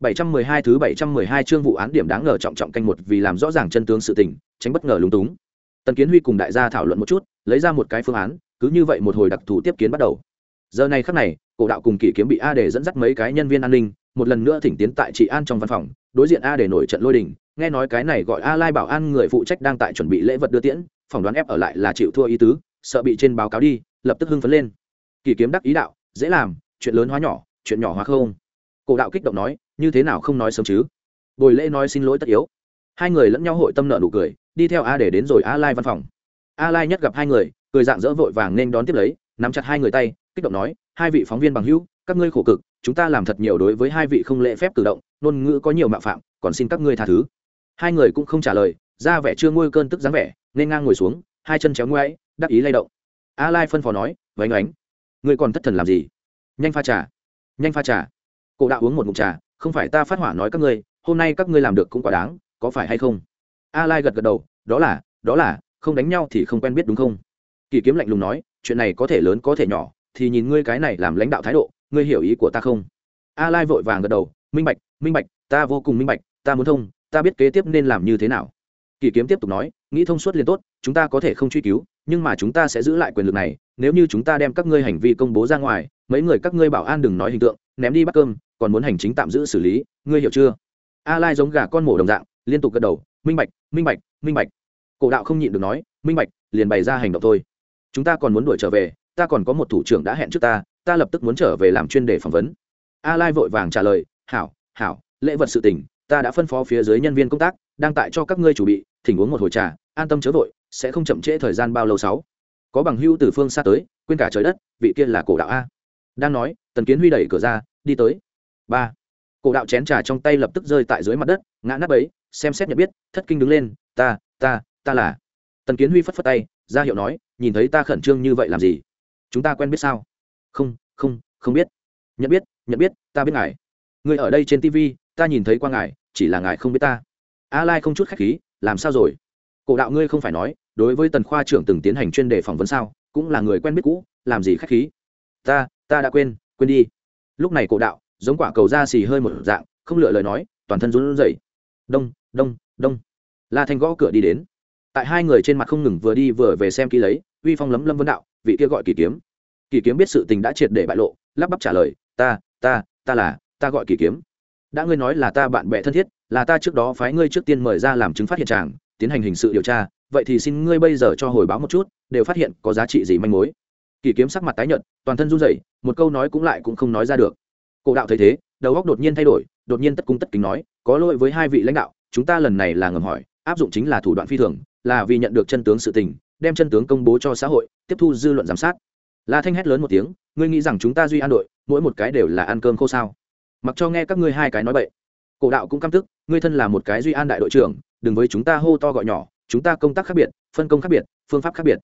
712 thứ 712 chương vụ án điểm đáng ngờ trọng trọng canh một vì làm rõ ràng chân tướng sự tình, tránh bất ngờ lúng túng. Tần Kiến Huy cùng đại gia thảo luận một chút, lấy ra một cái phương án, cứ như vậy một hồi đặc thù tiếp kiến bắt đầu. Giờ này khắc này, cổ đạo cùng kỷ kiếm bị A để dẫn dắt mấy cái nhân viên an ninh, một lần nữa thỉnh tiến tại trị an trong văn phòng, đối diện A để nổi trận lôi đình, nghe nói cái này gọi A Lai bảo an người phụ trách đang tại chuẩn bị lễ vật đưa tiễn, phỏng đoán ép ở lại là chịu thua ý tứ, sợ bị trên báo cáo đi, lập tức hưng phấn lên. Kỷ kiếm đắc ý đạo, dễ làm, chuyện lớn hóa nhỏ, chuyện nhỏ hóa không. Cổ đạo kích động nói, như thế nào không nói sớm chứ? Bồi lễ nói xin lỗi tất yếu. Hai người lẫn nhau hội tâm nợ nụ cười, đi theo a để đến rồi a lai văn phòng. A lai nhất gặp hai người, cười dạng dỡ vội vàng nên đón tiếp lấy, nắm chặt hai người tay, kích động nói, hai vị phóng viên bằng hữu, các ngươi khổ cực, chúng ta làm thật nhiều đối với hai vị không lễ phép cử động, ngôn ngữ có nhiều mạo phạm, còn xin các ngươi tha thứ. Hai người cũng không trả lời, ra vẻ chưa ngôi cơn tức dáng vẻ, nên ngang ngồi xuống, hai chân chéo ngoáy, đắc ý lay động. A lai phân phó nói, vánh ánh ngươi còn thất thần làm gì? Nhanh pha trà, nhanh pha trà. Cổ đạo uống một ngụm trà không phải ta phát hỏa nói các ngươi, hôm nay các ngươi làm được cũng quá đáng, có phải hay không? A lai gật gật đầu, đó là đó là, không đánh nhau thì không quen biết đúng không? Kỳ kiếm lạnh lùng nói, chuyện này có thể lớn có thể nhỏ, thì nhìn ngươi cái này làm lãnh đạo thái độ, ngươi hiểu ý của ta không? A lai vội vàng gật đầu, minh bạch minh bạch, ta vô cùng minh bạch, ta muốn thông, ta biết kế tiếp nên làm như thế nào. Kỳ kiếm tiếp tục nói, nghĩ thông suốt liền tốt, chúng ta có thể không truy cứu, nhưng mà chúng ta sẽ giữ lại quyền lực này, nếu như chúng ta đem các ngươi hành vi công bố ra ngoài, mấy người các ngươi bảo an đừng nói hình tượng, ném đi bắt cơm còn muốn hành chính tạm giữ xử lý, ngươi hiểu chưa? A lai giống gà con mổ đồng dạng, liên tục gật đầu, minh bạch minh bạch minh bạch. Cổ đạo không nhịn được nói, minh bạch, liền bày ra hành động thôi. Chúng ta còn muốn đuổi trở về, ta còn có một thủ trưởng đã hẹn trước ta ta lập tức muốn trở về làm chuyên đề phỏng vấn. A lai vội vàng trả lời, hảo hảo, lễ vật sự tình, ta đã phân phó phía dưới nhân viên công tác, đang tại cho các ngươi chuẩn bị, thỉnh uống một hồi trà, an tâm chớ vội, sẽ không chậm trễ thời gian bao lâu sáu. Có bằng hưu từ phương xa tới, quên cả trời đất, vị kia là cổ đạo a. Đang nói, tần kiến huy đẩy cửa ra, đi tới ba. Cổ đạo chén trà trong tay lập tức rơi tại dưới mặt đất, ngã nắp ấy xem xét nhận biết, thất kinh đứng lên, ta ta ta là tần kiến huy phất phất tay, ra hiệu nói, nhìn thấy ta khẩn trương như vậy làm gì? Chúng ta quen biết sao? Không không không biết. Nhận biết nhận biết, ta biết ngài. Người ở đây trên tv ta nhìn thấy qua ngài, chỉ là ngài không biết ta. A lai không chút khách khí, làm sao rồi? Cổ đạo ngươi không phải nói, đối với tần khoa trưởng từng tiến hành chuyên đề phỏng vấn sao, cũng là người quen biết cũ, làm gì khách khí? Ta ta đã quên quên đi. Lúc này cổ đạo giống quả cầu da xì hơi một dạng, không lựa lời nói, toàn thân run rẩy. Đông đông đông. La thanh gõ cửa đi đến. Tại hai người trên mặt không ngừng vừa đi vừa về xem ký lấy, uy phong lấm lâm vân đạo, vị kia gọi kỳ kiếm. Kỳ kiếm biết sự tình đã triệt để bại lộ, lắp bắp trả lời, ta ta ta là, ta gọi kỳ kiếm. Đã ngươi nói là ta bạn bè thân thiết, là ta trước đó phái ngươi trước tiên mời ra làm chứng phát hiện tràng, tiến hành hình sự điều tra, vậy thì xin ngươi bây giờ cho hồi báo một chút, đều phát hiện có giá trị gì manh mối. Kỳ kiếm sắc mặt tái nhợt, toàn thân run rẩy, một câu nói cũng lại cũng không nói ra được cổ đạo thấy thế, đầu góc đột nhiên thay đổi, đột nhiên tất cung tất kính nói, có lỗi với hai vị lãnh đạo, chúng ta lần này là ngầm hỏi, áp dụng chính là thủ đoạn phi thường, là vì nhận được chân tướng sự tình, đem chân tướng công bố cho xã hội, tiếp thu dư luận giám sát. La thanh hét lớn một tiếng, ngươi nghĩ rằng chúng ta duy an đội, mỗi một cái đều là ăn cơm khô sao? Mặc cho nghe các ngươi hai cái nói bậy. Cổ đạo cũng căm tức, ngươi thân là một cái duy an đại đội trưởng, đừng với chúng ta hô to gọi nhỏ, chúng ta công tác khác biệt, phân công khác biệt, phương pháp khác biệt.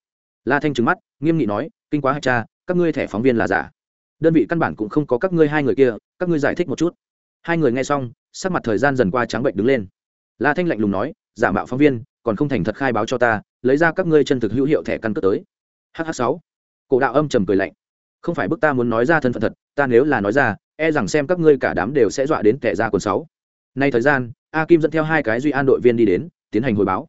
La thanh trừng mắt, nghiêm nghị nói, kinh quá hạch cha, các ngươi thẻ phóng viên là giả đơn vị căn bản cũng không có các ngươi hai người kia, các ngươi giải thích một chút. Hai người nghe xong, sắc mặt thời gian dần qua trắng bệnh đứng lên. La thanh lạnh lùng nói, giả mạo phóng viên, còn không thành thật khai báo cho ta, lấy ra các ngươi chân thực hữu hiệu thẻ căn cước tới. Hh sáu. Cổ đạo âm trầm cười lạnh. Không phải bức ta muốn nói ra thân phận thật, ta nếu là nói ra e rằng xem các ngươi cả đám đều sẽ dọa đến kẻ ra quần sáu. Nay thời gian, a kim dẫn theo hai cái duy an đội viên đi đến, tiến hành hồi báo.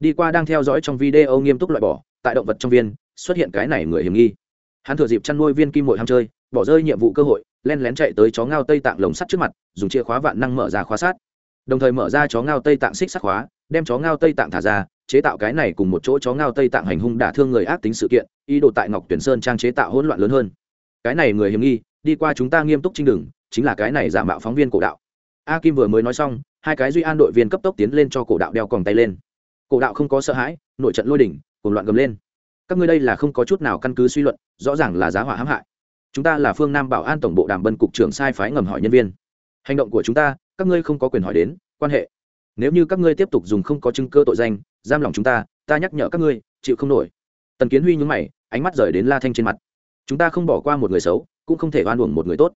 Đi qua đang theo dõi trong video nghiêm túc loại bỏ, tại động vật trong viên, xuất hiện cái này người hiểm nghi. Hắn thừa dịp chăn nuôi viên kim mội ham chơi bỏ rơi nhiệm vụ cơ hội, len lén chạy tới chó ngao tây tạng lồng sắt trước mặt, dùng chìa khóa vạn năng mở ra khóa sát. Đồng thời mở ra chó ngao tây tạng xích sắt khóa, đem chó ngao tây tạng thả ra, chế tạo cái này cùng một chỗ chó ngao tây tạng hành hung đả thương người ác tính sự kiện, ý đồ tại ngọc tuyển sơn trang chế tạo hỗn loạn lớn hơn. Cái này người hiểm nghi, đi qua chúng ta nghiêm túc trinh đường chính là cái này giả mạo phóng viên cổ đạo. A kim vừa mới nói xong, hai cái duy an đội viên cấp tốc tiến lên cho cổ đạo đeo còng tay lên. Cổ đạo không có sợ hãi, nội trận lôi đỉnh cùng loạn gầm lên. Các ngươi đây là không có chút nào căn cứ suy luận, rõ ràng là giá hỏa hãm hại chúng ta là phương nam bảo an tổng bộ đàm bân cục trưởng sai phái ngầm hỏi nhân viên. Hành động của chúng ta, các ngươi không có quyền hỏi đến, quan hệ. Nếu như các ngươi tiếp tục dùng không có chứng cơ tội danh, giam lòng chúng ta ta nhắc nhở các ngươi, chịu không nổi. Tần kiến huy nhúng mày, ánh mắt rời đến la thanh trên mặt. Chúng ta không bỏ qua một người xấu, cũng không thể oan uổng một người tốt.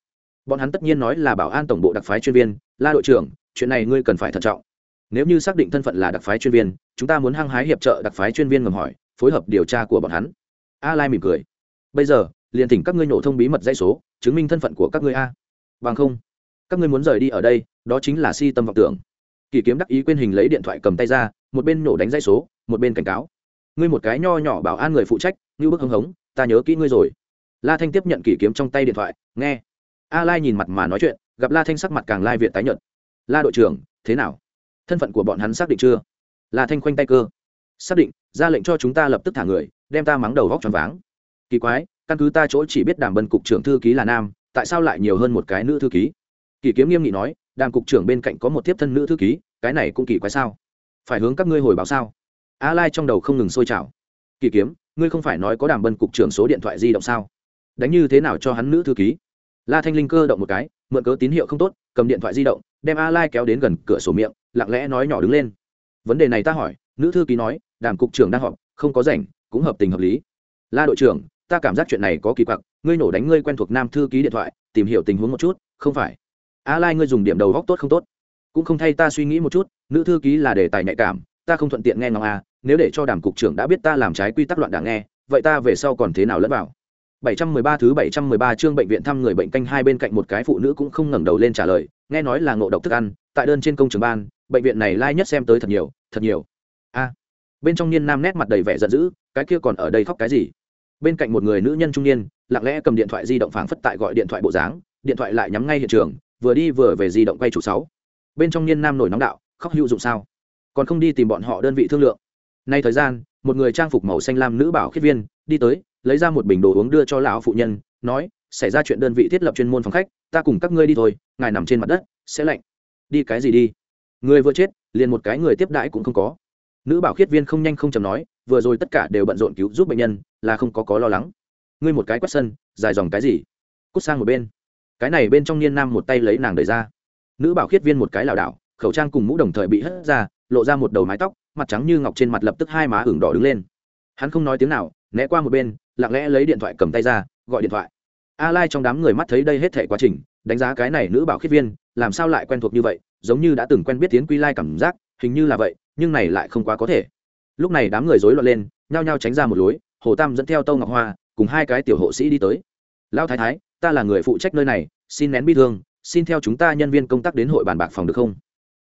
Bọn hắn tất nhiên nói là bảo an tổng bộ đặc phái chuyên viên, la đội trưởng, chuyện này ngươi cần phải thận trọng. Nếu như xác định thân phận là đặc phái chuyên viên, chúng ta muốn hăng hái hiệp trợ đặc phái chuyên viên ngầm hỏi, phối hợp điều tra của bọn hắn. A lai mỉm cười. Bây giờ liền thỉnh các ngươi nổ thông bí mật dây số, chứng minh thân phận của các ngươi a. Bằng không, các ngươi muốn rời đi ở đây, đó chính là si tâm vọng tưởng. Kỳ kiếm đắc ý quên hình lấy điện thoại cầm tay ra, một bên nổ đánh dây số, một bên cảnh cáo. Ngươi một cái nho nhỏ bảo an người phụ trách, như bức hưng hống, ta nhớ kỹ ngươi rồi. La thanh tiếp nhận kỳ kiếm trong tay điện thoại, nghe. A lai nhìn mặt mà nói chuyện, gặp la thanh sắc mặt càng lai viện tái nhợt. La đội trưởng, thế nào? Thân phận của bọn hắn xác định chưa? La thanh khoanh tay cơ. Xác định, ra lệnh cho chúng ta lập tức thả người, đem ta mắng đầu góc tròn váng. Kỳ quái căn cứ ta chỗ chỉ biết đàm bân cục trưởng thư ký là nam, tại sao lại nhiều hơn một cái nữ thư ký? Kỳ kiếm nghiêm nghị nói, đàm cục trưởng bên cạnh có một tiếp thân nữ thư ký, cái này cũng kỳ quái sao? Phải hướng các ngươi hồi báo sao? A lai trong đầu không ngừng sôi trào. Kỳ kiếm, ngươi không phải nói có đàm bân cục trưởng số điện thoại di động sao? Đánh như thế nào cho hắn nữ thư ký? La thanh linh cơ động một cái, mượn cớ tín hiệu không tốt, cầm điện thoại di động, đem a lai kéo đến gần cửa sổ miệng, lặng lẽ nói nhỏ đứng lên. Vấn đề này ta hỏi, nữ thư ký nói, đàm cục trưởng đang họp, không có rảnh, cũng hợp tình hợp lý. La đội trưởng ta cảm giác chuyện này có kỳ quặc ngươi nổ đánh ngươi quen thuộc nam thư ký điện thoại tìm hiểu tình huống một chút không phải a lai ngươi dùng điểm đầu góc tốt không tốt cũng không thay ta suy nghĩ một chút nữ thư ký là đề tài nhạy cảm ta không thuận tiện nghe ngóng a nếu để cho đàm cục trưởng đã biết ta làm trái quy tắc loạn đảng nghe vậy ta về sau còn thế nào lẫn vào 713 thứ 713 chương bệnh viện thăm người bệnh canh hai bên cạnh một cái phụ nữ cũng không ngẩng đầu lên trả lời, nghe nói là ngộ độc thức ăn, tại đơn trên công trường ban, bệnh viện này lai nhất xem tới thật nhiều, thật nhiều. A. bên trong niên nam nét mặt đầy vẻ giận dữ, cái kia còn ở đây khóc cái gì? Bên cạnh một người nữ nhân trung niên, lặng lẽ cầm điện thoại di động phảng phất tại gọi điện thoại bộ dáng, điện thoại lại nhắm ngay hiện trường, vừa đi vừa về di động quay chủ sáu. Bên trong niên nam nổi nóng đạo, khóc hữu dụng sao? Còn không đi tìm bọn họ đơn vị thương lượng. Nay thời gian, một người trang phục màu xanh lam nữ bảo khiết viên đi tới, lấy ra một bình đồ uống đưa cho lão phụ nhân nói xảy ra chuyện đơn vị thiết lập chuyên môn phòng khách ta cùng các ngươi đi thôi ngài nằm trên mặt đất sẽ lạnh đi cái gì đi người vừa chết liền một cái người tiếp đãi cũng không có nữ bảo khiết viên không nhanh không chầm nói, vừa rồi tất cả đều bận rộn cứu giúp bệnh nhân, là không có có lo lắng. Ngươi một cái quét sân, dài dòng cái gì? Cút sang một bên. Cái này bên trong niên nam một tay lấy nàng đẩy ra. Nữ bảo khiết viên một cái lảo đảo, khẩu trang cùng mũ đồng thời bị hất ra, lộ ra một đầu mái tóc, mặt trắng như ngọc trên mặt lập tức hai má ửng đỏ đứng lên. Hắn không nói tiếng nào, né qua một bên, lặng lẽ lấy điện thoại cầm tay ra, gọi điện thoại. A lai trong đám người mắt thấy đây hết thể quá trình, đánh giá cái này nữ bảo khiết viên, làm sao lại quen thuộc như vậy, giống như đã từng quen biết tiến quy lai cảm giác, hình như là vậy nhưng này lại không quá có thể. Lúc này đám người rối loạn lên, nhao nhao tránh ra một lối, hồ tam dẫn theo tâu ngọc hoa, cùng hai cái tiểu hộ sĩ đi tới. Lao thái thái, ta là người phụ trách nơi này, xin nén bi thương, xin theo chúng ta nhân viên công tác đến hội bàn bạc phòng được không?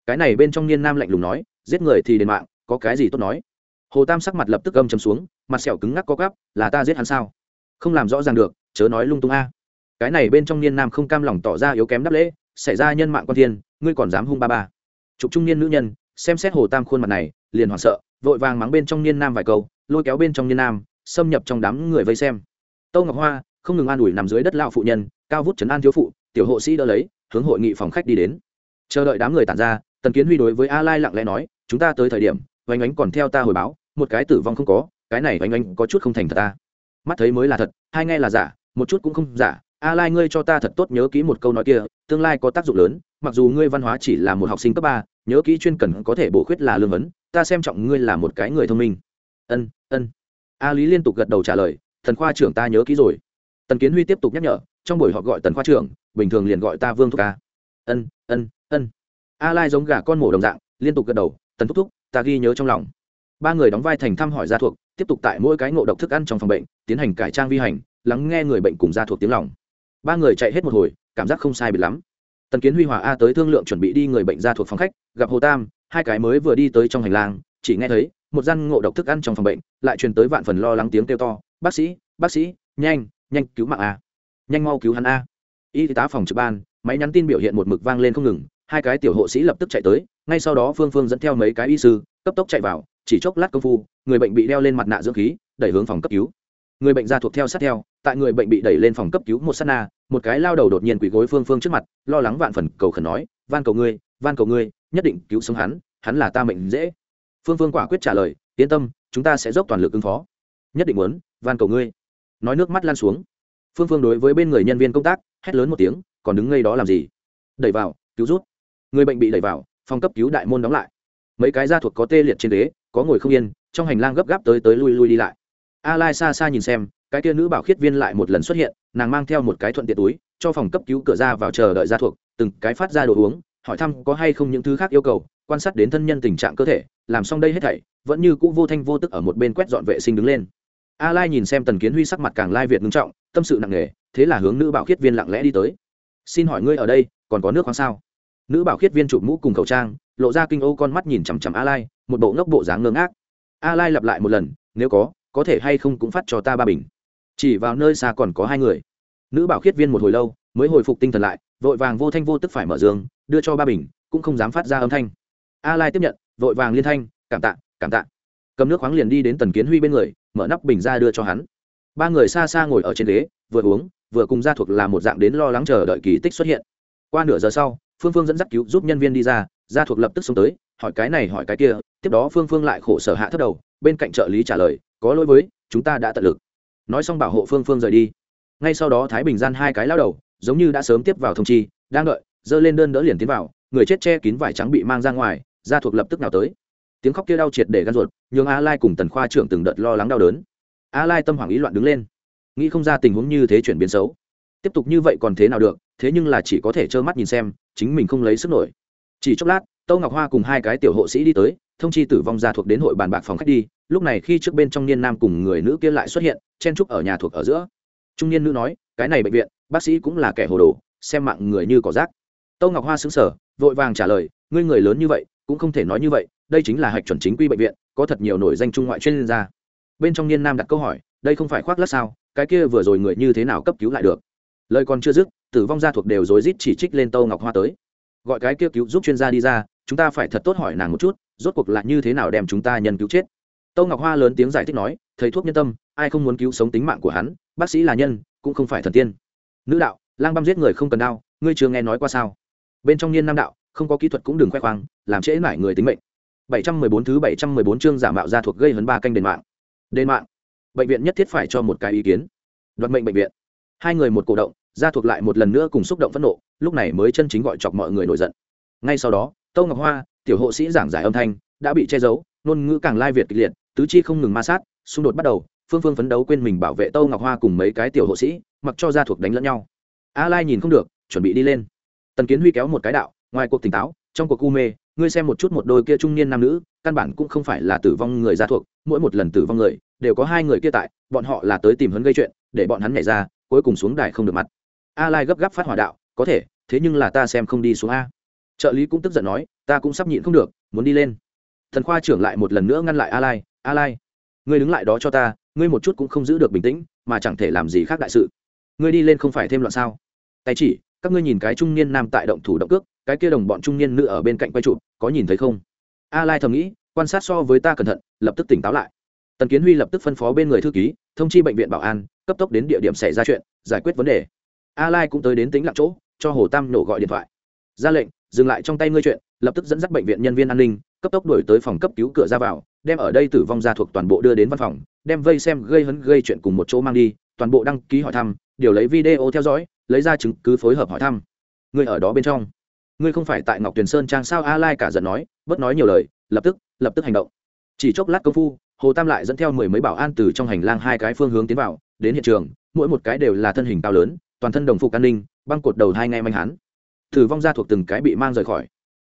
Cái này bên trong niên nam lạnh lùng nói, giết người thì đền mạng, có cái gì tốt nói? Hồ tam sắc mặt lập tức gầm chầm xuống, mặt sẹo cứng ngắc có gắp, là ta giết hắn sao? Không làm rõ ràng được, chớ nói lung tung a. Cái này bên trong niên nam không cam lòng tỏ ra yếu kém đáp lễ, xảy ra nhân mạng quan thiên, ngươi còn dám hung ba ba. Chụp trung niên nữ nhân xem xét hồ tam khuôn mặt này, liền hoảng sợ, vội vàng mắng bên trong niên nam vài câu, lôi kéo bên trong niên nam, xâm nhập trong đám người vây xem. Tâu ngọc hoa không ngừng an ủi nằm dưới đất lao phụ nhân, cao vút trấn an thiếu phụ, tiểu hộ sĩ đỡ lấy, hướng hội nghị phòng khách đi đến. Chờ đợi đám người tản ra, tần kiến huy đối với a lai lặng lẽ nói, chúng ta tới thời điểm vánh oánh còn theo ta hồi báo, một cái tử vong không có, cái này oanh oánh có chút không thành thật ta. Mắt thấy mới là thật, hai nghe là giả, một chút cũng không giả. A lai ngươi cho ta thật tốt nhớ kỹ một câu nói kia, tương lai có tác dụng lớn, mặc dù ngươi văn hóa chỉ là một học sinh cấp ba nhớ kỹ chuyên cần có thể bổ khuyết là lương vấn, ta xem trọng ngươi là một cái người thông minh. Ân ân. A lý liên tục gật đầu trả lời, thần khoa trưởng ta nhớ kỹ rồi. Tần kiến huy tiếp tục nhắc nhở, trong buổi họp gọi tần khoa trưởng, bình thường liền gọi ta vương thúc ca ân ân ân. A lai giống gà con mổ đồng dạng, liên tục gật đầu, tần thúc thúc, ta ghi nhớ trong lòng. Ba người đóng vai thành thăm hỏi gia thuộc, tiếp tục tại mỗi cái ngộ độc thức ăn trong phòng bệnh, tiến hành cải trang vi hành, lắng nghe người bệnh cùng gia thuộc tiếng lòng. Ba người chạy hết một hồi, cảm giác không sai bị lắm tần kiến huy hòa a tới thương lượng chuẩn bị đi người bệnh ra thuộc phòng khách, gặp hồ tam, hai cái mới vừa đi tới trong hành lang, chỉ nghe thấy, một gian ngộ độc thức ăn trong phòng bệnh, lại truyền tới vạn phần lo lắng tiếng kêu to, bác sĩ bác sĩ, nhanh nhanh cứu mạng a, nhanh mau cứu hắn a. Y tá phòng trực ban, máy nhắn tin biểu hiện một mực vang lên không ngừng, hai cái tiểu hộ sĩ lập tức chạy tới, ngay sau đó phương phương dẫn theo mấy cái y sư, cấp tốc chạy vào, chỉ chốc lát công phu, người bệnh bị đeo lên mặt nạ dưỡng khí, đẩy hướng phòng cấp cứu người bệnh ra thuộc theo sát theo, tại người bệnh bị đẩy lên phòng cấp cứu một sát na, một cái lao đầu đột nhiên quỳ gối phương phương trước mặt, lo lắng vạn phần cầu khẩn nói, van cầu ngươi, van cầu ngươi, nhất định cứu sống hắn hắn là ta mệnh dễ. Phương phương quả quyết trả lời, yên tâm, chúng ta sẽ dốc toàn lực ứng phó. Nhất định muốn, van cầu ngươi. Nói nước mắt lan xuống. Phương phương đối với bên người nhân viên công tác, hét lớn một tiếng, còn đứng ngay đó làm gì? Đẩy vào, cứu rút. Người bệnh bị đẩy vào, phòng cấp cứu đại môn đóng lại. Mấy cái da thuộc có tê liệt trên ghế, có ngồi không yên, trong hành lang gấp gáp tới tới lui lui đi lại a lai xa xa nhìn xem, cái kia nữ bảo khiết viên lại một lần xuất hiện, nàng mang theo một cái thuận tiện túi, cho phòng cấp cứu cửa ra vào chờ đợi ra thuộc, từng cái phát ra đồ uống, hỏi thăm có hay không những thứ khác yêu cầu, quan sát đến thân nhân tình trạng cơ thể, làm xong đây hết thảy, vẫn như cũ vô thanh vô tức ở một bên quét dọn vệ sinh đứng lên. A lai nhìn xem tần kiến huy sắc mặt càng lai việt ngưng trọng, tâm sự nặng nề, thế là hướng nữ bảo khiết viên lặng lẽ đi tới. Xin hỏi ngươi ở đây, còn có nước khoáng sao? Nữ bảo khiết viên chụp mũ cùng khẩu trang, lộ ra kinh ô con mắt nhìn chằm chằm a lai một bộ ngốc bộ dáng ngơ ngác. A lai lặp lại một lần, nếu có có thể hay không cũng phát cho ta ba bình. Chỉ vào nơi xa còn có hai người. Nữ bảo khiết viên một hồi lâu, mới hồi phục tinh thần lại, vội vàng vô thanh vô tức phải mở giường, đưa cho ba bình, cũng không dám phát ra âm thanh. A lai tiếp nhận, vội vàng liên thanh, cảm tạ cảm tạ. Cầm nước khoáng liền đi đến tần kiến huy bên người, mở nắp bình ra đưa cho hắn. Ba người xa xa ngồi ở trên ghế, vừa uống, vừa cùng gia thuộc là một dạng đến lo lắng chờ đợi kỳ tích xuất hiện. Qua nửa giờ sau, phương phương dẫn dắt cứu giúp nhân viên đi ra, gia thuộc lập tức xuống tới, hỏi cái này hỏi cái kia, tiếp đó phương phương lại khổ sở hạ thấp đầu, bên cạnh trợ lý trả lời có lỗi với, chúng ta đã tận lực. Nói xong bảo hộ phương phương rời đi. Ngay sau đó thái bình gian hai cái lao đầu, giống như đã sớm tiếp vào thông chi, đang đợi dơ lên đơn đỡ liền tiến vào, người chết che kín vải trắng bị mang ra ngoài, gia thuộc lập tức nào tới. Tiếng khóc kia đau triệt để gan ruột, nhường a lai cùng tần khoa trưởng từng đợt lo lắng đau đớn. A lai tâm hoảng ý loạn đứng lên, nghĩ không ra tình huống như thế chuyển biến xấu. Tiếp tục như vậy còn thế nào được, thế nhưng là chỉ có thể trơ mắt nhìn xem, chính mình không lấy sức nổi. Chỉ chốc lát, tâu ngọc hoa cùng hai cái tiểu hộ sĩ đi tới thông chi tử vong gia thuộc đến hội bàn bạc phòng khách đi, lúc này khi trước bên trong niên nam cùng người nữ kia lại xuất hiện, chen trúc ở nhà thuộc ở giữa. Trung niên nữ nói, cái này bệnh viện, bác sĩ cũng là kẻ hồ đồ, xem mạng người như cỏ rác. Tâu ngọc hoa xứng sở vội vàng trả lời, ngươi người lớn như vậy, cũng không thể nói như vậy, đây chính là hạch chuẩn chính quy bệnh viện, có thật nhiều nổi danh trung ngoại chuyên gia. Bên trong niên nam đặt câu hỏi, đây không phải khoác lát sao? Cái kia vừa rồi người như thế nào cấp cứu lại được? Lời còn chưa dứt, tử vong gia thuộc đều rối rít chỉ trích lên tâu ngọc hoa tới. Gọi cái kia cứu giúp chuyên gia đi ra, chúng ta phải thật tốt hỏi nàng một chút rốt cuộc là như thế nào đem chúng ta nhân cứu chết? Tâu ngọc hoa lớn tiếng giải thích nói, thầy thuốc nhân tâm, ai không muốn cứu sống tính mạng của hắn, bác sĩ là nhân, cũng không phải thần tiên. Nữ đạo, lang băm giết người không cần đau, ngươi chưa nghe nói qua sao? Bên trong niên nam đạo, không có kỹ thuật cũng đừng khoe khoang, làm trễ mãi người tính mệnh. 714 thứ 714 chương giả mạo gia thuộc gây hấn ba canh đền mạng. Đền mạng. Bệnh viện nhất thiết phải cho một cái ý kiến. Đoạt mệnh bệnh viện. Hai người một cổ động, gia thuộc lại một lần nữa cùng xúc động phẫn nộ, lúc này mới chân chính gọi chọc mọi người nổi giận. Ngay sau đó, tâu ngọc hoa tiểu hộ sĩ giảng giải âm thanh, đã bị che giấu, ngôn ngữ càng lai việt kịch liệt, tứ chi không ngừng ma sát, xung đột bắt đầu, phương phương phấn đấu quên mình bảo vệ tâu ngọc hoa cùng mấy cái tiểu hộ sĩ, mặc cho gia thuộc đánh lẫn nhau. A lai nhìn không được, chuẩn bị đi lên. Tần kiến huy kéo một cái đạo, ngoài cuộc tỉnh táo, trong cuộc u mê, ngươi xem một chút một đôi kia trung niên nam nữ, căn bản cũng không phải là tử vong người gia thuộc, mỗi một lần tử vong người, đều có hai người kia tại, bọn họ là tới tìm hấn gây chuyện, để bọn hắn nhảy ra, cuối cùng xuống đài không được mặt. A lai gấp gáp phát hỏa đạo, có thể, thế nhưng là ta xem không đi xuống a trợ lý cũng tức giận nói, ta cũng sắp nhịn không được, muốn đi lên. Thần khoa trưởng lại một lần nữa ngăn lại a lai a lai, ngươi đứng lại đó cho ta, ngươi một chút cũng không giữ được bình tĩnh, mà chẳng thể làm gì khác đại sự. Ngươi đi lên không phải thêm loạn sao? Tay chỉ, các ngươi nhìn cái trung niên nam tại động thủ động cước, cái kia đồng bọn trung niên nữ ở bên cạnh quay chụp, có nhìn thấy không? A lai thầm nghĩ, quan sát so với ta cẩn thận, lập tức tỉnh táo lại. Tần kiến huy lập tức phân phó bên người thư ký, thông chi bệnh viện bảo an, cấp tốc đến địa điểm xảy ra chuyện, giải quyết vấn đề. A lai cũng tới đến tính lặng chỗ, cho hồ tam nổ gọi điện thoại ra lệnh, dừng lại trong tay ngươi chuyện, lập tức dẫn dắt bệnh viện nhân viên an ninh, cấp tốc đổi tới phòng cấp cứu cửa ra vào, đem ở đây tử vong gia thuộc toàn bộ đưa đến văn phòng, đem vây xem gây hấn gây chuyện cùng một chỗ mang đi, toàn bộ đăng ký hỏi thăm, điều lấy video theo dõi, lấy ra chứng cứ phối hợp hỏi thăm. Ngươi ở đó bên trong. Ngươi không phải tại ngọc tuyền sơn trang sao a lai cả giận nói bất nói nhiều lời, lập tức lập tức hành động. Chỉ chốc lát công phu, hồ tam lại dẫn theo mười mấy bảo an từ trong hành lang hai cái phương hướng tiến vào, đến hiện trường, mỗi một cái đều là thân hình cao lớn, toàn thân đồng phục an ninh, băng cột đầu hai ngay manh hắn thử vong ra thuộc từng cái bị mang rời khỏi.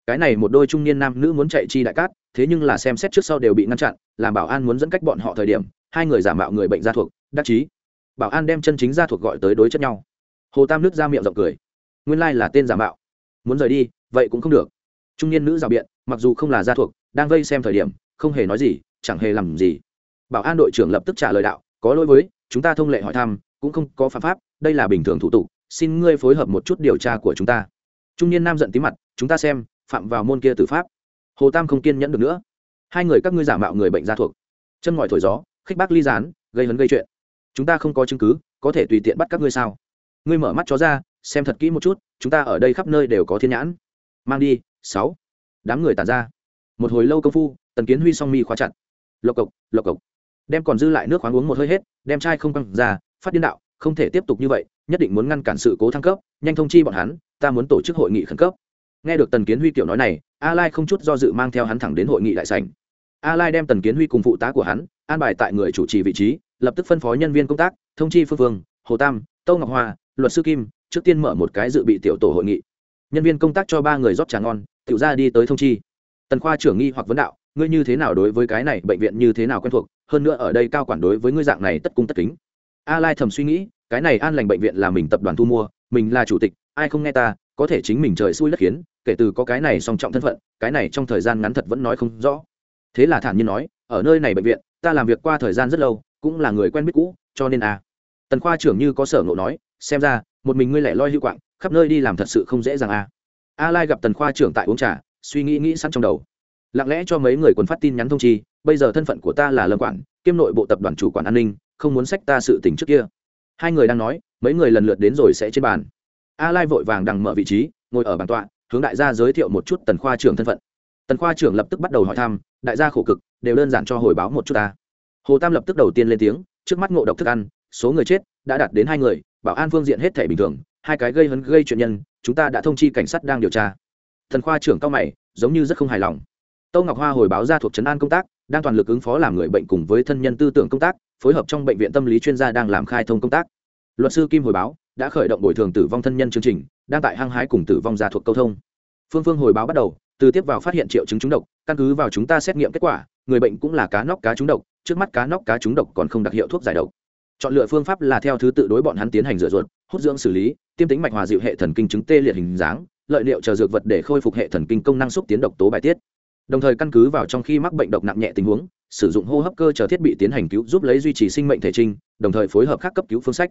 Cái này một đôi trung niên nam nữ muốn chạy chi đại cát, thế nhưng là xem xét trước sau đều bị ngăn chặn, làm bảo an muốn dẫn cách bọn họ thời điểm, hai người giả mạo người bệnh gia thuộc, đắc chí. Bảo an đem chân chính gia thuộc gọi tới đối chất nhau. Hồ tam nước ra miệng rộng cười. Nguyên lai là tên giả mạo. Muốn rời đi, vậy cũng không được. Trung niên nữ rào biện, mặc dù không là gia thuộc, đang vây xem thời điểm, không hề nói gì, chẳng hề làm gì. Bảo an đội trưởng lập tức trả lời đạo, có lỗi với, chúng ta thông lệ hỏi thăm, cũng không có phạm pháp, đây là bình thường thủ tục, xin ngươi phối hợp một chút điều tra của chúng ta trung niên nam giận tí mặt, chúng ta xem, phạm vào môn kia tử pháp. Hồ tam không kiên nhẫn được nữa. Hai người các ngươi giả mạo người bệnh gia thuộc. Chân ngòi thổi gió, khích bác ly gián, gây hấn gây chuyện. Chúng ta không có chứng cứ, có thể tùy tiện bắt các ngươi sao? Ngươi mở mắt chó ra, xem thật kỹ một chút, chúng ta ở đây khắp nơi đều có thiên nhãn. Mang đi, sáu. Đám người tàn ra. Một hồi lâu công phu, tần kiến huy song mi khóa chặt. Lộc cộc lộc cộc. Đem còn dư lại nước khoáng uống một hơi hết, đem chai không căng ra, phát điên đạo không thể tiếp tục như vậy, nhất định muốn ngăn cản sự cố thăng cấp, nhanh thông chi bọn hắn, ta muốn tổ chức hội nghị khẩn cấp. Nghe được tần kiến huy kiểu nói này, a lai không chút do dự mang theo hắn thẳng đến hội nghị đại sảnh. A lai đem tần kiến huy cùng phụ tá của hắn an bài tại người chủ trì vị trí, lập tức phân phó nhân viên công tác, thông chi phương phương, hồ tam, tâu ngọc hoa, luật sư kim, trước tiên mở một cái dự bị tiểu tổ hội nghị. Nhân viên công tác cho ba người rót trà ngon, tiểu ra đi tới thông chi. Tần khoa trưởng nghi hoặc vấn đạo, ngươi như thế nào đối với cái này, bệnh viện như thế nào quen thuộc? Hơn nữa ở đây cao quản đối với ngươi dạng này tất cung tất kính a lai thầm suy nghĩ, cái này an lành bệnh viện là mình tập đoàn thu mua, mình là chủ tịch, ai không nghe ta, có thể chính mình trời xui đất khiến, kể từ có cái này song trọng thân phận, cái này trong thời gian ngắn thật vẫn nói không rõ. Thế là thản nhiên nói, ở nơi này bệnh viện, ta làm việc qua thời gian rất lâu, cũng là người quen biết cũ, cho nên à tần khoa trưởng như có sở ngộ nói, xem ra, một mình ngươi lẻ loi hữu quạng, khắp nơi đi làm thật sự không dễ dàng à a lai gặp tần khoa trưởng tại uống trà, suy nghĩ nghĩ sẵn trong đầu. Lặng lẽ cho mấy người quần phát tin nhắn thông chi, bây giờ thân phận của ta là lâm quản kiêm nội bộ tập đoàn chủ quản an ninh không muốn sách ta sự tình trước kia. Hai người đang nói mấy người lần lượt đến rồi sẽ trên bàn. A lai vội vàng đằng mở vị trí ngồi ở bàn tọa hướng đại gia giới thiệu một chút tần khoa trưởng thân phận. Tần khoa trưởng lập tức bắt đầu hỏi thăm đại gia khổ cực đều đơn giản cho hồi báo một chút ta. Hồ tam lập tức đầu tiên lên tiếng trước mắt ngộ độc thức ăn số người chết đã đạt đến hai người bảo an phương diện hết thể bình thường hai cái gây hấn gây chuyện nhân chúng ta đã thông chi cảnh sát đang điều tra. Thần khoa trưởng cao mày giống như rất không hài lòng. Tô Ngọc Hoa hồi báo ra thuộc trấn an công tác, đang toàn lực ứng phó làm người bệnh cùng với thân nhân tư tưởng công tác, phối hợp trong bệnh viện tâm lý chuyên gia đang làm khai thông công tác. Luật sư Kim hồi báo, đã khởi động bồi thường tử vong thân nhân chương trình, đang tại hăng hái cùng tử vong gia thuộc câu thông. Phương Phương hồi báo bắt đầu, từ tiếp vào phát hiện triệu chứng trúng độc, căn cứ vào chúng ta xét nghiệm kết quả, người bệnh cũng là cá nóc cá trúng độc, trước mắt cá nóc cá trúng độc còn không đặc hiệu thuốc giải độc. Chọn lựa phương pháp là theo thứ tự đối bọn hắn tiến hành rửa ruột, hút dưỡng xử lý, tiêm tính mạch hòa dịu hệ thần kinh chứng tê liệt hình dáng, lợi liệu chờ dược vật để khôi phục hệ thần kinh công năng xúc tiến độc tố bài tiết đồng thời căn cứ vào trong khi mắc bệnh độc nặng nhẹ tình huống, sử dụng hô hấp cơ chờ thiết bị tiến hành cứu giúp lấy duy trì sinh mệnh thể trinh đồng thời phối hợp khác cấp cứu phương sách.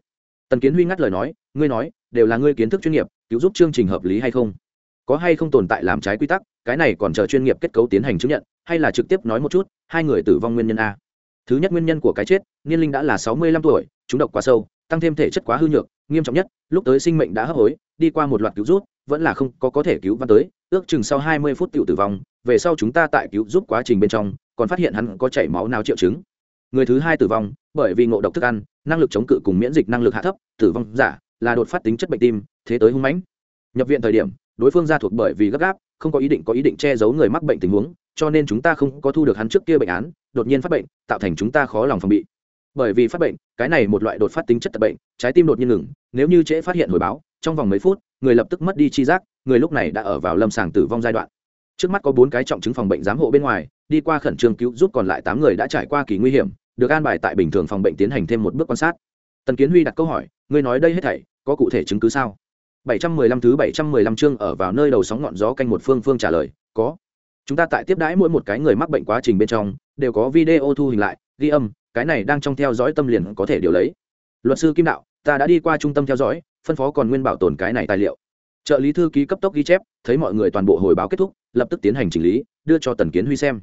Tần kiến huy ngắt lời nói, ngươi nói, đều là ngươi kiến thức chuyên nghiệp, cứu giúp chương trình hợp lý hay không? Có hay không tồn tại làm trái quy tắc, cái này còn chờ chuyên nghiệp kết cấu tiến hành chứng nhận, hay là trực tiếp nói một chút, hai người tử vong nguyên nhân a? Thứ nhất nguyên nhân của cái chết, niên linh đã là sáu mươi lăm tuổi, chúng độc quá sâu, tăng thêm thể chất quá hư nhược, nghiêm trọng nhất, lúc tới sinh mệnh đã hấp hối, đi qua một loạt cứu rút, vẫn là không có có thể cứu văn tới, ước chừng sau hai mươi phút tiểu tử vong về sau chúng ta tại cứu giúp quá trình bên trong, còn phát hiện hắn có chảy máu não triệu chứng. Người thứ hai tử vong, bởi vì ngộ độc thức ăn, năng lực chống cự cùng miễn dịch năng lực hạ thấp, tử vong giả là đột phát tính chất bệnh tim, thế tới hung mãnh. Nhập viện thời điểm, đối phương ra thuộc bởi vì gấp gáp, không có ý định có ý định che giấu người mắc bệnh tình huống, cho nên chúng ta không có thu được hắn trước kia bệnh án, đột nhiên phát bệnh, tạo thành chúng ta khó lòng phòng bị. Bởi vì phát bệnh, cái này một loại đột phát tính chất tật bệnh, trái tim đột nhiên ngừng, nếu như trễ phát hiện hồi báo, trong vòng mấy phút, người lập tức mất đi chi giác, người lúc này đã ở vào lâm sàng tử vong giai đoạn trước mắt có bốn cái trọng chứng phòng bệnh giám hộ bên ngoài, đi qua khẩn trương cứu giúp còn lại tám người đã trải qua kỳ nguy hiểm, được an bài tại bình thường phòng bệnh tiến hành thêm một bước quan sát. Tần kiến huy đặt câu hỏi, ngươi nói đây hết thảy, có cụ thể chứng cứ sao? 715 thứ 715 chương ở vào nơi đầu sóng ngọn gió canh một phương phương trả lời, có. Chúng ta tại tiếp đãi mỗi một cái người mắc bệnh quá trình bên trong, đều có video thu hình lại, ghi âm, cái này đang trong theo dõi tâm liền có thể điều lấy. Luật sư kim đạo, ta đã đi qua trung tâm theo dõi, phân phó còn nguyên bảo tồn cái này tài liệu. Trợ lý thư ký cấp tốc ghi chép, thấy mọi người toàn bộ hồi báo kết thúc lập tức tiến hành chỉnh lý, đưa cho tần kiến huy xem.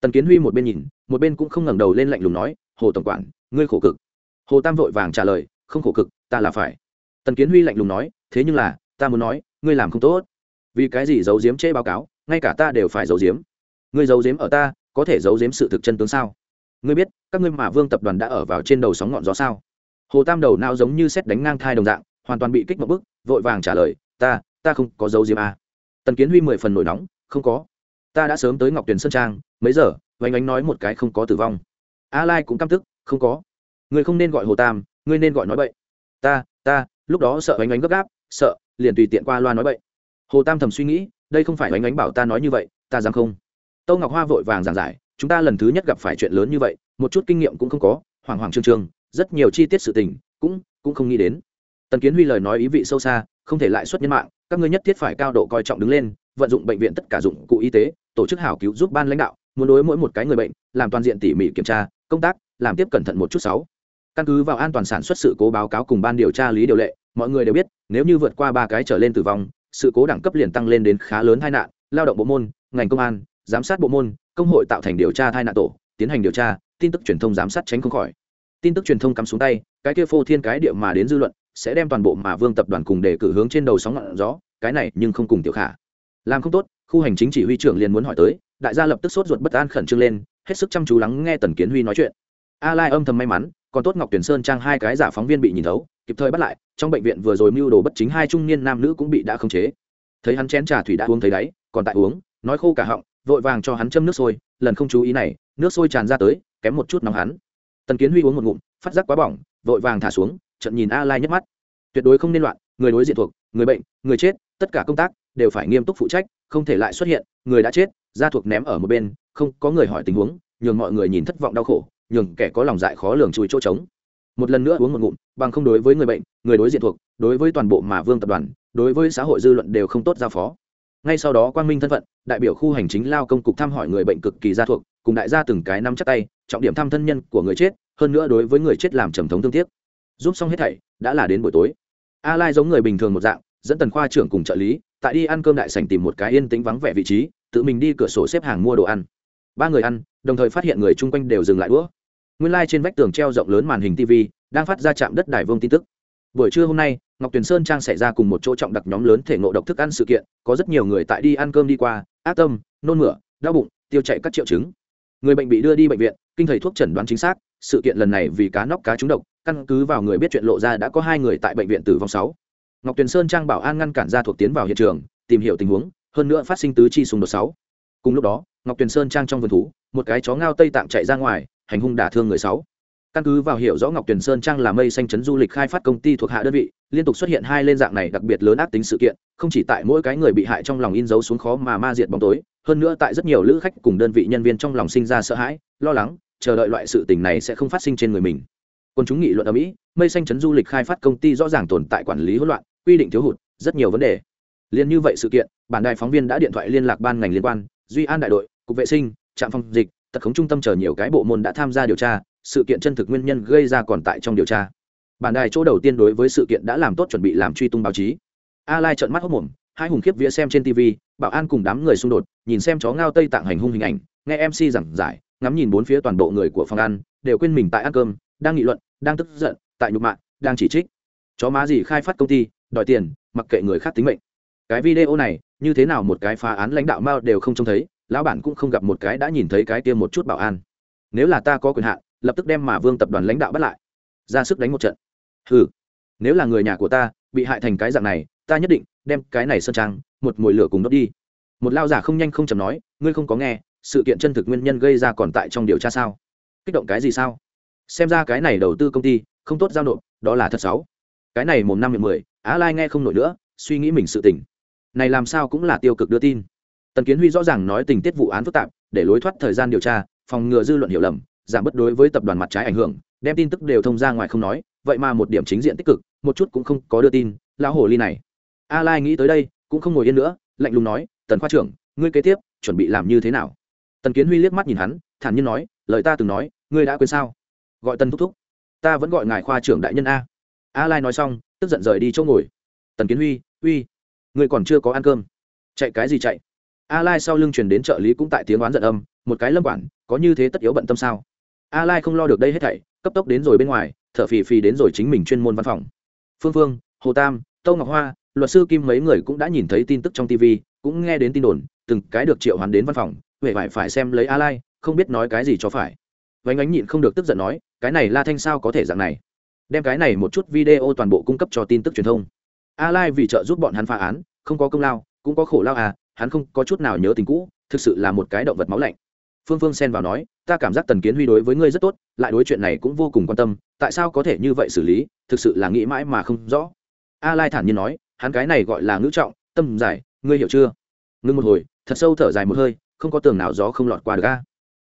Tần kiến huy một bên nhìn, một bên cũng không ngẩng đầu lên lạnh lùng nói, hồ tổng quản, ngươi khổ cực. Hồ tam vội vàng trả lời, không khổ cực, ta là phải. Tần kiến huy lạnh lùng nói, thế nhưng là, ta muốn nói, ngươi làm không tốt. Vì cái gì giấu giếm chê báo cáo, ngay cả ta đều phải giấu giếm. Ngươi giấu giếm ở ta, có thể giấu giếm sự thực chân tướng sao? Ngươi biết, các ngươi mà vương tập đoàn đã ở vào trên đầu sóng ngọn gió sao? Hồ tam đầu nào giống như xét đánh ngang thai đồng dạng, hoàn toàn bị kích một bức, vội vàng trả lời, ta ta không có dấu diếm a à. tần kiến huy mười phần nổi nóng không có. Ta đã sớm tới ngọc tuyền sơn trang, mấy giờ vánh ánh nói một cái không có tử vong. A lai cũng căm tức, không có. Người không nên gọi hồ tam ngươi nên gọi nói bậy. Ta ta, lúc đó sợ vánh ánh gấp gáp, sợ, liền tùy tiện qua loa nói bậy. Hồ tam thầm suy nghĩ, đây không phải vánh ánh bảo ta nói như vậy, ta dám không? Tâu ngọc hoa vội vàng giảng giải, chúng ta lần thứ nhất gặp phải chuyện lớn như vậy, một chút kinh nghiệm cũng không có, hoảng hoảng trương trương, rất nhiều chi tiết sự tình, cũng cũng không nghĩ đến. Tần kiến huy lời nói ý vị sâu xa, không thể lại xuất nhân mạng, các ngươi nhất thiết phải cao độ coi trọng đứng lên vận dụng bệnh viện tất cả dụng cụ y tế, tổ chức hảo cứu giúp ban lãnh đạo, muốn đối mỗi một cái người bệnh, làm toàn diện tỉ mỉ kiểm tra, công tác, làm tiếp cẩn thận một chút sáu. Căn cứ vào an toàn sản xuất sự cố báo cáo cùng ban điều tra lý điều lệ, mọi người đều biết, nếu như vượt qua ba cái trở lên tử vong, sự cố đẳng cấp liền tăng lên đến khá lớn tai nạn, lao động bộ môn, ngành công an, giám sát bộ môn, công hội tạo thành điều tra tai nạn tổ, tiến hành điều tra, tin tức truyền thông giám sát tránh không khỏi. Tin tức truyền thông cắm xuống tay, cái kia phô thiên cái địa mà đến dư luận, sẽ đem toàn bộ mà vương tập đoàn cùng để cử hướng trên đầu sóng ngọn gió, cái này nhưng không cùng tiểu khả làm không tốt, khu hành chính chỉ huy trưởng liền muốn hỏi tới, đại gia lập tức sốt ruột bất an khẩn trương lên, hết sức chăm chú lắng nghe tần kiến huy nói chuyện. A lai âm thầm may mắn, còn tốt ngọc tuyển sơn trang hai cái giả phóng viên bị nhìn thấu, kịp thời bắt lại, trong bệnh viện vừa rồi mưu đồ bất chính hai trung niên nam nữ cũng bị đã khống chế. Thấy hắn chén trà thủy đã uống thấy đáy, còn tại uống, nói khô cả họng, vội vàng cho hắn châm nước sôi, lần không chú ý này, nước sôi tràn ra tới, kém một chút nóng hắn. Tần kiến huy uống một ngụm, phát giác quá bỏng, vội vàng thả xuống trận nhìn a lai nhấc mắt. Tuyệt đối không nên loạn, người đối diện thuộc, người bệnh, người chết, tất cả công tác đều phải nghiêm túc phụ trách, không thể lại xuất hiện, người đã chết, gia thuộc ném ở một bên, không có người hỏi tình huống, nhường mọi người nhìn thất vọng đau khổ, nhường kẻ có lòng dại khó lường chui chỗ trống. Một lần nữa uống một ngụm, bằng không đối với người bệnh, người đối diện thuộc, đối với toàn bộ mà vương tập đoàn, đối với xã hội dư luận đều không tốt giao phó. Ngay sau đó quang minh thân phận, đại biểu khu hành chính lao công cục thăm hỏi người bệnh cực kỳ gia thuộc, cùng đại gia từng cái năm chắc tay, trọng điểm thăm thân nhân của người chết, hơn nữa đối với người chết làm trầm thống thương tiếc. Giúp xong hết thảy, đã là đến buổi tối. A lai giống người bình thường một dạng, dẫn tần khoa trưởng cùng trợ lý tại đi ăn cơm đại sảnh tìm một cái yên tĩnh vắng vẻ vị trí, tự mình đi cửa sổ xếp hàng mua đồ ăn. Ba người ăn, đồng thời phát hiện người chung quanh đều dừng lại đũa. Nguyên lai、like、trên vách tường treo rộng lớn màn hình tv đang phát ra trạm đất đài vương tin tức. Buổi trưa hôm nay, ngọc tuyền sơn trang xảy ra cùng một chỗ trọng đặc nhóm lớn thể ngộ độc thức ăn sự kiện, có rất nhiều người tại đi ăn cơm đi qua, ác tâm, nôn mửa, đau bụng, tiêu chảy các triệu chứng. Người bệnh bị đưa đi bệnh viện, kinh thầy thuốc chẩn đoán chính xác, sự kiện lần này vì cá nóc cá trúng độc, căn cứ vào người biết chuyện lộ ra đã có hai người tại bệnh viện tử vong sáu ngọc tuyền sơn trang bảo an ngăn cản ra thuộc tiến vào hiện trường, tìm hiểu tình huống, hơn nữa phát sinh tứ chi xung đột sáu. Cùng lúc đó, ngọc tuyền sơn trang trong vườn thú, một cái chó ngao tây tạng chạy ra ngoài, hành hung đả thương người sáu. Căn cứ vào hiểu rõ ngọc tuyền sơn trang là mây xanh chấn du lịch khai phát công ty thuộc hạ đơn vị, liên tục xuất hiện hai lên dạng này đặc biệt lớn ác tính sự kiện, không chỉ tại mỗi cái người bị hại trong lòng in dấu xuống khó mà ma diệt bóng tối, hơn nữa tại rất nhiều lữ khách cùng đơn vị nhân viên trong lòng sinh ra sợ hãi, lo lắng, chờ đợi loại sự tình này sẽ không phát sinh trên người mình. Còn chúng nghị luận ở mỹ, mây xanh chấn du lịch khai phát công ty rõ ràng tồn tại quản lý hỗn loạn quy định thiếu hụt, rất nhiều vấn đề. Liên như vậy sự kiện, bản đài phóng viên đã điện thoại liên lạc ban ngành liên quan, duy an đại đội, cục vệ sinh, trạm phòng dịch, tật khống trung tâm chờ nhiều cái bộ môn đã tham gia điều tra, sự kiện chân thực nguyên nhân gây ra còn tại trong điều tra. Bản đài chỗ đầu tiên đối với sự kiện đã làm tốt chuẩn bị làm truy tung báo chí. A lai trợn mắt hốc mồm, hai hùng khiếp vía xem trên tv bảo an cùng đám người xung đột, nhìn xem chó ngao tây tạng hành hung hình ảnh, nghe mc giảng giải, ngắm nhìn bốn phía toàn bộ người của phòng ăn, đều quên mình tại ăn cơm, đang nghị luận, đang tức giận, tại nhục mạ, đang chỉ trích. Chó má gì khai phát công ty đòi tiền, mặc kệ người khác tính mệnh. Cái video này, như thế nào một cái phá án lãnh đạo mao đều không trông thấy, lão bản cũng không gặp một cái đã nhìn thấy cái kia một chút bảo an. Nếu là ta có quyền hạn, lập tức đem mà vương tập đoàn lãnh đạo bắt lại. Ra sức đánh một trận. Ừ nếu là người nhà của ta, bị hại thành cái dạng này, ta nhất định đem cái này sơn trang, một mồi lửa cùng đốt đi. Một lao giả không nhanh không chầm nói, ngươi không có nghe, sự kiện chân thực nguyên nhân gây ra còn tại trong điều tra sao? Kích động cái gì sao? Xem ra cái này đầu tư công ty, không tốt giao nộp, đó là thật xấu. Cái này một năm miệng mười á lai nghe không nổi nữa, suy nghĩ mình sự tình. Này làm sao cũng là tiêu cực đưa tin. Tần kiến huy rõ ràng nói tình tiết vụ án phức tạp, để lối thoát thời gian điều tra, phòng ngừa dư luận hiểu lầm, giảm bất đối với tập đoàn mặt trái ảnh hưởng, đem tin tức đều thông ra ngoài không nói, vậy mà một điểm chính diện tích cực, một chút cũng không có đưa tin, lão hồ ly này. A lai nghĩ tới đây, cũng không ngồi yên nữa, lạnh lùng nói, tần khoa trưởng, ngươi kế tiếp chuẩn bị làm như thế nào? Tần kiến huy liếc mắt nhìn hắn, thản nhiên nói, lời ta từng nói, ngươi đã quên sao? Gọi tần thúc thúc, ta vẫn gọi ngài khoa trưởng đại nhân a a lai nói xong, tức giận rời đi chỗ ngồi. Tần kiến huy, uy, ngươi còn chưa có ăn cơm. Chạy cái gì chạy? A lai sau lưng truyền đến trợ lý cũng tại tiếng oán giận âm, một cái lâm quản, có như thế tất yếu bận tâm sao? A lai không lo được đây hết thảy, cấp tốc đến rồi bên ngoài, thở phì phì đến rồi chính mình chuyên môn văn phòng. Phương phương, hồ tam, tâu ngọc hoa, luật sư kim mấy người cũng đã nhìn thấy tin tức trong tv cũng nghe đến tin đồn, từng cái được triệu hoán đến văn phòng huệ phải phải xem lấy a lai, không biết nói cái gì cho phải. Vánh ánh nhịn không được tức giận nói, cái này la thanh sao có thể dạng này? Đem cái này một chút video toàn bộ cung cấp cho tin tức truyền thông. A lai vì trợ giúp bọn hắn phá án, không có công lao, cũng có khổ lao à hắn không có chút nào nhớ tình cũ, thực sự là một cái động vật máu lạnh. Phương phương xen vào nói, ta cảm giác tần kiến huy đối với ngươi rất tốt, lại đối chuyện này cũng vô cùng quan tâm, tại sao có thể như vậy xử lý, thực sự là nghĩ mãi mà không rõ. A lai thản nhiên nói, hắn cái này gọi là ngữ trọng, tâm giải ngươi hiểu chưa? Ngưng một hồi, thật sâu thở dài một hơi, không có tường nào gió không lọt qua được a.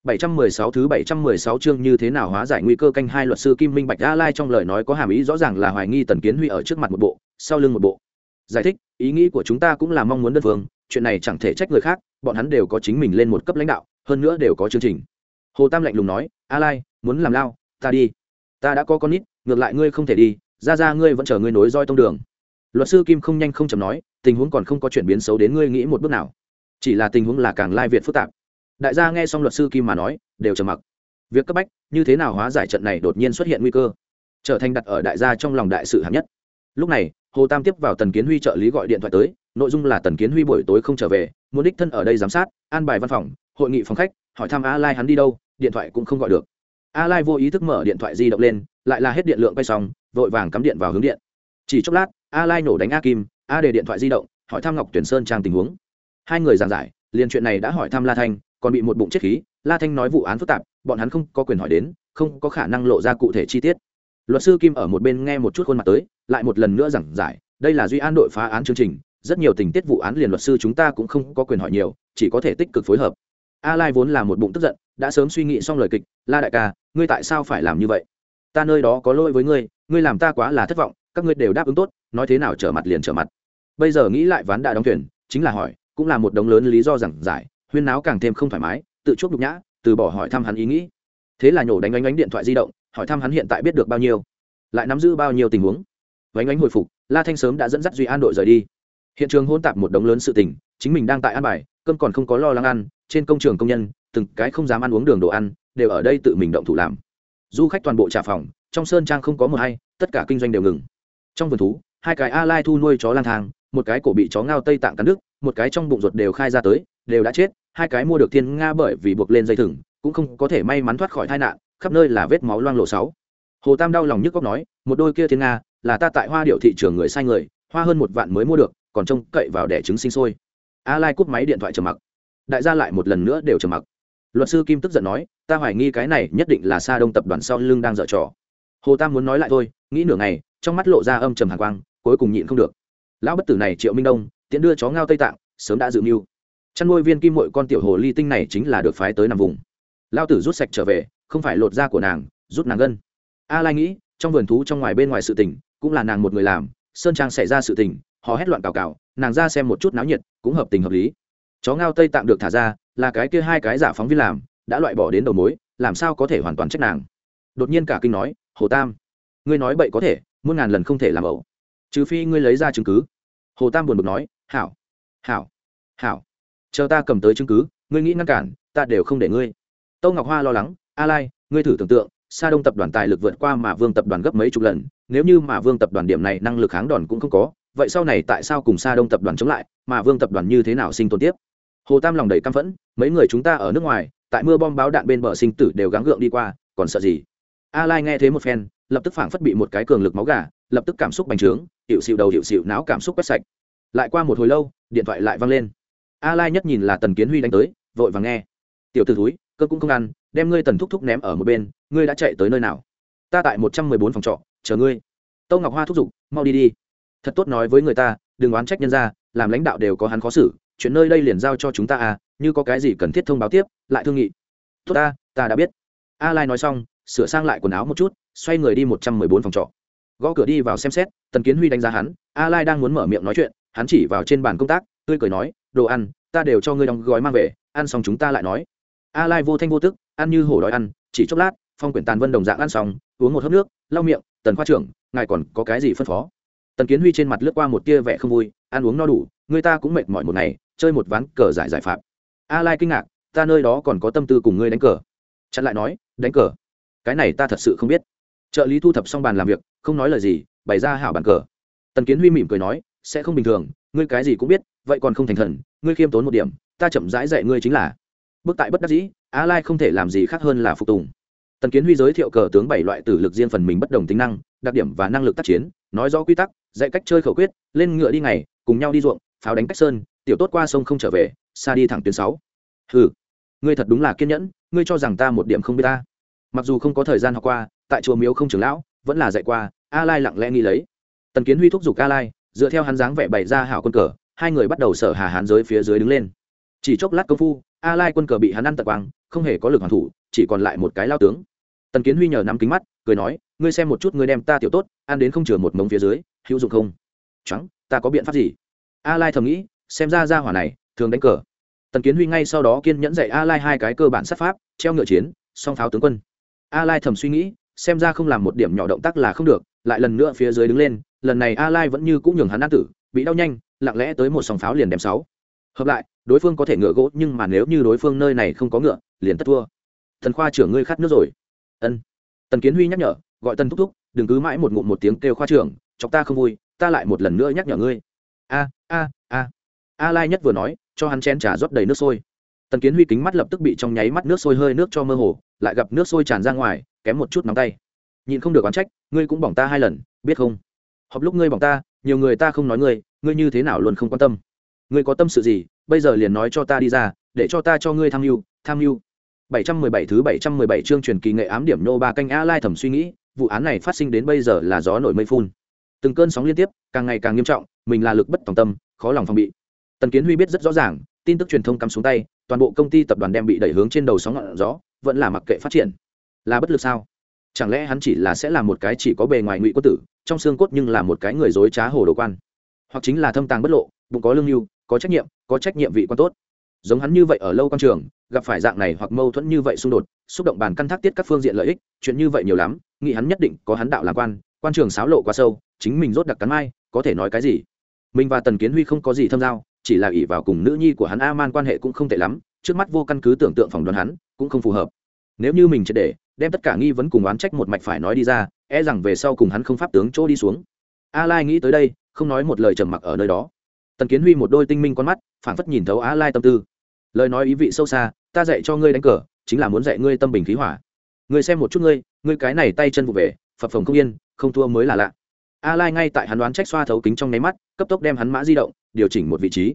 716 thứ 716 chương như thế nào hóa giải nguy cơ canh hai luật sư Kim Minh Bạch A Lai trong lời nói có hàm ý rõ ràng là hoài nghi Tần Kiến Huy ở trước mặt một bộ, sau lưng một bộ. Giải thích, ý nghĩ của chúng ta cũng là mong muốn đơn phương, chuyện này chẳng thể trách người khác, bọn hắn đều có chính mình lên một cấp lãnh đạo, hơn nữa đều có chương trình. Hồ Tam lạnh lùng nói, A Lai, muốn làm lao, ta đi. Ta đã có con nít, ngược lại ngươi không thể đi, ra ra ngươi vẫn chờ ngươi nối roi tông đường. Luật sư Kim không nhanh không chậm nói, tình huống còn không có chuyển biến xấu đến ngươi nghĩ một bước nào. Chỉ là tình huống là càng lai việt phức tạp đại gia nghe xong luật sư kim mà nói, đều trầm mặc. Việc cấp bách, như thế nào hóa giải trận này đột nhiên xuất hiện nguy cơ? Trở thành đặt ở đại gia trong lòng đại sự hạng nhất. Lúc này, hồ tam tiếp vào tần kiến huy trợ lý gọi điện thoại tới, nội dung là tần kiến huy buổi tối không trở về, muốn đích thân ở đây giám sát, an bài văn phòng, hội nghị phòng khách, hỏi thăm a lai hắn đi đâu, điện thoại cũng không gọi được. A lai vô ý thức mở điện thoại di động lên, lại là hết điện lượng quay xong, vội vàng cắm điện vào hướng điện. Chỉ chốc lát, a lai nổ đánh a kim, a để điện thoại di động, hỏi thăm ngọc tuyển sơn trang tình huống. Hai người giảng giải, liền chuyện này đã hỏi thăm la thanh còn bị một bụng chết khí, la thanh nói vụ án phức tạp, bọn hắn không có quyền hỏi đến, không có khả năng lộ ra cụ thể chi tiết. Luật sư kim ở một bên nghe một chút khuôn mặt tới, lại một lần nữa giảng giải, đây là duy an đội phá án chương trình, rất nhiều tình tiết vụ án liền luật sư chúng ta cũng không có quyền hỏi nhiều, chỉ có thể tích cực phối hợp. A lai vốn là một bụng tức giận, đã sớm suy nghĩ xong lời kịch, la đại ca, ngươi tại sao phải làm như vậy? Ta nơi đó có lỗi với ngươi ngươi làm ta quá là thất vọng, các ngươi đều đáp ứng tốt, nói thế nào trở mặt liền trở mặt. Bây giờ nghĩ lại ván đã đóng thuyền, chính là hỏi, cũng là một đống lớn lý do giảng giải huyên náo càng thêm không thoải mái tự chuốc nhục nhã từ bỏ hỏi thăm hắn ý nghĩ. Thế là nhổ đánh ánh ánh điện thoại di động hỏi thăm hắn hiện tại biết được bao nhiêu lại nắm giữ bao nhiêu tình huống. Vánh ánh hồi phục la thanh sớm đã dẫn dắt duy an đội rời đi. Hiện trường hôn tạp một đống lớn sự tình chính mình đang tại ăn bài cơm còn không có lo lắng ăn trên công trường công nhân từng cái không dám ăn uống đường đồ ăn đều ở đây tự mình động thủ làm. Du khách toàn bộ trả phòng trong sơn trang không có một hay tất cả kinh doanh đều ngừng. Trong vườn thú hai cái a lai thu nuôi chó lang thang một cái cổ bị chó ngao tây tạng cắn đứt, một cái trong bụng ruột đều khai ra tới đều đã chết hai cái mua được thiên nga bởi vì buộc lên dây thừng, cũng không có thể may mắn thoát khỏi tai nạn, khắp nơi là vết máu loang lộ sáu. Hồ tam đau lòng nhức góc nói, một đôi kia thiên nga, là ta tại hoa điệu thị trường người sai người, hoa hơn một vạn mới mua được, còn trông cậy vào đẻ trứng sinh sôi. A lai cúp máy điện thoại trầm mặc. Đại gia lại một lần nữa đều trầm mặc. Luật sư kim tức giận nói, ta hoài nghi cái này nhất định là sa đông tập đoàn sau lưng đang dở trò. Hồ tam muốn nói lại thôi, nghĩ nửa ngày, trong mắt lộ ra âm trầm hàng quang, cuối cùng nhịn không được. Lão bất tử này triệu minh đông, tiễn đưa chó ngao tây tạng, sớm đã dự mưu chăn nuôi viên kim mội con tiểu hồ ly tinh này chính là được phái tới nằm vùng. Lao tử rút sạch trở về, không phải lột da của nàng, rút nàng gân. A lai nghĩ, trong vườn thú trong ngoài bên ngoài sự tình, cũng là nàng một người làm, sơn trang xảy ra sự tình, họ hét loạn cào cào, nàng ra xem một chút náo nhiệt, cũng hợp tình hợp lý. Chó ngao tây tạm được thả ra, là cái kia hai cái giả phóng viên làm, đã loại bỏ đến đầu mối, làm sao có thể hoàn toàn trách nàng? Đột nhiên cả kinh nói, hồ tam, ngươi nói bậy có thể, muôn ngàn lần không thể làm ẩu. Trừ phi ngươi lấy ra chứng cứ. Hồ tam buồn bực nói, hảo hảo hảo chờ ta cầm tới chứng cứ, ngươi nghĩ ngăn cản, ta đều không để ngươi. Tâu ngọc hoa lo lắng, a lai, ngươi thử tưởng tượng, sa đông tập đoàn tài lực vượt qua mà vương tập đoàn gấp mấy chục lần, nếu như mà vương tập đoàn điểm này năng lực kháng đòn cũng không có, vậy sau này tại sao cùng sa đông tập đoàn chống lại, mà vương tập đoàn như thế nào sinh tồn tiếp? Hồ tam lòng đầy căm phẫn, mấy người chúng ta ở nước ngoài, tại mưa bom báo đạn bên bờ sinh tử đều gắng gượng đi qua, còn sợ gì? A lai nghe thế một phen, lập tức phảng phất bị một cái cường lực máu gà, lập tức cảm xúc bành trướng, hiệu xịu đầu hiệu xịu não cảm xúc quét sạch. Lại qua một hồi lâu, điện thoại lại văng lên a lai nhất nhìn là tần kiến huy đánh tới, vội vàng nghe. Tiểu t ử túi cơ cũng không ăn, đem ngươi tần thúc thúc ném ở một bên, ngươi đã chạy tới nơi nào? Ta tại một trăm mười bốn phòng trọ, chờ ngươi. Tâu ngọc hoa thúc giục, mau đi đi. Thật tốt nói với người ta, đừng oán trách nhân ra làm lãnh đạo đều có hắn khó xử, chuyện nơi đây liền giao cho chúng ta à như có cái gì cần thiết thông báo tiếp, lại thương nghị. Tốt ta ta đã biết. A lai nói xong, sửa sang lại quần áo một chút, xoay người đi một trăm mười bốn phòng trọ. Gõ cửa đi vào xem xét, tần kiến huy đánh giá hắn, a lai đang muốn mở miệng nói chuyện, hắn chỉ vào trên bàn công tác, tươi cười nói đồ ăn, ta đều cho ngươi đóng gói mang về, ăn xong chúng ta lại nói. A lai vô thanh vô tức, ăn như hổ đói ăn, chỉ chốc lát, phong quyển tàn vân đồng dạng ăn xong, uống một hớp nước, lau miệng, tần khoa trưởng, ngài còn có cái gì phân phó? Tần kiến huy trên mặt lướt qua một tia vẻ không vui, ăn uống no đủ, người ta cũng mệt mỏi một ngày, chơi một ván cờ giải giải phạm. A lai kinh ngạc, ta nơi đó còn có tâm tư cùng ngươi đánh cờ. Chặn lại nói, đánh cờ? Cái này ta thật sự không biết. Trợ lý thu thập xong bàn làm việc, không nói lời gì, bày ra hảo bàn cờ. Tần kiến huy mỉm cười nói, sẽ không bình thường, ngươi cái gì cũng biết vậy còn không thành thần, ngươi khiêm tốn một điểm, ta chậm rãi dạy ngươi chính là. Bước tại bất đắc dĩ a lai không thể làm gì khác hơn là phục tùng. Tần kiến huy giới thiệu cờ tướng bảy loại tử lực riêng phần mình bất đồng tính năng, đặc điểm và năng lực tác chiến, nói rõ quy tắc, dạy cách chơi khẩu quyết, lên ngựa đi ngày, cùng nhau đi ruộng, pháo đánh cách sơn, tiểu tốt qua sông không trở về, xa đi thẳng tuyến sáu. Hừ, ngươi thật đúng là kiên nhẫn, ngươi cho rằng ta một điểm không biết ta. Mặc dù không có thời gian học qua, tại chùa miếu không trưởng lão, vẫn là dạy qua a lai lặng lẽ nghĩ lấy. Tần kiến huy thúc giục a lai, dựa theo hắn dáng vẻ bày ra hảo quân cờ hai người bắt đầu sở hà hán giới phía dưới đứng lên. Chỉ chốc lát công phu, a lai quân cờ bị hắn ăn tật quang, không hề có lực hoàn thủ, chỉ còn lại một cái lao tướng. Tần kiến huy nhờ nắm kính mắt, cười nói, ngươi xem một chút ngươi đem ta tiểu tốt, ăn đến không chừa một mống phía dưới, hữu dụng không? Trắng ta có biện pháp gì? A lai thầm nghĩ, xem ra ra hỏa này, thường đánh cờ. Tần kiến huy ngay sau đó kiên nhẫn dạy a lai hai cái cơ bản sát pháp, treo ngựa chiến, song pháo tướng quân. A lai thầm suy nghĩ, xem ra không làm một điểm nhỏ động tác là không được, lại lần nữa phía dưới đứng lên, lần này a lai vẫn như cũng nhường hắn an tử, bị đau nhanh lặng lẽ tới một sòng pháo liền đem sáu. Hợp lại, đối phương có thể ngựa gỗ, nhưng mà nếu như đối phương nơi này không có ngựa, liền tất thua. Thần khoa trưởng ngươi khát nước rồi. Ân. Tần kiến huy nhắc nhở, gọi tần thúc thúc, đừng cứ mãi một ngụm một tiếng kêu khoa trưởng, chọc ta không vui, ta lại một lần nữa nhắc nhở ngươi. A a a. A lai nhất vừa nói, cho hắn chén trà rót đầy nước sôi. Tần kiến huy kính mắt lập tức bị trong nháy mắt nước sôi hơi nước cho mơ hồ, lại gặp nước sôi tràn ra ngoài, kém một chút nóng tay. Nhìn không được oán trách, ngươi cũng bỏng ta hai lần, biết không? Họp lúc ngươi bỏng ta nhiều người ta không nói ngươi ngươi như thế nào luôn không quan tâm. Ngươi có tâm sự gì, bây giờ liền nói cho ta đi ra, để cho ta cho ngươi tham mưu tham mưu. 717 thứ 717 chương truyền kỳ nghệ ám điểm nô ba canh a lai thẩm suy nghĩ, vụ án này phát sinh đến bây giờ là gió nổi mây phun. Từng cơn sóng liên tiếp, càng ngày càng nghiêm trọng, mình là lực bất tòng tâm, khó lòng phòng bị. Tần kiến huy biết rất rõ ràng, tin tức truyền thông cắm xuống tay, toàn bộ công ty tập đoàn đem bị đẩy hướng trên đầu sóng ngọn gió, vẫn là mặc kệ phát triển. Là bất lực sao? Chẳng lẽ hắn chỉ là sẽ là một cái chỉ có bề ngoài ngụy quân tử, trong xương cốt nhưng là một cái người dối trá hồ đồ quan? Hoặc chính là thâm tàng bất lộ, bụng có lương hưu có trách nhiệm, có trách nhiệm vị quan tốt. Giống hắn như vậy ở lâu quan trường, gặp phải dạng này hoặc mâu thuẫn như vậy xung đột, xúc động bàn căn thác tiết các phương diện lợi ích, chuyện như vậy nhiều lắm, nghĩ hắn nhất định có hắn đạo làm quan quan trường xáo lộ quá sâu, chính mình rốt đặc cắn mai, có thể nói cái gì? Mình và tần kiến huy không có gì thâm giao, chỉ là ỷ vào cùng nữ nhi của hắn a man quan hệ cũng không tệ lắm, trước mắt vô căn cứ tưởng tượng phỏng đoán hắn, cũng không phù hợp. Nếu như mình triệt để đem tất cả nghi vấn cùng oán trách một mạch phải nói đi ra e rằng về sau cùng hắn không pháp tướng chỗ đi xuống. A lai nghĩ tới đây, không nói một lời trầm mặc ở nơi đó. Tần kiến huy một đôi tinh minh con mắt, phảng phất nhìn thấu a lai tâm tư. Lời nói ý vị sâu xa, ta dạy cho ngươi đánh cờ, chính là muốn dạy ngươi tâm bình khí hỏa. Ngươi xem một chút ngươi ngươi cái này tay chân vụ về, phập phồng không yên, không thua mới là lạ. A lai ngay tại hắn đoán trách xoa thấu kính trong nháy mắt, cấp tốc đem hắn mã di động, điều chỉnh một vị trí.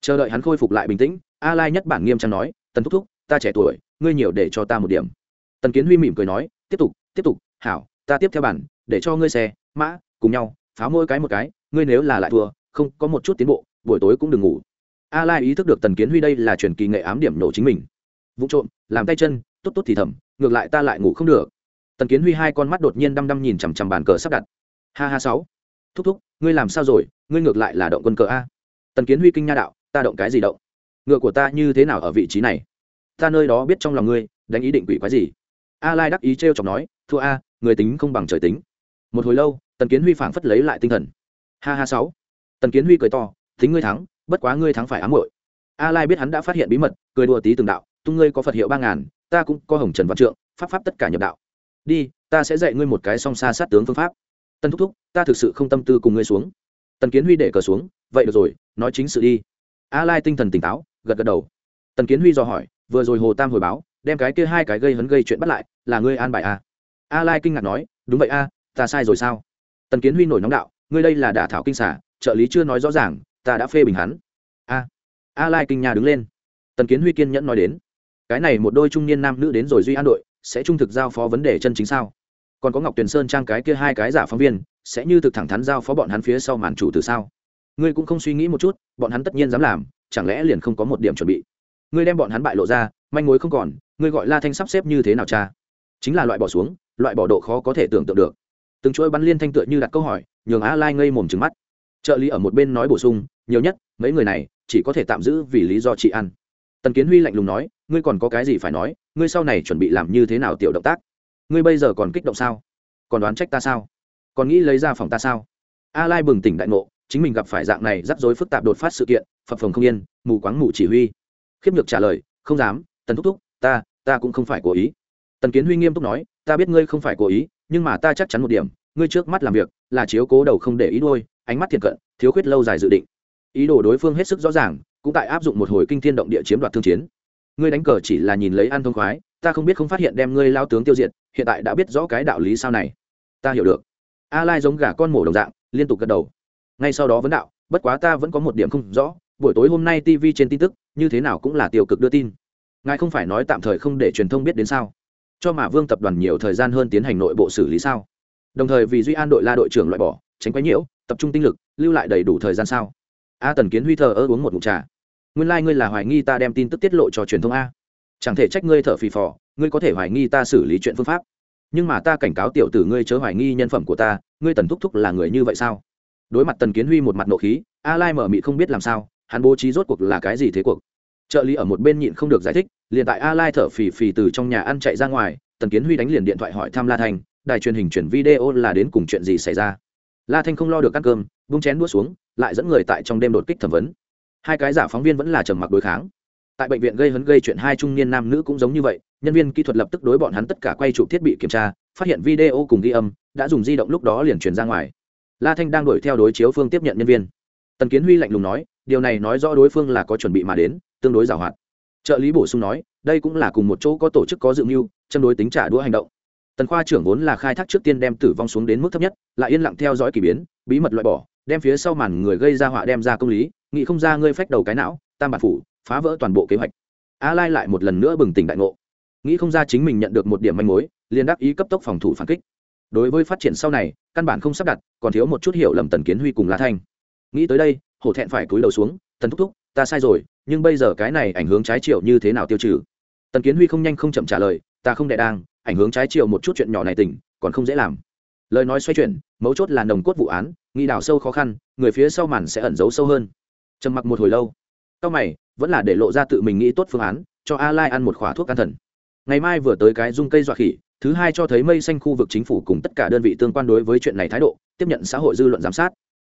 Chờ đợi hắn khôi phục lại bình tĩnh a lai nhất bản nghiêm trang nói, tần thúc thúc, ta trẻ tuổi, ngươi nhiều để cho ta một điểm tần kiến huy mỉm cười nói, tiếp tục tiếp tục, hảo, ta tiếp theo bản, để cho ngươi xe, mã, cùng nhau pháo mỗi cái một cái, ngươi nếu là lại thua, không, có một chút tiến bộ, buổi tối cũng đừng ngủ. A lai ý thức được tần kiến huy đây là truyền kỳ nghệ ám điểm nổ chính mình. Vụ trộm, làm tay chân, tốt tốt thì thầm, ngược lại ta lại ngủ không được. Tần kiến huy hai con mắt đột nhiên đăm đăm nhìn chằm chằm bàn cờ sắp đặt. Ha ha sáu. Thúc thúc, ngươi làm sao rồi, ngươi ngược lại là động quân cờ a. Tần kiến huy kinh nha đạo, ta động cái gì động? Ngựa của ta như thế nào ở vị trí này? Ta nơi đó biết trong lòng ngươi, đánh ý định quỷ quái gì? A lai đắc ý trêu chọc nói, thua a, người tính không bằng trời tính. Một hồi lâu, tần kiến huy phảng phất lấy lại tinh thần. Ha ha sáu. Tần kiến huy cười to, tính ngươi thắng, bất quá ngươi thắng phải ám muội. a lai biết hắn đã phát hiện bí mật, cười đùa tí từng đạo, tung ngươi có phật hiệu ba ngàn, ta cũng có hồng trần văn trượng, pháp pháp tất cả nhập đạo. Đi, ta sẽ dạy ngươi một cái song xa sát tướng phương pháp. Tân thúc thúc, ta thực sự không tâm tư cùng ngươi xuống. Tần kiến huy để cờ xuống, vậy được rồi, nói chính sự đi. A lai tinh thần tỉnh táo, gật gật đầu. Tần kiến huy dò hỏi, vừa rồi hồ tam hồi báo đem cái kia hai cái gây hấn gây chuyện bắt lại, là ngươi an bài a a lai kinh ngạc nói, đúng vậy a, ta sai rồi sao? Tần kiến huy nổi nóng đạo, ngươi đây là đả thảo kinh xả trợ lý chưa nói rõ ràng, ta đã phê bình hắn. A a lai kinh nhà đứng lên. Tần kiến huy kiên nhẫn nói đến, cái này một đôi trung niên nam nữ đến rồi duy an đội, sẽ trung thực giao phó vấn đề chân chính sao? Còn có ngọc tuyền sơn trang cái kia hai cái giả phóng viên, sẽ như thực thẳng thắn giao phó bọn hắn phía sau màn chủ từ sao? Ngươi cũng không suy nghĩ một chút, bọn hắn tất nhiên dám làm, chẳng lẽ liền không có một điểm chuẩn bị? Ngươi đem bọn hắn bại lộ ra manh mối không còn, ngươi gọi la thanh sắp xếp như thế nào cha? Chính là loại bỏ xuống, loại bỏ độ khó có thể tưởng tượng được. Từng chuỗi bắn liên thanh tựa như đặt câu hỏi, nhường a lai ngây mồm trừng mắt. Trợ lý ở một bên nói bổ sung, nhiều nhất, mấy người này, chỉ có thể tạm giữ vì lý do trị ăn tần kiến huy lạnh lùng nói, ngươi còn có cái gì phải nói, ngươi sau này chuẩn bị làm như thế nào tiểu động tác? Ngươi bây giờ còn kích động sao? Còn đoán trách ta sao? Còn nghĩ lấy ra phòng ta sao? A lai bừng tỉnh đại ngộ, chính mình gặp phải dạng này rắc rối phức tạp đột phát sự kiện, phập phồng không yên, mù quáng mù chỉ huy. Khiếp nhược trả lời, không dám tần thúc thúc, ta ta cũng không phải cố ý. Tần kiến huy nghiêm túc nói, ta biết ngươi không phải cố ý, nhưng mà ta chắc chắn một điểm, ngươi trước mắt làm việc là chiếu cố đầu không để ý đôi ánh mắt thiện cận, thiếu khuyết lâu dài dự định. Ý đồ đối phương hết sức rõ ràng, cũng tại áp dụng một hồi kinh thiên động địa chiếm đoạt thương chiến. Ngươi đánh cờ chỉ là nhìn lấy ăn thông khoái, ta không biết không phát hiện đem ngươi lao tướng tiêu diệt, hiện tại đã biết rõ cái đạo lý sao này. Ta hiểu được. A lai giống gà con mổ đồng dạng, liên tục gật đầu. Ngay sau đó vấn đạo, bất quá ta vẫn có một điểm không rõ, buổi tối hôm nay tv trên tin tức, như thế nào cũng là tiêu cực đưa tin ngài không phải nói tạm thời không để truyền thông biết đến sao? Cho mà vương tập đoàn nhiều thời gian hơn tiến hành nội bộ xử lý sao? Đồng thời vì duy an đội la đội trưởng loại bỏ, tránh quấy nhiễu, tập trung tinh lực, lưu lại đầy đủ thời gian sao? A tần kiến huy thờ ơ uống một mụt trà. Nguyên lai、like、ngươi là hoài nghi ta đem tin tức tiết lộ cho truyền thông a. Chẳng thể trách ngươi thở phì phò, ngươi có thể hoài nghi ta xử lý chuyện phương pháp. Nhưng mà ta cảnh cáo tiểu tử ngươi chớ hoài nghi nhân phẩm của ta, ngươi tần thúc thúc là người như vậy sao? Đối mặt tần kiến huy một mặt nộ khí, a lai mở mị không biết làm sao, hắn bố trí rốt cuộc là cái gì thế cuộc? Trợ lý ở một bên nhịn không được giải thích liền tại a lai thở phì phì từ trong nhà ăn chạy ra ngoài, tần kiến huy đánh liền điện thoại hỏi thăm la thanh, đài truyền hình chuyển video là đến cùng chuyện gì xảy ra. La thanh không lo được ăn cơm bung chén đua xuống, lại dẫn người tại trong đêm đột kích thẩm vấn. Hai cái giả phóng viên vẫn là trầm mặc đối kháng. Tại bệnh viện gây hấn gây chuyện hai trung niên nam nữ cũng giống như vậy, nhân viên kỹ thuật lập tức đối bọn hắn tất cả quay chụp thiết bị kiểm tra, phát hiện video cùng ghi âm, đã dùng di động lúc đó liền truyền ra ngoài. La thanh đang đuổi theo đối chiếu phương tiếp nhận nhân viên. Tần kiến huy lạnh lùng nói, điều này nói rõ đối phương là có chuẩn bị mà đến, tương đối giàu hoạt trợ lý bổ sung nói, đây cũng là cùng một chỗ có tổ chức có dự mưu, châm đối tính trả đũa hành động. Tần khoa trưởng vốn là khai thác trước tiên đem tử vong xuống đến mức thấp nhất, lại yên lặng theo dõi k ỳ biến, bí mật loại bỏ, đem phía sau màn người gây ra họa đem ra công lý, nghĩ không ra ngươi phách đầu cái não, tam bản phủ, phá vỡ toàn bộ kế hoạch. A lai lại một lần nữa bừng tỉnh đại ngộ. Nghĩ không ra chính mình nhận được một điểm manh mối, liền đáp ý cấp tốc phòng thủ phản kích. Đối với phát triển sau này, căn bản không sắp đặt, còn thiếu một chút hiểu lầm tần kiến huy cùng lá thanh. Nghĩ tới đây, hổ thẹn phải cúi đầu xuống, tần thúc thúc ta sai rồi, nhưng bây giờ cái này ảnh hưởng trái chiều như thế nào tiêu trừ? Tần kiến huy không nhanh không chậm trả lời, ta không đệ đang, ảnh hưởng trái chiều một chút chuyện nhỏ này tỉnh, còn không dễ làm. Lời nói xoay chuyển, mấu chốt là nồng cốt vụ án nghĩ đào sâu khó khăn, người phía sau màn sẽ ẩn giấu sâu hơn. Trầm mặc một hồi lâu. Sau mày, vẫn là để lộ ra tự mình nghĩ tốt phương án, cho a lai ăn một khóa thuốc an thần. Ngày mai vừa tới cái dung cây dọa khỉ, thứ hai cho thấy mây xanh khu vực chính phủ cùng tất cả đơn vị tương quan đối với chuyện này thái độ, tiếp nhận xã hội dư luận giám sát.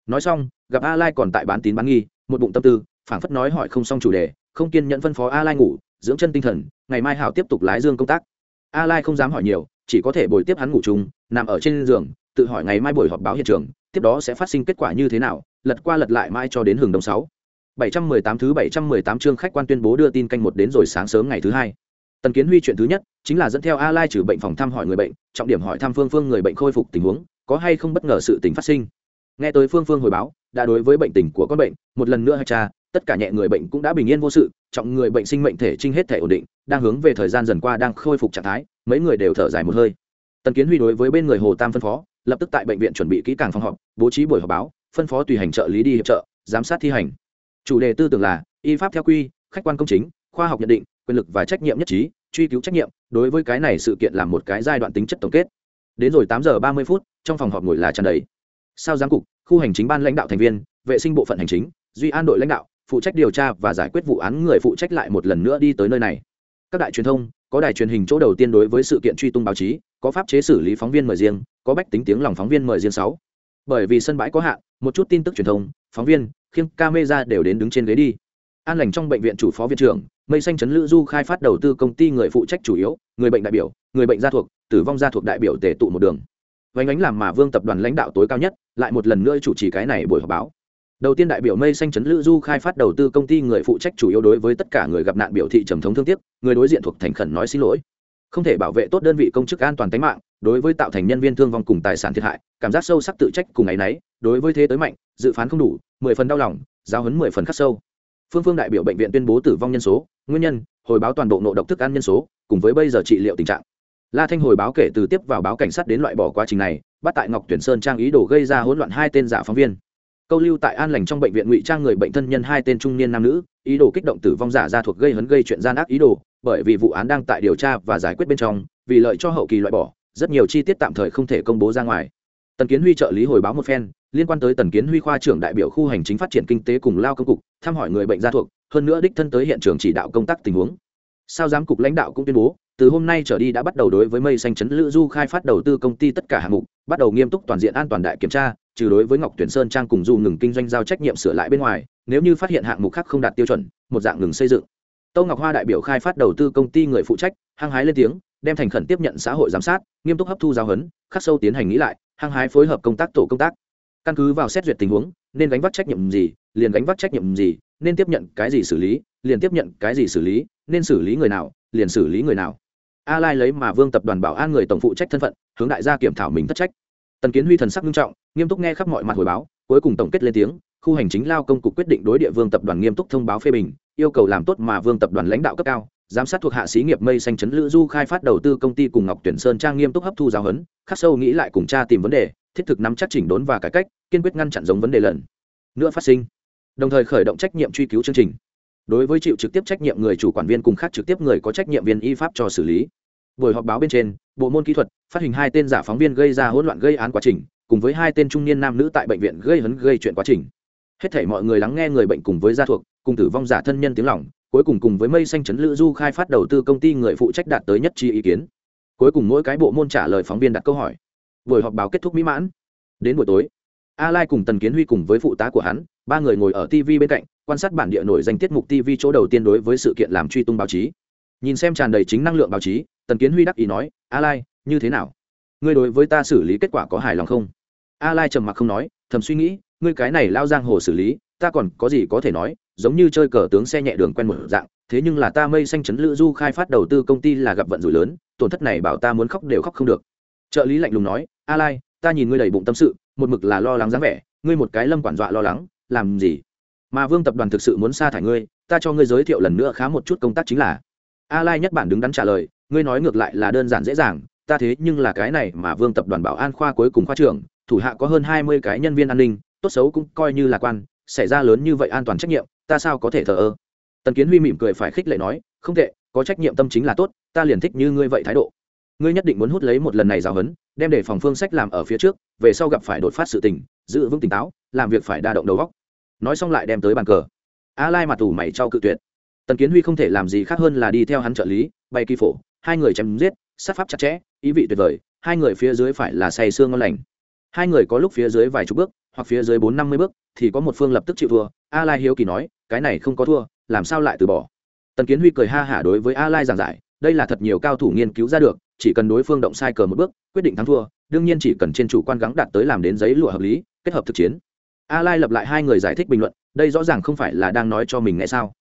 Nói xong, gặp a lai còn tại bán tín bán nghi một bụng tâm tư, phảng phất nói hỏi không xong chủ đề, không kiên nhẫn phân phó a lai ngủ, dưỡng chân tinh thần, ngày mai hảo tiếp tục lái dương công tác. A lai không dám hỏi nhiều, chỉ có thể bồi tiếp hắn ngủ chung, nằm ở trên giường, tự hỏi ngày mai buổi họp báo hiện trường, tiếp đó sẽ phát sinh kết quả như thế nào, lật qua lật lại mai cho đến hừng đồng sáu. 718 thứ 718 chương khách quan tuyên bố đưa tin canh một đến rồi sáng sớm ngày thứ hai. Tần kiến huy chuyện thứ nhất, chính là dẫn theo a lai trừ bệnh phòng thăm hỏi người bệnh, trọng điểm hỏi thăm phương phương người bệnh khôi phục tình huống, có hay không bất ngờ sự tình phát sinh. Nghe tới phương phương hồi báo đã đối với bệnh tình của con bệnh, một lần nữa hay cha tất cả nhẹ người bệnh cũng đã bình yên vô sự, trọng người bệnh sinh mệnh thể trinh hết thể ổn định, đang hướng về thời gian dần qua đang khôi phục trạng thái, mấy người đều thở dài một hơi. Tần kiến huy đối với bên người hồ tam phân phó, lập tức tại bệnh viện chuẩn bị kỹ càng phòng họp, bố trí buổi họp báo, phân phó tùy hành trợ lý đi hiệp trợ, giám sát thi hành. Chủ đề tư tưởng là, y pháp theo quy, khách quan công chính, khoa học nhận định, quyền lực và trách nhiệm nhất trí, truy cứu trách nhiệm, đối với cái này sự kiện là một cái giai đoạn tính chất tổng kết. Đến rồi tám giờ ba mươi phút, trong phòng họp ngồi là tràn đầy sao giám cục, khu hành chính ban lãnh đạo thành viên, vệ sinh bộ phận hành chính, duy an đội lãnh đạo, phụ trách điều tra và giải quyết vụ án người phụ trách lại một lần nữa đi tới nơi này. Các đại truyền thông, có đài truyền hình chỗ đầu tiên đối với sự kiện truy tung báo chí, có pháp chế xử lý phóng viên mời riêng, có bách tính tiếng lòng phóng viên mời riêng sáu. Bởi vì sân bãi có hạn, một chút tin tức truyền thông, phóng viên, khiêng camera đều đến đứng trên ghế đi. An lành trong bệnh viện chủ phó viện trưởng, mây xanh trấn lữ du khai phát đầu tư công ty người phụ trách chủ yếu, người bệnh đại biểu, người bệnh gia thuộc, tử vong gia thuộc đại biểu tề tụ một đường vánh ánh làm mà vương tập đoàn lãnh đạo tối cao nhất, lại một lần nữa chủ trì cái này buổi họp báo. Đầu tiên đại biểu mây xanh trấn lữ du khai phát đầu tư công ty người phụ trách chủ yếu đối với tất cả người gặp nạn biểu thị trầm thống thương tiếc, người đối diện thuộc thành khẩn nói xin lỗi. Không thể bảo vệ tốt đơn vị công chức an toàn tính mạng, đối với tạo thành nhân viên thương vong cùng tài sản thiệt hại, cảm giác sâu sắc tự trách cùng ngày nấy đối với thế tới mạnh, dự phán không đủ, mười phần đau lòng, giáo hấn mười phần khắc sâu. Phương phương đại biểu bệnh viện tuyên bố tử vong nhân số, nguyên nhân, hồi báo toàn bộ nộ độc thức ăn nhân số, cùng với bây giờ trị liệu tình trạng la thanh hồi báo kể từ tiếp vào báo cảnh sát đến loại bỏ quá trình này, bắt tại ngọc tuyển sơn trang ý đồ gây ra hỗn loạn hai tên giả phóng viên. Câu lưu tại an lành trong bệnh viện ngụy trang người bệnh thân nhân hai tên trung niên nam nữ, ý đồ kích động tử vong giả ra thuộc gây hấn gây chuyện gian ác ý đồ, bởi vì vụ án đang tại điều tra và giải quyết bên trong, vì lợi cho hậu kỳ loại bỏ, rất nhiều chi tiết tạm thời không thể công bố ra ngoài. Tần kiến huy trợ lý hồi báo một phen, liên quan tới tần kiến huy khoa trưởng đại biểu khu hành chính phát triển kinh tế cùng lao công cục, thăm hỏi người bệnh gia thuộc, hơn nữa đích thân tới hiện trường chỉ đạo công tác tình huống sao giám cục lãnh đạo cũng tuyên bố từ hôm nay trở đi đã bắt đầu đối với mây xanh chấn lữ du khai phát đầu tư công ty tất cả hạng mục bắt đầu nghiêm túc toàn diện an toàn đại kiểm tra trừ đối với ngọc tuyển sơn trang cùng du ngừng kinh doanh giao trách nhiệm sửa lại bên ngoài nếu như phát hiện hạng mục khác không đạt tiêu chuẩn một dạng ngừng xây dựng Tô Ngọc Hoa đại biểu khai phát đầu tư công ty người phụ trách, hăng hái lên tiếng, đem thành khẩn tiếp nhận xã hội giám sát, nghiêm túc hấp thu giáo huấn, khắc sâu tiến hành nghĩ lại, hăng hái phối hợp công tác tổ công tác. Căn cứ vào xét duyệt tình huống, nên gánh vác trách nhiệm gì, liền gánh vác trách nhiệm gì, nên tiếp nhận cái gì xử lý, liền tiếp nhận cái gì xử lý, nên xử lý người nào, liền xử lý người nào. A Lai lấy mà Vương tập đoàn bảo an người tổng phụ trách thân phận, hướng đại gia kiểm thảo mình thất trách. Tần Kiến Huy thần sắc nghiêm trọng, nghiêm túc nghe khắp mọi mặt hồi báo, cuối cùng tổng kết lên tiếng, khu hành chính lao công cục quyết định đối địa vương tập đoàn nghiêm túc thông báo phê bình yêu cầu làm tốt mà vương tập đoàn lãnh đạo cấp cao giám sát thuộc hạ sĩ nghiệp mây xanh chấn lữ du khai phát đầu tư công ty cùng ngọc tuyển sơn trang nghiêm túc hấp thu giáo huấn khắc sâu nghĩ lại cùng cha tìm vấn đề thiết thực nắm chắc chỉnh đốn và cải cách, kiên quyết ngăn chặn giống vấn đề lần nữa phát sinh, đồng thời khởi động trách nhiệm truy cứu chương trình. Đối với chịu trực tiếp trách nhiệm người chủ quản viên cùng khác trực tiếp người có trách nhiệm viên y pháp cho xử lý. Buổi họp báo bên trên, bộ môn kỹ thuật phát hình hai tên giả phóng viên gây ra hỗn loạn gây án quá trình, cùng với hai tên trung niên nam nữ tại bệnh viện gây hấn gây chuyện quá trình. Hết thể mọi người lắng nghe người bệnh cùng với gia thuộc, cùng tử vong giả thân nhân tiếng lòng, cuối cùng cùng với mây xanh chấn lữ du khai phát đầu tư công ty người phụ trách đạt tới nhất trí ý kiến. Cuối cùng mỗi cái bộ môn trả lời phóng viên đặt câu hỏi buổi họp báo kết thúc mỹ mãn. Đến buổi tối, a lai cùng tần kiến huy cùng với phụ tá của hắn, ba người ngồi ở tv bên cạnh, quan sát bản địa nổi danh tiết mục tv chỗ đầu tiên đối với sự kiện làm truy tung báo chí. Nhìn xem tràn đầy chính năng lượng báo chí, tần kiến huy đắc ý nói, a lai, như thế nào? Ngươi đối với ta xử lý kết quả có hài lòng không? A lai trầm mặc không nói, thầm suy nghĩ, ngươi cái này lao giang hồ xử lý, ta còn có gì có thể nói, giống như chơi cờ tướng xe nhẹ đường quen một dạng, thế nhưng là ta mây xanh chấn lữ du khai phát đầu tư công ty là gặp vận rủi lớn, tổn thất này bảo ta muốn khóc đều khóc không được trợ lý lạnh lùng nói, a lai, ta nhìn ngươi đầy bụng tâm sự, một mực là lo lắng dáng vẻ, ngươi một cái lâm quản dọa lo lắng, làm gì? Mà vương tập đoàn thực sự muốn sa thải ngươi, ta cho ngươi giới thiệu lần nữa khá một chút công tác chính là. A lai nhất bản đứng đắn trả lời, ngươi nói ngược lại là đơn giản dễ dàng, ta thế nhưng là cái này mà vương tập đoàn bảo an khoa cuối cùng khoa trưởng, thủ hạ có hơn hai mươi cái nhân viên an ninh, tốt xấu cũng coi như là quan, xảy ra lớn như vậy an toàn trách nhiệm, ta sao có thể thờ ơ? Tần kiến huy mỉm cười phải khích lệ nói, không tệ, có trách nhiệm tâm chính là tốt, ta liền thích như ngươi vậy thái độ ngươi nhất định muốn hút lấy một lần này giáo huấn, đem để phòng phương sách làm ở phía trước, về sau gặp phải đột phát sự tình, giữ vững tỉnh táo, làm việc phải đa động đầu góc nói xong lại đem tới bàn cờ. A lai mặt tù mày trao cự tuyệt. Tần kiến huy không thể làm gì khác hơn là đi theo hắn trợ lý, bay kỳ phổ, hai người chém giết, sát pháp chặt chẽ, ý vị tuyệt vời, hai người phía dưới phải là say xương ngon lành. Hai người có lúc phía dưới vài chục bước, hoặc phía dưới bốn năm mươi bước, thì có một phương lập tức chịu thua. A lai hiếu kỳ nói, cái này không có thua, làm sao lại từ bỏ? Tần kiến huy cười ha hả đối với a lai giảng giải đây là thật nhiều cao thủ nghiên cứu ra được, chỉ cần đối phương động sai cờ một bước, quyết định thắng thua, đương nhiên chỉ cần trên chủ quan gắng đạt tới làm đến giấy lụa hợp lý, kết hợp thực chiến. A lai lập lại hai người giải thích bình luận, đây rõ ràng không phải là đang nói cho mình nghe sao?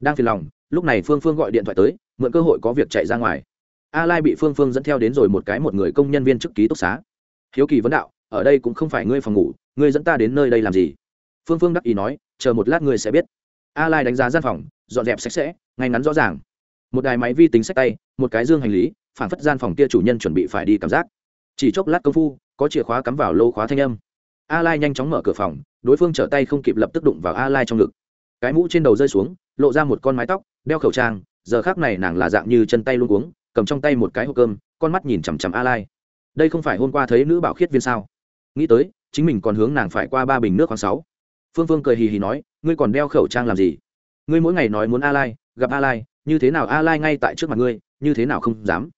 Đang phiền lòng, lúc này phương phương gọi điện thoại tới, mượn cơ hội có việc chạy ra ngoài. A lai bị phương phương dẫn theo đến rồi một cái một người công nhân viên chức ký túc xá. Hiếu kỳ vấn đạo, ở đây cũng không phải ngươi phòng ngủ, ngươi dẫn ta đến nơi đây làm gì? Phương phương đắc ý nói, chờ một lát ngươi sẽ biết. A lai đánh giá gian phòng, dọn dẹp sạch sẽ, ngay ngắn rõ ràng một đài máy vi tính sách tay, một cái dương hành lý, phản phất gian phòng kia chủ nhân chuẩn bị phải đi cảm giác. Chỉ chốc lát công phu, có chìa khóa cắm vào lô khóa thanh âm. A lai nhanh chóng mở cửa phòng, đối phương trở tay không kịp lập tức đụng vào a lai trong ngực. Cái mũ trên đầu rơi xuống, lộ ra một con mái tóc, đeo khẩu trang, giờ khác này nàng là dạng như chân tay luôn uống cầm trong tay một cái hộp cơm, con mắt nhìn chằm chằm a lai đây không phải hôm qua thấy nữ bảo khiết viên sao? Nghĩ tới, chính mình còn hướng nàng phải qua ba bình nước khoảng sáu. Phương phương cười hì hì nói, ngươi còn đeo khẩu trang làm gì? Ngươi mỗi ngày nói muốn a lai gặp a lai như thế nào a lai ngay tại trước mặt ngươi như thế nào không dám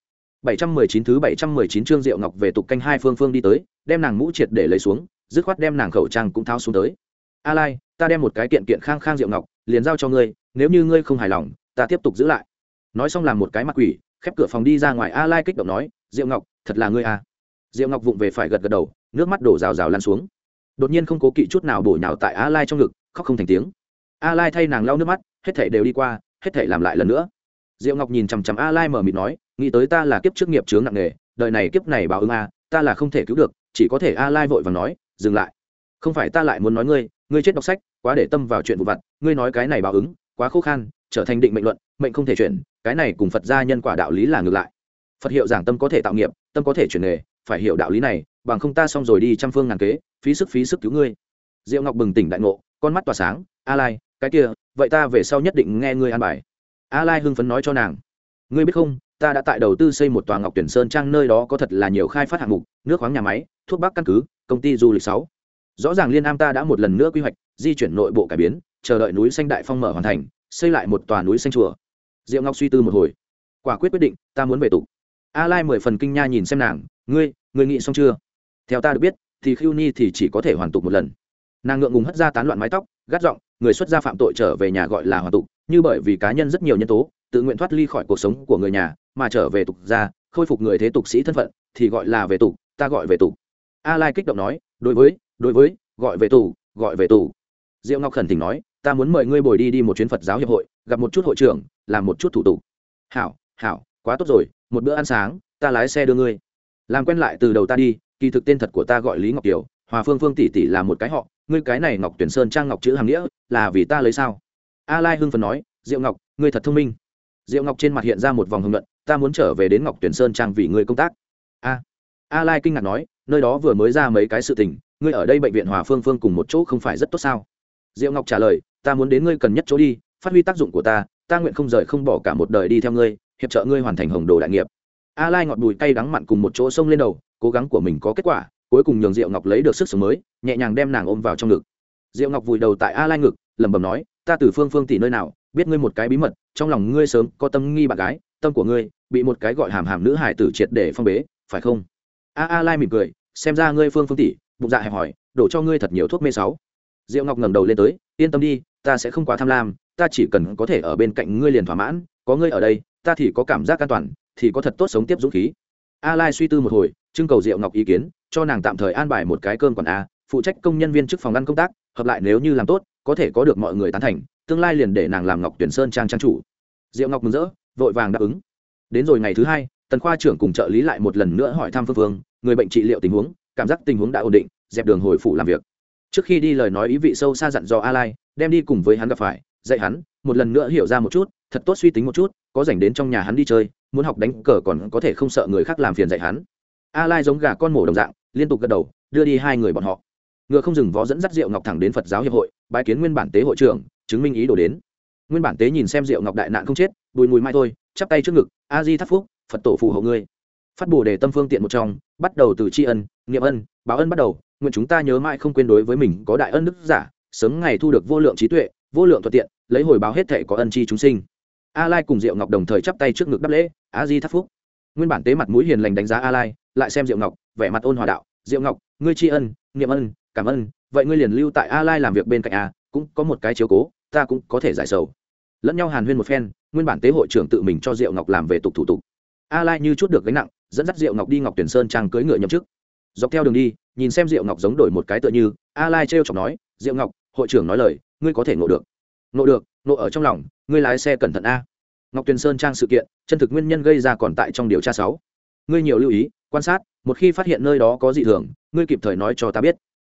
719 thứ 719 chương Diệu Ngọc về tục canh hai phương phương đi tới, đem nàng mũ triệt để lấy xuống, dứt khoát đem nàng khẩu trang cũng tháo xuống tới. A Lai, ta đem một cái kiện kiện khang khang Diệu Ngọc, liền giao cho ngươi, nếu như ngươi không hài lòng, ta tiếp tục giữ lại. Nói xong làm một cái mặt quỷ, khép cửa phòng đi ra ngoài A Lai kích động nói, Diệu Ngọc, thật là ngươi à? Diệu Ngọc vụng về phải gật gật đầu, nước mắt đổ rào rào lan xuống. Đột nhiên không cố kỵ chút nào bổ nhào tại A Lai trong ngực, khóc không thành tiếng. A Lai thay nàng lau nước mắt, hết thảy đều đi qua, hết thể làm lại lần nữa. Diệu Ngọc nhìn chằm chằm A Lai mờ mịt nói, nghĩ tới ta là kiếp trước nghiệp chướng nặng nghề, đời này kiếp này báo ứng a ta là không thể cứu được chỉ có thể a lai vội vàng nói dừng lại. Không phải ta lại muốn nói ngươi ngươi chết đọc sách quá để tâm vào chuyện vụ vặt ngươi nói cái này báo ứng quá khô khan, trở thành định mệnh luận mệnh không thể chuyển cái này cùng phật gia nhân quả đạo lý là ngược lại. Phật hiệu giảng tâm có thể tạo nghiệp tâm có thể chuyển nghề phải hiểu đạo lý này bằng không ta xong rồi đi trăm phương ngàn kế phí sức phí sức cứu ngươi. Diệu ngọc bừng tỉnh đại ngộ con mắt tỏa sáng a lai cái kia vậy ta về sau nhất định nghe ngươi an bài. A lai hưng phấn nói cho nàng. Ngươi biết không, ta đã tại đầu tư xây một tòa ngọc tuyển sơn trang nơi đó có thật là nhiều khai phát hạng mục, nước khoáng nhà máy, thuốc bắc căn cứ, công ty du lịch sáu. Rõ ràng liên am ta đã một lần nữa quy hoạch, di chuyển nội bộ cải biến, chờ đợi núi xanh đại phong mở hoàn thành, xây lại một tòa núi xanh chùa. Diệu ngọc suy tư một hồi. Quả quyết quyết định, ta muốn về tục a lai mười phần kinh nha nhìn xem nàng. Ngươi ngươi nghĩ xong chưa? Theo ta được biết, thì khiêu ni thì chỉ có thể hoàn tục một lần. Nàng ngượng ngùng hất ra tán loạn mái tóc gắt giọng người xuất gia phạm tội trở về nhà gọi là hoàn tục như bởi vì cá nhân rất nhiều nhân tố tự nguyện thoát ly khỏi cuộc sống của người nhà mà trở về tục gia, khôi phục người thế tục sĩ thân phận thì gọi là về tục ta gọi về tục. A lai kích động nói đối với đối với gọi về tù gọi về tù. Diệu ngọc khẩn thỉnh nói ta muốn mời ngươi bồi đi đi một chuyến phật giáo hiệp hội gặp một chút hội trưởng làm một chút thủ tục. Hảo hảo quá tốt rồi một bữa ăn sáng ta lái xe đưa ngươi. Làm quen lại từ đầu ta đi kỳ thực tên thật của ta gọi lý ngọc kiều hòa phương phương tỷ tỷ là một cái họ ngươi cái này ngọc tuyển sơn trang ngọc chữ hàng nghĩa là vì ta lấy sao? A lai hưng phần nói, diệu ngọc, ngươi thật thông minh. Diệu ngọc trên mặt hiện ra một vòng hưng luận, ta muốn trở về đến ngọc tuyển sơn trang vì ngươi công tác. A a lai kinh ngạc nói, nơi đó vừa mới ra mấy cái sự tình, ngươi ở đây bệnh viện hòa phương phương cùng một chỗ không phải rất tốt sao? Diệu ngọc trả lời, ta muốn đến ngươi cần nhất chỗ đi, phát huy tác dụng của ta ta nguyện không rời không bỏ cả một đời đi theo ngươi, hiệp trợ ngươi hoàn thành hồng đồ đại nghiệp. A lai ngọt bùi cay đắng mặn cùng một chỗ sông lên đầu, cố gắng của mình có kết quả cuối cùng nhường diệu ngọc lấy được sức sống mới, nhẹ nhàng đem nàng ôm vào trong ngực. Diệu ngọc vùi đầu tại a lai ngực, lẩm bẩm nói, ta từ phương phương tỷ nơi nào, biết ngươi một cái bí mật, trong lòng ngươi sớm có tâm nghi bạn gái, tâm của ngươi bị một cái gọi hàm hàm nữ hải tử triệt để phong bế, phải không? A a lai mỉm cười, xem ra ngươi phương phương tỷ, bụng dạ hẹp hỏi đổ cho ngươi thật nhiều thuốc mê sáu. Diệu ngọc ngẩng đầu lên tới, yên tâm đi, ta sẽ không quá tham lam, ta chỉ cần có thể ở bên cạnh ngươi liền thỏa mãn, có ngươi ở đây, ta thì có cảm giác an toàn, thì có thật tốt sống tiếp dũng khí. A lai suy tư một hồi, trưng cầu diệu ngọc ý kiến cho nàng tạm thời an bài một cái cơm còn a, phụ trách công nhân viên chức phòng ăn công tác, hợp lại nếu như làm tốt, có thể có được mọi người tán thành, tương lai liền để nàng làm ngọc tuyển sơn trang trang chủ. Diệu ngọc mừng rỡ, vội vàng đáp ứng. Đến rồi ngày thứ hai, tần khoa trưởng cùng trợ lý lại một lần nữa hỏi thăm phương phương, người bệnh trị liệu tình huống, cảm giác tình huống đã ổn định, dẹp đường hồi phủ làm việc. Trước khi đi lời nói ý vị sâu xa dặn do a lai, đem đi cùng với hắn gặp phải, dạy hắn, một lần nữa hiểu ra một chút, thật tốt suy tính một chút, có dành đến trong nhà hắn đi chơi, muốn học đánh cờ còn có thể không sợ người khác làm phiền dạy hắn. A lai giống gà con mổ đồng dạng liên tục gật đầu, đưa đi hai người bọn họ. Ngựa không dừng vó dẫn dắt Diệu ngọc thẳng đến phật giáo hiệp hội bãi kiến nguyên bản tế hội trưởng, chứng minh ý đồ đến. Nguyên bản tế nhìn xem Diệu ngọc đại nạn không chết, bùi mùi mai thôi, chắp tay trước ngực, a di thắt phúc, phật tổ phù hộ ngươi. Phát bồ đề tâm phương tiện một trong, bắt đầu từ tri ân nghiệm ân, báo ân bắt đầu, nguyện chúng ta nhớ mãi không quên đối với mình có đại ân đức giả, sớm ngày thu được vô lượng trí tuệ, vô lượng thuận tiện, lấy hồi báo hết thệ có ân chi chúng sinh. A lai cùng diệu ngọc đồng thời chắp tay trước ngực đáp lễ, a di thắt phúc. Nguyên bản tế mặt mũi hiền lành đánh giá a lai, lại xem diệu ngọc vẻ mặt ôn hòa đạo, diệu ngọc, ngươi tri ân nghiệm ân, cảm ơn, vậy ngươi liền lưu tại a lai làm việc bên cạnh a, cũng có một cái chiếu cố, ta cũng có thể giải sầu. Lẫn nhau hàn huyên một phen, nguyên bản tế hội trưởng tự mình cho diệu ngọc làm về tục thủ tục. A lai như chút được gánh nặng, dẫn dắt diệu ngọc đi ngọc tuyển sơn trang cưới ngựa nhậm chức. Dọc theo đường đi, nhìn xem diệu ngọc giống đổi một cái tựa như, a lai trêu chọc nói, diệu ngọc, hội trưởng nói lời, ngươi có thể ngộ được. Ngộ được, ngộ ở trong lòng, ngươi lái xe cẩn thận a. Ngọc tuyền sơn trang sự kiện, chân thực nguyên nhân gây ra còn tại trong điều tra sáu. Ngươi nhiều lưu ý quan sát, một khi phát hiện nơi đó có dị thường, ngươi kịp thời nói cho ta biết.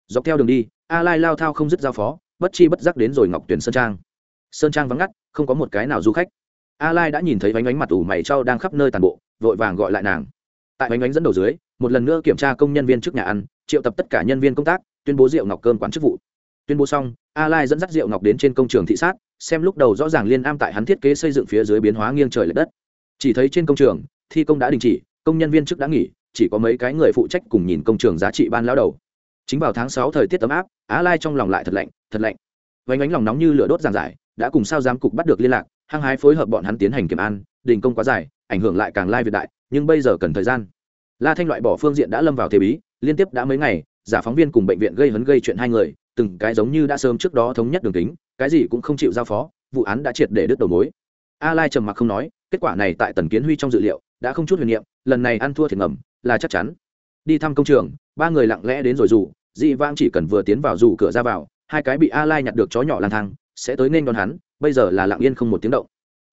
Dọc theo đường đi, a lai lao thao không dứt giao phó, bất chi bất giác đến rồi ngọc tuyển sơn trang. Sơn trang vắng ngắt, không có một cái nào du khách. A lai đã nhìn thấy vánh vánh mặt ủ mày trao đang khắp nơi tàn bộ, vội vàng gọi lại nàng. Tại vánh vánh dẫn đầu dưới, một lần nữa kiểm tra công nhân viên trước nhà ăn, triệu tập tất cả nhân viên công tác, tuyên bố rượu ngọc cơm quán chức vụ. Tuyên bố xong, a lai dẫn dắt rượu ngọc đến trên công trường thị sát, xem lúc đầu rõ ràng liên am tại hắn thiết kế xây dựng phía dưới biến hóa nghiêng trời l ệ đất. Chỉ thấy trên công trường, thi công đã đình chỉ, công nhân viên chức đã nghỉ chỉ có mấy cái người phụ trách cùng nhìn công trường giá trị ban lão đầu. Chính vào tháng sáu thời tiết ấm áp, á lai trong lòng lại thật lạnh thật lạnh. Vánh ánh lòng nóng như lửa đốt giàn giải, đã cùng sao giám cục bắt được liên lạc, hăng hái phối hợp bọn hắn tiến hành kiểm an, đình công quá dài, ảnh hưởng lại càng lai việt đại, nhưng bây giờ cần thời gian. La thanh loại bỏ phương diện đã lâm vào thế bí, liên tiếp đã mấy ngày, giả phóng viên cùng bệnh viện gây hấn gây chuyện hai người, từng cái giống như đã sớm trước đó thống nhất đường tính cái gì cũng không chịu giao phó, vụ án đã triệt để đứt đầu mối. A lai trầm mặc không nói, kết quả này tại tần kiến huy trong dự liệu, đã không chút huyền niệm, lần này ăn thua thiệt ngầm là chắc chắn. Đi thăm công trường, ba người lặng lẽ đến rồi dù, dị vang chỉ cần vừa tiến vào dù cửa ra vào, hai cái bị a lai nhặt được chó nhỏ lang thang, sẽ tới nên đón hắn, bây giờ là lặng yên không một tiếng động.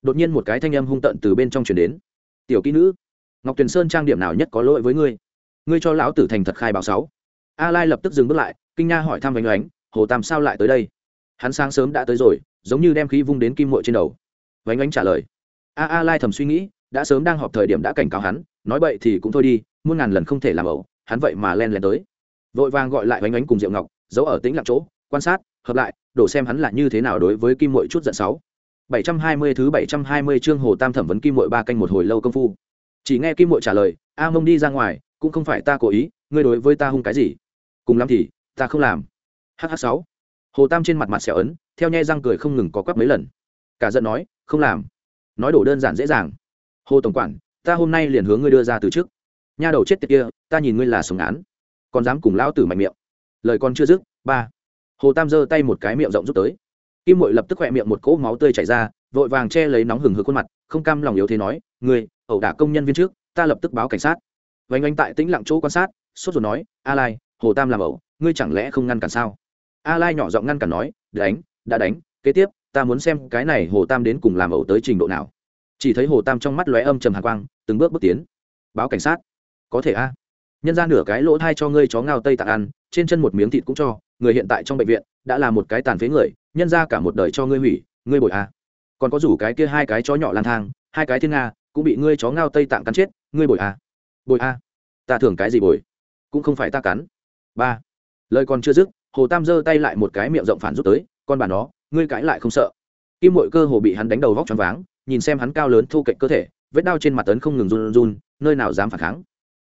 Đột nhiên một cái thanh âm hung tận từ bên trong chuyển đến. Tiểu kỹ nữ, ngọc tuyền sơn trang điểm nào nhất có lỗi với ngươi? Ngươi cho lão tử thành thật khai báo sáu. A lai lập tức dừng bước lại, kinh nha hỏi thăm vánh oánh hồ tam sao lại tới đây? Hắn sáng sớm đã tới rồi, giống như đem khí vung đến kim muội trên đầu. Vánh oánh trả lời. A a lai thầm suy nghĩ, đã sớm đang họp thời điểm đã cảnh cáo hắn, nói bậy thì cũng thôi đi muôn ngàn lần không thể làm ẩu hắn vậy mà len lén tới vội vàng gọi lại Bánh oánh cùng diệu ngọc giấu ở tĩnh lặng chỗ quan sát hợp lại đổ xem hắn là như thế nào đối với kim mội chút giận sáu 720 thứ 720 chương Hồ Tam thẩm vấn Kim Mội ba canh một hồi lâu công phu. Chỉ nghe Kim Mội trả lời, "A Mông đi ra ngoài, cũng không phải ta cố ý, ngươi đối với ta hung cái gì? Cùng lắm thì, ta không làm." hh sáu Hồ Tam trên mặt mặt xẻo ấn, theo nhe răng cười không ngừng có quắp mấy lần. Cả giận nói, "Không làm." Nói đổ đơn giản dễ dàng. "Hồ tổng quản, ta hôm nay liền hướng ngươi đưa ra từ trước. Nha đầu chết tiệt kia, ta nhìn ngươi là sống án, còn dám cùng lão tử mạnh miệng." Lời còn chưa dứt, ba. Hồ Tam giơ tay một cái miệng rộng rút tới. Kim mội lập tức khỏe miệng một cỗ máu tươi chảy ra vội vàng che lấy nóng hừng hực khuôn mặt không cam lòng yếu thế nói người ẩu đả công nhân viên trước ta lập tức báo cảnh sát. Vánh anh tại tĩnh lặng chỗ quan sát sốt rồi nói a lai hồ tam làm ẩu ngươi chẳng lẽ không ngăn cản sao? A lai nhỏ giọng ngăn cản nói đánh đã đánh kế tiếp ta muốn xem cái này hồ tam đến cùng làm ẩu tới trình độ nào. Chỉ thấy hồ tam trong mắt lóe âm trầm hàn quang từng bước bước tiến. Báo cảnh sát có thể a. Nhân ra nửa cái lỗ thai cho ngươi chó ngao tây tặng ăn, trên chân một miếng thịt cũng cho, người hiện tại trong bệnh viện, đã là một cái tàn phế người, nhân ra cả một đời cho ngươi hủy, ngươi bội à. còn có rủ cái kia hai cái chó nhỏ lang thang, hai cái thiên nga, cũng bị ngươi chó ngao tây tạng cắn chết, ngươi bội à. bội a. Ta thường cái gì bồi? Cũng không phải ta cắn. Ba. Lời còn chưa dứt, hồ tam giơ tay lại một cái miệng rộng phản rút tới, con bà nó, ngươi cãi lại không sợ. Kim mội cơ hồ bị hắn đánh đầu vóc choáng váng, nhìn xem hắn cao lớn thu cạnh cơ thể, vết đau trên mặt tấn không ngừng run run, nơi nào dám phản kháng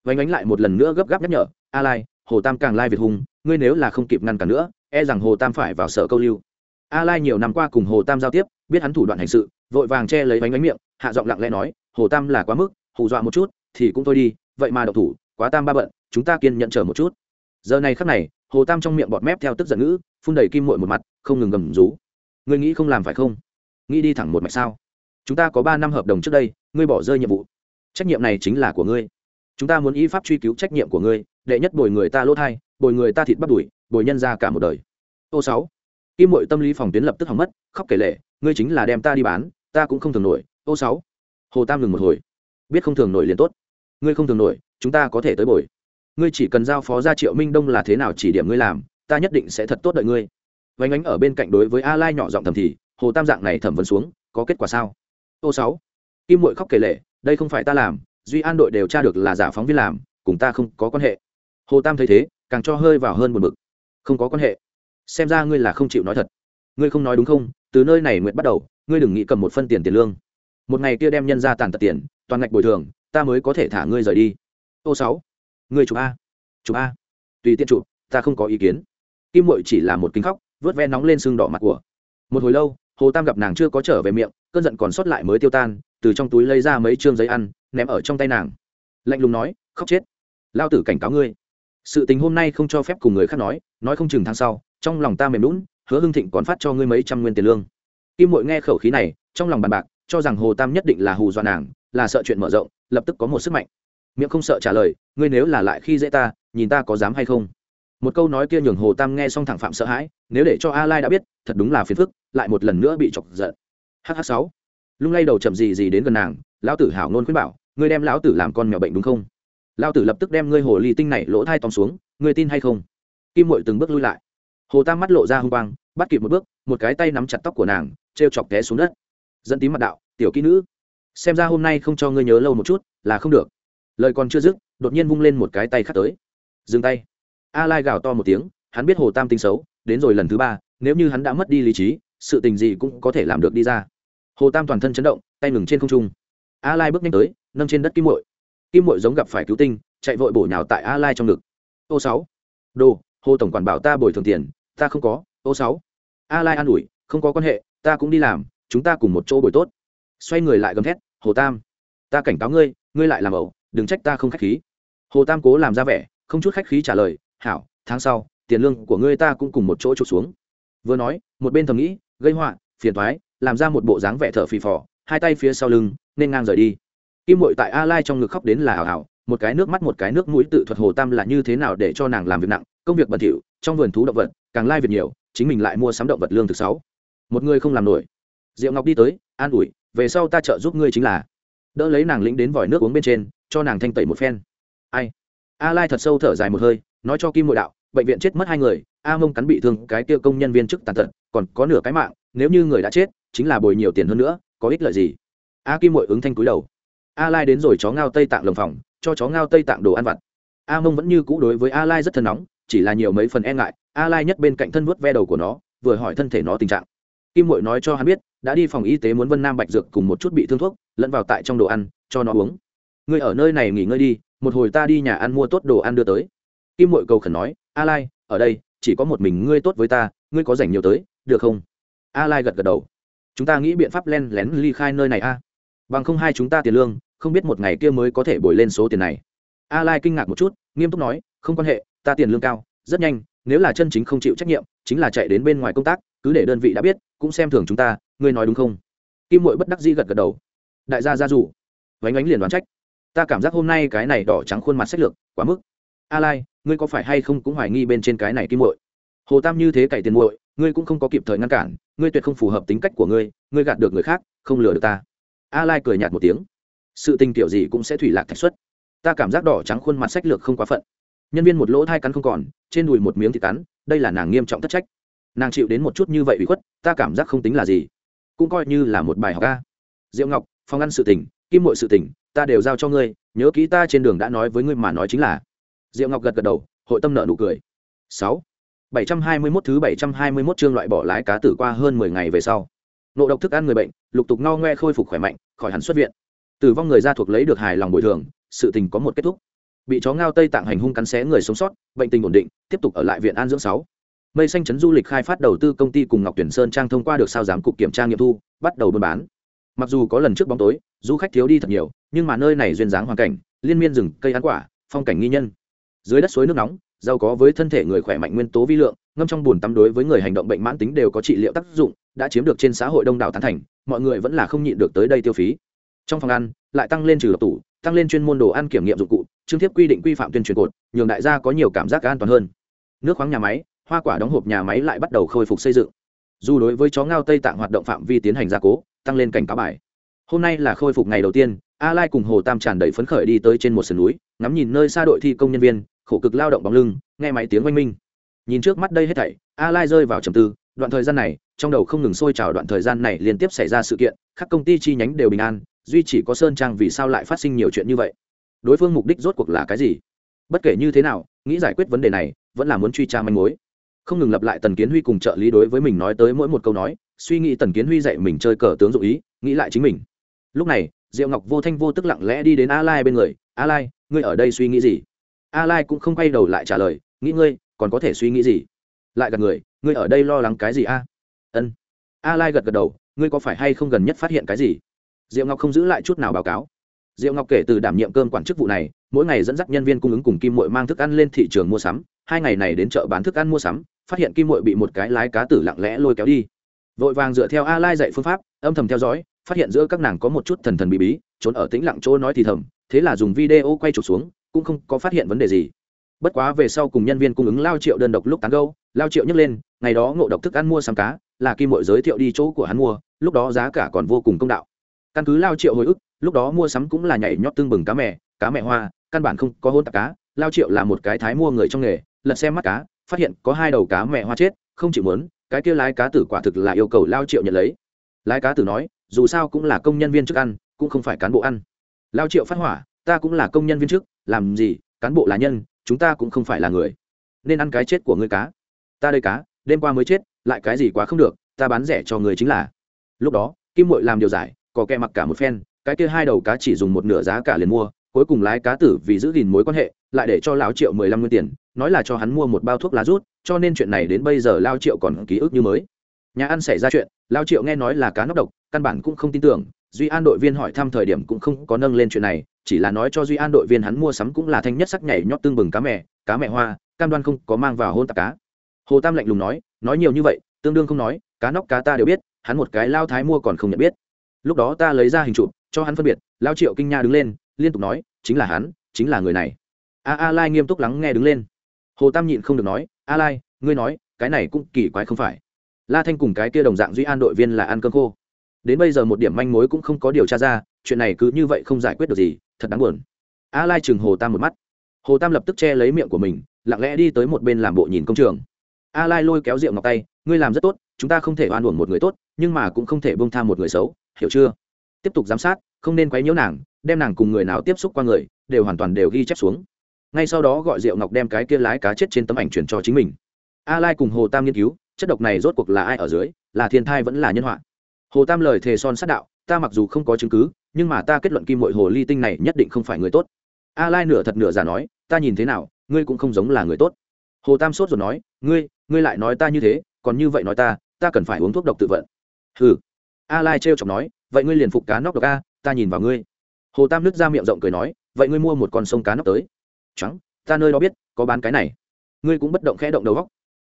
vánh ánh lại một lần nữa gấp gáp nhắc nhở, a lai, hồ tam càng lai việt hùng, ngươi nếu là không kịp ngăn cản nữa e rằng hồ tam phải vào sở câu lưu. A lai nhiều năm qua cùng hồ tam giao tiếp, biết hắn thủ đoạn hành sự, vội vàng che lấy bánh bánh miệng, hạ giọng lặng lẽ nói, hồ tam là quá mức, hù dọa một chút, thì cũng thôi đi, vậy mà độc thủ, quá tam ba bận, chúng ta kiên nhận chờ một chút. Giờ này khắc này, hồ tam trong miệng bọt mép theo tức giận ngữ, phun đầy kim muội một mặt, không ngừng gầm rú. Ngươi nghĩ không làm phải không? Nghĩ đi thẳng một mạch sao? Chúng ta có ba năm hợp đồng trước đây, ngươi bỏ rơi nhiệm vụ. Trách nhiệm này chính là của ngươi chúng ta muốn y pháp truy cứu trách nhiệm của ngươi, đệ nhất bồi người ta lỗ thai, bồi người ta thịt bắt đuổi bồi nhân ra cả một đời. Ô sáu, kim mội tâm lý phòng tuyến lập tức hỏng mất, khóc kể lệ ngươi chính là đem ta đi bán, ta cũng không thường nổi. Ô sáu, hồ tam ngừng một hồi, biết không thường nổi liền tốt. Ngươi không thường nổi, chúng ta có thể tới bồi. Ngươi chỉ cần giao phó ra triệu minh đông là thế nào chỉ điểm ngươi làm, ta nhất định sẽ thật tốt đợi ngươi. Vánh ánh ở bên cạnh đối với a lai nhỏ giọng thầm thì, hồ tam dạng này thẩm vấn xuống, có kết quả sao? Ô sáu, kim mội khóc kể lệ đây không phải ta làm duy an đội đều tra được là giả phóng viên làm, cùng ta không có quan hệ. Hồ tam thấy thế, càng cho hơi vào hơn một mực không có quan hệ. Xem ra ngươi là không chịu nói thật. Ngươi không nói đúng không? Từ nơi này nguyện bắt đầu, ngươi đừng nghĩ cầm một phân tiền tiền lương. Một ngày kia đem nhân ra tàn tật tiền, toàn ngạch bồi thường, ta mới có thể thả ngươi rời đi. Ô sáu, ngươi chụp a. Chụp a. Tùy tiện chụp, ta không có ý kiến. Kim mội chỉ là một kính khóc, vớt ve nóng lên sưng đỏ mặt của. Một hồi lâu, hồ tam gặp nàng chưa có trở về miệng, cơn giận còn sót lại mới tiêu tan, từ trong túi lấy ra mấy chương giấy ăn ném ở trong tay nàng. Lạnh lùng nói, khóc chết. Lao tử cảnh cáo ngươi. Sự tình hôm nay không cho phép cùng người khác nói nói không chừng tháng sau, trong lòng ta mềm lún hứa hưng thịnh còn phát cho ngươi mấy trăm nguyên tiền lương. Kim mội nghe khẩu khí này, trong lòng bàn bạc, cho rằng hồ tam nhất định là hù dọa nàng, là sợ chuyện mở rộng, lập tức có một sức mạnh. Miệng không sợ trả lời, ngươi nếu là lại khi dễ ta, nhìn ta có dám hay không? Một câu nói kia nhường hồ tam nghe xong thẳng phạm sợ hãi, nếu để cho a lai đã biết, thật đúng là phiền phức, lại một lần nữa bị chọc giận. Hh sáu. Lung lay đầu chậm gì gì đến gần nàng, lão tử hảo nôn khuyên bảo ngươi đem lão tử làm con mèo bệnh đúng không? Lão tử lập tức đem ngươi hồ ly tinh này lỗ thai tóm xuống, ngươi tin hay không? Kim mội từng bước lui lại. Hồ tam mắt lộ ra hung quang, bắt kịp một bước, một cái tay nắm chặt tóc của nàng t chọc té xuống đất. Dẫn tím mặt đạo, tiểu kỹ nữ, xem ra hôm nay không cho ngươi nhớ lâu một chút, là không được. Lời còn chưa dứt, đột nhiên vung lên một cái tay khác tới. Dừng tay. A lai gào to một tiếng, hắn biết hồ tam tính xấu, đến rồi lần thứ ba, nếu như hắn đã mất đi lý trí, sự tình gì cũng có thể làm được đi ra. Hồ tam toàn thân chấn động, tay ngừng trên không trung. A lai bước nhanh tới nâng trên đất kim muội, kim muội giống gặp phải cứu tinh chạy vội bổ nhào tại a lai trong ngực. Ô sáu đồ hồ tổng quản bảo ta bồi thường tiền ta không có. Ô sáu a lai an ủi không có quan hệ ta cũng đi làm chúng ta cùng một chỗ bồi tốt. Xoay người lại gầm thét hồ tam ta cảnh cáo ngươi ngươi lại làm ẩu đừng trách ta không khách khí. Hồ tam cố làm ra vẻ không chút khách khí trả lời hảo tháng sau tiền lương của ngươi ta cũng cùng một chỗ trục xuống. Vừa nói một bên thầm nghĩ gây họa phiền thoái làm ra một bộ dáng vẻ thở phì phò hai tay phía sau lưng nên ngang rời đi kim mội tại a lai trong ngực khóc đến là hào hào, một cái nước mắt, một cái nước mũi tự thuật hồ tam là như thế nào để cho nàng làm việc nặng, công việc bẩn thỉu, trong vườn thú động vật, càng lai việc nhiều, chính mình lại mua sắm động vật lương thực sáu. Một người không làm nổi. Diệu ngọc đi tới, an ủi, về sau ta trợ giúp ngươi chính là. Đỡ lấy nàng lĩnh đến vòi nước uống bên trên, cho nàng thanh tẩy một phen. Ai? A lai thật sâu thở dài một hơi, nói cho kim mội đạo, bệnh viện chết mất hai người, a mông cắn bị thương, cái tiêu công nhân viên chức tàn tật, còn có nửa cái mạng, nếu như người đã chết, chính là bồi nhiều tiền hơn nữa, có ích lợi gì? A kim mội ứng thanh cúi đầu a lai đến rồi chó ngao tây tạng lồng phòng, cho chó ngao tây tạng đồ ăn vặt. A mông vẫn như cũ đối với a lai rất thân nóng, chỉ là nhiều mấy phần e ngại. A lai nhất bên cạnh thân vuốt ve đầu của nó, vừa hỏi thân thể nó tình trạng. Kim mội nói cho hắn biết, đã đi phòng y tế muốn vân nam bạch dược cùng một chút bị thương thuốc, lẫn vào tại trong đồ ăn, cho nó uống. Ngươi ở nơi này nghỉ ngơi đi, một hồi ta đi nhà ăn mua tốt đồ ăn đưa tới. Kim mội cầu khẩn nói a lai ở đây, chỉ có một mình ngươi tốt với ta, ngươi có rảnh nhiều tới, được không? A lai gật gật đầu. Chúng ta nghĩ biện pháp len lén ly khai nơi này a bằng không hai chúng ta tiền lương, không biết một ngày kia mới có thể bồi lên số tiền này. A lai kinh ngạc một chút, nghiêm túc nói, không quan hệ, ta tiền lương cao, rất nhanh, nếu là chân chính không chịu trách nhiệm, chính là chạy đến bên ngoài công tác, cứ để đơn vị đã biết, cũng xem thường chúng ta, ngươi nói đúng không? Kim mội bất đắc dĩ gật gật đầu. Đại gia gia dù vánh ánh liền đoán trách. Ta cảm giác hôm nay cái này đỏ trắng khuôn mặt sách lược, quá mức. A lai, ngươi có phải hay không cũng hoài nghi bên trên cái này kim muội? Hồ tam như thế cày tiền muội, ngươi cũng không có kịp thời ngăn cản, ngươi tuyệt không phù hợp tính cách của ngươi ngươi gạt được người khác, không lừa được ta a lai cười nhạt một tiếng. Sự tình kiểu gì cũng sẽ thủy lạc thạch xuất. Ta cảm giác đỏ trắng khuôn mặt sách lược không quá phận. Nhân viên một lỗ thai cắn không còn, trên đùi một miếng thịt cắn, đây là nàng nghiêm trọng thất trách. Nàng chịu đến một chút như vậy bị khuất, ta cảm giác không tính là gì. Cũng coi như là một bài học ca diệu ngọc phong ăn sự tình, kim mội sự tình, ta đều giao cho ngươi, nhớ kỹ ta trên đường đã nói với ngươi mà nói chính là. Diệu ngọc gật gật đầu, hội tâm nợ nụ cười. Sáu. Bảy trăm hai mươi 721 thứ bảy trăm hai mươi 721 chương loại bỏ lái cá tử qua hơn mười ngày về sau. Nộ độc thức ăn người bệnh lục tục no ngoe khôi phục khỏe mạnh, khỏi hẳn xuất viện. Tử vong người gia thuộc lấy được hài lòng bồi thường, sự tình có một kết thúc. Bị chó ngao tây tạng hành hung cắn xé người sống sót, bệnh tình ổn định, tiếp tục ở lại viện an dưỡng sáu. Mây xanh chấn du lịch khai phát đầu tư công ty cùng ngọc tuyển sơn trang thông qua được sao giám cục kiểm tra nghiệm thu, bắt đầu buôn bán. Mặc dù có lần trước bóng tối, du khách thiếu đi thật nhiều, nhưng mà nơi này duyên dáng hoàn cảnh, liên miên rừng, cây ăn quả, phong cảnh nghi nhân. Dưới đất suối nước nóng, giàu có với thân thể người khỏe mạnh nguyên tố vi lượng, ngâm trong bùn tắm đối với người hành động bệnh mãn tính đều có trị liệu tác dụng đã chiếm được trên xã hội đông đảo tán thành, mọi người vẫn là không nhịn được tới đây tiêu phí. Trong phòng ăn, lại tăng lên trừ độc tủ, tăng lên chuyên môn đồ ăn kiểm nghiệm dụng cụ, chương thiếp quy định quy phạm tuyên truyền cột, nhường đại gia có nhiều cảm giác an toàn hơn. Nước khoáng nhà máy, hoa quả đóng hộp nhà máy lại bắt đầu khôi phục xây dựng. Dù đối với chó ngao tây tạng hoạt động phạm vi tiến hành gia cố, tăng lên cảnh cáo bài. Hôm nay là khôi phục ngày đầu tiên, a lai cùng hồ tam tràn đầy phấn khởi đi tới trên một sườn núi, ngắm nhìn nơi xa đội thi công nhân viên, khổ cực lao động bóng lưng, nghe máy tiếng oanh minh. Nhìn trước mắt đây hết thảy, a lai rơi vào trầm tư đoạn thời gian này, trong đầu không ngừng sôi trào đoạn thời gian này liên tiếp xảy ra sự kiện các công ty chi nhánh đều bình an, duy chỉ có sơn trang vì sao lại phát sinh nhiều chuyện như vậy. Đối phương mục đích rốt cuộc là cái gì? Bất kể như thế nào, nghĩ giải quyết vấn đề này, vẫn là muốn truy tra manh mối. Không ngừng lặp lại tần kiến huy cùng trợ lý đối với mình nói tới mỗi một câu nói, suy nghĩ tần kiến huy dạy mình chơi cờ tướng dụ ý, nghĩ lại chính mình. Lúc này, diệu ngọc vô thanh vô tức lặng lẽ đi đến a lai bên người a lai ngươi ở đây suy nghĩ gì? A lai cũng không quay đầu lại trả lời, nghĩ ngươi, còn có thể suy nghĩ gì? Lại gặp người ngươi ở đây lo lắng cái gì a? Ân. A lai gật gật đầu, ngươi có phải hay không gần nhất phát hiện cái gì? Diệu ngọc không giữ lại chút nào báo cáo. Diệu ngọc kể từ đảm nhiệm cơm quản chức vụ này, mỗi ngày dẫn dắt nhân viên cung ứng cùng kim mội mang thức ăn lên thị trường mua sắm, hai ngày này đến chợ bán thức ăn mua sắm, phát hiện kim mội bị một cái lái cá tử lặng lẽ lôi kéo đi. Vội vàng dựa theo a lai dạy phương pháp, âm thầm theo dõi, phát hiện giữa các nàng có một chút thần thần bí bí, trốn ở tĩnh lặng chỗ nói thì thầm, thế là dùng video quay chụp xuống, cũng không có phát hiện vấn đề gì. Bất quá về sau cùng nhân viên cung ứng lao triệu đơn độc lúc tán gâu lao triệu nhấc lên, ngày đó ngộ độc thức ăn mua sắm cá, là kim mội giới thiệu đi chỗ của hắn mua, lúc đó giá cả còn vô cùng công đạo. Căn cứ lao triệu hồi ức, lúc đó mua sắm cũng là nhảy nhót tương bừng cá mẹ cá mẹ hoa, căn bản không có hôn tạc cá. Lao triệu là một cái thái mua người trong nghề, lật xem mắt cá, phát hiện có hai đầu cá mẹ hoa chết, không chịu muốn, cái kia lái cá tử quả thực là yêu cầu lao triệu nhận lấy. Lái cá tử nói, dù sao cũng là công nhân viên chức ăn, cũng không phải cán bộ ăn. Lao triệu phát hỏa, ta cũng là công nhân viên chức, làm gì, cán bộ là nhân, chúng ta cũng không phải là người. Nên ăn cái chết của ngươi cá ta đây cá, đêm qua mới chết, lại cái gì quá không được, ta bán rẻ cho người chính là. Lúc đó, kim mội làm điều giải, có kẻ mặc cả một phen, cái kia hai đầu cá chỉ dùng một nửa giá cả liền mua, cuối cùng lái cá tử vì giữ gìn mối quan hệ, lại để cho lão triệu mười lăm nguyên tiền, nói là cho hắn mua một bao thuốc lá rút, cho nên chuyện này đến bây giờ lao triệu còn ký ức như mới. Nhà ăn xảy ra chuyện lao triệu nghe nói là cá nóc độc, căn bản cũng không tin tưởng, duy an đội viên hỏi thăm thời điểm cũng không có nâng lên chuyện này, chỉ là nói cho duy an đội viên hắn mua sắm cũng là thanh nhất sắc nhảy nhót tương bừng cá mẹ cá mẹ hoa, cam đoan không có mang vào hôn tạc cá hồ tam lạnh lùng nói nói nhiều như vậy, tương đương không nói, cá nóc cá ta đều biết, hắn một cái lao thái mua còn không nhận biết. Lúc đó ta lấy ra hình chụp cho hắn phân biệt, lao triệu kinh nha đứng lên, liên tục nói, chính là hắn, chính là người này. A a lai nghiêm túc lắng nghe đứng lên. Hồ tam nhịn không được nói, a lai, ngươi nói, cái này cũng kỳ quái không phải. La thanh cùng cái kia đồng dạng duy an đội viên là ăn cơm khô. Đến bây giờ một điểm manh mối cũng không có điều tra ra, chuyện này cứ như vậy không giải quyết được gì, thật đáng buồn. A lai chừng hồ tam một mắt. Hồ tam lập tức che lấy miệng của mình, lặng lẽ đi tới một bên làm bộ nhìn công trường a lai lôi kéo rượu ngọc tay, ngươi làm rất tốt, chúng ta không thể oan uổng một người tốt, nhưng mà cũng không thể bông tham một người xấu, hiểu chưa? Tiếp tục giám sát, không nên quấy nhiễu nàng, đem nàng cùng người nào tiếp xúc qua người, đều hoàn toàn đều ghi chép xuống. Ngay sau đó gọi diệu ngọc đem cái kia lái cá chết trên tấm ảnh chuyển cho chính mình. A lai cùng hồ tam nghiên cứu, chất độc này rốt cuộc là ai ở dưới, là thiên thai vẫn là nhân họa? Hồ tam lời thề son sát đạo, ta mặc dù không có chứng cứ, nhưng mà ta kết luận kim mội hồ ly tinh này nhất định không phải người tốt. A lai nửa thật nửa giả nói, ta nhìn thế nào, ngươi cũng không giống là người tốt hồ tam sốt rồi nói, ngươi ngươi lại nói ta như thế, còn như vậy nói ta ta cần phải uống thuốc độc tự vận. Hừ. A lai trêu chọc nói, vậy ngươi liền phục cá nóc độc a, ta nhìn vào ngươi. Hồ tam nứt ra miệng rộng cười nói, vậy ngươi mua một con sông cá nóc tới. Trắng, ta nơi đó biết, có bán cái này. Ngươi cũng bất động khẽ động đầu góc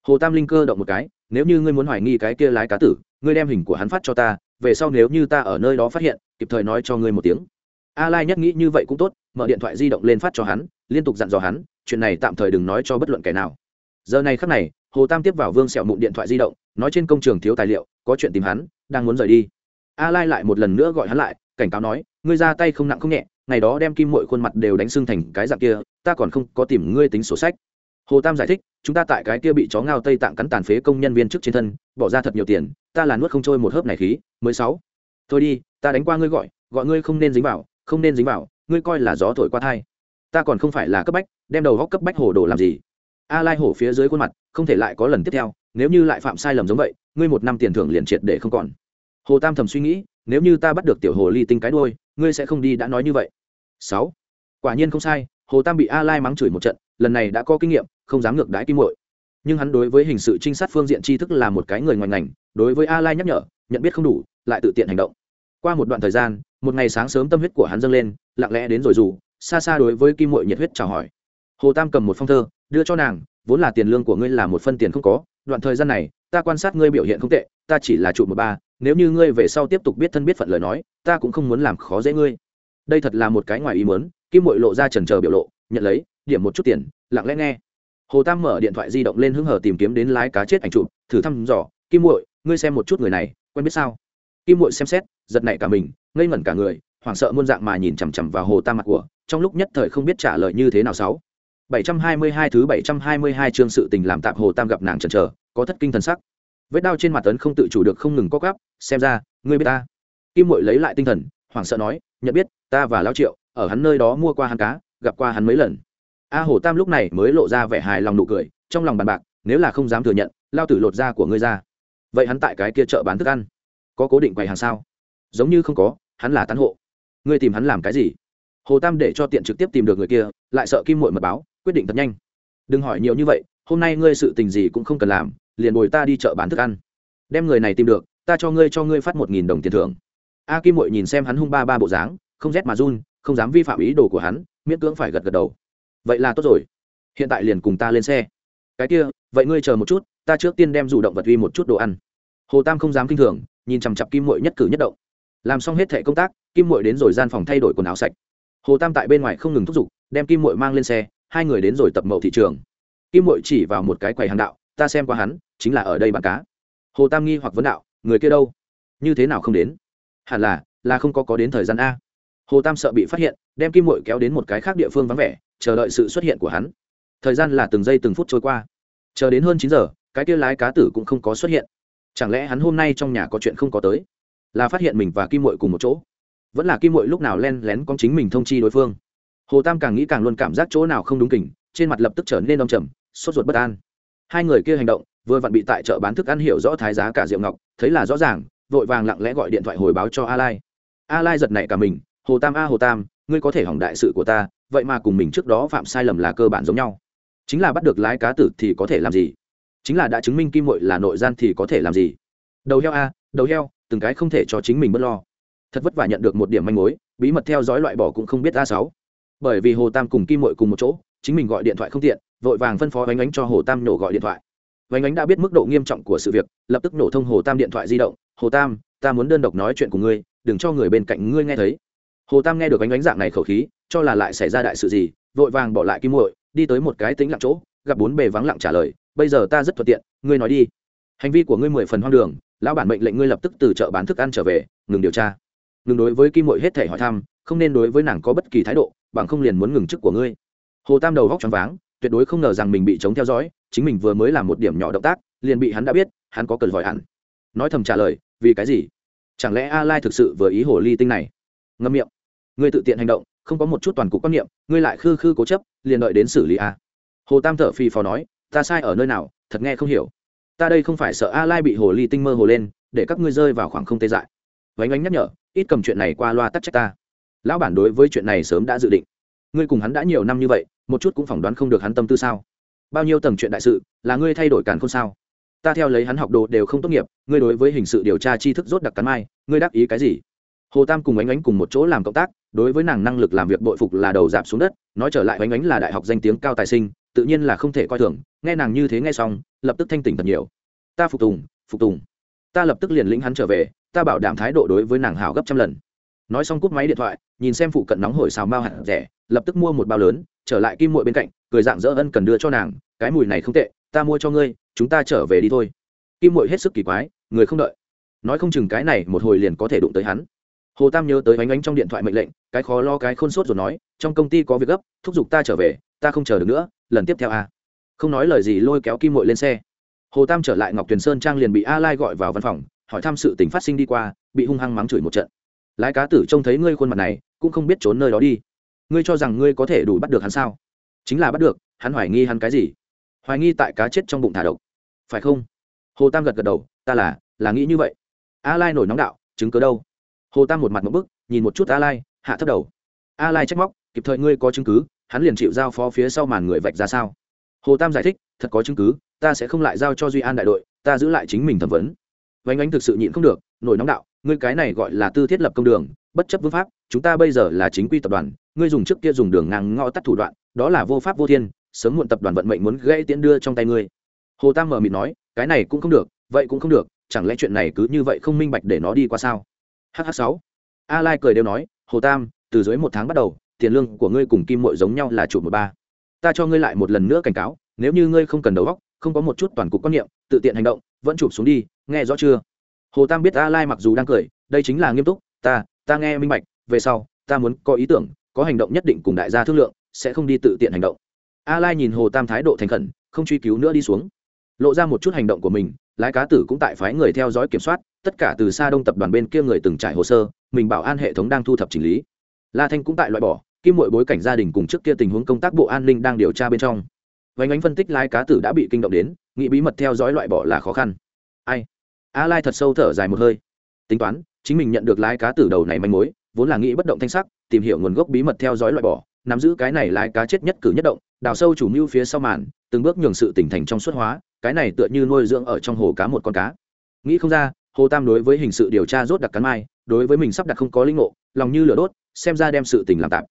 hồ tam linh cơ động một cái, nếu như ngươi muốn hoài nghi cái kia lái cá tử, ngươi đem hình của hắn phát cho ta, về sau nếu như ta ở nơi đó phát hiện, kịp thời nói cho ngươi một tiếng. A lai nhất nghĩ như vậy cũng tốt, mở điện thoại di động lên phát cho hắn, liên tục dặn dò hắn chuyện này tạm thời đừng nói cho bất luận kẻ nào. Giờ này khắc này, hồ tam tiếp vào vương sẹo mụn điện thoại di động, nói trên công trường thiếu tài liệu, có chuyện tìm hắn, đang muốn rời đi. A lai lại một lần nữa gọi hắn lại, cảnh cáo nói, ngươi ra tay không nặng không nhẹ, ngày đó đem kim mội khuôn mặt đều đánh xương thành cái dạng kia, ta còn không có tìm ngươi tính sổ sách. Hồ tam giải thích, chúng ta tại cái kia bị chó ngao tây tạng cắn tàn phế công nhân viên trước trên thân, bỏ ra thật nhiều tiền, ta là nuốt không trôi một hớp này khí, mới sáu. Thôi đi, ta đánh qua ngươi gọi gọi ngươi không nên dính vào, không nên dính vào, ngươi coi là gió thổi qua thai ta còn không phải là cấp bách, đem đầu góc cấp bách hồ đồ làm gì? A lai hổ phía dưới khuôn mặt, không thể lại có lần tiếp theo, nếu như lại phạm sai lầm giống vậy, ngươi một năm tiền thưởng liền triệt để không còn. Hồ tam thầm suy nghĩ, nếu như ta bắt được tiểu hồ ly tinh cái đuôi, ngươi sẽ không đi đã nói như vậy. Sáu. Quả nhiên không sai, hồ tam bị a lai mắng chửi một trận, lần này đã có kinh nghiệm, không dám ngược đái kim muội. Nhưng hắn đối với hình sự trinh sát phương diện tri thức là một cái người ngoài ngành, đối với a lai nhắc nhở, nhận biết không đủ, lại tự tiện hành động. Qua một đoạn thời gian, một ngày sáng sớm tâm huyết của hắn dâng lên, lặng lẽ đến rồi dù xa xa đối với kim muội nhiệt huyết chào hỏi. Hồ tam cầm một phong thơ, đưa cho nàng, vốn là tiền lương của ngươi là một phân tiền không có, đoạn thời gian này, ta quan sát ngươi biểu hiện không tệ, ta chỉ là trụ một ba, nếu như ngươi về sau tiếp tục biết thân biết phận lời nói, ta cũng không muốn làm khó dễ ngươi. Đây thật là một cái ngoài ý muốn, kim mội lộ ra trần trờ biểu lộ, nhận lấy, điểm một chút tiền, lặng lẽ nghe. Hồ tam mở điện thoại di động lên hứng hở tìm kiếm đến lái cá chết ảnh chụp, thử thăm dò, kim mội, ngươi xem một chút người này, quen biết sao? Kim mội xem xét, giật nảy cả mình, ngây ngẩn cả người, hoảng sợ muôn dạng mà nhìn chằm chằm vào hồ tam mặt của trong lúc nhất thời không biết trả lời như thế nào sáu 722 thứ 722 chương sự tình làm tạm hồ tam gặp nàng chần chờ, có thất kinh thần sắc. Vết đau trên mặt tấn không tự chủ được không ngừng co quắp, xem ra, ngươi biết ta. Kim Muội lấy lại tinh thần, hoảng sợ nói, nhận biết, ta và lão Triệu, ở hắn nơi đó mua qua hắn cá, gặp qua hắn mấy lần. A Hồ Tam lúc này mới lộ ra vẻ hài lòng nụ cười, trong lòng bàn bạc, nếu là không dám thừa nhận, lao tử lột da của ngươi ra. Vậy hắn tại cái kia chợ bán thức ăn, có cố định quầy hàng sao? Giống như không có, hắn là tán hộ. ngươi tìm hắn làm cái gì hồ tam để cho tiện trực tiếp tìm được người kia, lại sợ kim mội mật báo, quyết định thật nhanh. Đừng hỏi nhiều như vậy, hôm nay ngươi sự tình gì cũng không cần làm, liền bồi ta đi chợ bán thức ăn. Đem người này tìm được, ta cho ngươi cho ngươi phát một nghìn đồng tiền thưởng. A kim mội nhìn xem hắn hung ba ba bộ dáng, không rét mà run, không dám vi phạm ý đồ của hắn, miễn cưỡng phải gật gật đầu. Vậy là tốt rồi. Hiện tại liền cùng ta lên xe. Cái kia, vậy ngươi chờ một chút, ta trước tiên đem rủ động vật uy một chút đồ ăn. Hồ tam không dám kinh thường, nhìn chằm chặp kim mội nhất cử nhất động. Làm xong hết thẻ công tác, kim mội đến rồi gian phòng thay đổi quần áo sạch hồ tam tại bên ngoài không ngừng thúc giục, đem kim mội mang lên xe, hai người đến rồi tập mậu thị trường. Kim mội chỉ vào một cái quầy hàng đạo, ta xem qua hắn, chính là ở đây bán cá. Hồ tam nghi hoặc vấn đạo, người kia đâu? Như thế nào không đến? Hẳn là là không có có đến thời gian a. Hồ tam sợ bị phát hiện, đem kim mội kéo đến một cái khác địa phương vắng vẻ, chờ đợi sự xuất hiện của hắn. Thời gian là từng giây từng phút trôi qua. Chờ đến hơn chín giờ, cái kia lái cá tử cũng không có xuất hiện. Chẳng lẽ hắn hôm nay trong nhà có chuyện không có tới? Là phát hiện mình và kim mội cùng một chỗ? Vẫn là kim mội lúc nào len lén con chính mình thông chi đối phương. Hồ tam càng nghĩ càng luôn cảm giác chỗ nào không đúng kỉnh trên mặt lập tức trở nên đông trầm, sốt ruột bất an. Hai người kia hành động, vừa vặn bị tại chợ bán thức ăn hiểu rõ thái giá cả rượu ngọc, thấy là rõ ràng, vội vàng lặng lẽ gọi điện thoại hồi báo cho a lai a lai giật nảy cả mình, hồ tam a, hồ tam, ngươi có thể hỏng đại sự của ta, vậy mà cùng mình trước đó phạm sai lầm là cơ bản giống nhau. Chính là bắt được lái cá tử thì có thể làm gì? Chính là đã chứng minh kim mội là nội gian thì có thể làm gì? Đầu heo a, đầu heo, từng cái không thể cho chính mình bớt lo thật vất vả nhận được một điểm manh mối, bí mật theo dõi loại bỏ cũng không biết a sáu. Bởi vì hồ tam cùng kim mội cùng một chỗ, chính mình gọi điện thoại không tiện, vội vàng phân phó vánh ánh cho hồ tam nổ gọi điện thoại. Vánh ánh đã biết mức độ nghiêm trọng của sự việc, lập tức nổ thông hồ tam điện thoại di động, hồ tam, ta muốn đơn độc nói chuyện của ngươi, đừng cho người bên cạnh ngươi nghe thấy. Hồ tam nghe được Ánh ánh dạng này khẩu khí, cho là lại xảy ra đại sự gì, vội vàng bỏ lại kim muội, đi tới một cái tính lặng chỗ, gặp bốn bề vắng lặng trả lời, bây giờ ta rất thuận tiện, ngươi nói đi. Hành vi của ngươi mười phần hoang đường, lão bản mệnh lệnh ngươi lập tức từ chợ bán thức ăn trở về, ngừng điều tra ngừng đối với kim Mội hết thể hỏi thăm, không nên đối với nàng có bất kỳ thái độ, bằng không liền muốn ngừng chức của ngươi. Hồ tam đầu góc choáng váng, tuyệt đối không ngờ rằng mình bị chống theo dõi, chính mình vừa mới làm một điểm nhỏ động tác, liền bị hắn đã biết, hắn có cần hỏi hẳn. Nói thầm trả lời, vì cái gì? Chẳng lẽ a lai thực sự vừa ý hồ ly tinh này? Ngâm miệng. Ngươi tự tiện hành động, không có một chút toàn cục quan niệm, ngươi lại khư khư cố chấp, liền đợi đến xử lý a. Hồ tam thở phì phò nói, ta sai ở nơi nào, thật nghe không hiểu. Ta đây không phải sợ a lai bị hồ ly tinh mơ hồ lên, để các ngươi rơi vào khoảng không tê dại. Vánh ánh nhắc nhở ít cầm chuyện này qua loa tắc trách ta. Lão bản đối với chuyện này sớm đã dự định. Ngươi cùng hắn đã nhiều năm như vậy, một chút cũng phỏng đoán không được hắn tâm tư sao? Bao nhiêu tầng chuyện đại sự, là ngươi thay đổi càn không sao? Ta theo lấy hắn học đồ đều không tốt nghiệp, ngươi đối với hình sự điều tra tri thức rốt đặc cắn mai, ngươi đáp ý cái gì? Hồ tam cùng ánh ánh cùng một chỗ làm cộng tác, đối với nàng năng lực làm việc bội phục là đầu dạp xuống đất, nói trở lại ánh ánh là đại học danh tiếng cao tài sinh, tự nhiên là không thể coi thường, nghe nàng như thế nghe xong, lập tức thanh tỉnh thật nhiều. Ta phục tùng phục tùng. Ta lập tức liền lĩnh hắn trở về ta bảo đảm thái độ đối với nàng hảo gấp trăm lần. Nói xong cúp máy điện thoại, nhìn xem phụ cận nóng hổi xào mao hạt rẻ, lập tức mua một bao lớn, trở lại kim muội bên cạnh, cười dạng dỡ ân cần đưa cho nàng, cái mùi này không tệ, ta mua cho ngươi, chúng ta trở về đi thôi. Kim muội hết sức kỳ quái, người không đợi. Nói không chừng cái này một hồi liền có thể đụng tới hắn. Hồ tam nhớ tới ánh ánh trong điện thoại mệnh lệnh, cái khó lo cái khôn sốt rồi nói, trong công ty có việc gấp, thúc giục ta trở về, ta không chờ được nữa, lần tiếp theo a không nói lời gì lôi kéo kim muội lên xe. Hồ tam trở lại ngọc tuyền sơn trang liền bị a lai gọi vào văn phòng hỏi thăm sự tình phát sinh đi qua, bị hung hăng mắng chửi một trận. Lái cá tử trông thấy ngươi khuôn mặt này, cũng không biết trốn nơi đó đi. Ngươi cho rằng ngươi có thể đủ bắt được hắn sao? Chính là bắt được, hắn hoài nghi hắn cái gì? Hoài nghi tại cá chết trong bụng thả độc. Phải không? Hồ tam gật gật đầu, ta là là nghĩ như vậy. A lai nổi nóng đạo, chứng cớ đâu? Hồ tam một mặt một bức, nhìn một chút a lai hạ thấp đầu. A lai trách móc, kịp thời ngươi có chứng cứ, hắn liền chịu giao phó phía sau màn người vạch ra sao? Hồ tam giải thích, thật có chứng cứ, ta sẽ không lại giao cho duy an đại đội, ta giữ lại chính mình thẩm vấn vánh ánh thực sự nhịn không được, nổi nóng đạo, ngươi cái này gọi là tư thiết lập công đường, bất chấp vương pháp, chúng ta bây giờ là chính quy tập đoàn, ngươi dùng trước kia dùng đường ngang ngõ tắt thủ đoạn, đó là vô pháp vô thiên, sớm muộn tập đoàn vận mệnh muốn gãy tiễn đưa trong tay ngươi. Hồ tam mở mịt nói, cái này cũng không được, vậy cũng không được, chẳng lẽ chuyện này cứ như vậy không minh bạch để nó đi qua sao? Hh sáu. A lai cười đều nói, hồ tam, từ dưới một tháng bắt đầu, tiền lương của ngươi cùng kim mội giống nhau là chủ một ba. Ta cho ngươi lại một lần nữa cảnh cáo, nếu như ngươi không cần đầu óc, không có một chút toàn cục quan niệm, tự tiện hành động vẫn chụp xuống đi, nghe rõ chưa? Hồ tam biết a lai mặc dù đang cười, đây chính là nghiêm túc, ta ta nghe minh bạch, về sau, ta muốn có ý tưởng, có hành động nhất định cùng đại gia thương lượng, sẽ không đi tự tiện hành động. A lai nhìn hồ tam thái độ thành khẩn, không truy cứu nữa đi xuống. Lộ ra một chút hành động của mình, lái cá tử cũng tại phái người theo dõi kiểm soát, tất cả từ xa đông tập đoàn bên kia người từng trải hồ sơ, mình bảo an hệ thống đang thu thập chỉnh lý. La thanh cũng tại loại bỏ, kim mọi bối cảnh gia đình cùng trước kia tình huống công tác bộ an ninh đang điều tra bên trong vánh ánh phân tích lái cá tử đã bị kinh động đến nghị bí mật theo dõi loại bỏ là khó khăn. Ai? A lai thật sâu thở dài một hơi. Tính toán, chính mình nhận được lái cá tử đầu này manh mối, vốn là nghĩ bất động thanh sắc, tìm hiểu nguồn gốc bí mật theo dõi loại bỏ, nắm giữ cái này lái cá chết nhất cử nhất động, đào sâu chủ mưu phía sau màn, từng bước nhường sự tỉnh thành trong suốt hóa, cái này tựa như nuôi dưỡng ở trong hồ cá một con cá. Nghĩ không ra, hồ tam đối với hình sự điều tra rốt đặc cắn mai, đối với mình sắp đặt không có linh ngộ, lòng như lửa đốt, xem ra đem sự tình làm tạm.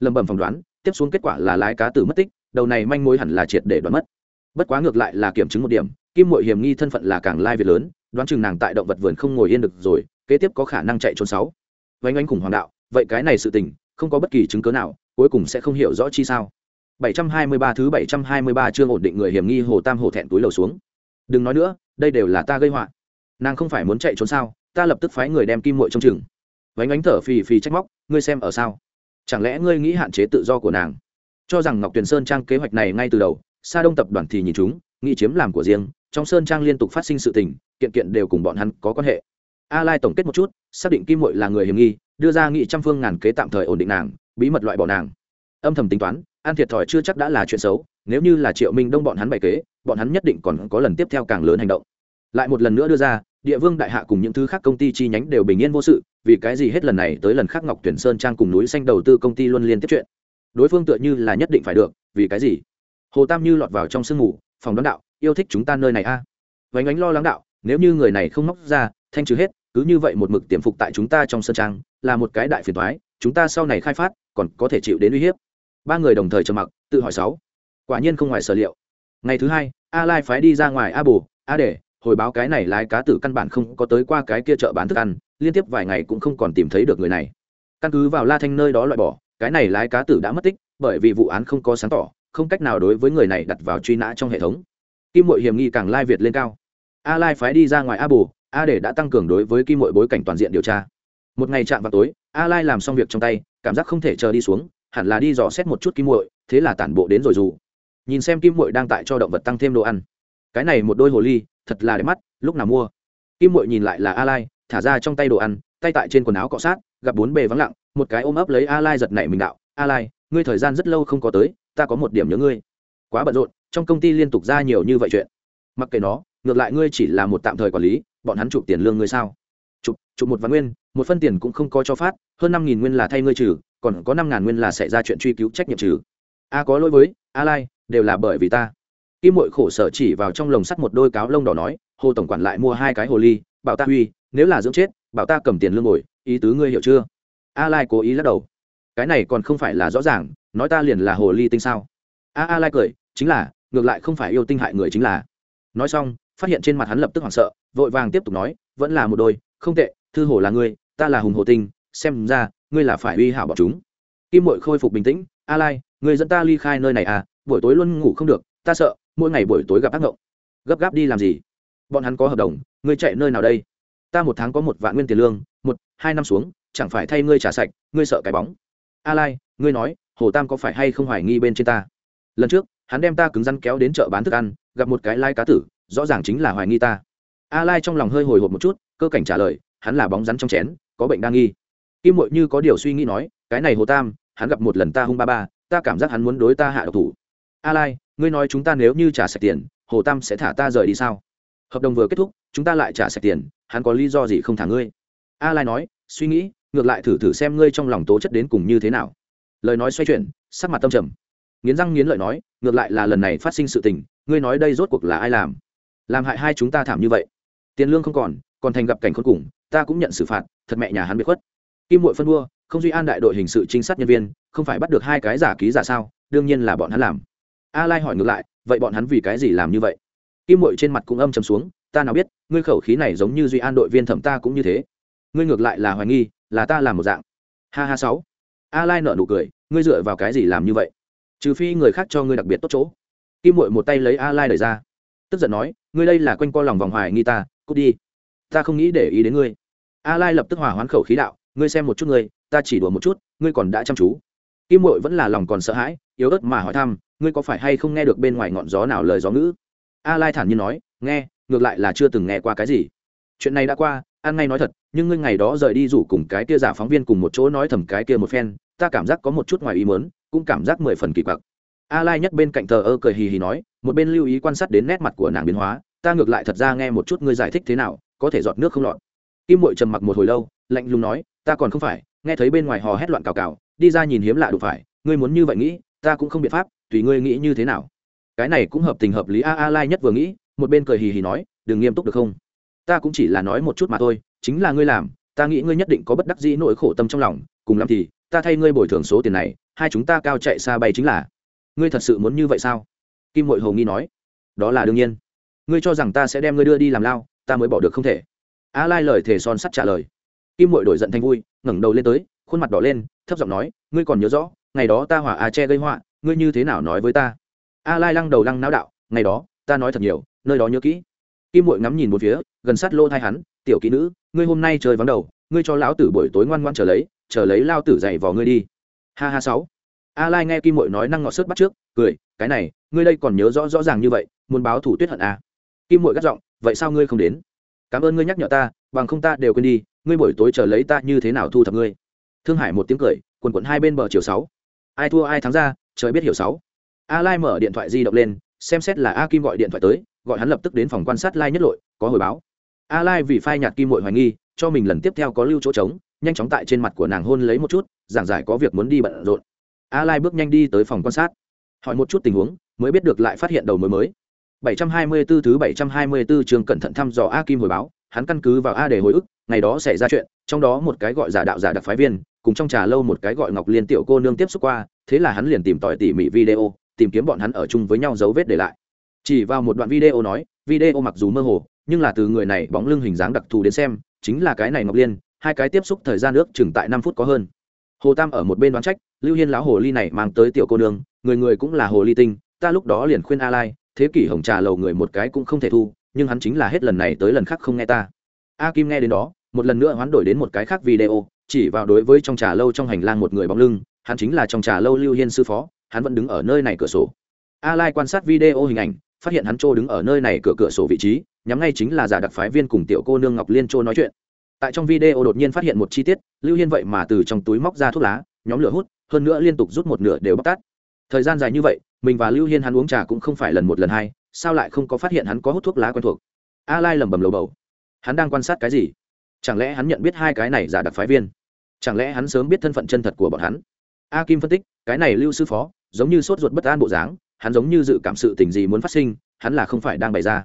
Lẩm bẩm phỏng đoán, tiếp xuống kết quả là lái cá tử mất tích đầu này manh mối hẳn là triệt để đoán mất. Bất quá ngược lại là kiểm chứng một điểm, kim mội hiểm nghi thân phận là càng lai việt lớn, đoán chừng nàng tại động vật vườn không ngồi yên được rồi, kế tiếp có khả năng chạy trốn sáu. Vánh anh khủng hoàng đạo, vậy cái này sự tình, không có bất kỳ chứng cớ nào, cuối cùng sẽ không hiểu rõ chi sao. 723 thứ 723 chương ổn định người hiểm nghi hồ tam hồ thẹn túi lầu xuống. Đừng nói nữa, đây đều là ta gây họa. Nàng không phải muốn chạy trốn sao, ta lập tức phái người đem kim mội trong chừng. Vánh ánh thở phì phì trách móc, ngươi xem ở sao? Chẳng lẽ ngươi nghĩ hạn chế tự do của nàng? Cho rằng ngọc tuyền sơn trang kế hoạch này ngay từ đầu, sa đông tập đoàn thì nhìn chúng, nghĩ chiếm làm của riêng, trong sơn trang liên tục phát sinh sự tình, kiện kiện đều cùng bọn hắn có quan hệ. A lai tổng kết một chút, xác định kim mội là người hiểm nghi, đưa ra nghị trăm phương ngàn kế tạm thời ổn định nàng, bí mật loại bỏ nàng. Âm thầm tính toán, an thiệt thòi chưa chắc đã là chuyện xấu, nếu như là triệu minh đông bọn hắn bày kế, bọn hắn nhất định còn có lần tiếp theo càng lớn hành động. Lại một lần nữa đưa ra, địa vương đại hạ cùng những thứ khác công ty chi nhánh đều bình yên vô sự, vì cái gì hết lần này tới lần khác ngọc tuyển sơn trang cùng núi xanh đầu tư công ty luôn liên tiếp chuyện? Đối phương tựa như là nhất định phải được, vì cái gì? Hồ tam như lọt vào trong sương mù, phòng đón đạo, yêu thích chúng ta nơi này a. À? vánh ánh lo lắng đạo, nếu như người này không móc ra, thanh trừ hết, cứ như vậy một mực tiềm phục tại chúng ta trong sân trang, là một cái đại phiền thoái chúng ta sau này khai phát, còn có thể chịu đến uy hiếp. Ba người đồng thời trầm mặc, tự hỏi sáu. Quả nhiên không ngoài sở liệu. Ngày thứ hai, a lai phái đi ra ngoài a bù a để hồi báo cái này lái cá tử căn bản không có tới qua cái kia chợ bán thức ăn, liên tiếp vài ngày cũng không còn tìm thấy được người này. Căn cứ vào la thanh nơi đó loại bỏ cái này lái cá tử đã mất tích, bởi vì vụ án không có sáng tỏ, không cách nào đối với người này đặt vào truy nã trong hệ thống. Kim mội hiểm nghi càng lai việt lên cao. A lai phái đi ra ngoài a bù a để đã tăng cường đối với kim mội bối cảnh toàn diện điều tra. Một ngày chạm vào tối, a lai làm xong việc trong tay, cảm giác không thể chờ đi xuống, hẳn là đi dò xét một chút kim mội, thế là tản bộ đến rồi dù. Nhìn xem kim mội đang tại cho động vật tăng thêm đồ ăn. Cái này một đôi hồ ly, thật là đẹp mắt, lúc nào mua. Kim mội nhìn lại là a lai, thả ra trong tay đồ ăn tay tại trên quần áo cọ sát, gặp bốn bề vắng lặng, một cái ôm ấp lấy a lai giật nảy mình đạo, a lai, ngươi thời gian rất lâu không có tới, ta có một điểm nhớ ngươi. Quá bận rộn, trong công ty liên tục ra nhiều như vậy chuyện. Mặc kệ nó, ngược lại ngươi chỉ là một tạm thời quản lý, bọn hắn chụp tiền lương ngươi sao? Chụp chụp một vạn nguyên, một phân tiền cũng không có cho phát, hơn năm nghìn nguyên là thay ngươi trừ, còn có năm ngàn nguyên là xảy ra chuyện truy cứu trách nhiệm trừ. A có lỗi với, a lai, đều là bởi vì ta. Kim mội khổ sở chỉ vào trong lồng sắt một đôi cáo lông đỏ nói, hồ tổng quản lại mua hai cái hồ ly, bảo ta huy, nếu là dưỡng chết bảo ta cầm tiền lương ngồi, ý tứ ngươi hiểu chưa? A lai cố ý lắc đầu. Cái này còn không phải là rõ ràng, nói ta liền là hồ ly tinh sao? A a lai cười, chính là, ngược lại không phải yêu tinh hại người chính là. Nói xong, phát hiện trên mặt hắn lập tức hoảng sợ, vội vàng tiếp tục nói, vẫn là một đôi, không tệ, thư hồ là ngươi, ta là hùng hồ tinh, xem ra, ngươi là phải uy hảo bọn chúng. Kim mội khôi phục bình tĩnh, a lai người dẫn ta ly khai nơi này à buổi tối luôn ngủ không được, ta sợ, mỗi ngày buổi tối gặp ác ngộng. Gấp gáp đi làm gì? Bọn hắn có hợp đồng, ngươi chạy nơi nào đây? Ta một tháng có một vạn nguyên tiền lương, một, hai năm xuống, chẳng phải thay ngươi trả sạch, ngươi sợ cái bóng. A lai, ngươi nói, hồ tam có phải hay không hoài nghi bên trên ta? Lần trước, hắn đem ta cứng rắn kéo đến chợ bán thức ăn, gặp một cái lai cá tử, rõ ràng chính là hoài nghi ta. A lai trong lòng hơi hồi hộp một chút, cơ cảnh trả lời, hắn là bóng rắn trong chén, có bệnh đang nghi. Kim mội như có điều suy nghĩ nói, cái này hồ tam, hắn gặp một lần ta hung ba ba, ta cảm giác hắn muốn đối ta hạ độc thủ. A lai, ngươi nói chúng ta nếu như trả sạch tiền, hồ tam sẽ thả ta rời đi sao? Hợp đồng vừa kết thúc chúng ta lại trả sạch tiền, hắn có lý do gì không thả ngươi? A lai nói, suy nghĩ, ngược lại thử thử xem ngươi trong lòng tố chất đến cùng như thế nào. Lời nói xoay chuyển, sắc mặt tâm trầm. Nghiến răng nghiến lợi nói, ngược lại là lần này phát sinh sự tình, ngươi nói đây rốt cuộc là ai làm? Làm hại hai chúng ta thảm như vậy. Tiền lương không còn còn thành gặp cảnh khốn cùng, ta cũng nhận xử phạt, thật mẹ nhà hắn bị khuất. Kim mội phân đua, không duy an đại đội hình sự trinh sát nhân viên, không phải bắt được hai cái giả ký giả sao, đương nhiên là bọn hắn làm. A lai hỏi ngược lại, vậy bọn hắn vì cái gì làm như vậy? Kim mội trên mặt cũng âm chầm xuống, ta nào biết ngươi khẩu khí này giống như duy an đội viên thẩm ta cũng như thế. Ngươi ngược lại là hoài nghi, là ta làm một dạng. Ha ha sáu. A lai nợ nụ cười, ngươi dựa vào cái gì làm như vậy? Trừ phi người khác cho ngươi đặc biệt tốt chỗ. Kim mội một tay lấy a lai đẩy ra. Tức giận nói, ngươi đây là quanh co lòng vòng hoài nghi ta, cút đi. Ta không nghĩ để ý đến ngươi. A lai lập tức hòa hoán khẩu khí đạo, ngươi xem một chút ngươi, ta chỉ đùa một chút, ngươi còn đã chăm chú. Kim mội vẫn là lòng còn sợ hãi, yếu ớt mà hỏi thăm, ngươi có phải hay không nghe được bên ngoài ngọn gió nào lời gió ngữ? A lai thản nhiên nói, nghe ngược lại là chưa từng nghe qua cái gì. Chuyện này đã qua, ăn ngay nói thật, nhưng ngươi ngày đó rời đi rủ cùng cái kia giả phóng viên cùng một chỗ nói thầm cái kia một phen, ta cảm giác có một chút ngoài ý mớn cũng cảm giác mười phần kỳ quặc. A lai nhất bên cạnh thờ ơ cười hì hì nói, một bên lưu ý quan sát đến nét mặt của nàng biến hóa, ta ngược lại thật ra nghe một chút ngươi giải thích thế nào, có thể giọt nước không lọt. Kim muội trầm mặc một hồi lâu, lạnh lùng nói, ta còn không phải, nghe thấy bên ngoài hò hét loạn cào cào, đi ra nhìn hiếm lạ đụng phải, ngươi muốn như vậy nghĩ, ta cũng không biện pháp, tùy ngươi nghĩ như thế nào. Cái này cũng hợp tình hợp lý, a a lai nhất vừa nghĩ một bên cười hì hì nói, đừng nghiêm túc được không? Ta cũng chỉ là nói một chút mà thôi, chính là ngươi làm, ta nghĩ ngươi nhất định có bất đắc dĩ nỗi khổ tâm trong lòng, cùng lắm thì, ta thay ngươi bồi thường số tiền này, hai chúng ta cao chạy xa bay chính là. Ngươi thật sự muốn như vậy sao? Kim hội hầu nghi nói. Đó là đương nhiên. Ngươi cho rằng ta sẽ đem ngươi đưa đi làm lao, ta mới bỏ được không thể. A lai lời thề son sắt trả lời. Kim hội đổi giận thành vui, ngẩng đầu lên tới, khuôn mặt đỏ lên, thấp giọng nói, ngươi còn nhớ rõ, ngày đó ta hỏa a che gây họa, ngươi như thế nào nói với ta? A lai lăng đầu lăng não đạo, ngày đó ta nói thật nhiều, nơi đó nhớ kỹ. Kim mội ngắm nhìn một phía, gần sát lô thai hắn, tiểu kỹ nữ, ngươi hôm nay trời vắng đầu, ngươi cho lão tử buổi tối ngoan ngoan trở lấy, chờ lấy lao tử dậy vào ngươi đi. Ha ha sáu. A lai nghe kim mội nói năng ngọt sớt bắt trước, cười, cái này, ngươi đây còn nhớ rõ rõ ràng như vậy, muốn báo thủ tuyết hận à. kim mội gắt giọng, vậy sao ngươi không đến? Cảm ơn ngươi nhắc nhở ta, bằng không ta đều quên đi, ngươi buổi tối chờ lấy ta như thế nào thu thập ngươi? Thương hải một tiếng cười, quần quận hai bên bờ chiều sáu. Ai thua ai thắng ra, trời biết hiểu sáu. A lai mở điện thoại di động lên xem xét là a kim gọi điện thoại tới gọi hắn lập tức đến phòng quan sát lai nhất lội có hồi báo. A lai vì phai nhạt kim mội hoài nghi cho mình lần tiếp theo có lưu chỗ trống nhanh chóng tại trên mặt của nàng hôn lấy một chút giảng giải có việc muốn đi bận rộn. A lai bước nhanh đi tới phòng quan sát hỏi một chút tình huống mới biết được lại phát hiện đầu mối mới. 724 thứ 724 trường cẩn thận thăm dò A Kim hồi báo, hắn căn cứ vào A để hồi ức, ngày đó xảy ra chuyện, trong đó một cái gọi giả đạo giả đặc phái viên, cùng trong trà lâu một cái gọi Ngọc Liên tiểu cô nương tiếp xúc qua, thế là hắn liền tìm tòi tỉ mỉ video, tìm kiếm bọn hắn ở chung với nhau dấu vết để lại. Chỉ vào một đoạn video nói, video mặc dù mơ hồ, nhưng là từ người này bóng lưng hình dáng đặc thù đến xem, chính là cái này Ngọc Liên, hai cái tiếp xúc thời gian nước chừng tại năm phút có hơn. Hồ Tam ở một bên đoán trách, Lưu Hiên lão hồ ly này mang tới tiểu cô nương, người người cũng là hồ ly tinh, ta lúc đó liền khuyên A Lai, thế kỷ hồng trà lầu người một cái cũng không thể thu nhưng hắn chính là hết lần này tới lần khác không nghe ta a kim nghe đến đó một lần nữa hoán đổi đến một cái khác video chỉ vào đối với trong trà lâu trong hành lang một người bóng lưng hắn chính là trong trà lâu lưu hiên sư phó hắn vẫn đứng ở nơi này cửa sổ. A lai quan sát video hình ảnh, phát hiện hắn trô đứng ở nơi này cửa cửa sổ vị trí, nhắm ngay chính là giả đặc phái viên cùng tiểu cô nương ngọc liên trô nói chuyện. Tại trong video đột nhiên phát hiện một chi tiết, lưu hiên vậy mà từ trong túi móc ra thuốc lá, nhóm lửa hút, hơn nữa liên tục rút một nửa đều bóc tát. Thời gian dài như vậy, mình và lưu hiên hắn uống trà cũng không phải lần một lần hai, sao lại không có phát hiện hắn có hút thuốc lá quen thuộc? A lai lẩm bẩm lầu bầu. Hắn đang quan sát cái gì? Chẳng lẽ hắn nhận biết hai cái này giả đặc phái viên? Chẳng lẽ hắn sớm biết thân phận chân thật của bọn hắn? A kim phân tích, cái này lưu sư phó giống như sốt ruột bất an bộ dáng, hắn giống như dự cảm sự tình gì muốn phát sinh, hắn là không phải đang bày ra.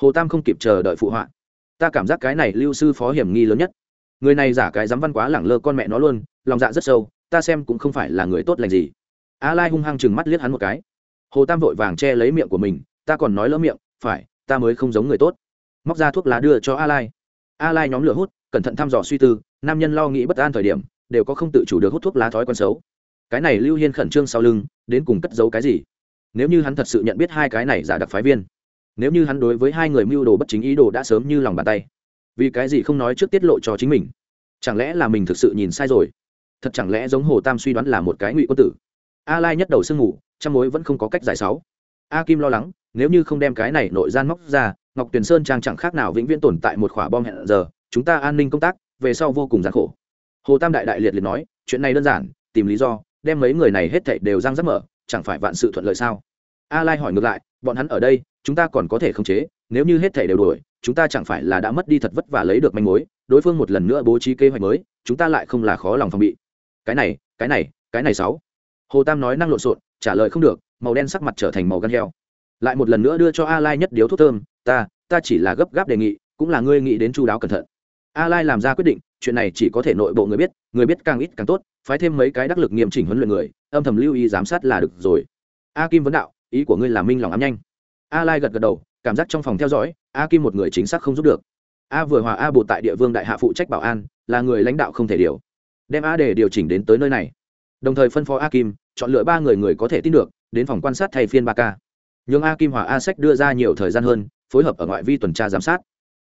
Hồ tam không kịp chờ đợi phụ họa. Ta cảm giác cái này lưu sư phó hiểm nghi lớn nhất. Người này giả cái dám văn quá lẳng lơ con mẹ nó luôn, lòng dạ rất sâu, ta xem cũng không phải là người tốt lành gì. A lai hung hăng chừng mắt liếc hắn một cái. Hồ tam vội vàng che lấy miệng của mình, ta còn nói lỡ miệng, phải, ta mới không giống người tốt. Móc ra thuốc lá đưa cho a lai. A lai nhóm lửa hút, cẩn thận thăm dò suy tư, nam nhân lo nghĩ bất an thời điểm, đều có không tự chủ được hút thuốc lá thói quen xấu cái này lưu hiên khẩn trương sau lưng, đến cùng cất giấu cái gì? Nếu như hắn thật sự nhận biết hai cái này giả đặc phái viên, nếu như hắn đối với hai người mưu đồ bất chính ý đồ đã sớm như lòng bàn tay, vì cái gì không nói trước tiết lộ cho chính mình? Chẳng lẽ là mình thực sự nhìn sai rồi? Thật chẳng lẽ giống hồ tam suy đoán là một cái ngụy quân tử? A lai nhất đầu sương ngủ, trong mối vẫn không có cách giải sáu. A kim lo lắng, nếu như không đem cái này nội gian móc ra, ngọc tuyền sơn trang chẳng khác nào vĩnh viễn tồn tại một khỏa bom hẹn giờ, chúng ta an ninh công tác, về sau vô cùng gian khổ. Hồ tam đại đại liệt liệt nói, chuyện này đơn giản, tìm lý do đem mấy người này hết thảy đều răng rắc mở, chẳng phải vạn sự thuận lợi sao? A lai hỏi ngược lại, bọn hắn ở đây, chúng ta còn có thể khống chế, nếu như hết thảy đều đuổi, chúng ta chẳng phải là đã mất đi thật vất vả lấy được manh mối, đối phương một lần nữa bố trí kế hoạch mới, chúng ta lại không là khó lòng phòng bị. Cái này cái này cái này sáu. Hồ tam nói năng lộn xộn, trả lời không được, màu đen sắc mặt trở thành màu gan heo. Lại một lần nữa đưa cho a lai nhất điếu thuốc thơm, ta ta chỉ là gấp gáp đề nghị, cũng là ngươi nghĩ đến chu đáo cẩn thận a lai làm ra quyết định, chuyện này chỉ có thể nội bộ người biết người biết càng ít càng tốt, phái thêm mấy cái đắc lực nghiêm chỉnh huấn luyện người, âm thầm lưu ý giám sát là được rồi. A kim vấn đạo, ý của ngươi là minh lòng ám nhanh. A lai gật gật đầu, cảm giác trong phòng theo dõi, a kim một người chính xác không giúp được. A vừa hòa a bột tại địa vương đại hạ phụ trách bảo an, là người lãnh đạo không thể điều. Đem a để điều chỉnh đến tới nơi này. Đồng thời phân phó a kim, chọn lựa ba người người có thể tin được, đến phòng quan sát thay phiên ba k nhưng a kim hòa a sách đưa ra nhiều thời gian hơn, phối hợp ở ngoại vi tuần tra giám sát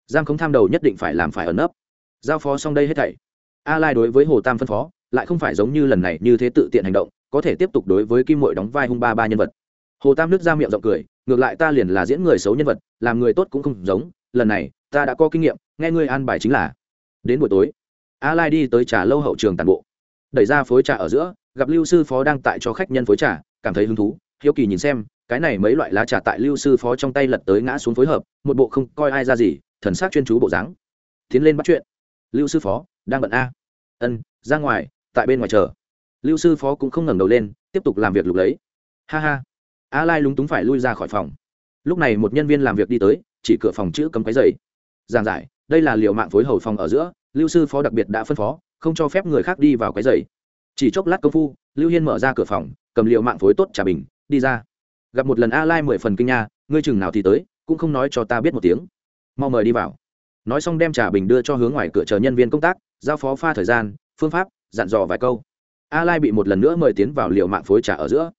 giam không tham đầu nhất định phải làm phải ẩn nấp. Giao phó xong đây hết thảy. A lai đối với hồ tam phân phó, lại không phải giống như lần này như thế tự tiện hành động, có thể tiếp tục đối với kim mội đóng vai hung ba ba nhân vật. Hồ tam nước ra miệng rộng cười, ngược lại ta liền là diễn người xấu nhân vật, làm người tốt cũng không giống, lần này, ta đã có kinh nghiệm, nghe ngươi an bài chính là. Đến buổi tối, a lai đi tới trà lâu hậu trường tàn bộ. Đẩy ra phối trà ở giữa, gặp lưu sư phó đang tại cho khách nhân phối trà, cảm thấy hứng thú, hiếu kỳ nhìn xem, cái này mấy loại lá trà tại lưu sư phó trong tay lật tới ngã xuống phối hợp, một bộ không coi ai ra gì thần sắc chuyên chú bộ dáng. Tiến lên bắt chuyện. Lưu sư phó, đang bận a. Ân, ra ngoài, tại bên ngoài chờ. Lưu sư phó cũng không ngẩng đầu lên, tiếp tục làm việc lục lấy. Ha ha. A lai lúng túng phải lui ra khỏi phòng. Lúc này một nhân viên làm việc đi tới, chỉ cửa phòng chữ cấm cái dày giảng giải, đây là liệu mạng phối hầu phòng ở giữa, lưu sư phó đặc biệt đã phân phó, không cho phép người khác đi vào cái dày chỉ chốc lát công phu, lưu hiên mở ra cửa phòng, cầm liệu mạng phối tốt trà bình, đi ra. Gặp một lần a lai mười phần kinh nha, ngươi chừng nào thì tới, cũng không nói cho ta biết một tiếng mau mời đi vào. Nói xong đem trà bình đưa cho hướng ngoài cửa chờ nhân viên công tác, giao phó pha thời gian, phương pháp, dặn dò vài câu. A lai bị một lần nữa mời tiến vào liệu mạng phối trà ở giữa.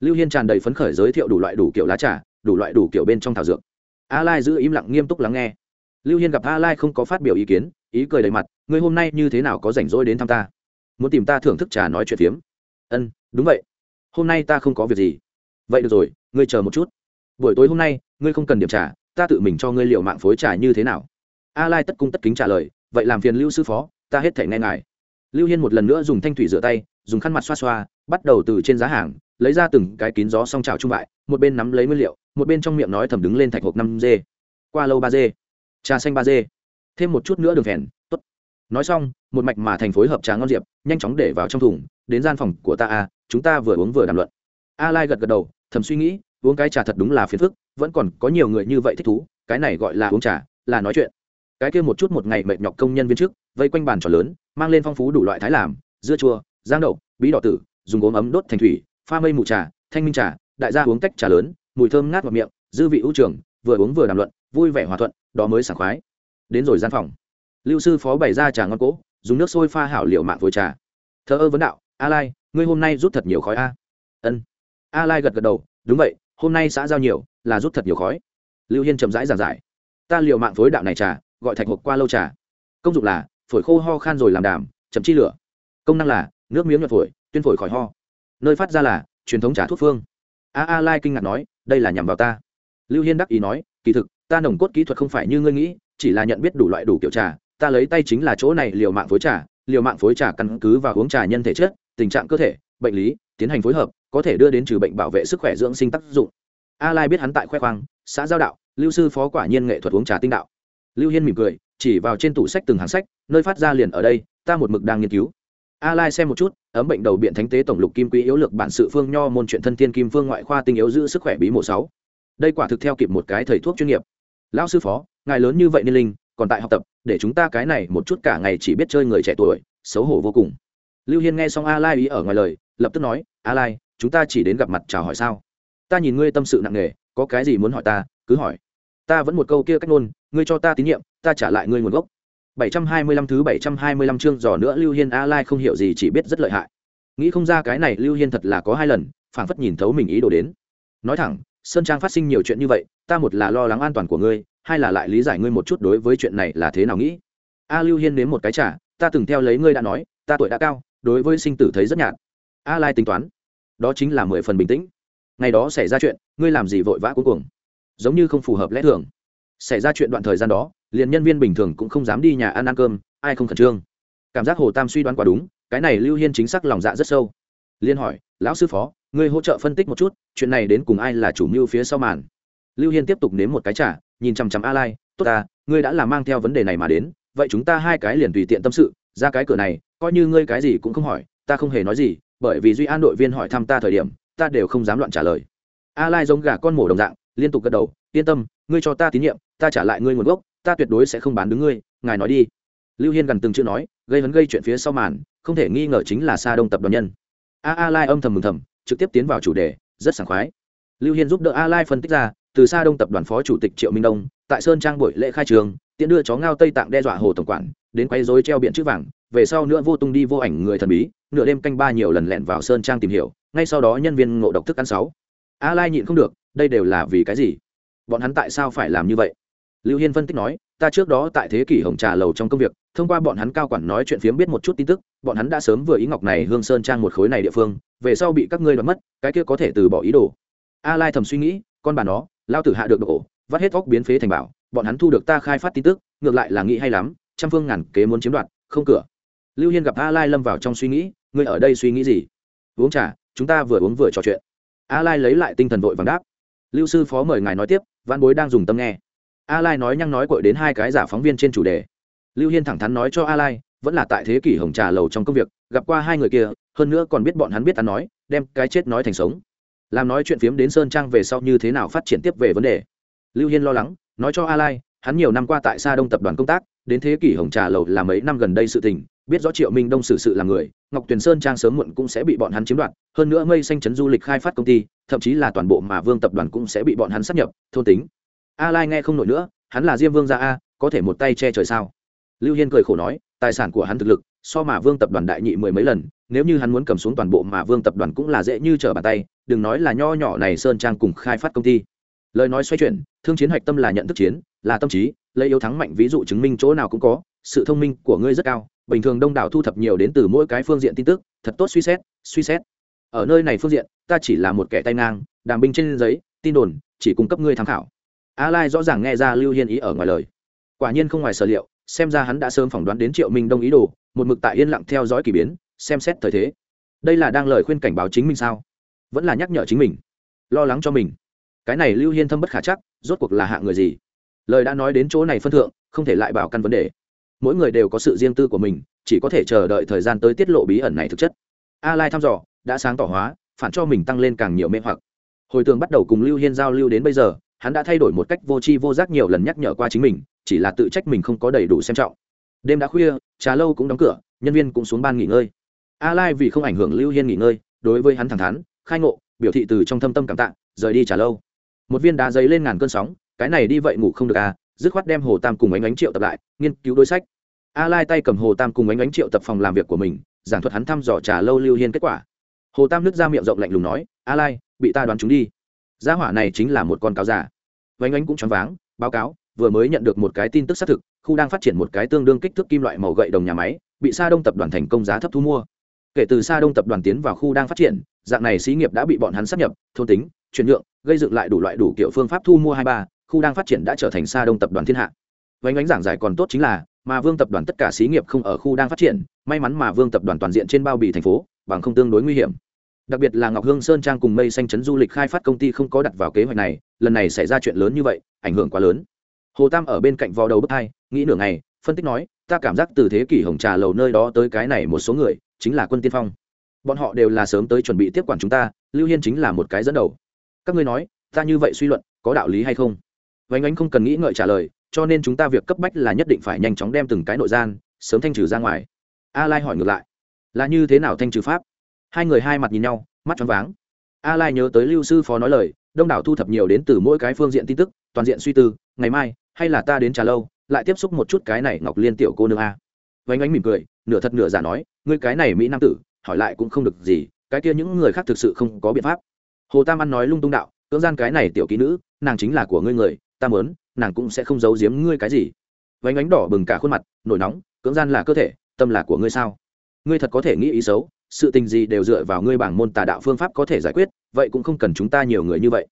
Lưu hiên tràn đầy phấn khởi giới thiệu đủ loại đủ kiểu lá trà, đủ loại đủ kiểu bên trong thảo dược. A lai giữ im lặng nghiêm túc lắng nghe. Lưu hiên gặp a lai không có phát biểu ý kiến, ý cười đầy mặt Người hôm nay như thế nào có rảnh rỗi đến thăm ta? Muốn tìm ta thưởng thức trà nói chuyện phiếm? Ân, đúng vậy. Hôm nay ta không có việc gì. Vậy được rồi, ngươi chờ một chút. Buổi tối hôm nay, ngươi không cần điểm trà ta tự mình cho ngươi liệu mạng phối trà như thế nào? A lai tất cung tất kính trả lời, vậy làm phiền lưu sư phó, ta hết thể nghe ngài. Lưu hiên một lần nữa dùng thanh thủy rửa tay, dùng khăn mặt xoa xoa, bắt đầu từ trên giá hàng, lấy ra từng cái kín gió song trào trung bại, một bên nắm lấy nguyên liệu, một bên trong miệng nói thầm đứng lên thạch hộp năm dê. Qua lâu ba dê. Trà xanh ba dê. Thêm một chút nữa đường phèn, tốt. Nói xong, một mạch mà thành phối hợp trà ngon diệp, nhanh chóng để vào trong thùng, đến gian phòng của ta a, chúng ta vừa uống vừa đàm luận. A lai gật gật đầu, thầm suy nghĩ uống cái trà thật đúng là phiền phức, vẫn còn có nhiều người như vậy thích thú, cái này gọi là uống trà, là nói chuyện. Cái kia một chút một ngày mệt nhọc công nhân viên chức vây quanh bàn trò lớn, mang lên phong phú đủ loại thái làm, dưa chua, giang đậu, bí đỏ tử, dùng gốm ấm đốt thành thủy, pha mây mù trà, thanh minh trà, đại gia uống cách trà lớn, mùi thơm ngát vào miệng, dư vị ưu trường, vừa uống vừa đàm luận, vui vẻ hòa thuận, đó mới sảng khoái. Đến rồi gian phòng. Lưu sư phó bày ra trà ngon cỗ dùng nước sôi pha hảo liệu mạng với trà. Thơ ơ vấn đạo, a lai, ngươi hôm nay rút thật nhiều khói a? Ân. A lai gật gật đầu, đúng vậy hôm nay xã giao nhiều, là rút thật nhiều khói. Lưu hiên chậm rãi giảng giải. Ta liều mạng phối đạo này trà, gọi thạch hộp qua lâu trà. Công dụng là, phổi khô ho khan rồi làm đàm chậm chi lửa. Công năng là, nước miếng nhuận phổi, tuyên phổi khỏi ho. Nơi phát ra là, truyền thống trà thuốc phương. A a lai kinh ngạc nói, đây là nhằm vào ta. Lưu hiên đắc ý nói, kỳ thực, ta nồng cốt kỹ thuật không phải như ngươi nghĩ, chỉ là nhận biết đủ loại đủ kiểu trà, ta lấy tay chính là chỗ này liều mạng phối trà, liều mạng phối trà căn cứ và uống trà nhân thể chất, tình trạng cơ thể bệnh lý, tiến hành phối hợp, có thể đưa đến trừ bệnh bảo vệ sức khỏe dưỡng sinh tác dụng. A lai biết hắn tại khoe khoang, xã giao đạo, lưu sư phó quả nhiên nghệ thuật uống trà tinh đạo. Lưu hiên mỉm cười, chỉ vào trên tủ sách từng hàng sách, nơi phát ra liền ở đây, ta một mực đang nghiên cứu. A lai xem một chút, ấm bệnh đầu biện thánh tế tổng lục kim quý yếu lược bản sự phương nho môn chuyện thân thiên kim phương ngoại khoa tinh yếu giữ sức khỏe bí mộ sáu. Đây quả thực theo kịp một cái thầy thuốc chuyên nghiệp. Lão sư phó, ngài lớn như vậy niên linh, còn tại học tập, để chúng ta cái này một chút cả ngày chỉ biết chơi người trẻ tuổi, xấu hổ vô cùng. Lưu hiên nghe xong a lai ý ở ngoài lời lập tức nói a lai chúng ta chỉ đến gặp mặt chào hỏi sao ta nhìn ngươi tâm sự nặng nề có cái gì muốn hỏi ta cứ hỏi ta vẫn một câu kia cách luôn, ngươi cho ta tín nhiệm ta trả lại ngươi nguồn gốc 725 thứ 725 chương dò nữa Lưu Hiên A Lai không hiểu gì chỉ biết rất lợi hại. Nghĩ không ra cái này Lưu Hiên thật là có hai lần, phảng phất nhìn thấu mình ý đồ đến. Nói thẳng, Sơn Trang phát sinh nhiều chuyện như vậy, ta một là lo lắng an toàn của ngươi, hai là lại lý giải ngươi một chút đối với chuyện này là thế nào nghĩ. A Lưu Hiên nếm một cái trả, ta từng theo lấy ngươi đã nói, ta tuổi đã cao, đối với sinh tử thấy rất nhạt. A Lai tính toán, đó chính là mười phần bình tĩnh. Ngày đó xảy ra chuyện, ngươi làm gì vội vã cuối cùng? Giống như không phù hợp lẽ thường. Xảy ra chuyện đoạn thời gian đó, liền nhân viên bình thường cũng không dám đi nhà ăn ăn cơm ai không khẩn trương cảm giác hồ tam suy đoán quá đúng cái này lưu hiên chính xác lòng dạ rất sâu liên hỏi lão sư phó ngươi hỗ trợ phân tích một chút chuyện này đến cùng ai là chủ mưu phía sau màn lưu hiên tiếp tục nếm một cái trả nhìn chằm chằm a lai tốt ta ngươi đã là mang theo vấn đề này mà đến vậy chúng ta hai cái liền tùy tiện tâm sự ra cái cửa này coi như ngươi cái gì cũng không hỏi ta không hề nói gì bởi vì duy an đội viên hỏi thăm ta thời điểm, ta đều không dám loạn trả lời. A lai giống gà con mổ đồng dạng, liên tục gật đầu, yên tâm, ngươi cho ta tín nhiệm, ta trả lại ngươi nguồn gốc, ta tuyệt đối sẽ không bán đứng ngươi, ngài nói đi. Lưu hiên gần từng chữ nói, gây hấn gây chuyện phía sau màn, không thể nghi ngờ chính là sa đông tập đoàn nhân. A a lai âm thầm mừng thầm, trực tiếp tiến vào chủ đề, rất sảng khoái. Lưu hiên giúp đỡ a lai phân tích ra, từ sa đông tập đoàn phó chủ tịch triệu minh đông, tại sơn trang buổi lễ khai trường tiện đưa chó ngao tây tạng đe dọa hồ tổng quản, đến quay dối treo biển chữ vàng, về sau nữa vô tung đi vô ảnh người thần bí nửa đêm canh ba nhiều lần lẹn vào sơn trang tìm hiểu, ngay sau đó nhân viên ngộ độc thức ăn sáu. A lai nhịn không được, đây đều là vì cái gì? Bọn hắn tại sao phải làm như vậy? Lưu hiên phân tích nói, ta trước đó tại thế kỷ hồng trà lầu trong công việc, thông qua bọn hắn cao quản nói chuyện phiếm biết một chút tin tức, bọn hắn đã sớm vừa ý ngọc này hương sơn trang một khối này địa phương, về sau bị các ngươi đoạt mất, cái kia có thể từ bỏ ý đồ. A lai thầm suy nghĩ, con bà nó, lao tử hạ được độ vắt hết óc biến phế thành bảo, bọn hắn thu được ta khai phát tin tức, ngược lại là nghĩ hay lắm, trăm phương ngàn kế muốn chiếm đoạt, không cửa lưu hiên gặp a lai lâm vào trong suy nghĩ, ngươi ở đây suy nghĩ gì? Uống trà, chúng ta vừa uống vừa trò chuyện. A lai lấy lại tinh thần vội vàng đáp. Lưu sư phó mời ngài nói tiếp văn bối đang dùng tâm nghe. A lai nói nhăng nói cội đến hai cái giả phóng viên trên chủ đề. Lưu hiên thẳng thắn nói cho a lai, vẫn là tại thế kỷ hồng trà lầu trong công việc, gặp qua hai người kia, hơn nữa còn biết bọn hắn biết ăn nói, đem cái chết nói thành sống. Làm nói chuyện phiếm đến sơn trang về sau như thế nào phát triển tiếp về vấn đề. Lưu hiên lo lắng, nói cho a lai, hắn nhiều năm qua tại xa đông tập đoàn công tác, đến thế kỷ hồng trà lầu là mấy năm gần đây sự tình biết rõ triệu minh đông xử sự là người ngọc tuyền sơn trang sớm muộn cũng sẽ bị bọn hắn chiếm đoạt hơn nữa mây xanh chấn du lịch khai phát công ty thậm chí là toàn bộ mà vương tập đoàn cũng sẽ bị bọn hắn sắp nhập thôn tính a lai nghe không nổi nữa hắn là diêm vương gia a có thể một tay che trời sao lưu hiên cười khổ nói tài sản của hắn thực lực so mà vương tập đoàn đại nhị mười mấy lần nếu như hắn muốn cầm xuống toàn bộ mà vương tập đoàn cũng là dễ như trở bàn tay đừng nói là nho nhỏ này sơn trang cùng khai phát công ty lời nói xoay chuyển thương chiến hạch tâm là nhận thức chiến là tâm trí lấy yếu thắng mạnh ví dụ chứng minh chỗ nào cũng có sự thông minh của ngươi rất cao bình thường đông đảo thu thập nhiều đến từ mỗi cái phương diện tin tức, thật tốt suy xét suy xét. Ở nơi này phương diện, ta chỉ là một kẻ tay ngang, đàm binh trên giấy, tin đồn, chỉ cung cấp ngươi tham khảo. A lai rõ ràng nghe ra lưu hiên ý ở ngoài lời. Quả nhiên không ngoài sở liệu, xem ra hắn đã sớm phỏng đoán đến triệu minh đông ý đồ, một mực tại yên lặng theo dõi k ỳ biến, xem xét thời thế. Đây là đang lời khuyên cảnh báo chính mình sao? Vẫn là nhắc nhở chính mình. Lo lắng cho mình. Cái này lưu hiên thâm bất khả chắc, rốt cuộc là hạ người gì? Lời đã nói đến chỗ này phân thượng, không thể lại bảo căn vấn đề mỗi người đều có sự riêng tư của mình, chỉ có thể chờ đợi thời gian tới tiết lộ bí ẩn này thực chất. A lai thăm dò, đã sáng tỏ hóa, phản cho mình tăng lên càng nhiều mê hoặc. Hồi tường bắt đầu cùng lưu hiên giao lưu đến bây giờ, hắn đã thay đổi một cách vô tri vô giác nhiều lần nhắc nhở qua chính mình, chỉ là tự trách mình không có đầy đủ xem trọng. Đêm đã khuya, trà lâu cũng đóng cửa, nhân viên cũng xuống ban nghỉ ngơi. A lai vì không ảnh hưởng lưu hiên nghỉ ngơi, đối với hắn thẳng thắn, khai ngộ, biểu thị từ trong thâm tâm cảm tạ, rời đi trà lâu. Một viên đá giấy lên ngàn cơn sóng, cái này đi vậy ngủ không được à dứt khoát đem hồ tam cùng ánh ánh triệu tập lại, nghiên cứu đối sách. A lai tay cầm hồ tam cùng ánh ánh triệu tập phòng làm việc của mình, giảng thuật hắn thăm dò trà lâu lưu hiên kết quả. Hồ tam nước ra miệng rộng lạnh lùng nói, a lai, bị ta đoán chúng đi. Gia hỏa này chính là một con cáo giả. Vánh ánh cũng choáng váng, báo cáo, vừa mới nhận được một cái tin tức xác thực, khu đang phát triển một cái tương đương kích thước kim loại màu gậy đồng nhà máy, bị sa đông tập đoàn thành công giá thấp thu mua. Kể từ sa đông tập đoàn tiến vào khu đang phát triển, dạng này xí nghiệp đã bị bọn hắn sắp nhập, thôn tính, chuyển nhượng, gây dựng lại đủ loại đủ kiểu phương pháp thu mua hai ba khu đang phát triển đã trở thành xa đông tập đoàn thiên hạ. Vánh ánh giảng giải còn tốt chính là, mà vương tập đoàn tất cả xí nghiệp không ở khu đang phát triển, may mắn mà vương tập đoàn toàn diện trên bao bì thành phố, bằng không tương đối nguy hiểm. Đặc biệt là ngọc hương sơn trang cùng mây xanh chấn du lịch khai phát công ty không có đặt vào kế hoạch này, lần này xảy ra chuyện lớn như vậy, ảnh hưởng quá lớn. Hồ tam ở bên cạnh vò đầu bước hai, nghĩ nửa ngày, phân tích nói, ta cảm giác từ thế kỷ hồng trà lầu nơi đó tới cái này một số người, chính là quân tiên phong. Bọn họ đều là sớm tới chuẩn bị tiếp quản chúng ta, lưu hiên chính là một cái dẫn đầu. Các ngươi nói, ta như vậy suy luận, có đạo lý hay không? Vánh ánh không cần nghĩ ngợi trả lời, cho nên chúng ta việc cấp bách là nhất định phải nhanh chóng đem từng cái nội gian, sớm thanh trừ ra ngoài. A lai hỏi ngược lại, là như thế nào thanh trừ pháp? Hai người hai mặt nhìn nhau, mắt choáng váng. A lai nhớ tới lưu sư phó nói lời, đông đảo thu thập nhiều đến từ mỗi cái phương diện tin tức, toàn diện suy tư, ngày mai, hay là ta đến trà lâu, lại tiếp xúc một chút cái này ngọc liên tiểu cô nương a. Vánh ánh mỉm cười, nửa thật nửa giả nói, ngươi cái này mỹ nam tử, hỏi lại cũng không được gì, cái kia những người khác thực sự không có biện pháp. Hồ tam ăn nói lung tung đạo cưỡng gian cái này tiểu kỹ nữ, nàng chính là của ngươi người, ta mớn nàng cũng sẽ không giấu giếm ngươi cái gì. Vánh ánh đỏ bừng cả khuôn mặt, nổi nóng, cưỡng gian là cơ thể, tâm là của ngươi sao? Ngươi thật có thể nghĩ ý xấu, sự tình gì đều dựa vào ngươi bảng môn tà đạo phương pháp có thể giải quyết, vậy cũng không cần chúng ta nhiều người như vậy.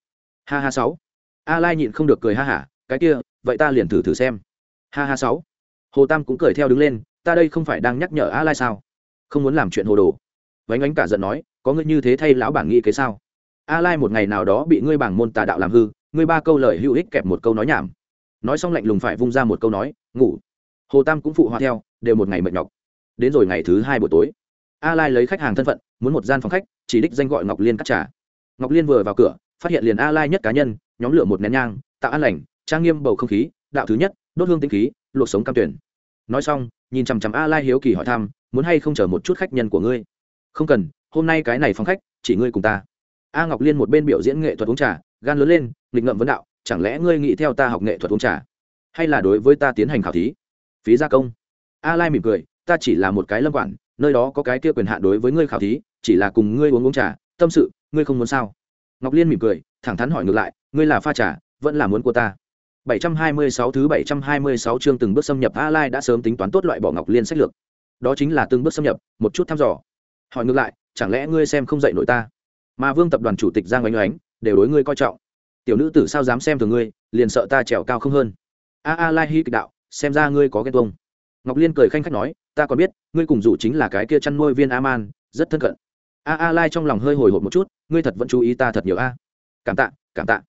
Ha ha sáu. A lai nhịn không được cười ha hả, cái kia, vậy ta liền thử thử xem. Ha ha sáu. Hồ tam cũng cười theo đứng lên, ta đây không phải đang nhắc nhở a lai sao? Không muốn làm chuyện hồ đồ. Vánh ánh cả giận nói, có ngươi như thế thay lão bản nghĩ cái sao? A lai một ngày nào đó bị ngươi bảng môn tà đạo làm hư, ngươi ba câu lời hữu ích kẹp một câu nói nhảm. Nói xong lạnh lùng phải vung ra một câu nói, ngủ. Hồ tam cũng phụ họa theo, đều một ngày mệt nhọc. Đến rồi ngày thứ hai buổi tối, a lai lấy khách hàng thân phận, muốn một gian phòng khách, chỉ đích danh gọi ngọc liên cắt trà. Ngọc liên vừa vào cửa, phát hiện liền a lai nhất cá nhân, nhóm lửa một nén nhang, tạo an lành, trang nghiêm bầu không khí, đạo thứ nhất, đốt hương tinh khí, luộc sống cam tuyển. Nói xong, nhìn chằm chằm a lai hiếu kỳ hỏi thăm, muốn hay không chờ một chút khách nhân của ngươi? Không cần, hôm nay cái này phòng khách, chỉ ngươi cùng ta a ngọc liên một bên biểu diễn nghệ thuật uống trà gan lớn lên nghịch ngợm vấn đạo chẳng lẽ ngươi nghĩ theo ta học nghệ thuật uống trà hay là đối với ta tiến hành khảo thí phí gia công a lai mỉm cười ta chỉ là một cái lâm quản nơi đó có cái kia quyền hạn đối với ngươi khảo thí chỉ là cùng ngươi uống uống trà tâm sự ngươi không muốn sao ngọc liên mỉm cười thẳng thắn hỏi ngược lại ngươi là pha trà vẫn là muốn của ta 726 thứ 726 chương từng bước xâm nhập A Lai đã sớm tính toán tốt loại bỏ Ngọc Liên sách lược. Đó chính là từng bước xâm nhập, một chút thăm dò. Hỏi ngược lại, chẳng lẽ ngươi xem không dậy nổi ta? Mà Vương tập đoàn chủ tịch Giang oanh Oánh đều đối ngươi coi trọng. Tiểu nữ tử sao dám xem thường ngươi, liền sợ ta trèo cao không hơn. A A Lai hi kịch đạo, xem ra ngươi có ghen tuông. Ngọc Liên cười khanh khách nói, ta còn biết, ngươi cùng dù chính là cái kia chăn nuôi viên Aman, rất thân cận. A A Lai trong lòng hơi hồi hộp một chút, ngươi thật vẫn chú ý ta thật nhiều a. Cảm tạ, cảm tạ.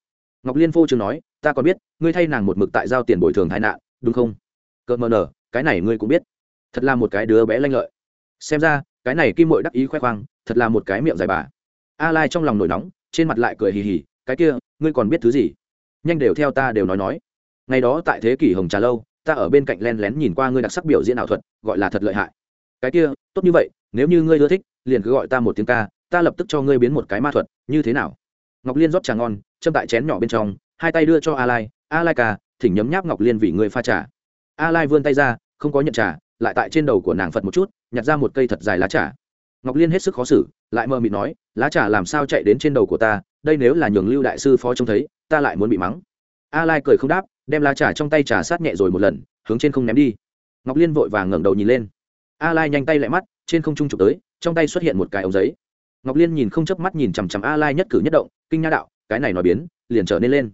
Ngọc Liên phô trường nói, ta còn biết ngươi thay nàng một mực tại giao tiền bồi thường tai nạn đúng không cợt mờ nở cái này ngươi cũng biết thật là một cái đứa bé lanh lợi xem ra cái này kim mội đắc ý khoe khoang thật là một cái miệng dài bà a lai trong lòng nổi nóng, trên mặt lại cười hì hì, cái kia, ngươi còn biết thứ gì? Nhanh đều theo ta đều nói nói. Ngày đó tại thế kỷ hồng trà lâu, ta ở bên cạnh len lén nhìn qua ngươi đặc sắc biểu diễn ảo thuật, gọi là thật lợi hại. Cái kia, tốt như vậy, nếu như ngươi ưa thích, liền cứ gọi ta một tiếng ca, ta lập tức cho ngươi biến một cái ma thuật, như thế nào? Ngọc liên rót trà ngon, châm tại chén nhỏ bên trong, hai tay đưa cho a lai a lai ca, thỉnh nhấm nháp ngọc liên vì ngươi pha trà. A lai vươn tay ra, không có nhận trà, lại tại trên đầu của nàng phật một chút, nhặt ra một cây thật dài lá trà ngọc liên hết sức khó xử, lại mơ mịt nói, lá trà làm sao chạy đến trên đầu của ta, đây nếu là nhường lưu đại sư phó trông thấy, ta lại muốn bị mắng. A lai cười không đáp, đem lá trà trong tay trà sát nhẹ rồi một lần, hướng trên không ném đi. Ngọc liên vội vàng ngẩng đầu nhìn lên. A lai nhanh tay lại mắt, trên không trung chụp tới, trong tay xuất hiện một cái ống giấy. Ngọc liên nhìn không chớp mắt nhìn chằm chằm a lai nhất cử nhất động, kinh nha đạo, cái này nói biến, liền trở nên lên.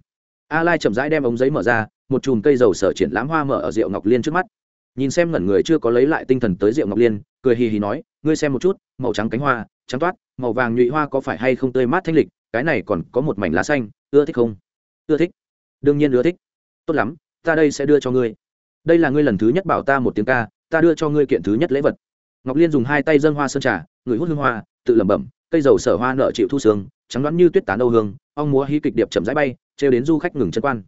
A lai chậm rãi đem ống giấy mở ra, một chùm cây dầu sở triển lãm hoa mở ở rượu ngọc liên trước mắt nhìn xem ngẩn người chưa có lấy lại tinh thần tới rượu ngọc liên, cười hì hì nói, ngươi xem một chút, màu trắng cánh hoa, trắng toát, màu vàng nhụy hoa có phải hay không tươi mát thanh lịch, cái này còn có một mảnh lá xanh, ưa thích không? Ưa thích. Đương nhiên ưa thích. Tốt lắm, ta đây sẽ đưa cho ngươi. Đây là ngươi lần thứ nhất bảo ta một tiếng ca, ta đưa cho ngươi kiện thứ nhất lễ vật. Ngọc liên dùng hai tay dâng hoa sơn trà, người hút hương hoa, tự lẩm bẩm, cây dầu sở hoa nợ chịu thu sương, trắng đoán như tuyết tán âu hương, ong múa hí kịch điệp chậm rãi bay, trêu đến du khách ngừng chân quan.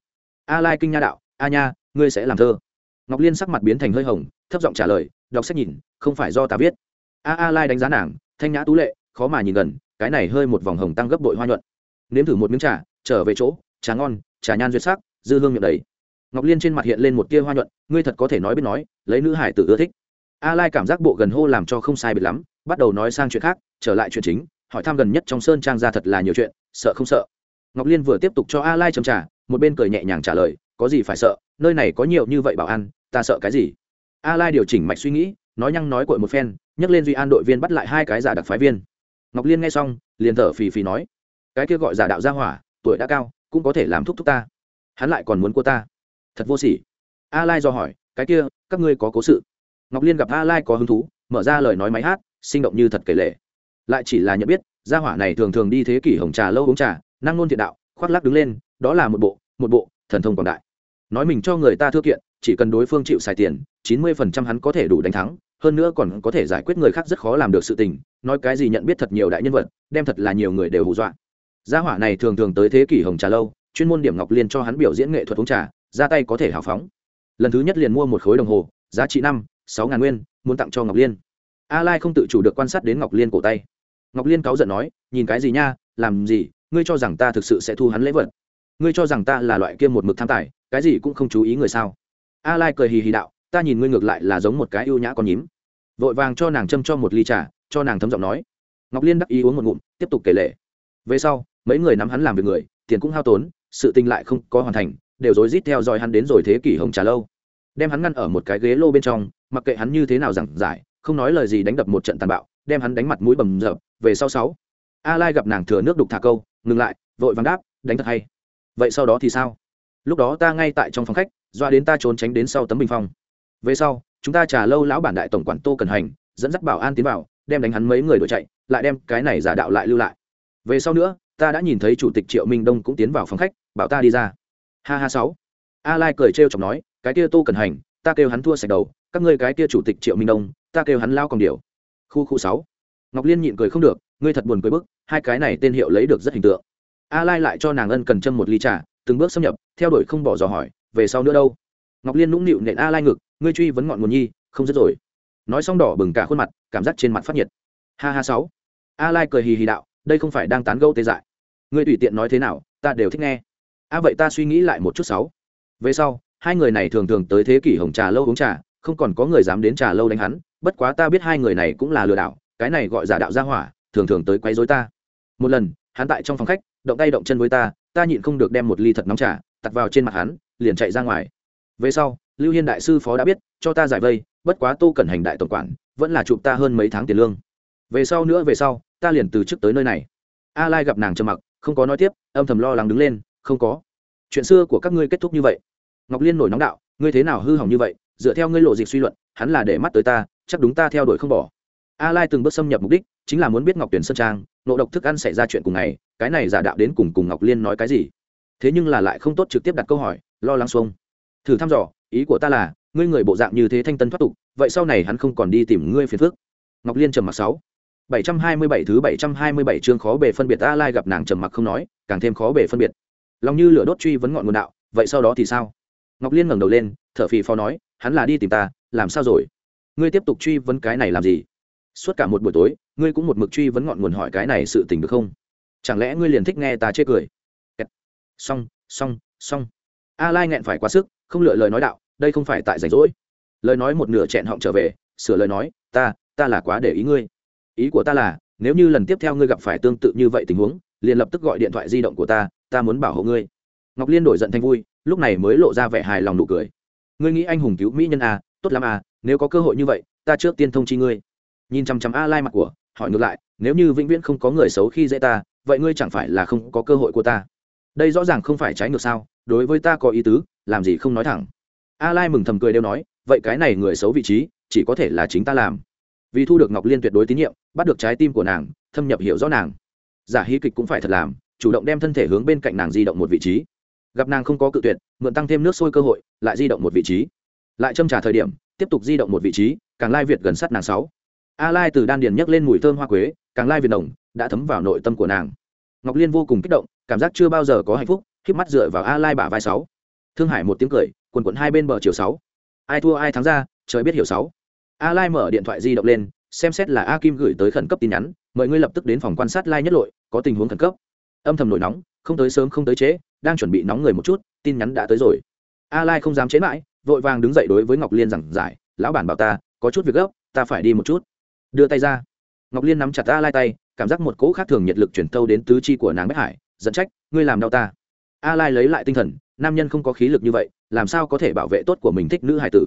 A lai kinh nha đạo, a nha, ngươi sẽ làm thơ ngọc liên sắc mặt biến thành hơi hồng, thấp giọng trả lời, đọc sách nhìn, không phải do ta viết. A a lai đánh giá nàng, thanh nhã tú lệ, khó mà nhìn gần, cái này hơi một vòng hồng tăng gấp bội hoa nhuận. Nếm thử một miếng trà, trở về chỗ, trà ngon, trà nhan duyệt sắc, dư hương miệng đầy. Ngọc liên trên mặt hiện lên một tia hoa nhuận, ngươi thật có thể nói biết nói, lấy nữ hải tử ưa thích. A lai cảm giác bộ gần hô làm cho không sai biệt lắm, bắt đầu nói sang chuyện khác, trở lại chuyện chính, hỏi thăm gần nhất trong sơn trang ra thật là nhiều chuyện, sợ không sợ. Ngọc liên vừa tiếp tục cho a lai châm trà, một bên cười nhẹ nhàng trả lời, có gì phải sợ? Nơi này có nhiều như vậy bảo an, ta sợ cái gì? A lai điều chỉnh mạch suy nghĩ, nói nhăng nói cội một phen, nhấc lên duy an đội viên bắt lại hai cái giả đặc phái viên. Ngọc liên nghe xong, liền thở phì phì nói, cái kia gọi giả đạo gia hỏa, tuổi đã cao, cũng có thể làm thúc thúc ta. Hắn lại còn muốn cô ta. Thật vô sỉ. A lai do hỏi, cái kia, các ngươi có cố sự? Ngọc liên gặp a lai có hứng thú, mở ra lời nói máy hát, sinh động như thật kể lệ lại chỉ là nhận biết, gia hỏa này thường thường đi thế kỷ hồng trà, lâu uống trà, năng nôn thiện đạo, khoác lắc đứng lên, đó là một bộ một bộ, thần thông quảng đại nói mình cho người ta thư kiện, chỉ cần đối phương chịu xài tiền, chín mươi phần trăm hắn có thể đủ đánh thắng, hơn nữa còn có thể giải quyết người khác rất khó làm được sự tình, nói cái gì nhận biết thật nhiều đại nhân vật, đem thật là nhiều người đều hù dọa. Gia hỏa này thường thường tới thế kỷ hồng trà lâu, chuyên môn điểm ngọc liên cho hắn biểu diễn nghệ thuật uống trà, ra tay có thể hào phóng. Lần thứ nhất liền mua một khối đồng hồ, giá trị năm, sáu ngàn nguyên, muốn tặng cho ngọc liên. A lai không tự chủ được quan sát đến ngọc liên cổ tay. Ngọc liên cáu giận nói, nhìn cái gì nha, làm gì, ngươi cho rằng ta thực sự sẽ thu hắn lễ vật? Ngươi cho rằng ta là loại kia một mực tham tài cái gì cũng không chú ý người sao? A lai cười hì hì đạo, ta nhìn ngươi ngược lại là giống một cái ưu nhã con nhím. Vội vàng cho nàng châm cho một ly trà, cho nàng thấm giọng nói. Ngọc liên đắc ý uống một ngụm, tiếp tục kể lệ. Về sau, mấy người nắm hắn làm việc người, tiền cũng hao tốn, sự tình lại không có hoàn thành, đều rối rít theo dõi hắn đến rồi thế kỷ hồng trà lâu. Đem hắn ngăn ở một cái ghế lô bên trong, mặc kệ hắn như thế nào giảng giải, không nói lời gì đánh đập một trận tàn bạo, đem hắn đánh mặt mũi bầm rợp về sau sáu. A lai gặp nàng thừa nước đục thả câu, ngừng lại, vội vàng đáp, đánh thật hay. Vậy sau đó thì sao? Lúc đó ta ngay tại trong phòng khách, doa đến ta trốn tránh đến sau tấm bình phong. Về sau, chúng ta trả lâu lão bản đại tổng quản tô cần hành, dẫn dắt bảo an tiến vào, đem đánh hắn mấy người đuổi chạy, lại đem cái này giả đạo lại lưu lại. Về sau nữa, ta đã nhìn thấy chủ tịch triệu minh đông cũng tiến vào phòng khách, bảo ta đi ra. Ha ha sáu. A lai cười trêu chọc nói, cái kia tô cần hành, ta kêu hắn thua sạch đầu, các ngươi cái kia chủ tịch triệu minh đông, ta kêu hắn lao còn điều. Khu khu sáu. Ngọc liên nhịn cười không được, ngươi thật buồn cười bức, hai cái này tên hiệu lấy được rất hình tượng. A lai lại cho nàng ân cần châm một ly trà từng bước xâm nhập, theo đuổi không bỏ dò hỏi, về sau nữa đâu. Ngọc liên nũng nịu nện a lai ngực, ngươi truy vấn ngọn nguồn nhi, không dứt rồi. Nói xong đỏ bừng cả khuôn mặt, cảm giác trên mặt phát nhiệt. Ha ha sáu. A lai cười hì hì đạo, đây không phải đang tán gẫu tê dại. Ngươi tùy tiện nói thế nào, ta đều thích nghe. A vậy ta suy nghĩ lại một chút sáu. Về sau, hai người này thường thường tới thế kỷ hồng trà lâu uống trà, không còn có người dám đến trà lâu đánh hắn, bất quá ta biết hai người này cũng là lừa đảo, cái này gọi giả đạo gia hỏa, thường thường tới quấy rối ta. Một lần, hắn tại trong phòng khách, động tay động chân với ta ta nhịn không được đem một ly thật nóng trà tặt vào trên mặt hắn, liền chạy ra ngoài. Về sau, lưu hiên đại sư phó đã biết, cho ta giải vây, bất quá tô cẩn hành đại tổng quản, vẫn là chụp ta hơn mấy tháng tiền lương. Về sau nữa, về sau, ta liền từ chức tới nơi này. A lai gặp nàng trầm mặc, không có nói tiếp, âm thầm lo lắng đứng lên, không có. Chuyện xưa của các ngươi kết thúc như vậy. Ngọc liên nổi nóng đạo, ngươi thế nào hư hỏng như vậy, dựa theo ngươi lộ dịch suy luận, hắn là để mắt tới ta, chắc đúng ta theo đuổi không bỏ. A lai từng bước xâm nhập mục đích chính là muốn biết ngọc tuyển sơn trang, nộ độc thức ăn xảy ra chuyện cùng ngày, cái này giả đạo đến cùng cùng ngọc liên nói cái gì? Thế nhưng là lại không tốt trực tiếp đặt câu hỏi, lo lắng xuông. Thử thăm dò, ý của ta là, ngươi người bộ dạng như thế thanh tân thoát tục, vậy sau này hắn không còn đi tìm ngươi phiền phức. Ngọc liên trầm mặc sáu. Bảy trăm hai mươi bảy thứ bảy trăm hai mươi bảy chương khó bề phân biệt a lai gặp nàng trầm mặc không nói, càng thêm khó bề phân biệt. Lòng như lửa đốt truy vấn ngọn nguồn đạo, vậy sau đó thì sao? Ngọc liên ngẩng đầu lên, thở phì phò nói, hắn là đi tìm ta, làm sao rồi? Ngươi tiếp tục truy vấn cái này làm gì? Suốt cả một buổi tối ngươi cũng một mực truy vấn ngọn nguồn hỏi cái này sự tình được không? Chẳng lẽ ngươi liền thích nghe ta chê cười? Xong xong xong. A lai nghẹn phải quá sức không lựa lời nói đạo đây không phải tại rảnh rỗi. Lời nói một nửa chẹn họng trở về sửa lời nói ta ta là quá để ý ngươi. Ý của ta là nếu như lần tiếp theo ngươi gặp phải tương tự như vậy tình huống liền lập tức gọi điện thoại di động của ta ta muốn bảo hộ ngươi. Ngọc liên đổi giận thành vui lúc này mới lộ ra vẻ hài lòng nụ cười. Ngươi nghĩ anh hùng cứu mỹ nhân à, tốt lắm à nếu có cơ hội như vậy ta trước tiên thông chi ngươi nhìn chằm chằm a lai mặt của, hỏi ngược lại, nếu như vĩnh viễn không có người xấu khi dễ ta, vậy ngươi chẳng phải là không có cơ hội của ta? Đây rõ ràng không phải trái ngược sao, đối với ta có ý tứ, làm gì không nói thẳng. A lai mừng thầm cười đều nói, vậy cái này người xấu vị trí, chỉ có thể là chính ta làm. Vì thu được ngọc liên tuyệt đối tín nhiệm, bắt được trái tim của nàng, thâm nhập hiểu rõ nàng. Giả hí kịch cũng phải thật làm, chủ động đem thân thể hướng bên cạnh nàng di động một vị trí. Gặp nàng không có cự tuyệt, mượn tăng thêm nước sôi cơ hội, lại di động một vị trí. Lại châm trả thời điểm, tiếp tục di động một vị trí, càng lai việt gần sát nàng sáu a lai từ đan điền nhấc lên mùi thơm hoa quế, càng lai việt đồng đã thấm vào nội tâm của nàng. Ngọc liên vô cùng kích động, cảm giác chưa bao giờ có hạnh phúc khiếp mắt dựa vào a lai bả vai sáu. Thương hải một tiếng cười, quần quần hai bên bờ chiều sáu. Ai thua ai thắng ra, trời biết hiểu sáu. A lai mở điện thoại di động lên, xem xét là a kim gửi tới khẩn cấp tin nhắn, mời ngươi lập tức đến phòng quan sát lai nhất lội, có tình huống khẩn cấp. Âm thầm nổi nóng, không tới sớm không tới trễ, đang chuẩn bị nóng người một chút, tin nhắn đã tới rồi. A lai không dám chế mãi, vội vàng đứng dậy đối với ngọc liên giảng giải, lão bản bảo ta, có chút việc gấp, ta phải đi một chút đưa tay ra. Ngọc liên nắm chặt a lai tay, cảm giác một cỗ khác thường nhiệt lực chuyển thâu đến tứ chi của nàng bách hải dẫn trách, ngươi làm đau ta. A lai lấy lại tinh thần, nam nhân không có khí lực như vậy, làm sao có thể bảo vệ tốt của mình thích nữ hải tử?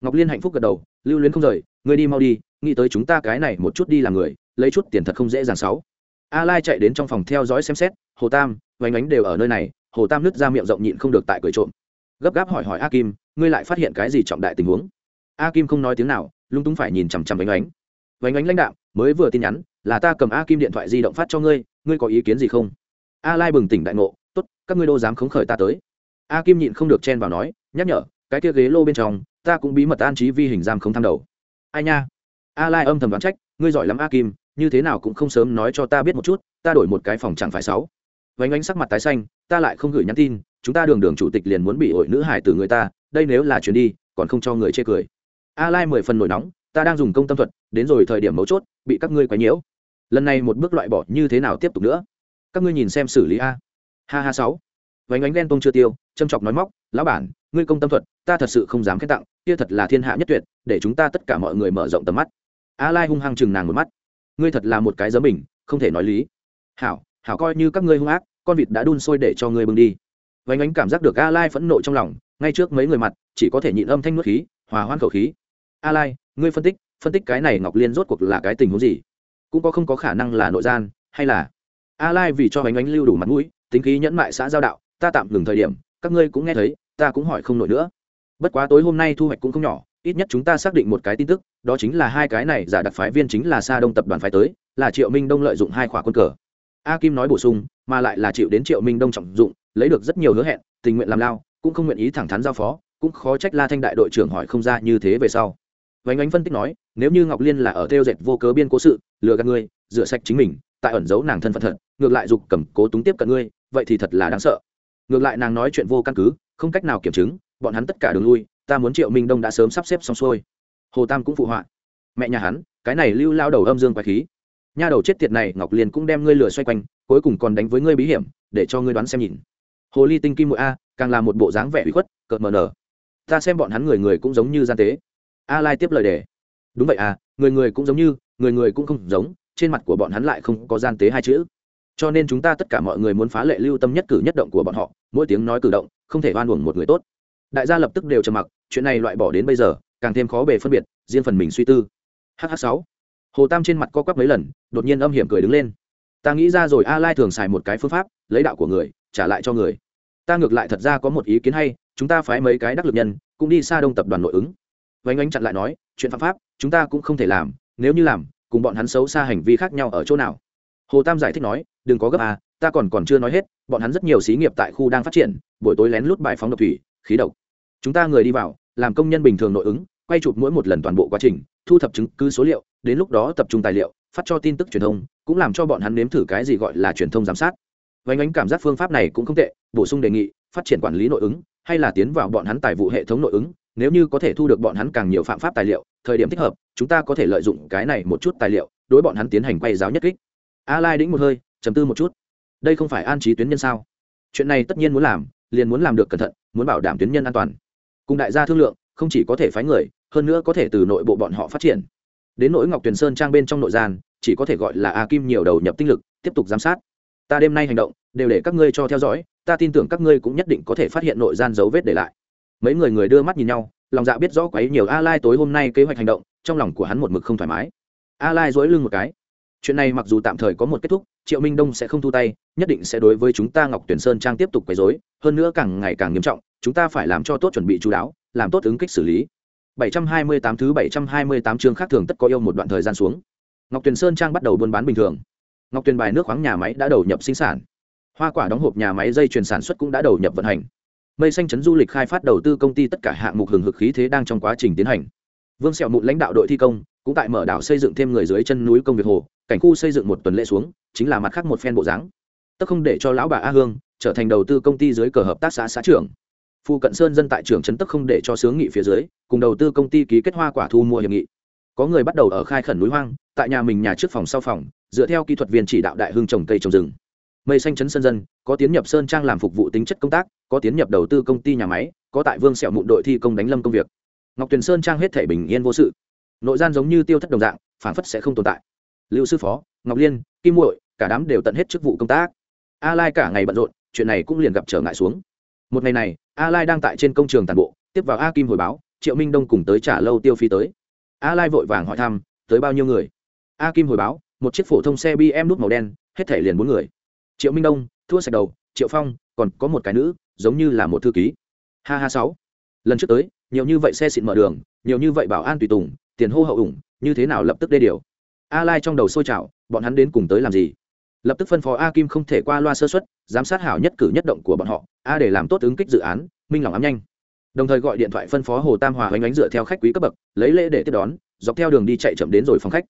Ngọc liên hạnh phúc gật đầu, lưu luyến không rời, ngươi đi mau đi, nghĩ tới chúng ta cái này một chút đi làm người, lấy chút tiền thật không dễ dàng sáu. A lai chạy đến trong phòng theo dõi xem xét, hồ tam vánh ánh đều ở nơi này, hồ tam nứt ra miệng rộng nhịn không được tại cười trộm. Gấp gáp hỏi hỏi a kim, ngươi lại phát hiện cái gì trọng đại tình huống? A kim không nói tiếng nào, lung tung phải nhìn chằm chằm vánh ánh vánh ánh lãnh đạo mới vừa tin nhắn, là ta cầm a kim điện thoại di động phát cho ngươi ngươi có ý kiến gì không? A lai bừng tỉnh đại ngộ, tốt, các ngươi đô dám khống khởi ta tới. A kim nhịn không được chen vào nói, nhắc nhở, cái kia ghế lô bên trong, ta cũng bí mật an trí vi hình giam không tham đầu. Ai nha? A lai âm thầm đoán trách, ngươi giỏi lắm a kim, như thế nào cũng không sớm nói cho ta biết một chút, ta đổi một cái phòng chẳng phải sáu vánh ánh sắc mặt tái xanh, ta lại không gửi nhắn tin, chúng ta đường đường chủ tịch liền muốn bị ổi nữ hải từ người ta, đây nếu là chuyến đi, còn không cho người chê cười. A lai mười phần nổi nóng ta đang dùng công tâm thuật, đến rồi thời điểm mấu chốt, bị các ngươi quấy nhiễu. Lần này một bước loại bỏ như thế nào tiếp tục nữa? Các ngươi nhìn xem xử lý a. Ha ha sáu. Vánh ánh đen tông chưa tiêu, châm chọc nói móc, lão bản, ngươi công tâm thuật, ta thật sự không dám khen tặng, kia thật là thiên hạ nhất tuyệt, để chúng ta tất cả mọi người mở rộng tầm mắt. A lai hung hăng chừng nàng một mắt. Ngươi thật là một cái giấm mình không thể nói lý. Hảo hảo coi như các ngươi hung ác, con vịt đã đun sôi để cho ngươi bưng đi. Vánh ánh cảm giác được a lai phẫn nộ trong lòng, ngay trước mấy người mặt, chỉ có thể nhịn âm thanh nuốt khí, hòa hoan khẩu khí. A lai ngươi phân tích phân tích cái này ngọc liên rốt cuộc là cái tình huống gì? Cũng có không có khả năng là nội gian, hay là? A lai vì cho bánh ánh lưu đủ mặt mũi, tính khí nhẫn mại xã giao đạo, ta tạm ngừng thời điểm, các ngươi cũng nghe thấy, ta cũng hỏi không nổi nữa. Bất quá tối hôm nay thu hoạch cũng không nhỏ, ít nhất chúng ta xác định một cái tin tức, đó chính là hai cái này giả đặc phái viên chính là sa đông tập đoàn phái tới, là triệu minh đông lợi dụng hai khỏa quân cờ. A kim nói bổ sung, mà lại là chịu đến triệu minh đông trọng dụng, lấy được rất nhiều hứa hẹn, tình nguyện làm lao, cũng không nguyện ý thẳng thắn giao phó, cũng khó trách la thanh đại đội trưởng hỏi không ra như thế về sau vánh ánh phân tích nói, nếu như ngọc liên là ở theo dệt vô cớ biên cố sự, lừa gạt ngươi, rửa sạch chính mình, tại ẩn giấu nàng thân phận thật, ngược lại dục cầm cố túng tiếp cận ngươi, vậy thì thật là đáng sợ. Ngược lại nàng nói chuyện vô căn cứ, không cách nào kiểm chứng, bọn hắn tất cả đường lui, ta muốn triệu minh đông đã sớm sắp xếp xong xuôi. Hồ tam cũng phụ họa, mẹ nhà hắn, cái này lưu lao đầu âm dương quái khí. Nha đầu chết tiệt này, ngọc liên cũng đem ngươi lừa xoay quanh, cuối cùng còn đánh với ngươi bí hiểm, để cho ngươi đoán xem nhìn. Hồ ly tinh kim mũi a, càng là một bộ dáng vẻ uy khuất, cợt mờ nở. Ta xem bọn hắn người người cũng giống như gian tế a lai tiếp lời đề. Đúng vậy à người người cũng giống như, người người cũng không giống, trên mặt của bọn hắn lại không có gian tế hai chữ. Cho nên chúng ta tất cả mọi người muốn phá lệ lưu tâm nhất cử nhất động của bọn họ, mỗi tiếng nói cử động, không thể oan uổng một người tốt. Đại gia lập tức đều trầm mặc, chuyện này loại bỏ đến bây giờ, càng thêm khó bề phân biệt, riêng phần mình suy tư. Hh sáu. Hồ tam trên mặt co quắp mấy lần, đột nhiên âm hiểm cười đứng lên. Ta nghĩ ra rồi, a lai thường xài một cái phương pháp, lấy đạo của người, trả lại cho người. Ta ngược lại thật ra có một ý kiến hay, chúng ta phái mấy cái đắc lực nhân, cũng đi xa đông tập đoàn nội ứng vánh ánh chặn lại nói, chuyện phạm pháp, chúng ta cũng không thể làm, nếu như làm, cùng bọn hắn xấu xa hành vi khác nhau ở chỗ nào? Hồ tam giải thích nói, đừng có gấp à ta còn còn chưa nói hết, bọn hắn rất nhiều xí nghiệp tại khu đang phát triển, buổi tối lén lút bài phóng độc thủy, khí độc. Chúng ta người đi vào, làm công nhân bình thường nội ứng, quay chụp mỗi một lần toàn bộ quá trình, thu thập chứng cứ số liệu, đến lúc đó tập trung tài liệu, phát cho tin tức truyền thông, cũng làm cho bọn hắn nếm thử cái gì gọi là truyền thông giám sát. Vánh ánh cảm giác phương pháp này cũng không tệ, bổ sung đề nghị, phát triển quản lý nội ứng, hay là tiến vào bọn hắn tài vụ hệ thống nội ứng nếu như có thể thu được bọn hắn càng nhiều phạm pháp tài liệu, thời điểm thích hợp, chúng ta có thể lợi dụng cái này một chút tài liệu, đối bọn hắn tiến hành quay giáo nhất kích. A lai đĩnh một hơi chấm tư một chút. Đây không phải an trí tuyến nhân sao? Chuyện này tất nhiên muốn làm, liền muốn làm được cẩn thận, muốn bảo đảm tuyến nhân an toàn. Cùng đại gia thương lượng, không chỉ có thể phái người, hơn nữa có thể từ nội bộ bọn họ phát triển. Đến nỗi ngọc tuyền sơn trang bên trong nội gian chỉ có thể gọi là a kim nhiều đầu nhập tinh lực, tiếp tục giám sát. Ta đêm nay hành động, đều để các ngươi cho theo dõi, ta tin tưởng các ngươi cũng nhất định có thể phát hiện nội gian dấu vết để lại mấy người người đưa mắt nhìn nhau, lòng dạ biết rõ quấy nhiều a lai tối hôm nay kế hoạch hành động, trong lòng của hắn một mực không thoải mái. A lai dối lưng một cái. Chuyện này mặc dù tạm thời có một kết thúc, triệu minh đông sẽ không thu tay, nhất định sẽ đối với chúng ta ngọc tuyển sơn trang tiếp tục quấy dối hơn nữa càng ngày càng nghiêm trọng, chúng ta phải làm cho tốt chuẩn bị chú đáo, làm tốt ứng kích xử lý. 728 thứ 728 chương khác thường tất có yêu một đoạn thời gian xuống. Ngọc tuyền sơn trang bắt đầu buôn bán bình thường. Ngọc tuyền bài nước khoáng nhà máy đã đầu nhập sinh sản. Hoa quả đóng hộp nhà máy dây chuyền sản xuất cũng đã đầu nhập vận hành mây xanh chấn du lịch khai phát đầu tư công ty tất cả hạng mục hừng hực khí thế đang trong quá trình tiến hành. Vương sẹo mụn lãnh đạo đội thi công, cũng tại mở đảo xây dựng thêm người dưới chân núi công việc hồ, cảnh khu xây dựng một tuần lễ xuống, chính là mặt khác một phen bộ dáng. Tức không để cho lão bà a hương trở thành đầu tư công ty dưới cờ hợp tác xã xã trưởng. Phu cận sơn dân tại trưởng trấn tức không để cho sướng nghị phía dưới, cùng đầu tư công ty ký kết hoa quả thu mua hiệp nghị. Có người bắt đầu ở khai khẩn núi hoang, tại nhà mình nhà trước phòng sau phòng, dựa theo kỹ thuật viên chỉ đạo đại hương trồng cây trồng rừng. Mây xanh chấn sơn dân có tiến nhập sơn trang làm phục vụ tính chất công tác, có tiến nhập đầu tư công ty nhà máy, có tại vương sẹo mụn đội thi công đánh lâm công việc. Ngọc tuyền sơn trang hết thể bình yên vô sự. Nội gian giống như tiêu thất đồng dạng phản phất sẽ không tồn tại. Lưu sư phó, ngọc liên, kim muội, cả đám đều tận hết chức vụ công tác. A lai cả ngày bận rộn, chuyện này cũng liền gặp trở ngại xuống. Một ngày này, a lai đang tại trên công trường tàn bộ, tiếp vào a kim hồi báo, triệu minh đông cùng tới trả lâu tiêu phi tới. A lai vội vàng hỏi thăm, tới bao nhiêu người? A kim hồi báo, một chiếc phổ thông xe bm nút màu đen, hết thể liền bốn người triệu minh đông, thua sạch đầu, triệu phong, còn có một cái nữ, giống như là một thư ký. Ha ha sáu. Lần trước tới, nhiều như vậy xe xịn mở đường, nhiều như vậy bảo an tùy tùng, tiền hô hậu ủng, như thế nào lập tức đê điều? A lai trong đầu sôi trào, bọn hắn đến cùng tới làm gì? Lập tức phân phó a kim không thể qua loa sơ xuất giám sát hảo nhất cử nhất động của bọn họ, a để làm tốt ứng kích dự án, minh lòng ám nhanh. Đồng thời gọi điện thoại phân phó hồ tam hòa hoành ánh dựa theo khách quý cấp bậc, lấy lễ để tiếp đón, dọc theo đường đi chạy chậm đến rồi phòng khách.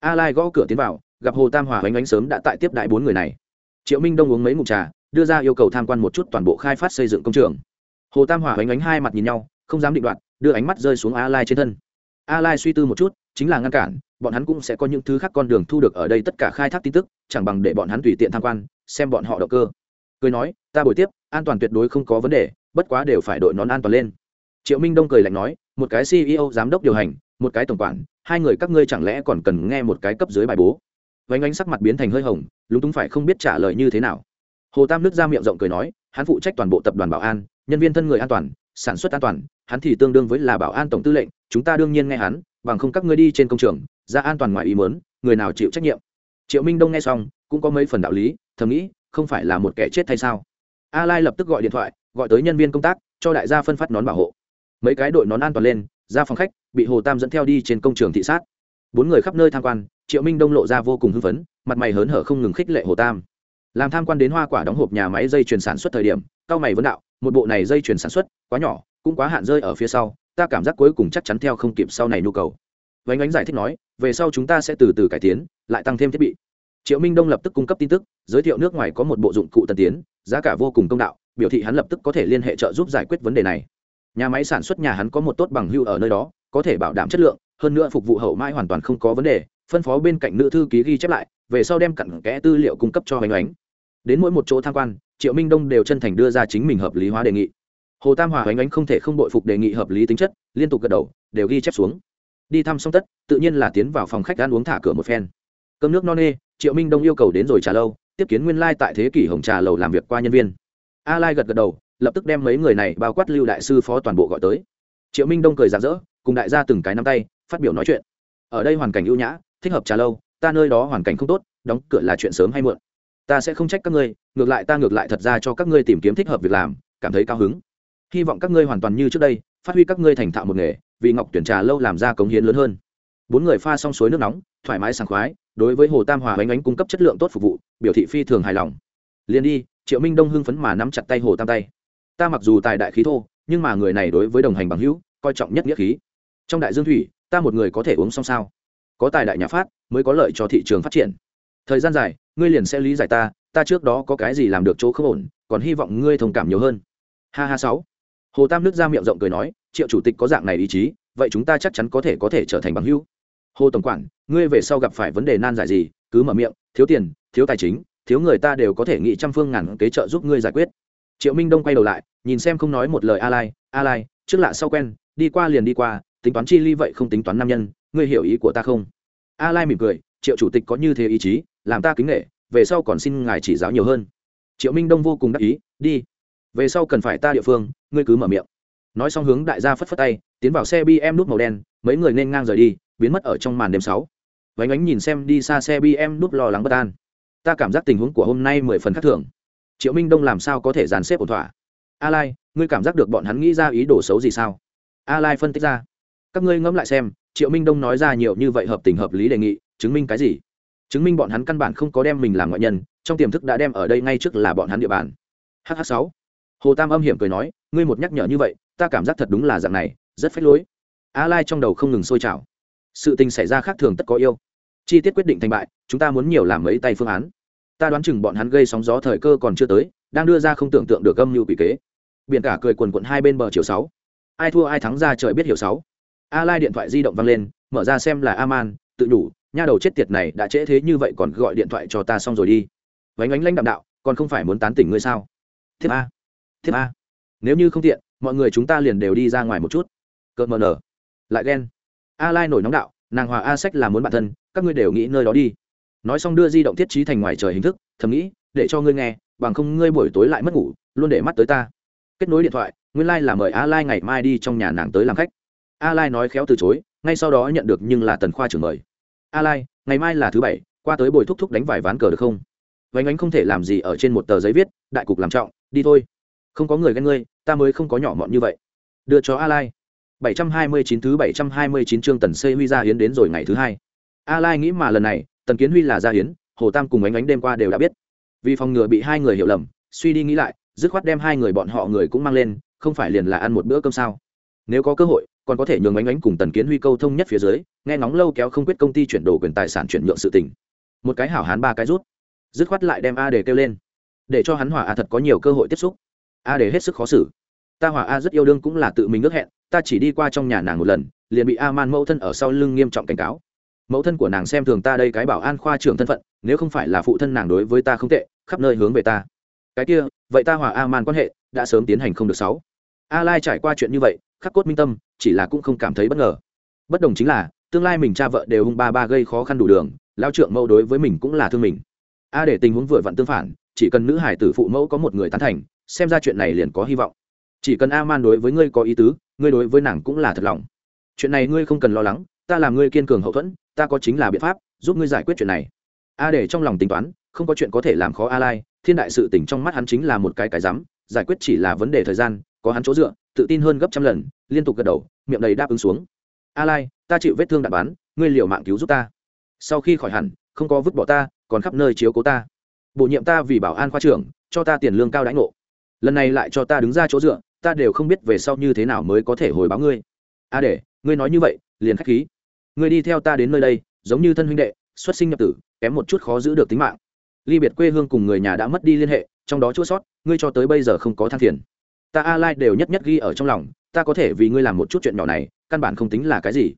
A lai gõ cửa tiến vào, gặp hồ tam hòa hoành ánh sớm đã tại tiếp đại bốn người này triệu minh đông uống mấy ngụm trà, đưa ra yêu cầu tham quan một chút toàn bộ khai phát xây dựng công trường. Hồ tam hòa ánh ánh hai mặt nhìn nhau, không dám định đoạt, đưa ánh mắt rơi xuống a lai trên thân. A lai suy tư một chút, chính là ngăn cản, bọn hắn cũng sẽ có những thứ khác con đường thu được ở đây tất cả khai thác tin tức, chẳng bằng để bọn hắn tùy tiện tham quan, xem bọn họ động cơ. Cười nói, ta buổi tiếp, an toàn tuyệt đối không có vấn đề, bất quá đều phải đội nón an toàn lên. Triệu minh đông cười lạnh nói, một cái ceo giám đốc điều hành, một cái tổng quản, hai người các ngươi chẳng lẽ còn cần nghe một cái cấp dưới bài bố? Vánh ánh sắc mặt biến thành hơi hồng, lúng túng phải không biết trả lời như thế nào. Hồ tam nước ra miệng rộng cười nói, hắn phụ trách toàn bộ tập đoàn bảo an, nhân viên thân người an toàn, sản xuất an toàn, hắn thì tương đương với là bảo an tổng tư lệnh, chúng ta đương nhiên nghe hắn, bằng không các ngươi đi trên công trường, ra an toàn ngoài ý mớn người nào chịu trách nhiệm. Triệu minh đông nghe xong, cũng có mấy phần đạo lý, thầm nghĩ, không phải là một kẻ chết hay sao. A lai lập tức gọi điện thoại, gọi tới nhân viên công tác, cho đại gia phân phát nón bảo hộ. Mấy cái đội nón an toàn lên, ra phòng khách, bị hồ tam dẫn theo đi trên công trường thị sát bốn người khắp nơi tham quan, triệu minh đông lộ ra vô cùng hưng phấn, mặt mày hớn hở không ngừng khích lệ hồ tam. Làm tham quan đến hoa quả đóng hộp nhà máy dây chuyền sản xuất thời điểm, cao mày vấn đạo, một bộ này dây chuyền sản xuất, quá nhỏ, cũng quá hạn rơi ở phía sau, ta cảm giác cuối cùng chắc chắn theo không kịp sau này nhu cầu. Vánh ánh giải thích nói, về sau chúng ta sẽ từ từ cải tiến, lại tăng thêm thiết bị. Triệu minh đông lập tức cung cấp tin tức, giới thiệu nước ngoài có một bộ dụng cụ tân tiến, giá cả vô cùng công đạo, biểu thị hắn lập tức có thể liên hệ trợ giúp giải quyết vấn đề này. Nhà máy sản xuất nhà hắn có một tốt bằng hưu ở nơi đó có thể bảo đảm chất lượng, hơn nữa phục vụ hậu mãi hoàn toàn không có vấn đề, phân phó bên cạnh nữ thư ký ghi chép lại, về sau đem cặn kẽ tư liệu cung cấp cho hoành ánh đến mỗi một chỗ tham quan, triệu minh đông đều chân thành đưa ra chính mình hợp lý hóa đề nghị. Hồ tam hòa hoành ánh không thể không đội phục đề nghị hợp lý tính chất, liên tục gật đầu, đều ghi chép xuống. Đi thăm xong tất, tự nhiên là tiến vào phòng khách ăn uống thả cửa một phen. Cơm nước no nê, triệu minh đông yêu cầu đến rồi trà lâu, tiếp kiến nguyên lai tại thế kỷ hồng trà lầu làm việc qua nhân viên. A lai gật gật đầu, lập tức đem mấy người này bao quát lưu đại sư phó toàn bộ gọi tới triệu minh đông cười rạng rỡ, cùng đại gia từng cái nắm tay, phát biểu nói chuyện. Ở đây hoàn cảnh ưu nhã, thích hợp trà lâu, ta nơi đó hoàn cảnh không tốt, đóng cửa là chuyện sớm hay muộn. Ta sẽ không trách các ngươi, ngược lại ta ngược lại thật ra cho các ngươi tìm kiếm thích hợp việc làm, cảm thấy cao hứng. Hy vọng các ngươi hoàn toàn như trước đây, phát huy các ngươi thành thạo một nghề, vì ngọc tuyển trà lâu làm ra cống hiến lớn hơn. Bốn người pha xong suối nước nóng, thoải mái sảng khoái, đối với hồ tam hòa bánh ánh cung cấp chất lượng tốt phục vụ, biểu thị phi thường hài lòng. Liền đi, triệu minh đông hưng phấn mà nắm chặt tay hồ tam tay. Ta mặc dù tài đại khí thô nhưng mà người này đối với đồng hành bằng hữu, coi trọng nhất nghĩa khí. Trong đại dương thủy, ta một người có thể uống xong sao? Có tài đại nhà phát, mới có lợi cho thị trường phát triển. Thời gian dài, ngươi liền sẽ lý giải ta ta trước đó có cái gì làm được chỗ không ổn, còn hy vọng ngươi thông cảm nhiều hơn. Ha ha sáu. Hồ tam nước ra miệng rộng cười nói, triệu chủ tịch có dạng này ý chí, vậy chúng ta chắc chắn có thể có thể trở thành bằng hữu. Hồ tổng quản, ngươi về sau gặp phải vấn đề nan giải gì, cứ mở miệng, thiếu tiền, thiếu tài chính, thiếu người ta đều có thể nghĩ trăm phương ngàn kế trợ giúp ngươi giải quyết triệu minh đông quay đầu lại, nhìn xem không nói một lời a lai a lai trước lạ sau quen, đi qua liền đi qua, tính toán chi ly vậy không tính toán nam nhân, ngươi hiểu ý của ta không? A lai mỉm cười, triệu chủ tịch có như thế ý chí, làm ta kính nghệ về sau còn xin ngài chỉ giáo nhiều hơn. Triệu minh đông vô cùng đắc ý, đi, về sau cần phải ta địa phương, ngươi cứ mở miệng. Nói xong hướng đại gia phất phất tay, tiến vào xe bm nút màu đen, mấy người nên ngang rời đi, biến mất ở trong màn đêm sáu. Vánh ánh nhìn xem đi xa xe bm nút lo lắng bất an. Ta cảm giác tình huống của hôm nay mười phần khác thường triệu minh đông làm sao có thể dàn xếp ổn thỏa? A lai ngươi cảm giác được bọn hắn nghĩ ra ý đồ xấu gì sao? A lai phân tích ra. Các ngươi ngẫm lại xem, triệu minh đông nói ra nhiều như vậy hợp tình hợp lý đề nghị, chứng minh cái gì? Chứng minh bọn hắn căn bản không có đem mình làm ngoại nhân, trong tiềm thức đã đem ở đây ngay trước là bọn hắn địa bàn. Hh sáu. Hồ tam âm hiểm cười nói, ngươi một nhắc nhở như vậy, ta cảm giác thật đúng là dạng này, rất phách lối. A lai trong đầu không ngừng sôi trào. Sự tình xảy ra khác thường tất có yêu. Chi tiết quyết định thành bại, chúng ta muốn nhiều làm mấy tay phương án ta đoán chừng bọn hắn gây sóng gió thời cơ còn chưa tới, đang đưa ra không tưởng tượng được âm mưu bị kế. Biển cả cười quần quận hai bên bờ chiều sáu. Ai thua ai thắng ra trời biết hiểu sáu. A lai điện thoại di động văng lên, mở ra xem là aman, tự đủ, nha đầu chết tiệt này đã trễ thế như vậy còn gọi điện thoại cho ta xong rồi đi. Vánh ánh lãnh đạm đạo, còn không phải muốn tán tỉnh ngươi sao? Thiếp a. Thiếp a. Nếu như không tiện, mọi người chúng ta liền đều đi ra ngoài một chút. Cợt mờ nở. Lại ghen. A lai nổi nóng đạo, nàng hòa a sách là muốn bản thân, các ngươi đều nghĩ nơi đó đi nói xong đưa di động thiết trí thành ngoài trời hình thức, thầm nghĩ, để cho ngươi nghe, bằng không ngươi buổi tối lại mất ngủ, luôn để mắt tới ta. Kết nối điện thoại, nguyên lai、like、là mời a lai ngày mai đi trong nhà nàng tới làm khách. A lai nói khéo từ chối, ngay sau đó nhận được nhưng là tần khoa trưởng mời. A lai ngày mai là thứ bảy, qua tới bồi thúc thúc đánh vài ván cờ được không? Vánh ánh không thể làm gì ở trên một tờ giấy viết, đại cục làm trọng, đi thôi. Không có người ghen ngươi, ta mới không có nhỏ mọn như vậy. Đưa cho a lai 729 thứ 729 chương tần xây huy ra hiến đến rồi ngày thứ hai. A lai nghĩ mà lần này tần kiến huy là gia hiến, hồ tam cùng ánh ánh đêm qua đều đã biết. Vì phòng ngừa bị hai người hiểu lầm, suy đi nghĩ lại, dứt khoát đem hai người bọn họ người cũng mang lên, không phải liền là ăn một bữa cơm sao? Nếu có cơ hội, còn có thể nhường ánh ánh cùng tần kiến huy câu thông nhất phía dưới, nghe ngóng lâu kéo không quyết công ty chuyển đổi quyền tài sản chuyển nhượng sự tình. Một cái hảo hán ba cái rút. Dứt khoát lại đem a để kêu lên. Để cho hắn hỏa a thật có nhiều cơ hội tiếp xúc. A để hết sức khó xử. Ta hỏa a rất yêu đương cũng là tự mình ước hẹn, ta chỉ đi qua trong nhà nàng một lần, liền bị a man mẫu thân ở sau lưng nghiêm trọng cảnh cáo mẫu thân của nàng xem thường ta đây cái bảo an khoa trưởng thân phận, nếu không phải là phụ thân nàng đối với ta không tệ, khắp nơi hướng về ta. Cái kia, vậy ta hòa a man quan hệ đã sớm tiến hành không được sáu. A lai trải qua chuyện như vậy, khắc cốt minh tâm, chỉ là cũng không cảm thấy bất ngờ. Bất đồng chính là, tương lai mình cha vợ đều hung ba ba gây khó khăn đủ đường lao trượng mẫu đối với mình cũng là thương mình. A để tình huống vừa vặn tương phản, chỉ cần nữ hải tử phụ mẫu có một người tán thành, xem ra chuyện này liền có hy vọng. Chỉ cần a man đối với ngươi có ý tứ, ngươi đối với nàng cũng là thật lòng. Chuyện này ngươi không cần lo lắng ta làm ngươi kiên cường hậu thuẫn, ta có chính là biện pháp, giúp ngươi giải quyết chuyện này. A để trong lòng tính toán, không có chuyện có thể làm khó a lai, thiên đại sự tỉnh trong mắt hắn chính là một cái cái rắm, giải quyết chỉ là vấn đề thời gian, có hắn chỗ dựa, tự tin hơn gấp trăm lần, liên tục gật đầu, miệng đầy đáp ứng xuống. A lai, ta chịu vết thương đạn bắn, ngươi liều mạng cứu giúp ta. Sau khi khỏi hẳn, không có vứt bỏ ta, còn khắp nơi chiếu cố ta. Bổ nhiệm ta vì bảo an khoa trưởng, cho ta tiền lương cao đãi ngộ. Lần này lại cho ta đứng ra chỗ dựa, ta đều không biết về sau như thế nào mới có thể hồi báo ngươi. A để, ngươi nói như vậy, liền khách khí ngươi đi theo ta đến nơi đây, giống như thân huynh đệ, xuất sinh nhập tử, kém một chút khó giữ được tính mạng. Ly biệt quê hương cùng người nhà đã mất đi liên hệ, trong đó chua sót, ngươi cho tới bây giờ không có than phiền. Ta a lai đều nhất nhất ghi ở trong lòng, ta có thể vì ngươi làm một chút chuyện nhỏ này, căn bản không tính là cái gì.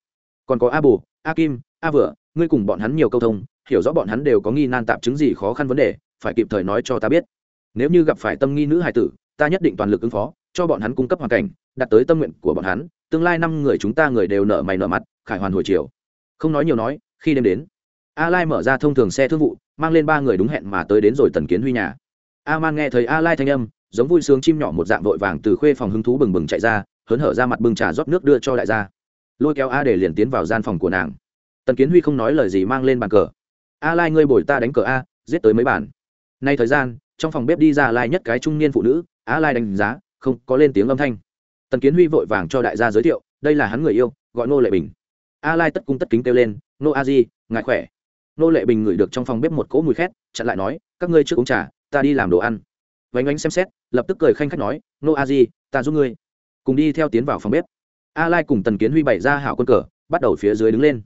Còn có a bù a kim a vừa ngươi cùng bọn hắn nhiều câu thông, hiểu rõ bọn hắn đều có nghi nan tạm chứng gì khó khăn vấn đề, phải kịp thời nói cho ta biết. Nếu như gặp phải tâm nghi nữ hài tử, ta nhất định toàn lực ứng phó, cho bọn hắn cung cấp hoàn cảnh, đạt tới tâm nguyện của bọn hắn tương lai năm người chúng ta người đều nợ mày nợ mặt, khải hoàn hồi chiều. Không nói nhiều nói, khi đêm đến a lai mở ra thông thường xe thương vụ, mang lên ba người đúng hẹn mà tới đến rồi tần kiến huy nhà. A man nghe thấy a lai thanh âm, giống vui sướng chim nhỏ một dạng vội vàng từ khuê phòng hứng thú bừng bừng chạy ra, hớn hở ra mặt bưng trà rót nước đưa cho đại gia lôi kéo a để liền tiến vào gian phòng của nàng. Tần kiến huy không nói lời gì mang lên bàn cờ. A lai ngươi bồi ta đánh cờ a, giết tới mấy bản. Nay thời gian, trong phòng bếp đi ra lai nhất cái trung niên phụ nữ a lai đánh giá, không, có lên tiếng âm thanh tần kiến huy vội vàng cho đại gia giới thiệu, đây là hắn người yêu, gọi nô lệ bình. A lai tất cung tất kính kêu lên, nô a di ngại khỏe? Nô lệ bình ngửi được trong phòng bếp một cỗ mùi khét, chặn lại nói, các ngươi trước uống trà, ta đi làm đồ ăn. Vánh ánh xem xét, lập tức cười khanh khách nói, nô a di, ta giúp ngươi. Cùng đi theo tiến vào phòng bếp. A lai cùng tần kiến huy bày ra hảo quân cờ, bắt đầu phía dưới đứng lên.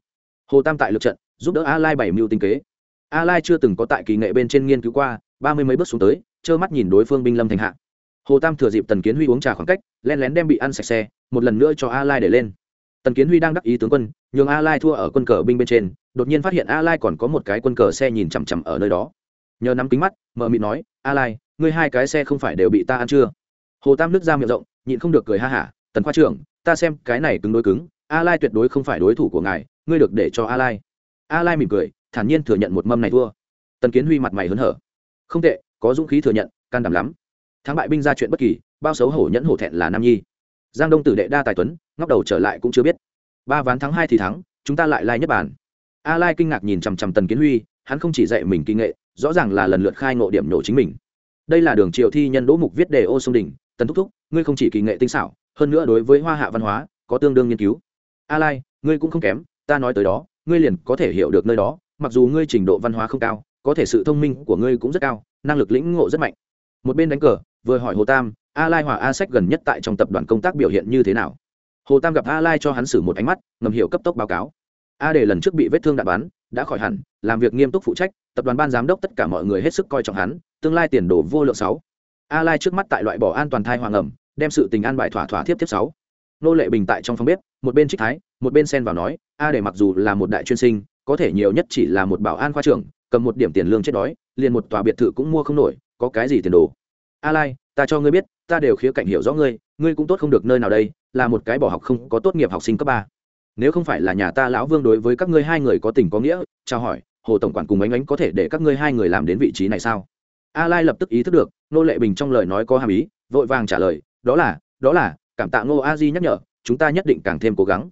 Hồ tam tại lực trận, giúp đỡ a lai bảy mưu tinh kế. A lai chưa từng có tại kỳ nghệ bên trên nghiên cứu qua, ba mươi mấy bước xuống tới, trơ mắt nhìn đối phương binh lâm thành hạ hồ tam thừa dịp tần kiến huy uống trà khoảng cách len lén đem bị ăn sạch xe, một lần nữa cho a lai để lên. Tần kiến huy đang đắc ý tướng quân, nhường a lai thua ở quân cờ binh bên trên, đột nhiên phát hiện a lai còn có một cái quân cờ xe nhìn chằm chằm ở nơi đó. Nhờ nắm kính mắt mợ mịn nói, a lai, ngươi hai cái xe không phải đều bị ta ăn chưa? Hồ tam nước ra miệng rộng, nhịn không được cười ha hả, tần khoa trưởng, ta xem cái này cứng đối cứng, a lai tuyệt đối không phải đối thủ của ngài, ngươi được để cho a lai. A lai mỉm cười, thản nhiên thừa nhận một mâm này thua. Tần kiến huy mặt mày hớn hở. Không tệ, có dũng khí thừa nhận, can đảm lắm thắng bại binh ra chuyện bất kỳ, bao xấu hổ nhẫn hổ thẹn là nam nhi. Giang đông tử đệ đa tài tuấn, ngóc đầu trở lại cũng chưa biết. Ba ván thắng hai thì thắng, chúng ta lại lai nhất bản a lai kinh ngạc nhìn chằm chằm tần kiến huy, hắn không chỉ dạy mình kinh nghệ, rõ ràng là lần lượt khai ngộ điểm nổ chính mình. Đây là đường triều thi nhân đỗ mục viết đề ô sông đỉnh, tần thúc thúc, ngươi không chỉ kỳ nghệ tinh xảo, hơn nữa đối với hoa hạ văn hóa, có tương đương nghiên cứu. A lai, ngươi cũng không kém, ta nói tới đó, ngươi liền có thể hiểu được nơi đó, mặc dù ngươi trình độ văn hóa không cao, có thể sự thông minh của ngươi cũng rất cao, năng lực lĩnh ngộ rất mạnh một bên đánh cờ, vừa hỏi hồ tam, a lai hòa a sách gần nhất tại trong tập đoàn công tác biểu hiện như thế nào? Hồ tam gặp a lai cho hắn xử một ánh mắt, ngầm hiểu cấp tốc báo cáo. A để lần trước bị vết thương đạn bắn, đã khỏi hẳn, làm việc nghiêm túc phụ trách, tập đoàn ban giám đốc tất cả mọi người hết sức coi trọng hắn, tương lai tiền đồ vô lượng sáu. A lai trước mắt tại loại bỏ an toàn thai hoàng ẩm, đem sự tình an bài thỏa thỏa tiếp tiếp sáu. Nô lệ bình tại trong phòng bếp, một bên trích thái, một bên xen vào nói, a để mặc dù là một đại chuyên sinh, có thể nhiều nhất chỉ là một bảo an khoa trưởng, cầm một điểm tiền lương chết đói, liền một tòa biệt thự cũng mua không nổi có cái gì tiền đồ? A lai, ta cho ngươi biết, ta đều khía cạnh hiểu rõ ngươi ngươi cũng tốt không được nơi nào đây, là một cái bỏ học không có tốt nghiệp học sinh cấp ba. Nếu không phải là nhà ta lão vương đối với các ngươi hai người có tình có nghĩa, chào hỏi, hồ tổng quản cùng ánh ánh có thể để các ngươi hai người làm đến vị trí này sao? A lai lập tức ý thức được, nô lệ bình trong lời nói có hàm ý, vội vàng trả lời, đó là đó là, cảm tạ ngô a di nhắc nhở, chúng ta nhất định càng thêm cố gắng.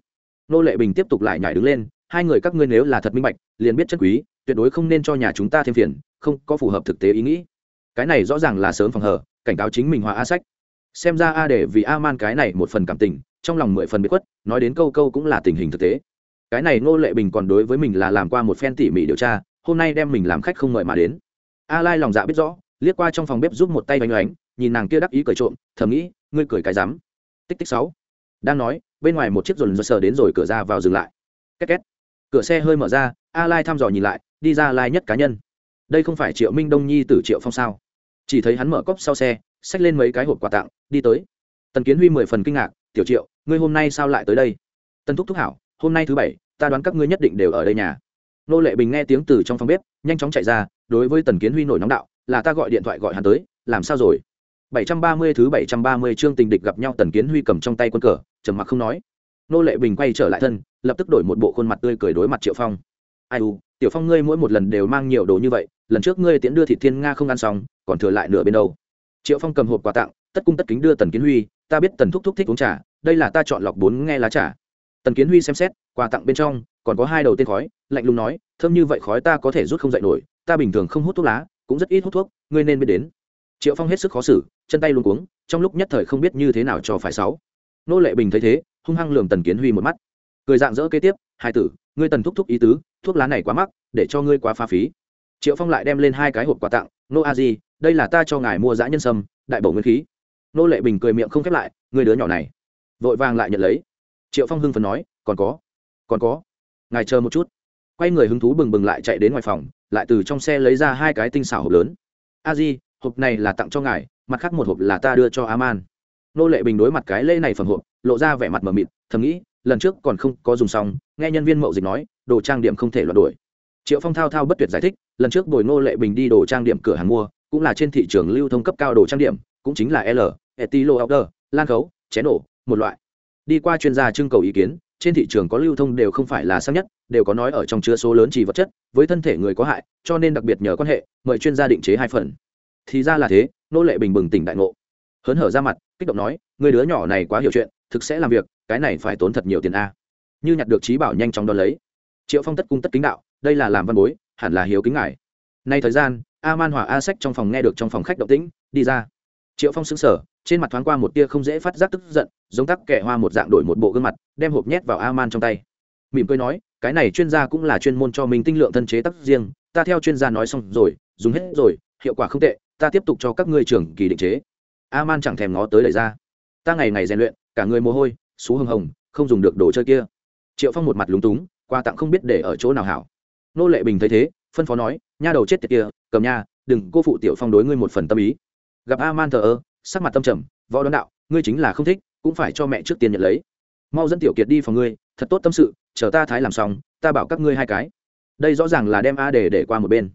Nô lệ bình tiếp tục lại nhảy đứng lên, hai người các ngươi nếu là thật minh bạch, liền biết chất quý, tuyệt đối không nên cho nhà chúng ta thêm phiền, không có phù hợp thực tế ý nghĩ cái này rõ ràng là sớm phòng hờ, cảnh cáo chính mình hòa a sách. Xem ra a để vì a man cái này một phần cảm tình, trong lòng mười phần bị khuất, nói đến câu câu cũng là tình hình thực tế. Cái này ngô lệ bình còn đối với mình là làm qua một phen tỉ mỉ điều tra, hôm nay đem mình làm khách không mời mà đến. A lai lòng dạ biết rõ, liếc qua trong phòng bếp giúp một tay oanh oánh, nhìn nàng kia đắc ý cười trộm, thầm nghĩ, ngươi cười cái rắm. Tích tích sáu. Đang nói, bên ngoài một chiếc dồn sờ đến rồi cửa ra vào dừng lại. Két két. Cửa xe hơi mở ra, a lai thăm dò nhìn lại, đi ra lai nhất cá nhân. Đây không phải triệu minh đông nhi tử triệu phong sao? Chỉ thấy hắn mở cốc sau xe, xách lên mấy cái hộp quà tặng, đi tới. Tần kiến huy mười phần kinh ngạc, tiểu triệu, ngươi hôm nay sao lại tới đây? Tân thúc thúc hảo, hôm nay thứ bảy, ta đoán các ngươi nhất định đều ở đây nhà. Nô lệ bình nghe tiếng từ trong phòng bếp, nhanh chóng chạy ra, đối với tần kiến huy nổi nóng đạo, là ta gọi điện thoại gọi hắn tới, làm sao rồi? 730 thứ 730 chương tình địch gặp nhau, tần kiến huy cầm trong tay quân cờ, trầm mặc không nói. Nô lệ bình quay trở lại thân, lập tức đổi một bộ khuôn mặt tươi cười đối mặt triệu phong. Ai u, tiểu phong ngươi mỗi một lần đều mang nhiều đồ như vậy lần trước ngươi tiễn đưa thị thiên nga không ăn xong, còn thừa lại nửa bên đâu. Triệu phong cầm hộp quà tặng, tất cung tất kính đưa tần kiến huy, ta biết tần thúc thúc thích uống trà, đây là ta chọn lọc bốn nghe lá trà. Tần kiến huy xem xét, quà tặng bên trong, còn có hai đầu tên khói, lạnh lùng nói, thơm như vậy khói ta có thể rút không dậy nổi, ta bình thường không hút thuốc lá, cũng rất ít hút thuốc, ngươi nên biết đến. Triệu phong hết sức khó xử, chân tay luôn cuống, trong lúc nhất thời không biết như thế nào cho phải sáu. Nô lệ bình thấy thế, hung hăng lường tần kiến huy một mắt. Cười dạng dỡ kế tiếp, hai tử, ngươi tần thúc thúc ý tứ, thuốc lá này quá mắc, để cho ngươi quá pha phí triệu phong lại đem lên hai cái hộp quà tặng nô a di đây là ta cho ngài mua dã nhân sâm, đại bổ nguyên khí nô lệ bình cười miệng không khép lại người đứa nhỏ này vội vàng lại nhận lấy triệu phong hưng phấn nói còn có còn có ngài chờ một chút quay người hứng thú bừng bừng lại chạy đến ngoài phòng lại từ trong xe lấy ra hai cái tinh xảo hộp lớn a di hộp này là tặng cho ngài mặt khác một hộp là ta đưa cho a man nô lệ bình đối mặt cái lễ này phẩm hộp lộ ra vẻ mặt mờ mịt thầm nghĩ lần trước còn không có dùng xong nghe nhân viên mậu dịch nói đồ trang điểm không thể loạt đổi triệu phong thao thao bất tuyệt giải thích, lần trước bồi nô lệ bình đi đồ trang điểm cửa hàng mua, cũng là trên thị trường lưu thông cấp cao đồ trang điểm, cũng chính là l, etilo outer lan khấu, chén nổ, một loại. Đi qua chuyên gia trưng cầu ý kiến, trên thị trường có lưu thông đều không phải là xác nhất, đều có nói ở trong chứa số lớn chỉ vật chất, với thân thể người có hại, cho nên đặc biệt nhờ quan hệ, mời chuyên gia định chế hai phần. Thì ra là thế nô lệ bình bừng tỉnh đại ngộ. Hớn hở ra mặt, kích động nói, người đứa nhỏ này quá hiểu chuyện, thực sẽ làm việc, cái này phải tốn thật nhiều tiền a. Như nhặt được trí bảo nhanh chóng đón lấy. Triệu phong tất cung tất kính đạo đây là làm văn bối, hẳn là hiếu kính ngài. Nay thời gian a man hòa a sách trong phòng nghe được trong phòng khách động tĩnh, đi ra. Triệu phong xứng sở trên mặt thoáng qua một tia không dễ phát giác tức giận, giống tắc kẻ hoa một dạng đổi một bộ gương mặt, đem hộp nhét vào a man trong tay. Mỉm cười nói, cái này chuyên gia cũng là chuyên môn cho mình tinh lượng thân chế tắc riêng, ta theo chuyên gia nói xong rồi, dùng hết rồi, hiệu quả không tệ, ta tiếp tục cho các ngươi trưởng kỳ định chế. A man chẳng thèm ngó tới đẩy ra. Ta ngày ngày rèn luyện, cả người mồ hôi, xú hưng hồng, không dùng được đồ chơi kia. Triệu phong một mặt lúng túng, quà tặng không biết để ở chỗ nào hảo nô lệ bình thấy thế, phân phó nói, nha đầu chết tiệt kia, cầm nha, đừng, cô phụ tiểu phong đối ngươi một phần tâm ý. Gặp a man thờ ơ, sắc mặt tâm trầm, võ đón đạo, ngươi chính là không thích, cũng phải cho mẹ trước tiên nhận lấy. Mau dẫn tiểu kiệt đi phòng ngươi, thật tốt tâm sự, chờ ta thái làm xong, ta bảo các ngươi hai cái. Đây rõ ràng là đem a để để qua một bên.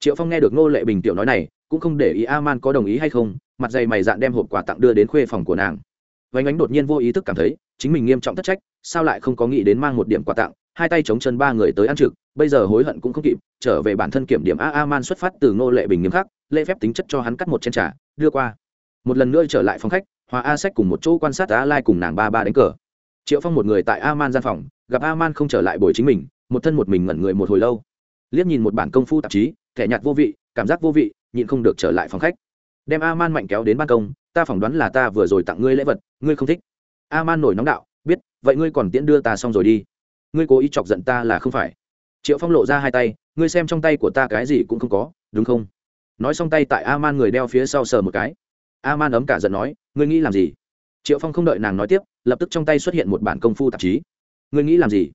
Triệu phong nghe được nô lệ bình tiểu nói này, cũng không để ý a man có đồng ý hay không, mặt dày mày dạn đem hộp quà tặng đưa đến khuê phòng của nàng. Vánh ánh đột nhiên vô ý thức cảm thấy, chính mình nghiêm trọng thất trách, sao lại không có nghĩ đến mang một điểm quà tặng hai tay chống chân ba người tới ăn trực, bây giờ hối hận cũng không kịp, trở về bản thân kiểm điểm a a man xuất phát từ ngô lệ bình nghiêm khắc, lễ phép tính chất cho hắn cắt một chén trà, đưa qua. Một lần nữa trở lại phòng khách hòa a sách cùng một chỗ quan sát a lai cùng nàng ba ba đánh cờ. Triệu phong một người tại a man gian phòng, gặp a man không trở lại bồi chính mình, một thân một mình ngẩn người một hồi lâu. Liếc nhìn một bản công phu tạp chí, thẻ nhạt vô vị, cảm giác vô vị, nhịn không được trở lại phòng khách. Đem a man mạnh kéo đến ban công, ta phỏng đoán là ta vừa rồi tặng ngươi lễ vật, ngươi không thích. A man nổi nóng đạo, biết, vậy ngươi còn tiễn đưa ta xong rồi đi ngươi cố ý chọc giận ta là không phải. Triệu phong lộ ra hai tay, ngươi xem trong tay của ta cái gì cũng không có, đúng không? Nói xong tay tại a man người đeo phía sau sờ một cái. A man ấm cả giận nói, ngươi nghĩ làm gì? Triệu phong không đợi nàng nói tiếp, lập tức trong tay xuất hiện một bản công phu tạp chí. Ngươi nghĩ làm gì?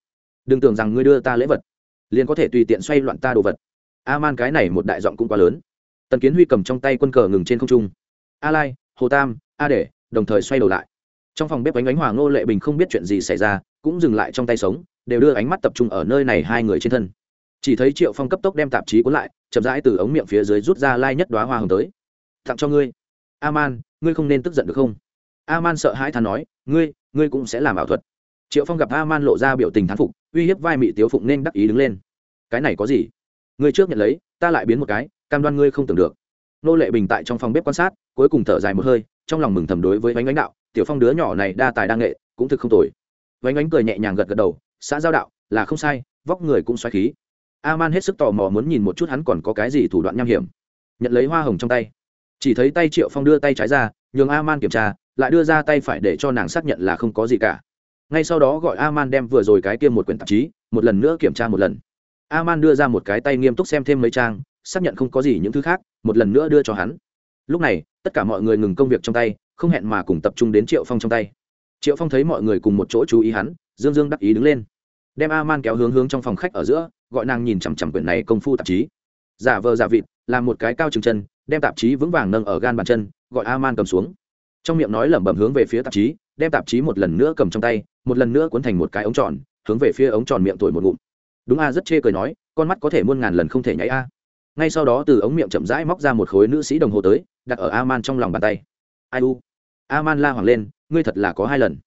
Đừng tưởng rằng ngươi đưa ta lễ vật, liền có thể tùy tiện xoay loạn ta đồ vật. A man cái này một đại giọng cũng quá lớn. Tần kiến huy cầm trong tay quân cờ ngừng trên không trung. A lai, hồ tam, a để, đồng thời xoay đầu lại. Trong phòng bếp bánh ánh hoàng ngô lệ bình không biết chuyện gì xảy ra, cũng dừng lại trong tay sống đều đưa ánh mắt tập trung ở nơi này hai người trên thân. Chỉ thấy triệu phong cấp tốc đem tạp chí cuốn lại, chậm rãi từ ống miệng phía dưới rút ra lai nhất đoá hoa hồng tới. Tặng cho ngươi. A man ngươi không nên tức giận được không? A man sợ hãi thà nói, ngươi ngươi cũng sẽ làm ảo thuật. Triệu phong gặp a man lộ ra biểu tình thán phục, uy hiếp vai mị tiếu phụng nên đắc ý đứng lên. Cái này có gì? Ngươi trước nhận lấy, ta lại biến một cái, cam đoan ngươi không tưởng được. Nô lệ bình tại trong phòng bếp quan sát, cuối cùng thở dài một hơi, trong lòng mừng thầm đối với vánh ánh đạo, tiểu phong đứa nhỏ này đa tài đa nghệ, cũng thực không tồi. Vánh ánh cười nhẹ nhàng gật gật đầu xã giao đạo, là không sai, vóc người cũng xoáy khí. A man hết sức tò mò muốn nhìn một chút hắn còn có cái gì thủ đoạn nham hiểm. Nhận lấy hoa hồng trong tay. Chỉ thấy tay triệu phong đưa tay trái ra, nhường a man kiểm tra, lại đưa ra tay phải để cho nàng xác nhận là không có gì cả. Ngay sau đó gọi a man đem vừa rồi cái kia một quyển tạp chí, một lần nữa kiểm tra một lần. A man đưa ra một cái tay nghiêm túc xem thêm mấy trang, xác nhận không có gì những thứ khác, một lần nữa đưa cho hắn. Lúc này, tất cả mọi người ngừng công việc trong tay, không hẹn mà cùng tập trung đến triệu phong trong tay. Triệu phong thấy mọi người cùng một chỗ chú ý hắn dương dương đắc ý đứng lên. Đem a man kéo hướng hướng trong phòng khách ở giữa, gọi nàng nhìn chằm chằm quyển này công phu tạp chí. Giả vờ giả vịt, làm một cái cao trừng chân, đem tạp chí vững vàng nâng ở gan bàn chân, gọi a man cầm xuống. Trong miệng nói lẩm bẩm hướng về phía tạp chí, đem tạp chí một lần nữa cầm trong tay, một lần nữa cuốn thành một cái ống tròn, hướng về phía ống tròn miệng tuổi một ngụm. Đúng a rất chê cười nói, con mắt có thể muôn ngàn lần không thể nhảy a. Ngay sau đó từ ống miệng chậm rãi móc ra một khối nữ sĩ đồng hồ tới, đặt ở a man trong lòng bàn tay. Ai u? A man la hoảng lên, ngươi thật là có hai lần.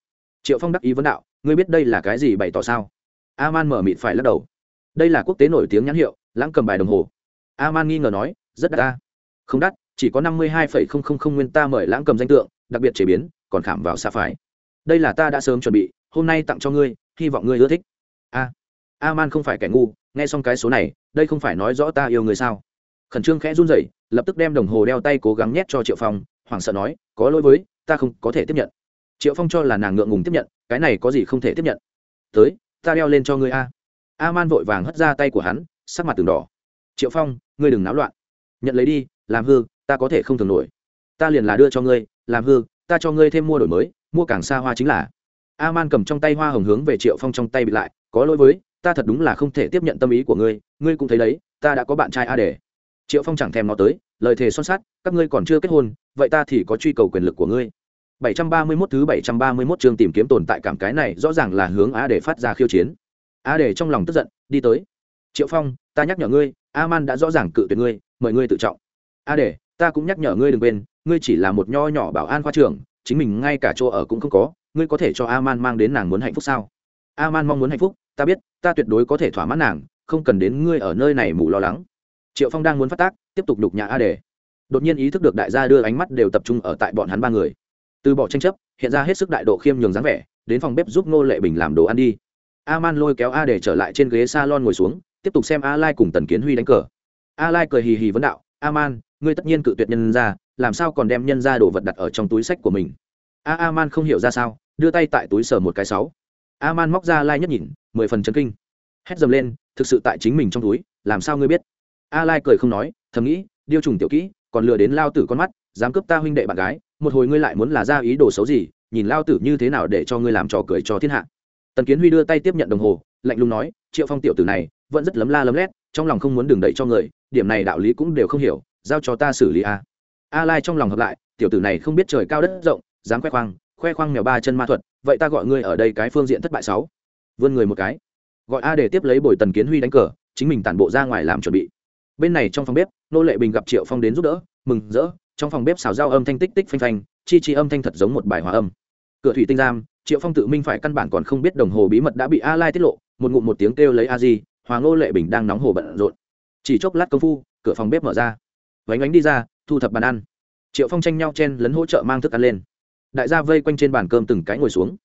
Triệu phong đắc ý vấn đạo ngươi biết đây là cái gì bày tỏ sao? A man mở mịt phải lắc đầu. Đây là quốc tế nổi tiếng nhãn hiệu, lãng cầm bài đồng hồ. A man nghi ngờ nói, rất đắt ta. Không đắt, chỉ có năm mươi hai phẩy không không không nguyên ta mời lãng cầm danh tượng, đặc biệt chế biến, còn khảm vào xa phải. Đây là ta đã sớm chuẩn bị, hôm nay tặng cho ngươi, hy vọng ngươi ưa thích. A a man không phải kẻ ngu, nghe xong cái số này, đây không phải nói rõ ta yêu người sao. Khẩn trương khẽ run rẩy, lập tức đem đồng hồ đeo tay cố gắng nhét cho triệu phong, hoảng sợ nói, có lỗi với, ta không có thể tiếp nhận. Triệu phong cho là nàng ngượng ngùng tiếp nhận cái này có gì không thể tiếp nhận? Tới, ta đeo lên cho ngươi a. A man vội vàng hất ra tay của hắn, sắc mặt từng đỏ. Triệu phong, ngươi đừng náo loạn. Nhận lấy đi, làm hư, ta có thể không thường nổi. Ta liền là đưa cho ngươi, làm hư, ta cho ngươi thêm mua đổi mới, mua càng xa hoa chính là. A man cầm trong tay hoa hồng hướng về triệu phong trong tay bị lại, có lỗi với, ta thật đúng là không thể tiếp nhận tâm ý của ngươi ngươi cũng thấy đấy, ta đã có bạn trai a để triệu phong chẳng thèm nó tới, lời thề son sát các ngươi còn chưa kết hôn, vậy ta thì có truy cầu quyền lực của ngươi. 731 thứ 731 chương tìm kiếm tồn tại cảm cái này rõ ràng là hướng a để phát ra khiêu chiến. A để trong lòng tức giận, đi tới. Triệu phong, ta nhắc nhở ngươi a man đã rõ ràng cự tuyệt ngươi, mời ngươi tự trọng. A để ta cũng nhắc nhở ngươi đừng quên, ngươi chỉ là một nho nhỏ bảo an khoa trưởng, chính mình ngay cả chỗ ở cũng không có, ngươi có thể cho a man mang đến nàng muốn hạnh phúc sao? A man mong muốn hạnh phúc, ta biết, ta tuyệt đối có thể thỏa mãn nàng, không cần đến ngươi ở nơi này mù lo lắng. Triệu phong đang muốn phát tác, tiếp tục đục nhà a để đột nhiên ý thức được đại gia đưa ánh mắt đều tập trung ở tại bọn hắn ba người từ bỏ tranh chấp, hiện ra hết sức đại độ khiêm nhường dáng vẻ, đến phòng bếp giúp ngô lệ bình làm đồ ăn đi. A man lôi kéo a để trở lại trên ghế s a lon ngồi xuống, tiếp tục xem a lai cùng tần kiến huy đánh cờ. A lai cười hì hì vấn đạo a man ngươi tất nhiên cự tuyệt nhân ra làm sao còn đem nhân ra đồ vật đặt ở trong túi sách của mình? A a man không hiểu ra sao, đưa tay tại túi sờ một cái sáu. A man móc ra lai nhất nhìn, mười phần chấn kinh. Hét dầm lên, thực sự tại chính mình trong túi, làm sao ngươi biết? A lai cười không nói, thầm nghĩ, điêu trùng tiểu kỹ, còn lừa đến lao tử con mắt dám cướp ta huynh đệ bạn gái, một hồi ngươi lại muốn là ra ý đồ xấu gì, nhìn lao tử như thế nào để cho ngươi làm trò cười cho thiên hạ. Tần kiến huy đưa tay tiếp nhận đồng hồ, lạnh lùng nói, triệu phong tiểu tử này, vẫn rất lấm la lấm lét, trong lòng không muốn đường đẩy cho người, điểm này đạo lý cũng đều không hiểu, giao cho ta xử lý a. A lai trong lòng hợp lại, tiểu tử này không biết trời cao đất rộng, dám khoe khoang khoe khoang mèo ba chân ma thuật, vậy ta gọi ngươi ở đây cái phương diện thất bại sáu. Vươn người một cái, gọi a để tiếp lấy bồi tần kiến huy đánh cờ, chính mình tản bộ ra ngoài làm chuẩn bị. Bên này trong phòng bếp, nô lệ bình gặp triệu phong đến giúp đỡ, mừng rỡ trong phòng bếp xào rau âm thanh tích tích phanh phanh, chi chi âm thanh thật giống một bài hòa âm. Cửa thủy tinh giam, triệu phong tự minh phải căn bản còn không biết đồng hồ bí mật đã bị a lai tiết lộ, một ngụm một tiếng kêu lấy a di hoàng ngô lệ bình đang nóng hồ bận rộn. Chỉ chốc lát công phu, cửa phòng bếp mở ra. Vánh ánh đi ra, thu thập bàn ăn. Triệu phong tranh nhau chen lấn hỗ trợ mang thức ăn lên. Đại gia vây quanh trên bàn cơm từng cái ngồi xuống.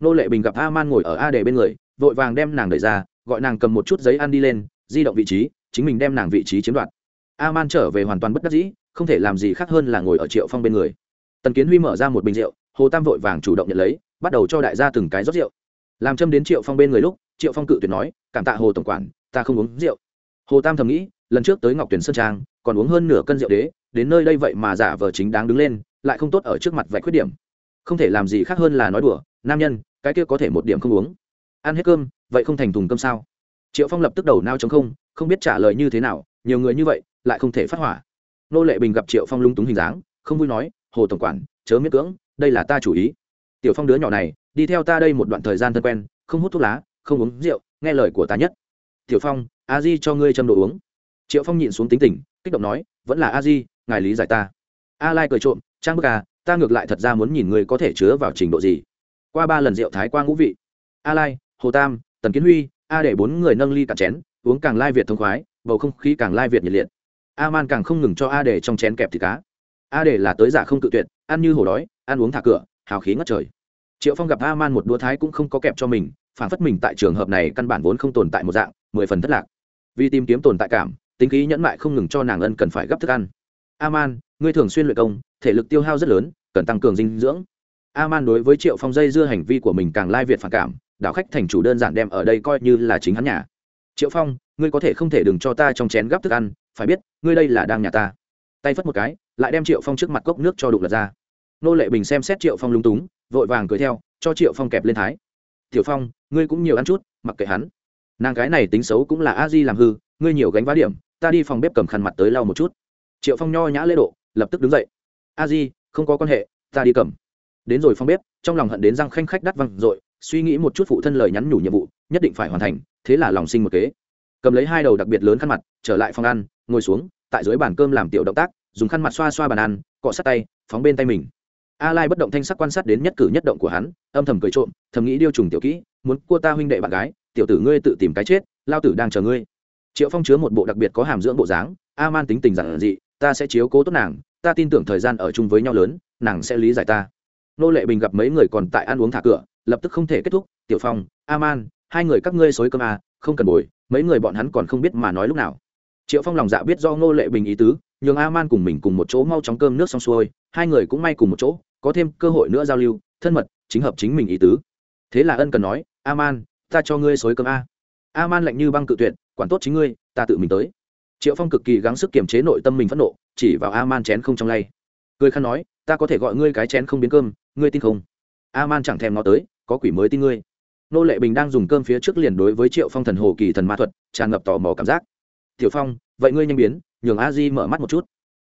Nô lệ bình gặp a man ngồi ở a đề bên người, vội vàng đem nàng đẩy ra, gọi nàng cầm một chút giấy ăn đi lên, di động vị trí, chính mình đem nàng vị trí chiếm đoạt. A man trở về hoàn toàn bất đắc dĩ không thể làm gì khác hơn là ngồi ở triệu phong bên người. Tần kiến huy mở ra một bình rượu, hồ tam vội vàng chủ động nhận lấy, bắt đầu cho đại gia từng cái rót rượu. Làm châm đến triệu phong bên người lúc, triệu phong cự tuyệt nói, cảm tạ hồ tổng quản, ta không uống rượu. Hồ tam thầm nghĩ, lần trước tới ngọc tuyển sơn trang, còn uống hơn nửa cân rượu đế, đến nơi đây vậy mà giả vờ chính đáng đứng lên, lại không tốt ở trước mặt vạch khuyết điểm. Không thể làm gì khác hơn là nói đùa, nam nhân, cái kia có thể một điểm không uống. Ăn hết cơm, vậy không thành thùng cơm sao? Triệu phong lập tức đầu nao chống không không biết trả lời như thế nào, nhiều người như vậy, lại không thể phát hỏa nô lệ bình gặp triệu phong lung túng hình dáng, không vui nói, hồ tổng quản, chớ miết cưỡng, đây là ta chủ ý. Tiểu phong đứa nhỏ này, đi theo ta đây một đoạn thời gian thân quen, không hút thuốc lá, không uống rượu, nghe lời của ta nhất. Tiểu phong, a di cho ngươi châm đồ uống. Triệu phong nhịn xuống tính tình, kích động nói, vẫn là a di, ngài lý giải ta. A lai cười trộm, trang bức à ta ngược lại thật ra muốn nhìn ngươi có thể chứa vào trình độ gì. Qua ba lần rượu thái qua ngũ vị. A lai, hồ tam, tần kiến huy, a để bốn người nâng ly cạn chén, uống càng lai việt thông khoái, bầu không khí càng lai việt nhiệt liệt a man càng không ngừng cho a để trong chén kẹp thịt cá. A để là tới giả không cự tuyệt, ăn như hổ đói, ăn uống thả cửa, hào khí ngất trời. Triệu phong gặp a man một đũa thái cũng không có kẹp cho mình, phản phất mình tại trường hợp này căn bản vốn không tồn tại một dạng, mười phần thất lạc. Vì tìm kiếm tồn tại cảm, tính khí nhẫn mại không ngừng cho nàng ân cần phải gấp thức ăn. A man ngươi thường xuyên luyện công, thể lực tiêu hao rất lớn, cần tăng cường dinh dưỡng. A man đối với triệu phong dây dưa hành vi của mình càng lai việt phản cảm, đảo khách thành chủ đơn giản đem ở đây coi như là chính hắn nhà. Triệu phong, ngươi có thể không thể đừng cho ta trong chén gắp thức ăn phải biết, ngươi đây là đang nhà ta. Tay phất một cái, lại đem triệu phong trước mặt cốc nước cho đục lật ra. Nô lệ bình xem xét triệu phong lung túng, vội vàng cười theo, cho triệu phong kẹp lên thái. Tiểu phong, ngươi cũng nhiều ăn chút, mặc kệ hắn. Nàng cái này tính xấu cũng là a di làm hư, ngươi nhiều gánh vá điểm, ta đi phòng bếp cầm khăn mặt tới lau một chút. Triệu phong nho nhã lễ độ, lập tức đứng dậy. A di, không có quan hệ, ta đi cầm. Đến rồi phòng bếp, trong lòng hận đến răng khanh khách đắt văng r ộ i suy nghĩ một chút phụ thân lời nhắn nhủ nhiệm vụ, nhất định phải hoàn thành, thế là lòng sinh một kế cầm lấy hai đầu đặc biệt lớn khăn mặt trở lại phòng ăn ngồi xuống tại dưới bàn cơm làm tiểu động tác dùng khăn mặt xoa xoa bàn ăn cọ sát tay phóng bên tay mình. A lai bất động thanh sắc quan sát đến nhất cử nhất động của hắn âm thầm cười trộm thầm nghĩ điêu trùng tiểu kỹ muốn cua ta huynh đệ bạn gái tiểu tử ngươi tự tìm cái chết lao tử đang chờ ngươi. Triệu phong chứa một bộ đặc biệt có hàm dưỡng bộ dáng a man tính tình giản dị ta sẽ chiếu cố tốt nàng ta tin tưởng thời gian ở chung với nhau lớn nàng sẽ lý giải ta. Nô lệ bình gặp mấy người còn tại ăn uống thả cửa lập tức không thể kết thúc tiểu phong a man hai người các ngươi xối cơm à, không cần bồi mấy người bọn hắn còn không biết mà nói lúc nào. Triệu phong lòng dạ biết do ngô lệ bình ý tứ, nhường a man cùng mình cùng một chỗ mau chóng cơm nước xong xuôi, hai người cũng may cùng một chỗ, có thêm cơ hội nữa giao lưu, thân mật, chính hợp chính mình ý tứ. Thế là ân cần nói a man ta cho ngươi xối cơm a. A man lạnh như băng cự tuyệt, quản tốt chính ngươi, ta tự mình tới. Triệu phong cực kỳ gắng sức kiềm chế nội tâm mình phẫn nộ, chỉ vào a man chén không trong lay. Cười khăn nói, ta có thể gọi ngươi cái chén không biến cơm, ngươi tin không? A man chẳng thèm nó tới, có quỷ mới tin ngươi nô lệ bình đang dùng cơm phía trước liền đối với triệu phong thần hồ kỳ thần ma thuật tràn ngập tò mò cảm giác. Tiểu phong, vậy ngươi nhanh biến, nhường a di mở mắt một chút.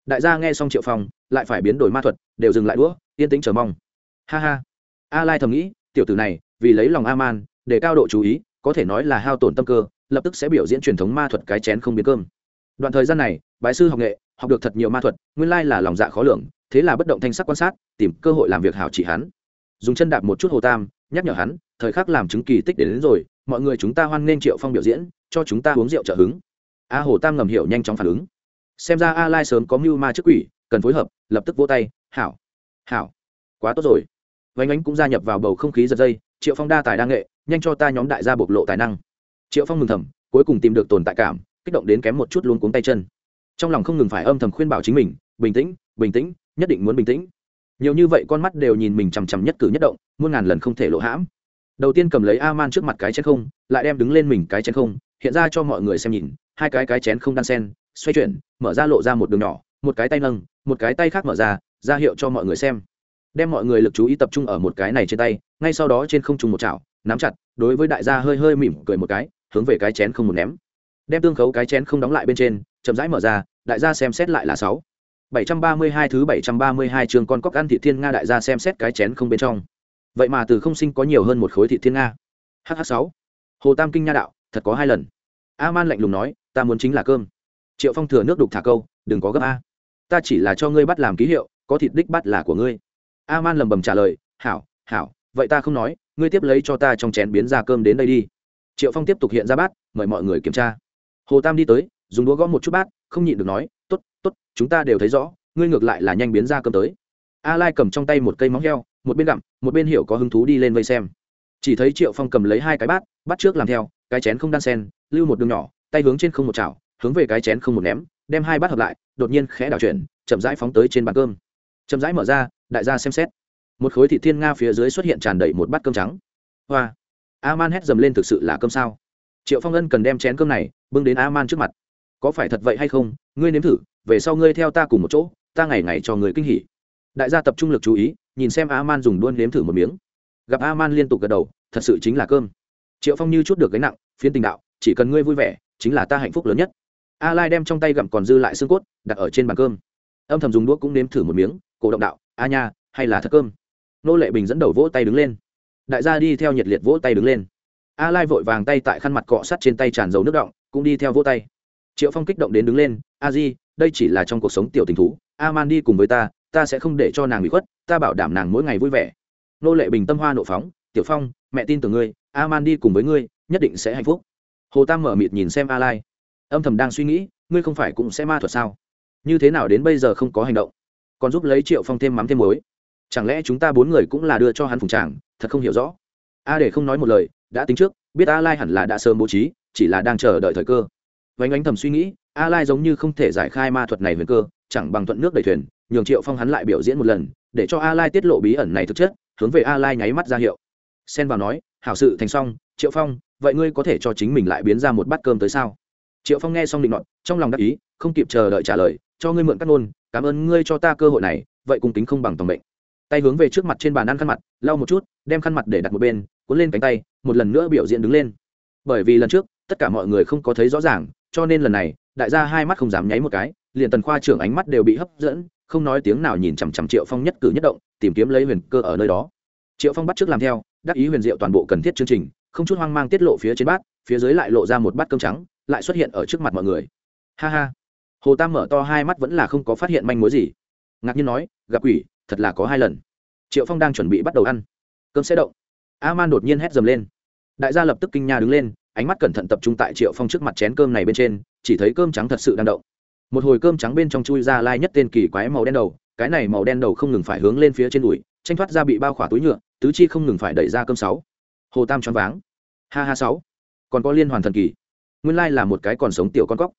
Đại gia nghe xong triệu phong, lại phải biến đổi ma thuật, đều dừng lại đũa, yên tĩnh chờ mong. Ha ha. A lai thầm nghĩ, tiểu tử này, vì lấy lòng a man để cao độ chú ý, có thể nói là hao tổn tâm cơ, lập tức sẽ biểu diễn truyền thống ma thuật cái chén không biến cơm. Đoạn thời gian này, bái sư học nghệ, học được thật nhiều ma thuật, nguyên lai là lòng dạ khó lường, thế là bất động thanh sắc quan sát, tìm cơ hội làm việc hảo chỉ hắn dùng chân đạp một chút hồ tam nhắc nhở hắn thời khắc làm chứng kỳ tích đến, đến rồi mọi người chúng ta hoan nghênh triệu phong biểu diễn cho chúng ta uống rượu trợ hứng. A hồ tam ngầm hiểu nhanh chóng phản ứng. Xem ra a lai sớm có mưu ma trước quỷ cần phối hợp lập tức vỗ tay hảo hảo quá tốt rồi. Vánh ánh cũng gia nhập vào bầu không khí giật dây triệu phong đa tài đa nghệ nhanh cho ta nhóm đại gia bộc lộ tài năng. Triệu phong mừng thầm cuối cùng tìm được tồn tại cảm kích động đến kém một chút luôn cuống tay chân. Trong lòng không ngừng phải âm thầm khuyên bảo chính mình bình tĩnh bình tĩnh nhất định muốn bình tĩnh nhiều như vậy con mắt đều nhìn mình chằm chằm nhất cử nhất động, muôn ngàn lần không thể lộ hãm. Đầu tiên cầm lấy a man trước mặt cái chén không, lại đem đứng lên mình cái chén không, hiện ra cho mọi người xem nhìn, hai cái cái chén không đan sen, xoay chuyển, mở ra lộ ra một đường nhỏ, một cái tay nâng, một cái tay khác mở ra ra hiệu cho mọi người xem. Đem mọi người lực chú ý tập trung ở một cái này trên tay, ngay sau đó trên không trùng một chảo, nắm chặt, đối với đại gia hơi hơi mỉm cười một cái, hướng về cái chén không một ném. Đem tương khấu cái chén không đóng lại bên trên, chậm rãi mở ra, đại gia xem xét lại là sáu bảy trăm ba mươi hai thứ bảy trăm ba mươi hai trường con cóc ăn thị thiên nga đại gia xem xét cái chén không bên trong. Vậy mà từ không sinh có nhiều hơn một khối thị thiên nga. Hh sáu. Hồ tam kinh nha đạo, thật có hai lần. A man lạnh lùng nói, ta muốn chính là cơm. Triệu phong thừa nước đục thả câu, đừng có gấp a. Ta chỉ là cho ngươi bắt làm ký hiệu, có thịt đích bắt là của ngươi. A man lầm bầm trả lời, hảo hảo, vậy ta không nói, ngươi tiếp lấy cho ta trong chén biến ra cơm đến đây đi. Triệu phong tiếp tục hiện ra bát, mời mọi người kiểm tra. Hồ tam đi tới, dùng đũa gõ một chút bát, không nhịn được nói t ố t t ố t chúng ta đều thấy rõ, ngươi ngược lại là nhanh biến ra cơm tới. A lai cầm trong tay một cây móng heo, một bên gặm, một bên hiểu có hứng thú đi lên vây xem. Chỉ thấy triệu phong cầm lấy hai cái bát bắt trước làm theo, cái chén không đan sen lưu một đường nhỏ, tay hướng trên không một chảo, hướng về cái chén không một ném, đem hai bát hợp lại, đột nhiên khẽ đảo chuyển, chậm rãi phóng tới trên bàn cơm. Chậm rãi mở ra, đại gia xem xét. Một khối thị thiên nga phía dưới xuất hiện tràn đầy một bát cơm trắng. Hoa! A man hét dầm lên thực sự là cơm sao? Triệu phong ân cần đem chén cơm này bưng đến a man trước mặt có phải thật vậy hay không, ngươi nếm thử, về sau ngươi theo ta cùng một chỗ, ta ngày ngày cho người kinh hỉ. Đại gia tập trung lực chú ý, nhìn xem a man dùng đuôn nếm thử một miếng. Gặp a man liên tục gật đầu, thật sự chính là cơm. Triệu phong như chút được gánh nặng, phiến tình đạo, chỉ cần ngươi vui vẻ, chính là ta hạnh phúc lớn nhất. A lai đem trong tay gặm còn dư lại xương cốt, đặt ở trên bàn cơm. Âm thầm dùng đũa cũng nếm thử một miếng, cổ động đạo, a nha, hay là thật cơm? Nô lệ bình dẫn đầu vỗ tay đứng lên. Đại gia đi theo nhiệt liệt vỗ tay đứng lên. A lai vội vàng tay tại khăn mặt cọ sắt trên tay tràn dầu nước động cũng đi theo vỗ tay triệu phong kích động đến đứng lên, a di, đây chỉ là trong cuộc sống tiểu tình thú a man đi cùng với ta ta sẽ không để cho nàng bị khuất, ta bảo đảm nàng mỗi ngày vui vẻ. Nô lệ bình tâm hoa nộ phóng, tiểu phong, mẹ tin tưởng ngươi a man đi cùng với ngươi, nhất định sẽ hạnh phúc. Hồ tam mở mịt nhìn xem a lai. Âm thầm đang suy nghĩ, ngươi không phải cũng sẽ ma thuật sao? Như thế nào đến bây giờ không có hành động? Còn giúp lấy triệu phong thêm mắm thêm muối? Chẳng lẽ chúng ta bốn người cũng là đưa cho hắn phùng tràng, thật không hiểu rõ? A để không nói một lời, đã tính trước, biết a lai hẳn là đã sớm bố trí, chỉ là đang chờ đợi thời cơ vánh ánh thầm suy nghĩ a lai giống như không thể giải khai ma thuật này huyền cơ, chẳng bằng thuận nước đầy thuyền, nhường triệu phong hắn lại biểu diễn một lần, để cho a lai tiết lộ bí ẩn này thực chất, hướng về a lai nháy mắt ra hiệu. Xen vào nói, hảo sự, thành xong, triệu phong, vậy ngươi có thể cho chính mình lại biến ra một bát cơm tới sao? Triệu phong nghe xong định luận trong lòng đắc ý, không kịp chờ đợi trả lời, cho ngươi mượn cắt nôn cảm ơn ngươi cho ta cơ hội này, vậy cùng tính không bằng tổng bệnh tay hướng về trước mặt trên bàn ăn khăn mặt, lau một chút, đem khăn mặt để đặt một bên, cuốn lên cánh tay, một lần nữa biểu diễn đứng lên. Bởi vì lần trước, tất cả mọi người không có thấy rõ ràng cho nên lần này, đại gia hai mắt không dám nháy một cái, liền tần khoa trưởng ánh mắt đều bị hấp dẫn, không nói tiếng nào nhìn chằm chằm triệu phong nhất cử nhất động, tìm kiếm lấy huyền cơ ở nơi đó. Triệu phong bắt trước làm theo, đắc ý huyền diệu toàn bộ cần thiết chương trình, không chút hoang mang tiết lộ phía trên bát, phía dưới lại lộ ra một bát cơm trắng, lại xuất hiện ở trước mặt mọi người. Ha ha. Hồ tam mở to hai mắt vẫn là không có phát hiện manh mối gì. Ngạc nhiên nói, gặp quỷ, thật là có hai lần. Triệu phong đang chuẩn bị bắt đầu ăn. Cơm sẽ động. A man đột nhiên hét dầm lên. Đại gia lập tức kinh nha đứng lên ánh mắt cẩn thận tập trung tại triệu phong trước mặt chén cơm này bên trên, chỉ thấy cơm trắng thật sự đang động một hồi cơm trắng bên trong chui ra lai nhất tên kỳ quái màu đen đầu, cái này màu đen đầu không ngừng phải hướng lên phía trên đùi, tranh thoát ra bị bao khỏa túi nhựa, tứ chi không ngừng phải đẩy ra cơm sáu. Hồ tam choáng váng. Ha ha sáu. Còn có liên hoàn thần kỳ. Nguyên lai là một cái còn sống tiểu con cóc.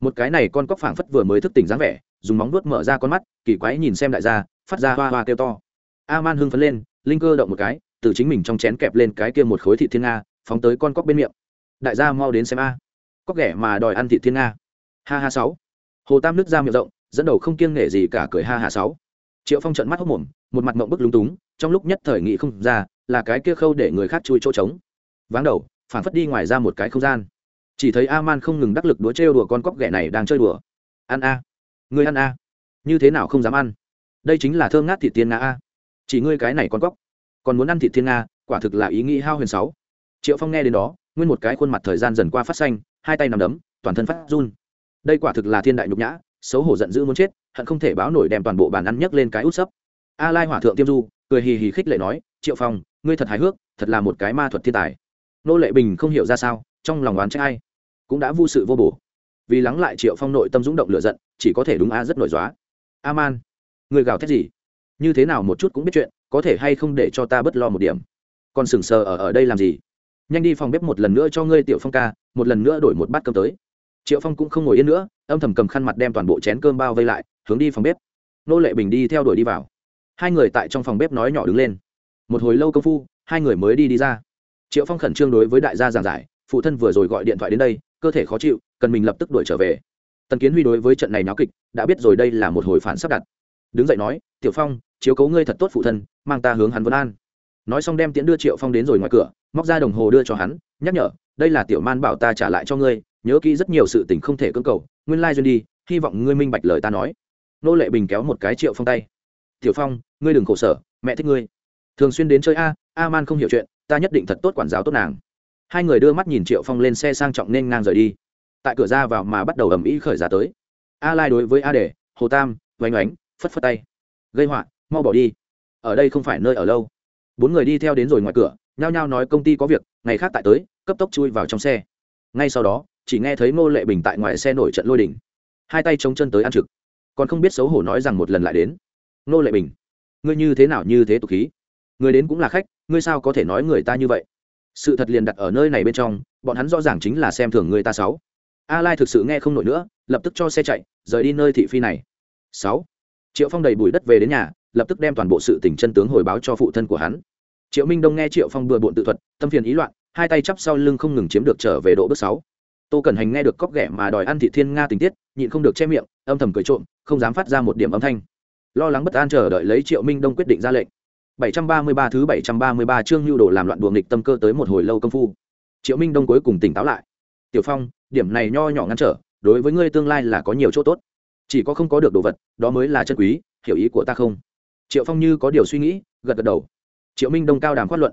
Một cái này con cóc phảng phất vừa mới thức tỉnh dáng vẻ, dùng móng vuốt mở ra con mắt, kỳ quái nhìn xem đại gia, phát ra hoa hoa kêu to. A man hưng phấn lên, linh cơ động một cái, từ chính mình trong chén kẹp lên cái kia một khối thịt thiên nga, phóng tới con cóc bên miệng đại gia mau đến xem a. Có kẻ mà đòi ăn thịt thiên nga. Ha ha sáu. Hồ tam nước ra miệng rộng, dẫn đầu không kiêng nể gì cả cười ha ha sáu. Triệu phong trận mắt hốc mồm, một mặt mộng bức lúng túng, trong lúc nhất thời nghị không ra, là cái kia khâu để người khác chui chỗ trống. Váng đầu, phản phất đi ngoài ra một cái không gian. Chỉ thấy a man không ngừng đắc lực đúa trêu đùa con cóc ghẻ này đang chơi đùa. Ăn a. Ngươi ăn a. Như thế nào không dám ăn? Đây chính là thơm ngát thịt tiên nga a. Chỉ ngươi cái này con cóc. Còn muốn ăn thịt thiên nga, quả thực là ý nghĩ hao huyền sáu triệu phong nghe đến đó nguyên một cái khuôn mặt thời gian dần qua phát xanh hai tay nằm đấm toàn thân phát run đây quả thực là thiên đại nhục nhã xấu hổ giận dữ muốn chết hận không thể báo nổi đem toàn bộ bàn ăn nhấc lên cái út sấp a lai hỏa thượng tiêm du cười hì hì khích lệ nói triệu phong ngươi thật hài hước thật là một cái ma thuật thiên tài nô lệ bình không hiểu ra sao trong lòng oán trách ai cũng đã vô sự vô bổ vì lắng lại triệu phong nội tâm dũng động lửa giận chỉ có thể đúng a rất nổi dóa a man người gào thét gì như thế nào một chút cũng biết chuyện có thể hay không để cho ta bớt lo một điểm còn sừng sờ ở ở đây làm gì nhanh đi phòng bếp một lần nữa cho ngươi, tiểu phong ca, một lần nữa đổi một bát cơm tới. Triệu phong cũng không ngồi yên nữa, âm thầm cầm khăn mặt đem toàn bộ chén cơm bao vây lại, hướng đi phòng bếp. Nô lệ bình đi theo đuổi đi vào. Hai người tại trong phòng bếp nói nhỏ đứng lên. Một hồi lâu công phu, hai người mới đi đi ra. Triệu phong khẩn trương đối với đại gia giảng giải, phụ thân vừa rồi gọi điện thoại đến đây, cơ thể khó chịu, cần mình lập tức đuổi trở về. Tần kiến huy đối với trận này náo kịch, đã biết rồi đây là một hồi phản sắp đặt. Đứng dậy nói, tiểu phong, chiếu cấu ngươi thật tốt phụ thân, mang ta hướng hắn vân an nói xong đem tiễn đưa triệu phong đến rồi ngoài cửa, móc ra đồng hồ đưa cho hắn, nhắc nhở, đây là tiểu man bảo ta trả lại cho ngươi, nhớ kỹ rất nhiều sự tình không thể cưỡng cầu, nguyên lai、like、duyên đi, hy vọng ngươi minh bạch lời ta nói. Nô lệ bình kéo một cái triệu phong tay. Tiểu phong, ngươi đừng khổ sở, mẹ thích ngươi. Thường xuyên đến chơi a a man không hiểu chuyện, ta nhất định thật tốt quản giáo tốt nàng. Hai người đưa mắt nhìn triệu phong lên xe sang trọng nên ngang rời đi. Tại cửa ra vào mà bắt đầu ầm ĩ khởi giá tới. A lai đối với a để hồ tam oanh oánh, phất phất tay. Gây họa, mau bỏ đi. Ở đây không phải nơi ở lâu bốn người đi theo đến rồi ngoài cửa nhao nhao nói công ty có việc ngày khác tại tới cấp tốc chui vào trong xe. Ngay sau đó chỉ nghe thấy ngô lệ bình tại ngoài xe nổi trận lôi đình, hai tay chống chân tới ăn trực. Còn không biết xấu hổ nói rằng một lần lại đến. Ngô lệ bình ngươi như thế nào như thế tục khí? Người đến cũng là khách ngươi sao có thể nói người ta như vậy? Sự thật liền đặt ở nơi này bên trong bọn hắn rõ ràng chính là xem thường người ta sáu. A lai thực sự nghe không nổi nữa lập tức cho xe chạy rời đi nơi thị phi này. Sáu. Triệu phong đầy bụi đất về đến nhà lập tức đem toàn bộ sự tình chân tướng hồi báo cho phụ thân của hắn. Triệu minh đông nghe triệu phong bừa bộn tự thuật, tâm phiền ý loạn, hai tay chắp sau lưng không ngừng chiếm được trở về độ bước sáu. Tô cẩn hành nghe được cóc ghẻ mà đòi ăn thị thiên nga tình tiết, nhịn không được che miệng, âm thầm cười trộm, không dám phát ra một điểm âm thanh. Lo lắng bất an chờ đợi lấy triệu minh đông quyết định ra lệnh. 733 thứ 733 chương lưu đồ làm loạn đùa nghịch tâm cơ tới một hồi lâu công phu. Triệu minh đông cuối cùng tỉnh táo lại. Tiểu phong, điểm này nho nhỏ ngăn trở, đối với ngươi tương lai là có nhiều chỗ tốt. Chỉ có không có được đồ vật, đó mới là chân quý, hiểu ý của ta không? Triệu phong như có điều suy nghĩ gật gật đầu triệu minh đông cao đàm phát luận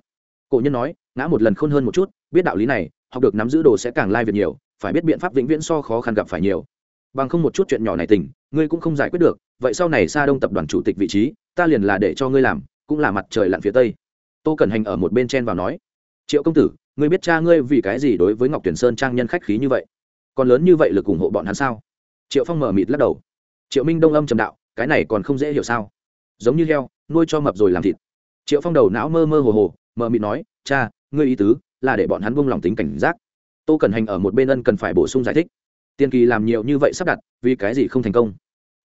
cổ nhân nói ngã một lần khôn hơn một chút biết đạo lý này học được nắm giữ đồ sẽ càng lai việc nhiều phải biết biện pháp vĩnh viễn so khó khăn gặp phải nhiều bằng không một chút chuyện nhỏ này tình ngươi cũng không giải quyết được vậy sau này xa đông tập đoàn chủ tịch vị trí ta liền là để cho ngươi làm cũng là mặt trời lặn phía tây tô cẩn hành ở một bên chen vào nói triệu công tử ngươi biết cha ngươi vì cái gì đối với ngọc tuyển sơn trang nhân khách khí như vậy còn lớn như vậy lực ủng hộ bọn hắn sao triệu phong mở mịt lắc đầu triệu minh đông âm trầm đạo cái này còn không dễ hiểu sao giống như heo, nuôi cho mập rồi làm thịt. Triệu phong đầu não mơ mơ hồ hồ mờ mịt nói, cha, ngươi ý tứ là để bọn hắn buông lòng tính cảnh giác. Tô cần hành ở một bên ân cần phải bổ sung giải thích. Tiên kỳ làm nhiều như vậy sắp đặt, vì cái gì không thành công?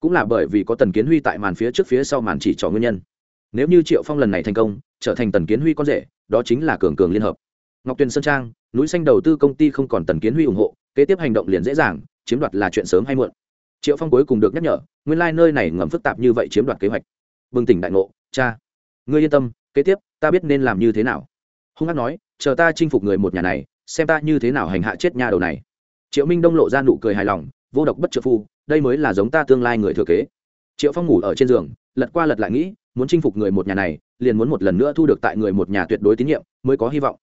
Cũng là bởi vì có tần kiến huy tại màn phía trước phía sau màn chỉ trỏ nguyên nhân. Nếu như triệu phong lần này thành công, trở thành tần kiến huy con rể, đó chính là cường cường liên hợp. Ngọc tuyền sơn trang, núi xanh đầu tư công ty không còn tần kiến huy ủng hộ, kế tiếp hành động liền dễ dàng, chiếm đoạt là chuyện sớm hay muộn. Triệu phong cuối cùng được nhắc nhở, nguyên lai、like、nơi này ngầm phức tạp như vậy chiếm đoạt kế hoạch bừng tỉnh đại ngộ, cha, ngươi yên tâm, kế tiếp, ta biết nên làm như thế nào. Hung hát nói, chờ ta chinh phục người một nhà này, xem ta như thế nào hành hạ chết nhà đầu này. Triệu minh đông lộ ra nụ cười hài lòng, vô độc bất trợ phu, đây mới là giống ta tương lai người thừa kế. Triệu phong ngủ ở trên giường, lật qua lật lại nghĩ, muốn chinh phục người một nhà này, liền muốn một lần nữa thu được tại người một nhà tuyệt đối tín nhiệm, mới có hy vọng.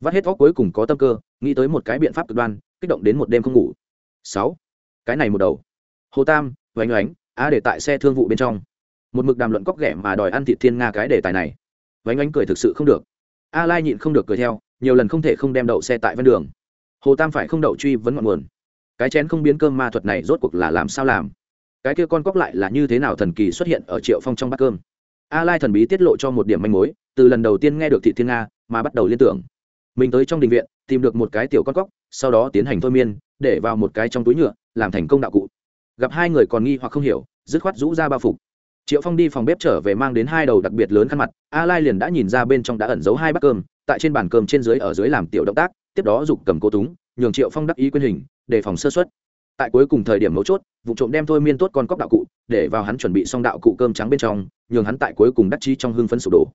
Vắt hết óc cuối cùng có tâm cơ, nghĩ tới một cái biện pháp cực đoan, kích động đến một đêm không ngủ. Sáu, cái này một đầu. Hồ tam vánh oánh, á để tại xe thương vụ bên trong một mực đàm luận cóc ghẻ mà đòi ăn thịt thiên nga cái đề tài này. Vánh ánh cười thực sự không được. A lai nhịn không được cười theo, nhiều lần không thể không đem đậu xe tại ven đường. Hồ tam phải không đậu truy vấn ngọn nguồn. Cái chén không biến cơm ma thuật này rốt cuộc là làm sao làm? Cái kia con cóc lại là như thế nào thần kỳ xuất hiện ở triệu phong trong bát cơm? A lai thần bí tiết lộ cho một điểm manh mối, từ lần đầu tiên nghe được thị thiên nga, mà bắt đầu liên tưởng. Mình tới trong đình viện, tìm được một cái tiểu con cóc, sau đó tiến hành thôi miên, để vào một cái trong túi nhựa, làm thành công đạo cụ. Gặp hai người còn nghi hoặc không hiểu, dứt khoát rũ ra bao phục triệu phong đi phòng bếp trở về mang đến hai đầu đặc biệt lớn khăn mặt, a lai liền đã nhìn ra bên trong đã ẩn giấu hai bát cơm, tại trên bàn cơm trên dưới ở dưới làm tiểu động tác, tiếp đó giục cầm cô túng, nhường triệu phong đắc ý quyên hình đề phòng sơ xuất tại cuối cùng thời điểm mấu chốt, vụ trộm đem thôi miên tốt con cóc đạo cụ, để vào hắn chuẩn bị xong đạo cụ cơm trắng bên trong, nhường hắn tại cuối cùng đắc chi trong hưng phấn sụp đổ.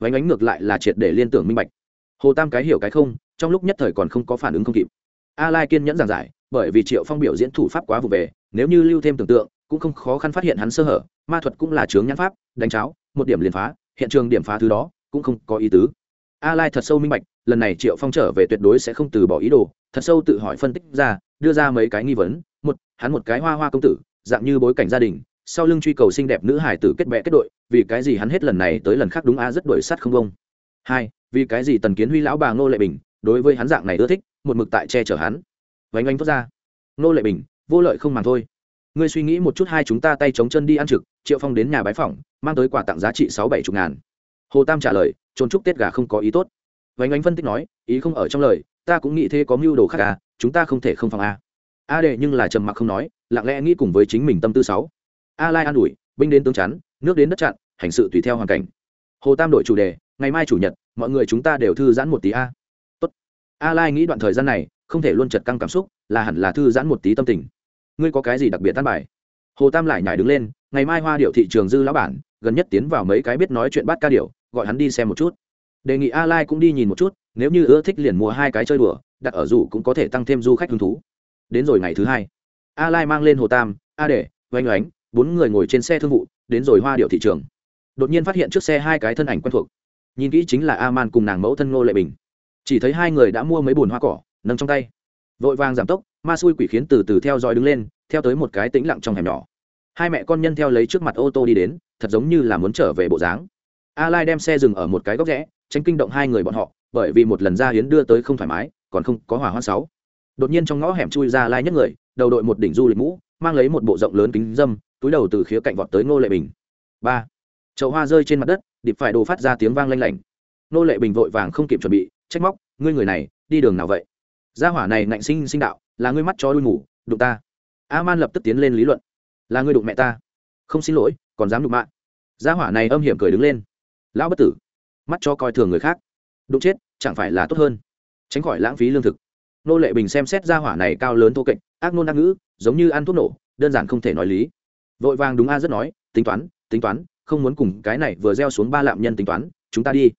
Vánh ánh ngược lại là triệt để liên tưởng minh bạch. Hồ tam cái hiểu cái không, trong lúc nhất thời còn không có phản ứng không kịp. A lai kiên nhẫn giảng giải, bởi vì triệu phong biểu diễn thủ pháp quá vụ về nếu như lưu thêm tưởng tượng cũng không khó khăn phát hiện hắn sơ hở, ma thuật cũng là chướng nhãn pháp, đánh cháo, một điểm liền phá, hiện trường điểm phá thứ đó, cũng không có ý tứ. A lai thật sâu minh bạch, lần này triệu phong trở về tuyệt đối sẽ không từ bỏ ý đồ, thật sâu tự hỏi phân tích ra, đưa ra mấy cái nghi vấn. Một, hắn một cái hoa hoa công tử, dạng như bối cảnh gia đình, sau lưng truy cầu xinh đẹp nữ hải tử kết bè kết đội, vì cái gì hắn hết lần này tới lần khác đúng a rất đuổi sắt không công hai, vì cái gì tần kiến huy lão bà ngô lệ bình, đối với hắn dạng này ưa thích, một mực tại che chở hắn. Vánh oanh thoát ra. Ngô lệ bình, vô lợi không màng thôi ngươi suy nghĩ một chút hai chúng ta tay chống chân đi ăn trực, triệu phong đến nhà bái phỏng, mang tới quà tặng giá trị sáu bảy chục ngàn. Hồ tam trả lời, trốn chúc tết gà không có ý tốt. Vánh Ánh phân tích nói, ý không ở trong lời, ta cũng nghĩ thế có mưu đồ khác à chúng ta không thể không phòng a a đệ nhưng là trầm mặc không nói, lặng lẽ nghĩ cùng với chính mình tâm tư sáu. A lai an ủi, binh đến tướng chắn, nước đến đất chặn, hành sự tùy theo hoàn cảnh. Hồ tam đổi chủ đề, ngày mai chủ nhật, mọi người chúng ta đều thư giãn một tí a. Tốt. A lai nghĩ đoạn thời gian này, không thể luôn chật căng cảm xúc, là hẳn là thư giãn một tí tâm tình ngươi có cái gì đặc biệt tan bài? Hồ tam lại nhảy đứng lên, ngày mai hoa điệu thị trường dư lão bản, gần nhất tiến vào mấy cái biết nói chuyện bắt ca điệu gọi hắn đi xem một chút. Đề nghị a lai cũng đi nhìn một chút, nếu như ưa thích liền mua hai cái chơi đùa, đặt ở rủ cũng có thể tăng thêm du khách hứng thú. Đến rồi ngày thứ hai, a lai mang lên hồ tam, a để oanh oánh, bốn người ngồi trên xe thương vụ, đến rồi hoa điệu thị trường. Đột nhiên phát hiện trước xe hai cái thân ảnh quen thuộc. Nhìn kỹ chính là a man cùng nàng mẫu thân ngô lệ bình. Chỉ thấy hai người đã mua mấy bồn hoa cỏ, nâng trong tay vội vàng giảm tốc, ma xui quỷ khiến từ từ theo dõi đứng lên, theo tới một cái tĩnh lặng trong hẻm nhỏ. Hai mẹ con nhân theo lấy trước mặt ô tô đi đến, thật giống như là muốn trở về bộ dáng. A lai đem xe dừng ở một cái góc rẽ, tránh kinh động hai người bọn họ, bởi vì một lần ra hiến đưa tới không thoải mái, còn không có hỏa hoa sáu. Đột nhiên trong ngõ hẻm chui ra lai nhất người, đầu đội một đỉnh du lịch mũ, mang lấy một bộ rộng lớn kính dâm, túi đầu từ khía cạnh vọt tới ngô lệ bình. Ba. Chậu hoa rơi trên mặt đất, điệp phải đồ phát ra tiếng vang lanh lảnh. Ngô lệ bình vội vàng không kịp chuẩn bị, trách móc, ngươi người này, đi đường nào vậy? Gia hỏa này ngạnh sinh sinh đạo, là ngươi mắt cho đuôi ngủ đụng ta. A man lập tức tiến lên lý luận, là ngươi đụng mẹ ta. Không xin lỗi, còn dám đụng mạng. Gia hỏa này âm hiểm cười đứng lên, lão bất tử, mắt cho coi thường người khác, đụng chết, chẳng phải là tốt hơn? Tránh khỏi lãng phí lương thực. Nô lệ bình xem xét gia hỏa này cao lớn thô kệch, ác nôn ác ngữ, giống như ăn thuốc nổ, đơn giản không thể nói lý. Vội vàng đúng a rất nói, tính toán tính toán, không muốn cùng cái này vừa gieo xuống ba lạm nhân tính toán, chúng ta đi.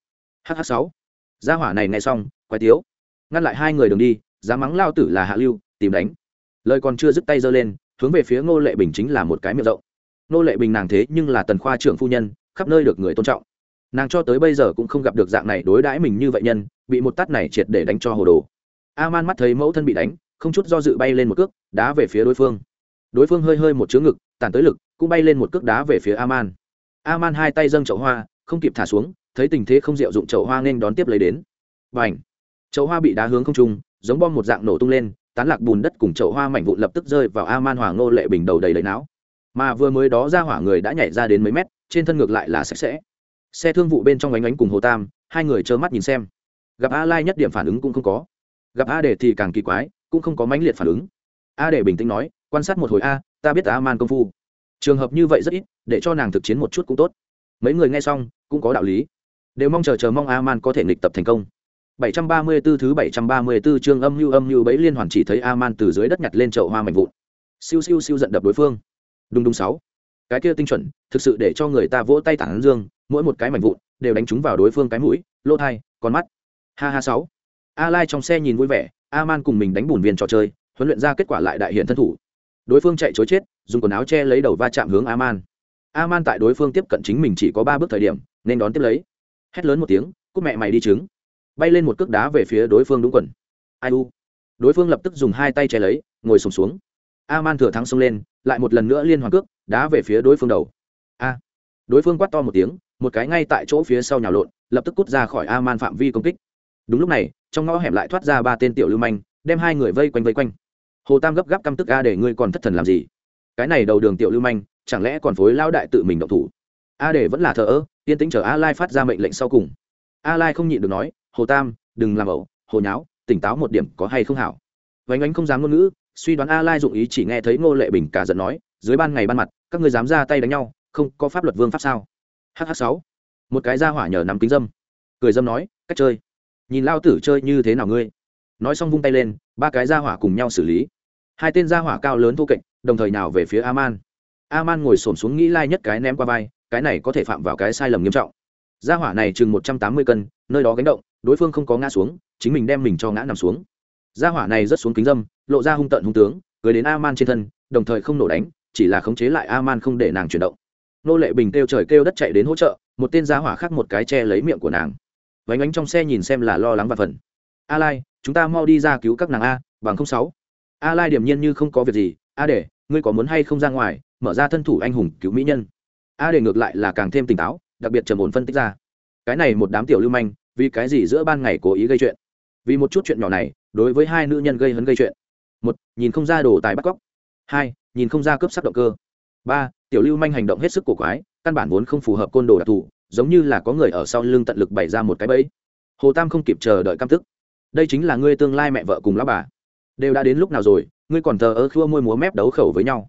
Hh sáu. Gia hỏa này nghe xong, quái tiếu ngăn lại hai người đường đi dám mắng lao tử là hạ lưu, tìm đánh. Lời còn chưa dứt tay giơ lên, hướng về phía ngô lệ bình chính là một cái miệng rộng. Ngô lệ bình nàng thế nhưng là tần khoa trưởng phu nhân, khắp nơi được người tôn trọng. Nàng cho tới bây giờ cũng không gặp được dạng này đối đãi mình như vậy nhân, bị một tát này triệt để đánh cho hồ đồ. A man mắt thấy mẫu thân bị đánh, không chút do dự bay lên một cước, đá về phía đối phương. Đối phương hơi hơi một chướng ngực tàn tới lực, cũng bay lên một cước đá về phía a man a man hai tay dâng chậu hoa, không kịp thả xuống, thấy tình thế không diệu dụng chậu hoa nên đón tiếp lấy đến. Và ảnh chậu hoa bị đá hướng không trung, giống bom một dạng nổ tung lên, tán lạc bùn đất cùng chậu hoa mảnh vụn lập tức rơi vào a man hoàng nô lệ bình đầu đầy đầy não mà vừa mới đó ra hỏa người đã nhảy ra đến mấy mét, trên thân ngược lại là sạch sẽ. Xe thương vụ bên trong ánh ánh cùng hồ tam, hai người trơ mắt nhìn xem. Gặp a lai nhất điểm phản ứng cũng không có. Gặp a để thì càng kỳ quái, cũng không có mãnh liệt phản ứng. A để bình tĩnh nói, quan sát một hồi a, ta biết a man công phu. Trường hợp như vậy rất ít, để cho nàng thực chiến một chút cũng tốt. Mấy người nghe xong, cũng có đạo lý. Đều mong chờ chờ mong a man có thể nghịch tập thành công. 734 thứ 734 chương âm lưu âm lưu bấy liên hoàn chỉ thấy a man từ dưới đất nhặt lên chậu hoa mạnh vụn. Siêu siêu siêu giận đập đối phương. Đùng đùng sáu. Cái kia tinh chuẩn, thực sự để cho người ta vỗ tay tán dương, mỗi một cái mảnh vụn đều đánh trúng vào đối phương cái mũi, lỗ thai, con mắt. Ha ha sáu. A lai trong xe nhìn vui vẻ a man cùng mình đánh bùn viên trò chơi, huấn luyện ra kết quả lại đại hiện thân thủ. Đối phương chạy chối chết, dùng quần áo che lấy đầu va chạm hướng a man a man tại đối phương tiếp cận chính mình chỉ có ba bước thời điểm, nên đón tiếp lấy. Hét lớn một tiếng, cút mẹ mày đi trứng bay lên một cước đá về phía đối phương đúng quần. Ai u? Đối phương lập tức dùng hai tay che lấy ngồi sùng xuống, xuống a man thừa thắng xông lên lại một lần nữa liên hoàn cước đá về phía đối phương đầu. A. Đối phương quát to một tiếng một cái ngay tại chỗ phía sau nhào lộn lập tức cút ra khỏi a man phạm vi công kích. Đúng lúc này trong ngõ hẻm lại thoát ra ba tên tiểu lưu manh đem hai người vây quanh vây quanh. Hồ tam gấp gáp căm tức a để ngươi còn thất thần làm gì? Cái này đầu đường tiểu lưu manh chẳng lẽ còn phối lao đại tự mình động thủ? A để vẫn là thờ ơ yên tĩnh chờ a lai phát ra mệnh lệnh sau cùng. A lai không nhịn được nói hồ tam, đừng làm ẩu, hồ nháo, tỉnh táo một điểm có hay không hảo. Vánh ánh không dám ngôn ngữ, suy đoán a lai dụng ý chỉ nghe thấy ngô lệ bình cả giận nói, dưới ban ngày ban mặt, các ngươi dám ra tay đánh nhau, không có pháp luật vương pháp sao? Hh sáu. Một cái ra hỏa nhờ nắm kính dâm. Cười dâm nói, cách chơi. Nhìn lao tử chơi như thế nào ngươi? Nói xong vung tay lên, ba cái ra hỏa cùng nhau xử lý. Hai tên ra hỏa cao lớn thô kệch, đồng thời nào về phía aman aman ngồi xổm xuống nghĩ lai nhất cái ném qua vai, cái này có thể phạm vào cái sai lầm nghiêm trọng gia hỏa này chừng một trăm tám mươi cân, nơi đó gánh động, đối phương không có ngã xuống, chính mình đem mình cho ngã nằm xuống. Gia hỏa này rất xuống kính dâm, lộ ra hung tận hung tướng gửi đến a man trên thân, đồng thời không nổ đánh, chỉ là khống chế lại a man không để nàng chuyển động. Nô lệ bình kêu trời kêu đất chạy đến hỗ trợ, một tên gia hỏa khác một cái che lấy miệng của nàng. Vánh ánh trong xe nhìn xem là lo lắng và phần a lai, chúng ta mau đi ra cứu các nàng a, bằng không sáu. A lai điềm nhiên như không có việc gì, a để ngươi có muốn hay không ra ngoài, mở ra thân thủ anh hùng cứu mỹ nhân? A để ngược lại là càng thêm tỉnh táo đặc biệt trầm ổn phân tích ra. Cái này một đám tiểu lưu manh, vì cái gì giữa ban ngày cố ý gây chuyện? Vì một chút chuyện nhỏ này, đối với hai nữ nhân gây hấn gây chuyện. Một, nhìn không ra đồ tài bắt cóc. Hai, nhìn không ra cướp sắc động cơ. Ba, tiểu lưu manh hành động hết sức cổ quái, căn bản vốn không phù hợp côn đồ đặc thù, giống như là có người ở sau lưng tận lực bày ra một cái bẫy. Hồ tam không kịp chờ đợi cam tức. Đây chính là ngươi tương lai mẹ vợ cùng lão bà. Đều đã đến lúc nào rồi, ngươi còn thờ ơ khua môi múa mép đấu khẩu với nhau.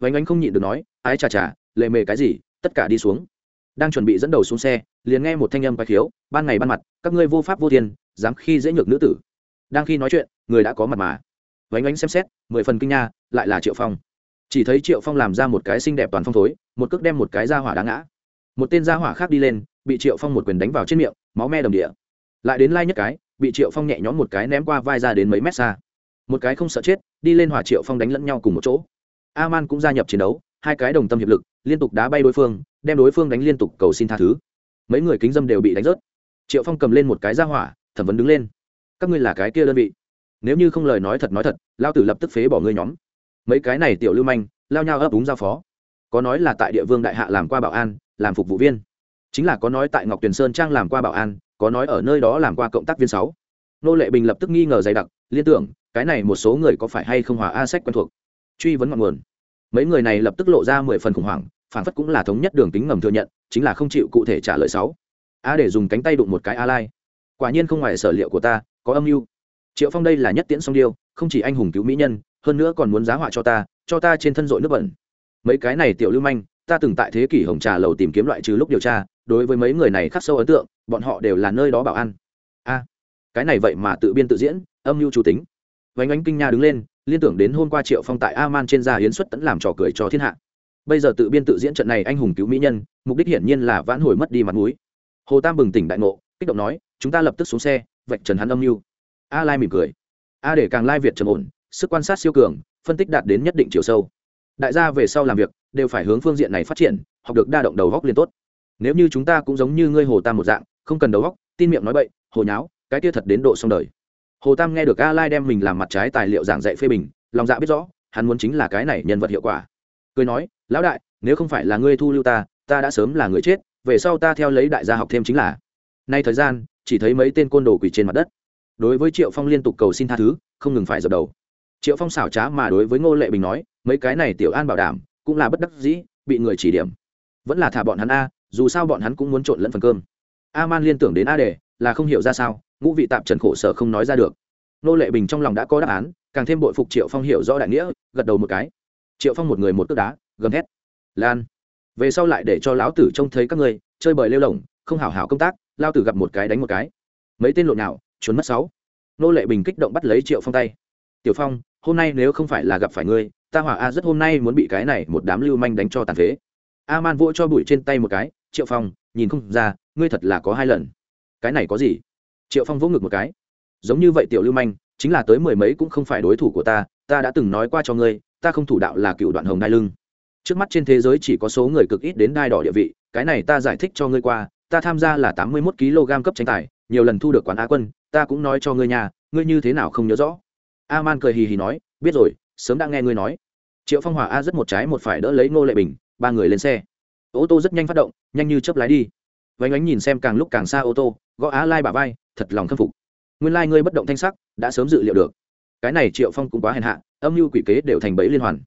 Vánh ánh không nhịn được nói, ái chà chà, lệ mề cái gì, tất cả đi xuống đang chuẩn bị dẫn đầu xuống xe, liền nghe một thanh âm quái khiếu, ban ngày ban mặt, các ngươi vô pháp vô thiên, dám khi dễ nhược nữ tử. Đang khi nói chuyện, người đã có mặt mà. Vánh ánh xem xét, mười phần kinh nha, lại là triệu phong. Chỉ thấy triệu phong làm ra một cái xinh đẹp toàn phong thối, một cước đem một cái ra hỏa đá ngã. Một tên ra hỏa khác đi lên, bị triệu phong một quyền đánh vào trên miệng, máu me đầm địa. Lại đến lai nhất cái, bị triệu phong nhẹ nhõm một cái ném qua vai ra đến mấy mét xa. Một cái không sợ chết, đi lên hòa triệu phong đánh lẫn nhau cùng một chỗ. A man cũng gia nhập chiến đấu hai cái đồng tâm hiệp lực, liên tục đá bay đối phương, đem đối phương đánh liên tục cầu xin tha thứ. Mấy người kính dâm đều bị đánh rớt. Triệu phong cầm lên một cái ra hỏa, thẩm vấn đứng lên. Các ngươi là cái kia đơn vị? Nếu như không lời nói thật nói thật, lao tử lập tức phế bỏ ngươi nhóm. Mấy cái này tiểu lưu manh, lao nhau ấp úng giao phó. Có nói là tại địa vương đại hạ làm qua bảo an, làm phục vụ viên. Chính là có nói tại ngọc tuyền sơn trang làm qua bảo an, có nói ở nơi đó làm qua cộng tác viên sáu. Nô lệ bình lập tức nghi ngờ dày đặc, liên tưởng, cái này một số người có phải hay không hòa a sách quen thuộc? Truy vấn ngọn nguồn mấy người này lập tức lộ ra mười phần khủng hoảng, phản phất cũng là thống nhất đường tính ngầm thừa nhận, chính là không chịu cụ thể trả lời sáu. A để dùng cánh tay đụng một cái a lai. Quả nhiên không ngoài sở liệu của ta, có âm mưu. Triệu phong đây là nhất tiễn song điêu, không chỉ anh hùng cứu mỹ nhân, hơn nữa còn muốn giá họa cho ta cho ta trên thân dội nước bẩn. Mấy cái này tiểu lưu manh, ta từng tại thế kỷ hồng trà lầu tìm kiếm loại trừ lúc điều tra, đối với mấy người này khắc sâu ấn tượng, bọn họ đều là nơi đó bảo ăn a, cái này vậy mà tự biên tự diễn, âm mưu chủ tính. Vánh ánh kinh nha đứng lên liên tưởng đến hôm qua triệu phong tại a man trên gia hiến xuất tẫn làm trò cười cho thiên hạ. Bây giờ tự biên tự diễn trận này anh hùng cứu mỹ nhân, mục đích hiển nhiên là vãn hồi mất đi mặt mũi. Hồ tam bừng tỉnh đại ngộ, kích động nói, chúng ta lập tức xuống xe, vạch trần hắn âm mưu. A lai mỉm cười. A để càng lai việt trầm ổn, sức quan sát siêu cường, phân tích đạt đến nhất định chiều sâu. Đại gia về sau làm việc, đều phải hướng phương diện này phát triển, học được đa động đầu góc liên tốt. Nếu như chúng ta cũng giống như ngươi hồ tam một dạng, không cần đầu góc, tin miệng nói bậy, hồ nháo, cái kia thật đến độ xong đời hồ tam nghe được a lai đem mình làm mặt trái tài liệu giảng dạy phê bình, lòng dạ biết rõ, hắn muốn chính là cái này nhân vật hiệu quả. Cười nói, lão đại, nếu không phải là ngươi thu lưu ta ta đã sớm là người chết, về sau ta theo lấy đại gia học thêm chính là. Nay thời gian, chỉ thấy mấy tên côn đồ quỳ trên mặt đất. Đối với triệu phong liên tục cầu xin tha thứ, không ngừng phải dập đầu. Triệu phong xảo trá mà đối với ngô lệ bình nói, mấy cái này tiểu an bảo đảm, cũng là bất đắc dĩ, bị người chỉ điểm. Vẫn là thả bọn hắn a, dù sao bọn hắn cũng muốn trộn lẫn phần cơm. A man liên tưởng đến a đề, là không hiểu ra sao, ngũ vị tạp trần khổ sở không nói ra được nô lệ bình trong lòng đã có đáp án, càng thêm bội phục triệu phong hiểu rõ đại nghĩa, gật đầu một cái. Triệu phong một người một cước đá, gầm hét lan. Về sau lại để cho lão tử trông thấy các ngươi, chơi bời lêu lỏng, không hảo hảo công tác lao tử gặp một cái đánh một cái. Mấy tên lộn nào trốn mất sáu. Nô lệ bình kích động bắt lấy triệu phong tay. Tiểu phong, hôm nay nếu không phải là gặp phải ngươi, ta hỏa a rất hôm nay muốn bị cái này một đám lưu manh đánh cho tàn phế. A man vỗ cho bụi trên tay một cái, triệu phong, nhìn không ra, ngươi thật là có hai lần. Cái này có gì? Triệu phong vỗ ngực một cái giống như vậy tiểu lưu manh, chính là tới mười mấy cũng không phải đối thủ của ta ta đã từng nói qua cho ngươi, ta không thủ đạo là cựu đoạn hồng đai lưng. Trước mắt trên thế giới chỉ có số người cực ít đến đai đỏ địa vị, cái này ta giải thích cho ngươi qua, ta tham gia là tám mươi mốt kg cấp tranh tài, nhiều lần thu được quán á quân, ta cũng nói cho ngươi nhà, ngươi như thế nào không nhớ rõ. A man cười hì hì nói, biết rồi, sớm đã nghe ngươi nói. Triệu phong hòa a rất một trái một phải đỡ lấy ngô lệ bình, ba người lên xe. Ô tô rất nhanh phát động, nhanh như chớp lái đi. Vánh ánh nhìn xem càng lúc càng xa ô tô, gõ á lai bà vai, thật lòng khâm phục nguyên lai、like、ngươi bất động thanh sắc, đã sớm dự liệu được. Cái này triệu phong cũng quá hèn hạ, âm mưu quỷ kế đều thành bẫy liên hoàn.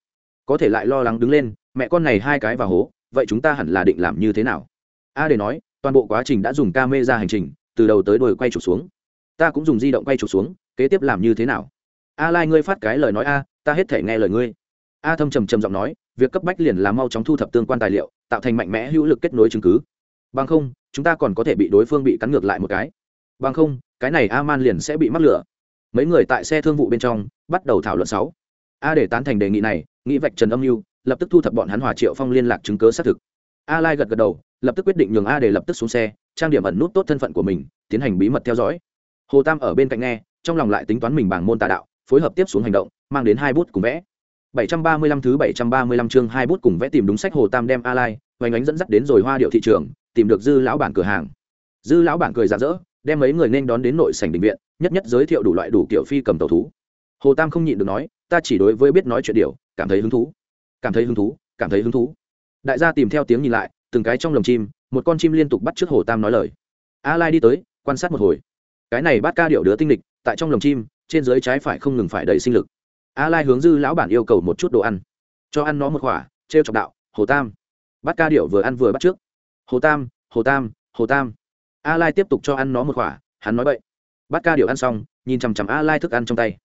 Có thể lại lo lắng đứng lên, mẹ con này hai cái vào hố, vậy chúng ta hẳn là định làm như thế nào? A để nói, toàn bộ quá trình đã dùng ca mê ra hành trình, từ đầu tới đồi quay trục xuống. Ta cũng dùng di động quay trục xuống, kế tiếp làm như thế nào? A lai ngươi phát cái lời nói a, ta hết thể nghe lời ngươi. A thâm trầm trầm giọng nói, việc cấp bách liền là mau chóng thu thập tương quan tài liệu, tạo thành mạnh mẽ hữu lực kết nối chứng cứ. Bằng không, chúng ta còn có thể bị đối phương bị cắn ngược lại một cái. Bằng không cái này a man liền sẽ bị mắc lửa. Mấy người tại xe thương vụ bên trong, bắt đầu thảo luận sáu. A để tán thành đề nghị này, nghĩ vạch trần âm mưu, lập tức thu thập bọn hắn hòa triệu phong liên lạc chứng cớ xác thực. A lai gật gật đầu, lập tức quyết định nhường a để lập tức xuống xe, trang điểm ẩn nút tốt thân phận của mình, tiến hành bí mật theo dõi. Hồ tam ở bên cạnh nghe, trong lòng lại tính toán mình bằng môn tà đạo, phối hợp tiếp xuống hành động, mang đến hai bút cùng vẽ. 735 thứ 735 chương hai bút cùng vẽ tìm đúng sách hồ tam đem a lai hoành ánh dẫn dắt đến rồi hoa điệu thị trường, tìm được dư lão bản cửa hàng. Dư lão bản cười rạng rỡ đem mấy người nên đón đến nội sảnh định viện, nhất nhất giới thiệu đủ loại đủ kiểu phi cầm tàu thú. Hồ tam không nhịn được nói, ta chỉ đối với biết nói chuyện điều, cảm thấy hứng thú, cảm thấy hứng thú, cảm thấy hứng thú. Đại gia tìm theo tiếng nhìn lại, từng cái trong lồng chim, một con chim liên tục bắt trước hồ tam nói lời. A lai đi tới, quan sát một hồi. Cái này bắt ca điệu đứa tinh lịch, tại trong lồng chim, trên dưới trái phải không ngừng phải đầy sinh lực. A lai hướng dư lão bản yêu cầu một chút đồ ăn. Cho ăn nó một khỏa trêu chọc đạo, hồ tam. Bắt ca điệu vừa ăn vừa bắt trước. Hồ tam hồ tam hồ tam a lai tiếp tục cho ăn nó một khỏa hắn nói bậy. Bát ca điều ăn xong, nhìn chằm chằm a lai thức ăn trong tay.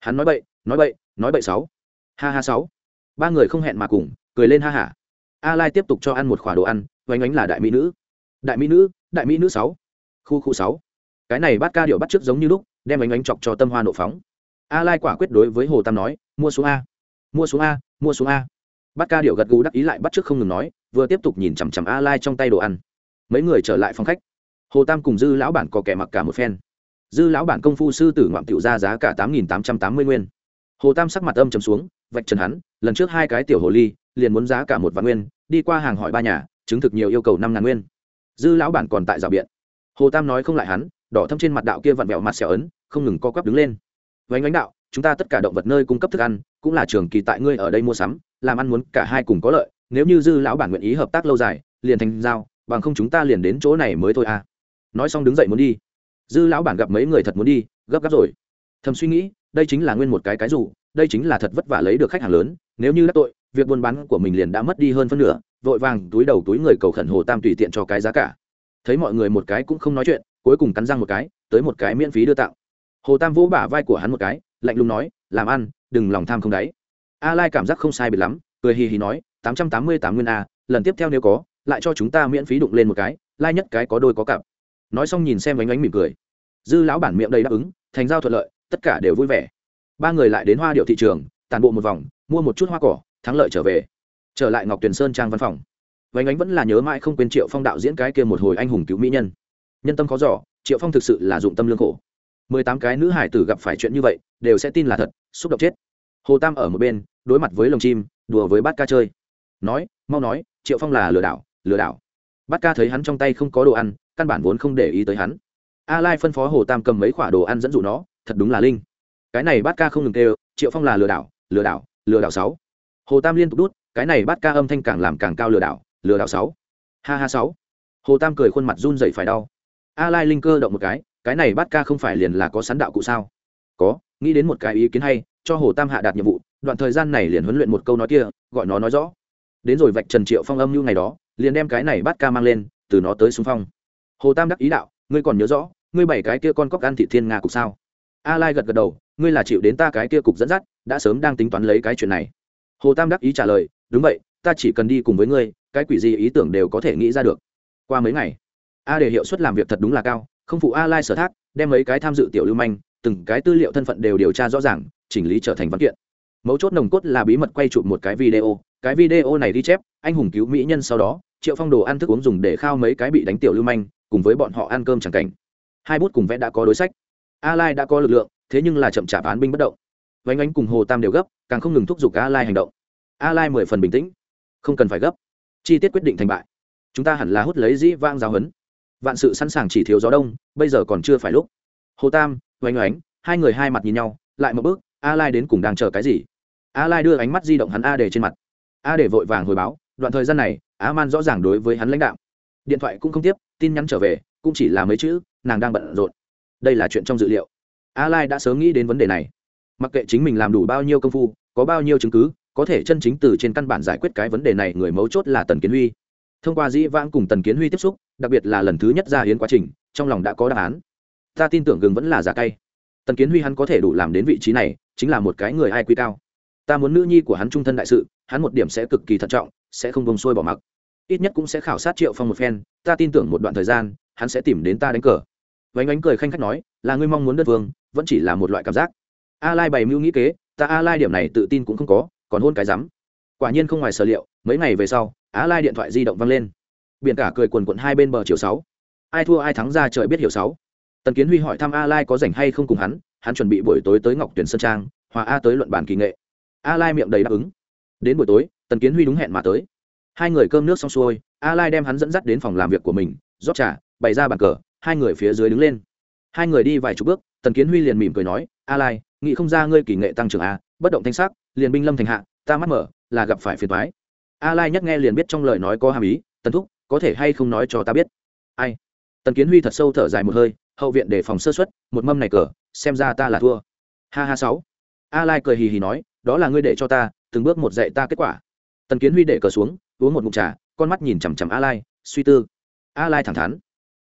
Hắn nói bậy nói bậy nói bậy sáu. Ha ha sáu. Ba người không hẹn mà cùng, cười lên ha hả a lai tiếp tục cho ăn một khỏa đồ ăn, oanh oánh là đại mỹ nữ. Đại mỹ nữ, đại mỹ nữ sáu. Khu khu sáu. Cái này Bát ca điệu bắt trước giống như lúc, đem oanh oánh chọc cho tâm hoa nộ phóng. A lai quả quyết đối với hồ tam nói, mua xuống a. Mua xuống a, mua xuống a. Bát ca điệu gật gù đắc ý lại bắt trước không ngừng nói, vừa tiếp tục nhìn chằm chằm a lai trong tay đồ ăn. Mấy người trở lại phòng khách hồ tam cùng dư lão bản có kẻ mặc cả một phen. Dư lão bản công phu sư tử ngoạm tiểu ra giá cả tám nghìn tám trăm tám mươi nguyên. Hồ tam sắc mặt âm trầm xuống, vạch trần hắn, lần trước hai cái tiểu hồ ly, liền muốn giá cả một vạn nguyên, đi qua hàng hỏi ba nhà, chứng thực nhiều yêu cầu năm ngàn nguyên. Dư lão bản còn tại rào biện. Hồ tam nói không lại hắn, đỏ thâm trên mặt đạo kia vặn vẹo mặt xẻo ấn, không ngừng co quắp đứng lên. Vánh ánh đạo, chúng ta tất cả động vật nơi cung cấp thức ăn, cũng là trường kỳ tại ngươi ở đây mua sắm, làm ăn muốn cả hai cùng có lợi, nếu như dư lão bản nguyện ý hợp tác lâu dài, liền thành giao, bằng không chúng ta liền đến chỗ này mới thôi à nói xong đứng dậy muốn đi. Dư lão bản gặp mấy người thật muốn đi, gấp gáp rồi. Thầm suy nghĩ, đây chính là nguyên một cái cái dù, đây chính là thật vất vả lấy được khách hàng lớn, nếu như đắc tội, việc buôn bán của mình liền đã mất đi hơn phân nửa, vội vàng túi đầu túi người cầu khẩn hồ tam tùy tiện cho cái giá cả. Thấy mọi người một cái cũng không nói chuyện, cuối cùng cắn răng một cái, tới một cái miễn phí đưa tặng. Hồ tam vỗ bả vai của hắn một cái, lạnh lùng nói, làm ăn, đừng lòng tham không đáy. A lai cảm giác không sai biệt lắm, cười hì hì nói, tám trăm tám mươi tám nguyên a, lần tiếp theo nếu có, lại cho chúng ta miễn phí đụng lên một cái, lai nhất cái có đôi có cặp nói xong nhìn xem ánh ánh mỉm cười. Dư lão bản miệng đầy đáp ứng, thành giao thuận lợi, tất cả đều vui vẻ. Ba người lại đến hoa điệu thị trường tàn bộ một vòng, mua một chút hoa cỏ, thắng lợi trở về. Trở lại ngọc tuyền sơn trang văn phòng. Vánh ánh vẫn là nhớ mãi không quên triệu phong đạo diễn cái kia một hồi anh hùng cứu mỹ nhân. Nhân tâm khó giỏ triệu phong thực sự là dụng tâm lương khổ. Mười tám cái nữ hải tử gặp phải chuyện như vậy, đều sẽ tin là thật, xúc động chết. Hồ tam ở một bên, đối mặt với lồng chim, đùa với bát ca chơi. Nói, mau nói, triệu phong là lừa đảo lừa đảo. Bát ca thấy hắn trong tay không có đồ ăn căn bản vốn không để ý tới hắn. A lai phân phó hồ tam cầm mấy khoả đồ ăn dẫn dụ nó, thật đúng là linh. Cái này bát ca không ngừng kêu, triệu phong là lừa đảo lừa đảo lừa đảo sáu. Hồ tam liên tục đút, cái này bát ca âm thanh càng làm càng cao lừa đảo lừa đảo sáu. Ha ha sáu. Hồ tam cười khuôn mặt run dậy phải đau. A lai linh cơ động một cái cái này bát ca không phải liền là có sắn đạo cụ sao? Có, nghĩ đến một cái ý kiến hay, cho hồ tam hạ đạt nhiệm vụ, đoạn thời gian này liền huấn luyện một câu nói kia, gọi nó nói rõ. Đến rồi vạch trần triệu phong âm như ngày đó, liền đem cái này bát ca mang lên, từ nó tới xung phong hồ tam đắc ý đạo, ngươi còn nhớ rõ, ngươi bảy cái kia con cóc ăn thị thiên nga cục sao? A lai gật gật đầu, ngươi là chịu đến ta cái kia cục dẫn dắt, đã sớm đang tính toán lấy cái chuyện này. Hồ tam đắc ý trả lời, đúng vậy, ta chỉ cần đi cùng với ngươi, cái quỷ gì ý tưởng đều có thể nghĩ ra được. Qua mấy ngày, a để hiệu suất làm việc thật đúng là cao, không phụ a lai sở thác, đem mấy cái tham dự tiểu lưu manh, từng cái tư liệu thân phận đều điều tra rõ ràng, chỉnh lý trở thành văn kiện. Mấu chốt nồng cốt là bí mật quay chụp một cái video cái video này ghi chép, anh hùng cứu mỹ nhân sau đó, triệu phong đồ ăn thức uống dùng để khao mấy cái bị đánh tiểu lưu manh cùng với bọn họ ăn cơm chẳng cảnh. Hai bút cùng vẽ đã có đối sách. A lai đã có lực lượng, thế nhưng là chậm chạp án binh bất động. Vánh ánh cùng hồ tam đều gấp, càng không ngừng thúc giục a lai hành động. A lai mười phần bình tĩnh. Không cần phải gấp. Chi tiết quyết định thành bại. Chúng ta hẳn là hút lấy dĩ vang giáo hấn vạn sự sẵn sàng chỉ thiếu gió đông, bây giờ còn chưa phải lúc. Hồ tam, vánh ánh, hai người hai mặt nhìn nhau, lại một bước a lai đến cùng đang chờ cái gì? A lai đưa ánh mắt di động hắn a để trên mặt. A để vội vàng hồi báo, đoạn thời gian này a man rõ ràng đối với hắn lãnh đạo điện thoại cũng không tiếp, tin nhắn trở về, cũng chỉ là mấy chữ, nàng đang bận rộn. Đây là chuyện trong dự liệu. A lai đã sớm nghĩ đến vấn đề này. Mặc kệ chính mình làm đủ bao nhiêu công phu, có bao nhiêu chứng cứ, có thể chân chính từ trên căn bản giải quyết cái vấn đề này, người mấu chốt là tần kiến huy. Thông qua dĩ vãng cùng tần kiến huy tiếp xúc, đặc biệt là lần thứ nhất ra hiến quá trình, trong lòng đã có đáp án. Ta tin tưởng gừng vẫn là giả cay. Tần kiến huy hắn có thể đủ làm đến vị trí này, chính là một cái người ai quy cao. Ta muốn nữ nhi của hắn trung thân đại sự, hắn một điểm sẽ cực kỳ thận trọng, sẽ không bông xuôi bỏ mặc ít nhất cũng sẽ khảo sát triệu phong một phen, ta tin tưởng một đoạn thời gian, hắn sẽ tìm đến ta đánh cờ. Vánh ánh cười khanh khách nói, là ngươi mong muốn đất vương, vẫn chỉ là một loại cảm giác. A lai bày mưu nghĩ kế, ta a lai điểm này tự tin cũng không có, còn hôn cái rắm. Quả nhiên không ngoài sở liệu, mấy ngày về sau, a lai điện thoại di động văng lên. Biển cả cười quần quận hai bên bờ chiều sáu. Ai thua ai thắng ra trời biết hiểu sáu. Tần kiến huy hỏi thăm a lai có rảnh hay không cùng hắn hắn chuẩn bị buổi tối tới ngọc tuyển sơn trang, hòa a tới luận bản kỳ nghệ. A lai miệng đầy đáp ứng. Đến buổi tối, tần kiến huy đúng hẹn mà tới hai người cơm nước xong xuôi a lai đem hắn dẫn dắt đến phòng làm việc của mình, rót trà, bày ra bàn cờ, hai người phía dưới đứng lên. Hai người đi vài chục bước, tần kiến huy liền mỉm cười nói a lai nghĩ không ra ngươi kỳ nghệ tăng trưởng a, bất động thanh sắc, liền binh lâm thành hạ, ta mắt mở, là gặp phải phiền thoái a lai nhắc nghe liền biết trong lời nói có hàm ý, tần thúc, có thể hay không nói cho ta biết? Ai? Tần kiến huy thật sâu thở dài một hơi, hậu viện để phòng sơ xuất một mâm này cờ, xem ra ta là thua. Ha ha sáu. A lai cười hì hì nói, đó là ngươi để cho ta, từng bước một dạy ta kết quả. Tần kiến huy để cờ xuống uống một ngụm trà, con mắt nhìn chằm chằm a lai, suy tư. A lai thẳng thắn.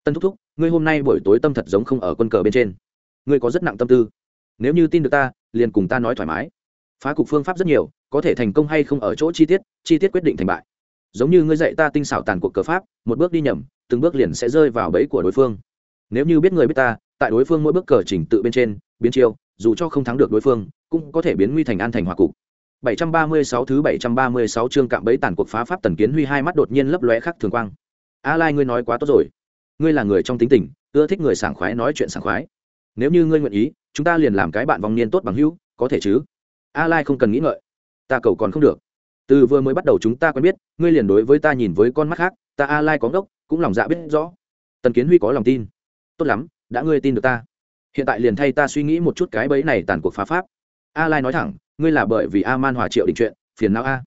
Tân thúc thúc, ngươi hôm nay buổi tối tâm thật giống không ở quân cờ bên trên. Ngươi có rất nặng tâm tư. Nếu như tin được ta, liền cùng ta nói thoải mái. Phá cục phương pháp rất nhiều, có thể thành công hay không ở chỗ chi tiết chi tiết quyết định thành bại. Giống như ngươi dạy ta tinh xảo tàn cuộc cờ pháp, một bước đi nhầm, từng bước liền sẽ rơi vào bẫy của đối phương. Nếu như biết người biết ta, tại đối phương mỗi bước cờ chỉnh tự bên trên, biến chiêu, dù cho không thắng được đối phương, cũng có thể biến nguy thành an thành hòa cục. 736 thứ 736 chương cạm bẫy tàn cuộc phá pháp tần kiến huy hai mắt đột nhiên lấp lóe khắc thường quang. A lai ngươi nói quá tốt rồi. Ngươi là người trong tính tình, ưa thích người sảng khoái nói chuyện sảng khoái. Nếu như ngươi nguyện ý, chúng ta liền làm cái bạn vong niên tốt bằng hữu, có thể chứ? A lai không cần nghĩ ngợi. Ta cầu còn không được. Từ vừa mới bắt đầu chúng ta quen biết, ngươi liền đối với ta nhìn với con mắt khác, ta a lai có ngốc, cũng lòng dạ biết rõ. Tần kiến huy có lòng tin. Tốt lắm, đã ngươi tin được ta. Hiện tại liền thay ta suy nghĩ một chút cái bẫy này tàn cuộc phá pháp. A lai nói thẳng ngươi là bởi vì a man hòa triệu định chuyện, phiền não a.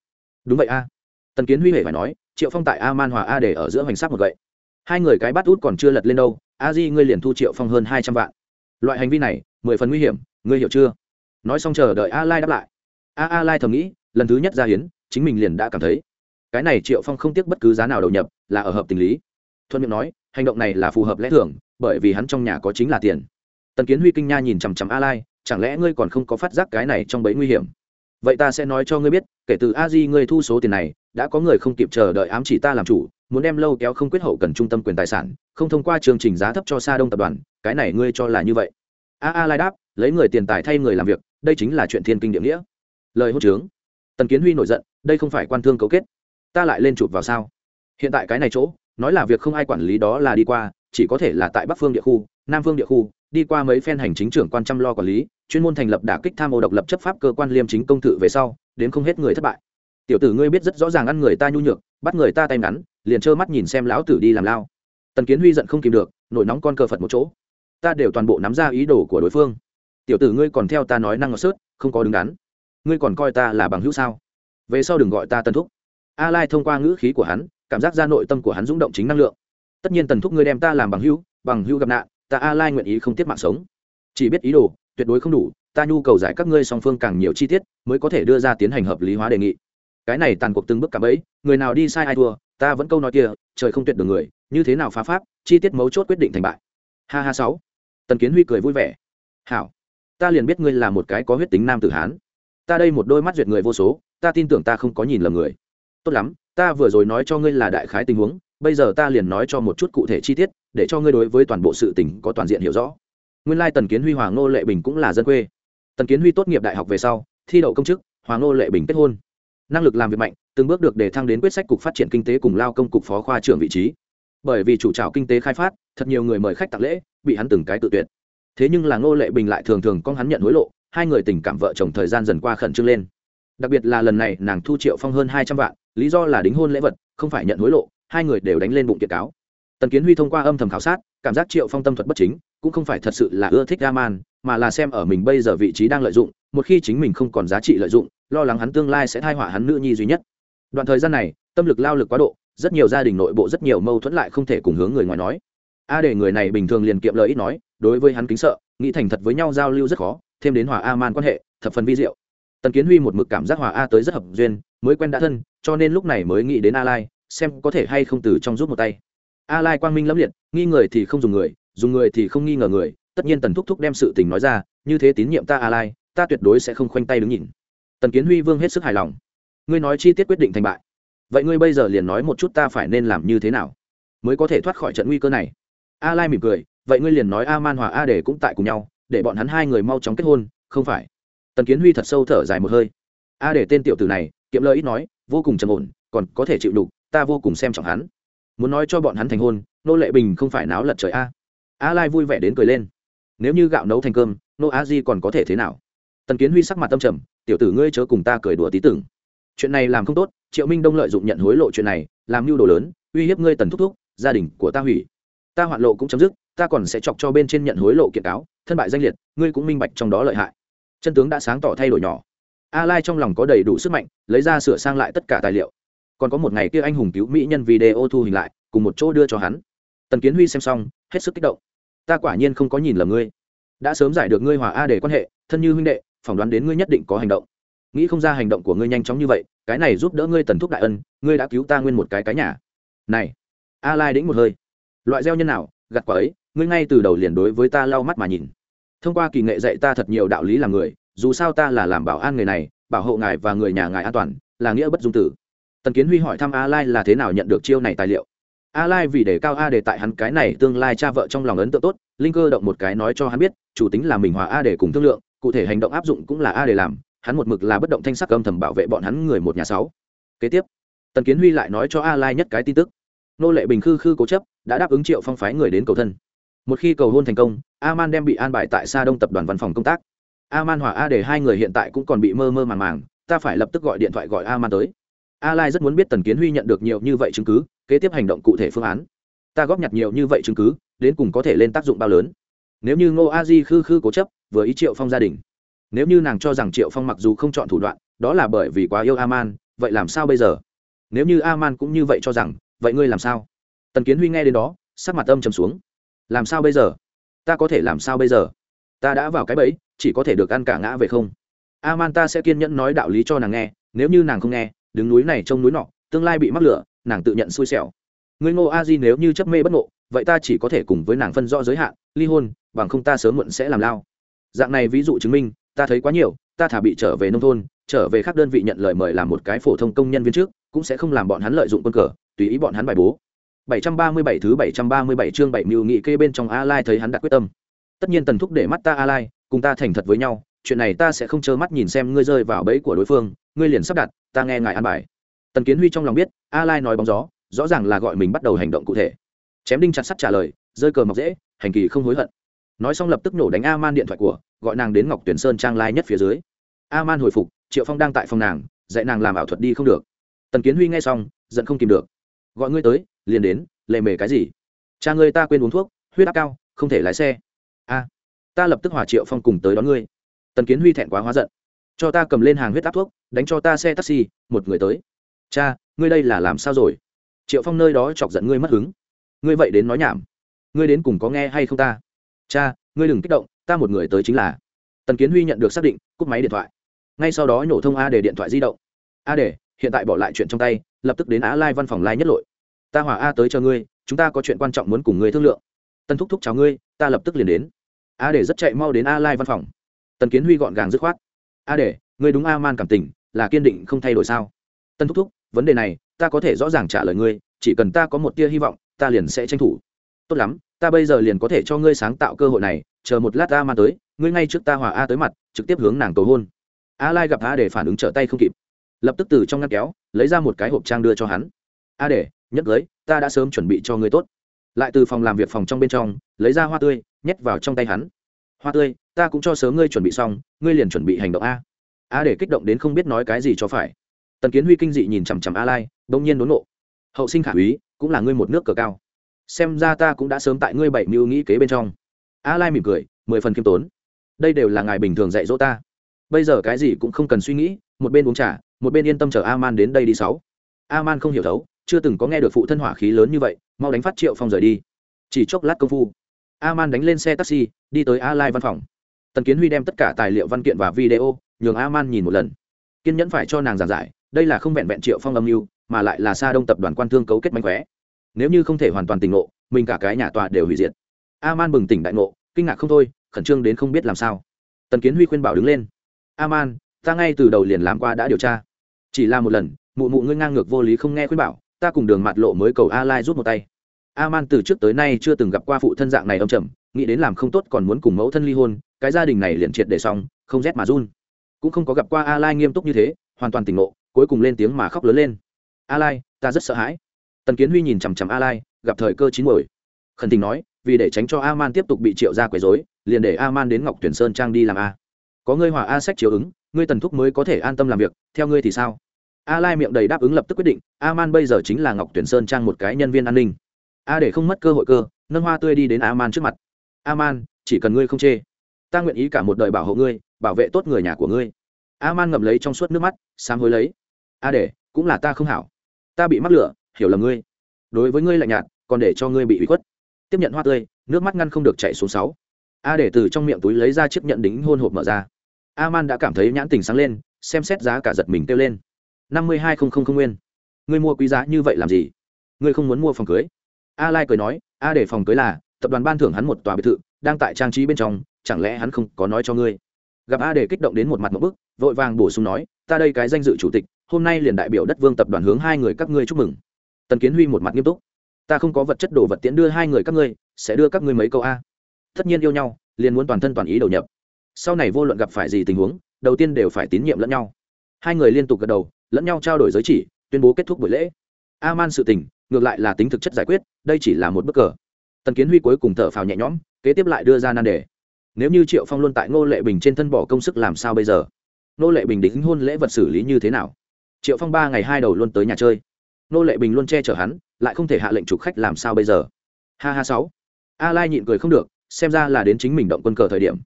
Đúng vậy a. Tần kiến huy hề phải nói, triệu phong tại a man hòa a để ở giữa hoành sắc một gậy. Hai người cái bắt út còn chưa lật lên đâu a di ngươi liền thu triệu phong hơn hai trăm vạn. Loại hành vi này, mười phần nguy hiểm, ngươi hiểu chưa? Nói xong chờ đợi a lai đáp lại. A a lai thầm nghĩ, lần thứ nhất ra hiến, chính mình liền đã cảm thấy. Cái này triệu phong không tiếc bất cứ giá nào đầu nhập, là ở hợp tình lý. Thuận miệng nói, hành động này là phù hợp lẽ thường, bởi vì hắn trong nhà có chính là tiền. Tần kiến huy kinh nha nhìn chằm chằm a lai chẳng lẽ ngươi còn không có phát giác cái này trong bẫy nguy hiểm? Vậy ta sẽ nói cho ngươi biết, kể từ a di ngươi thu số tiền này, đã có người không kịp chờ đợi ám chỉ ta làm chủ, muốn đem lâu kéo không quyết hậu cần trung tâm quyền tài sản, không thông qua chương trình giá thấp cho sa đông tập đoàn, cái này ngươi cho là như vậy. A a lai đáp, lấy người tiền tài thay người làm việc, đây chính là chuyện thiên kinh địa nghĩa. Lời hốt trướng. Tần kiến huy nổi giận, đây không phải quan thương cấu kết. Ta lại lên chụp vào sao? Hiện tại cái này chỗ, nói là việc không ai quản lý đó là đi qua, chỉ có thể là tại bắc phương địa khu, nam phương địa khu đi qua mấy phen hành chính trưởng quan chăm lo quản lý, chuyên môn thành lập đả kích tham ô độc lập chấp pháp cơ quan liêm chính công tự về sau, đến không hết người thất bại. Tiểu tử ngươi biết rất rõ ràng ăn người ta nhu nhược, bắt người ta tay ngắn, liền trơ mắt nhìn xem lão tử đi làm lao. Tần kiến huy giận không kìm được, nổi nóng con cờ phật một chỗ. Ta đều toàn bộ nắm ra ý đồ của đối phương. Tiểu tử ngươi còn theo ta nói năng ngọt sớt, không có đứng đắn. Ngươi còn coi ta là bằng hữu sao? Về sau đừng gọi ta tần thúc. A lai thông qua ngữ khí của hắn, cảm giác ra nội tâm của hắn rung động chính năng lượng. Tất nhiên tần thúc ngươi đem ta làm bằng hữu bằng hữu gặp nạn ta a lai nguyện ý không tiết mạng sống. Chỉ biết ý đồ, tuyệt đối không đủ, ta nhu cầu giải các ngươi song phương càng nhiều chi tiết, mới có thể đưa ra tiến hành hợp lý hóa đề nghị. Cái này tàn cuộc từng bước cả bấy người nào đi sai ai thua, ta vẫn câu nói kia, trời không tuyệt được người, như thế nào phá pháp, chi tiết mấu chốt quyết định thành bại. Ha ha sáu. Tần kiến huy cười vui vẻ. Hảo. Ta liền biết ngươi là một cái có huyết tính nam tử hán. Ta đây một đôi mắt duyệt người vô số, ta tin tưởng ta không có nhìn lầm người. Tốt lắm, ta vừa rồi nói cho ngươi là đại khái tình huống bây giờ ta liền nói cho một chút cụ thể chi tiết, để cho ngươi đối với toàn bộ sự tình có toàn diện hiểu rõ. Nguyên lai tần kiến huy, hoàng ngô lệ bình cũng là dân quê. Tần kiến huy tốt nghiệp đại học về sau, thi đậu công chức, hoàng ngô lệ bình kết hôn. Năng lực làm việc mạnh, từng bước được đề thăng đến quyết sách cục phát triển kinh tế cùng lao công cục phó khoa trưởng vị trí. Bởi vì chủ trào kinh tế khai phát, thật nhiều người mời khách tặng lễ, bị hắn từng cái tự tuyệt. Thế nhưng là ngô lệ bình lại thường thường con hắn nhận hối lộ, hai người tình cảm vợ chồng thời gian dần qua khẩn trương lên. Đặc biệt là lần này nàng thu triệu phong hơn hai trăm vạn, lý do là đính hôn lễ vật, không phải nhận hối lộ hai người đều đánh lên bụng kiệt cáo. Tần kiến huy thông qua âm thầm khảo sát, cảm giác triệu phong tâm thuật bất chính, cũng không phải thật sự là ưa thích raman mà là xem ở mình bây giờ vị trí đang lợi dụng, một khi chính mình không còn giá trị lợi dụng, lo lắng hắn tương lai sẽ thai họa hắn nữ nhi duy nhất. Đoạn thời gian này, tâm lực lao lực quá độ, rất nhiều gia đình nội bộ rất nhiều mâu thuẫn lại không thể cùng hướng người ngoài nói. A để người này bình thường liền kiệm lời ít nói, đối với hắn kính sợ, nghĩ thành thật với nhau giao lưu rất khó, thêm đến hòa a man quan hệ, thập phần vi diệu. Tần kiến huy một mực cảm giác hòa a tới rất hợp duyên, mới quen đã thân, cho nên lúc này mới nghĩ đến a lai xem có thể hay không từ trong rút một tay. A lai quang minh lẫm liệt, nghi người thì không dùng người dùng người thì không nghi ngờ người, tất nhiên tần thúc thúc đem sự tình nói ra, như thế tín nhiệm ta a lai, ta tuyệt đối sẽ không khoanh tay đứng nhìn. Tần kiến huy vương hết sức hài lòng. Ngươi nói chi tiết quyết định thành bại. Vậy ngươi bây giờ liền nói một chút ta phải nên làm như thế nào, mới có thể thoát khỏi trận nguy cơ này. A lai mỉm cười, vậy ngươi liền nói a man hòa a để cũng tại cùng nhau, để bọn hắn hai người mau chóng kết hôn, không phải? Tần kiến huy thật sâu thở dài một hơi. A để tên tiểu tử này, kiệm lời ít nói, vô cùng trầm ổn, còn có thể chịu đục ta vô cùng xem trọng hắn. Muốn nói cho bọn hắn thành hôn, nô lệ bình không phải náo lật trời a. A lai vui vẻ đến cười lên. Nếu như gạo nấu thành cơm, nô a di còn có thể thế nào? Tần kiến huy sắc mặt tâm trầm, tiểu tử ngươi chớ cùng ta cười đùa tí tưởng. Chuyện này làm không tốt, triệu minh đông lợi dụng nhận hối lộ chuyện này, làm mưu đồ lớn, uy hiếp ngươi tần thúc thúc, gia đình của ta hủy. Ta hoạn lộ cũng chấm dứt, ta còn sẽ chọc cho bên trên nhận hối lộ kiện cáo, thân bại danh liệt, ngươi cũng minh bạch trong đó lợi hại. Chân tướng đã sáng tỏ thay đổi nhỏ. A lai trong lòng có đầy đủ sức mạnh, lấy ra sửa sang lại tất cả tài liệu còn có một ngày kia anh hùng cứu mỹ nhân video thu hình lại, cùng một chỗ đưa cho hắn. Tần kiến huy xem xong, hết sức kích động. Ta quả nhiên không có nhìn lầm ngươi. Đã sớm giải được ngươi hòa a để quan hệ, thân như huynh đệ, phỏng đoán đến ngươi nhất định có hành động. Nghĩ không ra hành động của ngươi nhanh chóng như vậy, cái này giúp đỡ ngươi tần thúc đại ân, ngươi đã cứu ta nguyên một cái cái nhà. Này, a lai đĩnh một hơi. Loại gieo nhân nào, gặt quả ấy, ngươi ngay từ đầu liền đối với ta lau mắt mà nhìn. Thông qua kỳ nghệ dạy ta thật nhiều đạo lý làm người, dù sao ta là làm bảo an người này, bảo hộ ngài và người nhà ngài an toàn, là nghĩa bất dung tử tần kiến huy hỏi thăm a lai là thế nào nhận được chiêu này tài liệu. A lai vì để cao a để tại hắn cái này tương lai cha vợ trong lòng ấn tượng tốt, linh cơ động một cái nói cho hắn biết, chủ tính là mình hòa a để cùng thương lượng, cụ thể hành động áp dụng cũng là a để làm, hắn một mực là bất động thanh sắc âm thầm bảo vệ bọn hắn người một nhà sáu. Kế tiếp, tần kiến huy lại nói cho a lai nhất cái tin tức. Nô lệ bình khư khư cố chấp, đã đáp ứng triệu phong phái người đến cầu thân. Một khi cầu hôn thành công a man đem bị an bài tại xa đông tập đoàn văn phòng công tác. A man hòa a để hai người hiện tại cũng còn bị mơ mơ màng màng, ta phải lập tức gọi điện thoại gọi a man tới a lai rất muốn biết tần kiến huy nhận được nhiều như vậy chứng cứ, kế tiếp hành động cụ thể phương án. Ta góp nhặt nhiều như vậy chứng cứ, đến cùng có thể lên tác dụng bao lớn. Nếu như ngô a di khư khư cố chấp, vừa ý triệu phong gia đình. Nếu như nàng cho rằng triệu phong mặc dù không chọn thủ đoạn, đó là bởi vì quá yêu a man vậy làm sao bây giờ? Nếu như a man cũng như vậy cho rằng, vậy ngươi làm sao? Tần kiến huy nghe đến đó, sắc mặt âm trầm xuống. Làm sao bây giờ? Ta có thể làm sao bây giờ? Ta đã vào cái bẫy, chỉ có thể được ăn cả ngã về không? A man ta sẽ kiên nhẫn nói đạo lý cho nàng nghe, nếu như nàng không nghe đứng núi này trông núi nọ tương lai bị mắc lửa nàng tự nhận xui xẻo. Người ngô a di nếu như chấp mê bất ngộ vậy ta chỉ có thể cùng với nàng phân rõ giới hạn ly hôn bằng không ta sớm muộn sẽ làm lao. Dạng này ví dụ chứng minh ta thấy quá nhiều ta thả bị trở về nông thôn trở về các đơn vị nhận lời mời làm một cái phổ thông công nhân viên trước cũng sẽ không làm bọn hắn lợi dụng quân cờ tùy ý bọn hắn bài bố. 737 thứ 737 chương 7 mưu nghị kê bên trong A Lai thấy hắn đã quyết tâm. Tất nhiên tần thúc để mắt ta A Lai, cùng ta thành thật với nhau, chuyện này ta sẽ không trơ mắt nhìn xem ngươi rơi vào bẫy của đối phương, ngươi liền sắp đặt, ta nghe ngài an bài. Tần Kiến Huy trong lòng biết, A Lai nói bóng gió, rõ ràng là gọi mình bắt đầu hành động cụ thể. Chém đinh chặt sắt trả lời, rơi cờ mọc dễ, hành kỳ không hối hận. Nói xong lập tức nổ đánh A Man điện thoại của, gọi nàng đến Ngọc Tuyển Sơn trang lai nhất phía dưới. A Man hồi phục, Triệu Phong đang tại phòng nàng, dạy nàng làm ảo thuật đi không được. Tần Kiến Huy nghe xong, giận không kìm được. Gọi ngươi tới, liền đến lệ mề cái gì cha ngươi ta quên uống thuốc huyết áp cao không thể lái xe a ta lập tức hòa triệu phong cùng tới đón ngươi tần kiến huy thẹn quá hóa giận. Cho ta cầm lên hàng huyết áp thuốc, đánh cho ta xe taxi, một người tới. Cha, ngươi đây là làm sao rồi? Triệu phong nơi đó chọc giận ngươi mất hứng. Ngươi vậy đến nói nhảm. Ngươi đến cùng có nghe hay không ta? Cha, ngươi đừng kích động, ta một người tới chính là. Tần kiến huy nhận được xác định, cúp máy điện thoại. Ngay sau đó nhổ thông a để điện thoại di động. A để hiện tại bỏ lại chuyện trong tay, lập tức đến á lai văn phòng lai nhất lội. Ta hỏa a tới cho ngươi, chúng ta có chuyện quan trọng muốn cùng ngươi thương lượng. Tân thúc thúc chào ngươi, ta lập tức liền đến. A để rất chạy mau đến a lai văn phòng tần kiến huy gọn gàng dứt khoát. A để ngươi đúng a man cảm tình, là kiên định không thay đổi sao? Tân thúc thúc, vấn đề này, ta có thể rõ ràng trả lời ngươi, chỉ cần ta có một tia hy vọng, ta liền sẽ tranh thủ. Tốt lắm, ta bây giờ liền có thể cho ngươi sáng tạo cơ hội này, chờ một lát a man tới, ngươi ngay trước ta hòa a tới mặt, trực tiếp hướng nàng cầu hôn. A lai gặp a để phản ứng trở tay không kịp, lập tức từ trong ngăn kéo, lấy ra một cái hộp trang đưa cho hắn. A để nhất lấy ta đã sớm chuẩn bị cho ngươi tốt. Lại từ phòng làm việc phòng trong bên trong, lấy ra hoa tươi, nhét vào trong tay hắn hoa tươi, ta cũng cho sớm ngươi chuẩn bị xong, ngươi liền chuẩn bị hành động a. A để kích động đến không biết nói cái gì cho phải. Tần kiến huy kinh dị nhìn chằm chằm a lai, bỗng nhiên đốn nộ hậu sinh khả úy, cũng là ngươi một nước cờ cao. Xem ra ta cũng đã sớm tại ngươi bảy mưu nghĩ kế bên trong. A lai mỉm cười, mười phần khiêm tốn. Đây đều là ngài bình thường dạy dỗ ta. Bây giờ cái gì cũng không cần suy nghĩ, một bên uống trà, một bên yên tâm chờ a man đến đây đi sáu. A man không hiểu thấu, chưa từng có nghe được phụ thân hỏa khí lớn như vậy, mau đánh phát triệu phong rời đi. Chỉ chốc lát công phu a man đánh lên xe taxi, đi tới a lai văn phòng. Tần kiến huy đem tất cả tài liệu văn kiện và video, nhường a man nhìn một lần. Kiên nhẫn phải cho nàng giảng giải, đây là không vẹn vẹn triệu phong âm mưu, mà lại là xa đông tập đoàn quan thương cấu kết mánh khóe. Nếu như không thể hoàn toàn tỉnh ngộ, mình cả cái nhà tòa đều hủy diệt. A man bừng tỉnh đại ngộ, kinh ngạc không thôi, khẩn trương đến không biết làm sao. Tần kiến huy khuyên bảo đứng lên. A man ta ngay từ đầu liền làm qua đã điều tra. Chỉ là một lần, mụ mụ ngươi ngang ngược vô lý không nghe khuyên bảo, ta cùng đường mặt lộ mới cầu a lai rút một tay a man từ trước tới nay chưa từng gặp qua phụ thân dạng này ông trầm, nghĩ đến làm không tốt còn muốn cùng mẫu thân ly hôn, cái gia đình này liền triệt để xong, không rét mà run. Cũng không có gặp qua a lai nghiêm túc như thế, hoàn toàn tỉnh ngộ, cuối cùng lên tiếng mà khóc lớn lên. A lai ta rất sợ hãi. Tần kiến huy nhìn chằm chằm a lai gặp thời cơ chín muồi. Khẩn tình nói, vì để tránh cho a man tiếp tục bị triệu ra quấy rối, liền để a man đến ngọc tuyển sơn trang đi làm a. Có ngươi hòa a sách chiếu ứng, ngươi tần thúc mới có thể an tâm làm việc, theo ngươi thì sao? A lai miệng đầy đáp ứng lập tức quyết định a man bây giờ chính là ngọc tuyển sơn trang một cái nhân viên an ninh a để không mất cơ hội cơ, nâng hoa tươi đi đến a man trước mặt. A man chỉ cần ngươi không chê. Ta nguyện ý cả một đời bảo hộ ngươi, bảo vệ tốt người nhà của ngươi. A man ngậm lấy trong suốt nước mắt sáng hối lấy. A để, cũng là ta không hảo. Ta bị mắc lửa, hiểu lầm ngươi. Đối với ngươi lạnh nhạt, còn để cho ngươi bị ủy khuất. Tiếp nhận hoa tươi, nước mắt ngăn không được chạy xuống sáu. A để từ trong miệng túi lấy ra chiếc nhận đính hôn hộp mở ra. A man đã cảm thấy nhãn tình sáng lên, xem xét giá cả giật mình kêu lên. Năm mươi hai không không không nguyên. Ngươi mua quý giá như vậy làm gì? Ngươi không muốn mua phòng cưới a lai cười nói, a để phòng cưới là, tập đoàn ban thưởng hắn một tòa biệt thự, đang tại trang trí bên trong, chẳng lẽ hắn không có nói cho ngươi? Gặp a để kích động đến một mặt một bức, vội vàng bổ sung nói, ta đây cái danh dự chủ tịch, hôm nay liền đại biểu đất vương tập đoàn hướng hai người các ngươi chúc mừng. Tần kiến huy một mặt nghiêm túc, ta không có vật chất đồ vật tiễn đưa hai người các ngươi, sẽ đưa các ngươi mấy câu a. Tất nhiên yêu nhau, liền muốn toàn thân toàn ý đầu nhập. Sau này vô luận gặp phải gì tình huống, đầu tiên đều phải tín nhiệm lẫn nhau. Hai người liên tục gật đầu, lẫn nhau trao đổi giới chỉ, tuyên bố kết thúc buổi lễ. A man sự tình ngược lại là tính thực chất giải quyết, đây chỉ là một bức cờ. Tần kiến huy cuối cùng thở phào nhẹ nhõm, kế tiếp lại đưa ra nan đề. Nếu như triệu phong luôn tại ngô lệ bình trên thân bỏ công sức làm sao bây giờ? Ngô lệ bình đính hôn lễ vật xử lý như thế nào? Triệu phong ba ngày hai đầu luôn tới nhà chơi. Ngô lệ bình luôn che chở hắn, lại không thể hạ lệnh trục khách làm sao bây giờ? Ha ha sáu. A lai nhịn cười không được, xem ra là đến chính mình động quân cờ thời điểm.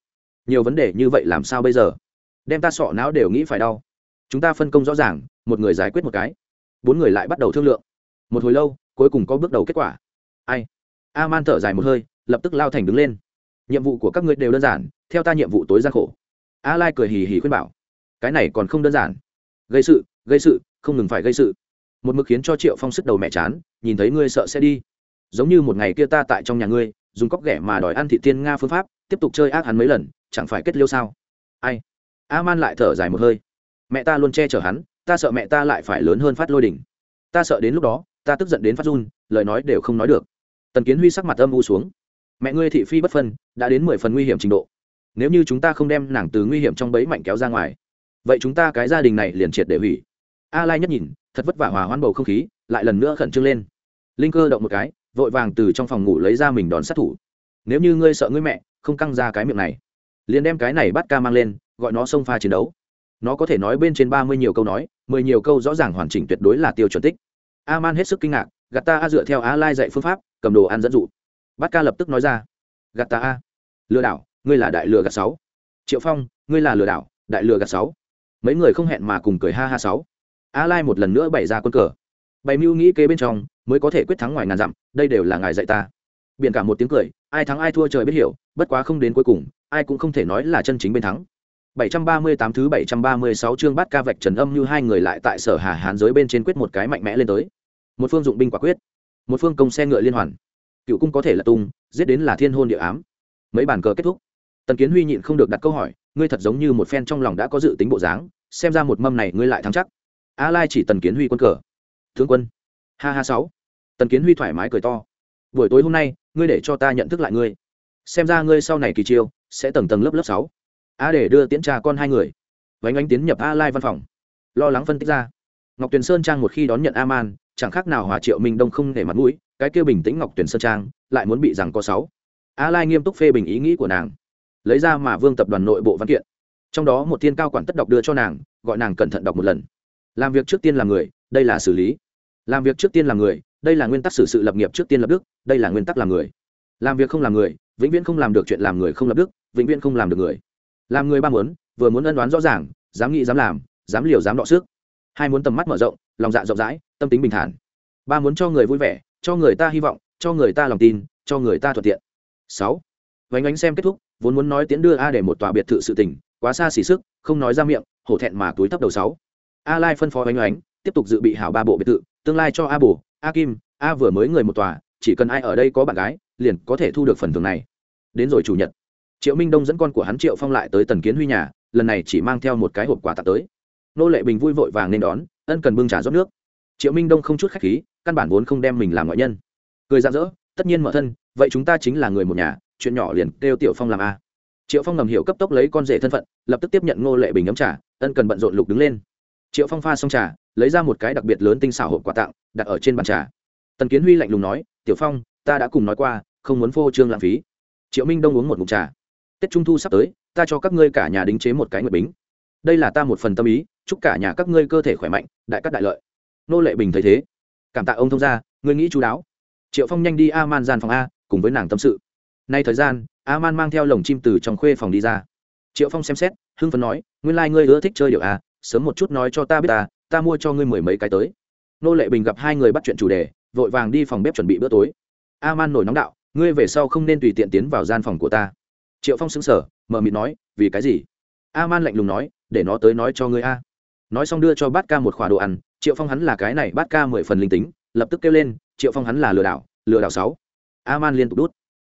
Nhiều vấn đề như vậy làm sao bây giờ? Đem ta sọ não đều nghĩ phải đau. Chúng ta phân công rõ ràng, một người giải quyết một cái. Bốn người lại bắt đầu thương lượng một hồi lâu, cuối cùng có bước đầu kết quả. Ai? A man thở dài một hơi, lập tức lao thành đứng lên. Nhiệm vụ của các ngươi đều đơn giản, theo ta nhiệm vụ tối gian khổ. A lai cười hì hì khuyên bảo. Cái này còn không đơn giản. Gây sự gây sự, không ngừng phải gây sự. Một mực khiến cho triệu phong sức đầu mẹ chán, nhìn thấy ngươi sợ sẽ đi. Giống như một ngày kia ta tại trong nhà ngươi, dùng cóc ghẻ mà đòi ăn thị tiên nga phương pháp, tiếp tục chơi ác hắn mấy lần, chẳng phải kết liêu sao? Ai? A man lại thở dài một hơi. Mẹ ta luôn che chở hắn, ta sợ mẹ ta lại phải lớn hơn phát lôi đỉnh. Ta sợ đến lúc đó ta tức giận đến phát run, lời nói đều không nói được. Tần kiến huy sắc mặt âm u xuống. Mẹ ngươi thị phi bất phân, đã đến mười phần nguy hiểm trình độ. Nếu như chúng ta không đem nàng từ nguy hiểm trong bẫy mạnh kéo ra ngoài, vậy chúng ta cái gia đình này liền triệt để hủy. A lai nhất nhìn, thật vất vả hòa hoãn bầu không khí, lại lần nữa khẩn trương lên. Linh cơ động một cái, vội vàng từ trong phòng ngủ lấy ra mình đón sát thủ. Nếu như ngươi sợ ngươi mẹ, không căng ra cái miệng này. Liền đem cái này bắt ca mang lên, gọi nó xông pha chiến đấu. Nó có thể nói bên trên ba mươi nhiều câu nói, mười nhiều câu rõ ràng hoàn chỉnh tuyệt đối là tiêu chuẩn tích a man hết sức kinh ngạc gạt ta a dựa theo a lai dạy phương pháp, cầm đồ ăn dẫn dụ. Bát ca lập tức nói ra gạt ta a lừa đảo, ngươi là đại lừa gạt sáu. Triệu phong, ngươi là lừa đảo, đại lừa gạt sáu. Mấy người không hẹn mà cùng cười ha ha sáu. A lai một lần nữa bày ra quân cờ. Bày mưu nghĩ kế bên trong, mới có thể quyết thắng ngoài ngàn dặm, đây đều là ngài dạy ta. Biển cả một tiếng cười, ai thắng ai thua trời biết hiểu, bất quá không đến cuối cùng, ai cũng không thể nói là chân chính bên thắng. 738 thứ 736 chương bắt ca vạch trần âm như hai người lại tại sở hà hán giới bên trên quyết một cái mạnh mẽ lên tới. Một phương dụng binh quả quyết, một phương công xe ngựa liên hoàn. Cựu cung có thể là tung, giết đến là thiên hôn địa ám. Mấy bàn cờ kết thúc. Tần kiến huy nhịn không được đặt câu hỏi, ngươi thật giống như một phen trong lòng đã có dự tính bộ dáng, xem ra một mâm này ngươi lại thắng chắc. A lai chỉ tần kiến huy quân cờ. Thượng quân. Ha ha sáu. Tần kiến huy thoải mái cười to. Buổi tối hôm nay, ngươi để cho ta nhận thức lại ngươi. Xem ra ngươi sau này kỳ chiêu, sẽ tầng tầng lớp lớp sáu a để đưa tiễn trà con hai người. Vánh ánh tiến nhập a lai văn phòng. Lo lắng phân tích ra. Ngọc tuyền sơn trang một khi đón nhận a man chẳng khác nào hòa triệu minh đông không để mặt mũi, cái kia bình tĩnh ngọc tuyền sơn trang lại muốn bị rằng có sáu. A lai nghiêm túc phê bình ý nghĩ của nàng. Lấy ra mà vương tập đoàn nội bộ văn kiện. Trong đó một thiên cao quản tất đọc đưa cho nàng, gọi nàng cẩn thận đọc một lần. Làm việc trước tiên là người, đây là xử lý. Làm việc trước tiên là người, đây là nguyên tắc xử sự lập nghiệp trước tiên lập đức, đây là nguyên tắc làm người. Làm việc không làm người, vĩnh viễn không làm được chuyện làm người không lập đức, vĩnh viễn không làm được người làm người ba muốn, vừa muốn ân đoán rõ ràng, dám nghĩ, dám làm, dám liều, dám đọ sức. Hai muốn tầm mắt mở rộng, lòng dạ rộng rãi, tâm tính bình thản. Ba muốn cho người vui vẻ, cho người ta hy vọng, cho người ta lòng tin, cho người ta thuận tiện. Sáu, vánh ánh xem kết thúc, vốn muốn nói tiến đưa a để một tòa biệt thự sự tình, quá xa xỉ sức, không nói ra miệng, hổ thẹn mà túi thấp đầu sáu. A lai phân phó vánh ánh, tiếp tục dự bị hảo ba bộ biệt thự, tương lai cho a bồ a kim, a vừa mới người một tòa, chỉ cần ai ở đây có bạn gái, liền có thể thu được phần thưởng này. Đến rồi chủ nhật triệu minh đông dẫn con của hắn triệu phong lại tới tần kiến huy nhà, lần này chỉ mang theo một cái hộp quà tặng tới. Nô lệ bình vui vội vàng nên đón, ân cần bưng trà rót nước. Triệu minh đông không chút khách khí, căn bản vốn không đem mình làm ngoại nhân. Cười rạng rỡ, tất nhiên mở thân, vậy chúng ta chính là người một nhà, chuyện nhỏ liền kêu tiểu phong làm a. Triệu phong ngầm hiểu cấp tốc lấy con rể thân phận, lập tức tiếp nhận ngô lệ bình ấm trà, ân cần bận rộn lục đứng lên. Triệu phong pha xong trà, lấy ra một cái đặc biệt lớn tinh xảo hộp quà tặng, đặt ở trên bàn trà. Tần kiến huy lạnh lùng nói, tiểu phong, ta đã cùng nói qua, không muốn phô trương lãng phí. Triệu minh đông uống một mục trà tết trung thu sắp tới, ta cho các ngươi cả nhà đính chế một cái nguyệt bính. Đây là ta một phần tâm ý, chúc cả nhà các ngươi cơ thể khỏe mạnh, đại cắt đại lợi. Nô lệ bình thấy thế. Cảm tạ ông thông gia, ngươi nghĩ chú đáo. Triệu phong nhanh đi a man gian phòng a, cùng với nàng tâm sự. Nay thời gian a man mang theo lồng chim từ trong khuê phòng đi ra. Triệu phong xem xét, hưng phấn nói, nguyên lai、like、ngươi ưa thích chơi điệu a, sớm một chút nói cho ta biết ta ta mua cho ngươi mười mấy cái tới. Nô lệ bình gặp hai người bắt chuyện chủ đề, vội vàng đi phòng bếp chuẩn bị bữa tối. A man nổi nóng đạo, ngươi về sau không nên tùy tiện tiến vào gian phòng của ta triệu phong xứng sở mờ mịt nói, vì cái gì? A man lạnh lùng nói, để nó tới nói cho ngươi a. Nói xong đưa cho bát ca một khỏa đồ ăn, triệu phong hắn là cái này, bát ca mười phần linh tính, lập tức kêu lên, triệu phong hắn là lừa đảo lừa đảo sáu. A man liên tục đút.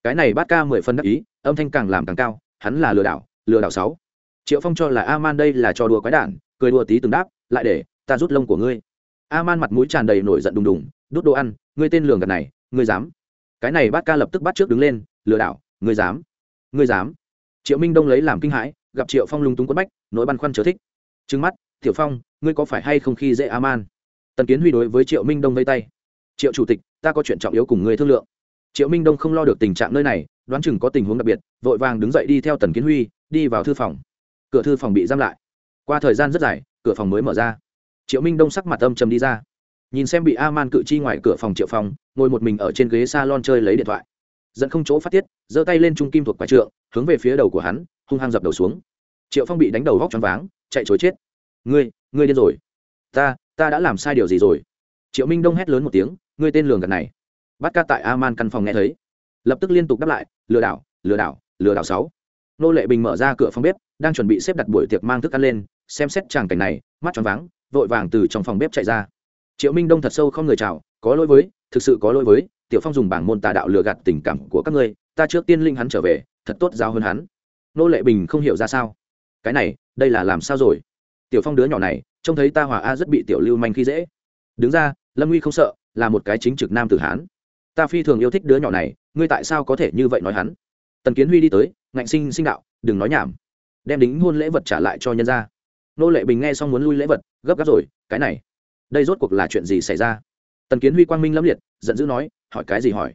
Cái này bát ca mười phần đắc ý, âm thanh càng làm càng cao, hắn là lừa đảo lừa đảo sáu. Triệu phong cho là a man đây là trò đùa quái đản, cười đùa tí từng đáp, lại để, ta rút lông của ngươi. A man mặt mũi tràn đầy nổi giận đùng đùng, đút đồ ăn, ngươi tên lường gạt này, ngươi dám. Cái này bát ca lập tức bắt trước đứng lên, lừa đảo, ngươi dám ngươi dám. Triệu minh đông lấy làm kinh hãi, gặp triệu phong lung túng quất bách, nỗi băn khoăn trở thích. Trừng mắt, tiểu phong, ngươi có phải hay không khi dễ a man tần kiến huy đối với triệu minh đông vây tay. Triệu chủ tịch, ta có chuyện trọng yếu cùng ngươi thương lượng. Triệu minh đông không lo được tình trạng nơi này, đoán chừng có tình huống đặc biệt, vội vàng đứng dậy đi theo tần kiến huy, đi vào thư phòng. Cửa thư phòng bị giam lại. Qua thời gian rất dài, cửa phòng mới mở ra. Triệu minh đông sắc mặt âm trầm đi ra. Nhìn xem bị a man cự chi ngoài cửa phòng triệu phòng ngồi một mình ở trên ghế s a lon chơi lấy điện thoại dẫn không chỗ phát tiết, giơ tay lên trung kim thuộc quái trượng, hướng về phía đầu của hắn, hung hăng dập đầu xuống. Triệu phong bị đánh đầu vóc t r váng, chạy chối chết. Ngươi ngươi điên rồi. Ta ta đã làm sai điều gì rồi? Triệu minh đông hét lớn một tiếng, ngươi tên lường gạt này. Bắt ca tại a man căn phòng nghe thấy. Lập tức liên tục đáp lại, lừa đảo lừa đảo lừa đảo sáu. Nô lệ bình mở ra cửa phòng bếp, đang chuẩn bị xếp đặt buổi tiệc mang thức ăn lên, xem xét tràng cảnh này, mắt tròn váng, vội vàng từ trong phòng bếp chạy ra. Triệu minh đông thật sâu không người chào, có lỗi với, thực sự có lỗi với tiểu phong dùng bảng môn tà đạo lừa gạt tình cảm của các ngươi, ta trước tiên linh hắn trở về, thật tốt giáo hơn hắn. Nô lệ bình không hiểu ra sao. Cái này, đây là làm sao rồi? Tiểu phong đứa nhỏ này, trông thấy ta hòa a rất bị tiểu lưu manh khi dễ. Đứng ra, lâm nguy không sợ, là một cái chính trực nam tử hán. Ta phi thường yêu thích đứa nhỏ này, ngươi tại sao có thể như vậy nói hắn? Tần kiến huy đi tới, ngạnh sinh sinh đạo, đừng nói nhảm. Đem đính hôn lễ vật trả lại cho nhân ra nô lệ bình nghe xong muốn lui lễ vật, gấp gáp rồi, cái này, đây rốt cuộc là chuyện gì xảy ra? Tần kiến huy quang minh lâm liệt, giận dữ nói hỏi cái gì hỏi.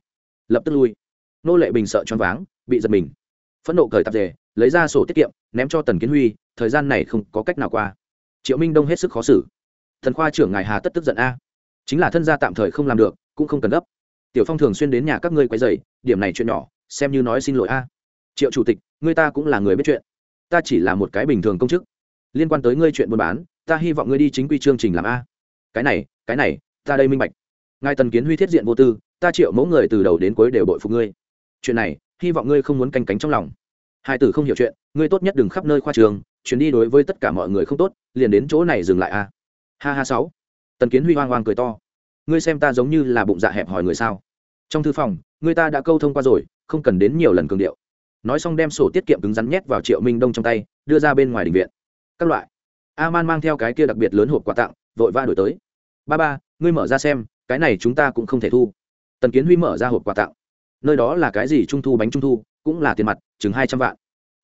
Lập tức lui. Nô lệ bình sợ choáng váng, bị giật mình. Phẫn nộ cởi tạp dề, lấy ra sổ tiết kiệm, ném cho tần kiến huy, thời gian này không có cách nào qua. Triệu minh đông hết sức khó xử. Thần khoa trưởng ngài hà tất tức giận a. Chính là thân gia tạm thời không làm được, cũng không cần gấp. Tiểu phong thường xuyên đến nhà các ngươi quấy dày điểm này chuyện nhỏ, xem như nói xin lỗi a. Triệu chủ tịch, ngươi ta cũng là người biết chuyện. Ta chỉ là một cái bình thường công chức. Liên quan tới ngươi chuyện buôn bán, ta hy vọng ngươi đi chính quy chương trình làm a. Cái này cái này, ta đây minh bạch. Ngài tần kiến huy thiết diện vô tư ta triệu mẫu người từ đầu đến cuối đều bội phục ngươi. Chuyện này, hy vọng ngươi không muốn canh cánh trong lòng. Hai tử không hiểu chuyện, ngươi tốt nhất đừng khắp nơi khoa trường, chuyến đi đối với tất cả mọi người không tốt, liền đến chỗ này dừng lại a ha ha sáu. Tần kiến huy hoang hoang cười to. Ngươi xem ta giống như là bụng dạ hẹp hỏi người sao. Trong thư phòng người ta đã câu thông qua rồi, không cần đến nhiều lần cường điệu. Nói xong đem sổ tiết kiệm cứng rắn nhét vào triệu minh đông trong tay, đưa ra bên ngoài đình viện. Các loại. A man mang theo cái kia đặc biệt lớn hộp quà tặng, vội va đổi tới. Ba ba, ngươi mở ra xem, cái này chúng ta cũng không thể thu tần kiến huy mở ra hộp quà tặng. Nơi đó là cái gì trung thu bánh trung thu, cũng là tiền mặt, chừng hai trăm vạn.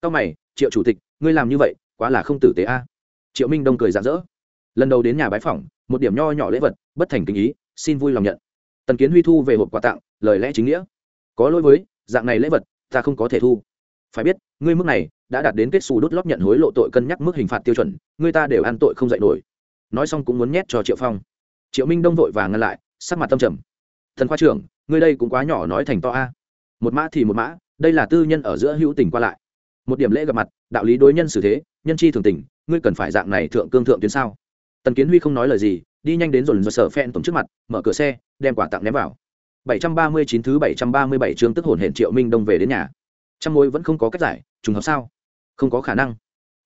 Cao mày, triệu chủ tịch, ngươi làm như vậy, quá là không tử tế a. Triệu minh đông cười rạng rỡ. Lần đầu đến nhà bái phỏng, một điểm nho nhỏ lễ vật, bất thành kinh ý, xin vui lòng nhận. Tần kiến huy thu về hộp quà tặng, lời lẽ chính nghĩa. Có lỗi với, dạng này lễ vật, ta không có thể thu. Phải biết, ngươi mức này, đã đạt đến kết xù đốt lót nhận hối lộ tội cân nhắc mức hình phạt tiêu chuẩn, ngươi ta đều ăn tội không dạy nổi. Nói xong cũng muốn nhét cho triệu phong. Triệu minh đông vội và ngăn lại, sắc mặt tâm trầm thần khoa trưởng ngươi đây cũng quá nhỏ nói thành to a một mã thì một mã đây là tư nhân ở giữa hữu tình qua lại một điểm lễ gặp mặt đạo lý đối nhân xử thế nhân chi thường tình ngươi cần phải dạng này thượng cương thượng tuyến sao tần kiến huy không nói lời gì đi nhanh đến dồn dồn sở phen tổn trước mặt mở cửa xe đem quả tặng ném vào 739 thứ 737 chương tức hồn hển Triệu Minh Đông về đến nhà. Trăm mối vẫn không có cách giải, trùng hợp sao? Không có khả năng.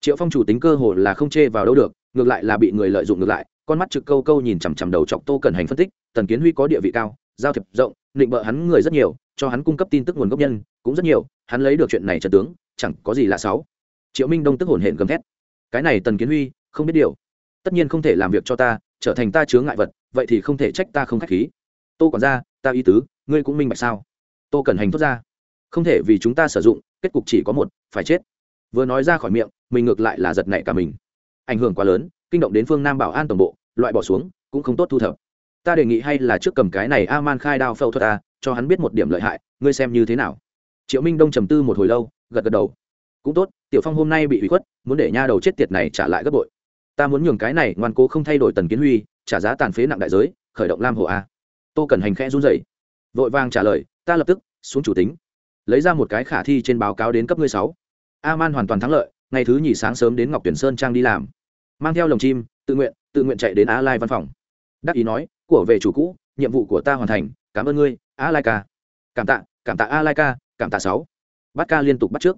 Triệu Phong chủ tính cơ hồ là không chê vào đâu được, ngược lại là bị người lợi dụng ngược lại, con mắt trực câu câu nhìn chằm chằm đầu chọc Tô Cẩn Hành phân tích, Tần Kiến Huy có địa vị cao, giao thiệp rộng, định bợ hắn người rất nhiều, cho hắn cung cấp tin tức nguồn gốc nhân, cũng rất nhiều, hắn lấy được chuyện này trận tướng, chẳng có gì lạ sáu Triệu Minh Đông tức hồn hển gầm thét. Cái này Tần Kiến Huy, không biết điều. Tất nhiên không thể làm việc cho ta, trở thành ta chướng ngại vật, vậy thì không thể trách ta không khách khí. Tô quản gia, ta ý tứ ngươi cũng minh bạch sao tô cần hành thốt ra không thể vì chúng ta sử dụng kết cục chỉ có một phải chết vừa nói ra khỏi miệng mình ngược lại là giật nảy cả mình ảnh hưởng quá lớn kinh động đến phương nam bảo an tổng bộ loại bỏ xuống cũng không tốt thu thập ta đề nghị hay là trước cầm cái này a man khai đao phẫu thuật ta cho hắn biết một điểm lợi hại ngươi xem như thế nào. Triệu minh đông trầm tư một hồi lâu gật gật đầu. Cũng tốt tiểu phong hôm nay bị hủy khuất muốn để nha đầu chết tiệt này trả lại gấp bội. Ta muốn nhường cái này ngoan cố không thay đổi tần kiến huy trả giá tàn phế nặng đại giới khởi động lam hồ a. Tô cần hành khẽ run rẩy, vội vàng trả lời ta lập tức xuống chủ tính. Lấy ra một cái khả thi trên báo cáo đến cấp ngươi sáu. A man hoàn toàn thắng lợi ngày thứ nhì sáng sớm đến ngọc tuyển sơn trang đi làm. Mang theo lồng chim tự nguyện tự nguyện chạy đến a lai văn phòng. Đắc ý nói của về chủ cũ, nhiệm vụ của ta hoàn thành. Cảm ơn ngươi a lai ca cảm tạ cảm tạ a lai ca cảm tạ sáu. Bắt ca liên tục bắt trước.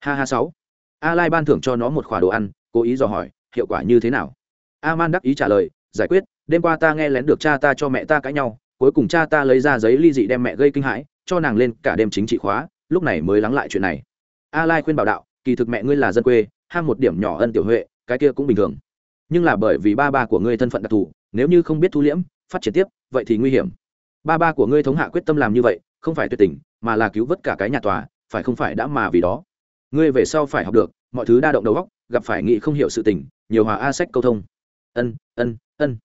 Ha ha sáu. A lai ban thưởng cho nó một khỏa đồ ăn, cố ý dò hỏi, hiệu quả như thế nào? A man đắc ý trả lời, giải quyết, đêm qua ta nghe lén được cha ta cho mẹ ta cãi nhau, cuối cùng cha ta lấy ra giấy ly dị đem mẹ gây kinh hãi, cho nàng lên cả đêm chính trị khóa, lúc này mới lắng lại chuyện này. A lai khuyên bảo đạo, kỳ thực mẹ ngươi là dân quê, ham một điểm nhỏ ân tiểu huệ, cái kia cũng bình thường. Nhưng là bởi vì ba ba của ngươi thân phận đặc thù, nếu như không biết thu liễm phát triển tiếp, vậy thì nguy hiểm. Ba ba của ngươi thống hạ quyết tâm làm như vậy, không phải tuyệt tình, mà là cứu vớt cả cái nhà tòa, phải không phải đã mà vì đó? Ngươi về sau phải học được, mọi thứ đa động đầu góc gặp phải nghị không hiểu sự tình, nhiều hòa a sách câu thông. Ân ân ân.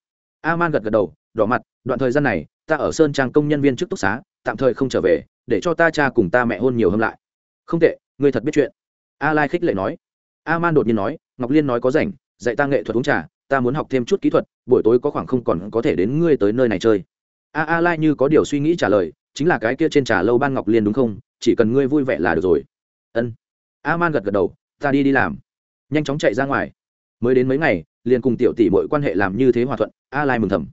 A man gật gật đầu, đỏ mặt, đoạn thời gian này, ta ở sơn trang công nhân viên trước túc xá, tạm thời không trở về, để cho ta cha cùng ta mẹ hôn nhiều hơn lại. Không tệ, ngươi thật biết chuyện. A lai khích lệ nói. A man đột nhiên nói, ngọc liên nói có rảnh, dạy ta nghệ thuật uống trà ta muốn học thêm chút kỹ thuật, buổi tối có khoảng không còn có thể đến ngươi tới nơi này chơi. A a lai như có điều suy nghĩ trả lời, chính là cái kia trên trà lâu ban ngọc liên đúng không? Chỉ cần ngươi vui vẻ là được rồi. Ân. A man gật gật đầu, ta đi đi làm. Nhanh chóng chạy ra ngoài. Mới đến mấy ngày, liền cùng tiểu tỷ mọi quan hệ làm như thế hòa thuận, a lai mừng thầm.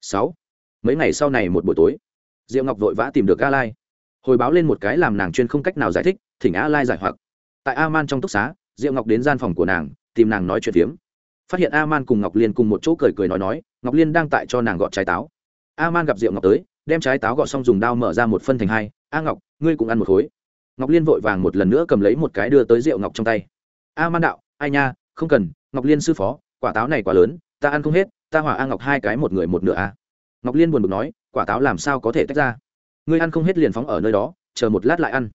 Sáu. Mấy ngày sau này một buổi tối, diệu ngọc vội vã tìm được a lai. Hồi báo lên một cái làm nàng chuyên không cách nào giải thích, thỉnh a lai giải hoặc. Tại a man trong túc xá, diệu ngọc đến gian phòng của nàng, tìm nàng nói chuyện phiếm phát hiện a man cùng ngọc liên cùng một chỗ cười cười nói nói, ngọc liên đang tại cho nàng gọt trái táo. A man gặp diệu ngọc tới, đem trái táo gọt xong dùng dao mở ra một phân thành hai, a ngọc, ngươi cũng ăn một khối. Ngọc liên vội vàng một lần nữa cầm lấy một cái đưa tới rượu ngọc trong tay. A man đạo, ai nha, không cần, ngọc liên sư phó, quả táo này quá lớn, ta ăn không hết, ta hỏa a ngọc hai cái một người một nửa a. Ngọc liên buồn bực nói, quả táo làm sao có thể tách ra? Ngươi ăn không hết liền phóng ở nơi đó, chờ một lát lại ăn.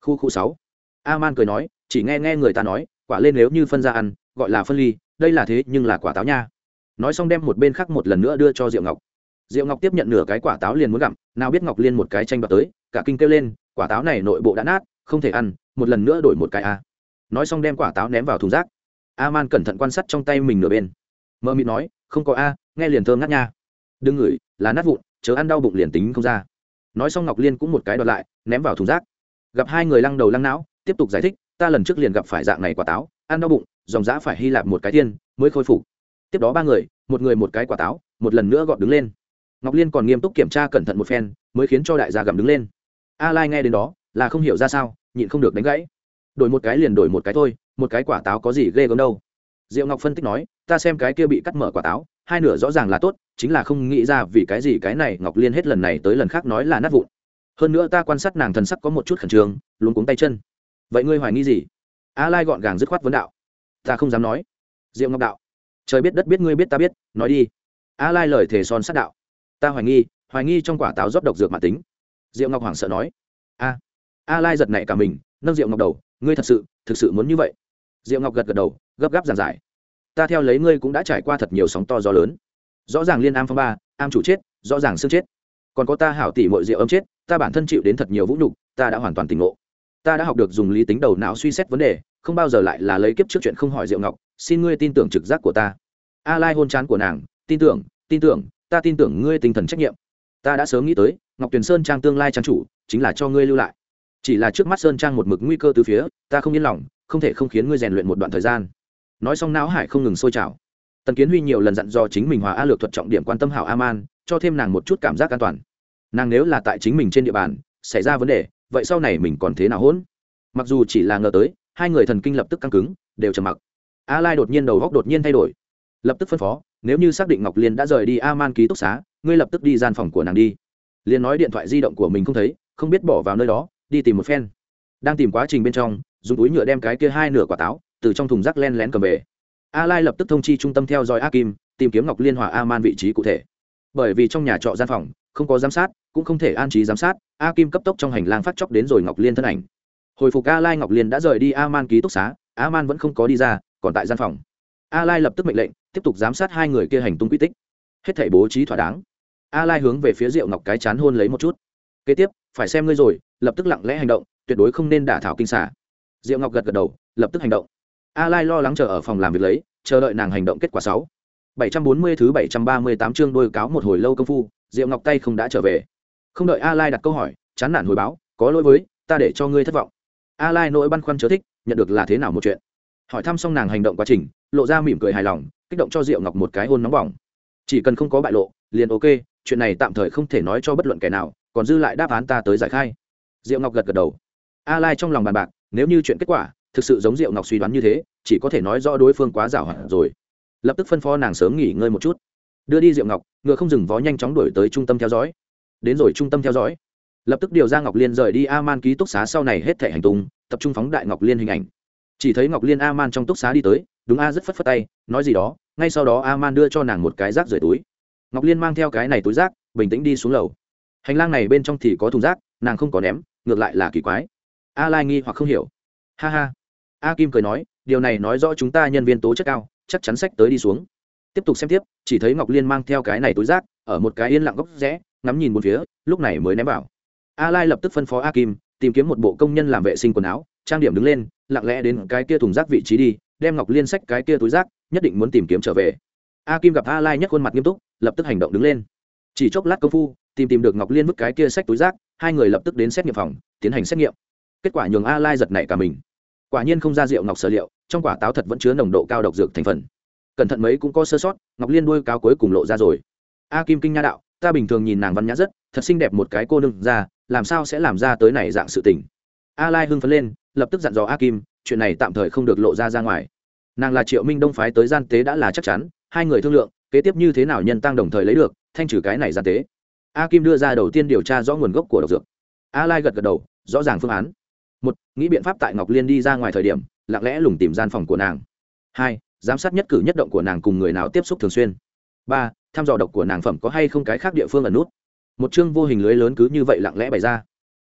Khu khu sáu. A man cười nói, chỉ nghe nghe người ta nói, quả lên nếu như phân ra ăn, gọi là phân ly đây là thế nhưng là quả táo nha. Nói xong đem một bên khác một lần nữa đưa cho diệu ngọc. Diệu ngọc tiếp nhận nửa cái quả táo liền muốn gặm, nào biết ngọc liên một cái tranh đoạt tới, cả kinh kêu lên, quả táo này nội bộ đã nát, không thể ăn, một lần nữa đổi một cái a. Nói xong đem quả táo ném vào thùng rác. A man cẩn thận quan sát trong tay mình nửa bên. Mơ mịt nói, không có a, nghe liền thơm ngắt nha. Đừng ngửi, là nát vụn, chớ ăn đau bụng liền tính không ra. Nói xong ngọc liên cũng một cái đoạt lại, ném vào thùng rác. Gặp hai người lăng đầu lăng não, tiếp tục giải thích, ta lần trước liền gặp phải dạng này quả táo, ăn đau bụng dòng giã phải hy lạp một cái tiên mới khôi phục. Tiếp đó ba người, một người một cái quả táo, một lần nữa gọn đứng lên. Ngọc liên còn nghiêm túc kiểm tra cẩn thận một phen mới khiến cho đại gia gặm đứng lên. A lai nghe đến đó là không hiểu ra sao, nhịn không được đánh gãy. Đổi một cái liền đổi một cái thôi, một cái quả táo có gì ghê gớm đâu. Diệu ngọc phân tích nói, ta xem cái kia bị cắt mở quả táo, hai nửa rõ ràng là tốt, chính là không nghĩ ra vì cái gì cái này ngọc liên hết lần này tới lần khác nói là nát vụn. Hơn nữa ta quan sát nàng thần sắc có một chút khẩn trương luôn cuống tay chân. Vậy ngươi hoài nghi gì? A lai gọn gàng dứt khoát vấn đạo ta không dám nói. Diệu ngọc đạo, trời biết đất biết ngươi biết ta biết, nói đi. A lai lời thề son sát đạo. Ta hoài nghi hoài nghi trong quả táo rót độc dược mạng tính. Diệu ngọc hoảng sợ nói. A a lai giật nảy cả mình, nâng diệu ngọc đầu. Ngươi thật sự, thực sự muốn như vậy? Diệu ngọc gật gật đầu, gấp gáp giảng giải. Ta theo lấy ngươi cũng đã trải qua thật nhiều sóng to gió lớn. Rõ ràng liên am phong ba, am chủ chết, rõ ràng xương chết. Còn có ta hảo tỷ mọi rượu ấm chết, ta bản thân chịu đến thật nhiều vũ nhục, ta đã hoàn toàn tỉnh ngộ ta đã học được dùng lý tính đầu não suy xét vấn đề, không bao giờ lại là lấy kiếp trước chuyện không hỏi diệu ngọc, xin ngươi tin tưởng trực giác của ta. A lai hôn chán của nàng, tin tưởng tin tưởng, ta tin tưởng ngươi tinh thần trách nhiệm. Ta đã sớm nghĩ tới, ngọc tuyền sơn trang tương lai trang chủ, chính là cho ngươi lưu lại. Chỉ là trước mắt sơn trang một mực nguy cơ từ phía, ta không yên lòng, không thể không khiến ngươi rèn luyện một đoạn thời gian. Nói xong não hải không ngừng sôi trào. Tần kiến huy nhiều lần dặn dò chính mình hòa a lược thuật trọng điểm quan tâm hảo a man, cho thêm nàng một chút cảm giác an toàn. Nàng nếu là tại chính mình trên địa bàn, xảy ra vấn đề vậy sau này mình còn thế nào hỗn? Mặc dù chỉ là ngờ tới, hai người thần kinh lập tức căng cứng, đều trầm mặc. A lai đột nhiên đầu góc đột nhiên thay đổi. Lập tức phân phó, nếu như xác định ngọc liên đã rời đi a man ký túc xá, ngươi lập tức đi gian phòng của nàng đi. Liền nói điện thoại di động của mình không thấy, không biết bỏ vào nơi đó, đi tìm một phen. Đang tìm quá trình bên trong, dùng túi nhựa đem cái kia hai nửa quả táo, từ trong thùng rác len lén cầm về. A lai lập tức thông chi trung tâm theo dõi a kim, tìm kiếm ngọc liên hòa a man vị trí cụ thể. Bởi vì trong nhà trọ gian phòng không có giám sát, cũng không thể an trí giám sát, a kim cấp tốc trong hành lang phát chóc đến rồi ngọc liên thân ảnh. Hồi phục a lai ngọc liên đã rời đi a man ký túc xá, a man vẫn không có đi ra, còn tại gian phòng. A lai lập tức mệnh lệnh, tiếp tục giám sát hai người kia hành tung quy tích. Hết thể bố trí thỏa đáng. A lai hướng về phía rượu ngọc cái chán hôn lấy một chút. Kế tiếp, phải xem ngươi rồi, lập tức lặng lẽ hành động, tuyệt đối không nên đả thảo kinh xả. Diệu ngọc gật gật đầu, lập tức hành động. A lai lo lắng chờ ở phòng làm việc lấy, chờ đợi nàng hành động kết quả sáu. 740 thứ 738 chương đôi cáo một hồi lâu công phu diệu ngọc tay không đã trở về. Không đợi a lai đặt câu hỏi, chán nản hồi báo, có lỗi với, ta để cho ngươi thất vọng. A lai nỗi băn khoăn chớ thích, nhận được là thế nào một chuyện. Hỏi thăm xong nàng hành động quá trình, lộ ra mỉm cười hài lòng, kích động cho diệu ngọc một cái hôn nóng bỏng. Chỉ cần không có bại lộ, liền ok, chuyện này tạm thời không thể nói cho bất luận kẻ nào, còn dư lại đáp án ta tới giải khai. Diệu ngọc gật gật đầu. A lai trong lòng bàn bạc, nếu như chuyện kết quả thực sự giống diệu ngọc suy đoán như thế, chỉ có thể nói rõ đối phương quá giảo hoạt rồi. Lập tức phân phó nàng sớm nghỉ ngơi một chút đưa đi diệu ngọc, ngựa không dừng vó nhanh chóng đuổi tới trung tâm theo dõi. Đến rồi trung tâm theo dõi, lập tức điều ra ngọc liên rời đi a man ký túc xá sau này hết thể hành tung, tập trung phóng đại ngọc liên hình ảnh. Chỉ thấy ngọc liên a man trong túc xá đi tới, đúng a rất phất phất tay, nói gì đó, ngay sau đó a man đưa cho nàng một cái rác rời túi. Ngọc liên mang theo cái này túi rác, bình tĩnh đi xuống lầu. Hành lang này bên trong thì có thùng rác, nàng không có ném, ngược lại là kỳ quái. A lai nghi hoặc không hiểu. Ha ha. A kim cười nói, điều này nói rõ chúng ta nhân viên tố chất cao, chắc chắn sách tới đi xuống tiếp tục xem tiếp, chỉ thấy ngọc liên mang theo cái này túi rác, ở một cái yên lặng góc rẽ, ngắm nhìn một phía, lúc này mới ném vào. A lai lập tức phân phó a kim, tìm kiếm một bộ công nhân làm vệ sinh quần áo, trang điểm đứng lên, lặng lẽ đến cái kia thùng rác vị trí đi, đem ngọc liên sách cái kia túi rác, nhất định muốn tìm kiếm trở về. A kim gặp a lai nhất khuôn mặt nghiêm túc, lập tức hành động đứng lên. Chỉ chốc lát công phu, tìm tìm được ngọc liên vứt cái kia sách túi rác, hai người lập tức đến xét nghiệm phòng, tiến hành xét nghiệm. Kết quả nhường a lai giật nảy cả mình. Quả nhiên không ra rượu ngọc sở liệu, trong quả táo thật vẫn chứa nồng độ cao độc dược thành phần cẩn thận mấy cũng có sơ sót, ngọc liên đuôi cáo cuối cùng lộ ra rồi. A kim kinh nha đạo, ta bình thường nhìn nàng văn nhã rất, thật xinh đẹp một cái cô nương ra, làm sao sẽ làm ra tới này dạng sự tình? A lai hưng phấn lên, lập tức dặn dò a kim, chuyện này tạm thời không được lộ ra ra ngoài. Nàng là triệu minh đông phái tới gian tế đã là chắc chắn, hai người thương lượng, kế tiếp như thế nào nhân tăng đồng thời lấy được, thanh trừ cái này gian tế. A kim đưa ra đầu tiên điều tra rõ nguồn gốc của độc dược. A lai gật gật đầu, rõ ràng phương án. Một, nghĩ biện pháp tại ngọc liên đi ra ngoài thời điểm, lặng lẽ lùng tìm gian phòng của nàng. Hai giám sát nhất cử nhất động của nàng cùng người nào tiếp xúc thường xuyên. Ba, thăm dò độc của nàng phẩm có hay không cái khác địa phương ẩn nút. Một chương vô hình lưới lớn cứ như vậy lặng lẽ bày ra.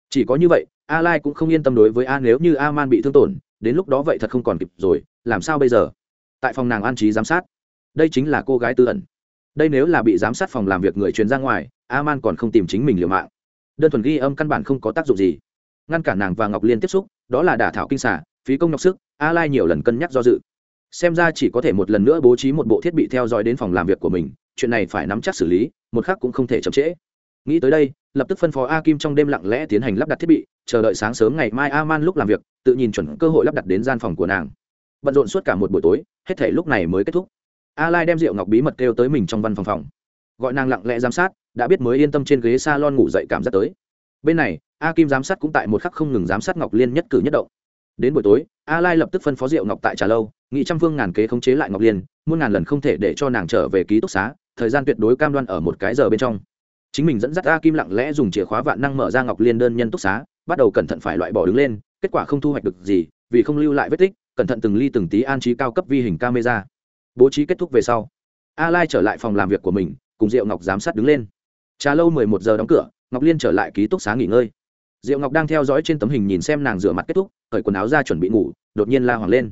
Chỉ có như vậy a lai cũng không yên tâm đối với a nếu như a man bị thương tổn, đến lúc đó vậy thật không còn kịp rồi, làm sao bây giờ? Tại phòng nàng an trí giám sát. Đây chính là cô gái tư ẩn. Đây nếu là bị giám sát phòng làm việc người truyền ra ngoài a man còn không tìm chính mình liều mạng. Đơn thuần ghi âm căn bản không có tác dụng gì. Ngăn cản nàng và ngọc liên tiếp xúc, đó là đả thảo kinh xả, phí công nhọc sức a lai nhiều lần cân nhắc do dự xem ra chỉ có thể một lần nữa bố trí một bộ thiết bị theo dõi đến phòng làm việc của mình, chuyện này phải nắm chắc xử lý, một khác cũng không thể chậm trễ. Nghĩ tới đây, lập tức phân phó a kim trong đêm lặng lẽ tiến hành lắp đặt thiết bị, chờ đợi sáng sớm ngày mai a man lúc làm việc, tự nhìn chuẩn cơ hội lắp đặt đến gian phòng của nàng. Bận rộn suốt cả một buổi tối, hết thể lúc này mới kết thúc. A lai đem rượu ngọc bí mật kêu tới mình trong văn phòng phòng. Gọi nàng lặng lẽ giám sát, đã biết mới yên tâm trên ghế salon ngủ dậy cảm giác tới. Bên này, a kim giám sát cũng tại một khắc không ngừng giám sát ngọc liên nhất cử nhất động đến buổi tối, a lai lập tức phân phó rượu ngọc tại trà lâu, nghị trăm phương ngàn kế khống chế lại ngọc liên, muôn ngàn lần không thể để cho nàng trở về ký túc xá, thời gian tuyệt đối cam đoan ở một cái giờ bên trong. Chính mình dẫn dắt a kim lặng lẽ dùng chìa khóa vạn năng mở ra ngọc liên đơn nhân túc xá, bắt đầu cẩn thận phải loại bỏ đứng lên, kết quả không thu hoạch được gì, vì không lưu lại vết tích, cẩn thận từng ly từng tí an trí cao cấp vi hình camera. Bố trí kết thúc về sau, a lai trở lại phòng làm việc của mình, cùng diệu ngọc giám sát đứng lên. Trà lâu 11 giờ đóng cửa, ngọc liên trở lại ký túc xá nghỉ ngơi diệu ngọc đang theo dõi trên tấm hình nhìn xem nàng rửa mặt kết thúc, cởi quần áo ra chuẩn bị ngủ, đột nhiên la hoàng lên.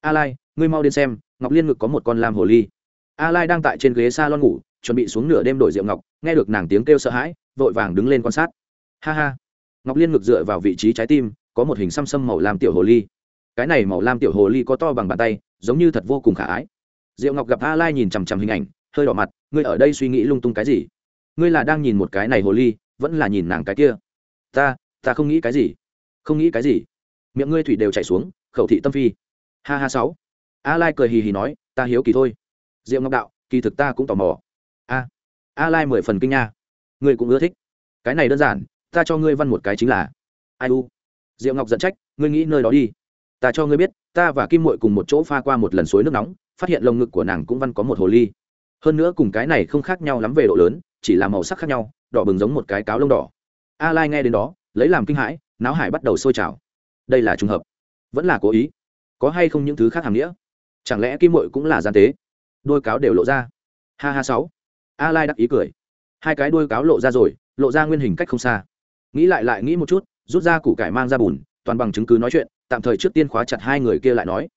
A lai, ngươi mau đến xem, ngọc liên ngực có một con lam hồ ly. A lai đang tại trên ghế s a lon ngủ, chuẩn bị xuống nửa đêm đổi rượu ngọc, nghe được nàng tiếng kêu sợ hãi, vội vàng đứng lên quan sát. Ha ha. Ngọc liên ngực dựa vào vị trí trái tim, có một hình xăm xăm màu lam tiểu hồ ly. Cái này màu lam tiểu hồ ly có to bằng bàn tay, giống như thật vô cùng khả ái. Diệu ngọc gặp a lai nhìn chằm chằm hình ảnh, hơi đỏ mặt, ngươi ở đây suy nghĩ lung tung cái gì? Ngươi là đang nhìn một cái này hồ ly, vẫn là nhìn nàng cái kia? Ta ta không nghĩ cái gì. Không nghĩ cái gì. Miệng ngươi thủy đều chảy xuống, khẩu thị tâm phi. Ha ha sáu. A lai cười hì hì nói, ta hiếu kỳ thôi. Diệu ngọc đạo, kỳ thực ta cũng tò mò. A a lai mười phần kinh nha. Ngươi cũng ưa thích. Cái này đơn giản, ta cho ngươi văn một cái chính là, ai u. Diệu ngọc giận trách, ngươi nghĩ nơi đó đi. Ta cho ngươi biết, ta và kim muội cùng một chỗ pha qua một lần suối nước nóng, phát hiện lồng ngực của nàng cũng văn có một hồ ly. Hơn nữa cùng cái này không khác nhau lắm về độ lớn, chỉ là màu sắc khác nhau, đỏ bừng giống một cái cáo lông đỏ. A lai nghe đến đó lấy làm kinh hãi náo hải bắt đầu sôi trào. Đây là trùng hợp. Vẫn là cố ý. Có hay không những thứ khác hàm nghĩa? Chẳng lẽ kim mội cũng là gian tế? Đôi cáo đều lộ ra. Ha ha sáu. A lai đắc ý cười. Hai cái đuôi cáo lộ ra rồi, lộ ra nguyên hình cách không xa. Nghĩ lại lại nghĩ một chút, rút ra củ cải mang ra bùn, toàn bằng chứng cứ nói chuyện, tạm thời trước tiên khóa chặt hai người kia lại nói.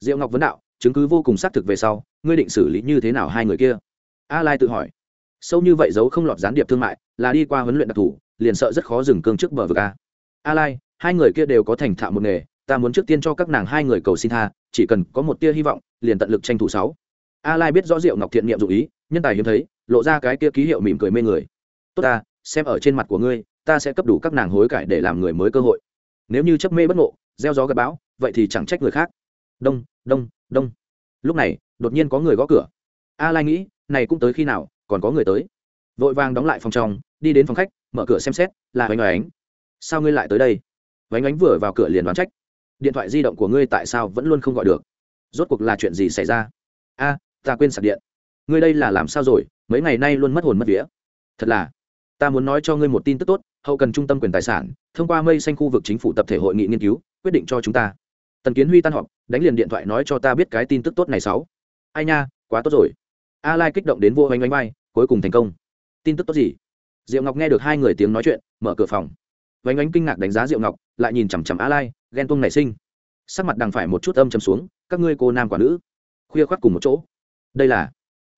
Diệu ngọc vấn đạo, chứng cứ vô cùng xác thực về sau, ngươi định xử lý như thế nào hai người kia? A lai tự hỏi. Sâu như vậy giấu không lọt gián điệp thương mại, là đi qua huấn luyện đặc thù liền sợ rất khó dừng cương trước bờ vực a. A lai hai người kia đều có thành thạo một nghề, ta muốn trước tiên cho các nàng hai người cầu xin tha, chỉ cần có một tia hy vọng, liền tận lực tranh thủ sáu. A lai biết rõ diệu ngọc thiện niệm dụ ý, nhân tài hiếm thấy, lộ ra cái kia ký hiệu mỉm cười mê người. Tốt ta, xem ở trên mặt của ngươi, ta sẽ cấp đủ các nàng hối cải để làm người mới cơ hội. Nếu như chấp mê bất ngộ, gieo gió gặp bão, vậy thì chẳng trách người khác. Đông đông đông. Lúc này, đột nhiên có người gõ cửa. A lai nghĩ, này cũng tới khi nào, còn có người tới. Vội vàng đóng lại phòng trong, đi đến phòng khách mở cửa xem xét, là vánh ánh sao ngươi lại tới đây? Vánh ánh vừa vào cửa liền đoán trách. Điện thoại di động của ngươi tại sao vẫn luôn không gọi được? Rốt cuộc là chuyện gì xảy ra? A, ta quên sạc điện. Ngươi đây là làm sao rồi? Mấy ngày nay luôn mất hồn mất vía. Thật là, ta muốn nói cho ngươi một tin tức tốt, hậu cần trung tâm quyền tài sản, thông qua mây xanh khu vực chính phủ tập thể hội nghị nghiên cứu, quyết định cho chúng ta. Tần kiến huy tan họp, đánh liền điện thoại nói cho ta biết cái tin tức tốt này sáu. Ai nha, quá tốt rồi. A lai kích động đến vua oanh oanh bay cuối cùng thành công. Tin tức tốt gì? Diệu ngọc nghe được hai người tiếng nói chuyện mở cửa phòng. Vành Ánh kinh ngạc đánh giá diệu ngọc lại nhìn chằm chằm a lai ghen tuông nảy sinh. Sắc mặt đằng phải một chút âm chầm xuống các ngươi cô nam quả nữ. Khuya khoắt cùng một chỗ. Đây là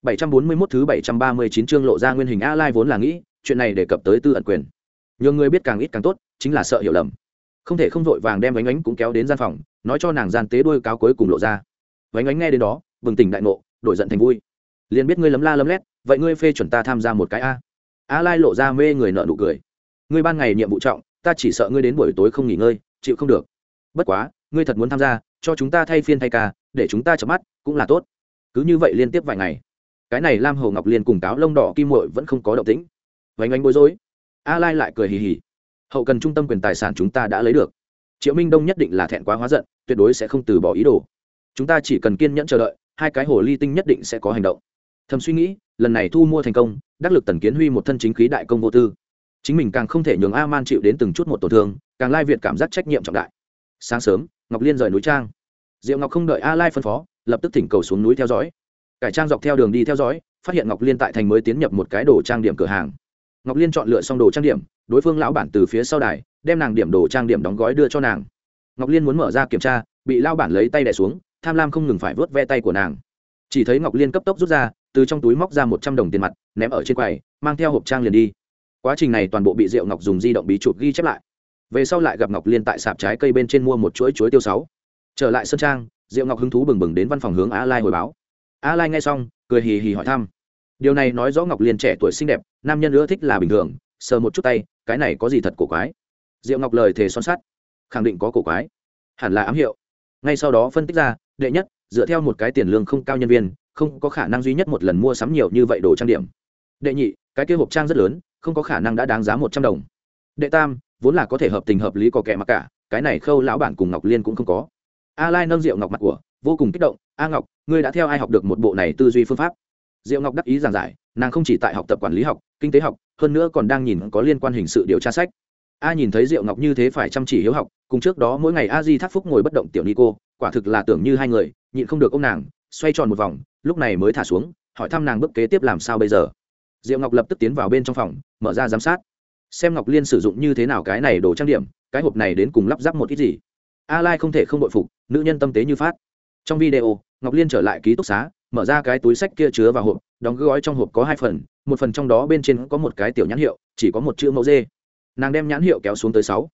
741 thứ 739 chương lộ ra nguyên hình A Lai vốn là nghĩ, chuyện này đề cập tới tư ẩn quyền. Nhiều người biết càng ít càng tốt chính là sợ hiểu lầm. Không thể không vội vàng đem vánh ánh cũng kéo đến gian phòng nói cho nàng gian tế đuôi cáo cuối cùng lộ ra. Vánh ánh nghe đến đó bừng tỉnh đại ngộ đổi giận thành vui. Liền biết ngươi lấm la lấm lét vậy ngươi phê chuẩn ta tham gia một cái a a lai lộ ra mê người nợ nụ cười. Ngươi ban ngày nhiệm vụ trọng, ta chỉ sợ ngươi đến buổi tối không nghỉ ngơi, chịu không được. Bất quá, ngươi thật muốn tham gia, cho chúng ta thay phiên thay ca, để chúng ta chấm mắt, cũng là tốt. Cứ như vậy liên tiếp vài ngày. Cái này lam hồ ngọc liên cùng cáo lông đỏ kim muội vẫn không có động tĩnh. Vánh ánh bối rối. A lai lại cười hì hì. Hậu cần trung tâm quyền tài sản chúng ta đã lấy được. Triệu minh đông nhất định là thẹn quá hóa giận, tuyệt đối sẽ không từ bỏ ý đồ. Chúng ta chỉ cần kiên nhẫn chờ đợi, hai cái hồ ly tinh nhất định sẽ có hành động thầm suy nghĩ, lần này thu mua thành công, đắc lực tần kiến huy một thân chính khí đại công vô tư. Chính mình càng không thể nhường a man chịu đến từng chút một tổn thương, càng lai việt cảm giác trách nhiệm trọng đại. Sáng sớm, ngọc liên rời núi trang. Diệu ngọc không đợi a lai phân phó, lập tức thỉnh cầu xuống núi theo dõi. Cải trang dọc theo đường đi theo dõi, phát hiện ngọc liên tại thành mới tiến nhập một cái đồ trang điểm cửa hàng. Ngọc liên chọn lựa xong đồ trang điểm, đối phương lão bản từ phía sau đài, đem nàng điểm đồ trang điểm đóng gói đưa cho nàng. Ngọc liên muốn mở ra kiểm tra, bị lao bản lấy tay đẻ xuống, tham lam không ngừng phải vớt ve tay của nàng. Chỉ thấy ngọc liên cấp tốc rút ra từ trong túi móc ra một trăm đồng tiền mặt, ném ở trên quầy, mang theo hộp trang liền đi. Quá trình này toàn bộ bị diệu ngọc dùng di động bí chụp ghi chép lại. Về sau lại gặp ngọc liên tại sạp trái cây bên trên mua một chuỗi chuối tiêu sáu. Trở lại sân trang, diệu ngọc hứng thú bừng bừng đến văn phòng hướng a lai hồi báo. A lai nghe xong, cười hì hì hỏi thăm. Điều này nói rõ ngọc liên trẻ tuổi xinh đẹp, nam nhân ưa thích là bình thường, sờ một chút tay, cái này có gì thật cổ quái? Diệu ngọc lời thề son sắt. Khẳng định có cổ quái. Hẳn là ám hiệu. Ngay sau đó phân tích ra, đệ nhất, dựa theo một cái tiền lương không cao nhân viên không có khả năng duy nhất một lần mua sắm nhiều như vậy đồ trang điểm. Đệ nhị, cái kia hộp trang rất lớn, không có khả năng đã đáng giá một trăm đồng. Đệ tam, vốn là có thể hợp tình hợp lý có kẻ mặc cả, cái này khâu lão bản cùng ngọc liên cũng không có. A lai nâng rượu ngọc mặt của, vô cùng kích động, a ngọc, ngươi đã theo ai học được một bộ này tư duy phương pháp? Diệu ngọc đắc ý giảng giải, nàng không chỉ tại học tập quản lý học, kinh tế học, hơn nữa còn đang nhìn có liên quan hình sự điều tra sách. A nhìn thấy diệu ngọc như thế phải chăm chỉ hiếu học, cùng trước đó mỗi ngày a di thác phúc ngồi bất động tiểu ni cô quả thực là tưởng như hai người, nhịn không được ông nàng, xoay tròn một vòng lúc này mới thả xuống, hỏi thăm nàng bước kế tiếp làm sao bây giờ. Diệu ngọc lập tức tiến vào bên trong phòng, mở ra giám sát. Xem ngọc liên sử dụng như thế nào cái này đồ trang điểm, cái hộp này đến cùng lắp ráp một ít gì. A lai không thể không bội phục, nữ nhân tâm tế như phát. Trong video, ngọc liên trở lại ký túc xá, mở ra cái túi sách kia chứa vào hộp, đóng gói trong hộp có hai phần, một phần trong đó bên trên có một cái tiểu nhãn hiệu, chỉ có một chữ mẫu dê. Nàng đem nhãn hiệu kéo xuống tới sáu.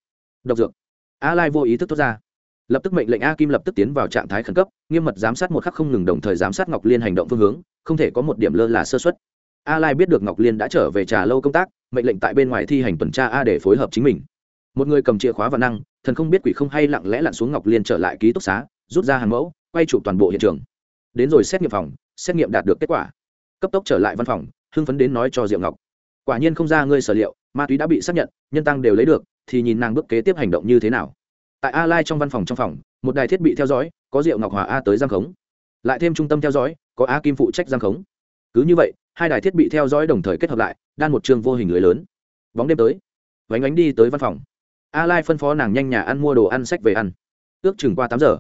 Độc dược. A lai vô ý thức thốt ra lập tức mệnh lệnh a kim lập tức tiến vào trạng thái khẩn cấp, nghiêm mật giám sát một khắc không ngừng đồng thời giám sát ngọc liên hành động phương hướng, không thể có một điểm lơ là sơ xuất a lai biết được ngọc liên đã trở về trà lâu công tác, mệnh lệnh tại bên ngoài thi hành tuần tra a để phối hợp chính mình. Một người cầm chìa khóa và năng, thần không biết quỷ không hay lặng lẽ lặn xuống ngọc liên trở lại ký túc xá, rút ra hàng mẫu, quay chụp toàn bộ hiện trường. Đến rồi xét nghiệm phòng, xét nghiệm đạt được kết quả. Cấp tốc trở lại văn phòng, hưng phấn đến nói cho diệu ngọc. Quả nhiên không ra ngươi sở liệu, ma túy đã bị xác nhận, nhân tăng đều lấy được, thì nhìn nàng bước kế tiếp hành động như thế nào tại a lai trong văn phòng trong phòng, một đài thiết bị theo dõi, có diệu ngọc hòa a tới giang khống. Lại thêm trung tâm theo dõi, có a kim phụ trách giang khống. Cứ như vậy, hai đài thiết bị theo dõi đồng thời kết hợp lại, đan một trường vô hình lưới lớn. Bóng đêm tới. Vánh ánh đi tới văn phòng. A lai phân phó nàng nhanh nhà ăn mua đồ ăn sách về ăn. Ước chừng qua tám giờ.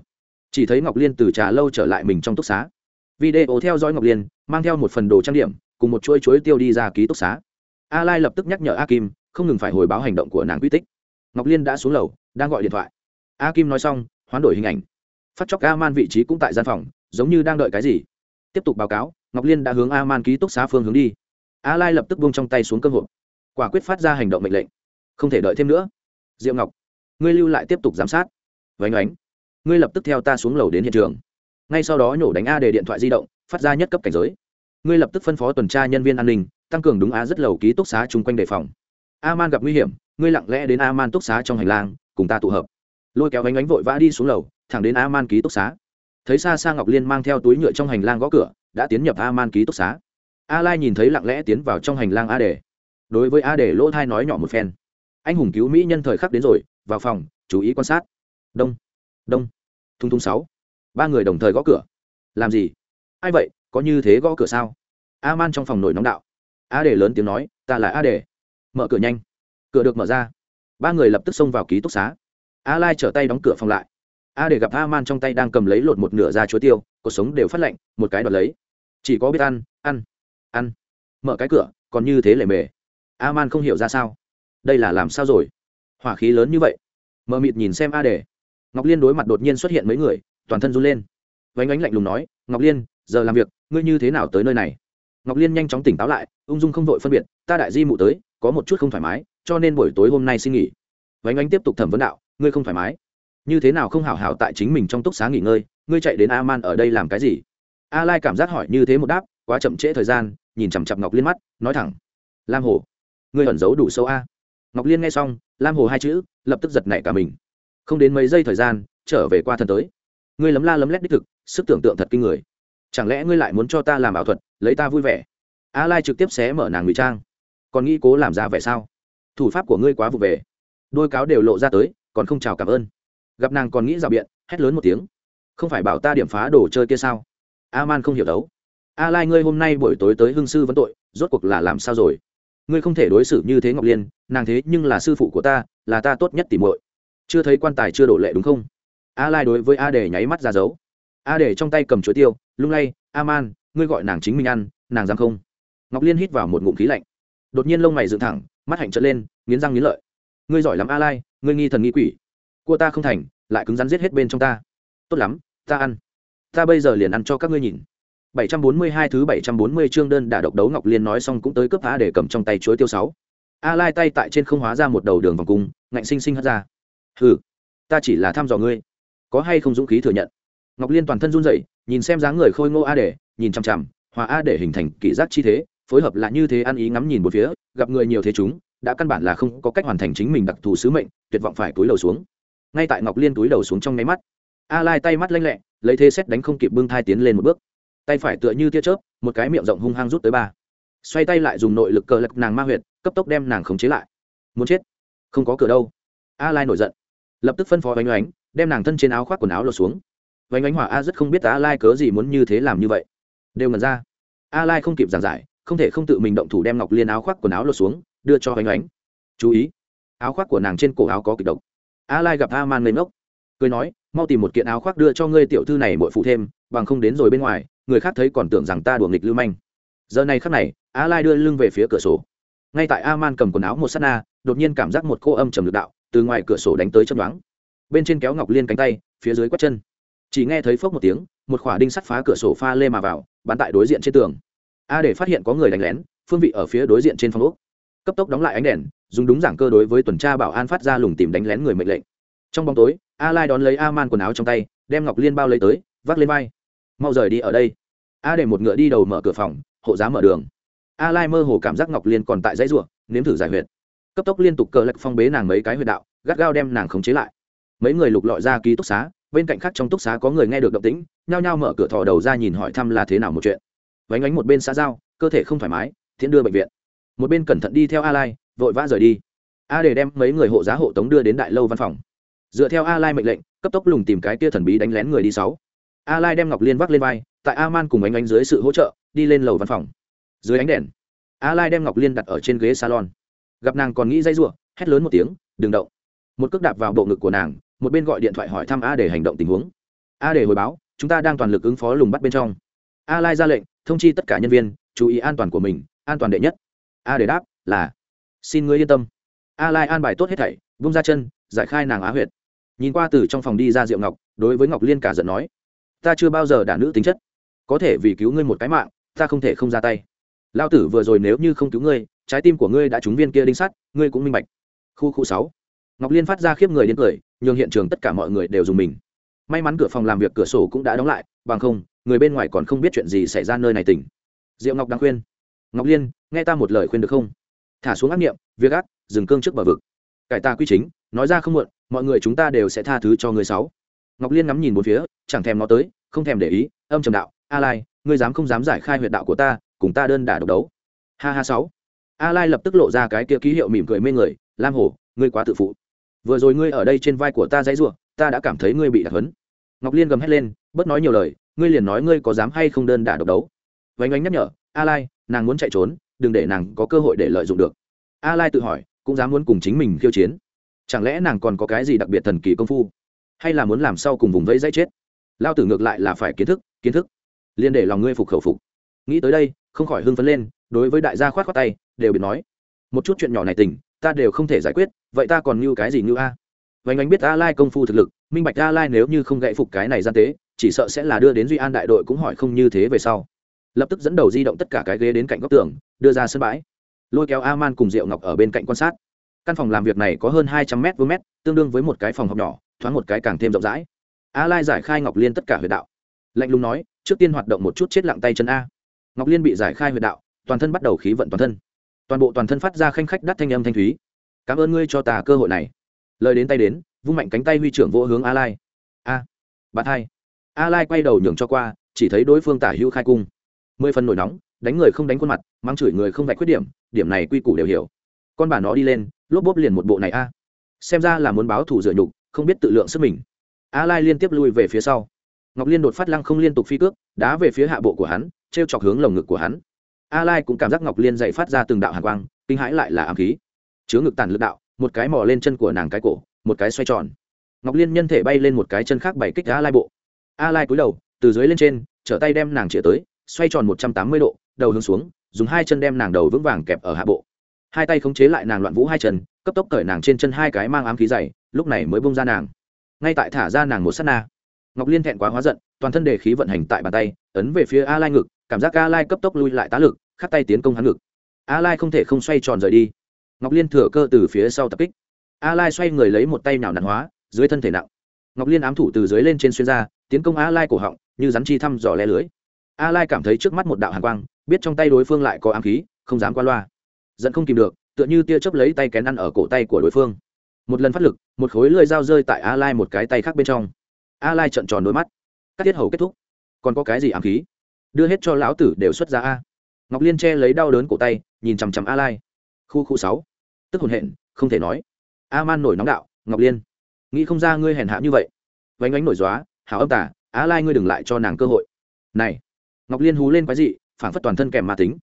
Chỉ thấy ngọc liên từ trà lâu trở lại mình trong túc xá. Video theo dõi ngọc liên, mang theo một phần đồ trang điểm, cùng một chuỗi chuối tiêu đi ra ký túc xá. A lai lập tức nhắc nhở a kim, không ngừng phải hồi báo hành động của nàng quy tích. Ngọc liên đã xuống lầu, đang gọi điện thoại a kim nói xong, hoán đổi hình ảnh. Phát chóc a man vị trí cũng tại gian phòng, giống như đang đợi cái gì. Tiếp tục báo cáo, ngọc liên đã hướng a man ký túc xá phương hướng đi. A lai lập tức buông trong tay xuống cơ hội quả quyết phát ra hành động mệnh lệnh. Không thể đợi thêm nữa. Diệu ngọc, ngươi lưu lại tiếp tục giám sát. Vánh ánh, ngươi lập tức theo ta xuống lầu đến hiện trường. Ngay sau đó nhổ đánh a để điện thoại di động, phát ra nhất cấp cảnh giới. Ngươi lập tức phân phó tuần tra nhân viên an ninh, tăng cường đúng A rất lầu ký túc xá chung quanh đề phòng. A man gặp nguy hiểm, ngươi lặng lẽ đến a man túc xá trong hành lang, cùng ta tụ hợp lôi kéo bánh ánh vội vã đi xuống lầu, thẳng đến a man ký túc xá. Thấy xa xa ngọc liên mang theo túi nhựa trong hành lang gõ cửa, đã tiến nhập a man ký túc xá. A lai nhìn thấy lặng lẽ tiến vào trong hành lang a đề đối với a đề lỗ thai nói nhỏ một phen. Anh hùng cứu mỹ nhân thời khắc đến rồi, vào phòng, chú ý quan sát. Đông đông. Thung thung sáu. Ba người đồng thời gõ cửa. Làm gì? Ai vậy? Có như thế gõ cửa sao? A man trong phòng nổi nóng đạo. A đề lớn tiếng nói, ta là a đề mở cửa nhanh. Cửa được mở ra. Ba người lập tức xông vào ký túc xá a lai trở tay đóng cửa phòng lại. A để gặp a man trong tay đang cầm lấy lột một nửa da chuối tiêu cuộc sống đều phát lạnh, một cái đoạt lấy. Chỉ có biết ăn ăn ăn. Mở cái cửa, còn như thế lề mề. A man không hiểu ra sao. Đây là làm sao rồi? Hỏa khí lớn như vậy. Mờ mịt nhìn xem a để. Ngọc liên đối mặt đột nhiên xuất hiện mấy người, toàn thân run lên. Vánh ánh lạnh lùng nói, ngọc liên, giờ làm việc, ngươi như thế nào tới nơi này? Ngọc liên nhanh chóng tỉnh táo lại, ung dung không vội phân biệt, ta đại di mụ tới, có một chút không thoải mái, cho nên buổi tối hôm nay xin nghỉ. Vánh ánh tiếp tục thẩm vấn đạo ngươi không thoải mái. Như thế nào không hảo hảo tại chính mình trong túc xá nghỉ ngơi, ngươi chạy đến a man ở đây làm cái gì? A lai cảm giác hỏi như thế một đáp, quá chậm trễ thời gian, nhìn chằm chặp ngọc liên mắt, nói thẳng. Lam hồ, ngươi ẩn giấu đủ sâu a. Ngọc liên nghe xong, lam hồ hai chữ, lập tức giật nảy cả mình. Không đến mấy giây thời gian, trở về qua thân tới. Ngươi lấm la lấm lét đích thực, sức tưởng tượng thật kinh người. Chẳng lẽ ngươi lại muốn cho ta làm ảo thuật, lấy ta vui vẻ? A lai trực tiếp xé mở nàng ngụy trang. Còn nghĩ cố làm ra vẻ sao? Thủ pháp của ngươi quá vụ về. Đôi cáo đều lộ ra tới còn không chào cảm ơn. Gặp nàng còn nghĩ rào biện, hét lớn một tiếng. Không phải bảo ta điểm phá đồ chơi kia sao? A man không hiểu đấu. A lai ngươi hôm nay buổi tối tới hương sư vấn tội, rốt cuộc là làm sao rồi? Ngươi không thể đối xử như thế ngọc liên, nàng thế nhưng là sư phụ của ta, là ta tốt nhất tìm muội. Chưa thấy quan tài chưa đổ lệ đúng không? A lai đối với a để nháy mắt ra dấu. A để trong tay cầm chuối tiêu, lung lay a man ngươi gọi nàng chính mình ăn, nàng dám không? Ngọc liên hít vào một ngụm khí lạnh. Đột nhiên lông mày dựng thẳng, mắt hạnh trợn lên, nghiến răng nghiến lợi. Ngươi giỏi lắm a lai ngươi nghi thần nghi quỷ cua ta không thành lại cứng rắn giết hết bên trong ta tốt lắm ta ăn ta bây giờ liền ăn cho các ngươi nhìn 742 thứ 740 chương đơn đả độc đấu Ngọc Liên nói xong cũng tới cướp phá để cầm trong tay chuối tiêu sáu. A Lai tay tại trên không hóa ra một đầu đường vòng cung, ngạnh sinh sinh hất ra. "Hừ, ta chỉ là thăm dò ngươi, có hay không dũng khí thừa nhận?" Ngọc Liên toàn thân run rẩy, nhìn xem dáng người khôi ngô A để, nhìn chằm chằm, hòa A để hình thành kỷ giác chi thế, phối hợp lại như thế ăn ý ngắm nhìn một phía, gặp người nhiều thế chúng, đã căn bản là không có cách hoàn thành chính mình đặc thù sứ mệnh, tuyệt vọng phải túi đầu xuống. Ngay tại Ngọc Liên túi đầu xuống trong nháy mắt, A Lai tay mắt lanh lẹ, lấy thế xét đánh không kịp bưng thai tiến lên một bước. Tay phải tựa như tia chớp một cái miệng rộng hung hăng rút tới ba. Xoay tay lại dùng nội lực cờ lật nàng ma huyệt cấp tốc đem nàng khống chế lại. Muốn chết? Không có cửa đâu. A lai nổi giận. Lập tức phân phó bánh oánh đem nàng thân trên áo khoác quần áo lột xuống. Bánh oánh hỏa a rất không biết a lai cớ gì muốn như thế làm như vậy. Đều ngần ra. A lai không kịp giảng giải không thể không tự mình động thủ đem ngọc liên áo khoác quần áo lột xuống đưa cho bánh oánh chú ý, áo khoác của nàng trên cổ áo có kịch độc. A lai gặp a man lên ngốc, cười nói, mau tìm một kiện áo khoác đưa cho ngươi tiểu thư này bội phụ thêm, bằng không đến rồi bên ngoài, người khác thấy còn tưởng rằng ta đùa nghịch lưu manh. Giờ này khắc này, a lai đưa lưng về phía cửa sổ. Ngay tại a man cầm quần áo một sát na, đột nhiên cảm giác một cô âm trầm lực đạo từ ngoài cửa sổ đánh tới chân đoán bên trên kéo ngọc liên cánh tay, phía dưới quất chân. Chỉ nghe thấy phốc một tiếng, một khỏa đinh sắt phá cửa sổ pha lê mà vào, bắn tại đối diện trên tường. A để phát hiện có người đánh lén, phương vị ở phía đối diện trên phòng úc cấp tốc đóng lại ánh đèn, dùng đúng giảng cơ đối với tuần tra bảo an phát ra lùng tìm đánh lén người mệnh lệnh. Trong bóng tối, a lai đón lấy a man quần áo trong tay, đem ngọc liên bao lấy tới, vác lên vai. Mau rời đi ở đây. A để một ngựa đi đầu mở cửa phòng, hộ giá mở đường. A lai mơ hồ cảm giác ngọc liên còn tại dãy ruộng nếm thử giải huyệt. Cấp tốc liên tục cờ lạch phong bế nàng mấy cái huyệt đạo, gắt gao đem nàng khống chế lại. Mấy người lục lọi ra ký túc xá, bên cạnh khác trong túc xá có người nghe được động tĩnh, nhao nhao mở cửa thò đầu ra nhìn hỏi thăm là thế nào một chuyện. Vánh ánh một bên xã giao, cơ thể không thoải mái thiện đưa bệnh viện một bên cẩn thận đi theo a lai vội vã rời đi. A để đem mấy người hộ giá hộ tống đưa đến đại lâu văn phòng. Dựa theo a lai mệnh lệnh, cấp tốc lùng tìm cái kia thần bí đánh lén người đi sáu. A lai đem ngọc liên vác lên vai, tại a man cùng ánh ánh dưới sự hỗ trợ, đi lên lầu văn phòng. Dưới ánh đèn a lai đem ngọc liên đặt ở trên ghế salon. Gặp nàng còn nghĩ dây rủa hét lớn một tiếng, đừng động. Một cước đạp vào bộ ngực của nàng, một bên gọi điện thoại hỏi thăm a để hành động tình huống. A để hồi báo, chúng ta đang toàn lực ứng phó lùng bắt bên trong. A lai ra lệnh, thông chi tất cả nhân viên, chú ý an toàn của mình, an toàn đệ nhất a để đáp, là, xin ngươi yên tâm. A lai an bài tốt hết thảy, vung ra chân, giải khai nàng á huyệt. Nhìn qua từ trong phòng đi ra diệu ngọc, đối với ngọc liên cả giận nói, ta chưa bao giờ đả nữ tính chất. Có thể vì cứu ngươi một cái mạng, ta không thể không ra tay. Lao tử vừa rồi nếu như không cứu ngươi, trái tim của ngươi đã trúng viên kia đinh sắt, ngươi cũng minh bạch. Khu khu sáu. Ngọc liên phát ra khiếp người đến cười, nhường hiện trường tất cả mọi người đều dùng mình. May mắn cửa phòng làm việc cửa sổ cũng đã đóng lại, bằng không, người bên ngoài còn không biết chuyện gì xảy ra nơi này tỉnh. Diệu ngọc đang khuyên. Ngọc liên nghe ta một lời khuyên được không? Thả xuống ác nghiệm việc ác, dừng cương trước bờ vực. Cải ta quy chính, nói ra không muộn, mọi người chúng ta đều sẽ tha thứ cho người sáu. Ngọc liên ngắm nhìn một phía, chẳng thèm nó tới, không thèm để ý, âm trầm đạo, a lai, ngươi dám không dám giải khai huyệt đạo của ta, cùng ta đơn đả độc đấu. Ha ha sáu. A lai lập tức lộ ra cái kia ký hiệu mỉm cười mê người, lam hổ, ngươi quá tự phụ. Vừa rồi ngươi ở đây trên vai của ta dãy rủa, ta đã cảm thấy ngươi bị đặc hấn ngọc liên gầm hét lên, bớt nói nhiều lời, ngươi liền nói ngươi có dám hay không đơn đả độc đấu? Vánh ánh nhắc nhở, a lai, nàng muốn chạy trốn đừng để nàng có cơ hội để lợi dụng được. A lai tự hỏi, cũng dám muốn cùng chính mình khiêu chiến. Chẳng lẽ nàng còn có cái gì đặc biệt thần kỳ công phu? Hay là muốn làm sao cùng vùng vẫy dãy chết? Lao tử ngược lại là phải kiến thức kiến thức. Liên để lòng ngươi phục khẩu phục. Nghĩ tới đây, không khỏi hưng phấn lên, đối với đại gia khoát khoát tay, đều bị nói. Một chút chuyện nhỏ này tình, ta đều không thể giải quyết, vậy ta còn như cái gì như a? Vánh ánh biết a lai công phu thực lực, minh bạch a lai nếu như không gậy phục cái này gian tế, chỉ sợ sẽ là đưa đến duy an đại đội cũng hỏi không như thế về sau. Lập tức dẫn đầu di động tất cả cái ghế đến cạnh góc tường đưa ra sân bãi. Lôi kéo a man cùng diệu ngọc ở bên cạnh quan sát. Căn phòng làm việc này có hơn hai trăm m vuông mét, tương đương với một cái phòng học nhỏ, thoáng một cái càng thêm rộng rãi. A lai giải khai ngọc liên tất cả huyệt đạo. Lạnh lùng nói, trước tiên hoạt động một chút chết lặng tay chân a. Ngọc liên bị giải khai huyệt đạo, toàn thân bắt đầu khí vận toàn thân. Toàn bộ toàn thân phát ra khanh khách đắt thanh âm thanh thúy. Cảm ơn ngươi cho ta cơ hội này. Lời đến tay đến, vung mạnh cánh tay huy trưởng vỗ hướng a lai a, bạn hai. A lai quay đầu nhường cho qua, chỉ thấy đối phương tả hữu khai cung. Mười phần nổi nóng đánh người không đánh khuôn mặt mang chửi người không vạch khuyết điểm điểm này quy củ đều hiểu. Con bà nó đi lên, lốp bốp liền một bộ này a. Xem ra là muốn báo thủ dựa nhục, không biết tự lượng sức mình. A lai liên tiếp lui về phía sau. Ngọc liên đột phát lăng không liên tục phi cước, đá về phía hạ bộ của hắn, trêu chọc hướng lồng ngực của hắn. A lai cũng cảm giác ngọc liên dậy phát ra từng đạo hàn quang, kinh hãi lại là ám khí. Chứa ngực tàn lực đạo, một cái mò lên chân của nàng cái cổ, một cái xoay tròn. Ngọc liên nhân thể bay lên một cái chân khác bảy kích a lai bộ. A lai cúi đầu, từ dưới lên trên, trở tay đem nàng chĩa tới, xoay tròn một trăm tám mươi độ đầu hướng xuống, dùng hai chân đem nàng đầu vững vàng kẹp ở hạ bộ. Hai tay khống chế lại nàng loạn vũ hai chân, cấp tốc cởi nàng trên chân hai cái mang ám khí dày, lúc này mới bông ra nàng. Ngay tại thả ra nàng một s á t na, ngọc liên thẹn quá hóa giận, toàn thân đề khí vận hành tại bàn tay, ấn về phía a lai ngực, cảm giác a lai cấp tốc lui lại tá lực, khắc tay tiến công hắn ngực. A lai không thể không xoay tròn rời đi. Ngọc liên thừa cơ từ phía sau tập kích. A lai xoay người lấy một tay nào nặn hóa, dưới thân thể nặng. Ngọc liên ám thủ từ dưới lên trên xuyên ra, tiến công a lai cổ họng, như rắn chi thăm dò le lưới. A lai cảm thấy trước mắt một đạo hàn quang biết trong tay đối phương lại có ám khí, không dám qua loa. Giận không kìm được, tựa như tia chớp lấy tay kén ăn ở cổ tay của đối phương. Một lần phát lực, một khối lưỡi dao rơi tại a lai một cái tay khác bên trong. A lai trợn tròn đôi mắt. Các tiết hầu kết thúc. Còn có cái gì ám khí? Đưa hết cho lão tử đều xuất ra a. Ngọc liên che lấy đau đớn cổ tay, nhìn chằm chằm a lai. Khu khu sáu. Tức hồn hẹn không thể nói. A man nổi nóng đạo, ngọc liên, nghĩ không ra ngươi hèn hạ như vậy. Vánh ánh nổi dóa hảo âm tả a lai ngươi đừng lại cho nàng cơ hội. Này, ngọc liên hú lên quái dị phản phất toàn thân kèm ma tính,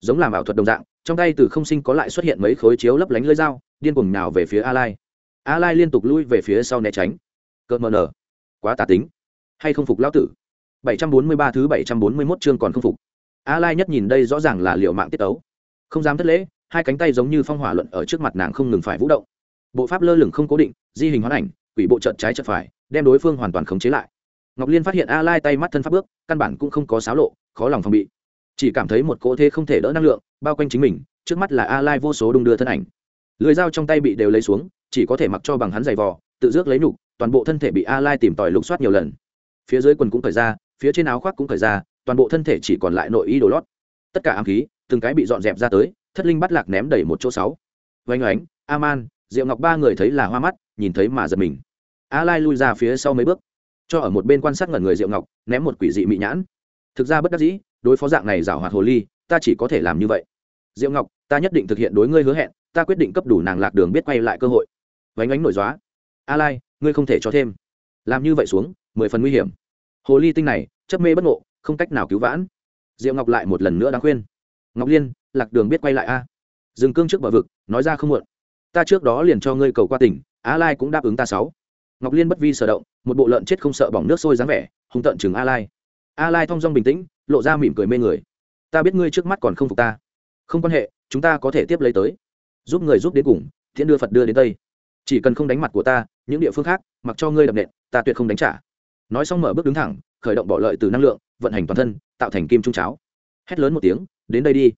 giống làm ảo thuật đồng dạng, trong tay từ không sinh có lại xuất hiện mấy khối chiếu lấp lánh lưỡi dao, điên cuồng nào về phía a lai a lai liên tục lui về phía sau né tránh. Cợt mờ nở. Quá tà tính. Hay không phục lão tử? 743 thứ 741 chương còn không phục. A lai nhất nhìn đây rõ ràng là liệu mạng tiết ấu không dám thất lễ, hai cánh tay giống như phong hỏa luận ở trước mặt nàng không ngừng phải vũ động. Bộ pháp lơ lửng không cố định, di hình hoán ảnh, quỷ bộ trận trái trận phải, đem đối phương hoàn toàn khống chế lại. Ngọc liên phát hiện a lai tay mắt thân pháp bước, căn bản cũng không có xáo lộ, khó lòng phòng bị chỉ cảm thấy một cỗ thế không thể đỡ năng lượng, bao quanh chính mình, trước mắt là a lai vô số đung đưa thân ảnh. Lưới dao trong tay bị đều lấy xuống, chỉ có thể mặc cho bằng hắn giày vò, tự rước lấy nhục, toàn bộ thân thể bị a lai tìm tòi lục soát nhiều lần. Phía dưới quần cũng cởi ra, phía trên áo khoác cũng cởi ra, toàn bộ thân thể chỉ còn lại nội y đồ lót. Tất cả ám khí, từng cái bị dọn dẹp ra tới, thất linh bắt lạc ném đầy một chỗ sáu. Oanh oánh a man diệu ngọc ba người thấy là hoa mắt, nhìn thấy mà giật mình. A lai lui ra phía sau mấy bước, cho ở một bên quan sát ngẩn người diệu ngọc, ném một quỷ dị mị nhãn. Thực ra bất đắc dĩ đối phó dạng này giảo hoạt hồ ly, ta chỉ có thể làm như vậy. Diệu ngọc, ta nhất định thực hiện đối ngươi hứa hẹn, ta quyết định cấp đủ nàng lạc đường biết quay lại cơ hội. Vánh ánh nổi dóa a lai, ngươi không thể cho thêm. Làm như vậy xuống, mười phần nguy hiểm. Hồ ly tinh này, chấp mê bất ngộ, không cách nào cứu vãn. Diệu ngọc lại một lần nữa đáng khuyên. Ngọc liên, lạc đường biết quay lại a. Dừng cương trước bờ vực, nói ra không muộn. Ta trước đó liền cho ngươi cầu qua tỉnh, a lai cũng đáp ứng ta sáu. Ngọc liên bất vi sở động, một bộ lợn chết không sợ bỏng nước sôi dáng vẻ, hung tận chừng a lai a lai thong dong bình tĩnh, lộ ra mỉm cười mê người. Ta biết ngươi trước mắt còn không phục ta. Không quan hệ, chúng ta có thể tiếp lấy tới. Giúp người giúp đến cùng, thiện đưa phật đưa đến tây. Chỉ cần không đánh mặt của ta, những địa phương khác, mặc cho ngươi đập nện, ta tuyệt không đánh trả. Nói xong mở bước đứng thẳng, khởi động bỏ lợi từ năng lượng, vận hành toàn thân, tạo thành kim trung cháo. Hét lớn một tiếng, đến đây đi.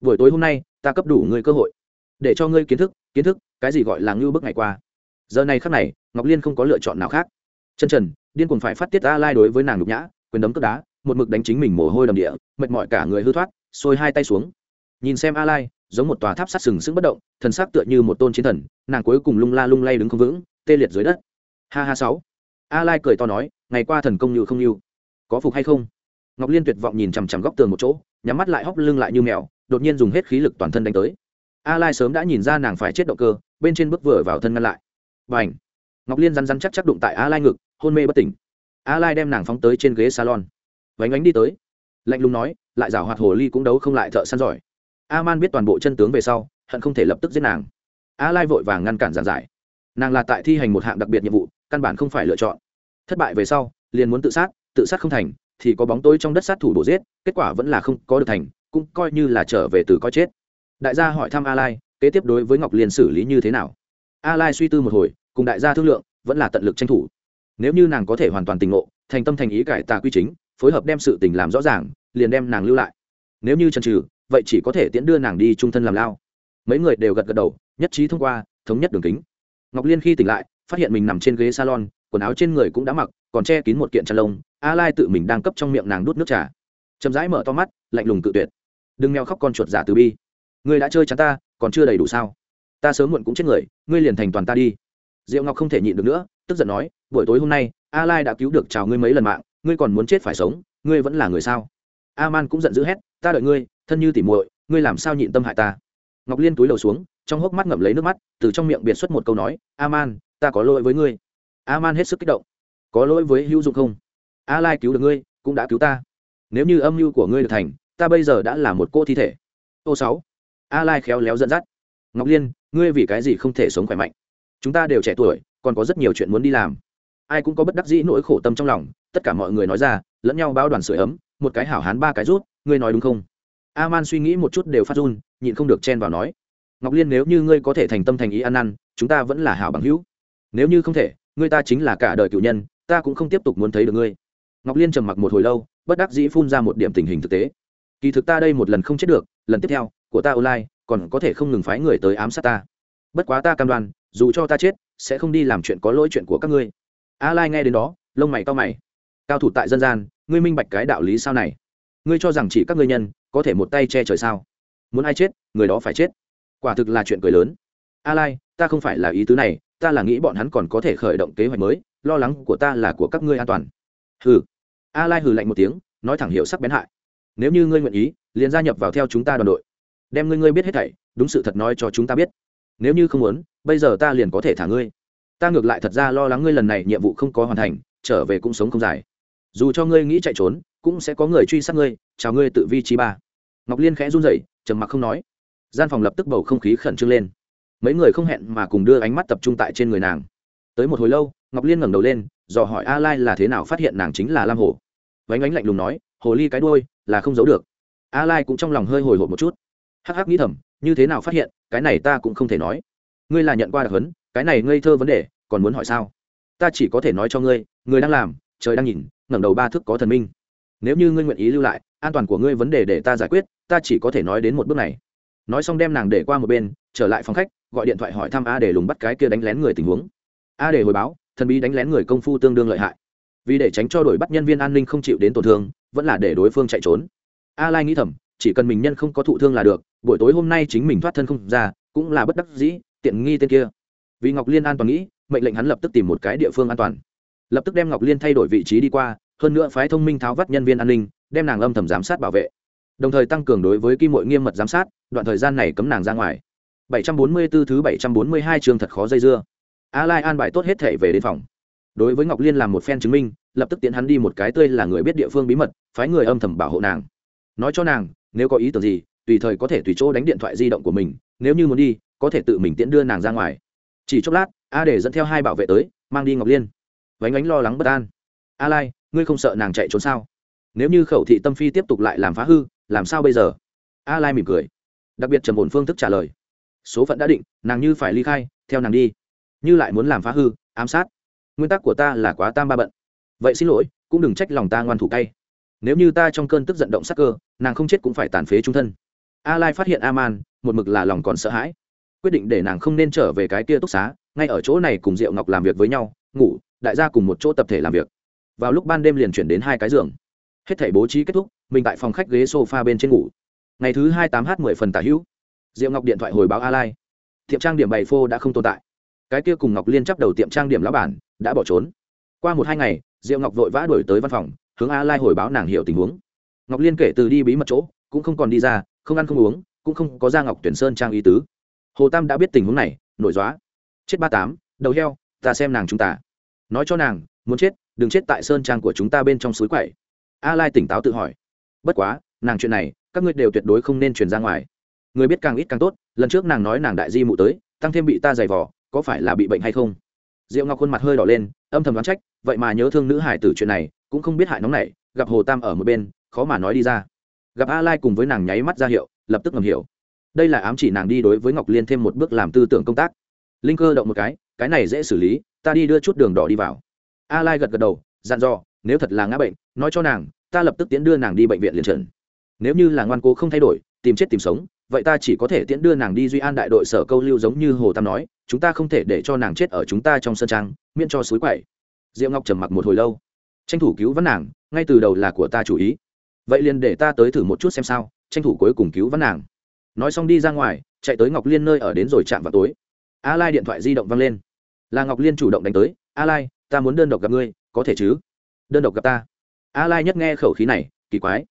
Buổi tối hôm nay, ta cấp đủ ngươi cơ hội. Để cho ngươi kiến thức kiến thức, cái gì gọi là ngưu bức ngày qua. Giờ này khắc này, ngọc liên không có lựa chọn nào khác. Chân trần, điên cuồng phải phát tiết a lai đối với nàng nhục nhã quyền đấm cướp đá, một mực đánh chính mình mồ hôi đầm địa, mệt mỏi cả người hư thoát sôi hai tay xuống. Nhìn xem a lai, giống một tòa tháp sắt sừng sững bất động, thần sắc tựa như một tôn chiến thần, nàng cuối cùng lung la lung lay đứng không vững, tê liệt dưới đất. Ha ha sáu. A lai cười to nói, ngày qua thần công như không như. Có phục hay không? Ngọc liên tuyệt vọng nhìn chằm chằm góc tường một chỗ, nhắm mắt lại hóc lưng lại như mèo, đột nhiên dùng hết khí lực toàn thân đánh tới. A lai sớm đã nhìn ra nàng phải chết động cơ, bên trên bước vừa vào thân ngăn lại. Và ảnh ngọc liên rắn rắn chắc chắc đụng tại a lai ngực, hôn mê bất tỉnh a lai đem nàng phóng tới trên ghế salon. Vánh ánh đi tới. Lạnh lùng nói, lại giảo hoạt hồ ly cũng đấu không lại thợ săn giỏi. A man biết toàn bộ chân tướng về sau, hận không thể lập tức giết nàng. A lai vội vàng ngăn cản giảng giải. Nàng là tại thi hành một hạng đặc biệt nhiệm vụ, căn bản không phải lựa chọn. Thất bại về sau, liền muốn tự sát tự sát không thành, thì có bóng tối trong đất sát thủ đổ giết, kết quả vẫn là không có được thành, cũng coi như là trở về từ coi chết. Đại gia hỏi thăm a lai, kế tiếp đối với ngọc liên xử lý như thế nào? A lai suy tư một hồi, cùng đại gia thương lượng, vẫn là tận lực tranh thủ nếu như nàng có thể hoàn toàn tình ngộ, thành tâm thành ý cải tà quy chính, phối hợp đem sự tình làm rõ ràng, liền đem nàng lưu lại. Nếu như chần trừ vậy chỉ có thể tiễn đưa nàng đi trung thân làm lao. Mấy người đều gật gật đầu, nhất trí thông qua, thống nhất đường kính. Ngọc liên khi tỉnh lại, phát hiện mình nằm trên ghế salon, quần áo trên người cũng đã mặc, còn che kín một kiện chăn lông, a lai tự mình đang cấp trong miệng nàng đút nước trà. Chậm rãi mở to mắt, lạnh lùng cự tuyệt. Đừng mèo khóc con chuột giả từ bi. Ngươi đã chơi chắn ta, còn chưa đầy đủ sao? Ta sớm muộn cũng chết người, ngươi liền thành toàn ta đi. Diệu ngọc không thể nhịn được nữa, tức giận nói buổi tối hôm nay a lai đã cứu được chào ngươi mấy lần mạng, ngươi còn muốn chết phải sống, ngươi vẫn là người sao? A man cũng giận dữ hét, ta đợi ngươi, thân như tỉ muội, ngươi làm sao nhịn tâm hại ta? Ngọc liên túi đầu xuống, trong hốc mắt ngậm lấy nước mắt, từ trong miệng biệt xuất một câu nói a man ta có lỗi với ngươi. A man hết sức kích động. Có lỗi với hữu dụng không? A lai cứu được ngươi, cũng đã cứu ta. Nếu như âm mưu của ngươi được thành, ta bây giờ đã là một cô thi thể. Ô sáu. A lai khéo léo dẫn dắt. Ngọc liên, ngươi vì cái gì không thể sống khỏe mạnh? Chúng ta đều trẻ tuổi, còn có rất nhiều chuyện muốn đi làm ai cũng có bất đắc dĩ nỗi khổ tâm trong lòng, tất cả mọi người nói ra, lẫn nhau bao đoàn sửa ấm, một cái hảo hán ba cái rút, ngươi nói đúng không? A man suy nghĩ một chút đều phát run, nhịn không được chen vào nói. Ngọc liên nếu như ngươi có thể thành tâm thành ý ăn ăn chúng ta vẫn là hảo bằng hữu. Nếu như không thể, ngươi ta chính là cả đời cựu nhân, ta cũng không tiếp tục muốn thấy được ngươi. Ngọc liên trầm mặc một hồi lâu, bất đắc dĩ phun ra một điểm tình hình thực tế. Kỳ thực ta đây một lần không chết được, lần tiếp theo, của ta online, còn có thể không ngừng phái người tới ám sát ta. Bất quá ta cam đoan, dù cho ta chết, sẽ không đi làm chuyện có lỗi chuyện của các ngươi a lai nghe đến đó, lông mày cao mày. Cao thủ tại dân gian, ngươi minh bạch cái đạo lý sao này? Ngươi cho rằng chỉ các ngươi nhân có thể một tay che trời sao? Muốn ai chết, người đó phải chết. Quả thực là chuyện cười lớn. A lai, ta không phải là ý tứ này, ta là nghĩ bọn hắn còn có thể khởi động kế hoạch mới, lo lắng của ta là của các ngươi an toàn. Hừ. A lai hừ lạnh một tiếng, nói thẳng hiệu sắc bén hại. Nếu như ngươi nguyện ý, liền gia nhập vào theo chúng ta đoàn đội. Đem ngươi ngươi biết hết thảy, đúng sự thật nói cho chúng ta biết. Nếu như không muốn, bây giờ ta liền có thể thả ngươi ta ngược lại thật ra lo lắng ngươi lần này nhiệm vụ không có hoàn thành, trở về cũng sống không dài. Dù cho ngươi nghĩ chạy trốn, cũng sẽ có người truy sát ngươi, chào ngươi tự vi trí ba. Ngọc liên khẽ run rẩy, trầm mặc không nói. Gian phòng lập tức bầu không khí khẩn trương lên. Mấy người không hẹn mà cùng đưa ánh mắt tập trung tại trên người nàng. Tới một hồi lâu, ngọc liên ngẩng đầu lên, dò hỏi a lai là thế nào phát hiện nàng chính là lam hồ. Vánh ánh lạnh lùng nói, hồ ly cái đuôi, là không giấu được. A lai cũng trong lòng hơi hồi hộp một chút. Hắc hắc nghĩ thầm, như thế nào phát hiện, cái này ta cũng không thể nói. Ngươi là nhận qua đặc hấn cái này ngây thơ vấn đề, còn muốn hỏi sao? Ta chỉ có thể nói cho ngươi, người đang làm, trời đang nhìn, ngẩng đầu ba thước có thần minh. Nếu như ngươi nguyện ý lưu lại, an toàn của ngươi vấn đề để ta giải quyết, ta chỉ có thể nói đến một bước này. Nói xong đem nàng để qua một bên, trở lại phòng khách, gọi điện thoại hỏi thăm a để lùng bắt cái kia đánh lén người tình huống. A để hồi báo, thần bí đánh lén người công phu tương đương lợi hại. Vì để tránh cho đổi bắt nhân viên an ninh không chịu đến tổn thương, vẫn là để đối phương chạy trốn. A lai nghĩ thầm, chỉ cần mình nhân không có thụ thương là được, buổi tối hôm nay chính mình thoát thân không ra, cũng là bất đắc dĩ, tiện nghi tên kia vì ngọc liên an toàn nghĩ, mệnh lệnh hắn lập tức tìm một cái địa phương an toàn. Lập tức đem ngọc liên thay đổi vị trí đi qua, hơn nữa phái thông minh tháo vắt nhân viên an ninh, đem nàng âm thầm giám sát bảo vệ. Đồng thời tăng cường đối với kim mội nghiêm mật giám sát, đoạn thời gian này cấm nàng ra ngoài. 744 thứ 742 chương thật khó dây dưa. A lai an bài tốt hết thể về đến phòng. Đối với ngọc liên làm một phen chứng minh, lập tức tiến hắn đi một cái tươi là người biết địa phương bí mật, phái người âm thầm bảo hộ nàng. Nói cho nàng, nếu có ý tưởng gì, tùy thời có thể tùy chỗ đánh điện thoại di động của mình, nếu như muốn đi, có thể tự mình tiễn đưa nàng ra ngoài chỉ chốc lát, a để dẫn theo hai bảo vệ tới, mang đi ngọc liên. Vánh ánh lo lắng bất an. A lai, ngươi không sợ nàng chạy trốn sao? Nếu như khẩu thị tâm phi tiếp tục lại làm phá hư, làm sao bây giờ? A lai mỉm cười. Đặc biệt trầm ổn phương thức trả lời. Số phận đã định, nàng như phải ly khai, theo nàng đi. Như lại muốn làm phá hư, ám sát. Nguyên tắc của ta là quá tam ba bận. Vậy xin lỗi, cũng đừng trách lòng ta ngoan thủ cay. Nếu như ta trong cơn tức giận động sắc cơ, nàng không chết cũng phải tàn phế trung thân. A lai phát hiện a man, một mực là lòng còn sợ hãi quyết định để nàng không nên trở về cái kia túc xá, ngay ở chỗ này cùng diệu ngọc làm việc với nhau, ngủ, đại gia cùng một chỗ tập thể làm việc. Vào lúc ban đêm liền chuyển đến hai cái giường. Hết thể bố trí kết thúc, mình tại phòng khách ghế sofa bên trên ngủ. Ngày thứ hai tám h mười phần tả hữu. Diệu ngọc điện thoại hồi báo a lai tiệm trang điểm bày phô đã không tồn tại. Cái kia cùng ngọc liên chấp đầu tiệm trang điểm lá bản, đã bỏ trốn. Qua một hai ngày, diệu ngọc vội vã đổi tới văn phòng, hướng a lai hồi báo nàng hiểu tình huống. Ngọc liên kể từ đi bí mật chỗ, cũng không còn đi ra, không ăn không uống, cũng không có ra ngọc tuyển sơn trang y tứ hồ tam đã biết tình huống này, nổi dóa chết ba tám, đầu heo, ta xem nàng chúng ta. Nói cho nàng, muốn chết, đừng chết tại sơn trang của chúng ta bên trong suối quậy. A lai tỉnh táo tự hỏi. Bất quá, nàng chuyện này, các ngươi đều tuyệt đối không nên truyền ra ngoài. Người biết càng ít càng tốt, lần trước nàng nói nàng đại di mụ tới, tăng thêm bị ta giày vò, có phải là bị bệnh hay không? Diệu ngọc khuôn mặt hơi đỏ lên, âm thầm đoán trách, vậy mà nhớ thương nữ hải tử chuyện này, cũng không biết hại nóng này gặp hồ tam ở một bên, khó mà nói đi ra. Gặp a lai cùng với nàng nháy mắt ra hiệu, lập tức ngầm hiểu đây là ám chỉ nàng đi đối với ngọc liên thêm một bước làm tư tưởng công tác. Linh cơ động một cái cái này dễ xử lý, ta đi đưa chút đường đỏ đi vào. A lai gật gật đầu, dặn dò, nếu thật là ngã bệnh, nói cho nàng, ta lập tức tiễn đưa nàng đi bệnh viện liền trần. Nếu như là ngoan cố không thay đổi, tìm chết tìm sống, vậy ta chỉ có thể tiễn đưa nàng đi duy an đại đội sở câu lưu giống như hồ tam nói, chúng ta không thể để cho nàng chết ở chúng ta trong sân trang, miễn cho suối quậy. Diệu ngọc trầm mặc một hồi lâu. Tranh thủ cứu vãn nàng, ngay từ đầu là của ta chủ ý. Vậy liền để ta tới thử một chút xem sao, tranh thủ cuối cùng cứu vãn nàng nói xong đi ra ngoài, chạy tới ngọc liên nơi ở đến rồi chạm vào tối. A lai điện thoại di động văng lên. Là ngọc liên chủ động đánh tới, a lai, ta muốn đơn độc gặp ngươi, có thể chứ? Đơn độc gặp ta. A lai nhất nghe khẩu khí này, kỳ quái.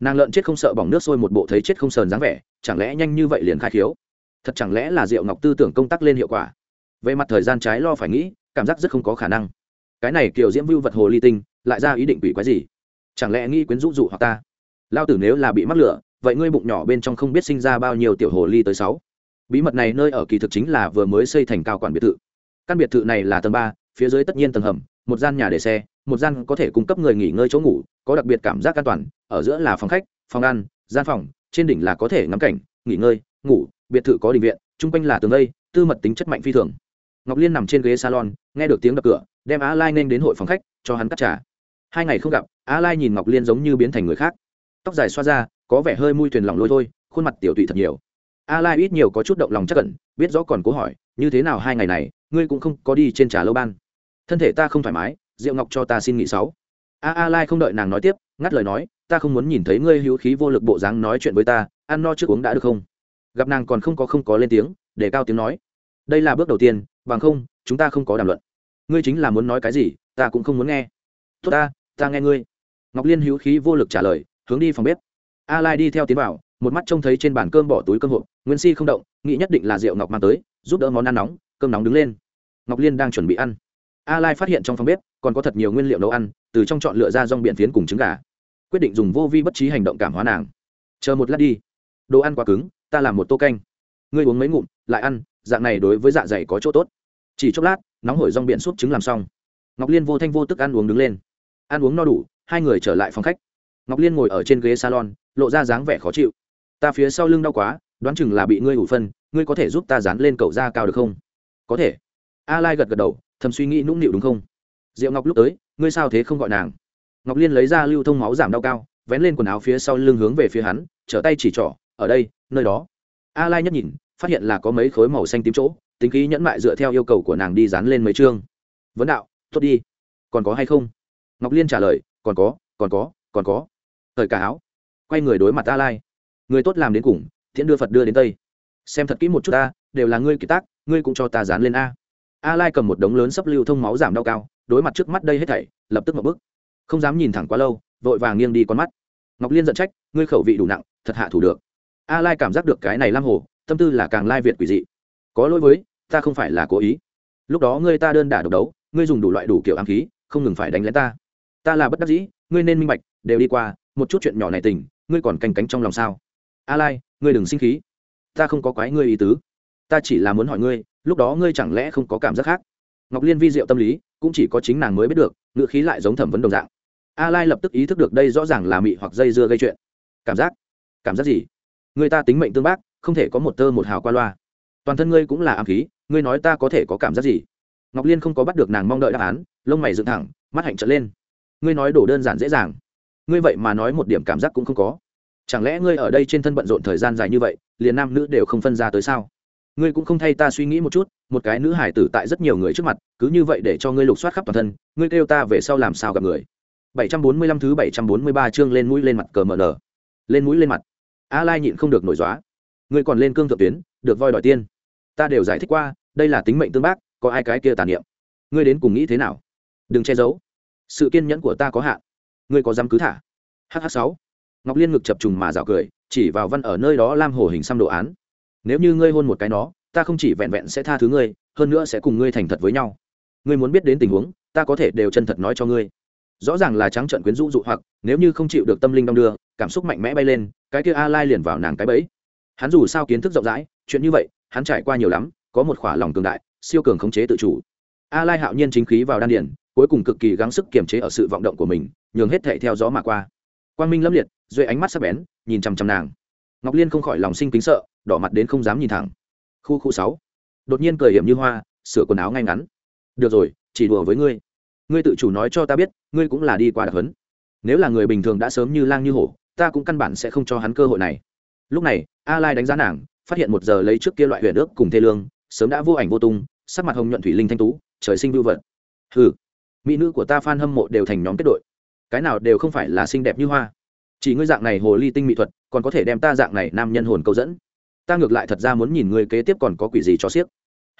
Nàng lợn chết không sợ bỏng nước sôi một bộ thấy chết không sờn dáng vẻ, chẳng lẽ nhanh như vậy liền khai khiếu? Thật chẳng lẽ là diệu ngọc tư tưởng công tác lên hiệu quả? Về mặt thời gian trái lo phải nghĩ, cảm giác rất không có khả năng. Cái này kiều diễm vưu vật hồ ly tinh, lại ra ý định quỷ quái gì? Chẳng lẽ nghĩ quyến rũ dụ hoặc ta? Lao tử nếu là bị mắc lửa vậy ngươi bụng nhỏ bên trong không biết sinh ra bao nhiêu tiểu hồ ly tới sáu? Bí mật này nơi ở kỳ thực chính là vừa mới xây thành cao quản biệt thự. Căn biệt thự này là tầng ba, phía dưới tất nhiên tầng hầm, một gian nhà để xe, một gian có thể cung cấp người nghỉ ngơi chỗ ngủ, có đặc biệt cảm giác an toàn, ở giữa là phòng khách, phòng ăn, gian phòng, trên đỉnh là có thể ngắm cảnh, nghỉ ngơi, ngủ, biệt thự có đình viện, chung quanh là tường lây tư mật tính chất mạnh phi thường. Ngọc liên nằm trên ghế salon, nghe được tiếng đập cửa, đem á lai nên đến hội phòng khách, cho hắn cắt trà. Hai ngày không gặp, á lai nhìn ngọc liên giống như biến thành người khác. Tóc dài xoa ra có vẻ hơi mui thuyền lòng lôi thôi, khuôn mặt tiểu tụy thật nhiều. A lai ít nhiều có chút động lòng chắc cẩn biết rõ còn cố hỏi, như thế nào hai ngày này, ngươi cũng không có đi trên trà lâu ban? Thân thể ta không thoải mái diệu ngọc cho ta xin nghỉ sáu. A a lai không đợi nàng nói tiếp, ngắt lời nói, ta không muốn nhìn thấy ngươi hữu khí vô lực bộ dáng nói chuyện với ta, ăn no trước uống đã được không? Gặp nàng còn không có không có lên tiếng, để cao tiếng nói, đây là bước đầu tiên, bằng không, chúng ta không có đàm luận. Ngươi chính là muốn nói cái gì, ta cũng không muốn nghe. Tốt ta ta nghe ngươi. Ngọc liên hữu khí vô lực trả lời, hướng đi phòng bếp a lai đi theo tiến vào, một mắt trông thấy trên bàn cơm bỏ túi cơm hộp, nguyên si không động, nghĩ nhất định là rượu ngọc mang tới, giúp đỡ món ăn nóng, cơm nóng đứng lên. Ngọc liên đang chuẩn bị ăn. A lai phát hiện trong phòng bếp còn có thật nhiều nguyên liệu nấu ăn, từ trong chọn lựa ra rong biển phiến cùng trứng gà. Quyết định dùng vô vi bất trí hành động cảm hóa nàng. Chờ một lát đi. Đồ ăn quá cứng, ta làm một tô canh. Ngươi uống mấy ngụm, lại ăn, dạng này đối với dạ dày có chỗ tốt. Chỉ chốc lát, nóng hổi rong biển súp trứng làm xong. Ngọc liên vô thanh vô tức ăn uống đứng lên. Ăn uống no đủ, hai người trở lại phòng khách. Ngọc liên ngồi ở trên ghế salon lộ ra dáng vẻ khó chịu. Ta phía sau lưng đau quá, đoán chừng là bị ngươi ủ phân, ngươi có thể giúp ta dán lên cầu da cao được không? Có thể. A lai gật gật đầu, thầm suy nghĩ nũng nịu đúng không? Diệu ngọc lúc tới, ngươi sao thế không gọi nàng? Ngọc liên lấy ra lưu thông máu giảm đau cao, vén lên quần áo phía sau lưng hướng về phía hắn, trở tay chỉ trỏ, ở đây, nơi đó. A lai nhất nhìn, phát hiện là có mấy khối màu xanh tím chỗ, tính khí nhẫn mại dựa theo yêu cầu của nàng đi dán lên mấy chương. Vấn đạo, tốt đi. Còn có hay không? Ngọc liên trả lời, còn có còn có còn có. Thời cả áo quay người đối mặt a lai. Người tốt làm đến cùng thiện đưa phật đưa đến tây. Xem thật kỹ một chút ta, đều là ngươi kỳ tác, ngươi cũng cho ta dán lên a. A lai cầm một đống lớn sấp lưu thông máu giảm đau cao, đối mặt trước mắt đây hết thảy, lập tức một bước. Không dám nhìn thẳng quá lâu, vội vàng nghiêng đi con mắt. Ngọc liên giận trách, ngươi khẩu vị đủ nặng, thật hạ thủ được. A lai cảm giác được cái này lam hồ, tâm tư là càng lai việt quỷ dị. Có lỗi với, ta không phải là cố ý. Lúc đó ngươi ta đơn đả độc đấu, ngươi dùng đủ loại đủ kiểu ám khí, không ngừng phải đánh lén ta. Ta là bất đắc dĩ, ngươi nên minh bạch, đều đi qua, một chút chuyện nhỏ này tình ngươi còn canh cánh trong lòng sao? A lai, ngươi đừng sinh khí. Ta không có quái ngươi ý tứ. Ta chỉ là muốn hỏi ngươi, lúc đó ngươi chẳng lẽ không có cảm giác khác? Ngọc liên vi diệu tâm lý, cũng chỉ có chính nàng mới biết được ngựa khí lại giống thẩm vấn đồng dạng. A lai lập tức ý thức được đây rõ ràng là mị hoặc dây dưa gây chuyện. Cảm giác? Cảm giác gì? Người ta tính mệnh tương bác, không thể có một tơ một hào qua loa. Toàn thân ngươi cũng là ám khí, ngươi nói ta có thể có cảm giác gì? Ngọc liên không có bắt được nàng mong đợi đáp án, lông mày dựng thẳng, mắt hạnh trở lên. Ngươi nói đổ đơn giản dễ dàng ngươi vậy mà nói một điểm cảm giác cũng không có. Chẳng lẽ ngươi ở đây trên thân bận rộn thời gian dài như vậy, liền nam nữ đều không phân ra tới sao? Ngươi cũng không thay ta suy nghĩ một chút, một cái nữ hải tử tại rất nhiều người trước mặt, cứ như vậy để cho ngươi lục soát khắp toàn thân, ngươi kêu ta về sau làm sao gặp người? 745 thứ 743 chương lên mũi lên mặt cờ mở nở lên mũi lên mặt. A lai nhịn không được nổi dóa ngươi còn lên cương thượng tuyến, được voi đòi tiên. Ta đều giải thích qua, đây là tính mệnh tương bác, có ai cái kia tàn niệm? Ngươi đến cùng nghĩ thế nào? Đừng che giấu. Sự kiên nhẫn của ta có hạn ngươi có dám cứ thả? Hh sáu. Ngọc liên ngực chập trùng mà rào cười, chỉ vào văn ở nơi đó lam hồ hình xăm đồ án. Nếu như ngươi hôn một cái nó, ta không chỉ vẹn vẹn sẽ tha thứ ngươi, hơn nữa sẽ cùng ngươi thành thật với nhau. Ngươi muốn biết đến tình huống, ta có thể đều chân thật nói cho ngươi. Rõ ràng là trắng trận quyến rũ dụ hoặc, nếu như không chịu được tâm linh đong đưa, cảm xúc mạnh mẽ bay lên, cái kia a lai liền vào nàng cái bẫy. Hắn dù sao kiến thức rộng rãi, chuyện như vậy, hắn trải qua nhiều lắm, có một khỏa lòng cường đại, siêu cường khống chế tự chủ. A lai hạo nhiên chính khí vào đan điển cuối cùng cực kỳ gắng sức kiềm chế ở sự vọng động của mình nhường hết thệ theo gió mà qua. Quang minh lâm liệt, duệ ánh mắt sắc bén, nhìn chằm chằm nàng. Ngọc liên không khỏi lòng sinh kính sợ, đỏ mặt đến không dám nhìn thẳng. Khu khu sáu. Đột nhiên cười hiểm như hoa, sửa quần áo ngay ngắn. Được rồi, chỉ đùa với ngươi. Ngươi tự chủ nói cho ta biết, ngươi cũng là đi qua đặc hấn. Nếu là người bình thường đã sớm như lang như hổ, ta cũng căn bản sẽ không cho hắn cơ hội này. Lúc này, a lai đánh giá nàng, phát hiện một giờ lấy trước kia loại huyện ước cùng thê lương, sớm đã vô ảnh vô tung, sắc mặt hồng nhuận thủy linh thanh tú, trời sinh vưu vật. Hừ, mỹ nữ của ta fan hâm mộ đều thành nhóm kết đội cái nào đều không phải là xinh đẹp như hoa. Chỉ ngươi dạng này hồ ly tinh mỹ thuật, còn có thể đem ta dạng này nam nhân hồn câu dẫn. Ta ngược lại thật ra muốn nhìn ngươi kế tiếp còn có quỷ gì cho xiếc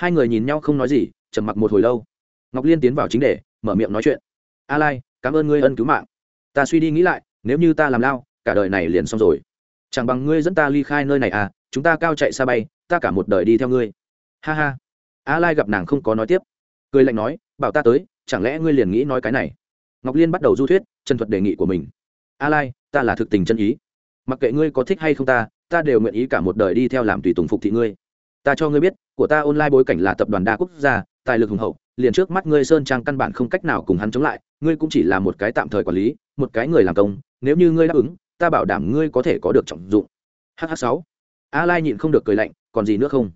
hai người nhìn nhau không nói gì, trầm mặc một hồi lâu. Ngọc liên tiến vào chính đề, mở miệng nói chuyện. A lai, cảm ơn ngươi ân cứu mạng. Ta suy đi nghĩ lại, nếu như ta làm lao, cả đời này liền xong rồi. Chẳng bằng ngươi dẫn ta ly khai nơi này à chúng ta cao chạy xa bay, ta cả một đời đi theo ngươi. Ha ha. A lai gặp nàng không có nói tiếp. Cười lạnh nói, bảo ta tới, chẳng lẽ ngươi liền nghĩ nói cái này? Ngọc liên bắt đầu du thuyết, chân thuật đề nghị của mình. A lai, ta là thực tình chân ý. Mặc kệ ngươi có thích hay không ta ta đều nguyện ý cả một đời đi theo làm tùy tùng phục thị ngươi. Ta cho ngươi biết, của ta online bối cảnh là tập đoàn đa quốc gia, tài lực hùng hậu, liền trước mắt ngươi sơn trang căn bản không cách nào cùng hắn chống lại, ngươi cũng chỉ là một cái tạm thời quản lý, một cái người làm công, nếu như ngươi đáp ứng, ta bảo đảm ngươi có thể có được trọng dụng. Hh sáu. A lai nhịn không được cười lạnh, còn gì nữa không?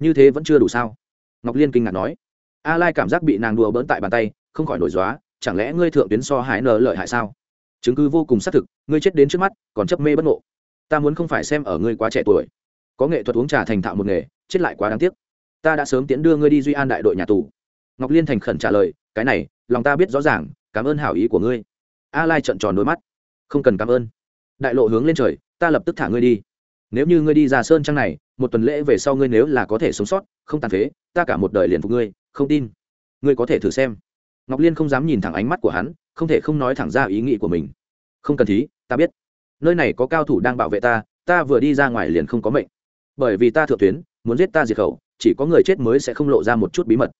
Như thế vẫn chưa đủ sao? Ngọc liên kinh ngạc nói. A lai cảm giác bị nàng đùa bỡn tại bàn tay, không khỏi nổi dóa chẳng lẽ ngươi thượng tuyến so hải nờ lợi hại sao? Chứng cứ vô cùng xác thực, ngươi chết đến trước mắt, còn chấp mê bất ngộ. Ta muốn không phải xem ở ngươi quá trẻ tuổi. Có nghệ thuật uống trà thành thạo một nghề, chết lại quá đáng tiếc. Ta đã sớm tiễn đưa ngươi đi duy an đại đội nhà tù. Ngọc liên thành khẩn trả lời, cái này, lòng ta biết rõ ràng, cảm ơn hảo ý của ngươi. A lai trợn tròn đôi mắt. Không cần cảm ơn. Đại lộ hướng lên trời, ta lập tức thả ngươi đi. Nếu như ngươi đi ra sơn trang này, một tuần lễ về sau ngươi nếu là có thể sống sót, không tàn phế, ta cả một đời liền phục ngươi, không tin. Ngươi có thể thử xem ngọc liên không dám nhìn thẳng ánh mắt của hắn, không thể không nói thẳng ra ý nghĩ của mình. Không cần thí, ta biết. Nơi này có cao thủ đang bảo vệ ta ta vừa đi ra ngoài liền không có mệnh. Bởi vì ta thượng tuyến, muốn giết ta diệt khẩu, chỉ có người chết mới sẽ không lộ ra một chút bí mật.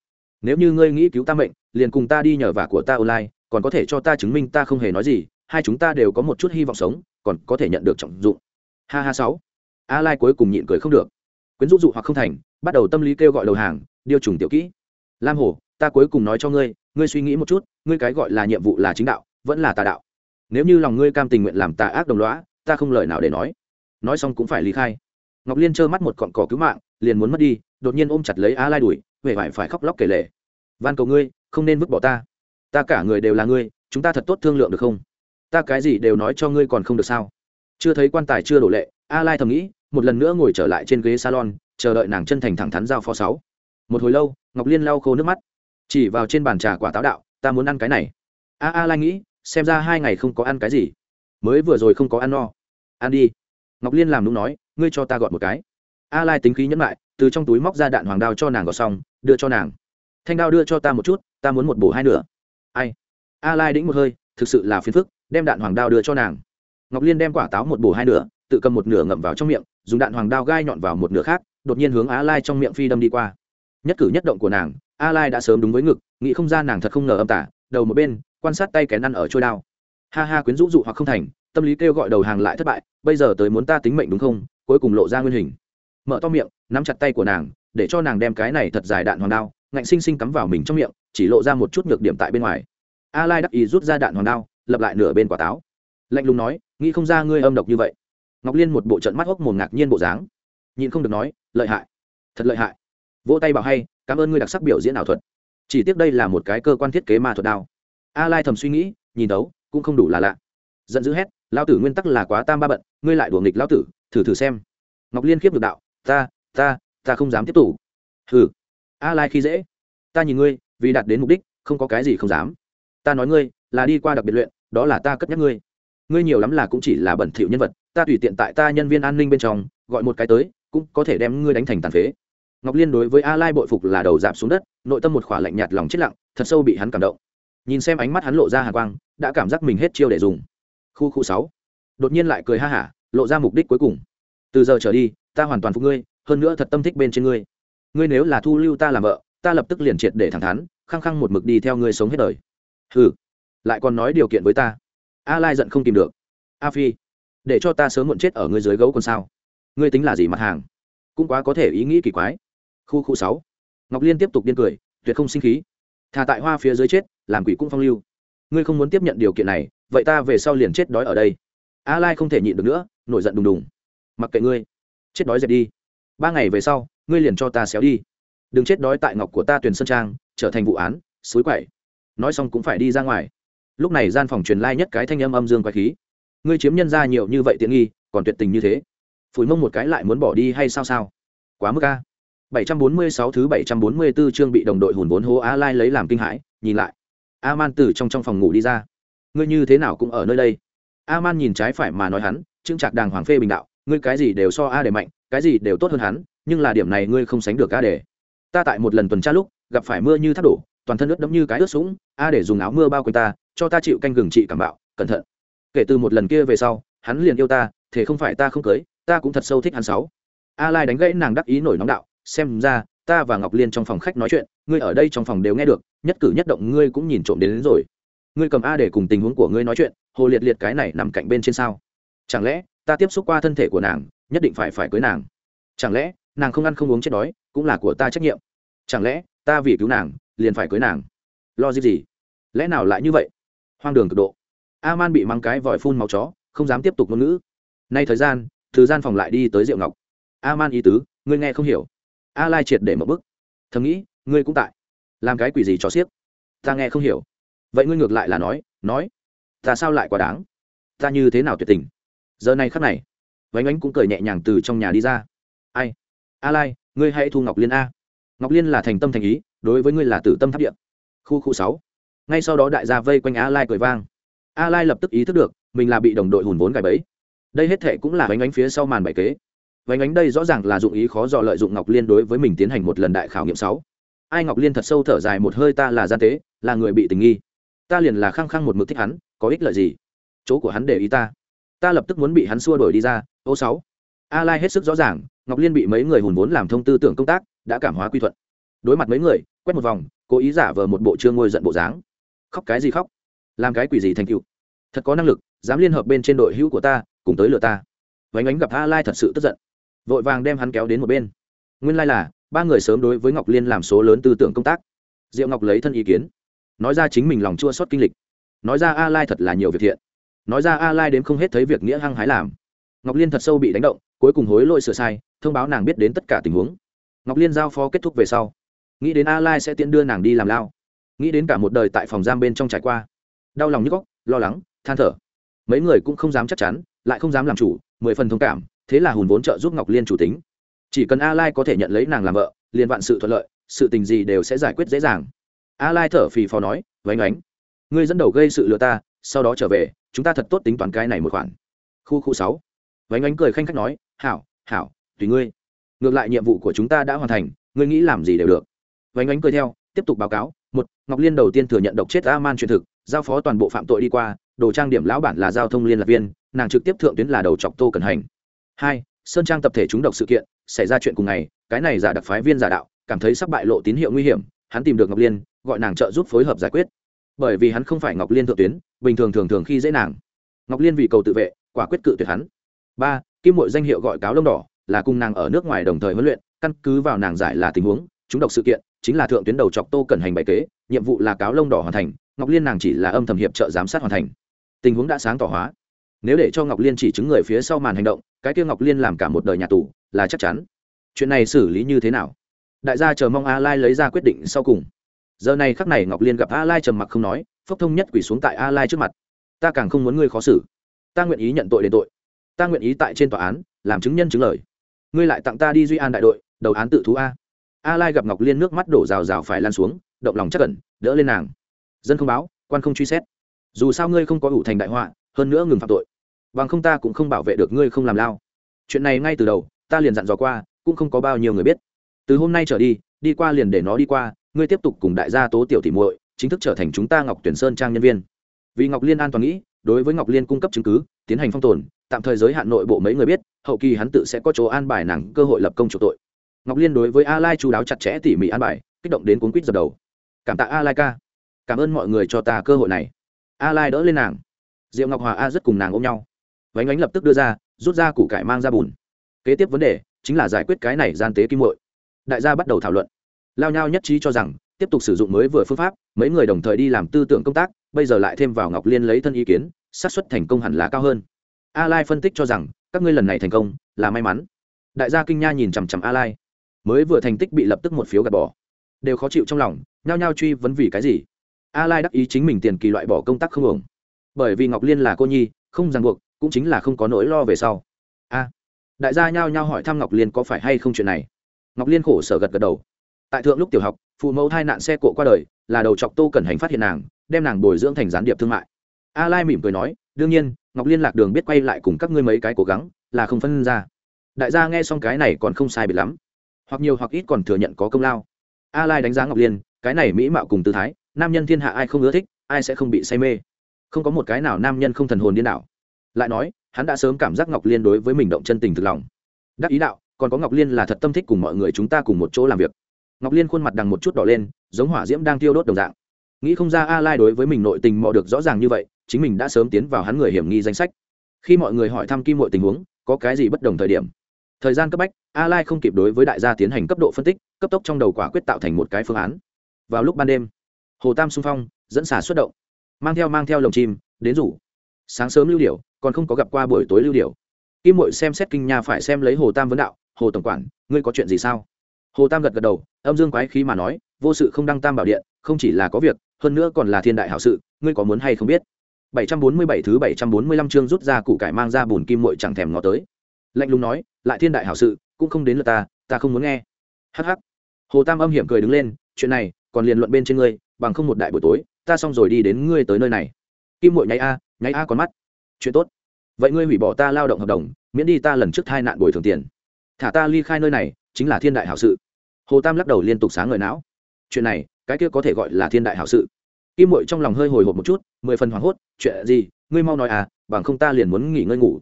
Nếu như ngươi nghĩ cứu ta mệnh, liền cùng ta đi nhờ vả của ta online, còn có thể cho ta chứng minh ta không hề nói gì, hai chúng ta đều có một chút hy vọng sống, còn có thể nhận được trọng dụng. Ha ha sáu. A lai cuối cùng nhịn cười không được. Quyến rũ dụ hoặc không thành, bắt đầu tâm lý kêu gọi đầu hàng điều trùng tiểu kỹ. Lam hồ, ta cuối cùng nói cho ngươi ngươi suy nghĩ một chút, ngươi cái gọi là nhiệm vụ là chính đạo, vẫn là tà đạo. Nếu như lòng ngươi cam tình nguyện làm tà ác đồng lõa, ta không lời nào để nói. Nói xong cũng phải lý khai. Ngọc liên trơ mắt một cọn cỏ cứu mạng, liền muốn mất đi, đột nhiên ôm chặt lấy a lai đuổi huệ vải phải khóc lóc kể lể. Van cầu ngươi, không nên vứt bỏ ta. Ta cả người đều là ngươi, chúng ta thật tốt thương lượng được không? Ta cái gì đều nói cho ngươi còn không được sao? Chưa thấy quan tài chưa đổ lệ, a lai thầm nghĩ, một lần nữa ngồi trở lại trên ghế salon, chờ đợi nàng chân thành thẳng thắn giao phó sáu. Một hồi lâu, ngọc liên lau khô nước mắt chỉ vào trên bàn trà quả táo đạo, ta muốn ăn cái này. A a lai nghĩ, xem ra hai ngày không có ăn cái gì. Mới vừa rồi không có ăn no. Ăn đi. Ngọc liên làm đúng nói, ngươi cho ta gọn một cái. A lai tính khí nhẫn lại từ trong túi móc ra đạn hoàng đao cho nàng gọt xong, đưa cho nàng. Thanh đao đưa cho ta một chút, ta muốn một bổ hai nửa. Ai? A lai đĩnh một hơi, thực sự là phiền phức, đem đạn hoàng đao đưa cho nàng. Ngọc liên đem quả táo một bổ hai nửa, tự cầm một nửa ngậm vào trong miệng, dùng đạn hoàng đao gai nhọn vào một nửa khác, đột nhiên hướng a lai trong miệng phi đâm đi qua. Nhất cử nhất động của nàng a lai đã sớm đúng với ngực, nghĩ không ra nàng thật không ngờ âm tả, đầu một bên, quan sát tay kén ăn ở trôi đao. Ha ha, quyến rũ dụ hoặc không thành, tâm lý kêu gọi đầu hàng lại thất bại, bây giờ tới muốn ta tính mệnh đúng không? Cuối cùng lộ ra nguyên hình. Mở to miệng, nắm chặt tay của nàng, để cho nàng đem cái này thật dài đạn hoàng đao, ngạnh sinh sinh cắm vào mình trong miệng, chỉ lộ ra một chút nhược điểm tại bên ngoài. A lai đắc ý rút ra đạn hoàng đao, lập lại nửa bên quả táo. Lạnh lùng nói, nghĩ không ra ngươi âm độc như vậy. Ngọc liên một bộ trận mắt hốc mồm ngạc nhiên bộ dáng. Nhìn không được nói, lợi hại, thật lợi hại vỗ tay bảo hay, cảm ơn ngươi đặc sắc biểu diễn ảo thuật. Chỉ tiếc đây là một cái cơ quan thiết kế ma thuật đao. A lai thầm suy nghĩ, nhìn đấu, cũng không đủ là lạ. Giận dữ hét lao tử nguyên tắc là quá tam ba bận, ngươi lại đùa nghịch lao tử, thử thử xem. Ngọc liên khiếp được đạo, ta ta ta không dám tiếp tục. Hừ. A lai khi dễ, ta nhìn ngươi, vì đạt đến mục đích, không có cái gì không dám. Ta nói ngươi, là đi qua đặc biệt luyện, đó là ta cất nhắc ngươi. Ngươi nhiều lắm là cũng chỉ là bẩn thỉu nhân vật, ta tùy tiện tại ta nhân viên an ninh bên trong, gọi một cái tới, cũng có thể đem ngươi đánh thành tàn phế ngọc liên đối với a lai bội phục là đầu dạp xuống đất, nội tâm một khỏa lạnh nhạt lòng chết lặng, thật sâu bị hắn cảm động. Nhìn xem ánh mắt hắn lộ ra hà quang, đã cảm giác mình hết chiêu để dùng. Khu khu sáu. Đột nhiên lại cười ha hả, lộ ra mục đích cuối cùng. Từ giờ trở đi, ta hoàn toàn phục ngươi, hơn nữa thật tâm thích bên trên ngươi. Ngươi nếu là thu lưu ta làm vợ, ta lập tức liền triệt để thẳng thắn, khăng khăng một mực đi theo ngươi sống hết đời. Hừ, lại còn nói điều kiện với ta. A lai giận không tìm được. A phi, để cho ta sớm muộn chết ở ngươi dưới gấu còn sao? Ngươi tính là gì mặt hàng? Cũng quá có thể ý nghĩ kỳ quái khu khu sáu. Ngọc liên tiếp tục điên cười, tuyệt không sinh khí. Thà tại hoa phía dưới chết, làm quỷ cũng phong lưu. Ngươi không muốn tiếp nhận điều kiện này, vậy ta về sau liền chết đói ở đây. A lai không thể nhịn được nữa, nổi giận đùng đùng. Mặc kệ ngươi, chết đói dẹp đi. Ba ngày về sau, ngươi liền cho ta xéo đi. Đừng chết đói tại ngọc của ta tuyển sơn trang, trở thành vụ án, suối quậy nói xong cũng phải đi ra ngoài. Lúc này gian phòng truyền lai nhất cái thanh âm âm dương quái khí. Ngươi chiếm nhân ra nhiều như vậy tiện nghi, còn tuyệt tình như thế. Phủi mông một cái lại muốn bỏ đi hay sao sao? Quá mức a. 746 thứ 744 chương bị đồng đội hùn vốn hố a lai lấy làm kinh hãi, nhìn lại. A man từ trong trong phòng ngủ đi ra. Ngươi như thế nào cũng ở nơi đây. A man nhìn trái phải mà nói hắn chứng trạc đàng hoàng phê bình đạo, ngươi cái gì đều so a để mạnh, cái gì đều tốt hơn hắn, nhưng là điểm này ngươi không sánh được a để. Ta tại một lần tuần tra lúc, gặp phải mưa như thác đổ, toàn thân ướt đẫm như cái ướt sũng, a để dùng áo mưa bao quanh ta, cho ta chịu canh gừng trị cảm bạo, cẩn thận. Kể từ một lần kia về sau, hắn liền yêu ta, thế không phải ta không cưới, ta cũng thật sâu thích hắn sáu. A lai đánh gãy nàng đắc ý nổi nóng đạo xem ra ta và ngọc liên trong phòng khách nói chuyện ngươi ở đây trong phòng đều nghe được nhất cử nhất động ngươi cũng nhìn trộm đến, đến rồi. Ngươi cầm a để cùng tình huống của ngươi nói chuyện hồ liệt liệt cái này nằm cạnh bên trên sao? Chẳng lẽ ta tiếp xúc qua thân thể của nàng nhất định phải phải cưới nàng? Chẳng lẽ nàng không ăn không uống chết đói cũng là của ta trách nhiệm? Chẳng lẽ ta vì cứu nàng liền phải cưới nàng? Lo gì? Gì lẽ nào lại như vậy? Hoang đường cực độ. A man bị mang cái vòi phun máu chó không dám tiếp tục ngôn ngữ. Nay thời gian thời gian phòng lại đi tới rượu ngọc. A man ý tứ ngươi nghe không hiểu a lai triệt để một bức. Thầm nghĩ, ngươi cũng tại. Làm cái quỷ gì cho xiếc? Ta nghe không hiểu. Vậy ngươi ngược lại là nói nói, ta sao lại quá đáng? Ta như thế nào tuyệt tình? Giờ này khắc này, vánh ánh cũng cười nhẹ nhàng từ trong nhà đi ra. Ai? A lai, ngươi hãy thu ngọc liên a. Ngọc liên là thành tâm thành ý, đối với ngươi là tử tâm tháp điện khu khu sáu. Ngay sau đó đại gia vây quanh a lai cười vang. A lai lập tức ý thức được, mình là bị đồng đội hùn vốn gài bẫy. Đây hết thệ cũng là vánh ánh phía sau màn bài kế vánh ánh đây rõ ràng là dụng ý khó dò lợi dụng ngọc liên đối với mình tiến hành một lần đại khảo nghiệm sáu. Ai ngọc liên thật sâu thở dài một hơi ta là gian tế, là người bị tình nghi. Ta liền là khăng khăng một mực thích hắn, có ích lợi gì? Chỗ của hắn để ý ta. Ta lập tức muốn bị hắn xua đuổi đi ra, ô sáu. A lai hết sức rõ ràng, ngọc liên bị mấy người hùn vốn làm thông tư tưởng công tác, đã cảm hóa quy thuận. Đối mặt mấy người, quét một vòng, cố ý giả vờ một bộ trương ngôi giận bộ dáng. Khóc cái gì khóc? Làm cái quỷ gì thành cựu thật có năng lực, dám liên hợp bên trên đội hữu của ta, cùng tới lừa ta. Vánh ánh gặp a lai thật sự tức giận vội vàng đem hắn kéo đến một bên. Nguyên lai là, ba người sớm đối với ngọc liên làm số lớn tư tưởng công tác. Diệu ngọc lấy thân ý kiến, nói ra chính mình lòng chua xót kinh lịch. Nói ra a lai thật là nhiều việc thiện. Nói ra a lai đến không hết thấy việc nghĩa hăng hái làm. Ngọc liên thật sâu bị đánh động, cuối cùng hối lỗi sửa sai, thông báo nàng biết đến tất cả tình huống. Ngọc liên giao phó kết thúc về sau. Nghĩ đến a lai sẽ tiễn đưa nàng đi làm lao. Nghĩ đến cả một đời tại phòng giam bên trong trải qua. Đau lòng nhức góc lo lắng, than thở. Mấy người cũng không dám chắc chắn, lại không dám làm chủ, mười phần thông cảm thế là hùn vốn trợ giúp ngọc liên chủ tính. Chỉ cần a lai có thể nhận lấy nàng làm vợ, liền vạn sự thuận lợi, sự tình gì đều sẽ giải quyết dễ dàng. A lai thở phì phò nói vánh ánh, ngươi dẫn đầu gây sự lừa ta, sau đó trở về, chúng ta thật tốt tính toán cái này một khoản. Khu khu sáu. Vánh ánh cười khanh khách nói, hảo hảo, tùy ngươi. Ngược lại nhiệm vụ của chúng ta đã hoàn thành, ngươi nghĩ làm gì đều được. Vánh ánh cười theo, tiếp tục báo cáo, một, ngọc liên đầu tiên thừa nhận độc chết a man truyền thực, giao phó toàn bộ phạm tội đi qua, đồ trang điểm lão bản là giao thông liên lạc viên, nàng trực tiếp thượng tuyến là đầu chọc tô cần hành hai, sơn trang tập thể trúng độc sự kiện, xảy ra chuyện cùng ngày, cái này giả đặc phái viên giả đạo, cảm thấy sắp bại lộ tín hiệu nguy hiểm, hắn tìm được ngọc liên, gọi nàng trợ giúp phối hợp giải quyết. Bởi vì hắn không phải ngọc liên thượng tuyến, bình thường thường thường khi dễ nàng. Ngọc liên vì cầu tự vệ, quả quyết cự tuyệt hắn. Ba, kim mội danh hiệu gọi cáo lông đỏ, là cùng nàng ở nước ngoài đồng thời huấn luyện, căn cứ vào nàng giải là tình huống, chúng độc sự kiện, chính là thượng tuyến đầu chọc tô cần hành bày kế, nhiệm vụ là cáo lông đỏ hoàn thành, ngọc liên nàng chỉ là âm thầm hiệp trợ giám sát hoàn thành. Tình huống đã sáng tỏ hóa nếu để cho ngọc liên chỉ chứng người phía sau màn hành động, cái kia ngọc liên làm cả một đời nhà tù, là chắc chắn. Chuyện này xử lý như thế nào? Đại gia chờ mong a lai lấy ra quyết định sau cùng. Giờ này khắc này ngọc liên gặp a lai trầm mặc không nói, phốc thông nhất quỷ xuống tại a lai trước mặt. Ta càng không muốn ngươi khó xử. Ta nguyện ý nhận tội đến tội. Ta nguyện ý tại trên tòa án, làm chứng nhân chứng lời. Ngươi lại tặng ta đi duy an đại đội, đầu án tự thú a. A lai gặp ngọc liên nước mắt đổ rào rào phải lan xuống, động lòng chắc cẩn đỡ lên nàng. Dân không báo, quan không truy xét. Dù sao ngươi không có ủ thành đại họa hơn nữa ngừng phạm tội. Bằng không ta cũng không bảo vệ được ngươi không làm lao. Chuyện này ngay từ đầu, ta liền dặn dò qua, cũng không có bao nhiêu người biết. Từ hôm nay trở đi đi qua liền để nó đi qua, ngươi tiếp tục cùng đại gia tố tiểu thị muội, chính thức trở thành chúng ta ngọc tuyển sơn trang nhân viên. Vì ngọc liên an toàn nghĩ, đối với ngọc liên cung cấp chứng cứ, tiến hành phong tồn, tạm thời giới hạn nội bộ mấy người biết, hậu kỳ hắn tự sẽ có chỗ an bài nàng cơ hội lập công chủ tội. Ngọc liên đối với a lai chú đáo chặt chẽ tỉ mỉ an bài, kích động đến cuốn quýt dập đầu. Cảm tạ a lai ca. Cảm ơn mọi người cho ta cơ hội này. A lai đỡ lên nàng diệu ngọc hòa a rất cùng nàng ôm nhau vánh ánh lập tức đưa ra rút ra củ cải mang ra bùn kế tiếp vấn đề chính là giải quyết cái này gian tế kim hội đại gia bắt đầu thảo luận lao nhau nhất trí cho rằng tiếp tục sử dụng mới vừa phương pháp mấy người đồng thời đi làm tư tưởng công tác bây giờ lại thêm vào ngọc liên lấy thân ý kiến xác suất thành công hẳn là cao hơn a lai phân tích cho rằng các ngươi lần này thành công là may mắn đại gia kinh nha nhìn chằm chằm a lai mới vừa thành tích bị lập tức một phiếu gạt bỏ đều khó chịu trong lòng nhao nhao truy vấn vì cái gì a lai đắc ý chính mình tiền kỳ loại bỏ công tác không ổng bởi vì ngọc liên là cô nhi, không ràng buộc, cũng chính là không có nỗi lo về sau. A. Đại gia nhao nhao hỏi thăm ngọc liên có phải hay không chuyện này. Ngọc liên khổ sở gật gật đầu. Tại thượng lúc tiểu học, phụ mẫu thai nạn xe cộ qua đời, là đầu chọc tô cẩn hành phát hiện nàng, đem nàng bồi dưỡng thành gián điệp thương mại. A lai mỉm cười nói, đương nhiên, ngọc liên lạc đường biết quay lại cùng các ngươi mấy cái cố gắng, là không phân ra. Đại gia nghe xong cái này còn không sai biệt lắm. Hoặc nhiều hoặc ít còn thừa nhận có công lao. A lai đánh giá ngọc liên, cái này mỹ mạo cùng tư thái, nam nhân thiên hạ ai không ưa thích, ai sẽ không bị say mê không có một cái nào nam nhân không thần hồn điên đảo. Lại nói, hắn đã sớm cảm giác ngọc liên đối với mình động chân tình thực lòng. Đắc ý đạo, còn có ngọc liên là thật tâm thích cùng mọi người chúng ta cùng một chỗ làm việc. Ngọc liên khuôn mặt đằng một chút đỏ lên, giống hỏa diễm đang tiêu đốt đồng dạng. Nghĩ không ra a lai đối với mình nội tình mò được rõ ràng như vậy, chính mình đã sớm tiến vào hắn người hiểm nghi danh sách. Khi mọi người hỏi thăm kim mọi tình huống, có cái gì bất đồng thời điểm? Thời gian cấp bách, a lai không kịp đối với đại gia tiến hành cấp độ phân tích, cấp tốc trong đầu quả quyết tạo thành một cái phương án. Vào lúc ban đêm, hồ tam xung phong, dẫn xả xuất động mang theo mang theo lồng chim đến rủ sáng sớm lưu điểu còn không có gặp qua buổi tối lưu điểu kim mội xem xét kinh nha phải xem lấy hồ tam vấn đạo hồ tổng quản ngươi có chuyện gì sao hồ tam gật gật đầu âm dương quái khí mà nói vô sự không đăng tam bảo điện không chỉ là có việc hơn nữa còn là thiên đại hảo sự ngươi có muốn hay không biết 747 thứ 745 chương rút ra củ cải mang ra bùn kim muội chẳng thèm ngó tới. Lạnh lùng nói, lại thiên đại hảo sự, cũng không đến lượt ta, ta không muốn nghe. Hắc hắc. Hồ Tam âm hiểm cười đứng lên, chuyện này, còn liền luận bên trên ngươi, bằng không một đại buổi tối, ta xong rồi đi đến ngươi tới nơi này. Kim muội nháy a, nháy a con mắt. Chuyện tốt. Vậy ngươi hủy bỏ ta lao động hợp đồng, miễn đi ta lần trước thai nạn bồi thường tiền. Thả ta ly khai nơi này, chính là thiên đại hảo sự. Hồ Tam lắc đầu liên tục sáng ngời não. Chuyện này, cái kia có thể gọi là thiên đại hảo sự kim mội trong lòng hơi hồi hộp một chút mười phần hoảng hốt chuyện gì ngươi mau nói à bằng không ta liền muốn nghỉ ngơi ngủ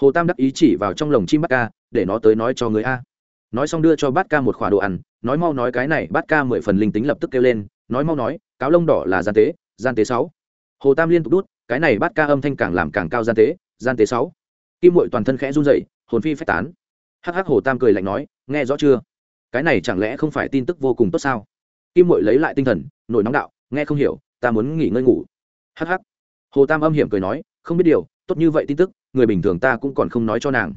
hồ tam đắc ý chỉ vào trong lồng chim bát ca để nó tới nói cho người a nói xong đưa cho bát ca một khỏa đồ ăn nói mau nói cái này bát ca mười phần linh tính lập tức kêu lên nói mau nói cáo lông đỏ là gian tế gian tế sáu. Hồ tam liên tục đút, cái này bát ca âm thanh càng làm càng cao gian tế gian tế sáu. Kim mội toàn thân khẽ run dậy hồn phi phách tán. Hắc hắc hồ tam cười lạnh nói, nghe rõ chưa? Cái này chẳng lẽ không phải tin tức vô cùng tốt sao? Kim mội lấy lại tinh thần, nổi nóng đạo, nghe không hiểu, ta muốn nghỉ ngơi ngủ. Hắc Hắc. Hồ tam âm hiểm cười nói, không biết điều, tốt như vậy tin tức, người bình thường ta cũng còn không nói cho nàng.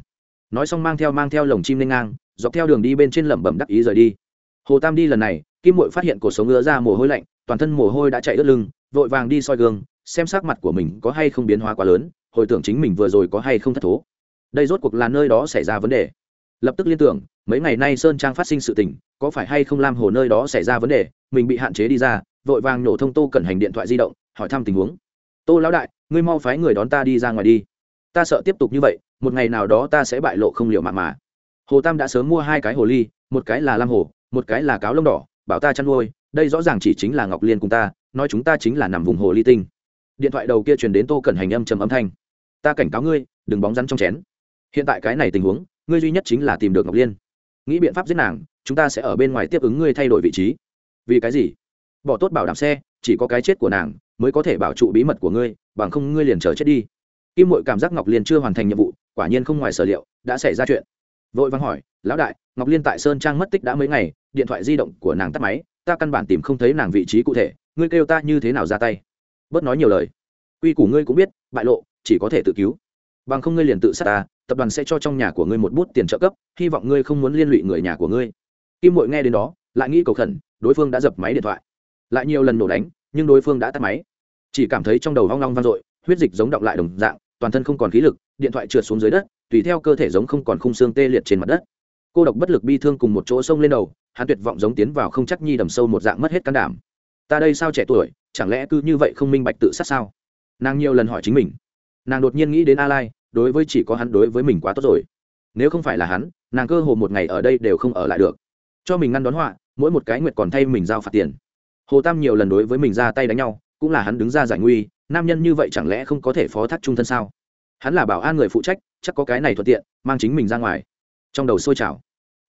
Nói xong mang theo mang theo lồng chim lên ngang, dọc theo đường đi bên trên lẩm bẩm đắc ý rời đi. Hồ tam đi lần này kim mội phát hiện cuộc sống ngứa ra mồ hôi lạnh, toàn thân mồ hôi đã chạy ướt lưng, vội vàng đi soi gương, xem sắc mặt của mình có hay không biến hóa quá lớn, hồi tưởng chính mình vừa rồi có hay không thất thố. Đây rốt cuộc là nơi đó xảy ra vấn đề. Lập tức liên tưởng, mấy ngày nay sơn trang phát sinh sự tình, có phải hay không lam hồ nơi đó xảy ra vấn đề, mình bị hạn chế đi ra, vội vàng nổ thông tô cẩn hành điện thoại di động, hỏi thăm tình huống. Tô lão đại, ngươi mau phái người đón ta đi ra ngoài đi. Ta sợ tiếp tục như vậy, một ngày nào đó ta sẽ bại lộ không liệu mạng mà. Hồ tam đã sớm mua hai cái hồ ly, một cái là lam hồ, một cái là cáo lông đỏ bảo ta chăn nuôi, đây rõ ràng chỉ chính là ngọc liên cùng ta, nói chúng ta chính là nằm vùng hồ ly tinh. Điện thoại đầu kia truyền đến tô cẩn hành âm trầm âm thanh. Ta cảnh cáo ngươi, đừng bóng rắn trong chén. Hiện tại cái này tình huống, ngươi duy nhất chính là tìm được ngọc liên. Nghĩ biện pháp giết nàng, chúng ta sẽ ở bên ngoài tiếp ứng ngươi thay đổi vị trí. Vì cái gì? Bỏ tốt bảo đảm xe, chỉ có cái chết của nàng mới có thể bảo trụ bí mật của ngươi, bằng không ngươi liền chờ chết đi. Kim mội cảm giác ngọc liên chưa hoàn thành nhiệm vụ, quả nhiên không ngoài sở liệu, đã xảy ra chuyện vội vàng hỏi, lão đại, ngọc liên tại sơn trang mất tích đã mấy ngày, điện thoại di động của nàng tắt máy, ta căn bản tìm không thấy nàng vị trí cụ thể, ngươi kêu ta như thế nào ra tay? Bớt nói nhiều lời. Quy củ ngươi cũng biết, bại lộ, chỉ có thể tự cứu. Bằng không ngươi liền tự sát ta, tập đoàn sẽ cho trong nhà của ngươi một bút tiền trợ cấp, hy vọng ngươi không muốn liên lụy người nhà của ngươi. Kim mội nghe đến đó, lại nghĩ cầu khẩn, đối phương đã dập máy điện thoại. Lại nhiều lần nổ đánh, nhưng đối phương đã tắt máy. Chỉ cảm thấy trong đầu hoang long vang dội, huyết dịch giống động lại đồng dạng, toàn thân không còn khí lực, điện thoại trượt xuống dưới đất tùy theo cơ thể giống không còn khung xương tê liệt trên mặt đất. Cô độc bất lực bi thương cùng một chỗ sông lên đầu, hắn tuyệt vọng giống tiến vào không chắc nhi đầm sâu một dạng mất hết can đảm. Ta đây sao trẻ tuổi, chẳng lẽ cứ như vậy không minh bạch tự sát sao? Nàng nhiều lần hỏi chính mình. Nàng đột nhiên nghĩ đến a lai, đối với chỉ có hắn đối với mình quá tốt rồi. Nếu không phải là hắn, nàng cơ hồ một ngày ở đây đều không ở lại được. Cho mình ngăn đón họa, mỗi một cái nguyệt còn thay mình giao phạt tiền. Hồ tam nhiều lần đối với mình ra tay đánh nhau, cũng là hắn đứng ra giải nguy, nam nhân như vậy chẳng lẽ không có thể phó thác trung thân sao? Hắn là bảo an người phụ trách, chắc có cái này thuận tiện, mang chính mình ra ngoài. Trong đầu sôi trào.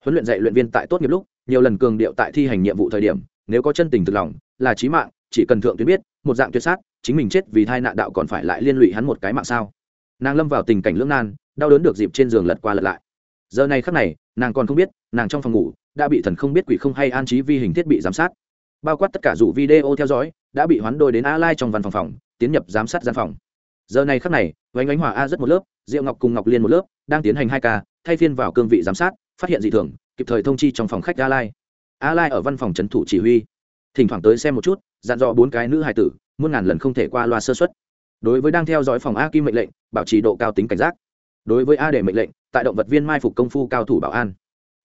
Huấn luyện dạy luyện viên tại tốt nghiệp lúc, nhiều lần cường điệu tại thi hành nhiệm vụ thời điểm, nếu có chân tình thực lòng, là trí mạng, chỉ cần thượng tuyến biết, một dạng tuyệt sát, chính mình chết vì thai nạn đạo còn phải lại liên lụy hắn một cái mạng sao. Nàng lâm vào tình cảnh lưỡng nan, đau đớn được dịp trên giường lật qua lật lại. Giờ này khắc này, nàng còn không biết, nàng trong phòng ngủ, đã bị thần không biết quỷ không hay an trí vi hình thiết bị giám sát. Bao quát tất cả rủ video theo dõi, đã bị hoán đổi đến a lai trong văn phòng phòng, tiến nhập giám sát gian phòng giờ này khắc này vánh ánh hòa a rất một lớp, diệu ngọc cùng ngọc liên một lớp, đang tiến hành hai ca, thay phiên vào cương vị giám sát, phát hiện dị thường, kịp thời thông chi trong phòng khách a lai. A lai ở văn phòng trấn thủ chỉ huy. Thỉnh thoảng tới xem một chút, dặn dò bốn cái nữ hài tử, muôn ngàn lần không thể qua loa sơ xuất đối với đang theo dõi phòng a kim mệnh lệnh, bảo trì độ cao tính cảnh giác. Đối với a để mệnh lệnh, tại động vật viên mai phục công phu cao thủ bảo an.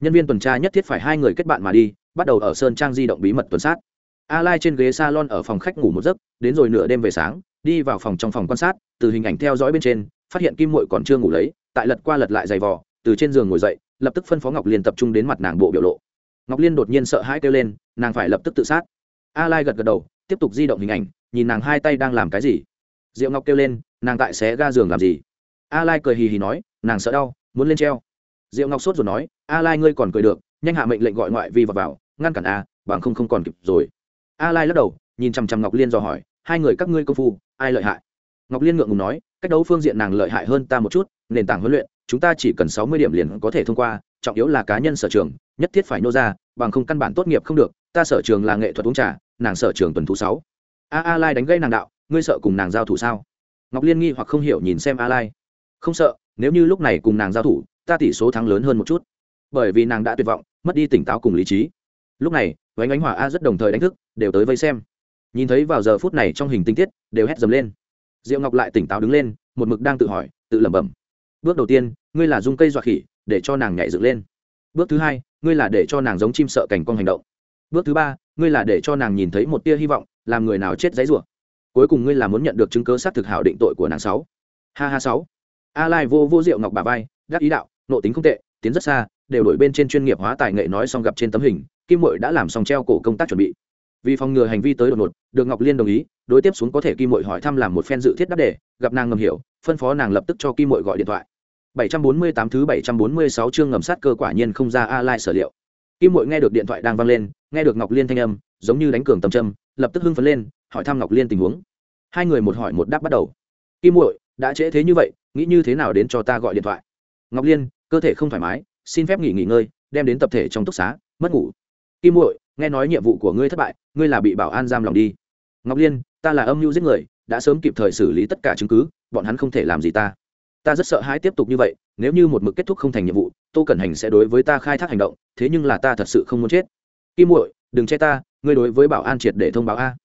Nhân viên tuần tra nhất thiết phải hai người kết bạn mà đi, bắt đầu ở sơn trang di động bí mật tuần sát. A lai trên ghế salon ở phòng khách ngủ một giấc, đến rồi nửa đêm về sáng đi vào phòng trong phòng quan sát, từ hình ảnh theo dõi bên trên, phát hiện kim mội còn chưa ngủ lấy, tại lật qua lật lại giày vò, từ trên giường ngồi dậy, lập tức phân phó ngọc liên tập trung đến mặt nàng bộ biểu lộ. Ngọc liên đột nhiên sợ hãi kêu lên, nàng phải lập tức tự sát. A lai gật gật đầu, tiếp tục di động hình ảnh, nhìn nàng hai tay đang làm cái gì. Diệu ngọc kêu lên, nàng tại xé ga giường làm gì? A lai cười hì hì nói, nàng sợ đau, muốn lên treo. Diệu ngọc sốt rồi nói, a lai ngươi còn cười được, nhanh hạ mệnh lệnh gọi ngoại vi vào vào, ngăn cản a, bằng không không còn kịp rồi. A lai lắc đầu, nhìn chằm chằm ngọc liên dò hỏi hai người các ngươi công phu, ai lợi hại? Ngọc liên ngượng ngùng nói, cách đấu phương diện nàng lợi hại hơn ta một chút, nền tảng huấn luyện, chúng ta chỉ cần sáu mươi điểm liền có thể thông qua, trọng yếu là cá nhân sở trường, nhất thiết phải nô ra, bằng không căn bản tốt nghiệp không được, ta sở trường là nghệ thuật uống trà, nàng sở trường tuần thú sáu. A a lai đánh gây nàng đạo, ngươi sợ cùng nàng giao thủ sao? Ngọc liên nghi hoặc không hiểu nhìn xem a lai. Không sợ, nếu như lúc này cùng nàng giao thủ, ta tỷ số thắng lớn hơn một chút. Bởi vì nàng đã tuyệt vọng, mất đi tỉnh táo cùng lý trí. Lúc này, vánh ánh hỏa a rất đồng thời đánh thức, đều tới vây xem nhìn thấy vào giờ phút này trong hình tinh tiết, đều hét dầm lên. Diệu ngọc lại tỉnh táo đứng lên, một mực đang tự hỏi, tự lẩm bẩm. Bước đầu tiên, ngươi là dung cây dọa khỉ, để cho nàng nhảy dựng lên. Bước thứ hai, ngươi là để cho nàng giống chim sợ cảnh con hành động. Bước thứ ba, ngươi là để cho nàng nhìn thấy một tia hy vọng, làm người nào chết dãy rủa. Cuối cùng ngươi là muốn nhận được chứng cớ xác thực hảo định tội của nàng sáu. Ha ha sáu. A lai vô vô diệu ngọc bà vai đắc ý đạo, nộ tính không tệ, tiến rất xa, đều đổi bên trên chuyên nghiệp hóa tài nghệ nói xong gặp trên tấm hình, kim mội đã làm xong treo cổ công tác chuẩn bị vì phòng ngừa hành vi tới đột ngột, được ngọc liên đồng ý, đối tiếp xuống có thể kim mội hỏi thăm làm một phen dự thiết đáp đề, gặp nàng ngầm hiểu, phân phó nàng lập tức cho kim mội gọi điện thoại. 748 thứ 746 chương ngầm sát cơ quả nhiên không ra a lai sở liệu. Kim mội nghe được điện thoại đang vang lên, nghe được ngọc liên thanh âm, giống như đánh cường tầm châm, lập tức hưng phấn lên, hỏi thăm ngọc liên tình huống. Hai người một hỏi một đáp bắt đầu. Kim mội, đã trễ thế như vậy, nghĩ như thế nào đến cho ta gọi điện thoại? Ngọc liên, cơ thể không thoải mái, xin phép nghỉ nghỉ ngơi, đem đến tập thể trong túc xá, mất ngủ. Kim muội nghe nói nhiệm vụ của ngươi thất bại ngươi là bị bảo an giam lòng đi. Ngọc liên, ta là âm mưu giết người, đã sớm kịp thời xử lý tất cả chứng cứ, bọn hắn không thể làm gì ta. Ta rất sợ hãi tiếp tục như vậy, nếu như một mực kết thúc không thành nhiệm vụ, tô cẩn hành sẽ đối với ta khai thác hành động, thế nhưng là ta thật sự không muốn chết. Kim muội, đừng che ta, ngươi đối với bảo an triệt để thông báo a.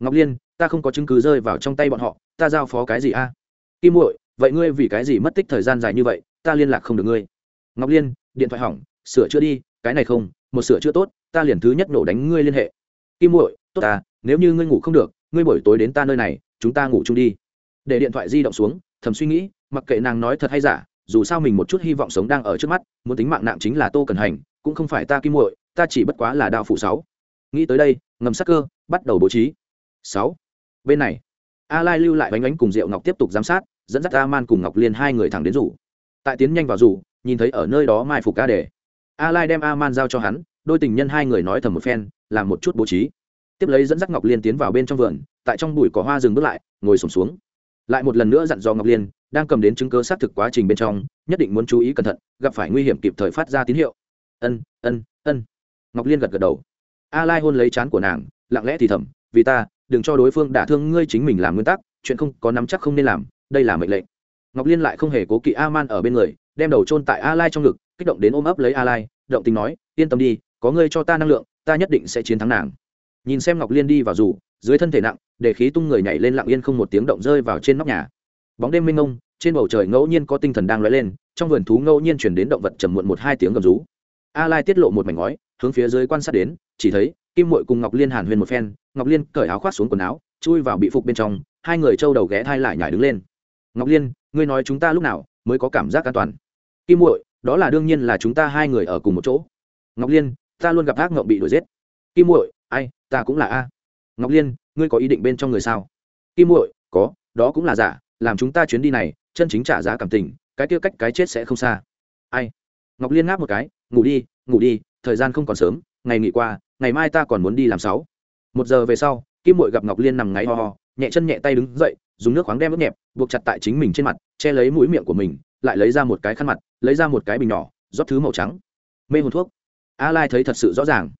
Ngọc liên, ta không có chứng cứ rơi vào trong tay bọn họ, ta giao phó cái gì a? Kim muội, vậy ngươi vì cái gì mất tích thời gian dài như vậy, ta liên lạc không được ngươi. Ngọc liên, điện thoại hỏng, sửa chữa đi, cái này không, một sửa chữa tốt, ta liền thứ nhất nổ đánh ngươi liên hệ kim muội, tốt ta, nếu như ngươi ngủ không được, ngươi buổi tối đến ta nơi này, chúng ta ngủ chung đi. Để điện thoại di động xuống, thầm suy nghĩ, mặc kệ nàng nói thật hay giả, dù sao mình một chút hy vọng sống đang ở trước mắt, muốn tính mạng nạm chính là tô cần hành, cũng không phải ta kim muội, ta chỉ bất quá là đao phụ sáu. Nghĩ tới đây, ngầm sắc cơ, bắt đầu bố trí. Sáu. Bên này, a lai lưu lại bánh bánh cùng diệu ngọc tiếp tục giám sát, dẫn dắt a man cùng ngọc liên hai người thẳng đến rủ. Tại tiến nhanh vào rủ, nhìn thấy ở nơi đó mai phục ca đề. A lai đem a man giao cho hắn đôi tình nhân hai người nói thầm một phen làm một chút bố trí. Tiếp lấy dẫn dắt ngọc liên tiến vào bên trong vườn tại trong bụi cỏ hoa dừng bước lại ngồi sùng xuống, xuống lại một lần nữa dặn dò ngọc liên đang cầm đến chứng cơ xác thực quá trình bên trong nhất định muốn chú ý cẩn thận gặp phải nguy hiểm kịp thời phát ra tín hiệu. Ân ân ân. Ngọc liên gật gật đầu. A lai hôn lấy chán của nàng lặng lẽ thì thầm vì ta đừng cho đối phương đả thương ngươi chính mình làm nguyên tắc chuyện không có nắm chắc không nên làm đây là mệnh lệnh. Ngọc liên lại không hề cố kỵ a man ở bên người đem đầu chôn tại a lai trong ngực kích động đến ôm ấp lấy a lai động tình nói yên tâm đi có ngươi cho ta năng lượng, ta nhất định sẽ chiến thắng nàng. Nhìn xem ngọc liên đi vào rủ dưới thân thể nặng, để khí tung người nhảy lên lặng yên không một tiếng động rơi vào trên nóc nhà. Bóng đêm mênh mông, trên bầu trời ngẫu nhiên có tinh thần đang lóe lên, trong vườn thú ngẫu nhiên chuyển đến động vật trầm muộn một hai tiếng gầm rú. A lai tiết lộ một mảnh ngói, hướng phía dưới quan sát đến, chỉ thấy, kim mội cùng ngọc liên hàn huyền một phen, ngọc liên cởi áo khoác xuống quần áo, chui vào bị phục bên trong, hai người trâu đầu ghé thai lại nhảy đứng lên. Ngọc liên, ngươi nói chúng ta lúc nào mới có cảm giác an toàn? Kim muội, đó là đương nhiên là chúng ta hai người ở cùng một chỗ. Ngọc liên ta luôn gặp ác ngộng bị đuổi giết. Kim muội, ai, ta cũng là a. Ngọc liên, ngươi có ý định bên trong người sao? Kim muội, có, đó cũng là giả, làm chúng ta chuyến đi này, chân chính trả giá cảm tình, cái kia cách cái chết sẽ không xa. Ai? Ngọc liên ngáp một cái, ngủ đi ngủ đi, thời gian không còn sớm, ngày nghỉ qua, ngày mai ta còn muốn đi làm sáu. Một giờ về sau, kim muội gặp ngọc liên nằm ngáy ho ho, nhẹ chân nhẹ tay đứng dậy, dùng nước khoáng đem ướt nhẹp, buộc chặt tại chính mình trên mặt, che lấy mũi miệng của mình, lại lấy ra một cái khăn mặt, lấy ra một cái bình nhỏ, rót thứ màu trắng. Mê hồn thuốc a lai thấy thật sự rõ ràng.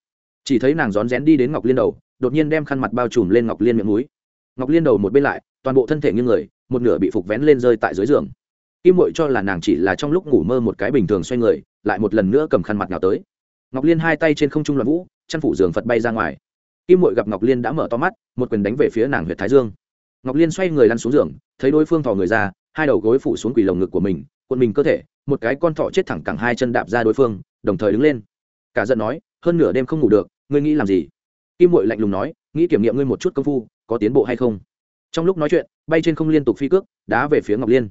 Chỉ thấy nàng rón rén đi đến ngọc liên đầu, đột nhiên đem khăn mặt bao trùm lên ngọc liên miệng núi. Ngọc liên đầu một bên lại, toàn bộ thân thể như người, một nửa bị phục vén lên rơi tại dưới giường. Kim mội cho là nàng chỉ là trong lúc ngủ mơ một cái bình thường xoay người, lại một lần nữa cầm khăn mặt nào tới. Ngọc liên hai tay trên không trung loạn vũ chăn phủ giường phật bay ra ngoài. Kim mội gặp ngọc liên đã mở to mắt, một quyền đánh về phía nàng huyện thái dương. Ngọc liên xoay người lăn xuống giường, thấy đối phương thò người ra, hai đầu gối phủ xuống quỳ lồng ngực của mình, cuộn mình cơ thể, một cái con thọ chết thẳng cẳng hai chân đạp ra đối phương, đồng thời đứng lên cả giận nói, hơn nửa đêm không ngủ được, ngươi nghĩ làm gì? Kim mội lạnh lùng nói, nghĩ kiểm nghiệm ngươi một chút công phu, có tiến bộ hay không? Trong lúc nói chuyện, bay trên không liên tục phi cước, đá về phía ngọc liên.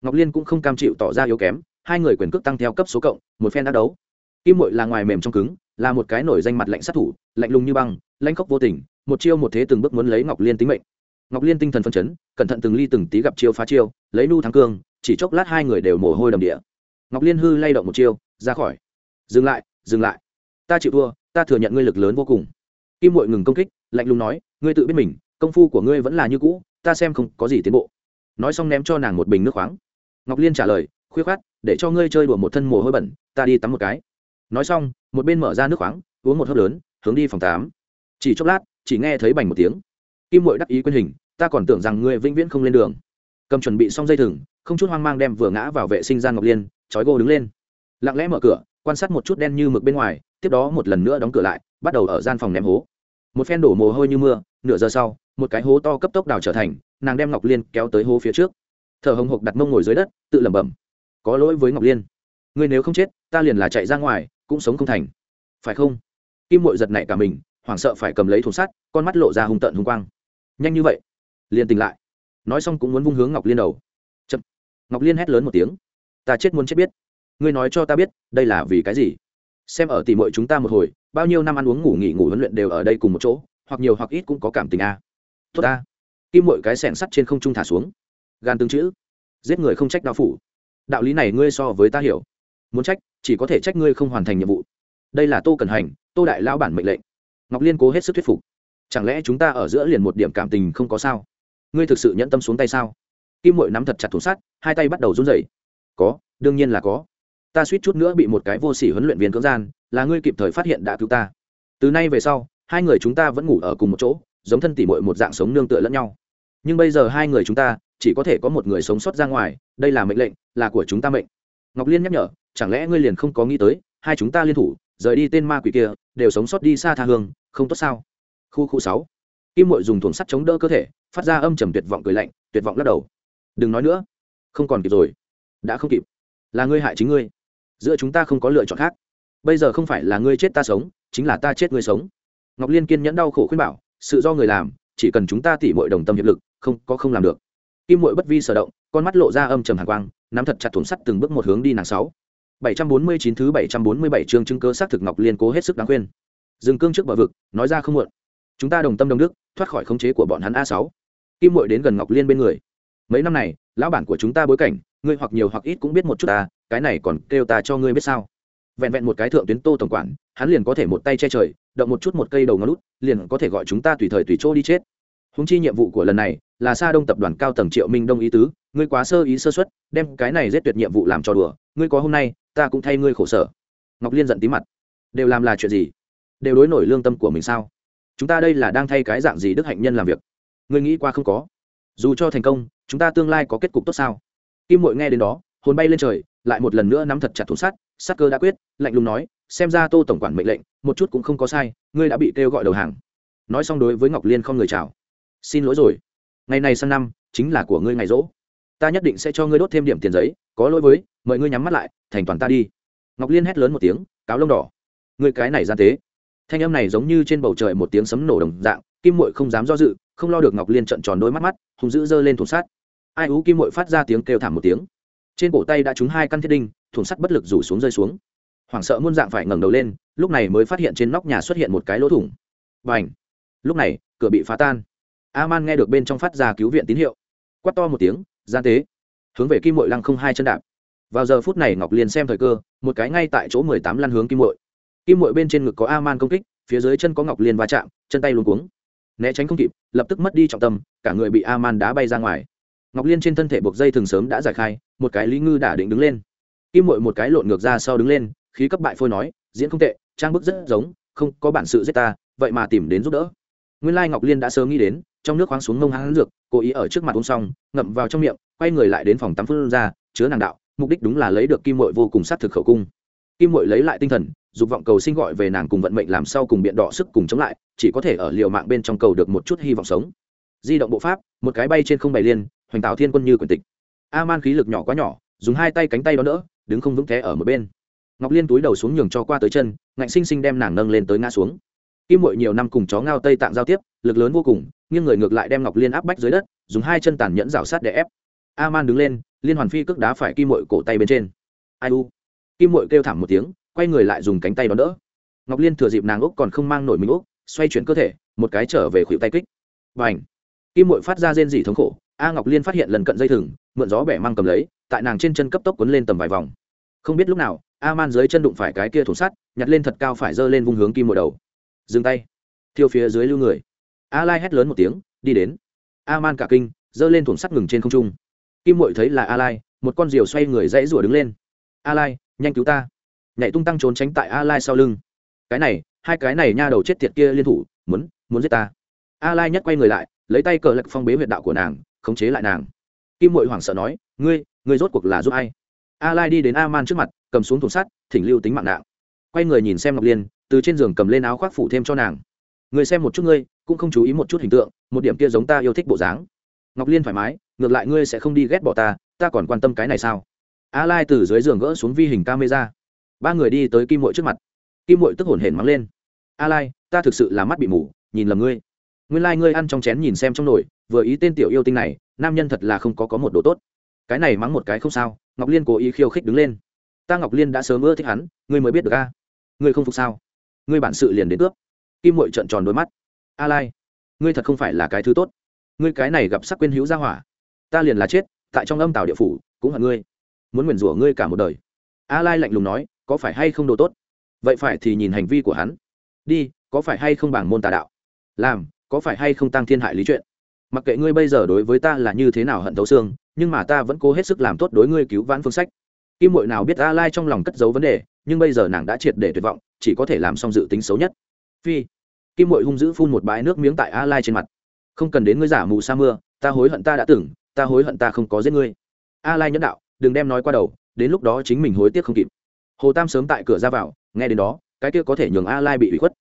Ngọc liên cũng không cam chịu tỏ ra yếu kém, hai người quyền cước tăng theo cấp số cộng, một phen đã đấu. Kim mội là ngoài mềm trong cứng, là một cái nổi danh mặt lạnh sát thủ, lạnh lùng như băng lanh khóc vô tình, một chiêu một thế từng bước muốn lấy ngọc liên tính mệnh. Ngọc liên tinh thần phân chấn, cẩn thận từng ly từng tí gặp chiêu phá chiêu, lấy nu thắng cương, chỉ chốc lát hai người đều mồ hôi đầm địa. Ngọc liên hư lay động một chiêu, ra khỏi. Dừng lại dừng lại. Ta chịu thua, ta thừa nhận ngươi lực lớn vô cùng. Kim mội ngừng công kích, lạnh lùng nói, ngươi tự biết mình, công phu của ngươi vẫn là như cũ, ta xem không có gì tiến bộ. Nói xong ném cho nàng một bình nước khoáng. Ngọc liên trả lời khuyết khát để cho ngươi chơi đùa một thân mồ hôi bẩn, ta đi tắm một cái. Nói xong, một bên mở ra nước khoáng, uống một hớp lớn, hướng đi phòng tám chỉ chốc lát, chỉ nghe thấy bành một tiếng. Kim mội đắc ý quyên hình, ta còn tưởng rằng ngươi vĩnh viễn không lên đường. Cầm chuẩn bị xong dây thừng, không chút hoang mang đem vừa ngã vào vệ sinh gian ngọc liên trói gô đứng lên. Lặng lẽ mở cửa quan sát một chút đen như mực bên ngoài, tiếp đó một lần nữa đóng cửa lại, bắt đầu ở gian phòng ném hố. Một phen đổ mồ hôi như mưa, nửa giờ sau, một cái hố to cấp tốc đào trở thành, nàng đem ngọc liên kéo tới hố phía trước. Thở hồng hộc đặt mông ngồi dưới đất, tự lẩm bẩm, có lỗi với ngọc liên. Ngươi nếu không chết, ta liền là chạy ra ngoài, cũng sống không thành. Phải không? Kim mội giật nảy cả mình, hoảng sợ phải cầm lấy thùng sắt, con mắt lộ ra hung tợn hung quang. Nhanh như vậy? Liền tỉnh lại. Nói xong cũng muốn vung hướng ngọc liên đầu. Chậm. ngọc liên hét lớn một tiếng. Ta chết muốn chết biết ngươi nói cho ta biết, đây là vì cái gì? Xem ở tỉ mội chúng ta một hồi, bao nhiêu năm ăn uống ngủ nghỉ ngủ huấn luyện đều ở đây cùng một chỗ, hoặc nhiều hoặc ít cũng có cảm tình a. À. tốt ta. Kim mội cái sẻng sắt trên không trung thả xuống. Gan tương chữ. Giết người không trách đạo phủ. Đạo lý này ngươi so với ta hiểu. Muốn trách, chỉ có thể trách ngươi không hoàn thành nhiệm vụ. Đây là tô cần hành, tô đại lao bản mệnh lệnh. Ngọc liên cố hết sức thuyết phục. Chẳng lẽ chúng ta ở giữa liền một điểm cảm tình không có sao? Ngươi thực sự nhẫn tâm xuống tay sao? Kim mội nắm thật chặt thủ sát hai tay bắt đầu run rẩy. Có, đương nhiên là có ta suýt chút nữa bị một cái vô sỉ huấn luyện viên cưỡng gian, là ngươi kịp thời phát hiện đã cứu ta. Từ nay về sau, hai người chúng ta vẫn ngủ ở cùng một chỗ, giống thân tỉ mội một dạng sống nương tựa lẫn nhau. Nhưng bây giờ hai người chúng ta, chỉ có thể có một người sống sót ra ngoài, đây là mệnh lệnh, là của chúng ta mệnh. Ngọc liên nhắc nhở, chẳng lẽ ngươi liền không có nghĩ tới, hai chúng ta liên thủ, rời đi tên ma quỷ kia, đều sống sót đi xa tha hương, không tốt sao? Khu khu sáu. Kim mội dùng thuồng sắt chống đỡ cơ thể, phát ra âm trầm tuyệt vọng cười lạnh, tuyệt vọng lắc đầu. Đừng nói nữa. Không còn kịp rồi. Đã không kịp. Là ngươi hại chính ngươi giữa chúng ta không có lựa chọn khác. Bây giờ không phải là ngươi chết ta sống, chính là ta chết ngươi sống. Ngọc liên kiên nhẫn đau khổ khuyên bảo, sự do người làm, chỉ cần chúng ta tỉ mọi đồng tâm hiệp lực, không, có không làm được. Kim mội bất vi sở động, con mắt lộ ra âm trầm hàn quang, nắm thật chặt thủng sắt từng bước một hướng đi nàng sáu. Bảy trăm bốn mươi chín thứ bảy trăm bốn mươi bảy chương chứng cơ xác thực ngọc liên cố hết sức đáng khuyên. Dừng cương trước bờ vực, nói ra không muộn. Chúng ta đồng tâm đồng đức, thoát khỏi khống chế của bọn hắn a sáu. Kim mội đến gần ngọc liên bên người. Mấy năm này, lão bản của chúng ta bối cảnh, ngươi hoặc nhiều hoặc ít cũng biết một chút ta cái này còn kêu ta cho ngươi biết sao? Vẹn vẹn một cái thượng tuyến tô tổng quản, hắn liền có thể một tay che trời, động một chút một cây đầu ngón lút liền có thể gọi chúng ta tùy thời tùy chỗ đi chết. Húng chi nhiệm vụ của lần này là xa đông tập đoàn cao tầng triệu minh đông ý tứ, ngươi quá sơ ý sơ xuất đem cái này giết tuyệt nhiệm vụ làm cho đùa, ngươi có hôm nay, ta cũng thay ngươi khổ sở. Ngọc liên giận tí mặt. Đều làm là chuyện gì? Đều đối nổi lương tâm của mình sao? Chúng ta đây là đang thay cái dạng gì đức hạnh nhân làm việc? Ngươi nghĩ qua không có? Dù cho thành công, chúng ta tương lai có kết cục tốt sao? Kim mội nghe đến đó, hồn bay lên trời lại một lần nữa nắm thật chặt thủ sát, sát cơ đã quyết lạnh lùng nói xem ra tô tổng quản mệnh lệnh một chút cũng không có sai ngươi đã bị kêu gọi đầu hàng. Nói xong đối với ngọc liên không người chào. Xin lỗi rồi. Ngày này sang năm chính là của ngươi ngày rỗ. Ta nhất định sẽ cho ngươi đốt thêm điểm tiền giấy có lỗi với mời ngươi nhắm mắt lại thành toàn ta đi. Ngọc liên hét lớn một tiếng cáo lông đỏ. Ngươi cái này gian tế. Thanh âm này giống như trên bầu trời một tiếng sấm nổ đồng dạng kim muội không dám do dự không lo được ngọc liên trận tròn đôi mắt mắt hùng dữ giơ lên thủ sát, ai ú kim muội phát ra tiếng kêu thảm một tiếng trên cổ tay đã trúng hai căn thiết đinh thùng sắt bất lực rủ xuống rơi xuống. Hoảng sợ muôn dạng phải ngẩng đầu lên, lúc này mới phát hiện trên nóc nhà xuất hiện một cái lỗ thủng. Và ảnh lúc này, cửa bị phá tan. A man nghe được bên trong phát ra cứu viện tín hiệu. Quắt to một tiếng, gian tế! Hướng về kim mội lăng không hai chân đạp. Vào giờ phút này ngọc liền xem thời cơ, một cái ngay tại chỗ mười tám lăn hướng kim mội kim mội bên trên ngực có a man công kích, phía dưới chân có ngọc liền va chạm, chân tay luôn cuống. Né tránh không kịp, lập tức mất đi trọng tâm, cả người bị a man đá bay ra ngoài ngọc liên trên thân thể buộc dây thường sớm đã giải khai, một cái lý ngư đã định đứng lên. Kim mội một cái lộn ngược ra sau đứng lên, khí cấp bại phôi nói, diễn không tệ, trang bức rất giống, không có bản sự giết ta, vậy mà tìm đến giúp đỡ. Nguyên lai ngọc liên đã sớm nghĩ đến, trong nước khoáng xuống mông hán dược, cố ý ở trước mặt uống xong, ngậm vào trong miệng, quay người lại đến phòng tắm phương ra, chứa nàng đạo, mục đích đúng là lấy được kim mội vô cùng sát thực khẩu cung. Kim mội lấy lại tinh thần, dục vọng cầu sinh gọi về nàng cùng vận mệnh làm sao cùng biện đỏ sức cùng chống lại, chỉ có thể ở liều mạng bên trong cầu được một chút hy vọng sống. Di động bộ pháp, một cái bay trên không bày liên hoành tạo thiên quân như quyền tịch. A man khí lực nhỏ quá nhỏ, dùng hai tay cánh tay đó đỡ, đứng không vững thế ở một bên. Ngọc liên túi đầu xuống nhường cho qua tới chân, ngạnh xinh xinh đem nàng nâng lên tới ngã xuống. Kim mội nhiều năm cùng chó ngao tây tạng giao tiếp, lực lớn vô cùng, nghiêng người ngược lại đem ngọc liên áp bách dưới đất, dùng hai chân tàn nhẫn rào sát để ép. A man đứng lên, liên hoàn phi cước đá phải kim mội cổ tay bên trên. Ai u? Kim mội kêu thảm một tiếng, quay người lại dùng cánh tay đón đỡ. Ngọc liên thừa dịp nàng úc còn không mang nổi mình úc xoay chuyển cơ thể, một cái trở về khuỷu tay kích. Và ảnh kim mội phát ra rên dỉ thống khổ a ngọc liên phát hiện lần cận dây thừng, mượn gió bẻ mang cầm lấy, tại nàng trên chân cấp tốc quấn lên tầm vài vòng. Không biết lúc nào a man dưới chân đụng phải cái kia thủng sắt, nhặt lên thật cao phải giơ lên vung hướng kim mồi đầu. Dừng tay. Thiêu phía dưới lưu người. A lai hét lớn một tiếng, đi đến. A man cả kinh giơ lên thủng sắt ngừng trên không trung. Kim mội thấy là a lai một con diều xoay người dãy rủa đứng lên. A lai nhanh cứu ta. Nhảy tung tăng trốn tránh tại a lai sau lưng. Cái này, hai cái này nha đầu chết tiệt kia liên thủ, muốn muốn giết ta. A lai nhất quay người lại, lấy tay cờ lạch phong bế huyệt đạo của nàng khống chế lại nàng. Kim mội hoảng sợ nói, ngươi ngươi rốt cuộc là giúp ai? A lai đi đến a man trước mặt, cầm xuống thùng sắt, thỉnh lưu tính mạng nặng. Quay người nhìn xem ngọc liên, từ trên giường cầm lên áo khoác phủ thêm cho nàng. Người xem một chút ngươi, cũng không chú ý một chút hình tượng, một điểm kia giống ta yêu thích bộ dáng. Ngọc liên thoải mái, ngược lại ngươi sẽ không đi ghét bỏ ta ta còn quan tâm cái này sao? A lai từ dưới giường gỡ xuống vi hình camera. Ba người đi tới kim mội trước mặt. Kim mội tức hổn hển mắng lên a lai ta thực sự là mắt bị mù, nhìn lầm ngươi. Nguyên Lai ngươi ăn trong chén nhìn xem trong nồi vừa ý tên tiểu yêu tinh này, nam nhân thật là không có có một đồ tốt. Cái này mắng một cái không sao, ngọc liên cố ý khiêu khích đứng lên. Ta ngọc liên đã sớm ưa thích hắn, ngươi mới biết được a. Ngươi không phục sao? Ngươi bản sự liền đến cướp. Kim mội trợn tròn đôi mắt. A lai, ngươi thật không phải là cái thứ tốt. Ngươi cái này gặp sắc quên hữu gia hỏa. Ta liền là chết, tại trong âm tàu địa phủ, cũng hận ngươi. Muốn nguyền rủa ngươi cả một đời. A lai lạnh lùng nói, có phải hay không đồ tốt? Vậy phải thì nhìn hành vi của hắn. Đi, có phải hay không bảng môn tà đạo? Làm, có phải hay không tăng thiên hại lý chuyện? Mặc kệ ngươi bây giờ đối với ta là như thế nào hận thấu xương, nhưng mà ta vẫn cố hết sức làm tốt đối ngươi cứu vãn phương sách. Kim mội nào biết a lai trong lòng cất giấu vấn đề, nhưng bây giờ nàng đã triệt để tuyệt vọng, chỉ có thể làm xong dự tính xấu nhất. Phi. Kim mội hung dữ phun một bãi nước miếng tại a lai trên mặt. Không cần đến ngươi giả mù sa mưa, ta hối hận ta đã tưởng ta hối hận ta không có giết ngươi. A lai nhẫn đạo, đừng đem nói qua đầu, đến lúc đó chính mình hối tiếc không kịp. Hồ tam sớm tại cửa ra vào, nghe đến đó, cái kia có thể nhường a lai bị ủy khuất.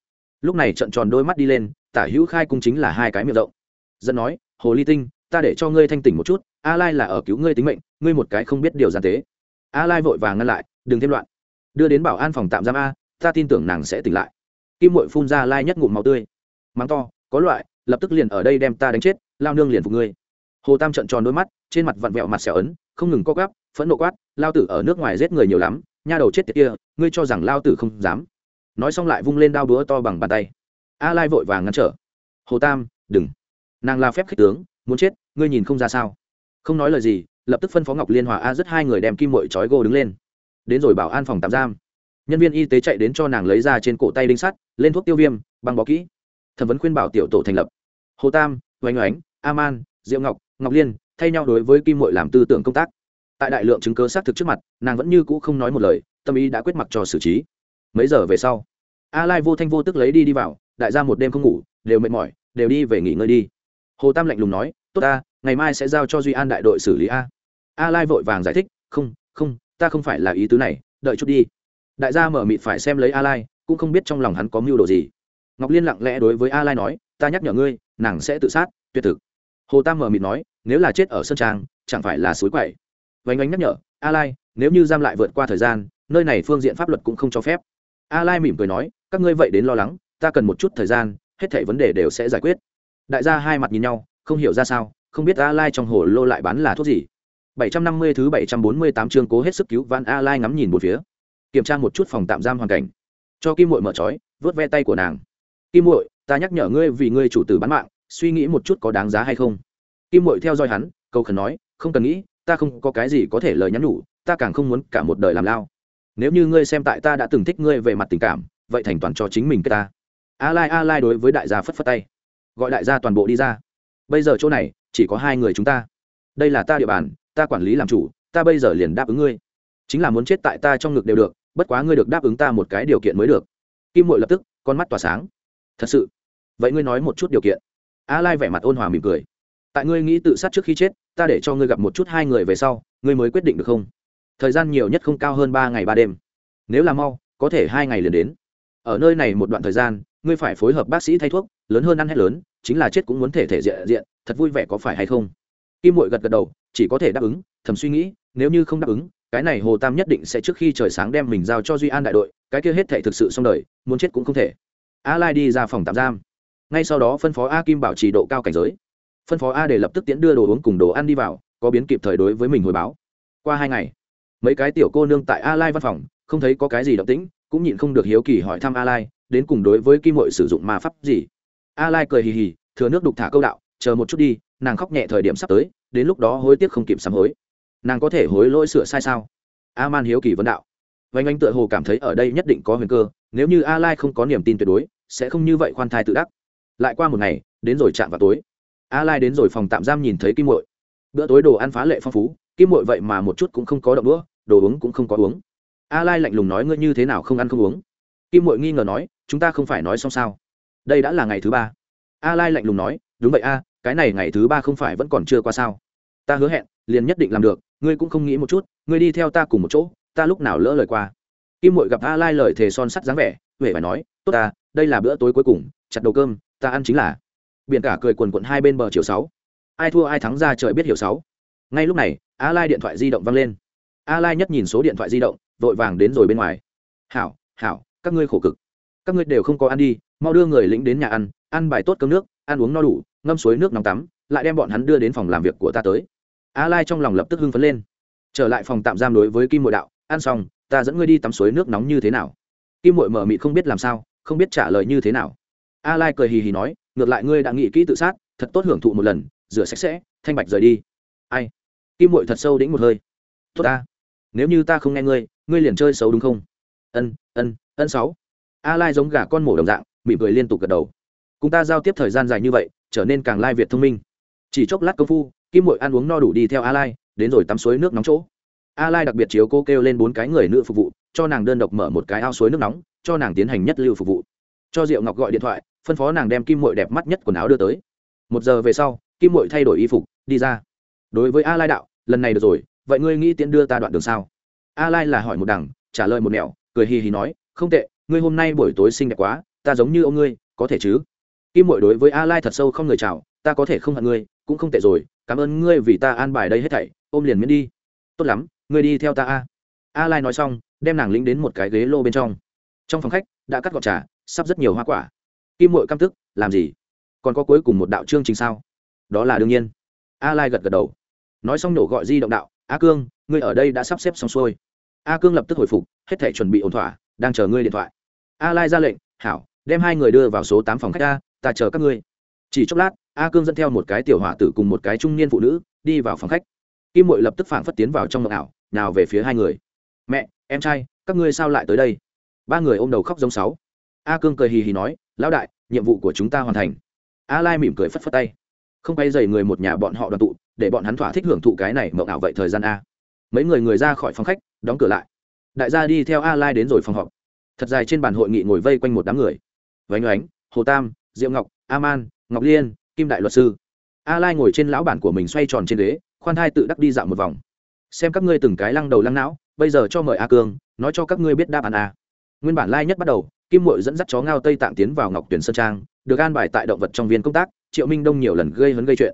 Lúc này trận tròn đôi mắt đi lên, tả hữu khai cung chính là hai cái miệng rộng dẫn nói, hồ ly tinh, ta để cho ngươi thanh tỉnh một chút, a lai là ở cứu ngươi tính mệnh, ngươi một cái không biết điều gian tế. A lai vội vàng ngăn lại, đừng thêm loạn, đưa đến bảo an phòng tạm giam a, ta tin tưởng nàng sẽ tỉnh lại. Kim mội phun ra lai nhất ngụm máu tươi, mắng to, có loại, lập tức liền ở đây đem ta đánh chết, lao nương liền phục ngươi. Hồ tam trận tròn đôi mắt, trên mặt vặn vẹo mặt xẻo ấn, không ngừng co gắp phẫn nộ quát, lao tử ở nước ngoài giết người nhiều lắm, nha đầu chết tiệt kia, ngươi cho rằng lao tử không dám. Nói xong lại vung lên đao búa to bằng bàn tay. A lai vội vàng ngăn trở. Hồ tam, đừng nàng là phép khích tướng, muốn chết, ngươi nhìn không ra sao. Không nói lời gì, lập tức phân phó ngọc liên hòa a rất hai người đem kim mội trói gô đứng lên. Đến rồi bảo an phòng tạm giam. Nhân viên y tế chạy đến cho nàng lấy ra trên cổ tay đinh sắt, lên thuốc tiêu viêm, băng bó kỹ. Thẩm vấn khuyên bảo tiểu tổ thành lập. Hồ tam, oanh oánh, a man, diệu ngọc ngọc liên, thay nhau đối với kim mội làm tư tưởng công tác. Tại đại lượng chứng cớ xác thực trước mặt, nàng vẫn như cũ không nói một lời, tâm ý đã quyết mặc cho xử trí. Mấy giờ về sau, a lai vô thanh vô tức lấy đi đi vào, đại gia một đêm không ngủ, đều mệt mỏi, đều đi về nghỉ ngơi đi hồ tam lạnh lùng nói, tốt ta, ngày mai sẽ giao cho duy an đại đội xử lý a. A lai vội vàng giải thích, không không, ta không phải là ý tứ này, đợi chút đi. Đại gia mở mịt phải xem lấy a lai, cũng không biết trong lòng hắn có mưu đồ gì. Ngọc liên lặng lẽ đối với a lai nói, ta nhắc nhở ngươi, nàng sẽ tự sát, tuyệt thực. Hồ tam mở mịt nói, nếu là chết ở sân trang, chẳng phải là suối quậy. Vánh ánh nhắc nhở, a lai, nếu như giam lại vượt qua thời gian, nơi này phương diện pháp luật cũng không cho phép. A lai mỉm cười nói, các ngươi vậy đến lo lắng, ta cần một chút thời gian, hết thảy vấn đề đều sẽ giải quyết đại gia hai mặt nhìn nhau, không hiểu ra sao, không biết a lai trong hồ lô lại bán là thuốc gì. 750 thứ 748 chương cố hết sức cứu van a lai ngắm nhìn một phía. Kiểm tra một chút phòng tạm giam hoàn cảnh. Cho kim muội mở trói, vớt ve tay của nàng. Kim muội, ta nhắc nhở ngươi vì ngươi chủ tử bán mạng, suy nghĩ một chút có đáng giá hay không? Kim muội theo dõi hắn câu khẩn nói, không cần nghĩ, ta không có cái gì có thể lời nhắn nhủ, ta càng không muốn cả một đời làm lao. Nếu như ngươi xem tại ta đã từng thích ngươi về mặt tình cảm, vậy thành toàn cho chính mình cái ta. A lai a lai đối với đại gia phất phất tay gọi đại gia toàn bộ đi ra. Bây giờ chỗ này, chỉ có hai người chúng ta. Đây là ta địa bàn, ta quản lý làm chủ, ta bây giờ liền đáp ứng ngươi. Chính là muốn chết tại ta trong ngực đều được, bất quá ngươi được đáp ứng ta một cái điều kiện mới được. Kim mội lập tức, con mắt tỏa sáng. Thật sự? Vậy ngươi nói một chút điều kiện. A lai vẻ mặt ôn hòa mỉm cười. Tại ngươi nghĩ tự sát trước khi chết, ta để cho ngươi gặp một chút hai người về sau, ngươi mới quyết định được không? Thời gian nhiều nhất không cao hơn ba ngày ba đêm. Nếu là mau, có thể hai ngày liền đến. Ở nơi này một đoạn thời gian, ngươi phải phối hợp bác sĩ thay thuốc, lớn hơn ăn hết lớn chính là chết cũng muốn thể thể diện diện, thật vui vẻ có phải hay không? Kim mội gật gật đầu, chỉ có thể đáp ứng, thầm suy nghĩ, nếu như không đáp ứng, cái này hồ tam nhất định sẽ trước khi trời sáng đem mình giao cho duy an đại đội, cái kia hết thể thực sự xong đời, muốn chết cũng không thể. A lai đi ra phòng tạm giam. Ngay sau đó phân phó a kim bảo trì độ cao cảnh giới. Phân phó a để lập tức tiến đưa đồ uống cùng đồ ăn đi vào, có biến kịp thời đối với mình hồi báo. Qua hai ngày, mấy cái tiểu cô nương tại a lai văn phòng, không thấy có cái gì động tĩnh, cũng nhịn không được hiếu kỳ hỏi thăm a lai, đến cùng đối với kim hội sử dụng ma pháp gì? A lai cười hì hì, thừa nước đục thả câu đạo, chờ một chút đi, nàng khóc nhẹ thời điểm sắp tới, đến lúc đó hối tiếc không kịp sám hối. Nàng có thể hối lỗi sửa sai sao? A man hiếu kỳ vấn đạo. Vánh anh tựa hồ cảm thấy ở đây nhất định có huyền cơ, nếu như a lai không có niềm tin tuyệt đối, sẽ không như vậy khoan thai tự đắc. Lại qua một ngày, đến rồi chạm vào tối. A lai đến rồi phòng tạm giam nhìn thấy kim mội bữa tối đồ ăn phá lệ phong phú, kim mội vậy mà một chút cũng không có động đũa, đồ uống cũng không có uống. A lai lạnh lùng nói, ngươi như thế nào không ăn không uống? Kim mội nghi ngờ nói, chúng ta không phải nói xong sao? Đây đã là ngày thứ ba. A lai lạnh lùng nói, đúng vậy a, cái này ngày thứ ba không phải vẫn còn chưa qua sao? Ta hứa hẹn, liền nhất định làm được, ngươi cũng không nghĩ một chút, ngươi đi theo ta cùng một chỗ, ta lúc nào lỡ lời qua. Kim mội gặp a lai lời thề son sắt dáng vẻ huệ phải nói, tốt ta, đây là bữa tối cuối cùng, chặt đầu cơm, ta ăn chính là. Biển cả cười quần quận hai bên bờ chiều sáu. Ai thua ai thắng ra trời biết hiểu sáu. Ngay lúc này, a lai điện thoại di động văng lên. A lai nhất nhìn số điện thoại di động, vội vàng đến rồi bên ngoài. Hảo hảo, các ngươi khổ cực. Các ngươi đều không có ăn đi mau đưa người lĩnh đến nhà ăn ăn bài tốt cơm nước, ăn uống no đủ, ngâm suối nước nóng tắm, lại đem bọn hắn đưa đến phòng làm việc của ta tới. A lai trong lòng lập tức hưng phấn lên. Trở lại phòng tạm giam đối với kim mội đạo, ăn xong, ta dẫn ngươi đi tắm suối nước nóng như thế nào? Kim mội mở mị không biết làm sao, không biết trả lời như thế nào. A lai cười hì hì nói, ngược lại ngươi đã nghĩ kỹ tự sát, thật tốt hưởng thụ một lần, rửa sạch sẽ, thanh bạch rời đi. Ai? Kim mội thật sâu đĩnh một hơi. Tốt ta, nếu như ta không nghe ngươi ngươi liền chơi xấu đúng không? Ân ân ân sáu. A lai giống gà con mổ đồng dạng mỉm cười liên tục gật đầu. Cùng ta giao tiếp thời gian dài như vậy, trở nên càng lai việt thông minh. Chỉ chốc lát công phu, kim mội ăn uống no đủ đi theo a lai, đến rồi tắm suối nước nóng chỗ. A lai đặc biệt chiếu cô kêu lên bốn cái người nữ phục vụ, cho nàng đơn độc mở một cái ao suối nước nóng, cho nàng tiến hành nhất lưu phục vụ. Cho diệu ngọc gọi điện thoại, phân phó nàng đem kim mội đẹp mắt nhất quần áo đưa tới. Một giờ về sau, kim mội thay đổi y phục, đi ra. Đối với a lai đạo, lần này được rồi, vậy ngươi nghĩ tiễn đưa ta đoạn đường sao? A lai là hỏi một đằng, trả lời một nẻo, cười hì hì nói, không tệ, ngươi hôm nay buổi tối xinh đẹp quá ta giống như ông ngươi, có thể chứ? Kim mội đối với a lai thật sâu không người chào, ta có thể không hận ngươi, cũng không tệ rồi, cảm ơn ngươi vì ta an bài đây hết thảy, ôm liền miễn đi. Tốt lắm, ngươi đi theo ta a. A lai nói xong, đem nàng lính đến một cái ghế lô bên trong. Trong phòng khách, đã cắt gọt trà, sắp rất nhiều hoa quả. Kim mội căm tức, làm gì? Còn có cuối cùng một đạo chương trình sao? Đó là đương nhiên. A lai gật gật đầu. Nói xong nổ gọi di động đạo, a cương, ngươi ở đây đã sắp xếp xong xuôi. A cương lập tức hồi phục, hết thể chuẩn bị ổn thỏa, đang chờ ngươi điện thoại. A lai ra lệnh, hảo đem hai người đưa vào số tám phòng khách a, ta chờ các ngươi. Chỉ chốc lát, a cương dẫn theo một cái tiểu hỏa tử cùng một cái trung niên phụ nữ đi vào phòng khách. Kim mội lập tức phản phất tiến vào trong mộng ảo, nào về phía hai người. Mẹ, em trai, các ngươi sao lại tới đây? Ba người ôm đầu khóc giống sáu. A cương cười hì hì nói, lão đại, nhiệm vụ của chúng ta hoàn thành. A lai mỉm cười phất phất tay. Không quay dày người một nhà bọn họ đoàn tụ, để bọn hắn thỏa thích hưởng thụ cái này mộng ảo vậy thời gian a. Mấy người người ra khỏi phòng khách, đóng cửa lại. Đại gia đi theo a lai đến rồi phòng họp. Thật dài trên bàn hội nghị ngồi vây quanh một đám người vánh oánh, hồ tam, diệu ngọc, a man, ngọc liên, kim đại luật sư. A lai ngồi trên lão bản của mình xoay tròn trên ghế, khoan thai tự đắc đi dạo một vòng. Xem các ngươi từng cái lăng đầu lăng não, bây giờ cho mời a cương, nói cho các ngươi biết đáp án a. Nguyên bản lai nhất bắt đầu, kim mội dẫn dắt chó ngao tây tạng tiến vào ngọc tuyển sơn trang, được an bài tại động vật trong viên công tác, triệu minh đông nhiều lần gây hấn gây chuyện.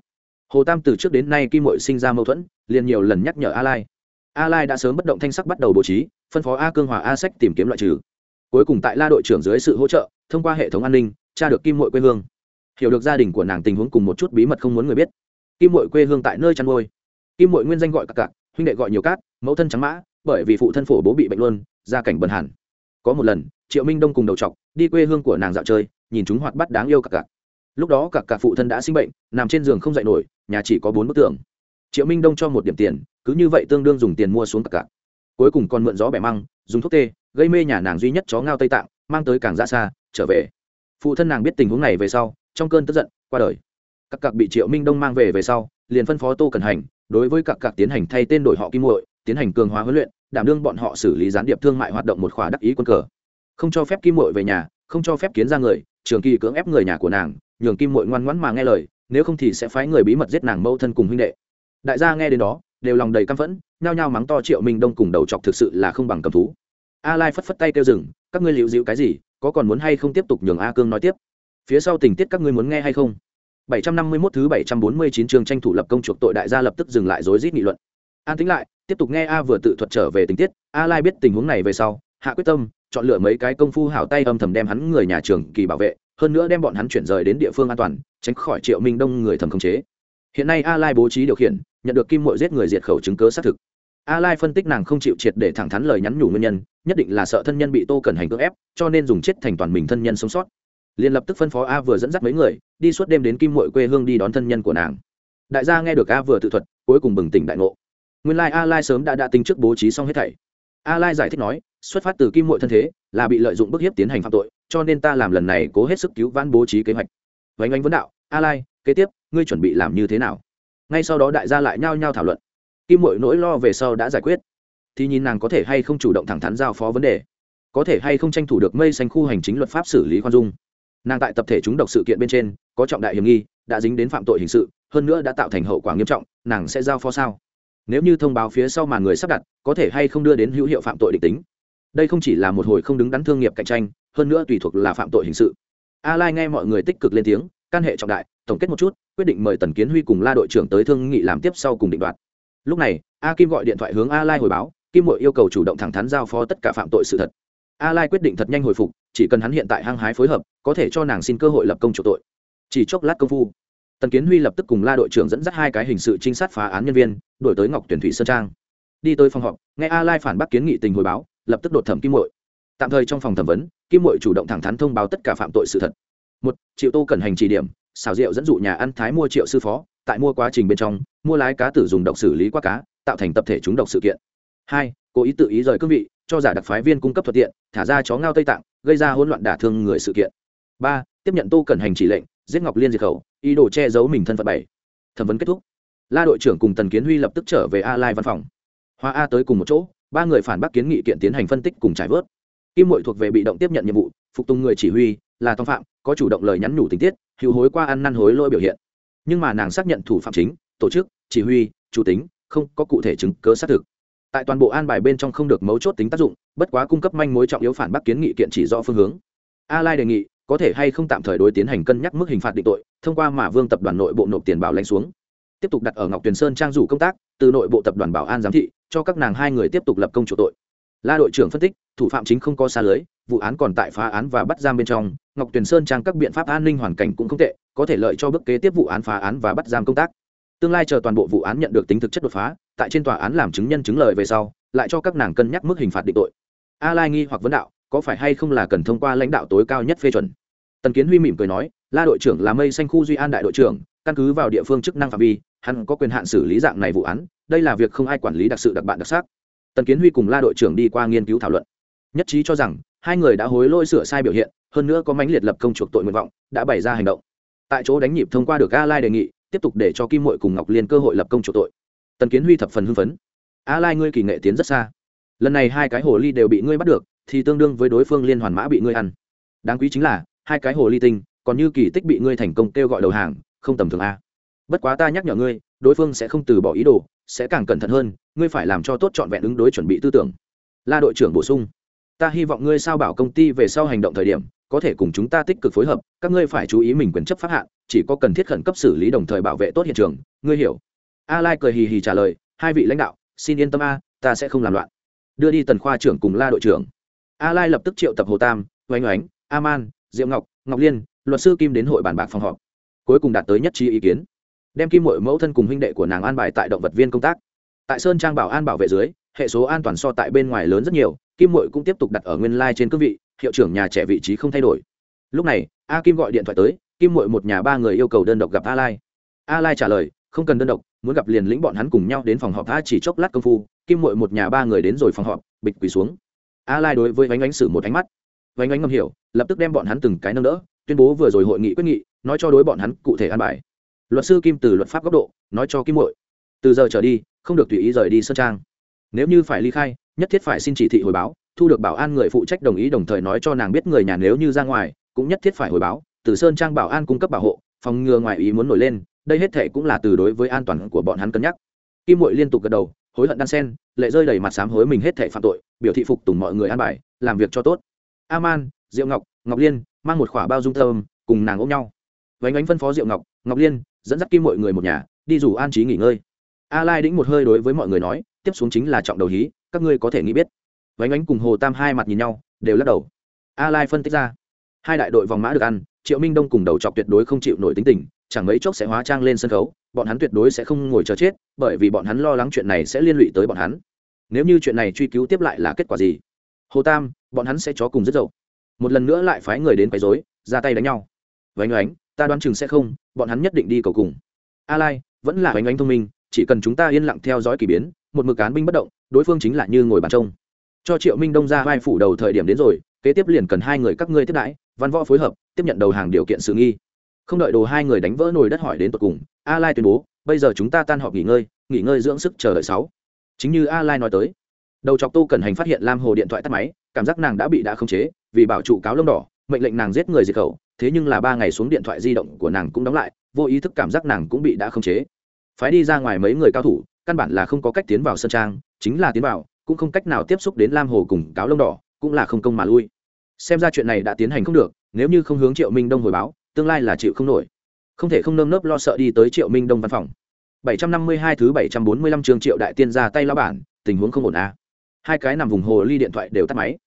Hồ tam từ trước đến nay kim mội sinh ra mâu thuẫn, liền nhiều lần nhắc nhở a lai. A lai đã sớm bất động thanh sắc bắt đầu bố trí, phân phó a cương hòa a sách tìm kiếm loại trừ. Cuối cùng tại la đội trưởng dưới sự hỗ trợ thông qua hệ thống an ninh, tra được kim mội quê hương. Hiểu được gia đình của nàng tình huống cùng một chút bí mật không muốn người biết. Kim mội quê hương tại nơi chăn nuôi. Kim mội nguyên danh gọi cặp cặp huynh đệ gọi nhiều cát, mẫu thân trắng mã, bởi vì phụ thân phổ bố bị bệnh luôn, gia cảnh bần hẳn. Có một lần, triệu minh đông cùng đầu trọc, đi quê hương của nàng dạo chơi, nhìn chúng hoạt bắt đáng yêu cặp cặp lúc đó cặp cặp phụ thân đã sinh bệnh, nằm trên giường không dậy nổi, nhà chỉ có bốn bức tượng triệu minh đông cho một điểm tiền, cứ như vậy tương đương dùng tiền mua xuống cặp cặp cuối cùng còn mượn gió bẻ măng, dùng thuốc tê, gây mê nhà nàng duy nhất chó ngao tây tạng, mang tới càng ra xa trở về. Phụ thân nàng biết tình huống này về sau, trong cơn tức giận, qua đời. Các cặp bị triệu minh đông mang về về sau, liền phân phó tô cần hành, đối với các cặp tiến hành thay tên đổi họ kim muội, tiến hành cường hóa huấn luyện, đảm đương bọn họ xử lý gián điệp thương mại hoạt động một khóa đắc ý quân cờ. Không cho phép kim muội về nhà, không cho phép kiến ra người, trường kỳ cưỡng ép người nhà của nàng, nhường kim muội ngoan ngoãn mà nghe lời, nếu không thì sẽ phái người bí mật giết nàng mâu thân cùng huynh đệ. Đại gia nghe đến đó, đều lòng đầy căm phẫn, nhao nhao mắng to triệu minh đông cùng đầu chọc thực sự là không bằng cầm thú. A lai phất phất tay kêu dừng, các ngươi liệu dịu cái gì? Có còn muốn hay không tiếp tục nhường a cương nói tiếp? Phía sau tình tiết các ngươi muốn nghe hay không? 751 thứ 749 chương tranh thủ lập công chuộc tội đại gia lập tức dừng lại rối rít nghị luận. An tính lại, tiếp tục nghe a vừa tự thuật trở về tình tiết. A lai biết tình huống này về sau, hạ quyết tâm, chọn lựa mấy cái công phu hảo tay âm thầm đem hắn người nhà trường kỳ bảo vệ, hơn nữa đem bọn hắn chuyển rời đến địa phương an toàn, tránh khỏi triệu minh đông người thầm khống chế. Hiện nay a lai bố trí điều khiển, nhận được kim mội giết người diệt khẩu chứng cớ xác thực a lai phân tích nàng không chịu triệt để thẳng thắn lời nhắn nhủ nguyên nhân, nhất định là sợ thân nhân bị tô cần hành cưỡng ép, cho nên dùng chết thành toàn mình thân nhân sống sót. Liền lập tức phân phó a vừa dẫn dắt mấy người, đi suốt đêm đến kim mội quê hương đi đón thân nhân của nàng. Đại gia nghe được a vừa tự thuật, cuối cùng bừng tỉnh đại ngộ. Nguyên lai a lai sớm đã đã tính trước bố trí xong hết thảy. A lai giải thích nói, xuất phát từ kim mội thân thế, là bị lợi dụng bức hiếp tiến hành phạm tội, cho nên ta làm lần này cố hết sức cứu vãn bố trí kế hoạch. Vánh anh vấn đạo a lai kế tiếp, ngươi chuẩn bị làm như thế nào? Ngay sau đó đại gia lại nhao nhao thảo luận kim mội nỗi lo về sau đã giải quyết. Thì nhìn nàng có thể hay không chủ động thẳng thắn giao phó vấn đề. Có thể hay không tranh thủ được mây xanh khu hành chính luật pháp xử lý khoan dung. Nàng tại tập thể chúng độc sự kiện bên trên, có trọng đại hiểm nghi, đã dính đến phạm tội hình sự, hơn nữa đã tạo thành hậu quả nghiêm trọng, nàng sẽ giao phó sao? Nếu như thông báo phía sau mà người sắp đặt, có thể hay không đưa đến hữu hiệu phạm tội định tính? Đây không chỉ là một hồi không đứng đắn thương nghiệp cạnh tranh, hơn nữa tùy thuộc là phạm tội hình sự. A lai nghe mọi người tích cực lên tiếng căn hệ trọng đại, tổng kết một chút, quyết định mời tần kiến huy cùng la đội trưởng tới thương nghị làm tiếp sau cùng định đoạt lúc này, a kim gọi điện thoại hướng a lai hồi báo, kim mội yêu cầu chủ động thẳng thắn giao phó tất cả phạm tội sự thật. A lai quyết định thật nhanh hồi phục, chỉ cần hắn hiện tại hăng hái phối hợp, có thể cho nàng xin cơ hội lập công chủ tội. Chỉ chốc lát công phu, tần kiến huy lập tức cùng la đội trưởng dẫn dắt hai cái hình sự trinh sát phá án nhân viên đổi tới ngọc tuyển thủy sơn trang. Đi tới phòng họp, nghe a lai phản bác kiến nghị tình hồi báo, lập tức đột thẩm kim mội tạm thời trong phòng thẩm vấn, kim mội chủ động thẳng thắn thông báo tất cả phạm tội sự thật. Một, triệu tô cần hành chỉ điểm, xào rượu dẫn dụ nhà ăn thái mua triệu sư phó tại mua quá trình bên trong, mua lái cá tử dùng độc xử lý qua cá, tạo thành tập thể chúng độc sự kiện. Hai, cố ý tự ý rời cương vị, cho giả đặc phái viên cung cấp thuận tiện, thả ra chó ngao tây tạng, gây ra hỗn loạn đả thương người sự kiện. Ba, tiếp nhận tô cần hành chỉ lệnh, giết ngọc liên diệt khẩu, ý đồ che giấu mình thân phận bảy. Thẩm vấn kết thúc. La đội trưởng cùng tần kiến huy lập tức trở về a lai văn phòng. Hoa a tới cùng một chỗ, ba người phản bác kiến nghị kiện tiến hành phân tích cùng trải vớt. Kim mội thuộc về bị động tiếp nhận nhiệm vụ, phục tùng người chỉ huy, là tòng phạm, có chủ động lời nhắn nhủ tình tiết, hữu hối qua ăn năn hối lỗi biểu hiện nhưng mà nàng xác nhận thủ phạm chính, tổ chức, chỉ huy, chủ tính, không có cụ thể chứng cớ xác thực. Tại toàn bộ an bài bên trong không được mấu chốt tính tác dụng, bất quá cung cấp manh mối trọng yếu phản bác kiến nghị kiện chỉ rõ phương hướng. A lai đề nghị, có thể hay không tạm thời đối tiến hành cân nhắc mức hình phạt định tội, thông qua mà vương tập đoàn nội bộ nộp tiền bảo lãnh xuống. Tiếp tục đặt ở ngọc tuyền sơn trang rủ công tác, từ nội bộ tập đoàn bảo an giám thị, cho các nàng hai người tiếp tục lập công chủ tội. La đội trưởng phân tích, thủ phạm chính không có xa lưới, vụ án còn tại phá án và bắt giam bên trong, ngọc tuyền sơn trang các biện pháp an ninh hoàn cảnh cũng không tệ có thể lợi cho bước kế tiếp vụ án phá án và bắt giam công tác. Tương lai chờ toàn bộ vụ án nhận được tính thực chất đột phá, tại trên tòa án làm chứng nhân chứng lời về sau, lại cho các nàng cân nhắc mức hình phạt định tội. A lai nghi hoặc vấn đạo, có phải hay không là cần thông qua lãnh đạo tối cao nhất phê chuẩn? Tần kiến huy mỉm cười nói, la đội trưởng là mây xanh khu duy an đại đội trưởng, căn cứ vào địa phương chức năng phạm vi, hắn có quyền hạn xử lý dạng này vụ án, đây là việc không ai quản lý đặc sự đặc bạn đặc sắc. Tần kiến huy cùng la đội trưởng đi qua nghiên cứu thảo luận. Nhất trí cho rằng, hai người đã hối lỗi sửa sai biểu hiện, hơn nữa có mãnh liệt lập công chuộc tội nguyện vọng, đã bày ra hành động tại chỗ đánh nhịp thông qua được a lai đề nghị, tiếp tục để cho kim mội cùng ngọc liên cơ hội lập công chủ tội. Tần kiến huy thập phần hưng phấn. A lai ngươi kỳ nghệ tiến rất xa. Lần này hai cái hồ ly đều bị ngươi bắt được, thì tương đương với đối phương liên hoàn mã bị ngươi ăn. Đáng quý chính là, hai cái hồ ly tinh, còn như kỳ tích bị ngươi thành công kêu gọi đầu hàng, không tầm thường a. Bất quá ta nhắc nhở ngươi, đối phương sẽ không từ bỏ ý đồ, sẽ càng cẩn thận hơn, ngươi phải làm cho tốt trọn vẹn ứng đối chuẩn bị tư tưởng. La đội trưởng bổ sung ta hy vọng ngươi sao bảo công ty về sau hành động thời điểm, có thể cùng chúng ta tích cực phối hợp, các ngươi phải chú ý mình quyền chấp pháp hạn, chỉ có cần thiết khẩn cấp xử lý đồng thời bảo vệ tốt hiện trường, ngươi hiểu. A lai cười hì hì trả lời, hai vị lãnh đạo, xin yên tâm a, ta sẽ không làm loạn. Đưa đi tần khoa trưởng cùng la đội trưởng. A lai lập tức triệu tập hồ tam oanh oánh, a man, diệu ngọc ngọc liên, luật sư kim đến hội bàn bạc phòng họp. Cuối cùng đạt tới nhất trí ý kiến. Đem kim mội mẫu thân cùng huynh đệ của nàng an bài tại động vật viên công tác. Tại sơn trang bảo an bảo vệ dưới, hệ số an toàn so tại bên ngoài lớn rất nhiều kim mội cũng tiếp tục đặt ở nguyên lai、like、trên cương vị, hiệu trưởng nhà trẻ vị trí không thay đổi. Lúc này, a kim gọi điện thoại tới, kim mội một nhà ba người yêu cầu đơn độc gặp a lai. A lai trả lời, không cần đơn độc, muốn gặp liền lĩnh bọn hắn cùng nhau đến phòng họp a chỉ chốc lát công phu. Kim mội một nhà ba người đến rồi phòng họp, bịch quỳ xuống. A lai đối với vánh ánh sử một ánh mắt. Vánh ánh ngầm hiểu, lập tức đem bọn hắn từng cái nâng đỡ, tuyên bố vừa rồi hội nghị quyết nghị, nói cho đối bọn hắn cụ thể an bài. Luật sư kim từ luật pháp góc độ, nói cho kim mội từ giờ trở đi, không được tùy ý rời đi sơn trang. Nếu như phải ly khai nhất thiết phải xin chỉ thị hồi báo, thu được bảo an người phụ trách đồng ý đồng thời nói cho nàng biết người nhà nếu như ra ngoài, cũng nhất thiết phải hồi báo, từ sơn trang bảo an cung cấp bảo hộ, phòng ngừa ngoài ý muốn nổi lên, đây hết thể cũng là từ đối với an toàn của bọn hắn cân nhắc. Kim mội liên tục gật đầu, hối hận đan sen, lệ rơi đầy mặt sám hối mình hết thể phạm tội, biểu thị phục tùng mọi người an bài, làm việc cho tốt. Aman, diệu ngọc ngọc liên, mang một khỏa bao dung thơm, cùng nàng ôm nhau. Vánh ánh phân phó diệu ngọc ngọc liên, dẫn dắt kim mọi người một nhà, đi rủ an trí nghỉ ngơi a lai đĩnh một hơi đối với mọi người nói tiếp xuống chính là trọng đầu hí các ngươi có thể nghĩ biết. Vánh ánh cùng hồ tam hai mặt nhìn nhau đều lắc đầu. A lai phân tích ra. Hai đại đội vòng mã được ăn triệu minh đông cùng đầu chọc tuyệt đối không chịu nổi tính tình chẳng mấy chốc sẽ hóa trang lên sân khấu bọn hắn tuyệt đối sẽ không ngồi chờ chết bởi vì bọn hắn lo lắng chuyện này sẽ liên lụy tới bọn hắn. Nếu như chuyện này truy cứu tiếp lại là kết quả gì? Hồ tam bọn hắn sẽ chó cùng rất dậu. Một lần nữa lại phái người đến quấy rối ra tay đánh nhau. Vánh Ánh, ta đoán chừng sẽ không bọn hắn nhất định đi cầu cùng. A lai vẫn là vánh Ánh thông minh chỉ cần chúng ta yên lặng theo dõi k ỳ biến, một mực cán binh bất động, đối phương chính là như ngồi bàn trông. Cho triệu minh đông ra vai phủ đầu thời điểm đến rồi, kế tiếp liền cần hai người các ngươi tiếp đãi, văn võ phối hợp, tiếp nhận đầu hàng điều kiện sự nghi. Không đợi đồ hai người đánh vỡ nồi đất hỏi đến tột cùng a lai tuyên bố, bây giờ chúng ta tan họp nghỉ ngơi nghỉ ngơi dưỡng sức chờ đợi sáu. Chính như a lai nói tới, đầu chọc tô cần hành phát hiện lam hồ điện thoại tắt máy, cảm giác nàng đã bị đã khống chế, vì bảo trụ cáo lông đỏ, mệnh lệnh nàng giết người diệt khẩu, thế nhưng là ba ngày xuống điện thoại di động của nàng cũng đóng lại, vô ý thức cảm giác nàng cũng bị đã khống chế phái đi ra ngoài mấy người cao thủ, căn bản là không có cách tiến vào sân trang, chính là tiến vào, cũng không cách nào tiếp xúc đến lam hồ cùng cáo lông đỏ, cũng là không công mà lui. Xem ra chuyện này đã tiến hành không được, nếu như không hướng triệu minh đông hồi báo, tương lai là chịu không nổi. Không thể không nơm nớp lo sợ đi tới triệu minh đông văn phòng. 752 thứ 745 trường triệu đại tiên ra tay lao bản, tình huống không ổn à. hai cái nằm vùng hồ ly điện thoại đều tắt máy.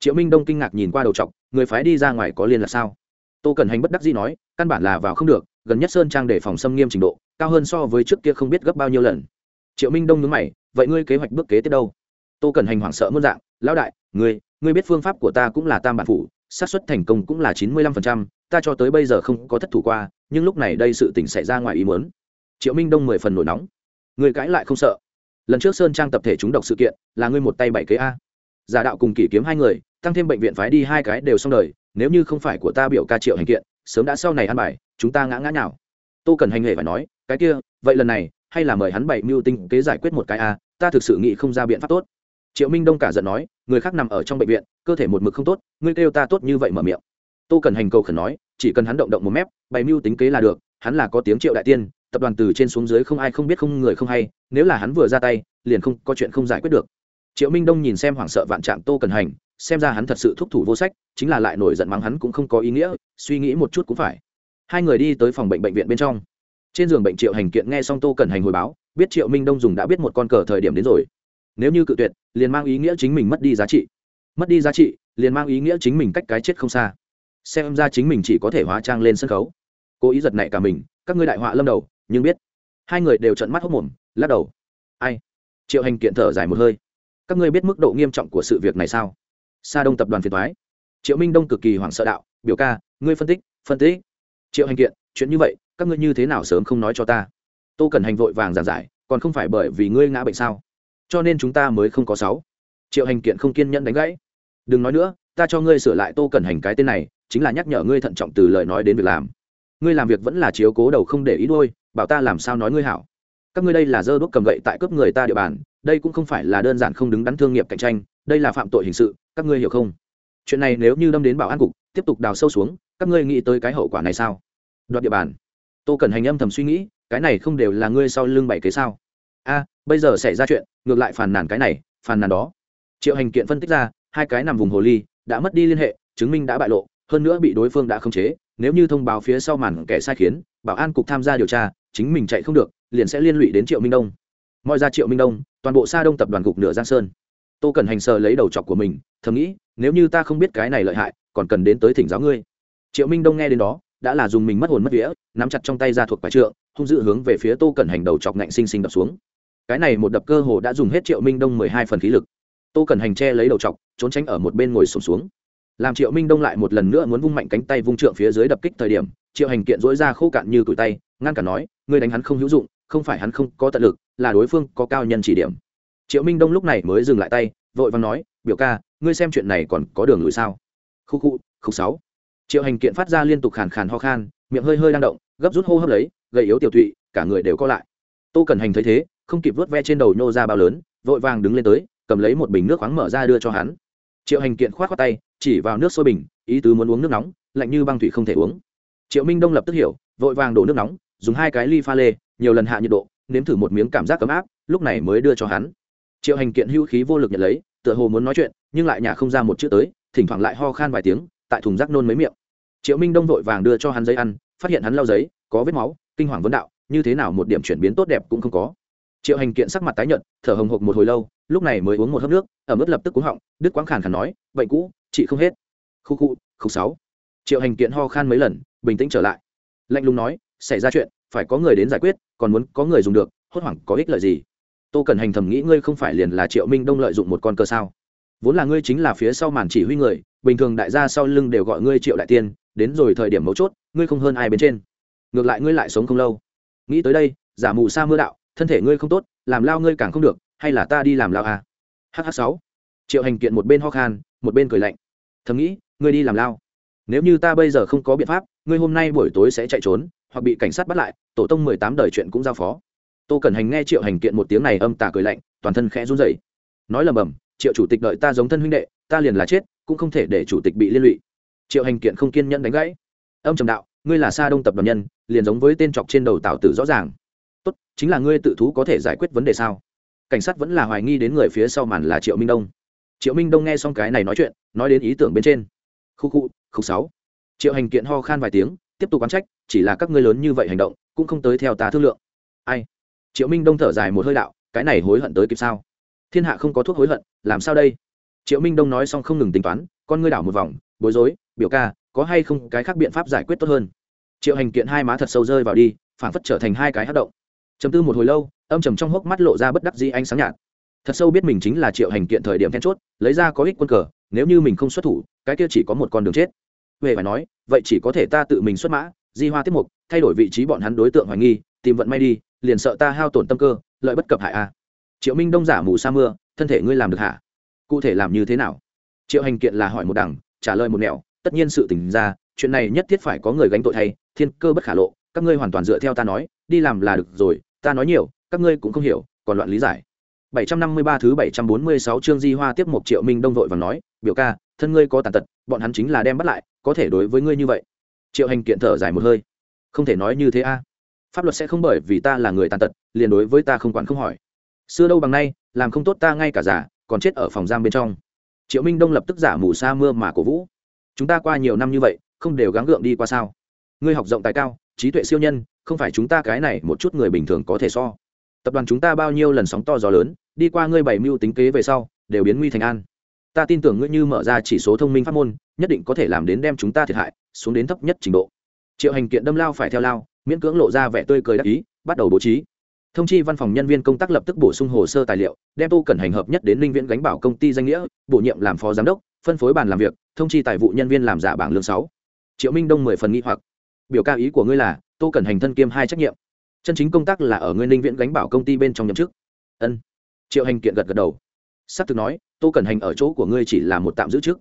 Triệu minh đông kinh ngạc nhìn qua đầu t người phái đi ra ngoài có liên là sao? Tô cần hành bất đắc dĩ nói, căn bản là vào không được, gần nhất sơn trang để phòng xâm nghiêm trình độ, cao hơn so với trước kia không biết gấp bao nhiêu lần. Triệu minh đông nhớ mày, vậy ngươi kế hoạch bước kế tiếp đâu? Tô cần hành hoảng sợ muôn dạng, lão đại, ngươi ngươi biết phương pháp của ta cũng là tam bản phủ, xác suất thành công cũng là chín mươi lăm phần trăm, ta cho tới bây giờ không có thất thủ qua, nhưng lúc này đây sự tình xảy ra ngoài ý muốn. Triệu minh đông mười phần nổi nóng. Người cãi lại không sợ. Lần trước sơn trang tập thể chúng độc sự kiện, là ngươi một tay bảy kế a. Giả đạo cùng kỷ kiếm hai người, tăng thêm bệnh viện phái đi hai cái đều xong đời nếu như không phải của ta biểu ca triệu hành kiện, sớm đã sau này ăn bài, chúng ta ngã ngã nào tô cần hành nghề phải nói, cái kia, vậy lần này, hay là mời hắn bảy mưu tinh kế giải quyết một cái a, ta thực sự nghĩ không ra biện pháp tốt. Triệu minh đông cả giận nói, người khác nằm ở trong bệnh viện, cơ thể một mực không tốt, ngươi kêu ta tốt như vậy mở miệng. Tô cần hành cầu khẩn nói, chỉ cần hắn động động một mép, bày mưu tính kế là được, hắn là có tiếng triệu đại tiên, tập đoàn từ trên xuống dưới không ai không biết không người không hay, nếu là hắn vừa ra tay, liền không có chuyện không giải quyết được. Triệu minh đông nhìn xem hoảng sợ vạn trạng tô cần hành xem ra hắn thật sự thúc thủ vô sách, chính là lại nổi giận mắng hắn cũng không có ý nghĩa, suy nghĩ một chút cũng phải. Hai người đi tới phòng bệnh bệnh viện bên trong. Trên giường bệnh triệu hành kiện nghe xong tô cần hành hồi báo, biết triệu minh đông dùng đã biết một con cờ thời điểm đến rồi. Nếu như cự tuyệt, liền mang ý nghĩa chính mình mất đi giá trị. Mất đi giá trị, liền mang ý nghĩa chính mình cách cái chết không xa. Xem ra chính mình chỉ có thể hóa trang lên sân khấu. Cố ý giật nảy cả mình, các ngươi đại họa lâm đầu, nhưng biết. Hai người đều trận mắt hốc mồm, lắc đầu. Ai? Triệu hành kiện thở dài một hơi. Các ngươi biết mức độ nghiêm trọng của sự việc này sao? Sa đông tập đoàn phiền thoái triệu minh đông cực kỳ hoảng sợ đạo, biểu ca, ngươi phân tích phân tích. Triệu hành kiện, chuyện như vậy, các ngươi như thế nào sớm không nói cho ta? Tô cần hành vội vàng giảng giải, còn không phải bởi vì ngươi ngã bệnh sao? Cho nên chúng ta mới không có sáu. Triệu hành kiện không kiên nhẫn đánh gãy. Đừng nói nữa, ta cho ngươi sửa lại tô cần hành cái tên này, chính là nhắc nhở ngươi thận trọng từ lời nói đến việc làm. Ngươi làm việc vẫn là chiếu cố đầu không để ý đôi bảo ta làm sao nói ngươi hảo. Các ngươi đây là dơ đuốc cầm gậy tại cướp người ta địa bàn, đây cũng không phải là đơn giản không đứng đắn thương nghiệp cạnh tranh, đây là phạm tội hình sự các ngươi hiểu không? Chuyện này nếu như đâm đến bảo an cục, tiếp tục đào sâu xuống, các ngươi nghĩ tới cái hậu quả này sao? Đoạt địa bàn. Tô cần hành âm thầm suy nghĩ, cái này không đều là ngươi sau lưng bảy kế sao? A, bây giờ xảy ra chuyện, ngược lại phàn nàn cái này, phàn nàn đó. Triệu hành kiện phân tích ra, hai cái nằm vùng hồ ly, đã mất đi liên hệ, chứng minh đã bại lộ, hơn nữa bị đối phương đã khống chế, nếu như thông báo phía sau màn kẻ sai khiến, bảo an cục tham gia điều tra, chính mình chạy không được, liền sẽ liên lụy đến triệu minh đông. Mọi ra triệu minh đông, toàn bộ xa đông tập đoàn cục nửa giang sơn tô cần hành sờ lấy đầu chọc của mình thầm nghĩ nếu như ta không biết cái này lợi hại còn cần đến tới thỉnh giáo ngươi. Triệu minh đông nghe đến đó đã là dùng mình mất hồn mất vía nắm chặt trong tay ra thuộc bài trượng hung dự hướng về phía tô cần hành đầu chọc ngạnh sinh sinh đập xuống. Cái này một đập cơ hồ đã dùng hết triệu minh đông mười hai phần khí lực. Tô cần hành che lấy đầu chọc trốn tránh ở một bên ngồi sụp xuống, xuống làm triệu minh đông lại một lần nữa muốn vung mạnh cánh tay vung trượng phía dưới đập kích thời điểm triệu hành kiện dỗi ra khô cạn như tủi tay ngăn cả nói ngươi đánh hắn không hữu dụng không phải hắn không có tận lực là đối phương có cao nhân chỉ điểm triệu minh đông lúc này mới dừng lại tay, vội vàng nói, biểu ca, ngươi xem chuyện này còn có đường lùi sao? Khu khu khu sáu. Triệu hành kiện phát ra liên tục khàn khàn ho khan, miệng hơi hơi đang động, gấp rút hô hấp lấy, gầy yếu tiểu tụy, cả người đều co lại. Tô cần hành thấy thế, không kịp vớt ve trên đầu nhô ra bao lớn, vội vàng đứng lên tới, cầm lấy một bình nước khoáng mở ra đưa cho hắn. Triệu hành kiện khoát khoát tay, chỉ vào nước sôi bình, ý tứ muốn uống nước nóng, lạnh như băng thủy không thể uống. Triệu minh đông lập tức hiểu, vội vàng đổ nước nóng, dùng hai cái ly pha lê, nhiều lần hạ nhiệt độ, nếm thử một miếng cảm giác ấm áp, lúc này mới đưa cho hắn triệu hành kiện hữu khí vô lực nhận lấy, tựa hồ muốn nói chuyện, nhưng lại nhả không ra một chữ tới, thỉnh thoảng lại ho khan vài tiếng, tại thùng rác nôn mấy miệng. Triệu minh đông vội vàng đưa cho hắn giấy ăn, phát hiện hắn lau giấy, có vết máu, kinh hoàng vấn đạo, như thế nào một điểm chuyển biến tốt đẹp cũng không có. Triệu hành kiện sắc mặt tái nhợt, thở hồng hộc một hồi lâu, lúc này mới uống một hớp nước, ở mức lập tức cúng họng, đứt quãng khàn khàn nói, bệnh cũ chị không hết. Khu khu khúc sáu. Triệu hành kiện ho khan mấy lần, bình tĩnh trở lại. Lạnh lùng nói, xảy ra chuyện, phải có người đến giải quyết, còn muốn có người dùng được, hốt hoảng có ích lợi gì? Tô cần hành thầm nghĩ ngươi không phải liền là triệu minh đông lợi dụng một con cơ sao? Vốn là ngươi chính là phía sau màn chỉ huy người, bình thường đại gia sau lưng đều gọi ngươi triệu đại tiên, đến rồi thời điểm mấu chốt, ngươi không hơn ai bên trên. Ngược lại ngươi lại sống không lâu. Nghĩ tới đây, giả mù sa mưa đạo, thân thể ngươi không tốt, làm lao ngươi càng không được, hay là ta đi làm lao à? hh sáu. Triệu hành kiện một bên ho khan, một bên cười lạnh. Thầm nghĩ, ngươi đi làm lao. Nếu như ta bây giờ không có biện pháp, ngươi hôm nay buổi tối sẽ chạy trốn, hoặc bị cảnh sát bắt lại, tổ tông mười tám đời chuyện cũng giao phó tô cẩn hành nghe triệu hành kiện một tiếng này âm tà cười lạnh, toàn thân khẽ run rẩy. Nói lầm bầm, triệu chủ tịch đợi ta giống thân huynh đệ, ta liền là chết, cũng không thể để chủ tịch bị liên lụy. Triệu hành kiện không kiên nhẫn đánh gãy. Âm trầm đạo, ngươi là sa đông tập đoàn nhân, liền giống với tên chọc trên đầu tảo tử rõ ràng. Tốt, chính là ngươi tự thú có thể giải quyết vấn đề sao? Cảnh sát vẫn là hoài nghi đến người phía sau màn là triệu minh đông. Triệu minh đông nghe xong cái này nói chuyện, nói đến ý tưởng bên trên. Khu khu khu sáu. Triệu hành kiện ho khan vài tiếng, tiếp tục quán trách, chỉ là các ngươi lớn như vậy hành động, cũng không tới theo ta thương lượng. Ai? Triệu minh đông thở dài một hơi đạo, cái này hối hận tới kịp sao? Thiên hạ không có thuốc hối hận, làm sao đây? Triệu minh đông nói xong không ngừng tính toán, con ngươi đảo một vòng, bối rối, biểu ca, có hay không cái khác biện pháp giải quyết tốt hơn? Triệu hành kiện hai má thật sâu rơi vào đi phản phất trở thành hai cái hát động. Chấm tư một hồi lâu, âm trầm trong hốc mắt lộ ra bất đắc dĩ ánh sáng nhạt. Thật sâu biết mình chính là triệu hành kiện thời điểm then chốt, lấy ra có ích quân cờ, nếu như mình không xuất thủ, cái kia chỉ có một con đường chết. Về phải nói, vậy chỉ có thể ta tự mình xuất mã, di hoa tiếp mục, thay đổi vị trí bọn hắn đối tượng hoài nghi tìm vận may đi liền sợ ta hao tổn tâm cơ lợi bất cập hại a. Triệu minh đông giả mù sa mưa thân thể ngươi làm được hả? Cụ thể làm như thế nào? Triệu hành kiện là hỏi một đằng trả lời một nẻo tất nhiên sự tình ra chuyện này nhất thiết phải có người gánh tội thay thiên cơ bất khả lộ các ngươi hoàn toàn dựa theo ta nói đi làm là được rồi ta nói nhiều các ngươi cũng không hiểu còn loạn lý giải. 753 thứ 746 chương Di Hoa tiếp một Triệu Minh Đông vội và nói, "Biểu ca, thân ngươi có tàn tật, bọn hắn chính là đem bắt lại, có thể đối với ngươi như vậy." Triệu Hành kiện thở dài một hơi, "Không thể nói như thế a. Pháp luật sẽ không bởi vì ta là người tàn tật, liền đối với ta không quản không hỏi. Xưa đâu bằng nay, làm không tốt ta ngay cả giả, còn chết ở phòng giam bên trong." Triệu Minh Đông lập tức giả mù sa mưa mà cổ vũ. "Chúng ta qua nhiều năm như vậy, không đều gắng gượng đi qua sao? Ngươi học rộng tài cao, trí tuệ siêu nhân, không phải chúng ta cái này một chút người bình thường có thể so." tập đoàn chúng ta bao nhiêu lần sóng to gió lớn đi qua ngươi bảy mưu tính kế về sau đều biến nguy thành an ta tin tưởng ngươi như mở ra chỉ số thông minh pháp môn nhất định có thể làm đến đem chúng ta thiệt hại xuống đến thấp nhất trình độ triệu hành kiện đâm lao phải theo lao miễn cưỡng lộ ra vẻ tươi cười đắc ý, bắt đầu bố trí. Thông chi văn phòng nhân viên công tác lập tức bổ sung hồ sơ tài liệu, đem tô cẩn hành hợp nhất đến linh viễn gánh bảo công ty danh nghĩa, bổ nhiệm làm phó giám đốc, phân phối bàn làm việc, thông chi tài vụ nhân viên làm giả bảng lương sáu. Triệu minh đông mười phần nghi hoặc. Biểu ca ý của ngươi là, tô cẩn hành thân kiêm hai trách nhiệm. Chân chính công tác là ở ngươi linh viễn gánh bảo công ty bên trong nhậm chức. Ân. Triệu hành kiện gật gật đầu. S ắ c thực nói, tô cẩn hành ở chỗ của ngươi chỉ là một tạm giữ trước.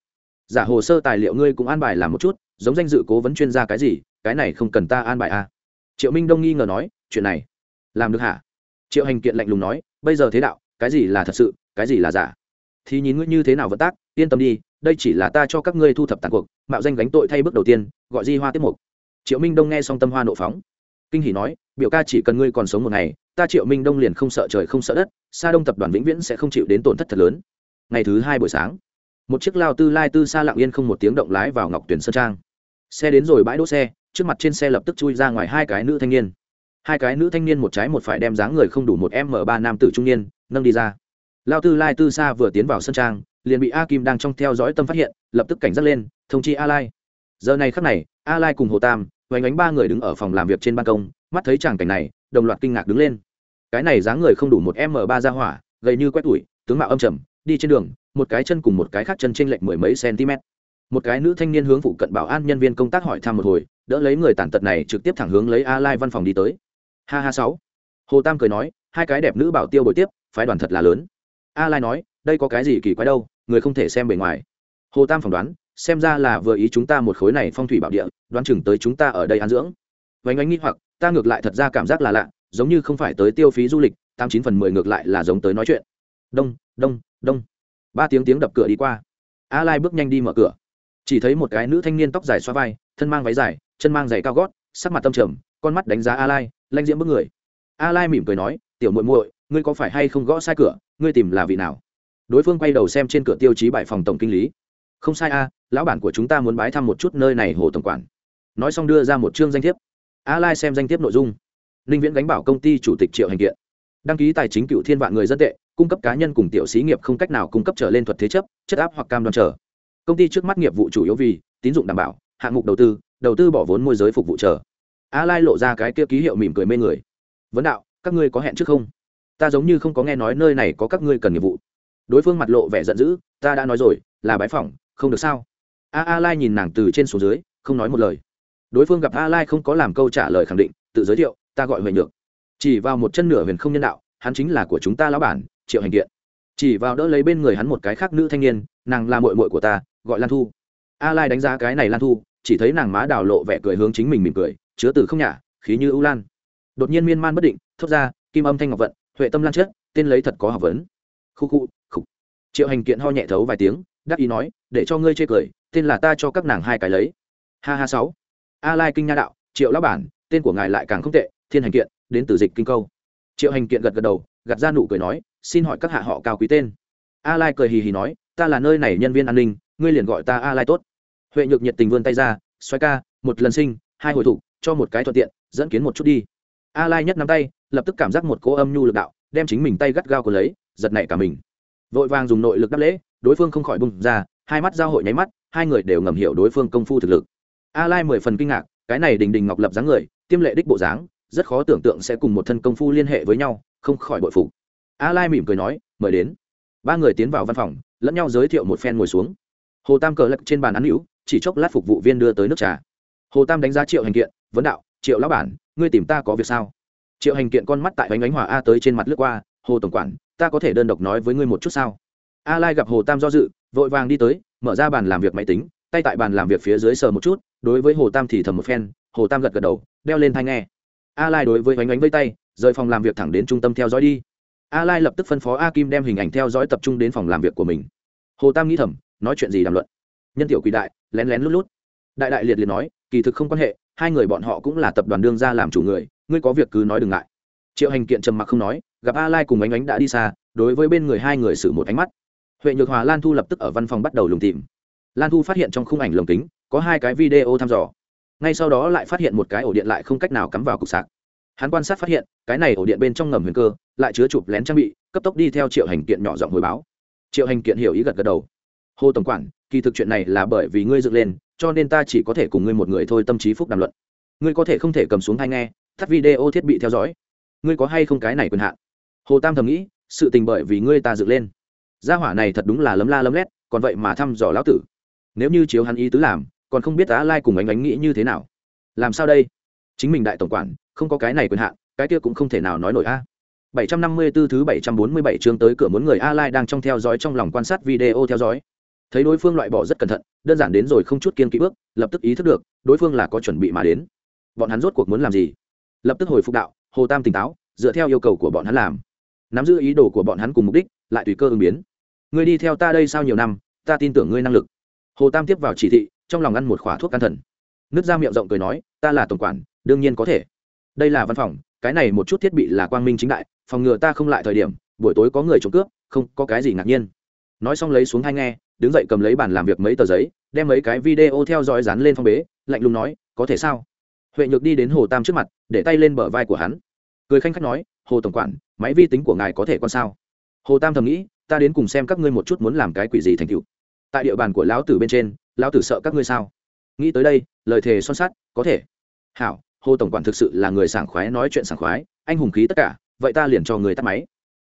Giả hồ sơ tài liệu ngươi cũng an bài làm một chút, giống danh dự cố vấn chuyên gia cái gì, cái này không cần ta an bài à triệu minh đông nghi ngờ nói, chuyện này làm được hả? Triệu hành kiện lạnh lùng nói, bây giờ thế đạo, cái gì là thật sự, cái gì là giả? Thì nhìn ngươi như thế nào vận tác, yên tâm đi, đây chỉ là ta cho các ngươi thu thập tàn cuộc, mạo danh gánh tội thay bước đầu tiên, gọi di hoa tiết mục. Triệu minh đông nghe xong tâm hoa nộ phóng, kinh hỷ nói, biểu ca chỉ cần ngươi còn sống một ngày, ta triệu minh đông liền không sợ trời không sợ đất, sa đông tập đoàn vĩnh viễn sẽ không chịu đến tổn thất thật lớn. Ngày thứ hai buổi sáng, một chiếc lao tư lai tư xa lặng yên không một tiếng động lái vào ngọc tuyển sơn trang. Xe đến rồi bãi đỗ xe trước mặt trên xe lập tức chui ra ngoài hai cái nữ thanh niên. Hai cái nữ thanh niên một trái một phải đem dáng người không đủ một m ba nam tử trung niên, nâng đi ra. Lao tư lai tư Sa vừa tiến vào sân trang, liền bị a kim đang trong theo dõi tâm phát hiện, lập tức cảnh giác lên, thông chi a lai. Giờ này khắc này, a lai cùng hồ tam vánh ánh ba người đứng ở phòng làm việc trên ban công, mắt thấy chàng cảnh này, đồng loạt kinh ngạc đứng lên. Cái này dáng người không đủ một m ba ra hỏa, gầy như quét tủi tướng mạo âm trầm, đi trên đường, một cái chân cùng một cái khác chân trên lệch mười mấy cm một cái nữ thanh niên hướng phụ cận bảo an nhân viên công tác hỏi thăm một hồi đỡ lấy người tàn tật này trực tiếp thẳng hướng lấy a lai văn phòng đi tới. Ha ha sáu. Hồ tam cười nói, hai cái đẹp nữ bảo tiêu buổi tiếp, phái đoàn thật là lớn. A lai nói, đây có cái gì kỳ quái đâu, người không thể xem bề ngoài. Hồ tam phỏng đoán, xem ra là vừa ý chúng ta một khối này phong thủy bảo địa, đoán chừng tới chúng ta ở đây ăn dưỡng. Vánh ánh nghĩ hoặc, ta ngược lại thật ra cảm giác là lạ, giống như không phải tới tiêu phí du lịch, tám chín phần mười ngược lại là giống tới nói chuyện. Đông đông đông. Ba tiếng tiếng đập cửa đi qua. A lai bước nhanh đi mở cửa. Chỉ thấy một cái nữ thanh niên tóc dài xoa vai, thân mang váy dài chân mang giày cao gót, sắc mặt tâm trầm, con mắt đánh giá a lai lanh diễm bước người. A lai mỉm cười nói, tiểu muội muội, ngươi có phải hay không gõ sai cửa? Ngươi tìm là vị nào? Đối phương quay đầu xem trên cửa tiêu chí bài phòng tổng kinh lý. Không sai a, lão bản của chúng ta muốn bái thăm một chút nơi này hồ tổng quản. Nói xong đưa ra một chương danh thiếp. A lai xem danh thiếp nội dung. Ninh viễn gánh bảo công ty chủ tịch triệu hành kiện. Đăng ký tài chính cựu thiên vạn người dân tệ, cung cấp cá nhân cùng tiểu xí nghiệp không cách nào cung cấp trở lên thuật thế chấp, chất áp hoặc cam đoan trở. Công ty trước mắt nghiệp vụ chủ yếu vì tín dụng đảm bảo, hạng mục đầu tư đầu tư bỏ vốn môi giới phục vụ chờ. A lai lộ ra cái kia ký hiệu mỉm cười mê người. Vấn đạo, các ngươi có hẹn trước không? Ta giống như không có nghe nói nơi này có các ngươi cần nghiệp vụ. Đối phương mặt lộ vẻ giận dữ, ta đã nói rồi, là bái phỏng, không được sao? A a lai nhìn nàng từ trên xuống dưới, không nói một lời. Đối phương gặp a lai không có làm câu trả lời khẳng định, tự giới thiệu, ta gọi huệ nhược. Chỉ vào một chân nửa huyền không nhân đạo, hắn chính là của chúng ta lão bản, triệu hành kiện. Chỉ vào đỡ lấy bên người hắn một cái khác nữ thanh niên, nàng là mội mội của ta, gọi lan thu. A lai đánh giá cái này lan thu chỉ thấy nàng má đào lộ vẻ cười hướng chính mình mỉm cười, chứa từ không nhả, khí như ưu lan. Đột nhiên miên man bất định, thốt ra, kim âm thanh ngọc vận, huệ tâm lan chết tên lấy thật có học vấn. Khu khu, khục. Triệu hành kiện ho nhẹ thấu vài tiếng, đắc ý nói, để cho ngươi chê cười, tên là ta cho các nàng hai cái lấy. Ha ha sáu. A lai kinh nha đạo, triệu lão bản, tên của ngài lại càng không tệ, thiên hành kiện, đến từ dịch kinh câu. Triệu hành kiện gật gật đầu gặt ra nụ cười nói, xin hỏi các hạ họ cao quý tên. A lai cười hì hì nói, ta là nơi này nhân viên an ninh, ngươi liền gọi ta a lai tốt huệ nhược nhiệt tình vươn tay ra xoay ca, một lần sinh, hai hồi thủ cho một cái thuận tiện, dẫn kiến một chút đi. A lai nhất nắm tay, lập tức cảm giác một cỗ âm nhu lực đạo, đem chính mình tay gắt gao của lấy, giật nảy cả mình. Vội vàng dùng nội lực đáp lễ, đối phương không khỏi bung ra, hai mắt giao hội nháy mắt, hai người đều ngầm hiểu đối phương công phu thực lực. A lai mười phần kinh ngạc, cái này đình đình ngọc lập dáng người, tiêm lệ đích bộ dáng, rất khó tưởng tượng sẽ cùng một thân công phu liên hệ với nhau, không khỏi bội phục. A lai mỉm cười nói, mời đến. Ba người tiến vào văn phòng, lẫn nhau giới thiệu một phen ngồi xuống. Hồ tam cờ lật trên bàn ăn hữu chỉ chốc lát phục vụ viên đưa tới nước trà. Hồ tam đánh giá triệu hành kiện, vấn đạo, triệu lão bản, ngươi tìm ta có việc sao? Triệu hành kiện con mắt tại bánh ánh hòa a tới trên mặt lướt qua, hồ tổng quản, ta có thể đơn độc nói với ngươi một chút sao? A lai gặp hồ tam do dự, vội vàng đi tới, mở ra bàn làm việc máy tính, tay tại bàn làm việc phía dưới sờ một chút, đối với hồ tam thì thầm một phen, hồ tam gật gật đầu, đeo lên thai nghe. A lai đối với bánh ánh vây tay, rời phòng làm việc thẳng đến trung tâm theo dõi đi. A lai lập tức phân phó a kim đem hình ảnh theo dõi tập trung đến phòng làm việc của mình. Hồ tam nghĩ thầm, nói chuyện gì đàm luận? Nhân tiểu quỷ đại lén lén lút lút. Đại đại liệt liệt nói, kỳ thực không quan hệ, hai người bọn họ cũng là tập đoàn đương ra làm chủ người, ngươi có việc cứ nói đừng ngại. Triệu hành kiện trầm mặc không nói, gặp a lai cùng ánh ánh đã đi xa, đối với bên người hai người xử một ánh mắt. Huệ nhược hòa lan thu lập tức ở văn phòng bắt đầu lùng tìm. Lan thu phát hiện trong khung ảnh lồng kính, có hai cái video thăm dò. Ngay sau đó lại phát hiện một cái ổ điện lại không cách nào cắm vào cục sạc. Hắn quan sát phát hiện, cái này ổ điện bên trong ngầm huyền cơ, lại chứa chụp lén trang bị, cấp tốc đi theo triệu hành kiện nhỏ giọng hồi báo. Triệu hành kiện hiểu ý gật gật đầu. Hồ tổng quản kỳ thực chuyện này là bởi vì ngươi dựng lên, cho nên ta chỉ có thể cùng ngươi một người thôi tâm trí phúc đàm luận. Ngươi có thể không thể cầm xuống hay nghe thắt video thiết bị theo dõi. Ngươi có hay không cái này quyền hạn? Hồ tam thầm nghĩ, sự tình bởi vì ngươi ta dựng lên. Gia hỏa này thật đúng là lấm la lấm lét, còn vậy mà thăm dò lão tử. Nếu như chiếu hắn ý tứ làm, còn không biết á lai cùng ánh ánh nghĩ như thế nào. Làm sao đây? Chính mình đại tổng quản, không có cái này quyền hạn, cái kia cũng không thể nào nói nổi a. 754 thứ 747 chương tới cửa muốn người A Lai đang trong theo dõi trong lòng quan sát video theo dõi. Thấy đối phương loại bỏ rất cẩn thận, đơn giản đến rồi không chút kiên kỵ bước, lập tức ý thức được, đối phương là có chuẩn bị mà đến. Bọn hắn rốt cuộc muốn làm gì? Lập tức hồi phục đạo, Hồ Tam tỉnh táo, dựa theo yêu cầu của bọn hắn làm. Nắm giữ ý đồ của bọn hắn cùng mục đích, lại tùy cơ ứng biến. Ngươi đi theo ta đây sau nhiều năm, ta tin tưởng ngươi năng lực. Hồ Tam tiếp vào chỉ thị, trong lòng ăn một khóa thuốc can thần. Nước ra miệng rộng cười nói, ta là tổng quản, đương nhiên có thể. Đây là văn phòng, cái này một chút thiết bị là quang minh chính đại, phòng ngừa ta không lại thời điểm buổi tối có người trộm cướp không có cái gì ngạc nhiên nói xong lấy xuống hai nghe, đứng dậy cầm lấy bàn làm việc mấy tờ giấy, đem mấy cái video theo dõi dán lên phong bế, lạnh lùng nói, có thể sao? Huệ nhược đi đến hồ tam trước mặt, để tay lên bờ vai của hắn. Cười khanh khách nói, hồ tổng quản, máy vi tính của ngài có thể con sao? Hồ tam thầm nghĩ, ta đến cùng xem các ngươi một chút muốn làm cái quỷ gì thành cựu tại địa bàn của lão tử bên trên, lão tử sợ các ngươi sao? Nghĩ tới đây, lời thề son sắt, có thể. Hảo, hồ tổng quản thực sự là người sảng khoái nói chuyện sảng khoái, anh hùng khí tất cả, vậy ta liền cho người tắt máy.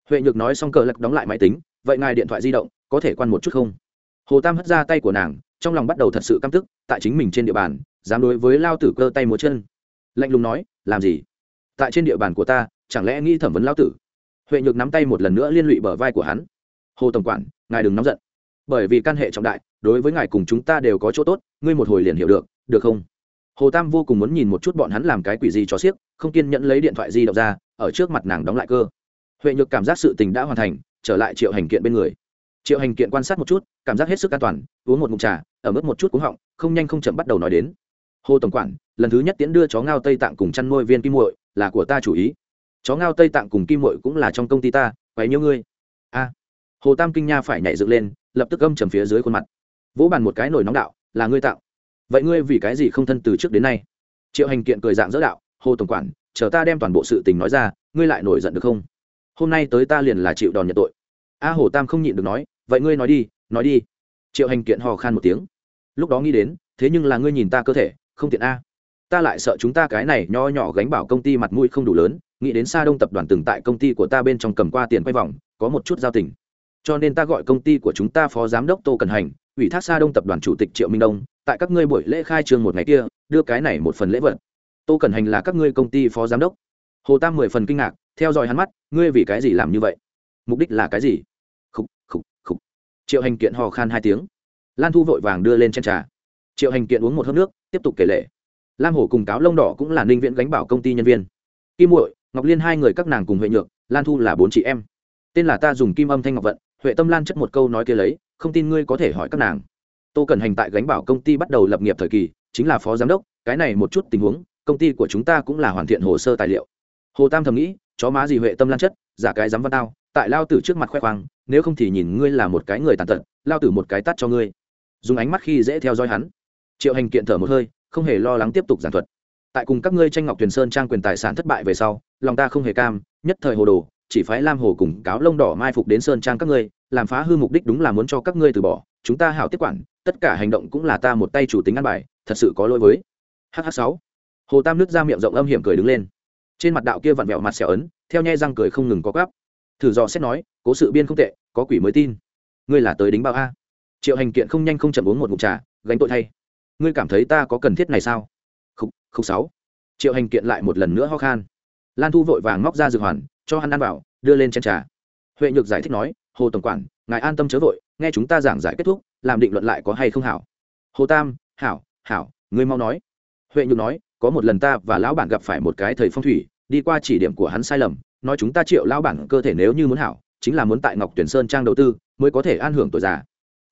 Huệ nhược nói xong cờ lật đóng lại máy tính, vậy ngài điện thoại di động có thể quan một chút không? Hồ tam hất ra tay của nàng, trong lòng bắt đầu thật sự căm tức, tại chính mình trên địa bàn, dám đối với lao tử cơ tay múa chân. Lạnh lùng nói, làm gì? Tại trên địa bàn của ta, chẳng lẽ nghĩ thẩm vấn lao tử? Huệ nhược nắm tay một lần nữa liên lụy bờ vai của hắn. Hồ tổng quản, ngài đừng nóng giận. Bởi vì căn hệ trọng đại, đối với ngài cùng chúng ta đều có chỗ tốt, ngươi một hồi liền hiểu được được không? Hồ tam vô cùng muốn nhìn một chút bọn hắn làm cái quỷ gì cho xiếc, không kiên nhẫn lấy điện thoại di động ra, ở trước mặt nàng đóng lại cơ. Huệ nhược cảm giác sự tình đã hoàn thành, trở lại triệu hành kiện bên người triệu hành kiện quan sát một chút, cảm giác hết sức an toàn, uống một mụn trà, ở mức một chút cúng họng, không nhanh không chậm bắt đầu nói đến. Hồ tổng quản, lần thứ nhất tiến đưa chó ngao tây tạng cùng chăn nuôi viên kim muội, là của ta chủ ý. Chó ngao tây tạng cùng kim muội cũng là trong công ty ta, quấy nhiêu ngươi. A. Hồ tam kinh nha phải nhảy dựng lên, lập tức gâm trầm phía dưới khuôn mặt. Vỗ bàn một cái nổi nóng đạo, là ngươi tạo. Vậy ngươi vì cái gì không thân từ trước đến nay? Triệu hành kiện cười dạng dỡ đạo, hồ tổng quản, chờ ta đem toàn bộ sự tình nói ra, ngươi lại nổi giận được không? Hôm nay tới ta liền là chịu đòn nhận tội. A hồ tam không nhịn được nói vậy ngươi nói đi nói đi. Triệu hành kiện hò khan một tiếng. Lúc đó nghĩ đến, thế nhưng là ngươi nhìn ta cơ thể, không tiện a. Ta lại sợ chúng ta cái này nho nhỏ gánh bảo công ty mặt mũi không đủ lớn, nghĩ đến xa đông tập đoàn từng tại công ty của ta bên trong cầm qua tiền quay vòng, có một chút giao tình. Cho nên ta gọi công ty của chúng ta phó giám đốc tô cần hành, ủy thác xa đông tập đoàn chủ tịch triệu minh đông, tại các ngươi buổi lễ khai trương một ngày kia, đưa cái này một phần lễ vật. Tô cần hành là các ngươi công ty phó giám đốc. Hồ tam mười phần kinh ngạc, theo dõi hắn mắt, ngươi vì cái gì làm như vậy? Mục đích là cái gì? Triệu hành kiện hò khan hai tiếng. Lan thu vội vàng đưa lên trên trà. Triệu hành kiện uống một hớp nước, tiếp tục kể lệ lam hổ cùng cáo lông đỏ cũng là ninh viễn gánh bảo công ty nhân viên. Kim muội, ngọc liên hai người các nàng cùng huệ nhược, lan thu là bốn chị em. Tên là ta dùng kim âm thanh ngọc vận, huệ tâm lan chất một câu nói kia lấy, không tin ngươi có thể hỏi các nàng. Tô cần hành tại gánh bảo công ty bắt đầu lập nghiệp thời kỳ, chính là phó giám đốc, cái này một chút tình huống, công ty của chúng ta cũng là hoàn thiện hồ sơ tài liệu. Hồ tam thầm nghĩ, chó má gì huệ tâm lan chất, giả cái dám văn tao tại lao tử trước mặt khoe khoang, nếu không thì nhìn ngươi là một cái người tàn tật, lao tử một cái tắt cho ngươi. Dùng ánh mắt khi dễ theo dõi hắn. Triệu hành kiện thở một hơi, không hề lo lắng tiếp tục giảng thuật. Tại cùng các ngươi tranh ngọc thuyền sơn trang quyền tài sản thất bại về sau, lòng ta không hề cam, nhất thời hồ đồ, chỉ phái lam hồ cùng cáo lông đỏ mai phục đến sơn trang các ngươi, làm phá hư mục đích đúng là muốn cho các ngươi từ bỏ, chúng ta hảo tiếp quản, tất cả hành động cũng là ta một tay chủ tính ăn bài, thật sự có lỗi với. Hh sáu. Hồ tam nước ra miệng rộng âm hiểm cười đứng lên. Trên mặt đạo kia vặn vẹo mặt xẻo ấn, theo nhai răng cười không ngừng có gắp thử dò xét nói, cố sự biên không tệ, có quỷ mới tin. Ngươi là tới đính bao a. Triệu hành kiện không nhanh không chậm uống một mụt trà, gánh tội thay. Ngươi cảm thấy ta có cần thiết này sao? Khúc khúc sáu. Triệu hành kiện lại một lần nữa ho khan. Lan thu vội vàng móc ra dược hoàn, cho hắn ăn vào, đưa lên chén trà. Huệ nhược giải thích nói, hồ tổng quản, ngài an tâm chớ vội, nghe chúng ta giảng giải kết thúc, làm định luận lại có hay không hảo? Hồ tam, hảo hảo, ngươi mau nói. Huệ nhược nói, có một lần ta và lão bản gặp phải một cái thầy phong thủy, đi qua chỉ điểm của hắn sai lầm nói chúng ta triệu lão bản cơ thể nếu như muốn hảo, chính là muốn tại ngọc tuyển sơn trang đầu tư, mới có thể an hưởng tuổi già.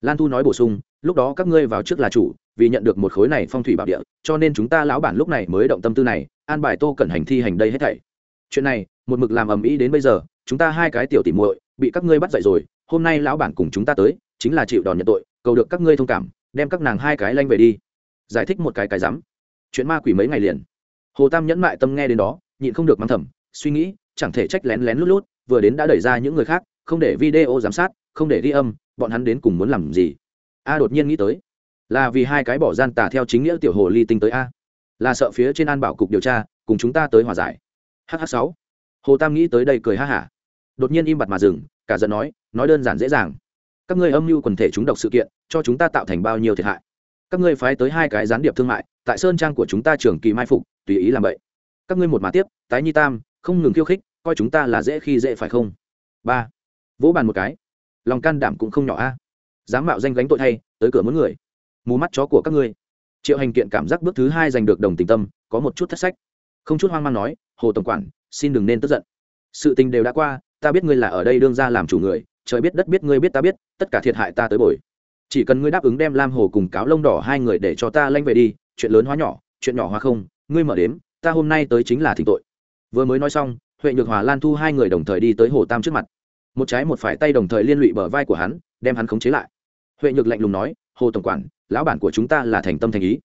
Lan thu nói bổ sung, lúc đó các ngươi vào trước là chủ, vì nhận được một khối này phong thủy bảo địa, cho nên chúng ta lão bản lúc này mới động tâm tư này, an bài tô cẩn hành thi hành đây hết thảy. Chuyện này, một mực làm ầm ĩ đến bây giờ, chúng ta hai cái tiểu tỉ muội bị các ngươi bắt dậy rồi, hôm nay lão bản cùng chúng ta tới, chính là chịu đòn nhận tội, cầu được các ngươi thông cảm, đem các nàng hai cái lanh về đi. Giải thích một cái cái rắm. Chuyện ma quỷ mấy ngày liền. Hồ tam nhẫn mại tâm nghe đến đó, nhịn không được mang thầm, suy nghĩ chẳng thể trách lén lén lút lút, vừa đến đã đẩy ra những người khác, không để video giám sát, không để ghi âm, bọn hắn đến cùng muốn làm gì? A đột nhiên nghĩ tới, là vì hai cái bỏ gian tà theo chính nghĩa tiểu hồ ly tinh tới a. Là sợ phía trên an bảo cục điều tra, cùng chúng ta tới hòa giải. Hh sáu. Hồ tam nghĩ tới đây cười ha hả. Đột nhiên im bặt mà dừng, cả giận nói nói đơn giản dễ dàng. Các ngươi âm mưu quần thể chúng độc sự kiện, cho chúng ta tạo thành bao nhiêu thiệt hại? Các ngươi phái tới hai cái gián điệp thương mại, tại sơn trang của chúng ta trường kỳ mai phục, tùy ý làm vậy. Các ngươi một mà tiếp, tái nhi tam không ngừng khiêu khích, coi chúng ta là dễ khi dễ phải không? Ba. Vỗ bàn một cái. Lòng can đảm cũng không nhỏ a. Dám mạo danh gánh tội thay, tới cửa muốn người. Mù mắt chó của các ngươi. Triệu hành kiện cảm giác bước thứ hai giành được đồng tình tâm, có một chút thất sách. Không chút hoang mang nói, hồ tổng quản, xin đừng nên tức giận. Sự tình đều đã qua, ta biết ngươi là ở đây đương ra làm chủ người, trời biết đất biết ngươi biết ta biết, tất cả thiệt hại ta tới bồi. Chỉ cần ngươi đáp ứng đem lam hồ cùng cáo lông đỏ hai người để cho ta lanh về đi, chuyện lớn hóa nhỏ, chuyện nhỏ hóa không, ngươi mở đếm, ta hôm nay tới chính là thỉnh tội vừa mới nói xong, huệ nhược hòa lan thu hai người đồng thời đi tới hồ tam trước mặt. Một trái một phải tay đồng thời liên lụy bờ vai của hắn, đem hắn khống chế lại. Huệ nhược lạnh lùng nói, hồ tổng quản, lão bản của chúng ta là thành tâm thành ý.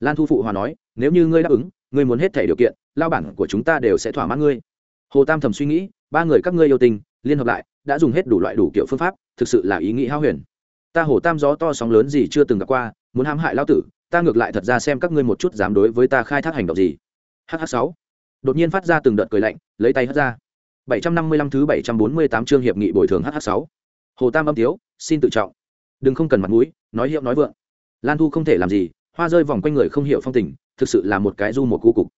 Lan thu phụ hòa nói, nếu như ngươi đáp ứng, ngươi muốn hết thể điều kiện lao bản của chúng ta đều sẽ thỏa mãn ngươi. Hồ tam thầm suy nghĩ, ba người các ngươi yêu tình liên hợp lại, đã dùng hết đủ loại đủ kiểu phương pháp, thực sự là ý nghĩ hao huyền. Ta hồ tam gió to sóng lớn gì chưa từng gặp qua, muốn hãm hại lao tử, ta ngược lại thật ra xem các ngươi một chút dám đối với ta khai thác hành động gì. Hh sáu đột nhiên phát ra từng đợt cười lạnh lấy tay hất ra. 755 thứ 748 chương hiệp nghị bồi thường hh sáu. Hồ tam âm thiếu, xin tự trọng. Đừng không cần mặt mũi nói hiệu nói vượng. Lan thu không thể làm gì hoa rơi vòng quanh người không hiểu phong tình thực sự là một cái du một cu cục.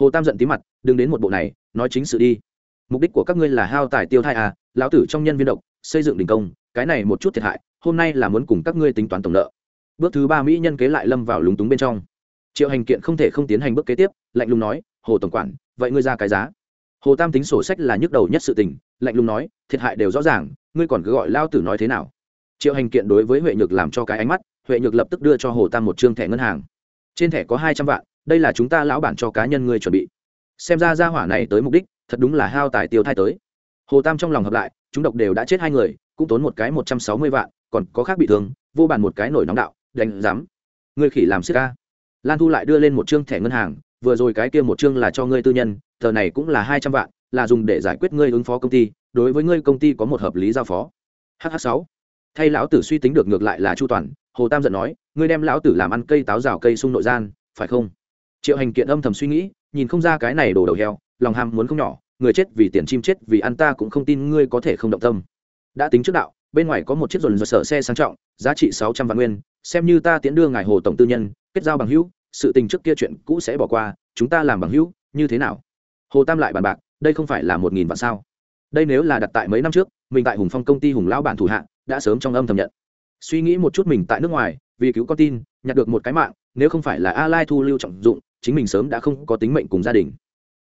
Hồ tam giận tí mặt đừng đến một bộ này nói chính sự đi. Mục đích của các ngươi là hao tài tiêu thai à lão tử trong nhân viên độc xây dựng đình công cái này một chút thiệt hại hôm nay là muốn cùng các ngươi tính toán tổng nợ. Bước thứ ba mỹ nhân kế lại lâm vào lúng túng bên trong. Triệu hành kiện không thể không tiến hành bước kế tiếp lạnh lùng nói hồ tổng quản vậy ngươi ra cái giá. Hồ tam tính sổ sách là nhức đầu nhất sự tình, lạnh lùng nói, thiệt hại đều rõ ràng, ngươi còn cứ gọi lao tử nói thế nào? Triệu hành kiện đối với huệ nhược làm cho cái ánh mắt, huệ nhược lập tức đưa cho hồ tam một chương thẻ ngân hàng. Trên thẻ có hai trăm vạn, đây là chúng ta lão bản cho cá nhân ngươi chuẩn bị. Xem ra gia hỏa này tới mục đích, thật đúng là hao tài tiêu thai tới. Hồ tam trong lòng hợp lại, chúng độc đều đã chết hai người, cũng tốn một cái một trăm sáu mươi vạn, còn có khác bị thương, vô bàn một cái nổi nóng đạo, đánh dám ngươi khỉ làm siết ca lan thu lại đưa lên một chương thẻ ngân hàng vừa rồi cái kia một chương là cho ngươi tư nhân tờ này cũng là hai trăm vạn, là dùng để giải quyết ngươi ứng phó công ty, đối với ngươi công ty có một hợp lý giao phó. Hh sáu. Thay lão tử suy tính được ngược lại là chu toàn, hồ tam giận nói, ngươi đem lão tử làm ăn cây táo rào cây sung nội gian, phải không? Triệu hành kiện âm thầm suy nghĩ, nhìn không ra cái này đồ đầu heo, lòng ham muốn không nhỏ, người chết vì tiền chim chết vì ăn ta cũng không tin ngươi có thể không động tâm. Đã tính trước đạo, bên ngoài có một chiếc dồn dồn sở xe sang trọng, giá trị sáu trăm vạn nguyên, xem như ta tiễn đưa ngài hồ tổng tư nhân, kết giao bằng hữu sự tình trước kia chuyện cũ sẽ bỏ qua, chúng ta làm bằng hữu, như thế nào? Hồ tam lại bàn bạc, đây không phải là một nghìn vạn sao? Đây nếu là đặt tại mấy năm trước, mình tại hùng phong công ty hùng lão bản thủ hạ, đã sớm trong âm thầm nhận. Suy nghĩ một chút mình tại nước ngoài, vì cứu con tin, nhặt được một cái mạng, nếu không phải là a lai thu lưu trọng dụng, chính mình sớm đã không có tính mệnh cùng gia đình.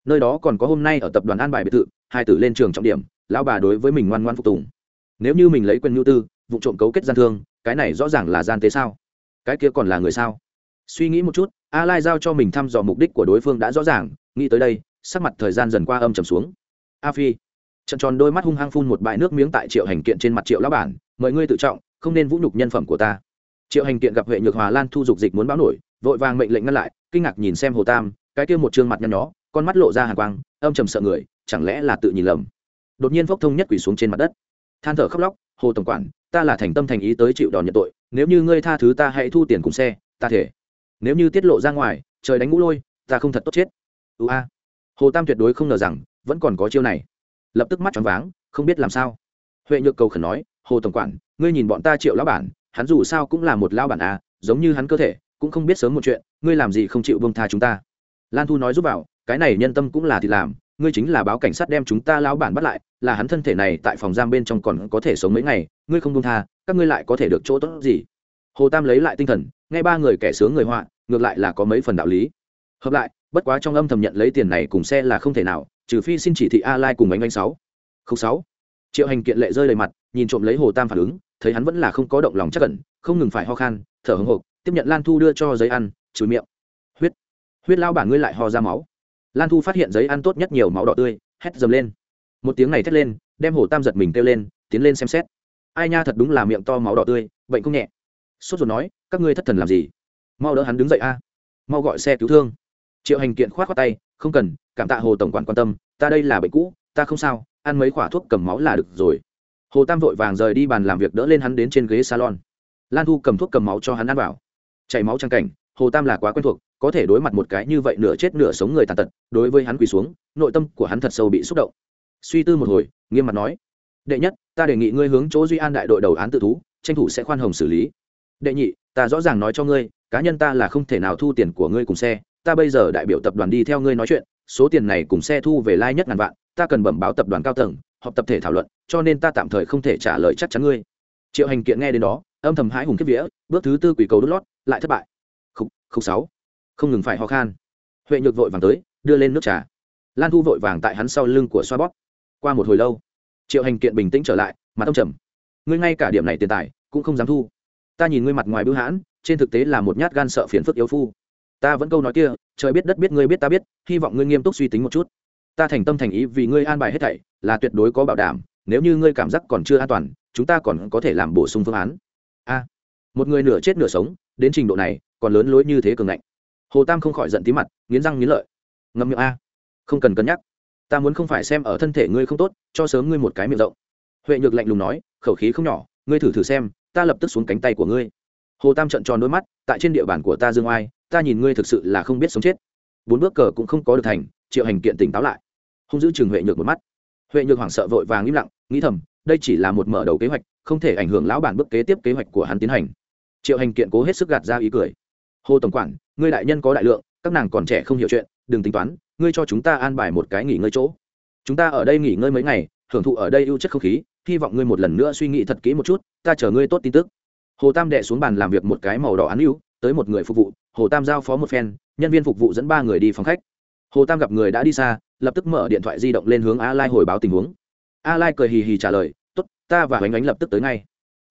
Nơi đó còn có hôm nay ở tập đoàn an bài biệt thự, hai tử lên trường trọng điểm, lão bà đối với mình ngoan ngoan phục tùng. Nếu như mình lấy quyền nhu tư, vụ trộm cấu kết gian thương, cái này rõ ràng là gian tế sao? Cái kia còn là người sao? Suy nghĩ một chút, a lai giao cho mình thăm dò mục đích của đối phương đã rõ ràng, nghĩ tới đây, sắc mặt thời gian dần qua âm trầm xuống. A phi, trận tròn đôi mắt hung hăng phun một bãi nước miếng tại triệu hành kiện trên mặt triệu lão bản, mời ngươi tự trọng, không nên vũ nhục nhân phẩm của ta. Triệu hành kiện gặp huệ nhược hòa lan thu dục dịch muốn báo nổi, vội vàng mệnh lệnh ngăn lại, kinh ngạc nhìn xem hồ tam, cái kia một trương mặt nhăn nhó, con mắt lộ ra hàng quang, âm trầm sợ người, chẳng lẽ là tự nhìn lầm. Đột nhiên phốc thông nhất quỷ xuống trên mặt đất. Than thở khóc lóc, hồ tổng quản, ta là thành tâm thành ý tới chịu đòn nhận tội, nếu như ngươi tha thứ ta hãy thu tiền cùng xe, ta thể nếu như tiết lộ ra ngoài, trời đánh ngũ lôi, ta không thật tốt chết. Ưu a. Hồ tam tuyệt đối không ngờ rằng, vẫn còn có chiêu này. Lập tức mắt choáng váng, không biết làm sao. Huệ nhược cầu khẩn nói, hồ tổng quản, ngươi nhìn bọn ta triệu lão bản, hắn dù sao cũng là một lão bản à giống như hắn cơ thể, cũng không biết sớm một chuyện, ngươi làm gì không chịu bông tha chúng ta? Lan thu nói giúp vào, cái này nhân tâm cũng là thì làm, ngươi chính là báo cảnh sát đem chúng ta lão bản bắt lại, là hắn thân thể này tại phòng giam bên trong còn có thể sống mấy ngày, ngươi không bông tha, các ngươi lại có thể được chỗ tốt gì? Hồ tam lấy lại tinh thần, nghe ba người kẻ sướng người họa ngược lại là có mấy phần đạo lý. Hợp lại, bất quá trong âm thầm nhận lấy tiền này cùng xe là không thể nào, trừ phi xin chỉ thị a lai cùng bánh bánh sáu. Không sáu. Triệu hành kiện lệ rơi đầy mặt, nhìn trộm lấy hồ tam phản ứng, thấy hắn vẫn là không có động lòng chắc cẩn không ngừng phải ho khan, thở hồng hộc, tiếp nhận lan thu đưa cho giấy ăn, chửi miệng. Huyết huyết lao bản ngươi lại ho ra máu. Lan thu phát hiện giấy ăn tốt nhất nhiều máu đỏ tươi, hét dầm lên. Một tiếng này thét lên, đem hồ tam giật mình kêu lên, tiến lên xem xét. Ai nha, thật đúng là miệng to máu đỏ tươi, bệnh không nhẹ. Sốt ruột nói, các ngươi thất thần làm gì? Mau đỡ hắn đứng dậy a. Mau gọi xe cứu thương. Triệu hành kiện khoát khoác tay, không cần, cảm tạ hồ tổng quản quan tâm, ta đây là bệnh cũ, ta không sao, ăn mấy quả thuốc cầm máu là được rồi. Hồ tam vội vàng rời đi bàn làm việc đỡ lên hắn đến trên ghế salon. Lan thu cầm thuốc cầm máu cho hắn ăn vào. Chảy máu trang cảnh, hồ tam là quá quen thuộc, có thể đối mặt một cái như vậy nửa chết nửa sống người tàn tật, đối với hắn quỳ xuống, nội tâm của hắn thật sâu bị xúc động. Suy tư một hồi, nghiêm mặt nói, đệ nhất, ta đề nghị ngươi hướng chỗ duy an đại đội đầu án tự thú, tranh thủ sẽ khoan hồng xử lý. Đệ nhị, ta rõ ràng nói cho ngươi cá nhân ta là không thể nào thu tiền của ngươi cùng xe, ta bây giờ đại biểu tập đoàn đi theo ngươi nói chuyện, số tiền này cùng xe thu về lai nhất ngàn vạn, ta cần bẩm báo tập đoàn cao tầng, họp tập thể thảo luận, cho nên ta tạm thời không thể trả lời chắc chắn ngươi. Triệu hành kiện nghe đến đó, âm thầm hãi hùng kiếp vía, bước thứ tư quỷ cầu đốt lót, lại thất bại. Khúc khúc sáu. Không ngừng phải ho khan. Huệ nhược vội vàng tới, đưa lên nước trà. Lan thu vội vàng tại hắn sau lưng của xoa bóp. Qua một hồi lâu, triệu hành kiện bình tĩnh trở lại mà tông trầm. Ngươi ngay cả điểm này tiền tài cũng không dám thu ta nhìn ngươi mặt ngoài bưu hãn, trên thực tế là một nhát gan sợ phiền phức yếu phu. Ta vẫn câu nói kia, trời biết đất biết, ngươi biết ta biết, hy vọng ngươi nghiêm túc suy tính một chút. Ta thành tâm thành ý vì ngươi an bài hết thảy, là tuyệt đối có bảo đảm, nếu như ngươi cảm giác còn chưa an toàn, chúng ta còn có thể làm bổ sung phương án. A, một người nửa chết nửa sống, đến trình độ này, còn lớn lối như thế cường ngạnh. Hồ tam không khỏi giận tí mặt, nghiến răng nghiến lợi. Ngâm miệng a, không cần cân nhắc. Ta muốn không phải xem ở thân thể ngươi không tốt, cho sớm ngươi một cái miệng rộng. Huệ nhược lạnh lùng nói, khẩu khí không nhỏ, ngươi thử thử xem ta lập tức xuống cánh tay của ngươi. Hồ tam trận tròn đôi mắt, tại trên địa bàn của ta dương oai, ta nhìn ngươi thực sự là không biết sống chết. Bốn bước cờ cũng không có được thành, triệu hành kiện tỉnh táo lại. Không giữ chừng huệ nhược một mắt. Huệ nhược hoảng sợ vội vàng im lặng, nghĩ thầm, đây chỉ là một mở đầu kế hoạch, không thể ảnh hưởng lão bản bước kế tiếp kế hoạch của hắn tiến hành. Triệu hành kiện cố hết sức gạt ra ý cười. Hồ tổng quản, ngươi đại nhân có đại lượng, các nàng còn trẻ không hiểu chuyện, đừng tính toán, ngươi cho chúng ta an bài một cái nghỉ ngơi chỗ. Chúng ta ở đây nghỉ ngơi mấy ngày, hưởng thụ ở đây ưu chất không khí hy vọng ngươi một lần nữa suy nghĩ thật kỹ một chút, ta chờ ngươi tốt tin tức. Hồ tam đệ xuống bàn làm việc một cái màu đỏ án ưu tới một người phục vụ, hồ tam giao phó một phen, nhân viên phục vụ dẫn ba người đi phòng khách. Hồ tam gặp người đã đi xa, lập tức mở điện thoại di động lên hướng a lai hồi báo tình huống. A lai cười hì hì trả lời, tốt, ta và oánh oánh lập tức tới ngay.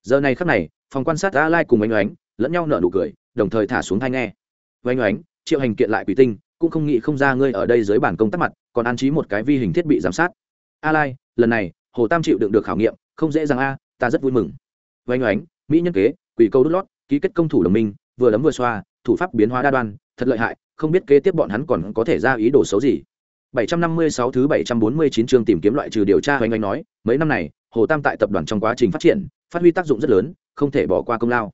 Giờ này khắc này, phòng quan sát a lai cùng oánh oánh lẫn nhau nở nụ cười, đồng thời thả xuống thai nghe. Oánh oánh triệu hành kiện lại quỷ tinh, cũng không nghĩ không ra ngươi ở đây dưới bản công tác mặt, còn an trí một cái vi hình thiết bị giám sát. A lai, lần này hồ tam chịu đựng được khảo nghiệm không dễ dàng a ta rất vui mừng oánh oánh mỹ nhân kế quỷ câu đút lót ký kết công thủ đồng minh vừa đấm vừa xoa thủ pháp biến hóa đa đoan thật lợi hại không biết kế tiếp bọn hắn còn có thể ra ý đồ xấu gì 756 thứ 749 chương tìm kiếm loại trừ điều tra hoành anh nói, mấy năm này, Hồ Tam tại tập đoàn trong quá trình phát triển, phát huy tác dụng rất lớn, không thể bỏ qua công lao.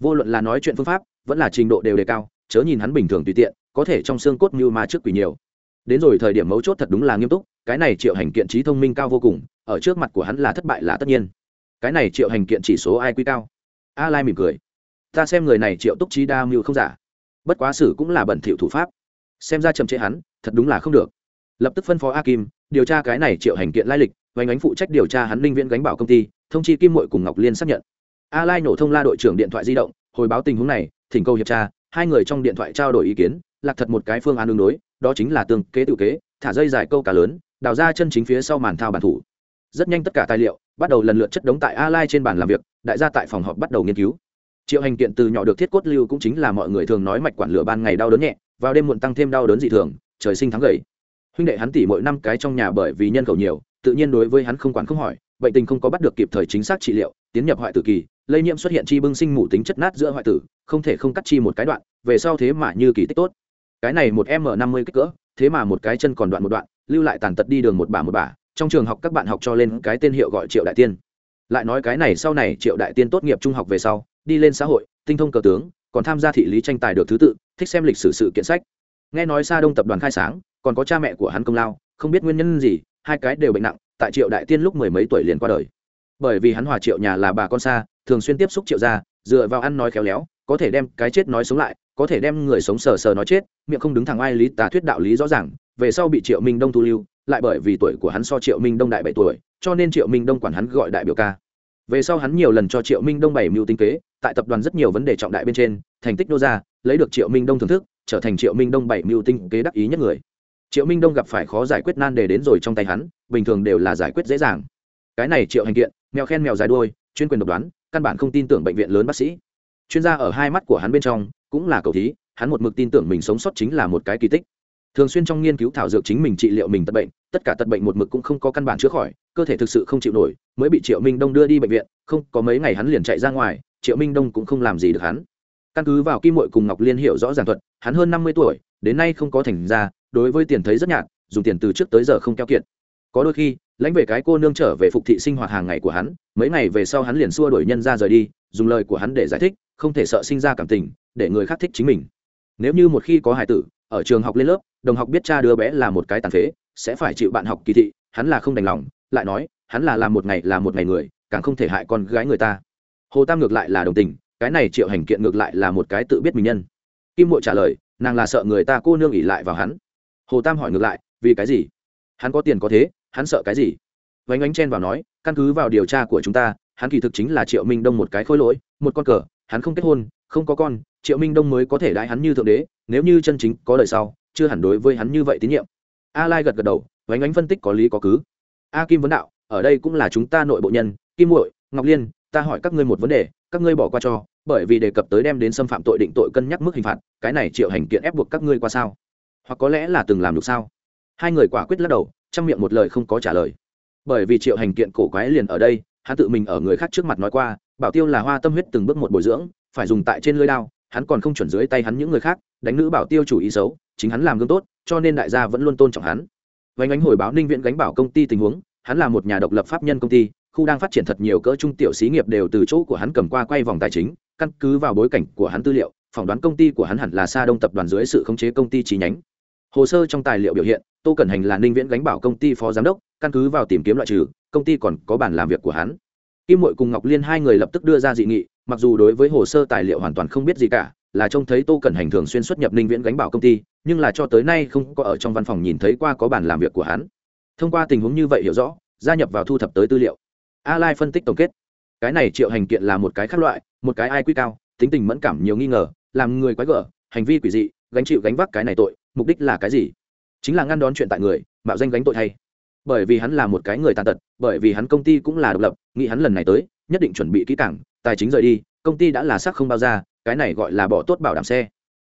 Vô luận là nói chuyện phương pháp, vẫn là trình độ đều đề cao, chớ nhìn hắn bình thường tùy tiện, có thể trong xương cốt như ma trước quỷ nhiều. Đến rồi thời điểm mấu chốt thật đúng là nghiêm túc, cái này Triệu Hành kiện trí thông minh cao vô cùng, ở trước mặt của hắn là thất bại là tất nhiên. Cái này Triệu Hành kiện chỉ số ai quy cao. A Lai mỉm cười. Ta xem người này Triệu Túc trí đa mưu không giả. Bất quá xử cũng là bẩn thỉu thủ pháp. Xem ra chậm chế hắn, thật đúng là không được lập tức phân phó a kim điều tra cái này triệu hành kiện lai lịch vánh ánh phụ trách điều tra hắn linh viễn gánh bảo công ty thông chi kim mội cùng ngọc liên xác nhận a lai nổ thông la đội trưởng điện thoại di động hồi báo tình huống này thỉnh cầu hiệp tra hai người trong điện thoại trao đổi ý kiến lạc thật một cái phương án đường đối đó chính là tương kế tự kế, thả dây dài câu cá lớn, đào ra chân chính phía sau màn thao bản thủ. Rất nhanh tất cả tài liệu bắt đầu lần lượt chất đống tại a lai trên bàn làm việc, đại gia tại phòng họp bắt đầu nghiên cứu. Triệu hành kiện từ nhỏ được thiết cốt lưu cũng chính là mọi người thường nói mạch quản lửa ban ngày đau đớn nhẹ, vào đêm muộn tăng thêm đau đớn dị thường, trời sinh thắng gầy. Huynh đệ hắn tỉ mỗi năm cái trong nhà bởi vì nhân khẩu nhiều, tự nhiên đối với hắn không quản không hỏi, bệnh tình không có bắt được kịp thời chính xác trị liệu, tiến nhập hoại tử kỳ, lây nhiễm xuất hiện chi bưng sinh mủ tính chất nát giữa hoại tử, không thể không cắt chi một cái đoạn, về sau thế mà như kỳ tích tốt cái này một m năm mươi kích cỡ, thế mà một cái chân còn đoạn một đoạn, lưu lại tàn tật đi đường một bà một bà trong trường học các bạn học cho lên cái tên hiệu gọi triệu đại tiên. Lại nói cái này sau này triệu đại tiên tốt nghiệp trung học về sau, đi lên xã hội, tinh thông cờ tướng, còn tham gia thị lý tranh tài được thứ tự, thích xem lịch sử sự kiện sách. Nghe nói xa đông tập đoàn khai sáng, còn có cha mẹ của hắn công lao, không biết nguyên nhân gì, hai cái đều bệnh nặng, tại triệu đại tiên lúc mười mấy tuổi liền qua đời. Bởi vì hắn hòa triệu nhà là bà con xa, thường xuyên tiếp xúc triệu gia, dựa vào ăn nói khéo léo, có thể đem cái chết nói sống lại có thể đem người sống sờ sờ nói chết, miệng không đứng thẳng ai lý tà thuyết đạo lý rõ ràng, về sau bị triệu minh đông thu lưu, lại bởi vì tuổi của hắn so triệu minh đông đại bảy tuổi, cho nên triệu minh đông quản hắn gọi đại biểu ca. Về sau hắn nhiều lần cho triệu minh đông bảy mưu tinh kế, tại tập đoàn rất nhiều vấn đề trọng đại bên trên, thành tích nô ra, lấy được triệu minh đông thưởng thức, trở thành triệu minh đông bảy mưu tinh kế đắc ý nhất người. Triệu minh đông gặp phải khó giải quyết nan đề đến rồi trong tay hắn, bình thường đều là giải quyết dễ dàng. Cái này triệu hành kiện, mèo khen mèo dài đuôi, chuyên quyền độc đoán, căn bản không tin tưởng bệnh viện lớn bác sĩ. Chuyên gia ở hai mắt của hắn bên trong cũng là cầu thí, hắn một mực tin tưởng mình sống sót chính là một cái kỳ tích. Thường xuyên trong nghiên cứu thảo dược chính mình trị liệu mình tật bệnh, tất cả tật bệnh một mực cũng không có căn bản chữa khỏi, cơ thể thực sự không chịu nổi, mới bị triệu minh đông đưa đi bệnh viện, không, có mấy ngày hắn liền chạy ra ngoài, triệu minh đông cũng không làm gì được hắn. Căn cứ vào kim mội cùng ngọc liên hiểu rõ ràng thuật, hắn hơn năm mươi tuổi, đến nay không có thành ra, đối với tiền thấy rất nhạt, dùng tiền từ trước tới giờ không keo kiệt. Có đôi khi, lãnh về cái cô nương trở về phục thị sinh hoạt hàng ngày của hắn, mấy ngày về sau hắn liền xua đuổi nhân ra rời đi, dùng lời của hắn để giải thích, không thể sợ sinh ra cảm tình để người khác thích chính mình. Nếu như một khi có hài tử, ở trường học lên lớp, đồng học biết cha đứa bé là một cái tàn phế, sẽ phải chịu bạn học kỳ thị, hắn là không đành lòng, lại nói, hắn là làm một ngày là một ngày người, càng không thể hại con gái người ta. Hồ tam ngược lại là đồng tình, cái này triệu hành kiện ngược lại là một cái tự biết mình nhân. Kim mội trả lời, nàng là sợ người ta cô nương ỉ lại vào hắn. Hồ tam hỏi ngược lại, vì cái gì? Hắn có tiền có thế, hắn sợ cái gì? Vánh ánh chen vào nói, căn cứ vào điều tra của chúng ta, hắn kỳ thực chính là triệu minh đông một cái khối lỗi, một con cờ, hắn không kết hôn không có con, triệu minh đông mới có thể đãi hắn như thượng đế, nếu như chân chính có đời sau, chưa hẳn đối với hắn như vậy tín nhiệm. A lai gật gật đầu, vánh ánh phân tích có lý có cứ. A kim vấn đạo, ở đây cũng là chúng ta nội bộ nhân, kim muội, ngọc liên, ta hỏi các ngươi một vấn đề, các ngươi bỏ qua cho, bởi vì đề cập tới đem đến xâm phạm tội định tội cân nhắc mức hình phạt, cái này triệu hành kiện ép buộc các ngươi qua sao? Hoặc có lẽ là từng làm được sao? Hai người quả quyết lắc đầu, trong miệng một lời không có trả lời. Bởi vì triệu hành kiện cổ quái liền ở đây, hắn tự mình ở người khác trước mặt nói qua, bảo tiêu là hoa tâm huyết từng bước một bồi dưỡng phải dùng tại trên lưới đao, hắn còn không chuẩn dưới tay hắn những người khác, đánh nữ bảo tiêu chủ ý xấu, chính hắn làm gương tốt, cho nên đại gia vẫn luôn tôn trọng hắn. Vánh ánh hồi báo ninh viện gánh bảo công ty tình huống, hắn là một nhà độc lập pháp nhân công ty, khu đang phát triển thật nhiều cỡ trung tiểu xí nghiệp đều từ chỗ của hắn cầm qua quay vòng tài chính, căn cứ vào bối cảnh của hắn tư liệu, phỏng đoán công ty của hắn hẳn là sa đông tập đoàn dưới sự khống chế công ty chi nhánh. Hồ sơ trong tài liệu biểu hiện, tô cẩn hành là ninh viễn gánh bảo công ty phó giám đốc, căn cứ vào tìm kiếm loại trừ, công ty còn có bản làm việc của hắn kim mội cùng ngọc liên hai người lập tức đưa ra dị nghị, mặc dù đối với hồ sơ tài liệu hoàn toàn không biết gì cả, là trông thấy tô cẩn hành thường xuyên xuất nhập ninh viễn gánh bảo công ty, nhưng là cho tới nay không có ở trong văn phòng nhìn thấy qua có bản làm việc của hắn. Thông qua tình huống như vậy hiểu rõ, gia nhập vào thu thập tới tư liệu. A lai phân tích tổng kết. Cái này triệu hành kiện là một cái khác loại, một cái ai quy cao, tính tình mẫn cảm nhiều nghi ngờ, làm người quái gở, hành vi quỷ dị, gánh chịu gánh vác cái này tội, mục đích là cái gì? Chính là ngăn đón chuyện tại người, mạo danh gánh tội thay bởi vì hắn là một cái người tàn tật, bởi vì hắn công ty cũng là độc lập, nghĩ hắn lần này tới, nhất định chuẩn bị kỹ cảng tài chính rời đi, công ty đã là xác không bao ra, cái này gọi là bỏ tốt bảo đảm xe.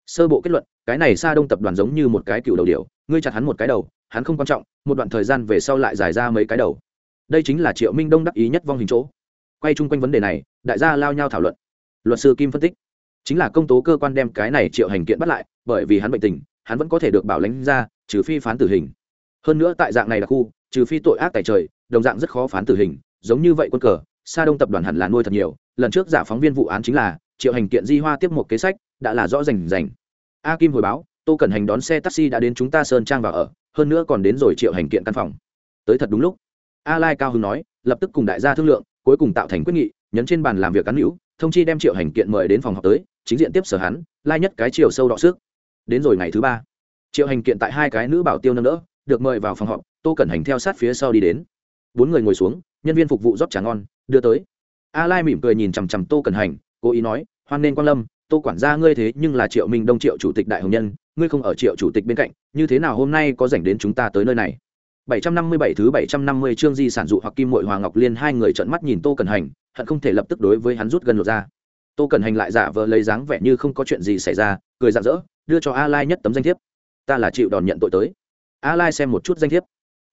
Sơ bộ kết luận, cái này xa đông tập đoàn giống như một cái cựu đầu điều ngươi chặt hắn một cái đầu, hắn không quan trọng, một đoạn thời gian về sau lại giải ra mấy cái đầu. Đây chính là triệu minh đông đắc ý nhất vong hình chỗ. Quay chung quanh vấn đề này, đại gia lao nhau thảo luận. Luật sư kim phân tích, chính là công tố cơ quan đem cái này triệu hành kiện bắt lại, bởi vì hắn bệnh tình, hắn vẫn có thể được bảo lãnh ra, trừ phi phán tử hình. Hơn nữa tại dạng này là khu trừ phi tội ác tại trời, đồng dạng rất khó phán tử hình, giống như vậy quân cờ, sa đông tập đoàn hẳn là nuôi thật nhiều, lần trước giả phóng viên vụ án chính là, triệu hành kiện di hoa tiếp một kế sách, đã là rõ rành rành. A kim hồi báo, tô cần hành đón xe taxi đã đến chúng ta sơn trang vào ở, hơn nữa còn đến rồi triệu hành kiện căn phòng. Tới thật đúng lúc. A lai cao hưng nói, lập tức cùng đại gia thương lượng, cuối cùng tạo thành quyết nghị, nhấn trên bàn làm việc cán hữu, thông chi đem triệu hành kiện mời đến phòng họp tới, chính diện tiếp sở hắn, lai nhất cái chiều sâu đọ sức. Đến rồi ngày thứ ba. Triệu hành kiện tại hai cái nữ bảo tiêu nâng đỡ, được mời vào phòng họp tô cẩn hành theo sát phía sau đi đến. Bốn người ngồi xuống, nhân viên phục vụ rót trà ngon, đưa tới. A lai mỉm cười nhìn chằm chằm tô cẩn hành, cố ý nói, hoan nên quan lâm, tô quản gia ngươi thế nhưng là triệu minh đông triệu chủ tịch đại hồng nhân, ngươi không ở triệu chủ tịch bên cạnh, như thế nào hôm nay có dành đến chúng ta tới nơi này? 757 thứ 750 chương di sản dụ hoặc kim muội hoàng ngọc liên hai người trợn mắt nhìn tô cẩn hành, hận không thể lập tức đối với hắn rút gần lột ra. Tô cẩn hành lại giả vờ lấy dáng vẻ như không có chuyện gì xảy ra, cười rạng rỡ, đưa cho a lai nhất tấm danh thiếp. Ta là chịu đòn nhận tội tới. A lai xem một chút danh thiếp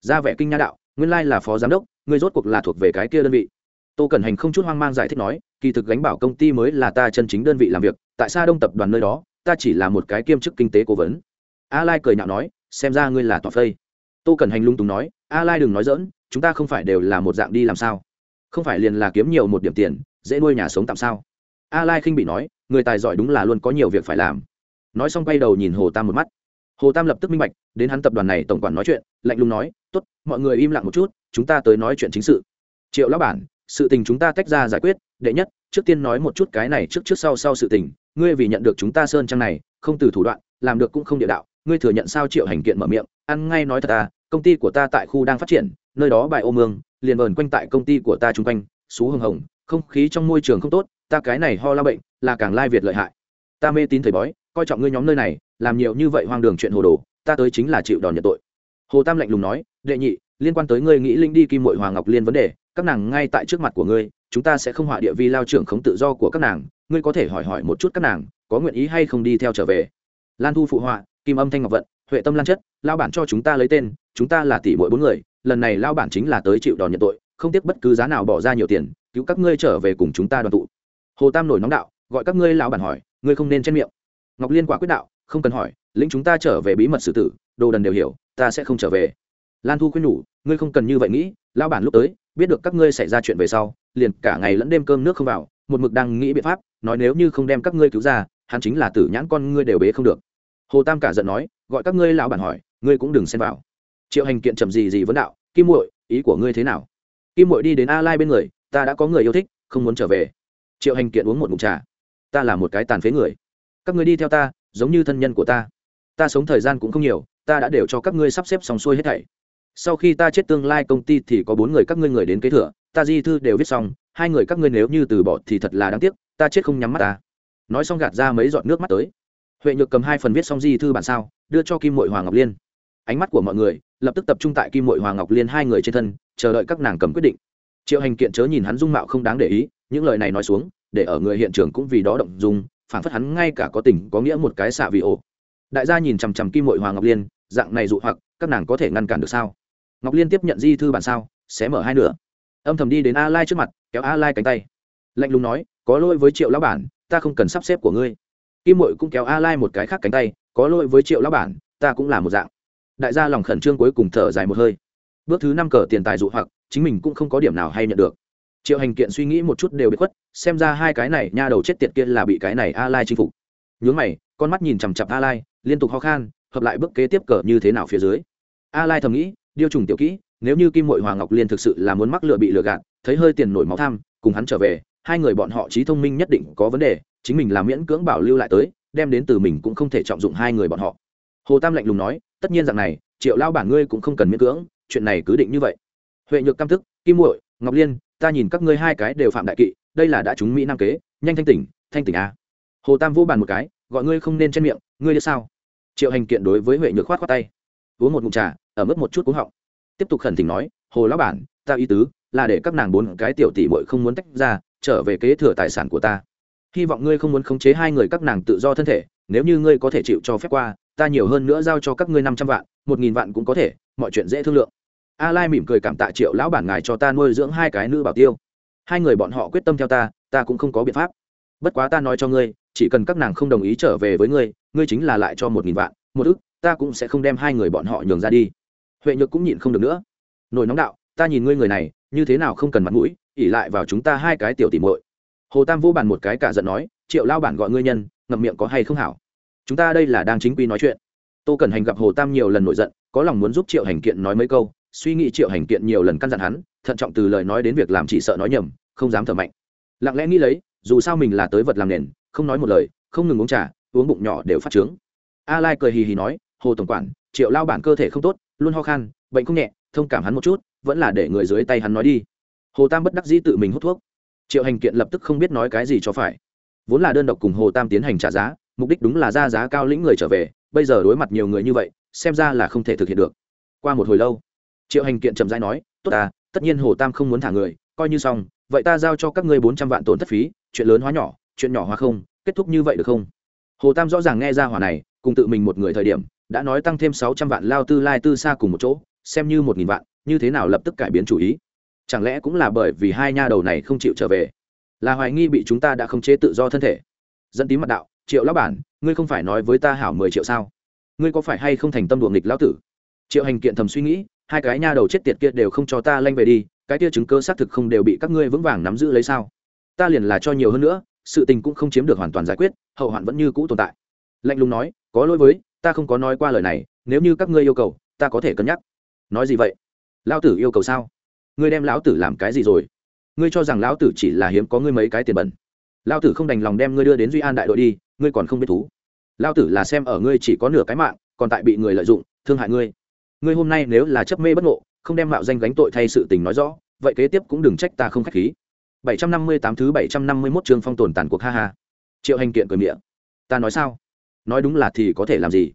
ra vẻ kinh nha đạo, nguyên lai là phó giám đốc, ngươi rốt cuộc là thuộc về cái kia đơn vị. Tô cẩn hành không chút hoang mang giải thích nói, kỳ thực gánh bảo công ty mới là ta chân chính đơn vị làm việc, tại sao đông tập đoàn nơi đó, ta chỉ là một cái kiêm chức kinh tế cố vấn. A lai cười nhạo nói, xem ra ngươi là tòa phây tô cẩn hành lung túng nói, a lai đừng nói dỡn chúng ta không phải đều là một dạng đi làm sao? Không phải liền là kiếm nhiều một điểm tiền, dễ nuôi nhà sống tạm sao? A lai khinh bị nói, người tài giỏi đúng là luôn có nhiều việc phải làm. Nói xong quay đầu nhìn hồ tam một mắt hồ tam lập tức minh bạch, đến hắn tập đoàn này tổng quản nói chuyện, lạnh lùng nói, tốt, mọi người im lặng một chút, chúng ta tới nói chuyện chính sự. Triệu lão bản, sự tình chúng ta tách ra giải quyết, đệ nhất, trước tiên nói một chút cái này trước trước sau sau sự tình, ngươi vì nhận được chúng ta sơn trang này, không từ thủ đoạn, làm được cũng không địa đạo, ngươi thừa nhận sao triệu hành kiện mở miệng, ăn ngay nói thật ta, công ty của ta tại khu đang phát triển, nơi đó bài ô mương, liền vờn quanh tại công ty của ta chung quanh, xú hồng hồng, không khí trong môi trường không tốt, ta cái này ho la bệnh, là càng lai việt lợi hại. Ta mê tín thầy bói, coi trọng ngươi nhóm nơi này làm nhiều như vậy hoang đường chuyện hồ đồ, ta tới chính là chịu đòn nhận tội. Hồ tam lạnh lùng nói, đệ nhị, liên quan tới ngươi nghĩ linh đi kim mội hoàng ngọc liên vấn đề, các nàng ngay tại trước mặt của ngươi, chúng ta sẽ không họa địa vi lao trưởng khống tự do của các nàng, ngươi có thể hỏi hỏi một chút các nàng, có nguyện ý hay không đi theo trở về. Lan thu phụ họa, kim âm thanh ngọc vận, huệ tâm lan chất, lao bản cho chúng ta lấy tên, chúng ta là tỷ mỗi bốn người, lần này lao bản chính là tới chịu đòn nhận tội, không tiếc bất cứ giá nào bỏ ra nhiều tiền, cứu các ngươi trở về cùng chúng ta đoàn tụ. Hồ tam nổi nóng đạo, gọi các ngươi lão bản hỏi, ngươi không nên chen miệng. Ngọc liên quả quyết đạo không cần hỏi, lĩnh chúng ta trở về bí mật xử tử, đồ đần đều hiểu, ta sẽ không trở về. Lan thu khuyên nhủ, ngươi không cần như vậy nghĩ, lão bản lúc tới, biết được các ngươi xảy ra chuyện về sau, liền cả ngày lẫn đêm cơm nước không vào, một mực đang nghĩ biện pháp, nói nếu như không đem các ngươi cứu ra, hắn chính là tử nhãn con ngươi đều bế không được. Hồ tam cả giận nói, gọi các ngươi lão bản hỏi, ngươi cũng đừng xen vào. Triệu hành kiện chậm gì gì vấn đạo, kim muội, ý của ngươi thế nào? Kim muội đi đến a lai bên người, ta đã có người yêu thích, không muốn trở về. Triệu hành kiện uống một ngụm trà. Ta là một cái tàn phế người. Các ngươi đi theo ta giống như thân nhân của ta. Ta sống thời gian cũng không nhiều, ta đã đều cho các ngươi sắp xếp xong xuôi hết thảy. Sau khi ta chết tương lai công ty thì có bốn người các ngươi người đến kế thừa, ta di thư đều viết xong, hai người các ngươi nếu như từ bỏ thì thật là đáng tiếc, ta chết không nhắm mắt ta. Nói xong gạt ra mấy giọt nước mắt tới. Huệ nhược cầm hai phần viết xong di thư bản sao, đưa cho kim mội hoàng ngọc liên. Ánh mắt của mọi người lập tức tập trung tại kim mội hoàng ngọc liên hai người trên thân, chờ đợi các nàng cầm quyết định. Triệu hành kiện chớ nhìn hắn dung mạo không đáng để ý, những lời này nói xuống, để ở người hiện trường cũng vì đó động dung phản phất hắn ngay cả có tình có nghĩa một cái xạ vị ổ. Đại gia nhìn chằm chằm kim mội hoàng ngọc liên, dạng này dụ hoặc, các nàng có thể ngăn cản được sao? Ngọc liên tiếp nhận di thư bản sao xé mở hai nửa. Âm thầm đi đến a lai trước mặt, kéo a lai cánh tay. Lạnh lùng nói, có lỗi với triệu lão bản, ta không cần sắp xếp của ngươi. Kim mội cũng kéo a lai một cái khác cánh tay, có lỗi với triệu lão bản, ta cũng là một dạng. Đại gia lòng khẩn trương cuối cùng thở dài một hơi. Bước thứ năm cờ tiền tài dụ hoặc, chính mình cũng không có điểm nào hay nhận được triệu hành kiện suy nghĩ một chút đều bị khuất, xem ra hai cái này nha đầu chết tiệt kia là bị cái này a lai chinh phục. Nhướng mày, con mắt nhìn chằm chặp a lai, liên tục ho khan, hợp lại bước kế tiếp cờ như thế nào phía dưới. A lai thầm nghĩ, điêu trùng tiểu kỹ, nếu như kim mội hoàng ngọc liên thực sự là muốn mắc lựa bị lừa gạt, thấy hơi tiền nổi máu tham, cùng hắn trở về, hai người bọn họ trí thông minh nhất định có vấn đề, chính mình là miễn cưỡng bảo lưu lại tới, đem đến từ mình cũng không thể trọng dụng hai người bọn họ. Hồ tam lạnh lùng nói, tất nhiên rằng này, triệu lao bản ngươi cũng không cần miễn cưỡng, chuyện này cứ định như vậy. Huệ nhược cam thức, kim muội ngọc liên ta nhìn các ngươi hai cái đều phạm đại kỵ, đây là đã trúng mỹ nam kế, nhanh thanh tỉnh thanh tỉnh a. Hồ tam vô bàn một cái, gọi ngươi không nên trên miệng, ngươi đi sao? Triệu hành kiện đối với huệ nhược khoát khoát tay. Uống một ngụm trà, ở mức một chút cúng họng. Tiếp tục khẩn thỉnh nói, hồ lão bản, ta ý tứ là để các nàng bốn cái tiểu tỷ muội không muốn tách ra, trở về kế thừa tài sản của ta. Hy vọng ngươi không muốn khống chế hai người các nàng tự do thân thể, nếu như ngươi có thể chịu cho phép qua, ta nhiều hơn nữa giao cho các ngươi năm trăm vạn, một nghìn vạn cũng có thể, mọi chuyện dễ thương lượng a lai mỉm cười cảm tạ triệu lão bản ngài cho ta nuôi dưỡng hai cái nữ bảo tiêu. Hai người bọn họ quyết tâm theo ta ta cũng không có biện pháp. Bất quá ta nói cho ngươi, chỉ cần các nàng không đồng ý trở về với ngươi ngươi chính là lại cho một nghìn vạn, một ức, ta cũng sẽ không đem hai người bọn họ nhường ra đi. Huệ nhược cũng nhịn không được nữa. Nổi nóng đạo, ta nhìn ngươi người này, như thế nào không cần mặt mũi ỉ lại vào chúng ta hai cái tiểu tỉ muội. Hồ tam vô bàn một cái cả giận nói, triệu lao bản gọi ngươi nhân, ngậm miệng có hay không hảo? Chúng ta đây là đang chính quy nói chuyện. Tô cần hành gặp hồ tam nhiều lần nổi giận, có lòng muốn giúp triệu hành kiện nói mấy câu suy nghĩ triệu hành kiện nhiều lần căn dặn hắn, thận trọng từ lời nói đến việc làm chỉ sợ nói nhầm, không dám thở mạnh. Lặng lẽ nghĩ lấy, dù sao mình là tới vật làm nền, không nói một lời, không ngừng uống trà, uống bụng nhỏ đều phát trướng. A lai cười hì hì nói, hồ tổng quản, triệu lao bản cơ thể không tốt, luôn ho khan, bệnh không nhẹ, thông cảm hắn một chút, vẫn là để người dưới tay hắn nói đi. Hồ tam bất đắc dĩ tự mình hút thuốc. Triệu hành kiện lập tức không biết nói cái gì cho phải. Vốn là đơn độc cùng hồ tam tiến hành trả giá, mục đích đúng là ra giá cao lĩnh người trở về, bây giờ đối mặt nhiều người như vậy, xem ra là không thể thực hiện được. Qua một hồi lâu triệu hành kiện chậm rãi nói, tốt ta, tất nhiên hồ tam không muốn thả người, coi như xong, vậy ta giao cho các ngươi bốn trăm vạn tổn thất phí, chuyện lớn hóa nhỏ, chuyện nhỏ hóa không, kết thúc như vậy được không? Hồ tam rõ ràng nghe ra hỏa này, cùng tự mình một người thời điểm, đã nói tăng thêm sáu trăm vạn lao tư lai tư xa cùng một chỗ, xem như một nghìn vạn, như thế nào lập tức cải biến chủ ý? Chẳng lẽ cũng là bởi vì hai nha đầu này không chịu trở về? Là hoài nghi bị chúng ta đã không chế tự do thân thể. Dẫn tí mặt đạo, triệu lão bản, ngươi không phải nói với ta hảo mười triệu sao? Ngươi có phải hay không thành tâm đùa nghịch lão tử? Triệu hành kiện thầm suy nghĩ hai cái nha đầu chết tiệt kia đều không cho ta lanh về đi, cái kia chứng cơ xác thực không đều bị các ngươi vững vàng nắm giữ lấy sao? Ta liền là cho nhiều hơn nữa, sự tình cũng không chiếm được hoàn toàn giải quyết, hậu hoạn vẫn như cũ tồn tại. Lạnh lùng nói, có lỗi với, ta không có nói qua lời này, nếu như các ngươi yêu cầu, ta có thể cân nhắc. Nói gì vậy? Lão tử yêu cầu sao? Ngươi đem lão tử làm cái gì rồi? Ngươi cho rằng lão tử chỉ là hiếm có ngươi mấy cái tiền bẩn. Lão tử không đành lòng đem ngươi đưa đến duy an đại đội đi, ngươi còn không biết thú. Lão tử là xem ở ngươi chỉ có nửa cái mạng, còn tại bị người lợi dụng, thương hại ngươi ngươi hôm nay nếu là chấp mê bất ngộ, không đem mạo danh gánh tội thay sự tình nói rõ, vậy kế tiếp cũng đừng trách ta không khách khí. 758 thứ 751 chương phong tồn tàn cuộc ha ha. Triệu hành kiện cười miệng. Ta nói sao? Nói đúng là thì có thể làm gì?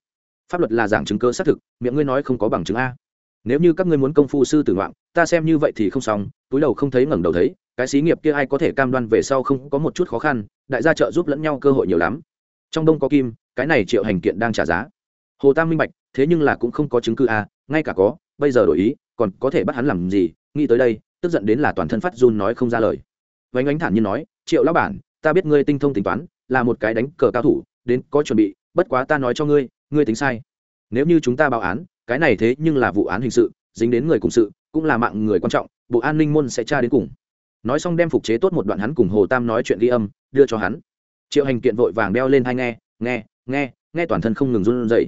Pháp luật là giảng chứng cơ xác thực, miệng ngươi nói không có bằng chứng a. Nếu như các ngươi muốn công phu sư tử ngoạn, ta xem như vậy thì không xong, túi đầu không thấy ngẩng đầu thấy, cái xí nghiệp kia ai có thể cam đoan về sau không có một chút khó khăn, đại gia trợ giúp lẫn nhau cơ hội nhiều lắm. Trong đông có kim, cái này triệu hành kiện đang trả giá. Hồ tam minh bạch, thế nhưng là cũng không có chứng cứ a ngay cả có, bây giờ đổi ý, còn có thể bắt hắn làm gì? Nghĩ tới đây, tức giận đến là toàn thân phát run nói không ra lời. Vánh ánh thản nhiên nói, triệu lão bản, ta biết ngươi tinh thông tính toán, là một cái đánh cờ cao thủ, đến có chuẩn bị, bất quá ta nói cho ngươi ngươi tính sai. Nếu như chúng ta báo án, cái này thế nhưng là vụ án hình sự, dính đến người cùng sự, cũng là mạng người quan trọng, bộ an ninh môn sẽ tra đến cùng. Nói xong đem phục chế tốt một đoạn hắn cùng hồ tam nói chuyện ghi âm, đưa cho hắn. Triệu hành kiện vội vàng đeo lên hai nghe nghe nghe nghe toàn thân không ngừng run rẩy.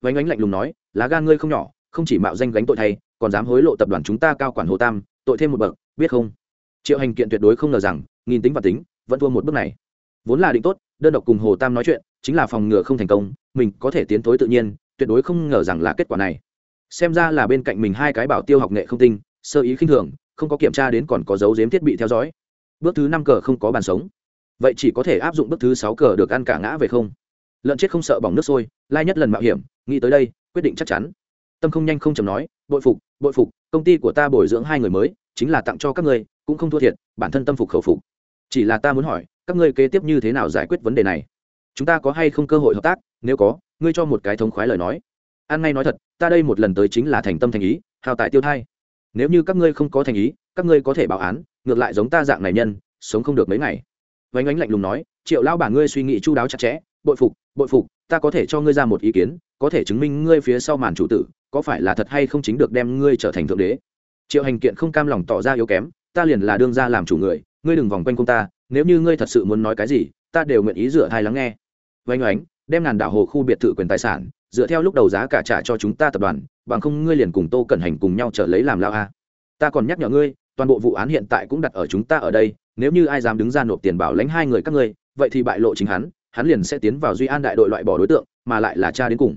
Vánh ánh lạnh lùng nói, lá gan ngươi không nhỏ không chỉ mạo danh gánh tội thay, còn dám hối lộ tập đoàn chúng ta cao quản hồ tam, tội thêm một bậc, biết không? Triệu hành kiện tuyệt đối không ngờ rằng, nghìn tính và tính, vẫn thua một bước này. Vốn là định tốt, đơn độc cùng hồ tam nói chuyện, chính là phòng ngừa không thành công, mình có thể tiến tới tự nhiên, tuyệt đối không ngờ rằng là kết quả này. Xem ra là bên cạnh mình hai cái bảo tiêu học nghệ không tinh, sơ ý khinh thường, không có kiểm tra đến còn có dấu giếm thiết bị theo dõi. Bước thứ năm cờ không có bàn sống. Vậy chỉ có thể áp dụng bước thứ sáu cờ được ăn cả ngã về không? Lợn chết không sợ bỏng nước sôi, lai nhất lần mạo hiểm, nghĩ tới đây, quyết định chắc chắn tâm không nhanh không chầm nói, bội phục bội phục, công ty của ta bồi dưỡng hai người mới, chính là tặng cho các ngươi, cũng không thua thiệt, bản thân tâm phục khẩu phục. Chỉ là ta muốn hỏi, các ngươi kế tiếp như thế nào giải quyết vấn đề này? Chúng ta có hay không cơ hội hợp tác? Nếu có, ngươi cho một cái thống khoái lời nói. An ngay nói thật, ta đây một lần tới chính là thành tâm thành ý, hào tại tiêu thai. Nếu như các ngươi không có thành ý, các ngươi có thể báo án, ngược lại giống ta dạng này nhân, sống không được mấy ngày. Vánh ánh lạnh lùng nói, triệu lao bản ngươi suy nghĩ chu đáo chặt chẽ, bội phục bội phục, ta có thể cho ngươi ra một ý kiến, có thể chứng minh ngươi phía sau màn chủ tử có phải là thật hay không chính được đem ngươi trở thành thượng đế? Triệu hành kiện không cam lòng tỏ ra yếu kém, ta liền là đương ra làm chủ người, ngươi đừng vòng quanh công ta, nếu như ngươi thật sự muốn nói cái gì, ta đều nguyện ý dựa thai lắng nghe. Vánh oánh, đem ngàn đảo hồ khu biệt thự quyền tài sản, dựa theo lúc đầu giá cả trả cho chúng ta tập đoàn, bằng không ngươi liền cùng tô cẩn hành cùng nhau trở lấy làm lao a. Ta còn nhắc nhở ngươi, toàn bộ vụ án hiện tại cũng đặt ở chúng ta ở đây, nếu như ai dám đứng ra nộp tiền bảo lãnh hai người các ngươi, vậy thì bại lộ chính hắn hắn liền sẽ tiến vào duy an đại đội loại bỏ đối tượng, mà lại là cha đến cùng.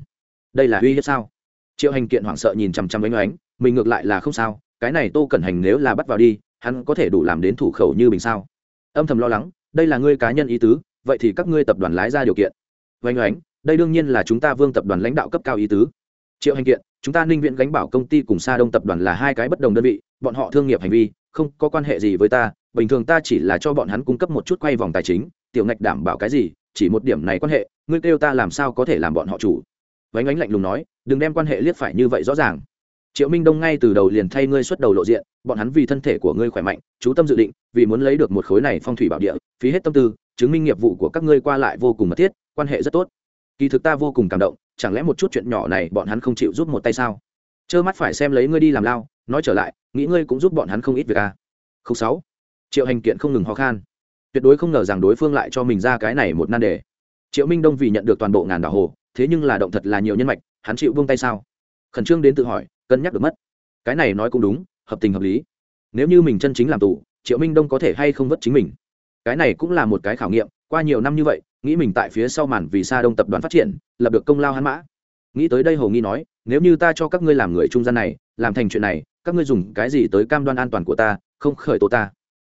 Đây là uy hiếp sao? Triệu hành kiện hoảng sợ nhìn chằm chằm ánh oánh mình ngược lại là không sao, cái này tô cẩn hành nếu là bắt vào đi, hắn có thể đủ làm đến thủ khẩu như mình sao? Âm thầm lo lắng, đây là ngươi cá nhân ý tứ, vậy thì các ngươi tập đoàn lái ra điều kiện. Oanh oánh đây đương nhiên là chúng ta vương tập đoàn lãnh đạo cấp cao ý tứ. Triệu hành kiện, chúng ta ninh viện gánh bảo công ty cùng sa đông tập đoàn là hai cái bất đồng đơn vị, bọn họ thương nghiệp hành vi, không có quan hệ gì với ta, bình thường ta chỉ là cho bọn hắn cung cấp một chút quay vòng tài chính, tiểu ngạch đảm bảo cái gì, chỉ một điểm này quan hệ, ngươi kêu ta làm sao có thể làm bọn họ chủ? Vánh ánh lạnh lùng nói đừng đem quan hệ liếc phải như vậy rõ ràng. Triệu minh đông ngay từ đầu liền thay ngươi xuất đầu lộ diện, bọn hắn vì thân thể của ngươi khỏe mạnh, chú tâm dự định, vì muốn lấy được một khối này phong thủy bảo địa, phí hết tâm tư, chứng minh nghiệp vụ của các ngươi qua lại vô cùng mật thiết, quan hệ rất tốt. Kỳ thực ta vô cùng cảm động, chẳng lẽ một chút chuyện nhỏ này bọn hắn không chịu giúp một tay sao? Trơ mắt phải xem lấy ngươi đi làm lao, nói trở lại, nghĩ ngươi cũng giúp bọn hắn không ít việc à. không sáu. Triệu hành kiện không ngừng ho khan. Tuyệt đối không ngờ rằng đối phương lại cho mình ra cái này một nan đề. Triệu minh đông vì nhận được toàn bộ ngàn đảo hồ, thế nhưng là động thật là nhiều nhân mạch hắn chịu buông tay sao? Khẩn trương đến tự hỏi, cân nhắc được mất. Cái này nói cũng đúng, hợp tình hợp lý. Nếu như mình chân chính làm tù, triệu minh đông có thể hay không vất chính mình? Cái này cũng là một cái khảo nghiệm, qua nhiều năm như vậy, nghĩ mình tại phía sau màn vì sa đông tập đoàn phát triển, lập được công lao hắn mã. Nghĩ tới đây hồ nghi nói, nếu như ta cho các ngươi làm người trung gian này, làm thành chuyện này, các ngươi dùng cái gì tới cam đoan an toàn của ta, không khởi tố ta?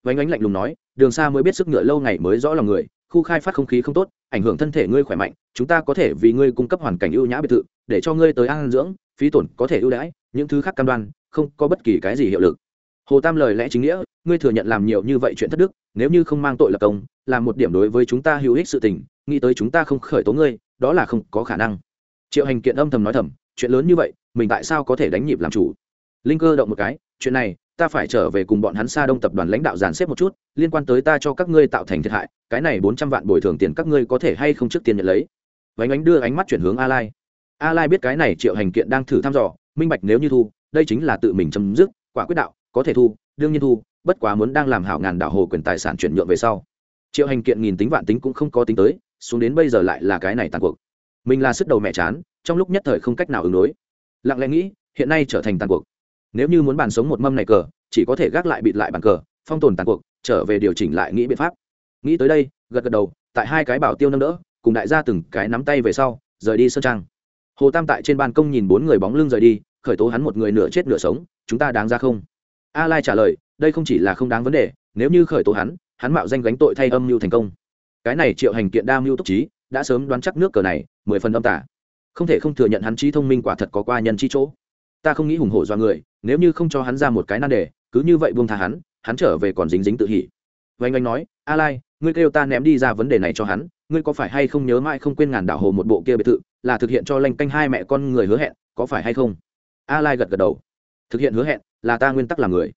Vánh ánh lạnh lùng nói, đường xa mới biết sức ngựa lâu ngày mới rõ lòng người, khu khai phát không khí không tốt, ảnh hưởng thân thể ngươi khỏe mạnh, chúng ta có thể vì ngươi cung cấp hoàn cảnh ưu nhã biệt thự để cho ngươi tới an dưỡng, phí tổn có thể ưu đãi, những thứ khác cam đoan, không có bất kỳ cái gì hiệu lực. Hồ tam lời lẽ chính nghĩa, ngươi thừa nhận làm nhiều như vậy chuyện thất đức, nếu như không mang tội lập công làm một điểm đối với chúng ta hữu ích sự tình, nghĩ tới chúng ta không khởi tố ngươi, đó là không có khả năng. Triệu hành kiện âm thầm nói thầm, chuyện lớn như vậy, mình tại sao có thể đánh nhịp làm chủ? Linh cơ động một cái, chuyện này, ta phải trở về cùng bọn hắn xa đông tập đoàn lãnh đạo dàn xếp một chút, liên quan tới ta cho các ngươi tạo thành thiệt hại, cái này bốn trăm vạn bồi thường tiền các ngươi có thể hay không trước tiền nhận lấy. Vánh ánh đưa ánh mắt chuyển hướng a lai a lai biết cái này triệu hành kiện đang thử thăm dò, minh bạch nếu như thu, đây chính là tự mình chấm dứt, quả quyết đạo, có thể thu, đương nhiên thu, bất quá muốn đang làm hảo ngàn đảo hồ quyền tài sản chuyển nhượng về sau. Triệu hành kiện nghìn tính vạn tính cũng không có tính tới, xuống đến bây giờ lại là cái này tàn cuộc. Mình là sức đầu mẹ chán, trong lúc nhất thời không cách nào ứng đối. Lặng lẽ nghĩ, hiện nay trở thành tàn cuộc. Nếu như muốn bàn sống một mâm này cờ, chỉ có thể gác lại bịt lại bàn cờ, phong tồn tàn cuộc, trở về điều chỉnh lại nghĩ biện pháp. Nghĩ tới đây, gật gật đầu, tại hai cái bảo tiêu nâng đỡ, cùng đại gia từng cái nắm tay về sau, rời đi sơn trang hồ tam tại trên ban công nhìn bốn người bóng lưng rời đi, khởi tố hắn một người nửa chết nửa sống, chúng ta đáng ra không? A lai trả lời, đây không chỉ là không đáng vấn đề, nếu như khởi tố hắn hắn mạo danh gánh tội thay âm mưu thành công. Cái này triệu hành kiện đa mưu túc trí, đã sớm đoán chắc nước cờ này, mười phần âm tả. Không thể không thừa nhận hắn trí thông minh quả thật có qua nhân chi chỗ. Ta không nghĩ hùng hổ do người, nếu như không cho hắn ra một cái nan đề, cứ như vậy buông tha hắn hắn trở về còn dính dính tự hỉ. Vanh anh nói, a lai, ngươi kêu ta ném đi ra vấn đề này cho hắn ngươi có phải hay không nhớ mãi không quên ngàn đảo hồ một bộ kia biệt thự, là thực hiện cho lanh canh hai mẹ con người hứa hẹn, có phải hay không? A lai gật gật đầu. Thực hiện hứa hẹn, là ta nguyên tắc làm người.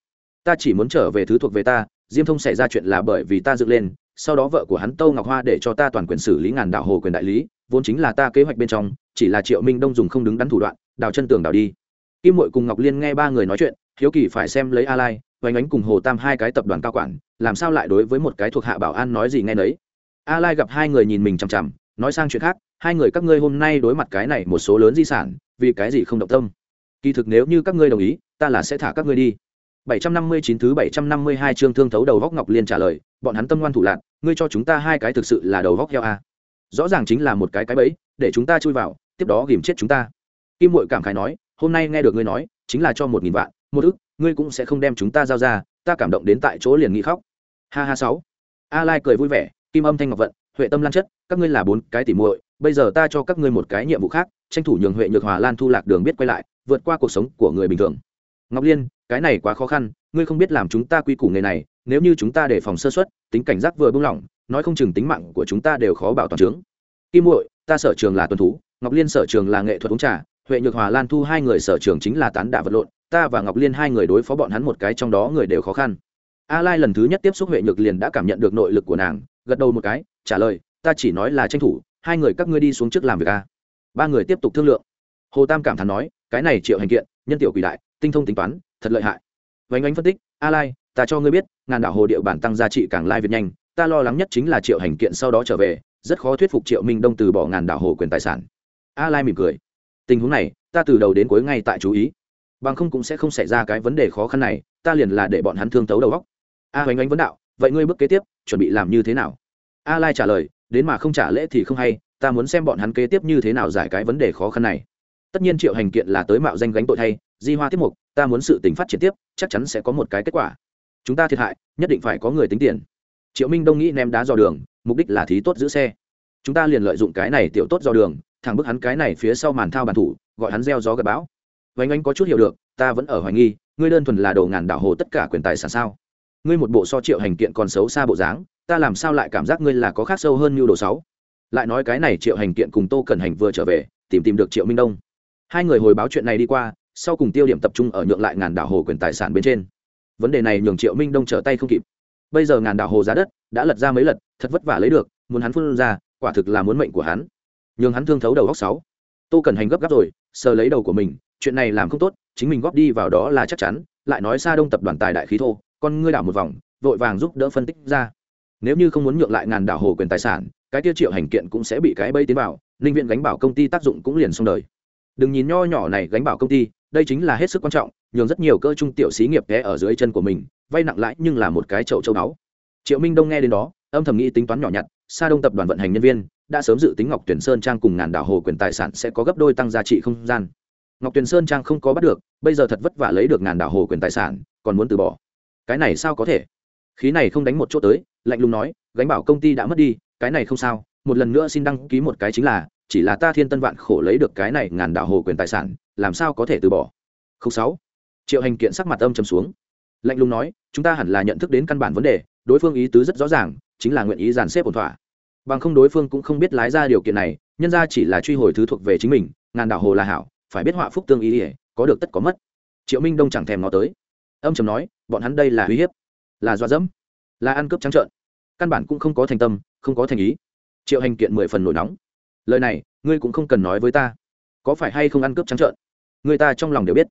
Ta chỉ muốn trở về thứ thuộc về ta, diêm thông xảy ra chuyện là bởi vì ta dựng lên, sau đó vợ của hắn tâu ngọc hoa để cho ta toàn quyền xử lý ngàn đảo hồ quyền đại lý, vốn chính là ta kế hoạch bên trong, chỉ là triệu minh đông dùng không đứng đắn thủ đoạn, đào chân tường đào đi. Kim mội cùng ngọc liên nghe ba người nói chuyện, hiếu kỳ phải xem lấy a lai vánh ánh cùng hồ tam hai cái tập đoàn cao quản, làm sao lại đối với một cái thuộc hạ bảo an nói gì nghe nấy a lai gặp hai người nhìn mình chằm chằm nói sang chuyện khác hai người các ngươi hôm nay đối mặt cái này một số lớn di sản vì cái gì không động tâm kỳ thực nếu như các ngươi đồng ý ta là sẽ thả các ngươi đi 759 thứ 752 chương thương thấu đầu góc Ngọc Liên trả lời, bọn hắn tâm ngoan thủ lạn, ngươi cho chúng ta hai cái thực sự là đầu góc heo a. Rõ ràng chính là một cái cái bẫy, để chúng ta chui vào, tiếp đó ghìm chết chúng ta. Kim Muội cảm khái nói, hôm nay nghe được ngươi nói, chính là cho một nghìn vạn, một ức, ngươi cũng sẽ không đem chúng ta giao ra, ta cảm động đến tại chỗ liền nghĩ khóc. Ha ha sáu. A Lai cười vui vẻ, Kim Âm Thanh Ngọc Vận, Huệ Tâm Lan Chất, các ngươi là bốn cái tỉ muội, bây giờ ta cho các ngươi một cái nhiệm vụ khác, tranh thủ nhường Huệ Nhược Hòa Lan thu lạc đường biết quay lại, vượt qua cuộc sống của người bình thường. Ngọc Liên, cái này quá khó khăn ngươi không biết làm chúng ta quy củ nghề này nếu như chúng ta đề phòng sơ xuất tính cảnh giác vừa buông lỏng nói không chừng tính mạng của chúng ta đều khó bảo toàn trướng kim muội ta sở trường là tuần thú ngọc liên sở trường là nghệ thuật uống trà huệ nhược hòa lan thu hai người sở trường chính là tán đả vật lộn ta và ngọc liên hai người đối phó bọn hắn một cái trong đó người đều khó khăn a lai lần thứ nhất tiếp xúc huệ nhược liền đã cảm nhận được nội lực của nàng gật đầu một cái, trả lời, ta chỉ nói là tranh thủ, hai người các ngươi đi xuống trước làm việc a. Ba người tiếp tục thương lượng. Hồ tam cảm thán nói, cái này triệu hành kiện, nhân tiểu quỷ đại, tinh thông tính toán, thật lợi hại. Vánh ánh phân tích, a lai, ta cho ngươi biết, ngàn đảo hồ địa bản tăng giá trị càng lai việt nhanh, ta lo lắng nhất chính là triệu hành kiện sau đó trở về, rất khó thuyết phục triệu minh đông từ bỏ ngàn đảo hồ quyền tài sản. A lai mỉm cười, tình huống này, ta từ đầu đến cuối ngay tại chú ý. Bằng không cũng sẽ không xảy ra cái vấn đề khó khăn này, ta liền là để bọn hắn thương tấu đầu góc a hoành ánh vấn đạo vậy ngươi bước kế tiếp, chuẩn bị làm như thế nào? A lai trả lời, đến mà không trả lễ thì không hay, ta muốn xem bọn hắn kế tiếp như thế nào giải cái vấn đề khó khăn này. Tất nhiên triệu hành kiện là tới mạo danh gánh tội thay, di hoa tiếp mục, ta muốn sự tình phát triển tiếp, chắc chắn sẽ có một cái kết quả. Chúng ta thiệt hại, nhất định phải có người tính tiền. Triệu minh đông nghĩ ném đá dò đường, mục đích là thí tốt giữ xe. Chúng ta liền lợi dụng cái này tiểu tốt dò đường, thẳng bức hắn cái này phía sau màn thao bàn thủ, gọi hắn gieo gió gặp bão. Vánh anh có chút hiểu được, ta vẫn ở hoài nghi, ngươi đơn thuần là đồ ngàn đảo hồ tất cả quyền tài sản sao? Ngươi một bộ so triệu hành kiện còn xấu xa bộ dáng, ta làm sao lại cảm giác ngươi là có khác sâu hơn như đồ sáu? Lại nói cái này triệu hành kiện cùng tô cẩn hành vừa trở về, tìm tìm được triệu minh đông. Hai người hồi báo chuyện này đi qua, sau cùng tiêu điểm tập trung ở nhượng lại ngàn đảo hồ quyền tài sản bên trên. Vấn đề này nhường triệu minh đông trở tay không kịp. Bây giờ ngàn đảo hồ giá đất đã lật ra mấy lật, thật vất vả lấy được, muốn hắn phun ra, quả thực là muốn mệnh của hắn. Nhường hắn thương thấu đầu góc sáu. Tô cần hành gấp gáp rồi, sờ lấy đầu của mình, chuyện này làm không tốt, chính mình góp đi vào đó là chắc chắn, lại nói xa đông tập đoàn tài đại khí thô con ngươi đảo một vòng, vội vàng giúp đỡ phân tích ra. Nếu như không muốn nhượng lại ngàn đảo hồ quyền tài sản, cái tiêu triệu hành kiện cũng sẽ bị cái bây tiến vào linh viện gánh bảo công ty tác dụng cũng liền xong đời. Đừng nhìn nho nhỏ này gánh bảo công ty, đây chính là hết sức quan trọng, nhường rất nhiều cơ trung tiểu xí nghiệp ghé ở dưới chân của mình, vay nặng lãi nhưng là một cái chậu châu báu. Triệu minh đông nghe đến đó, âm thầm nghĩ tính toán nhỏ nhặt, Sa đông tập đoàn vận hành nhân viên, đã sớm dự tính ngọc tuyển sơn trang cùng ngàn đảo hồ quyền tài sản sẽ có gấp đôi tăng giá trị không gian. Ngọc tuyển sơn trang không có bắt được, bây giờ thật vất vả lấy được ngàn đảo hồ quyền tài sản, còn muốn từ bỏ cái này sao có thể? Khí này không đánh một chỗ tới, lạnh lùng nói, gánh bảo công ty đã mất đi, cái này không sao, một lần nữa xin đăng ký một cái chính là, chỉ là ta thiên tân vạn khổ lấy được cái này ngàn đạo hồ quyền tài sản, làm sao có thể từ bỏ? Không sáu. Triệu hành kiện sắc mặt âm trầm xuống. Lạnh lùng nói, chúng ta hẳn là nhận thức đến căn bản vấn đề, đối phương ý tứ rất rõ ràng, chính là nguyện ý dàn xếp ổn thỏa. Bằng không đối phương cũng không biết lái ra điều kiện này, nhân ra chỉ là truy hồi thứ thuộc về chính mình, ngàn đảo hồ là hảo, phải biết họa phúc tương ý ỉa có được tất có mất. Triệu minh đông chẳng thèm nó tới âm trầm nói, bọn hắn đây là uy hiếp, là dọa dẫm, là ăn cướp trắng trợn. Căn bản cũng không có thành tâm, không có thành ý. Triệu hành kiện mười phần nổi nóng. Lời này, ngươi cũng không cần nói với ta. Có phải hay không ăn cướp trắng trợn? Người ta trong lòng đều biết.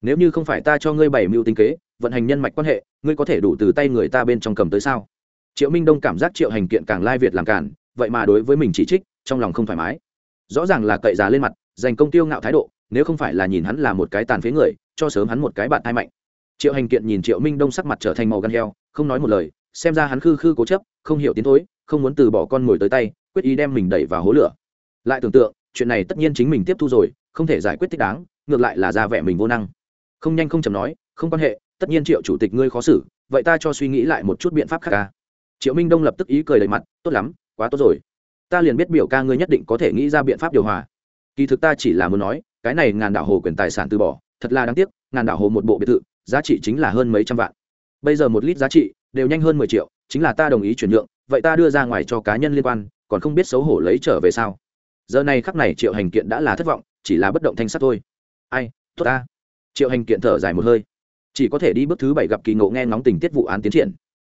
Nếu như không phải ta cho ngươi bảy mưu tính kế, vận hành nhân mạch quan hệ, ngươi có thể đủ từ tay người ta bên trong cầm tới sao? Triệu minh đông cảm giác triệu hành kiện càng lai việt làm cản, vậy mà đối với mình chỉ trích, trong lòng không thoải mái. Rõ ràng là cậy già lên mặt dành công tiêu ngạo thái độ, nếu không phải là nhìn hắn là một cái tàn phế người, cho sớm hắn một cái bạn thai mạnh triệu hành kiện nhìn triệu minh đông sắc mặt trở thành màu gan heo, không nói một lời, xem ra hắn khư khư cố chấp, không hiểu tiến thối, không muốn từ bỏ con mồi tới tay, quyết ý đem mình đẩy vào hố lửa. Lại tưởng tượng, chuyện này tất nhiên chính mình tiếp thu rồi, không thể giải quyết thích đáng, ngược lại là ra vẻ mình vô năng. Không nhanh không chầm nói, không quan hệ, tất nhiên triệu chủ tịch ngươi khó xử, vậy ta cho suy nghĩ lại một chút biện pháp khác ca triệu minh đông lập tức ý cười đầy mặt, tốt lắm, quá tốt rồi. Ta liền biết biểu ca ngươi nhất định có thể nghĩ ra biện pháp điều hòa. Kỳ thực ta chỉ là muốn nói, cái này ngàn đảo hồ quyền tài sản từ bỏ, thật là đáng tiếc, ngàn đảo hồ một bộ biệt thự giá trị chính là hơn mấy trăm vạn. Bây giờ một lít giá trị đều nhanh hơn mười triệu, chính là ta đồng ý chuyển nhượng, vậy ta đưa ra ngoài cho cá nhân liên quan, còn không biết xấu hổ lấy trở về sao? Giờ này khắc này triệu hành kiện đã là thất vọng, chỉ là bất động thanh sắt thôi. Ai, tốt ta. Triệu hành kiện thở dài một hơi. Chỉ có thể đi bước thứ bảy gặp kỳ ngộ nghe ngóng tình tiết vụ án tiến triển.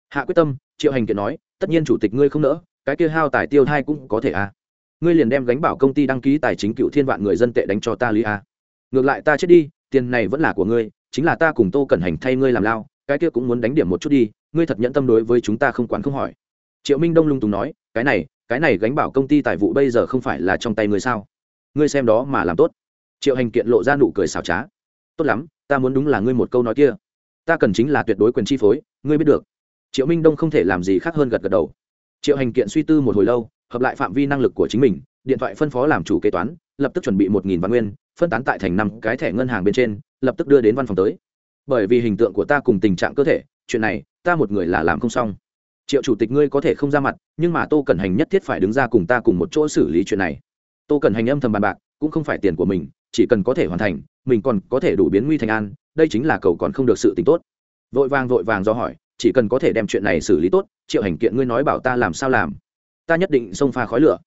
Hạ quyết tâm, triệu hành kiện nói, tất nhiên chủ tịch ngươi không nỡ, cái kia hao tài tiêu thai cũng có thể à. Ngươi liền đem gánh bảo công ty đăng ký tài chính cựu thiên vạn người dân tệ đánh cho ta lý à. ngược lại ta chết đi, tiền này vẫn là của ngươi chính là ta cùng tô cẩn hành thay ngươi làm lao, cái kia cũng muốn đánh điểm một chút đi, ngươi thật nhẫn tâm đối với chúng ta không quản không hỏi. Triệu minh đông lung tùng nói, cái này cái này gánh bảo công ty tài vụ bây giờ không phải là trong tay ngươi sao? Ngươi xem đó mà làm tốt. Triệu hành kiện lộ ra nụ cười xảo trá. Tốt lắm, ta muốn đúng là ngươi một câu nói kia. Ta cần chính là tuyệt đối quyền chi phối, ngươi biết được. Triệu minh đông không thể làm gì khác hơn gật gật đầu. Triệu hành kiện suy tư một hồi lâu, hợp lại phạm vi năng lực của chính mình, điện thoại phân phó làm chủ kế toán, lập tức chuẩn bị một nghìn văn nguyên, phân tán tại thành năm cái thẻ ngân hàng bên trên lập tức đưa đến văn phòng tới. Bởi vì hình tượng của ta cùng tình trạng cơ thể, chuyện này, ta một người là làm không xong. Triệu chủ tịch ngươi có thể không ra mặt, nhưng mà tô cẩn hành nhất thiết phải đứng ra cùng ta cùng một chỗ xử lý chuyện này. Tô cẩn hành âm thầm bàn bạc, cũng không phải tiền của mình, chỉ cần có thể hoàn thành, mình còn có thể đủ biến nguy thành an, đây chính là cầu còn không được sự tính tốt. Vội vàng vội vàng do hỏi, chỉ cần có thể đem chuyện này xử lý tốt, triệu hành kiện ngươi nói bảo ta làm sao làm? Ta nhất định xông pha khói lửa.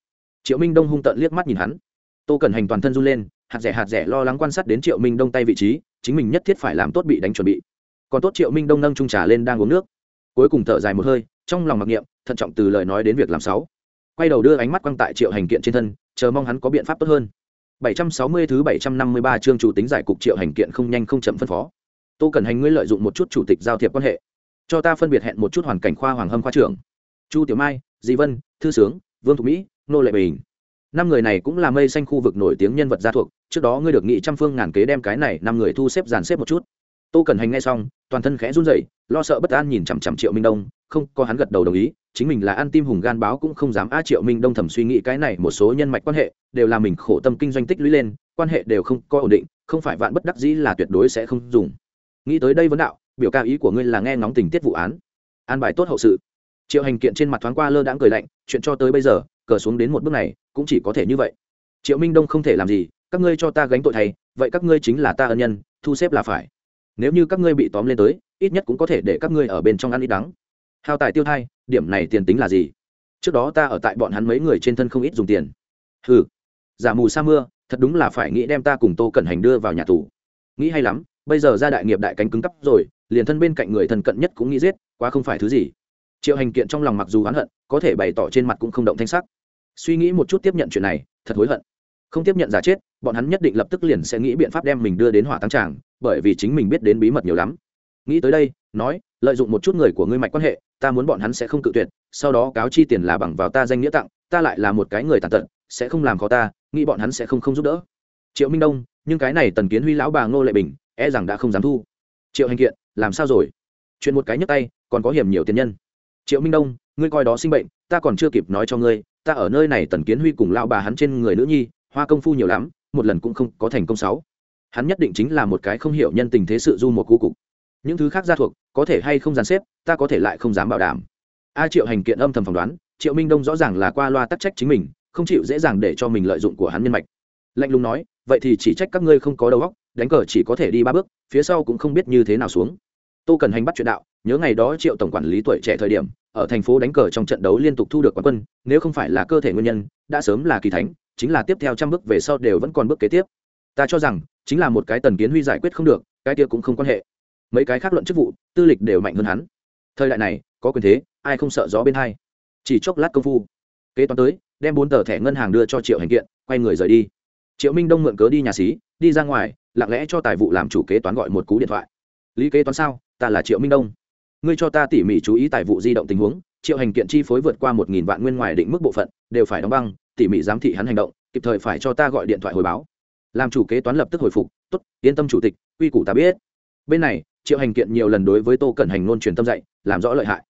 Triệu minh đông hung tận liếc mắt nhìn hắn. Tô cẩn hành toàn thân run lên hạt rẻ hạt rẻ lo lắng quan sát đến triệu minh đông tay vị trí, chính mình nhất thiết phải làm tốt bị đánh chuẩn bị. Còn tốt triệu minh đông nâng trung trà lên đang uống nước. Cuối cùng thở dài một hơi, trong lòng mặc niệm, thận trọng từ lời nói đến việc làm sáu. Quay đầu đưa ánh mắt quăng tại triệu hành kiện trên thân, chờ mong hắn có biện pháp tốt hơn. 760 thứ 753 chương chủ tính giải cục triệu hành kiện không nhanh không chậm phân phó. Tô cần hành ngươi lợi dụng một chút chủ tịch giao thiệp quan hệ, cho ta phân biệt hẹn một chút hoàn cảnh khoa hoàng hâm khoa trưởng. Chu tiểu mai di vân, thư sướng, vương thục mỹ, nô lệ bình năm người này cũng là mây xanh khu vực nổi tiếng nhân vật gia thuộc, trước đó ngươi được nghị trăm phương ngàn kế đem cái này, năm người thu xếp dàn xếp một chút. Tô cần hành ngay xong, toàn thân khẽ run rẩy, lo sợ bất an nhìn chằm chằm triệu minh đông, không, có hắn gật đầu đồng ý, chính mình là ăn tim hùng gan báo cũng không dám a, triệu minh đông thầm suy nghĩ cái này một số nhân mạch quan hệ, đều là mình khổ tâm kinh doanh tích lũy lên, quan hệ đều không có ổn định, không phải vạn bất đắc dĩ là tuyệt đối sẽ không dùng. Nghĩ tới đây vấn đạo, biểu ca ý của ngươi là nghe ngóng tình tiết vụ án. An bài tốt hậu sự. Triệu hành kiện trên mặt thoáng qua lơ đãng cười lạnh, chuyện cho tới bây giờ, cờ xuống đến một bước này cũng chỉ có thể như vậy. Triệu minh đông không thể làm gì các ngươi cho ta gánh tội thay, vậy các ngươi chính là ta ân nhân thu xếp là phải. Nếu như các ngươi bị tóm lên tới ít nhất cũng có thể để các ngươi ở bên trong ăn ít đắng. Hao tài tiêu thai điểm này tiền tính là gì? Trước đó ta ở tại bọn hắn mấy người trên thân không ít dùng tiền. Ừ giả mù sa mưa thật đúng là phải nghĩ đem ta cùng tô cẩn hành đưa vào nhà tù. Nghĩ hay lắm bây giờ ra đại nghiệp đại cánh cứng cắp rồi liền thân bên cạnh người thân cận nhất cũng nghĩ giết quá không phải thứ gì. Triệu hành kiện trong lòng mặc dù oán hận có thể bày tỏ trên mặt cũng không động thanh sắc suy nghĩ một chút tiếp nhận chuyện này, thật hối hận. Không tiếp nhận giả chết, bọn hắn nhất định lập tức liền sẽ nghĩ biện pháp đem mình đưa đến hỏa tăng tràng, bởi vì chính mình biết đến bí mật nhiều lắm. Nghĩ tới đây, nói, lợi dụng một chút người của ngươi mạch quan hệ, ta muốn bọn hắn sẽ không cự tuyệt, sau đó cáo chi tiền là bằng vào ta danh nghĩa tặng, ta lại là một cái người tàn tật, sẽ không làm khó ta, nghĩ bọn hắn sẽ không không giúp đỡ. Triệu minh đông, nhưng cái này tần kiến huy lão bà ngô lệ bình e rằng đã không dám thu. Triệu hành kiện, làm sao rồi? Chuyện một cái nhấc tay, còn có hiểm nhiều tiền nhân. Triệu minh đông, ngươi coi đó sinh bệnh, ta còn chưa kịp nói cho ngươi ta ở nơi này tần kiến huy cùng lao bà hắn trên người nữ nhi, hoa công phu nhiều lắm, một lần cũng không có thành công sáu. Hắn nhất định chính là một cái không hiểu nhân tình thế sự du một cú cục. Những thứ khác gia thuộc, có thể hay không dàn xếp, ta có thể lại không dám bảo đảm. A triệu hành kiện âm thầm phỏng đoán, triệu minh đông rõ ràng là qua loa tắc trách chính mình, không chịu dễ dàng để cho mình lợi dụng của hắn nhân mạch. Lạnh lùng nói, vậy thì chỉ trách các ngươi không có đầu óc, đánh cờ chỉ có thể đi ba bước, phía sau cũng không biết như thế nào xuống. Tô cần hành bắt chuyện đạo, nhớ ngày đó triệu tổng quản lý tuổi trẻ thời điểm ở thành phố đánh cờ trong trận đấu liên tục thu được quán quân, nếu không phải là cơ thể nguyên nhân, đã sớm là kỳ thánh, chính là tiếp theo trăm bước về sau đều vẫn còn bước kế tiếp. Ta cho rằng, chính là một cái tần kiến huy giải quyết không được, cái kia cũng không quan hệ. Mấy cái khác luận chức vụ, tư lịch đều mạnh hơn hắn. Thời đại này, có quyền thế, ai không sợ gió bên hai? Chỉ chốc lát công phu. Kế toán tới, đem bốn tờ thẻ ngân hàng đưa cho triệu hành kiện, quay người rời đi. Triệu minh đông mượn cớ đi nhà xí, đi ra ngoài, lặng lẽ cho tài vụ làm chủ kế toán gọi một cú điện thoại. Lý kế toán sao? Ta là triệu minh đông ngươi cho ta tỉ mỉ chú ý tài vụ di động tình huống, triệu hành kiện chi phối vượt qua một nghìn vạn nguyên ngoài định mức bộ phận, đều phải đóng băng, tỉ mỉ giám thị hắn hành động, kịp thời phải cho ta gọi điện thoại hồi báo. Làm chủ kế toán lập tức hồi phục t ố t yên tâm chủ tịch, quy củ ta biết. Bên này, triệu hành kiện nhiều lần đối với tô cẩn hành nôn truyền tâm dạy, làm rõ lợi hại.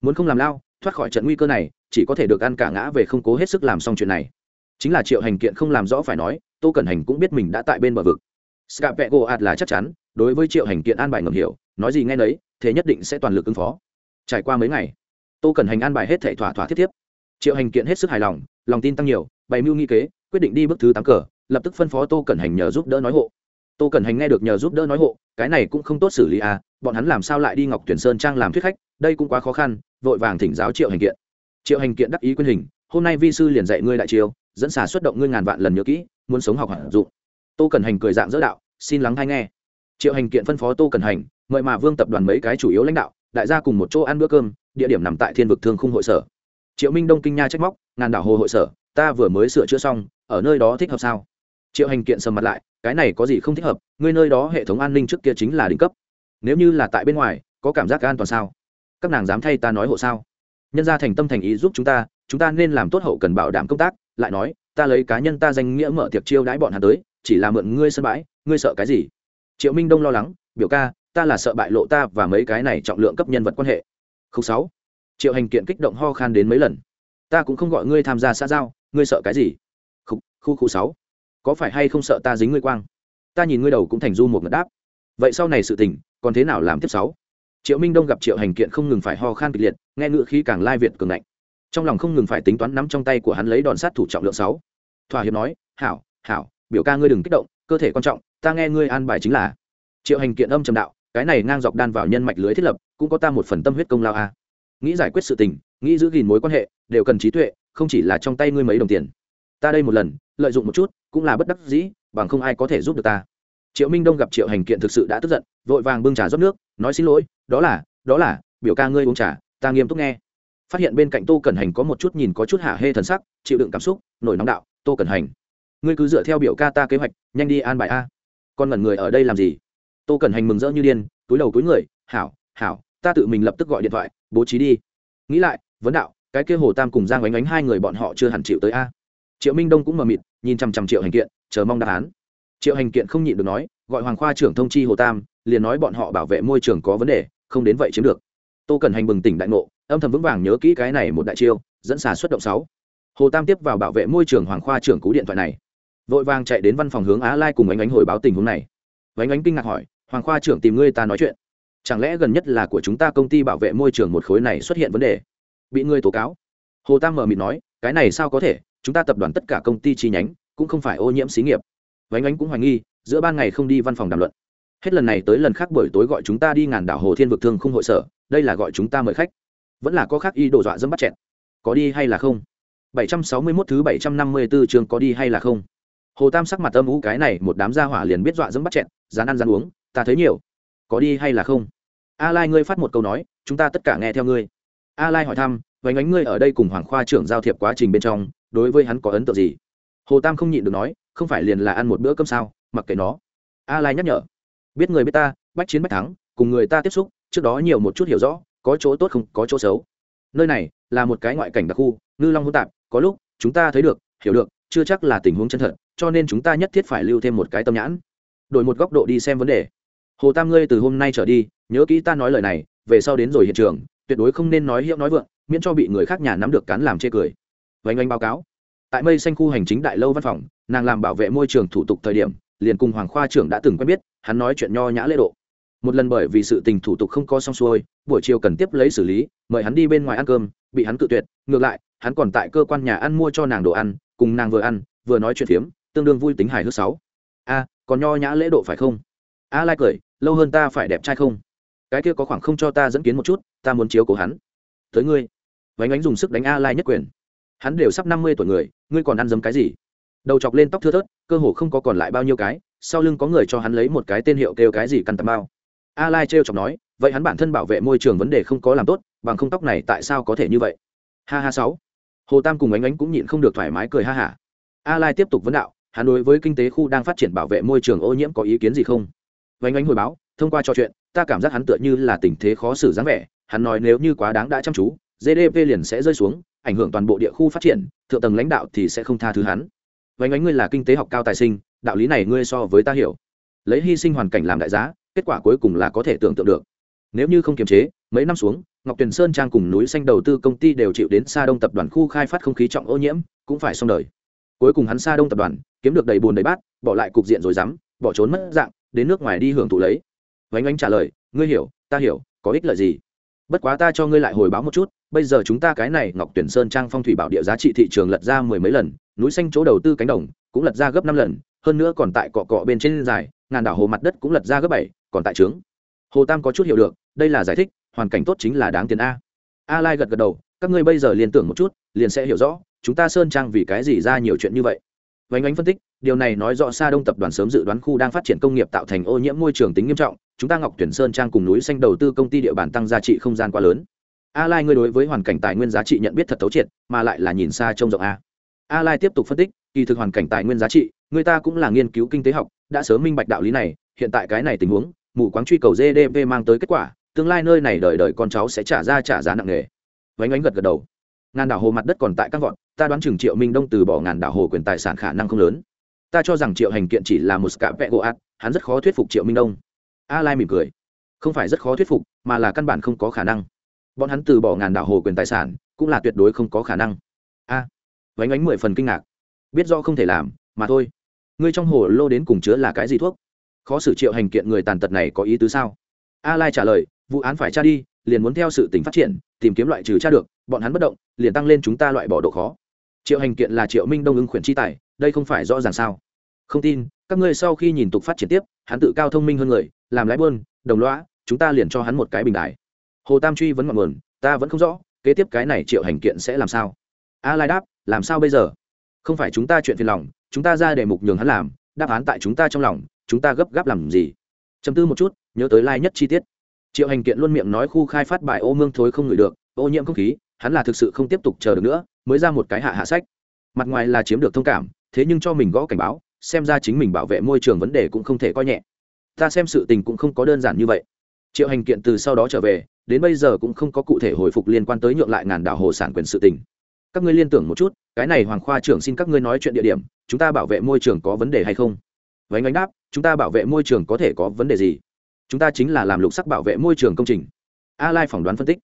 Muốn không làm lao, thoát khỏi trận nguy cơ này, chỉ có thể được ăn cả ngã về không cố hết sức làm xong chuyện này. Chính là triệu hành kiện không làm rõ phải nói, tô cẩn hành cũng biết mình đã tại bên bờ vực. Scapego ạt là chắc chắn đối với triệu hành kiện an bài ngầm hiểu, nói gì nghe nấy, thế nhất định sẽ toàn lực ứng phó. Trải qua mấy ngày, tô cần hành an bài hết thể thỏa thỏa thiết tiếp triệu hành kiện hết sức hài lòng lòng tin tăng nhiều, bày mưu nghi kế, quyết định đi bước thứ tám cờ, lập tức phân phó tô cần hành nhờ giúp đỡ nói hộ. Tô cần hành nghe được nhờ giúp đỡ nói hộ, cái này cũng không tốt xử lý à bọn hắn làm sao lại đi ngọc tuyển sơn trang làm thuyết khách, đây cũng quá khó khăn, vội vàng thỉnh giáo triệu hành kiện. Triệu hành kiện đắc ý quyên hình, hôm nay vi sư liền dạy ngươi đại chiêu, dẫn xả xuất động ngươi ngàn vạn lần nhớ kỹ, muốn sống học hẳn dụng. Tô cần hành cười dạng dỡ đạo, xin lắng hay nghe triệu hành kiện phân phó tô Cần hành, mời mà vương tập đoàn mấy cái chủ yếu lãnh đạo, đại gia cùng một chỗ ăn bữa cơm, địa điểm nằm tại thiên vực thương khung hội sở. Triệu minh đông kinh nha trách móc, ngàn đảo hồ hội sở, ta vừa mới sửa chữa xong, ở nơi đó thích hợp sao? Triệu hành kiện sầm mặt lại, cái này có gì không thích hợp, ngươi nơi đó hệ thống an ninh trước kia chính là đỉnh cấp. Nếu như là tại bên ngoài, có cảm giác an toàn sao? Các nàng dám thay ta nói hộ sao? Nhân gia thành tâm thành ý giúp chúng ta chúng ta nên làm tốt hậu cần bảo đảm công tác, lại nói, ta lấy cá nhân ta danh nghĩa mở tiệc chiêu đãi bọn hà tới, chỉ là mượn ngươi sân bãi, ngươi sợ cái gì? Triệu minh đông lo lắng, biểu ca, ta là sợ bại lộ ta và mấy cái này trọng lượng cấp nhân vật quan hệ. Không sáu. Triệu hành kiện kích động ho khan đến mấy lần. Ta cũng không gọi ngươi tham gia xã giao, ngươi sợ cái gì? Khu khu khu sáu. Có phải hay không sợ ta dính ngươi quang? Ta nhìn ngươi đầu cũng thành du một ngật đáp. Vậy sau này sự tình, còn thế nào làm tiếp sáu? Triệu minh đông gặp triệu hành kiện không ngừng phải ho khan kịch liệt, nghe ngựa khí càng lai việt cường ngạnh. Trong lòng không ngừng phải tính toán nắm trong tay của hắn lấy đòn sát thủ trọng lượng sáu. Thỏa hiệp nói, hảo hảo, biểu ca ngươi đừng kích động, cơ thể quan trọng ta nghe ngươi an bài chính là triệu hành kiện âm trầm đạo, cái này ngang dọc đan vào nhân mạch lưới thiết lập, cũng có ta một phần tâm huyết công lao a. Nghĩ giải quyết sự tình, nghĩ giữ gìn mối quan hệ, đều cần trí tuệ, không chỉ là trong tay ngươi mấy đồng tiền. Ta đây một lần, lợi dụng một chút, cũng là bất đắc dĩ, bằng không ai có thể giúp được ta. Triệu minh đông gặp triệu hành kiện thực sự đã tức giận, vội vàng bưng trà rót nước, nói xin lỗi, đó là đó là, biểu ca ngươi uống trà, ta nghiêm túc nghe. Phát hiện bên cạnh tô cẩn hành có một chút nhìn có chút hạ hê thần sắc, chịu đựng cảm xúc, nổi nóng đạo, tô cẩn hành, ngươi cứ dựa theo biểu ca ta kế hoạch, nhanh đi an bài a con ngẩn người ở đây làm gì? Tô cần hành mừng rỡ như điên, túi đầu túi người, hảo hảo, ta tự mình lập tức gọi điện thoại, bố trí đi. Nghĩ lại, vấn đạo, cái kia hồ tam cùng giang oánh ánh hai người bọn họ chưa hẳn chịu tới a. Triệu minh đông cũng mờ mịt, nhìn chằm chằm triệu hành kiện, chờ mong đáp án. Triệu hành kiện không nhịn được nói, gọi hoàng khoa trưởng thông chi hồ tam, liền nói bọn họ bảo vệ môi trường có vấn đề, không đến vậy chiếm được. Tô cần hành bừng tỉnh đại ngộ, âm thầm vững vàng nhớ kỹ cái này một đại chiêu, dẫn xà xuất động sáu. Hồ tam tiếp vào bảo vệ môi trường hoàng khoa trưởng cú điện thoại này vội vàng chạy đến văn phòng hướng á lai cùng ánh ánh hồi báo tình huống này. Ánh ánh kinh ngạc hỏi, hoàng khoa trưởng tìm ngươi ta nói chuyện. Chẳng lẽ gần nhất là của chúng ta công ty bảo vệ môi trường một khối này xuất hiện vấn đề? Bị ngươi tố cáo. Hồ tam mờ mịt nói, cái này sao có thể? Chúng ta tập đoàn tất cả công ty chi nhánh cũng không phải ô nhiễm xí nghiệp. Vánh ánh cũng hoài nghi, giữa ban ngày không đi văn phòng đàm luận. Hết lần này tới lần khác buổi tối gọi chúng ta đi ngàn đảo hồ thiên vực thương không hội sở, đây là gọi chúng ta mời khách. Vẫn là có khác y đồ dọa dẫm bắt chẹt. Có đi hay là không? 761 thứ 754 trường có đi hay là không? Hồ tam sắc mặt âm ú cái này một đám gia hỏa liền biết dọa dẫm bắt chẹn dán ăn dán uống, ta thấy nhiều. Có đi hay là không? A lai ngươi phát một câu nói, chúng ta tất cả nghe theo ngươi. A lai hỏi thăm vánh ánh ngươi ở đây cùng hoàng khoa trưởng giao thiệp quá trình bên trong, đối với hắn có ấn tượng gì? Hồ tam không nhịn được nói, không phải liền là ăn một bữa cơm sao, mặc kệ nó. A lai nhắc nhở, biết người biết ta, bách chiến bách thắng, cùng người ta tiếp xúc, trước đó nhiều một chút hiểu rõ, có chỗ tốt không, có chỗ xấu. Nơi này là một cái ngoại cảnh đặc khu, ngư long hỗn tạp, có lúc chúng ta thấy được, hiểu được, chưa chắc là tình huống chân thật cho nên chúng ta nhất thiết phải lưu thêm một cái tâm nhãn. Đổi một góc độ đi xem vấn đề. Hồ tam ngươi từ hôm nay trở đi, nhớ kỹ ta nói lời này, về sau đến rồi hiện trường, tuyệt đối không nên nói hiệu nói vượng, miễn cho bị người khác nhà nắm được cán làm chê cười. Vánh anh báo cáo. Tại mây xanh khu hành chính đại lâu văn phòng, nàng làm bảo vệ môi trường thủ tục thời điểm, liền cùng hoàng khoa trưởng đã từng quen biết, hắn nói chuyện nho nhã lễ độ. Một lần bởi vì sự tình thủ tục không có xong xuôi, buổi chiều cần tiếp lấy xử lý, mời hắn đi bên ngoài ăn cơm, bị hắn cự tuyệt, ngược lại, hắn còn tại cơ quan nhà ăn mua cho nàng đồ ăn, cùng nàng vừa ăn, vừa nói chuyện phiếm tương đương vui tính hài hước sáu. A, còn nho nhã lễ độ phải không? A lai cười, lâu hơn ta phải đẹp trai không? Cái kia có khoảng không cho ta dẫn kiến một chút, ta muốn chiếu cố hắn. Tới ngươi. Vánh ánh dùng sức đánh a lai nhất quyền. Hắn đều sắp năm mươi tuổi người, ngươi còn ăn dấm cái gì? Đầu chọc lên tóc thưa thớt, cơ hồ không có còn lại bao nhiêu cái, sau lưng có người cho hắn lấy một cái tên hiệu kêu cái gì căn tầm bao. A lai trêu chọc nói, vậy hắn bản thân bảo vệ môi trường vấn đề không có làm tốt, bằng không tóc này tại sao có thể như vậy? Ha ha sáu. Hồ tam cùng ánh ánh cũng nhịn không được thoải mái cười ha hả. A lai tiếp tục vấn đạo hắn đối với kinh tế khu đang phát triển bảo vệ môi trường ô nhiễm có ý kiến gì không? Vánh ánh hồi báo, thông qua trò chuyện, ta cảm giác hắn tựa như là tình thế khó xử dáng vẻ, hắn nói nếu như quá đáng đã chăm chú gdp liền sẽ rơi xuống, ảnh hưởng toàn bộ địa khu phát triển, thượng tầng lãnh đạo thì sẽ không tha thứ hắn. Vánh ánh ngươi là kinh tế học cao tài sinh, đạo lý này ngươi so với ta hiểu. Lấy hy sinh hoàn cảnh làm đại giá, kết quả cuối cùng là có thể tưởng tượng được. Nếu như không kiềm chế, mấy năm xuống, ngọc tuyền sơn trang cùng núi xanh đầu tư công ty đều chịu đến xa đông tập đoàn khu khai phát không khí trọng ô nhiễm, cũng phải xong đời. Cuối cùng hắn xa đông tập đoàn kiếm được đầy bùn đầy bát, bỏ lại cục diện rồi dám, bỏ trốn mất dạng, đến nước ngoài đi hưởng thụ lấy. Vánh ánh trả lời, ngươi hiểu, ta hiểu, có ích lợi gì? Bất quá ta cho ngươi lại hồi báo một chút, bây giờ chúng ta cái này ngọc tuyển sơn trang phong thủy bảo địa giá trị thị trường lật ra mười mấy lần, núi xanh chỗ đầu tư cánh đồng cũng lật ra gấp năm lần, hơn nữa còn tại cọ cọ bên trên dài, ngàn đảo hồ mặt đất cũng lật ra gấp bảy, còn tại trướng. Hồ tam có chút hiểu được, đây là giải thích, hoàn cảnh tốt chính là đáng tiền a. A lai gật gật đầu, các ngươi bây giờ liên tưởng một chút, liền sẽ hiểu rõ, chúng ta sơn trang vì cái gì ra nhiều chuyện như vậy? Vánh ánh phân tích, điều này nói rõ xa đông tập đoàn sớm dự đoán khu đang phát triển công nghiệp tạo thành ô nhiễm môi trường tính nghiêm trọng, chúng ta ngọc tuyển sơn trang cùng núi xanh đầu tư công ty địa bàn tăng giá trị không gian quá lớn. A lai ngươi đối với hoàn cảnh tài nguyên giá trị nhận biết thật thấu triệt, mà lại là nhìn xa trông rộng a. A lai tiếp tục phân tích, kỳ thực hoàn cảnh tài nguyên giá trị, người ta cũng là nghiên cứu kinh tế học, đã sớm minh bạch đạo lý này, hiện tại cái này tình huống, mù quáng truy cầu gdp mang tới kết quả, tương lai nơi này đời đời con cháu sẽ trả ra trả giá nặng nề. Vánh ánh gật gật đầu ngàn đảo hồ mặt đất còn tại các vọn ta đoán chừng triệu minh đông từ bỏ ngàn đảo hồ quyền tài sản khả năng không lớn. Ta cho rằng triệu hành kiện chỉ là một scap vẹn gỗ ạt hắn rất khó thuyết phục triệu minh đông. A lai mỉm cười. Không phải rất khó thuyết phục mà là căn bản không có khả năng. Bọn hắn từ bỏ ngàn đảo hồ quyền tài sản cũng là tuyệt đối không có khả năng. A. À, vánh ánh mười phần kinh ngạc. Biết do không thể làm mà thôi. Ngươi trong hồ lô đến cùng chứa là cái gì thuốc? Khó xử triệu hành kiện người tàn tật này có ý tứ sao? A lai trả lời vụ án phải tra đi liền muốn theo sự tình phát triển tìm kiếm loại trừ tra được bọn hắn bất động, liền tăng lên chúng ta loại bỏ độ khó. Triệu hành kiện là triệu minh đông ứng khuyển chi tài, đây không phải rõ ràng sao? Không tin, các ngươi sau khi nhìn tục phát triển tiếp, hắn tự cao thông minh hơn người, làm lái buôn, đồng loã chúng ta liền cho hắn một cái bình đại hồ tam truy vẫn ngọn nguồn, ta vẫn không rõ, kế tiếp cái này triệu hành kiện sẽ làm sao? A lai đáp, làm sao bây giờ? Không phải chúng ta chuyện phiền lòng, chúng ta ra để mục nhường hắn làm, đáp án tại chúng ta trong lòng, chúng ta gấp gáp làm gì? Chấm tư một chút, nhớ tới lai nhất chi tiết. Triệu hành kiện luôn miệng nói khu khai phát bài ô mương thối không ngửi được, ô nhiễm không khí hắn là thực sự không tiếp tục chờ được nữa, mới ra một cái hạ hạ sách. Mặt ngoài là chiếm được thông cảm, thế nhưng cho mình gõ cảnh báo, xem ra chính mình bảo vệ môi trường vấn đề cũng không thể coi nhẹ. Ta xem sự tình cũng không có đơn giản như vậy. Triệu hành kiện từ sau đó trở về, đến bây giờ cũng không có cụ thể hồi phục liên quan tới nhượng lại ngàn đảo hồ sản quyền sự tình. Các ngươi liên tưởng một chút, cái này hoàng khoa trưởng xin các ngươi nói chuyện địa điểm, chúng ta bảo vệ môi trường có vấn đề hay không? Vánh ánh đáp, chúng ta bảo vệ môi trường có thể có vấn đề gì? Chúng ta chính là làm lục sắc bảo vệ môi trường công trình. A lai phỏng đoán phân tích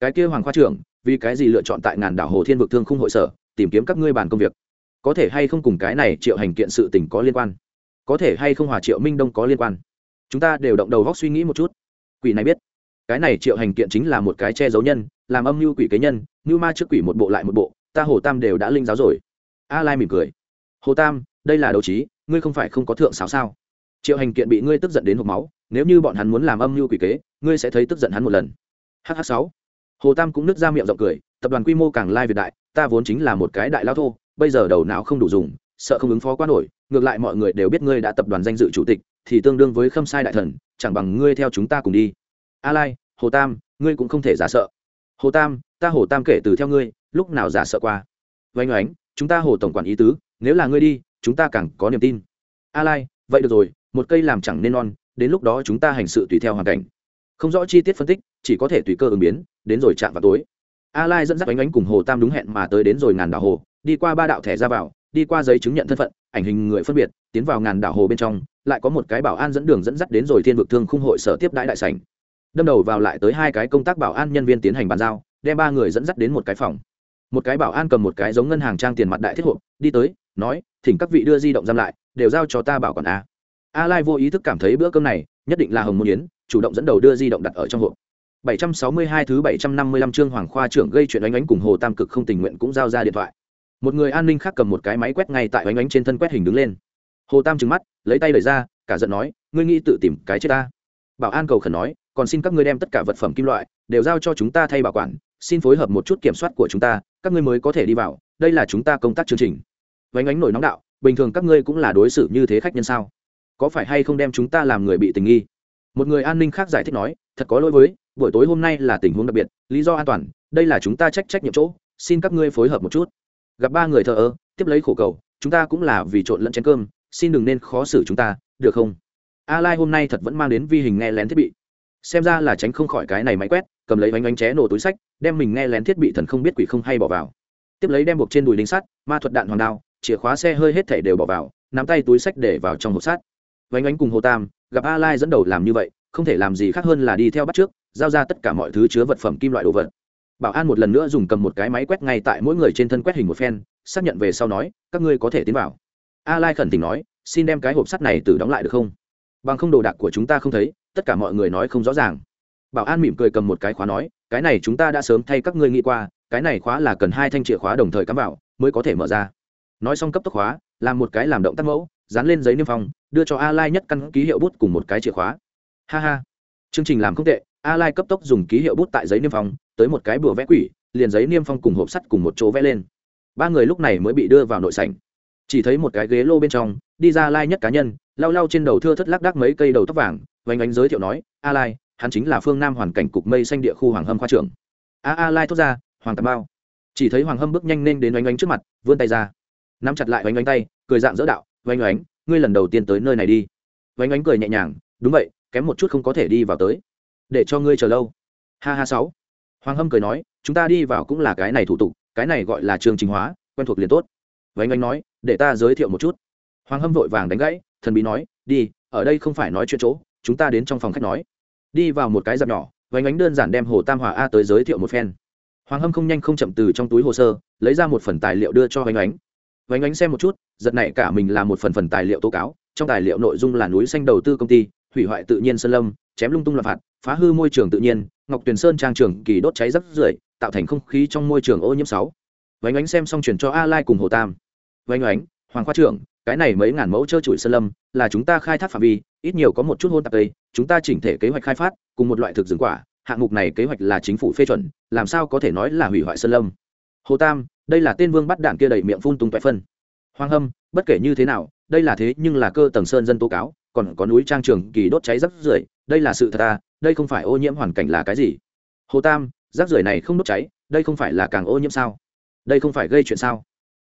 cái kia hoàng khoa trưởng, vì cái gì lựa chọn tại ngàn đảo hồ thiên vực thương khung hội sở, tìm kiếm các ngươi bàn công việc? Có thể hay không cùng cái này triệu hành kiện sự tình có liên quan? Có thể hay không hòa triệu minh đông có liên quan? Chúng ta đều động đầu góc suy nghĩ một chút. Quỷ này biết. Cái này triệu hành kiện chính là một cái che giấu nhân, làm âm mưu quỷ kế nhân, như ma trước quỷ một bộ lại một bộ, ta hồ tam đều đã linh giáo rồi. A lai mỉm cười. Hồ tam, đây là đấu trí, ngươi không phải không có thượng sáo sao? Triệu hành kiện bị ngươi tức giận đến hộp máu, nếu như bọn hắn muốn làm âm mưu quỷ kế, ngươi sẽ thấy tức giận hắn một lần. Hh sáu hồ tam cũng nứt ra miệng rộng cười, tập đoàn quy mô càng lai việt đại, ta vốn chính là một cái đại lao thô, bây giờ đầu não không đủ dùng, sợ không ứng phó quá nổi, ngược lại mọi người đều biết ngươi đã tập đoàn danh dự chủ tịch, thì tương đương với khâm sai đại thần, chẳng bằng ngươi theo chúng ta cùng đi. A lai, hồ tam, ngươi cũng không thể giả sợ. Hồ tam, ta hồ tam kể từ theo ngươi, lúc nào giả sợ qua? Vánh oánh chúng ta hồ tổng quản ý tứ, nếu là ngươi đi, chúng ta càng có niềm tin. A lai, vậy được rồi, một cây làm chẳng nên non, đến lúc đó chúng ta hành sự tùy theo hoàn cảnh không rõ chi tiết phân tích, chỉ có thể tùy cơ ứng biến, đến rồi chạm vào tối. A lai dẫn dắt ánh ánh cùng hồ tam đúng hẹn mà tới đến rồi ngàn đảo hồ, đi qua ba đạo thẻ ra vào, đi qua giấy chứng nhận thân phận, ảnh hình người phân biệt, tiến vào ngàn đảo hồ bên trong, lại có một cái bảo an dẫn đường dẫn dắt đến rồi thiên vực thương khung hội sở tiếp đãi đại sảnh. Đâm đầu vào lại tới hai cái công tác bảo an nhân viên tiến hành bàn giao, đem ba người dẫn dắt đến một cái phòng. Một cái bảo an cầm một cái giống ngân hàng trang tiền mặt đại thiết hộp, đi tới, nói, thỉnh các vị đưa di động giam lại, đều giao cho ta bảo quản a. A lai vô ý thức cảm thấy bữa cơm này, nhất định là hồng môn yến chủ động dẫn đầu đưa di động đặt ở trong hộp 762 thứ 755 chương Hoàng Khoa trưởng gây chuyện ánh ánh cùng Hồ Tam Cực không tình nguyện cũng giao ra điện thoại. Một người an ninh khác cầm một cái máy quét ngay tại ánh ánh trên thân quét hình đứng lên. Hồ Tam trừng mắt, lấy tay đẩy ra, cả giận nói, ngươi nghĩ tự tìm cái chết ta. Bảo an cầu khẩn nói, còn xin các ngươi đem tất cả vật phẩm kim loại đều giao cho chúng ta thay bảo quản, xin phối hợp một chút kiểm soát của chúng ta, các ngươi mới có thể đi vào, đây là chúng ta công tác chương trình. Vánh ánh nổi nóng đạo, bình thường các ngươi cũng là đối xử như thế khách nhân sao? Có phải hay không đem chúng ta làm người bị tình nghi? Một người an ninh khác giải thích nói, thật có lỗi với, buổi tối hôm nay là tình huống đặc biệt lý do an toàn đây là chúng ta trách trách nhiệm chỗ xin các ngươi phối hợp một chút. Gặp ba người thợ ơ tiếp lấy khổ cầu chúng ta cũng là vì trộn lẫn chén cơm xin đừng nên khó xử chúng ta được không? A lai hôm nay thật vẫn mang đến vi hình nghe lén thiết bị. Xem ra là tránh không khỏi cái này máy quét cầm lấy bánh bánh ché nổ túi sách đem mình nghe lén thiết bị thần không biết quỷ không hay bỏ vào. Tiếp lấy đem buộc trên đùi đinh sắt ma thuật đạn hoàng đao chìa khóa xe hơi hết thể đều bỏ vào nắm tay túi sách để vào trong hộp sắt. Bánh bánh cùng hồ tam gặp a lai dẫn đầu làm như vậy, không thể làm gì khác hơn là đi theo bắt trước, giao ra tất cả mọi thứ chứa vật phẩm kim loại đồ vật. Bảo an một lần nữa dùng cầm một cái máy quét ngay tại mỗi người trên thân quét hình một phen, xác nhận về sau nói, các ngươi có thể tiến vào. A lai khẩn tình nói, xin đem cái hộp sắt này từ đóng lại được không? Bằng không đồ đạc của chúng ta không thấy, tất cả mọi người nói không rõ ràng. Bảo an mỉm cười cầm một cái khóa nói, cái này chúng ta đã sớm thay các ngươi nghĩ qua, cái này khóa là cần hai thanh chìa khóa đồng thời cắm vào, mới có thể mở ra. Nói xong cấp tốc khóa, làm một cái làm động tác mẫu dán lên giấy niêm phong, đưa cho a lai nhất căn ký hiệu bút cùng một cái chìa khóa. Ha ha. Chương trình làm không tệ, a lai cấp tốc dùng ký hiệu bút tại giấy niêm phong, tới một cái bùa vẽ quỷ, liền giấy niêm phong cùng hộp sắt cùng một chỗ vẽ lên. Ba người lúc này mới bị đưa vào nội sảnh. Chỉ thấy một cái ghế lô bên trong, đi ra lai nhất cá nhân, lau lau trên đầu thưa thất lác đác mấy cây đầu tóc vàng vánh ánh giới thiệu nói, a lai, hắn chính là phương nam hoàn cảnh cục mây xanh địa khu hoàng hâm khoa trưởng. A a lai thốt ra, hoàng tạp bao chỉ thấy hoàng hâm bước nhanh lên đến oanh oanh trước mặt, vươn tay ra, nắm chặt lại oanh oanh tay, cười dạng dỡ đạo oanh oánh ngươi lần đầu tiên tới nơi này đi. Oanh oánh cười nhẹ nhàng, đúng vậy, kém một chút không có thể đi vào tới. Để cho ngươi chờ lâu. Ha ha sáu. Hoàng hâm cười nói, chúng ta đi vào cũng là cái này thủ tục, cái này gọi là trường trình hóa, quen thuộc liền tốt. Oanh oánh nói, để ta giới thiệu một chút. Hoàng hâm vội vàng đánh gãy, thần bí nói, đi, ở đây không phải nói chuyện chỗ, chúng ta đến trong phòng khách nói. Đi vào một cái dạp nhỏ vánh ánh đơn giản đem hồ tam hòa a tới giới thiệu một phen. Hoàng hâm không nhanh không chậm từ trong túi hồ sơ, lấy ra một phần tài liệu đưa cho vánh ánh. Vánh ánh xem một chút giật này cả mình là một phần phần tài liệu tố cáo, trong tài liệu nội dung là núi xanh đầu tư công ty, hủy hoại tự nhiên sơn lâm, chém lung tung loạn phạt, phá hư môi trường tự nhiên, ngọc tuyền sơn trang trường kỳ đốt cháy rắc rưởi, tạo thành không khí trong môi trường ô nhiễm sáu. Vánh ánh xem xong chuyển cho a lai cùng hồ tam. Vánh ánh, hoàng khoa trưởng, cái này mấy ngàn mẫu trơ trụi sơn lâm, là chúng ta khai thác phạm vi, ít nhiều có một chút hôn tạp tây, chúng ta chỉnh thể kế hoạch khai phát, cùng một loại thực dưỡng quả, hạng mục này kế hoạch là chính phủ phê chuẩn, làm sao có thể nói là hủy hoại sơn lâm. Hồ tam, đây là tên vương bắt đạn kia đầy miệng phun tung toại phân. Hoang hâm, bất kể như thế nào, đây là thế nhưng là cơ tầng sơn dân tố cáo, còn có núi trang trường kỳ đốt cháy rắc rưởi, đây là sự thật à đây không phải ô nhiễm hoàn cảnh là cái gì? Hồ tam rác rưởi này không đốt cháy, đây không phải là càng ô nhiễm sao? Đây không phải gây chuyện sao?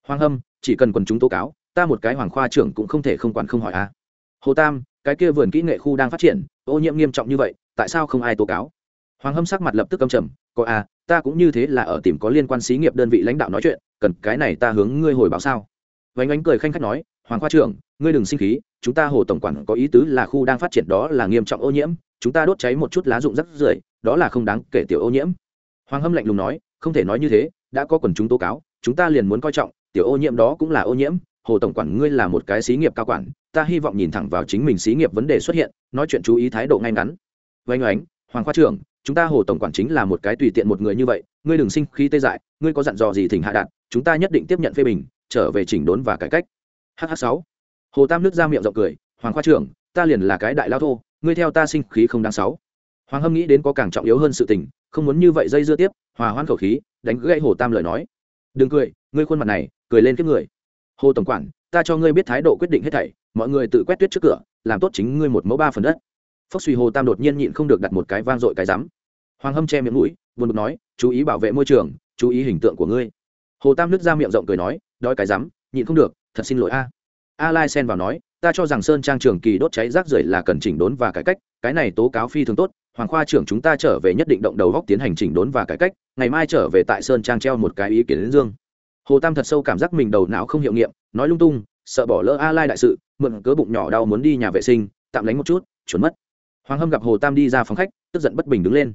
Hoang hâm, chỉ cần quần chúng tố cáo, ta một cái hoàng khoa trưởng cũng không thể không quản không hỏi à. Hồ tam, cái kia vườn kỹ nghệ khu đang phát triển, ô nhiễm nghiêm trọng như vậy, tại sao không ai tố cáo? Hoàng hâm sắc mặt lập tức cầm trầm, có à ta cũng như thế là ở tìm có liên quan xí nghiệp đơn vị lãnh đạo nói chuyện, cần cái này ta hướng ngươi hồi báo sao? Vánh ánh cười khanh khách nói hoàng khoa trưởng ngươi đừng sinh khí chúng ta hồ tổng quản có ý tứ là khu đang phát triển đó là nghiêm trọng ô nhiễm chúng ta đốt cháy một chút lá dụng rắc rưởi đó là không đáng kể tiểu ô nhiễm. Hoàng hâm lạnh lùng nói không thể nói như thế đã có quần chúng tố cáo chúng ta liền muốn coi trọng tiểu ô nhiễm đó cũng là ô nhiễm hồ tổng quản ngươi là một cái xí nghiệp cao quản ta hy vọng nhìn thẳng vào chính mình xí nghiệp vấn đề xuất hiện nói chuyện chú ý thái độ ngay ngắn. Vành ánh, hoàng khoa trưởng chúng ta hồ tổng quản chính là một cái tùy tiện một người như vậy ngươi đừng sinh khí tê dại ngươi có dặn dò gì thỉnh hạ đạt chúng ta nhất định tiếp nhận phê bình trở về chỉnh đốn và cải cách. Hh sáu. Hồ tam nước ra miệng rộng cười, hoàng khoa trưởng, ta liền là cái đại lao thô, ngươi theo ta sinh khí không đáng sáu. Hoàng hâm nghĩ đến có càng trọng yếu hơn sự tình, không muốn như vậy dây dưa tiếp, hòa hoan khẩu khí, đánh gãy hồ tam lời nói. Đừng cười, ngươi khuôn mặt này, cười lên kiếp người. Hồ tổng quản, ta cho ngươi biết thái độ quyết định hết thảy, mọi người tự quét tuyết trước cửa, làm tốt chính ngươi một mẫu ba phần đất. Phốc suy hồ tam đột nhiên nhịn không được đặt một cái vang dội cái rắm. Hoàng hâm che miệng mũi, buồn bực nói, chú ý bảo vệ môi trường, chú ý hình tượng của ngươi. Hồ tam nứt ra miệng rộng cười nói đói cái rắm, nhịn không được, thật xin lỗi a. A lai xen vào nói, ta cho rằng sơn trang trường kỳ đốt cháy rác rưởi là cần chỉnh đốn và cải cách, cái này tố cáo phi thường tốt, hoàng khoa trưởng chúng ta trở về nhất định động đầu góc tiến hành chỉnh đốn và cải cách, ngày mai trở về tại sơn trang treo một cái ý kiến đến dương. Hồ tam thật sâu cảm giác mình đầu não không hiệu nghiệm, nói lung tung, sợ bỏ lỡ a lai đại sự, mượn cớ bụng nhỏ đau muốn đi nhà vệ sinh, tạm lánh một chút, chuẩn mất. Hoàng hâm gặp hồ tam đi ra phòng khách, tức giận bất bình đứng lên.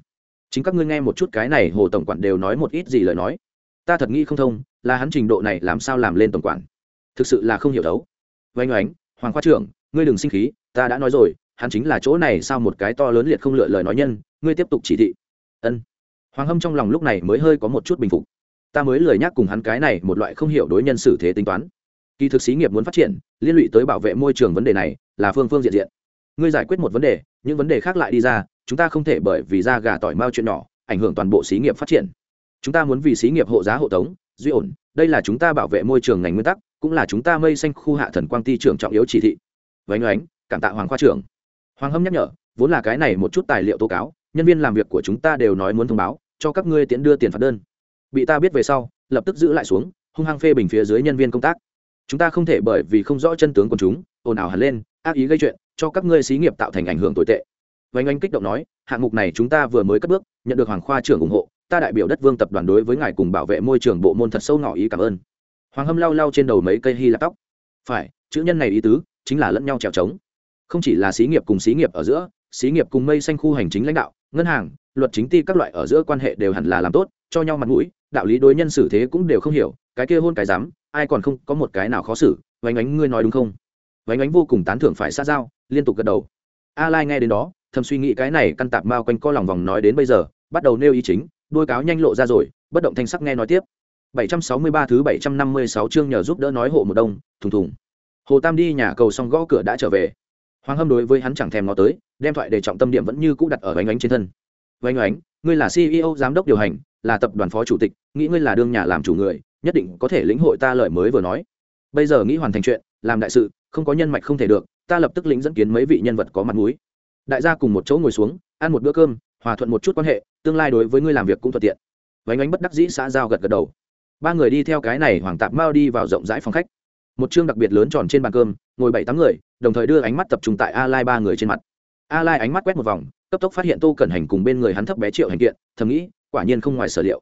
Chính các ngươi nghe một chút cái này, hồ tổng quản đều nói một ít gì lời nói ta thật nghĩ không thông, là hắn trình độ này làm sao làm lên tổng quản. Thực sự là không hiểu đấu. Vánh oánh, hoàng khoa trưởng, ngươi đừng sinh khí, ta đã nói rồi, hắn chính là chỗ này sao một cái to lớn liệt không lựa lời nói nhân, ngươi tiếp tục chỉ thị. Ân. Hoàng hâm trong lòng lúc này mới hơi có một chút bình phục. Ta mới lời nhắc cùng hắn cái này một loại không hiểu đối nhân xử thế tính toán. Kỳ thực xí nghiệp muốn phát triển, liên lụy tới bảo vệ môi trường vấn đề này, là phương phương diện diện. Ngươi giải quyết một vấn đề, những vấn đề khác lại đi ra, chúng ta không thể bởi vì ra gà tỏi mao chuyện nhỏ, ảnh hưởng toàn bộ xí nghiệp phát triển chúng ta muốn vì xí nghiệp hộ giá hộ tống, duy ổn, đây là chúng ta bảo vệ môi trường ngành nguyên tắc, cũng là chúng ta mây xanh khu hạ thần quang ty trưởng trọng yếu chỉ thị. Vánh oánh, cảm tạ hoàng khoa trưởng. Hoàng hâm nhắc nhở, vốn là cái này một chút tài liệu tố cáo, nhân viên làm việc của chúng ta đều nói muốn thông báo, cho các ngươi tiễn đưa tiền phạt đơn. Bị ta biết về sau, lập tức giữ lại xuống, hung hăng phê bình phía dưới nhân viên công tác. Chúng ta không thể bởi vì không rõ chân tướng của chúng, ồn ào hẳn lên, ác ý gây chuyện, cho các ngươi xí nghiệp tạo thành ảnh hưởng tồi tệ. Vánh anh kích động nói, hạng mục này chúng ta vừa mới cất bước, nhận được hoàng khoa trưởng ủng hộ ta đại biểu đất vương tập đoàn đối với ngài cùng bảo vệ môi trường bộ môn thật sâu ngỏ ý cảm ơn. Hoàng hâm lau lau trên đầu mấy cây hy lạp tóc. Phải, chữ nhân này ý tứ, chính là lẫn nhau trèo trống. Không chỉ là xí nghiệp cùng xí nghiệp ở giữa, xí nghiệp cùng mây xanh khu hành chính lãnh đạo, ngân hàng, luật chính ty các loại ở giữa quan hệ đều hẳn là làm tốt, cho nhau mặt mũi, đạo lý đối nhân xử thế cũng đều không hiểu, cái kia hôn cái dám ai còn không có một cái nào khó xử, vánh ánh ngươi nói đúng không? Vánh ánh vô cùng tán thưởng phải xa giao, liên tục gật đầu. A lai nghe đến đó, thầm suy nghĩ cái này căn tạp mao quanh co lòng vòng nói đến bây giờ, bắt đầu nêu ý chính đôi cáo nhanh lộ ra rồi, bất động thanh sắc nghe nói tiếp. 763 thứ 756 chương nhờ giúp đỡ nói hộ một đông, thùng thùng. Hồ tam đi nhà cầu xong gõ cửa đã trở về. Hoàng hâm đối với hắn chẳng thèm ngó tới, đem thoại để trọng tâm điểm vẫn như cũ đặt ở Ánh ánh trên thân. Vánh ánh ngươi là ceo giám đốc điều hành, là tập đoàn phó chủ tịch, nghĩ ngươi là đương nhà làm chủ người, nhất định có thể lĩnh hội ta lời mới vừa nói. Bây giờ nghĩ hoàn thành chuyện, làm đại sự, không có nhân mạch không thể được, ta lập tức lĩnh dẫn kiến mấy vị nhân vật có mặt mũi. Đại gia cùng một chỗ ngồi xuống, ăn một bữa cơm, hòa thuận một chút quan hệ tương lai đối với ngươi làm việc cũng thuận tiện. Vánh ánh bất đắc dĩ xã giao gật gật đầu. Ba người đi theo cái này hoàng tạp mao đi vào rộng rãi phòng khách. Một chương đặc biệt lớn tròn trên bàn cơm, ngồi bảy tám người, đồng thời đưa ánh mắt tập trung tại a lai ba người trên mặt. A lai ánh mắt quét một vòng, cấp tốc phát hiện tô cẩn hành cùng bên người hắn thấp bé triệu hành kiện, thầm nghĩ, quả nhiên không ngoài sở liệu.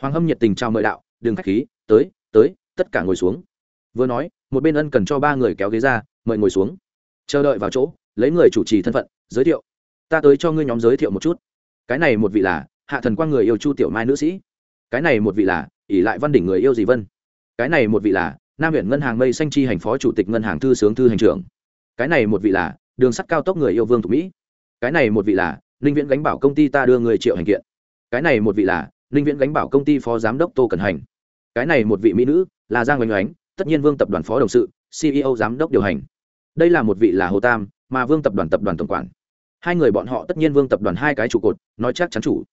Hoàng hâm nhiệt tình chào mời đạo, đừng khách khí, tới tới, tất cả ngồi xuống. Vừa nói, một bên ân cần cho ba người kéo ghế ra, mời ngồi xuống. Chờ đợi vào chỗ, lấy người chủ trì thân phận, giới thiệu. Ta tới cho ngươi nhóm giới thiệu một chút cái này một vị là hạ thần quang người yêu chu tiểu mai nữ sĩ. Cái này một vị là ỷ lại văn đỉnh người yêu dì vân. Cái này một vị là nam huyện ngân hàng mây xanh chi hành phó chủ tịch ngân hàng thư sướng thư hành trưởng. Cái này một vị là đường sắt cao tốc người yêu vương thục mỹ. Cái này một vị là ninh viễn gánh bảo công ty ta đưa người triệu hành kiện. Cái này một vị là ninh viễn gánh bảo công ty phó giám đốc tô cần hành. Cái này một vị mỹ nữ là giang oanh oánh, tất nhiên vương tập đoàn phó đồng sự ceo giám đốc điều hành. Đây là một vị là hồ tam, mà vương tập đoàn tập đoàn tổng quản hai người bọn họ tất nhiên vương tập đoàn hai cái trụ cột, nói chắc chắn chủ.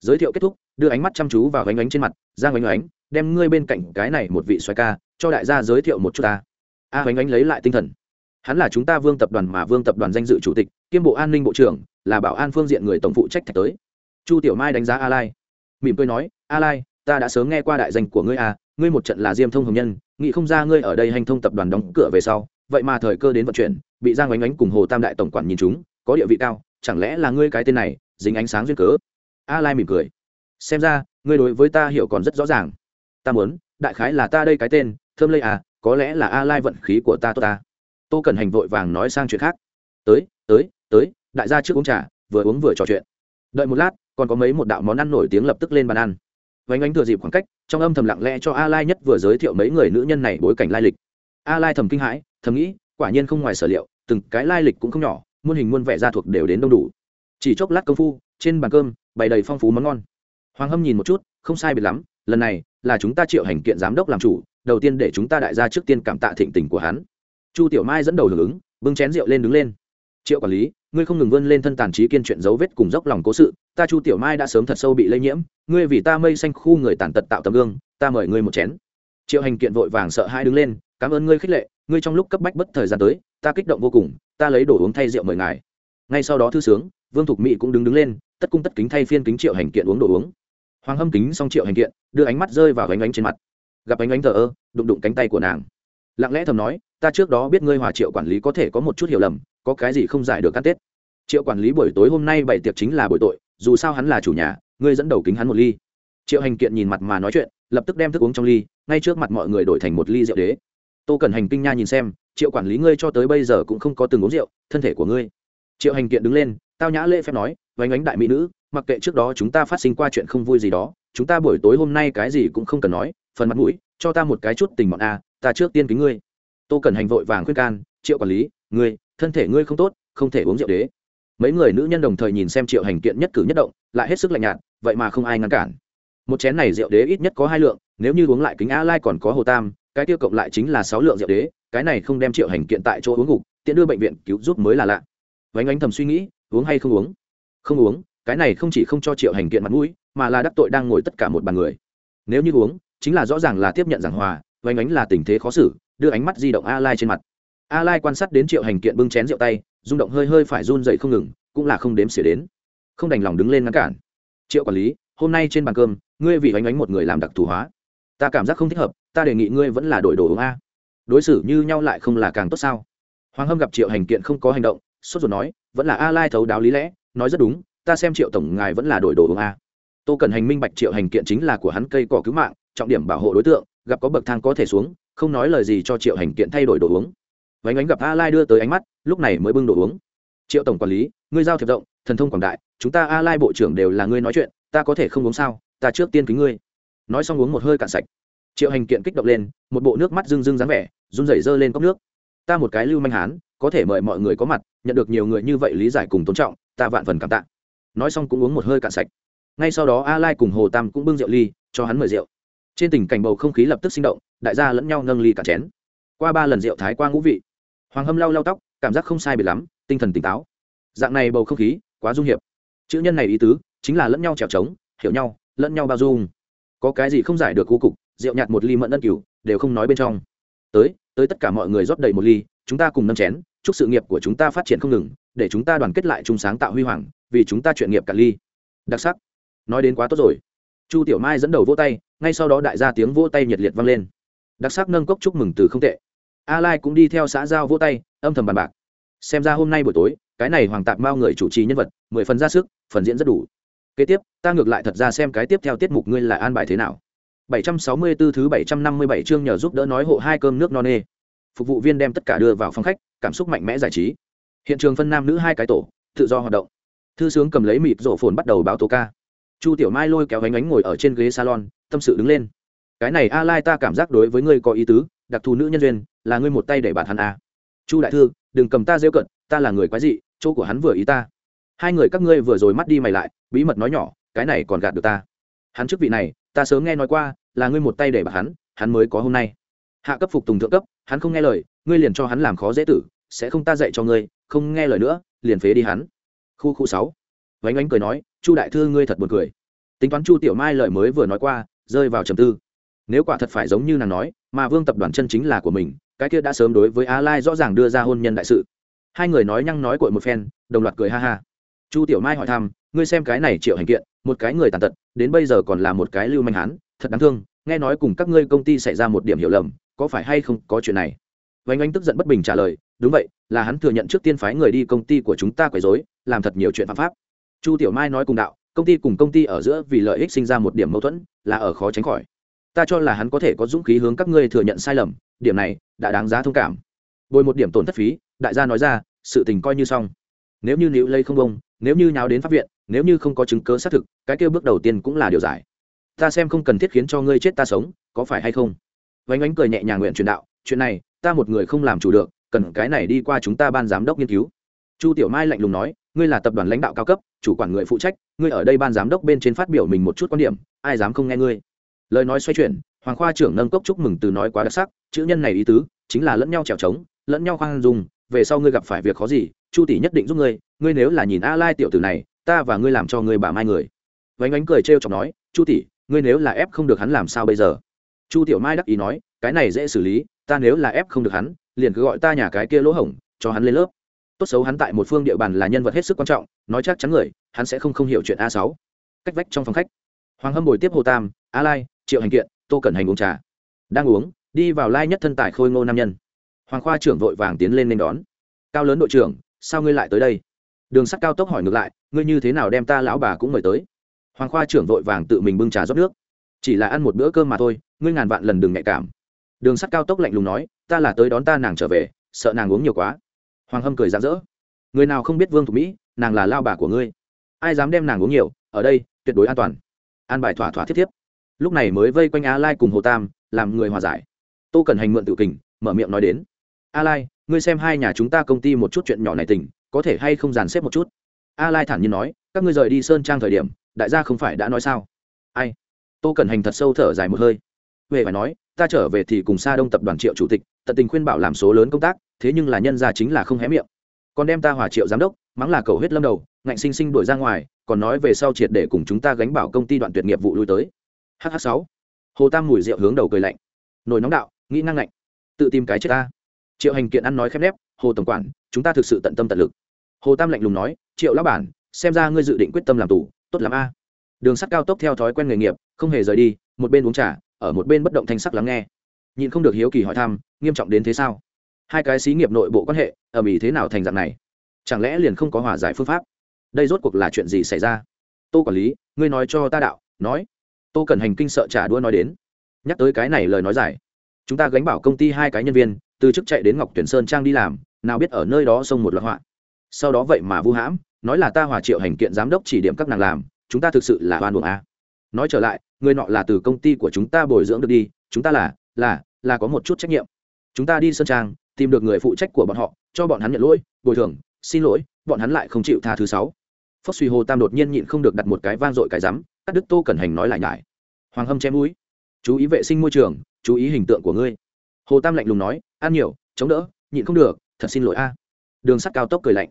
Giới thiệu kết thúc, đưa ánh mắt chăm chú vào gánh ánh trên mặt giang ánh ánh, đem ngươi bên cạnh cái này một vị xoài ca, cho đại gia giới thiệu một chút ta. A, ánh ánh lấy lại tinh thần. Hắn là chúng ta vương tập đoàn mà vương tập đoàn danh dự chủ tịch, kiêm bộ an ninh bộ trưởng, là bảo an phương diện người tổng phụ trách thạch tới. Chu tiểu mai đánh giá a lai mỉm cười nói a lai ta đã sớm nghe qua đại danh của ngươi a ngươi một trận là diêm thông hồng nhân, nghĩ không ra ngươi ở đây hành thông tập đoàn đóng cửa về sau, vậy mà thời cơ đến vận chuyển, bị giang ánh ánh cùng hồ tam đại tổng quản nhìn chúng có địa vị cao, chẳng lẽ là ngươi cái tên này, dính ánh sáng duyên cớ? A lai mỉm cười. Xem ra, ngươi đối với ta hiểu còn rất rõ ràng. Ta muốn, đại khái là ta đây cái tên, thơm lây à có lẽ là a lai vận khí của ta tốt ta. Tô cần hành vội vàng nói sang chuyện khác. Tới tới tới, đại gia trước uống trà, vừa uống vừa trò chuyện. Đợi một lát, còn có mấy một đạo món ăn nổi tiếng lập tức lên bàn ăn. Vánh ánh thừa dịp khoảng cách, trong âm thầm lặng lẽ cho a lai nhất vừa giới thiệu mấy người nữ nhân này bối cảnh lai lịch. A lai thầm kinh hãi, thầm nghĩ, quả nhiên không ngoài sở liệu, từng cái lai lịch cũng không nhỏ muôn hình muôn vẻ gia thuộc đều đến đông đủ. Chỉ chốc lát công phu, trên bàn cơm, bày đầy phong phú món ngon. Hoàng hâm nhìn một chút, không sai biệt lắm, lần này là chúng ta triệu hành kiện giám đốc làm chủ, đầu tiên để chúng ta đại gia trước tiên cảm tạ thịnh tình của hắn. Chu tiểu mai dẫn đầu hưởng ứng, bưng chén rượu lên đứng lên. Triệu quản lý, ngươi không ngừng vươn lên thân tàn trí kiên chuyện dấu vết cùng dốc lòng cố sự, ta chu tiểu mai đã sớm thật sâu bị lây nhiễm, ngươi vì ta mây xanh khu người tàn tật tạo tấm gương, ta mời ngươi một chén. Triệu hành kiện vội vàng sợ hai đứng lên, cảm ơn ngươi khích lệ, ngươi trong lúc cấp bách bất thời gian tới, ta kích động vô cùng ta lấy đồ uống thay rượu mời ngài. Ngay sau đó thư sướng, vương thục mỹ cũng đứng đứng lên, tất cung tất kính thay phiên kính triệu hành kiện uống đồ uống. Hoàng hâm kính xong triệu hành kiện, đưa ánh mắt rơi vào ánh ánh trên mặt. Gặp ánh ánh thờ ơ, đụng đụng cánh tay của nàng. Lặng lẽ thầm nói, ta trước đó biết ngươi hòa triệu quản lý có thể có một chút hiểu lầm, có cái gì không giải được cắt tết. Triệu quản lý buổi tối hôm nay bày tiệc chính là buổi tội, dù sao hắn là chủ nhà, ngươi dẫn đầu kính hắn một ly. Triệu hành kiện nhìn mặt mà nói chuyện, lập tức đem thức uống trong ly, ngay trước mặt mọi người đổi thành một ly rượu đế. Tô cần hành kinh nha nhìn xem triệu quản lý ngươi cho tới bây giờ cũng không có từng uống rượu, thân thể của ngươi. Triệu hành kiện đứng lên, tao nhã lễ phép nói vánh ánh đại mỹ nữ, mặc kệ trước đó chúng ta phát sinh qua chuyện không vui gì đó, chúng ta buổi tối hôm nay cái gì cũng không cần nói, phần mặt mũi, cho ta một cái chút tình bọn a, ta trước tiên kính ngươi. Tô cần hành vội vàng khuyên can, triệu quản lý, ngươi, thân thể ngươi không tốt, không thể uống rượu đế. Mấy người nữ nhân đồng thời nhìn xem triệu hành kiện nhất cử nhất động, lại hết sức lạnh nhạt, vậy mà không ai ngăn cản. Một chén này rượu đế ít nhất có hai lượng, nếu như uống lại kính a lai còn có hồ tam, cái tiêu cộng lại chính là sáu lượng rượu đế cái này không đem triệu hành kiện tại chỗ uống ngục, tiện đưa bệnh viện cứu giúp mới là lạ. Vánh ánh thầm suy nghĩ, uống hay không uống? Không uống, cái này không chỉ không cho triệu hành kiện mặt mũi, mà là đắc tội đang ngồi tất cả một bàn người. Nếu như uống, chính là rõ ràng là tiếp nhận giảng hòa, vánh ánh là tình thế khó xử, đưa ánh mắt di động a lai trên mặt. A lai quan sát đến triệu hành kiện bưng chén rượu tay, rung động hơi hơi phải run dậy không ngừng, cũng là không đếm xỉa đến. Không đành lòng đứng lên ngăn cản. Triệu quản lý, hôm nay trên bàn cơm, ngươi vì oánh oánh một người làm đặc thù hóa. Ta cảm giác không thích hợp, ta đề nghị ngươi vẫn là đổi đồ uống a đối xử như nhau lại không là càng tốt sao? Hoàng hâm gặp triệu hành kiện không có hành động, sốt ruột nói, vẫn là a lai thấu đáo lý lẽ, nói rất đúng, ta xem triệu tổng ngài vẫn là đổi đồ uống a. Tô cần hành minh bạch triệu hành kiện chính là của hắn cây cỏ cứu mạng, trọng điểm bảo hộ đối tượng, gặp có bậc thang có thể xuống, không nói lời gì cho triệu hành kiện thay đổi đồ uống. Vánh ánh gặp a lai đưa tới ánh mắt, lúc này mới bưng đồ uống. Triệu tổng quản lý, ngươi giao thiệp rộng, thần thông quảng đại, chúng ta a lai bộ trưởng đều là ngươi nói chuyện, ta có thể không uống sao? Ta trước tiên kính ngươi. Nói xong uống một hơi cạn sạch triệu hành kiện kích động lên, một bộ nước mắt rưng rưng dáng vẻ, run rẩy dơ lên cốc nước. Ta một cái lưu manh hán, có thể mời mọi người có mặt, nhận được nhiều người như vậy lý giải cùng tôn trọng, ta vạn phần cảm tạ. Nói xong cũng uống một hơi cạn sạch. Ngay sau đó a lai cùng hồ tam cũng bưng rượu ly, cho hắn mời rượu. Trên tình cảnh bầu không khí lập tức sinh động, đại gia lẫn nhau nâng ly cả chén. Qua ba lần rượu thái qua ngũ vị. Hoàng hâm lau lau tóc, cảm giác không sai biệt lắm, tinh thần tỉnh táo. Dạng này bầu không khí, quá dung hiệp. Chữ nhân này ý tứ, chính là lẫn nhau trèo trống hiểu nhau, lẫn nhau bao dung. Có cái gì không giải được cô cục rượu nhạt một ly mẫn ân cửu, đều không nói bên trong. Tới tới tất cả mọi người rót đầy một ly, chúng ta cùng nâng chén, chúc sự nghiệp của chúng ta phát triển không ngừng, để chúng ta đoàn kết lại chung sáng tạo huy hoàng, vì chúng ta chuyện nghiệp cả ly. Đặc sắc. Nói đến quá tốt rồi. Chu tiểu mai dẫn đầu vỗ tay, ngay sau đó đại gia tiếng vỗ tay nhiệt liệt vang lên. Đặc sắc nâng cốc chúc mừng từ không tệ. A lai cũng đi theo xã giao vỗ tay, âm thầm bàn bạc. Xem ra hôm nay buổi tối, cái này hoàng tạc mao người chủ trì nhân vật, mười phần ra sức, phần diễn rất đủ. Kế tiếp, ta ngược lại thật ra xem cái tiếp theo tiết mục ngươi là an bài thế nào. 764 thứ 757 chương nhờ giúp đỡ nói hộ hai cơm nước non nê. Phục vụ viên đem tất cả đưa vào phòng khách, cảm xúc mạnh mẽ giải trí. Hiện trường phân nam nữ hai cái tổ, tự do hoạt động. Thư sướng cầm lấy mịt rổ phồn bắt đầu báo tố ca. Chu tiểu mai lôi kéo gánh ánh ngồi ở trên ghế salon, tâm sự đứng lên. Cái này a lai ta cảm giác đối với ngươi có ý tứ, đặc thù nữ nhân duyên, là ngươi một tay để bản hắn a. Chu đại thư, đừng cầm ta rêu cận, ta là người quái dị, chỗ của hắn vừa ý ta. Hai người các ngươi vừa rồi mắt đi mày lại, bí mật nói nhỏ, cái này còn gạt được ta hắn chức vị này, ta sớm nghe nói qua, là ngươi một tay để bạc hắn hắn mới có hôm nay. Hạ cấp phục tùng thượng cấp, hắn không nghe lời, ngươi liền cho hắn làm khó dễ tử, sẽ không ta dạy cho ngươi, không nghe lời nữa, liền phế đi hắn. Khu khu sáu. Vánh ánh cười nói, chu đại thư ngươi thật buồn cười. Tính toán chu tiểu mai lời mới vừa nói qua, rơi vào trầm tư. Nếu quả thật phải giống như nàng nói, mà vương tập đoàn chân chính là của mình, cái kia đã sớm đối với a lai rõ ràng đưa ra hôn nhân đại sự. Hai người nói nhăng nói cội một phen, đồng loạt cười ha ha. Chu tiểu mai hỏi thăm, ngươi xem cái này triệu hành kiện một cái người tàn tật, đến bây giờ còn là một cái lưu manh hán, thật đáng thương, nghe nói cùng các ngươi công ty xảy ra một điểm hiểu lầm, có phải hay không có chuyện này? Vánh anh tức giận bất bình trả lời, đúng vậy, là hắn thừa nhận trước tiên phái người đi công ty của chúng ta quấy rối, làm thật nhiều chuyện phạm pháp. Chu tiểu mai nói cùng đạo, công ty cùng công ty ở giữa vì lợi ích sinh ra một điểm mâu thuẫn, là ở khó tránh khỏi. Ta cho là hắn có thể có dũng khí hướng các ngươi thừa nhận sai lầm, điểm này đã đáng giá thông cảm. Bồi một điểm tổn thất phí, đại gia nói ra, sự tình coi như xong. Nếu như nữ lây không bông nếu như nháo đến pháp viện nếu như không có chứng cớ xác thực, cái kêu bước đầu tiên cũng là điều giải. Ta xem không cần thiết khiến cho ngươi chết ta sống, có phải hay không? Vánh ánh cười nhẹ nhàng nguyện truyền đạo, chuyện này, ta một người không làm chủ được, cần cái này đi qua chúng ta ban giám đốc nghiên cứu. Chu tiểu mai lạnh lùng nói, ngươi là tập đoàn lãnh đạo cao cấp, chủ quản người phụ trách, ngươi ở đây ban giám đốc bên trên phát biểu mình một chút quan điểm, ai dám không nghe ngươi? Lời nói xoay chuyển, hoàng khoa trưởng nâng cốc chúc mừng từ nói quá đặc sắc, chữ nhân này ý tứ, chính là lẫn nhau trèo trống lẫn nhau khoan dung, về sau ngươi gặp phải việc khó gì, chu tỷ nhất định giúp ngươi ngươi nếu là nhìn a lai tiểu tử này ta và ngươi làm cho ngươi bà mai người. Vánh ánh cười trêu chọc nói, chu tỷ, ngươi nếu là ép không được hắn làm sao bây giờ? Chu tiểu mai đắc ý nói, cái này dễ xử lý, ta nếu là ép không được hắn, liền cứ gọi ta nhà cái kia lỗ hổng, cho hắn lên lớp. Tốt xấu hắn tại một phương địa bàn là nhân vật hết sức quan trọng, nói chắc chắn người, hắn sẽ không không hiểu chuyện a sáu. Cách vách trong phòng khách, hoàng hâm bồi tiếp hồ tam, a lai, triệu hành kiện, tô cẩn hành uống trà. Đang uống, đi vào lai nhất thân tài khôi ngô nam nhân. Hoàng khoa trưởng vội vàng tiến lên nên đón. Cao lớn đội trưởng, sao ngươi lại tới đây? Đường sắt cao tốc hỏi ngược lại ngươi như thế nào đem ta lão bà cũng mời tới? Hoàng khoa trưởng vội vàng tự mình bưng trà rót nước. Chỉ là ăn một bữa cơm mà thôi, ngươi ngàn vạn lần đừng nhạy cảm. Đường sắt cao tốc lạnh lùng nói, ta là tới đón ta nàng trở về, sợ nàng uống nhiều quá. Hoàng hâm cười rạng rỡ. Người nào không biết vương thục mỹ, nàng là lao bà của ngươi. Ai dám đem nàng uống nhiều, ở đây, tuyệt đối an toàn. An bài thỏa thỏa thiết thiếp. Lúc này mới vây quanh a lai cùng hồ tam, làm người hòa giải. Tô cần hành mượn tự kình, mở miệng nói đến. A lai, ngươi xem hai nhà chúng ta công ty một chút chuyện nhỏ này tình, có thể hay không dàn xếp một chút? A lai thản nhiên nói, các ngươi rời đi sơn trang thời điểm, đại gia không phải đã nói sao? Ai? Tô cần hành thật sâu thở dài một hơi. Về phải nói, ta trở về thì cùng xa đông tập đoàn triệu chủ tịch, tận tình khuyên bảo làm số lớn công tác, thế nhưng là nhân gia chính là không hé miệng. Còn đem ta hòa triệu giám đốc, mắng là cầu huyết lâm đầu, ngạnh sinh sinh đuổi ra ngoài, còn nói về sau triệt để cùng chúng ta gánh bảo công ty đoạn tuyệt nghiệp vụ lui tới. Hh sáu. Hồ tam mùi rượu hướng đầu cười lạnh. Nổi nóng đạo, nghĩ năng lạnh. Tự tìm cái chết ta. Triệu hành kiện ăn nói khép nép, hồ tổng quản, chúng ta thực sự tận tâm tận lực hồ tam lạnh lùng nói, triệu lão bản, xem ra ngươi dự định quyết tâm làm tù, tốt lắm a. Đường sắt cao tốc theo thói quen nghề nghiệp, không hề rời đi, một bên uống trà, ở một bên bất động thanh sắc lắng nghe. Nhìn không được hiếu kỳ hỏi thăm, nghiêm trọng đến thế sao? Hai cái xí nghiệp nội bộ quan hệ ở mỹ thế nào thành dạng này? Chẳng lẽ liền không có hòa giải phương pháp? Đây rốt cuộc là chuyện gì xảy ra? Tô quản lý, ngươi nói cho ta đạo, nói. Tô cần hành kinh sợ trả đua nói đến, nhắc tới cái này lời nói giải chúng ta gánh bảo công ty hai cái nhân viên, từ chức chạy đến ngọc tuyển sơn trang đi làm, nào biết ở nơi đó xông một loạt họa sau đó vậy mà vu hãm, nói là ta hòa triệu hành kiện giám đốc chỉ điểm các nàng làm, chúng ta thực sự là oan buồng a. Nói trở lại, người nọ là từ công ty của chúng ta bồi dưỡng được đi, chúng ta là là là có một chút trách nhiệm. Chúng ta đi sân trang, tìm được người phụ trách của bọn họ, cho bọn hắn nhận lỗi, bồi thường, xin lỗi, bọn hắn lại không chịu tha thứ sáu. Phốc suy hồ tam đột nhiên nhịn không được đặt một cái vang dội cái rắm các đức tô cẩn hành nói lại nhải. Hoàng hâm chém mũi. Chú ý vệ sinh môi trường, chú ý hình tượng của ngươi. Hồ tam lạnh lùng nói, ăn nhiều, chống đỡ, nhịn không được, thật xin lỗi a. Đường sắt cao tốc cười lạnh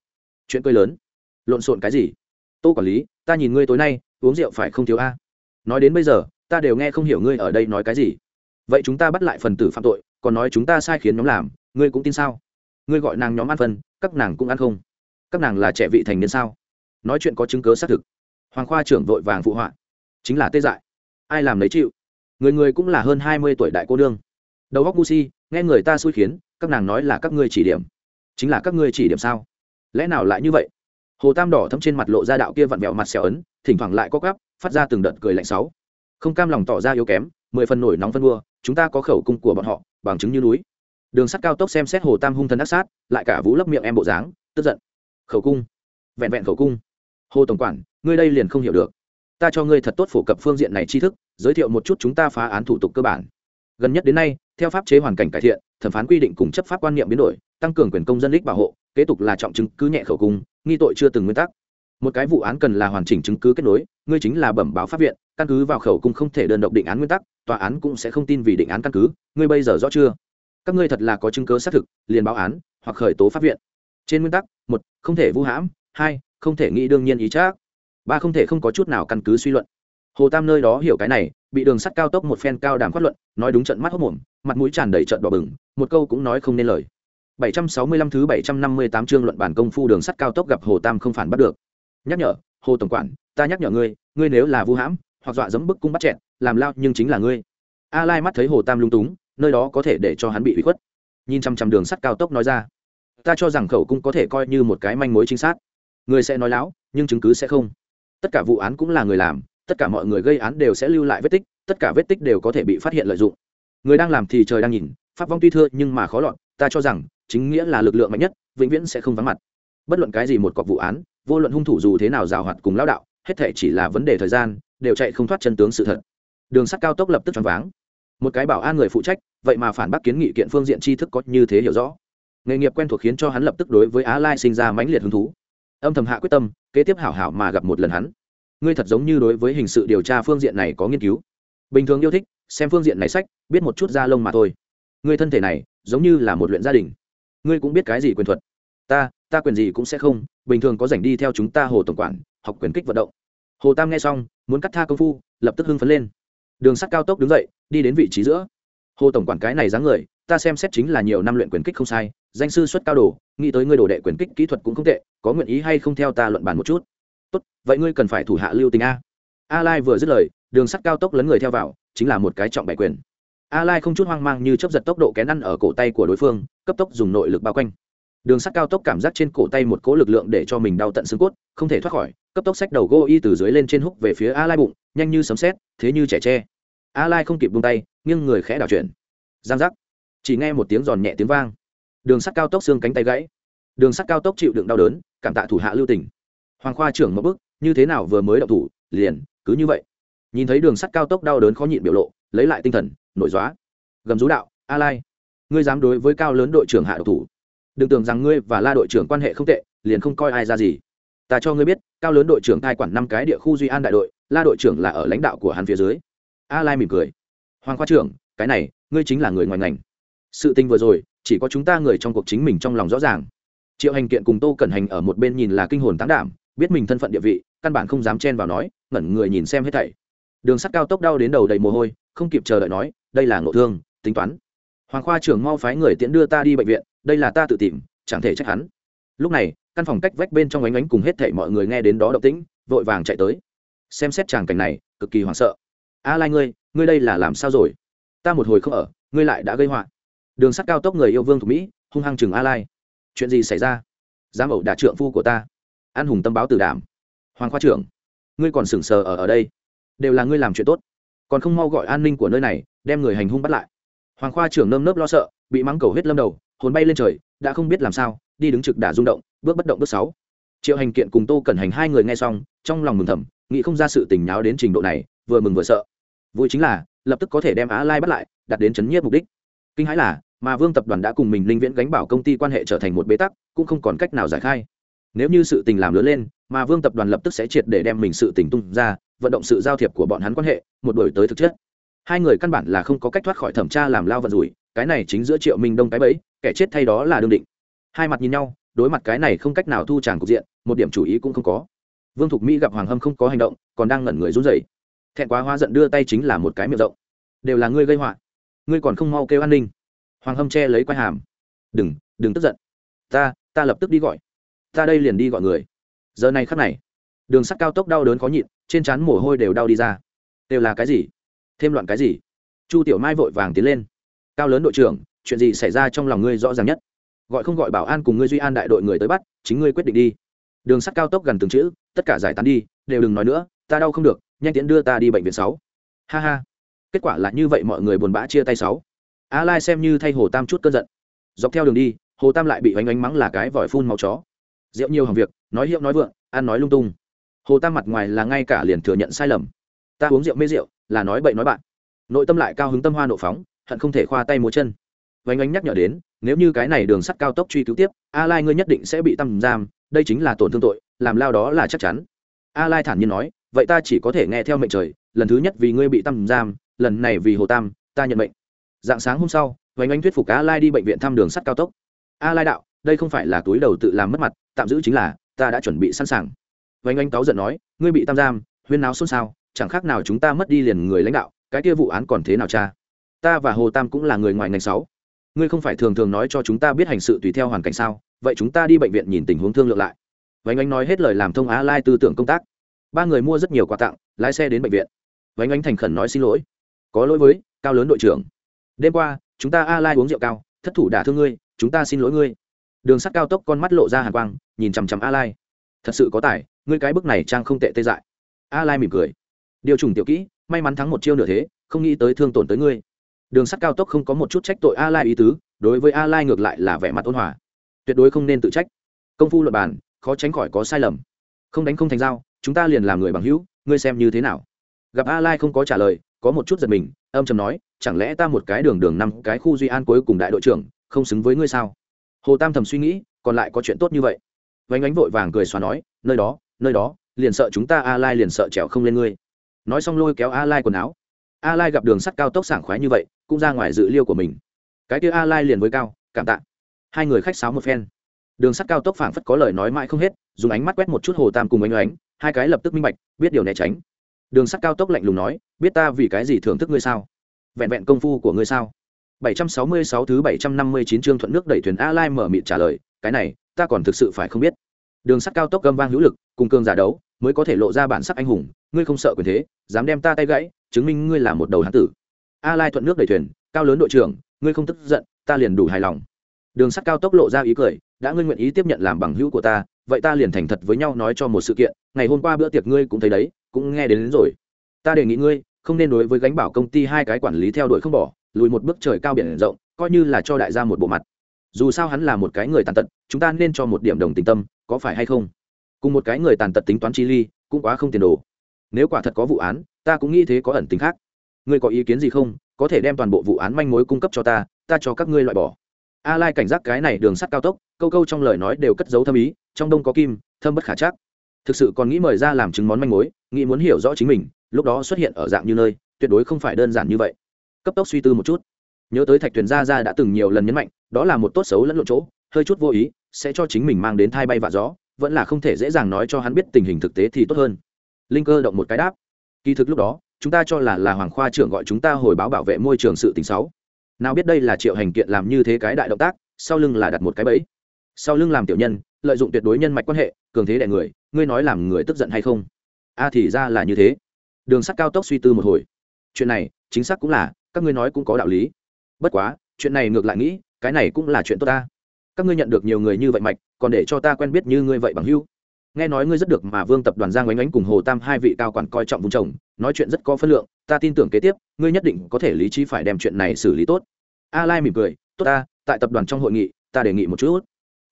chuyện cười lớn. Lộn xộn cái gì? Tô quản lý, ta nhìn ngươi tối nay, uống rượu phải không thiếu a? Nói đến bây giờ, ta đều nghe không hiểu ngươi ở đây nói cái gì. Vậy chúng ta bắt lại phần tử phạm tội, còn nói chúng ta sai khiến nhóm làm, ngươi cũng tin sao? Ngươi gọi nàng nhóm ăn phân, các nàng cũng ăn không. Các nàng là trẻ vị thành niên sao? Nói chuyện có chứng cớ xác thực. Hoàng khoa trưởng vội vàng phụ họa. Chính là tê dại. Ai làm lấy chịu? Người người cũng là hơn hai mươi tuổi đại cô nương. Đầu góc ngu si, nghe người ta xui khiến, các nàng nói là các ngươi chỉ điểm. Chính là các ngươi chỉ điểm sao? Lẽ nào lại như vậy? Hồ tam đỏ thấm trên mặt lộ ra đạo kia vặn vẹo mặt xẻo ấn, thỉnh thoảng lại có gắp phát ra từng đợt cười lạnh sáu. Không cam lòng tỏ ra yếu kém, mười phần nổi nóng phân vua, chúng ta có khẩu cung của bọn họ, bằng chứng như núi. Đường sắt cao tốc xem xét hồ tam hung thần ác sát, lại cả vũ lấp miệng em bộ dáng, tức giận. Khẩu cung. Vẹn vẹn khẩu cung. Hồ tổng quản, ngươi đây liền không hiểu được. Ta cho ngươi thật tốt phổ cập phương diện này tri thức, giới thiệu một chút chúng ta phá án thủ tục cơ bản. Gần nhất đến nay, theo pháp chế hoàn cảnh cải thiện, thẩm phán quy định cùng chấp pháp quan niệm biến đổi, tăng cường quyền công dân lích bảo hộ kế tục là trọng chứng cứ nhẹ khẩu cung, nghi tội chưa từng nguyên tắc. Một cái vụ án cần là hoàn chỉnh chứng cứ kết nối, ngươi chính là bẩm báo pháp viện, căn cứ vào khẩu cung không thể đơn độc định án nguyên tắc, tòa án cũng sẽ không tin vì định án căn cứ, ngươi bây giờ rõ chưa? Các ngươi thật là có chứng cứ xác thực, liền báo án, hoặc khởi tố pháp viện. Trên nguyên tắc, một, không thể vu hãm, hai, không thể nghĩ đương nhiên ý chắc ba, không thể không có chút nào căn cứ suy luận. Hồ tam nơi đó hiểu cái này, bị đường sắt cao tốc một phen cao đàm phát luận, nói đúng trận mắt hốc mồm, mặt mũi tràn đầy trận đỏ bừng, một câu cũng nói không nên lời. 765 thứ 758 chương luận bản công phu đường sắt cao tốc gặp Hồ Tam không phản bắt được. Nhắc nhở, Hồ tổng quản, ta nhắc nhở ngươi, ngươi nếu là vu hãm, hoặc dọa dẫm bức cung bắt chẹt, làm lao nhưng chính là ngươi. A Lai mắt thấy Hồ Tam lung túng, nơi đó có thể để cho hắn bị ủy khuất. Nhìn chăm chăm đường sắt cao tốc nói ra, ta cho rằng khẩu cung có thể coi như một cái manh mối chính xác. Người sẽ nói láo, nhưng chứng cứ sẽ không. Tất cả vụ án cũng là người làm, tất cả mọi người gây án đều sẽ lưu lại vết tích, tất cả vết tích đều có thể bị phát hiện lợi dụng. Người đang làm thì trời đang nhìn, pháp vong tuy thưa nhưng mà khó lọt, ta cho rằng chính nghĩa là lực lượng mạnh nhất, vĩnh viễn sẽ không vắng mặt. Bất luận cái gì một cọc vụ án, vô luận hung thủ dù thế nào rào hoạt cùng lao đạo, hết thể chỉ là vấn đề thời gian, đều chạy không thoát chân tướng sự thật. Đường sắt cao tốc lập tức choáng váng. Một cái bảo an người phụ trách, vậy mà phản bác kiến nghị kiện phương diện tri thức có như thế hiểu rõ. Nghề nghiệp quen thuộc khiến cho hắn lập tức đối với á lai sinh ra mãnh liệt hứng thú. Âm thầm hạ quyết tâm, kế tiếp hảo hảo mà gặp một lần hắn. Ngươi thật giống như đối với hình sự điều tra phương diện này có nghiên cứu. Bình thường yêu thích, xem phương diện này sách, biết một chút da lông mà thôi. Ngươi thân thể này, giống như là một luyện gia đình ngươi cũng biết cái gì quyền thuật. Ta ta quyền gì cũng sẽ không, bình thường có rảnh đi theo chúng ta hồ tổng quản, học quyền kích vận động. Hồ tam nghe xong, muốn cắt tha công phu, lập tức hưng phấn lên. Đường sắt cao tốc đứng dậy, đi đến vị trí giữa. Hồ tổng quản cái này dáng người, ta xem xét chính là nhiều năm luyện quyền kích không sai, danh sư xuất cao đồ, nghĩ tới ngươi đồ đệ quyền kích kỹ thuật cũng không tệ, có nguyện ý hay không theo ta luận bàn một chút? Tốt, vậy ngươi cần phải thủ hạ lưu tình a. A lai vừa dứt lời, đường sắt cao tốc lấn người theo vào, chính là một cái trọng bại quyền a lai không chút hoang mang như chấp giật tốc độ kén ăn ở cổ tay của đối phương, cấp tốc dùng nội lực bao quanh. Đường sắt cao tốc cảm giác trên cổ tay một cỗ lực lượng để cho mình đau tận xương cốt, không thể thoát khỏi, cấp tốc xách đầu gô y từ dưới lên trên húc về phía a lai bụng, nhanh như sấm sét, thế như trẻ tre. A lai không kịp buông tay, nghiêng người khẽ đảo chuyển. Giang giác. Chỉ nghe một tiếng giòn nhẹ tiếng vang. Đường sắt cao tốc xương cánh tay gãy. Đường sắt cao tốc chịu đựng đau đớn, cảm tạ thủ hạ lưu tình. Hoàng khoa trưởng một bước, như thế nào vừa mới động thủ, liền, cứ như vậy. Nhìn thấy đường sắt cao tốc đau đớn khó nhịn biểu lộ, lấy lại tinh thần nổi dóa. Gầm rú đạo, a lai, ngươi dám đối với cao lớn đội trưởng hạ độc thủ. Đừng tưởng rằng ngươi và la đội trưởng quan hệ không tệ, liền không coi ai ra gì. Ta cho ngươi biết, cao lớn đội trưởng cai quản năm cái địa khu duy an đại đội, la đội trưởng là ở lãnh đạo của hắn phía dưới. A lai mỉm cười. Hoàng khoa trưởng, cái này, ngươi chính là người ngoài ngành. Sự tình vừa rồi, chỉ có chúng ta người trong cuộc chính mình trong lòng rõ ràng. Triệu hành kiện cùng tô cẩn hành ở một bên nhìn là kinh hồn tán đảm, biết mình thân phận địa vị, căn bản không dám chen vào nói, ngẩn người nhìn xem hết thảy. Đường sắt cao tốc đau đến đầu đầy mồ hôi, không kịp chờ đợi nói đây là ngộ thương, tính toán. Hoàng khoa trưởng mau phái người tiễn đưa ta đi bệnh viện, đây là ta tự tìm, chẳng thể trách hắn. Lúc này, căn phòng cách vách bên trong ánh ánh cùng hết thảy mọi người nghe đến đó động tĩnh, vội vàng chạy tới. Xem xét tràng cảnh này, cực kỳ hoảng sợ. A lai ngươi ngươi đây là làm sao rồi? Ta một hồi không ở, ngươi lại đã gây họa. Đường sắt cao tốc người yêu vương thuộc mỹ, hung hăng chừng a lai. Chuyện gì xảy ra? Giám ẩu đả trượng phu của ta. An hùng tâm báo tử đảm hoàng khoa trưởng, ngươi còn sừng sờ ở ở đây. Đều là ngươi làm chuyện tốt. Còn không mau gọi an ninh của nơi này đem người hành hung bắt lại. Hoàng khoa trưởng nơm nớp lo sợ, bị mắng cầu hết lâm đầu, hồn bay lên trời, đã không biết làm sao, đi đứng trực đả rung động, bước bất động bước sáu. Triệu hành kiện cùng tô cẩn hành hai người nghe xong, trong lòng mừng thầm, nghĩ không ra sự tình nháo đến trình độ này, vừa mừng vừa sợ. Vui chính là, lập tức có thể đem á lai bắt lại đặt đến chấn nhiếp mục đích. Kinh hãi là, mà vương tập đoàn đã cùng mình linh viễn gánh bảo công ty quan hệ trở thành một bế tắc, cũng không còn cách nào giải khai. Nếu như sự tình làm lớn lên, mà vương tập đoàn lập tức sẽ triệt để đem mình sự tình tung ra, vận động sự giao thiệp của bọn hắn quan hệ, một đổi tới thực chất hai người căn bản là không có cách thoát khỏi thẩm tra làm lao vận rủi, cái này chính giữa triệu minh đông cái bẫy, kẻ chết thay đó là đương định. Hai mặt nhìn nhau, đối mặt cái này không cách nào thu tràng cục diện, một điểm chủ ý cũng không có. Vương thục mỹ gặp hoàng hâm không có hành động, còn đang ngẩn người run rẩy. Thẹn quá hóa giận đưa tay chính là một cái miệng rộng. Đều là ngươi gây họa, ngươi còn không mau kêu an ninh. Hoàng hâm che lấy quai hàm. Đừng đừng tức giận. Ta ta lập tức đi gọi. Ta đây liền đi gọi người. Giờ này khắc này, đường sắt cao tốc đau đớn khó nhịn, trên trán mồ hôi đều đau đi ra. Đều là cái gì? Thêm loạn cái gì? Chu tiểu mai vội vàng tiến lên. Cao lớn đội trưởng, chuyện gì xảy ra trong lòng ngươi rõ ràng nhất? Gọi không gọi bảo an cùng ngươi duy an đại đội người tới bắt, chính ngươi quyết định đi. Đường sắt cao tốc gần từng chữ, tất cả giải tán đi, đều đừng nói nữa, ta đau không được, nhanh tiến đưa ta đi bệnh viện sáu. Ha ha. Kết quả là như vậy mọi người buồn bã chia tay sáu. A lai xem như thay hồ tam chút cơn giận. Dọc theo đường đi, hồ tam lại bị oanh oanh mắng là cái vòi phun màu chó. Rượu nhiều hàng việc, nói hiệu nói vượng, ăn nói lung tung. Hồ tam mặt ngoài là ngay cả liền thừa nhận sai lầm. Ta uống rượu mê rượu là nói bậy nói bạn. Nội tâm lại cao hứng tâm hoa nộ phóng, hận không thể khoa tay múa chân. Vánh ánh nhắc nhở đến, nếu như cái này đường sắt cao tốc truy cứu tiếp, a lai ngươi nhất định sẽ bị tăm giam, đây chính là tổn thương tội, làm lao đó là chắc chắn. A lai thản nhiên nói, vậy ta chỉ có thể nghe theo mệnh trời, lần thứ nhất vì ngươi bị tăm giam, lần này vì hồ tam, ta nhận mệnh. Dạng sáng hôm sau vánh ánh thuyết phục a lai đi bệnh viện thăm đường sắt cao tốc. A lai đạo, đây không phải là túi đầu tự làm mất mặt, tạm giữ chính là, ta đã chuẩn bị sẵn sàng. Vánh ánh cáu giận nói, ngươi bị tam giam, huyên náo xôn xao chẳng khác nào chúng ta mất đi liền người lãnh đạo, cái kia vụ án còn thế nào cha? Ta và hồ tam cũng là người ngoài ngành sáu. Ngươi không phải thường thường nói cho chúng ta biết hành sự tùy theo hoàn cảnh sao? Vậy chúng ta đi bệnh viện nhìn tình huống thương lượng lại. Vánh ánh nói hết lời làm thông á lai tư tưởng công tác. Ba người mua rất nhiều quà tặng, lái xe đến bệnh viện. Vánh ánh thành khẩn nói xin lỗi. Có lỗi với cao lớn đội trưởng. Đêm qua, chúng ta a lai uống rượu cao, thất thủ đả thương ngươi, chúng ta xin lỗi ngươi. Đường sắt cao tốc con mắt lộ ra hàn quang, nhìn chằm chằm a lai. Thật sự có tài, ngươi cái bức này trang không tệ tê dại. A lai mỉm cười điều trùng tiểu kỹ, may mắn thắng một chiêu nửa thế, không nghĩ tới thương tổn tới ngươi. Đường sắt cao tốc không có một chút trách tội a lai ý tứ, đối với a lai ngược lại là vẻ mặt ôn hòa. Tuyệt đối không nên tự trách. Công phu luật bàn, khó tránh khỏi có sai lầm. Không đánh không thành dao chúng ta liền làm người bằng hữu, ngươi xem như thế nào? Gặp a lai không có trả lời, có một chút giật mình, âm trầm nói, chẳng lẽ ta một cái đường đường năm cái khu duy an cuối cùng đại đội trưởng, không xứng với ngươi sao? Hồ tam thầm suy nghĩ, còn lại có chuyện tốt như vậy. Vánh ánh vội vàng cười xóa nói, nơi đó nơi đó, liền sợ chúng ta a lai liền sợ trèo không lên ngươi nói xong lôi kéo a lai quần áo. A lai gặp đường sắt cao tốc sảng khoái như vậy, cũng ra ngoài dự liêu của mình. Cái kia a lai liền với cao, cảm tạ. Hai người khách sáo một phen. Đường sắt cao tốc phảng phất có lời nói mãi không hết, dùng ánh mắt quét một chút hồ tam cùng ánh ánh, hai cái lập tức minh bạch, biết điều né tránh. Đường sắt cao tốc lạnh lùng nói, biết ta vì cái gì thưởng thức ngươi sao? Vẹn vẹn công phu của ngươi sao? 766 thứ 759 chương thuận nước đẩy thuyền a lai mở miệng trả lời, cái này, ta còn thực sự phải không biết. Đường sắt cao tốc gầm vang hữu lực, cùng cường giả đấu mới có thể lộ ra bản sắc anh hùng ngươi không sợ quyền thế dám đem ta tay gãy chứng minh ngươi là một đầu hán tử. A lai thuận nước đẩy thuyền cao lớn đội trưởng ngươi không tức giận ta liền đủ hài lòng. Đường sắt cao tốc lộ ra ý cười đã ngươi nguyện ý tiếp nhận làm bằng hữu của ta vậy ta liền thành thật với nhau nói cho một sự kiện ngày hôm qua bữa tiệc ngươi cũng thấy đấy cũng nghe đến, đến rồi. Ta đề nghị ngươi không nên đối với gánh bảo công ty hai cái quản lý theo đuổi không bỏ lùi một bước trời cao biển rộng coi như là cho đại gia một bộ mặt. Dù sao hắn là một cái người tàn tật chúng ta nên cho một điểm đồng tình tâm có phải hay không? Cùng một cái người tàn tật tính toán chi ly, cũng quá không tiền đồ. Nếu quả thật có vụ án, ta cũng nghĩ thế có ẩn tính khác. Ngươi có ý kiến gì không? Có thể đem toàn bộ vụ án manh mối cung cấp cho ta ta cho các ngươi loại bỏ. A lai cảnh giác cái này đường sắt cao tốc, câu câu trong lời nói đều cất giấu thâm ý, trong đông có kim, thâm bất khả chắc. Thực sự còn nghĩ mời ra làm chứng món manh mối, nghĩ muốn hiểu rõ chính mình, lúc đó xuất hiện ở dạng như nơi, tuyệt đối không phải đơn giản như vậy. Cấp tốc suy tư một chút. Nhớ tới thạch tuyền gia gia đã từng nhiều lần nhấn mạnh, đó là một tốt xấu lẫn lộn chỗ, hơi chút vô ý, sẽ cho chính mình mang đến thai bay và gió vẫn là không thể dễ dàng nói cho hắn biết tình hình thực tế thì tốt hơn. Linh cơ động một cái đáp. Kỳ thực lúc đó, chúng ta cho là là hoàng khoa trưởng gọi chúng ta hồi báo bảo vệ môi trường sự tình xấu. Nào biết đây là triệu hành kiện làm như thế cái đại động tác, sau lưng là đặt một cái bẫy. Sau lưng làm tiểu nhân, lợi dụng tuyệt đối nhân mạch quan hệ, cường thế đại người, ngươi nói làm người tức giận hay không? A thì ra là như thế. Đường sắt cao tốc suy tư một hồi. Chuyện này, chính xác cũng là, các ngươi nói cũng có đạo lý. Bất quá, chuyện này ngược lại nghĩ, cái này cũng là chuyện tốt ta các ngươi nhận được nhiều người như vậy mạch, còn để cho ta quen biết như ngươi vậy bằng hưu nghe nói ngươi rất được mà vương tập đoàn giang oánh oánh cùng hồ tam hai vị cao quản coi trọng vùng chồng, nói chuyện rất có phân lượng, ta tin tưởng kế tiếp, ngươi nhất định có thể lý trí phải đem chuyện này xử lý tốt. A lai mỉm cười, tốt ta, tại tập đoàn trong hội nghị, ta đề nghị một chút.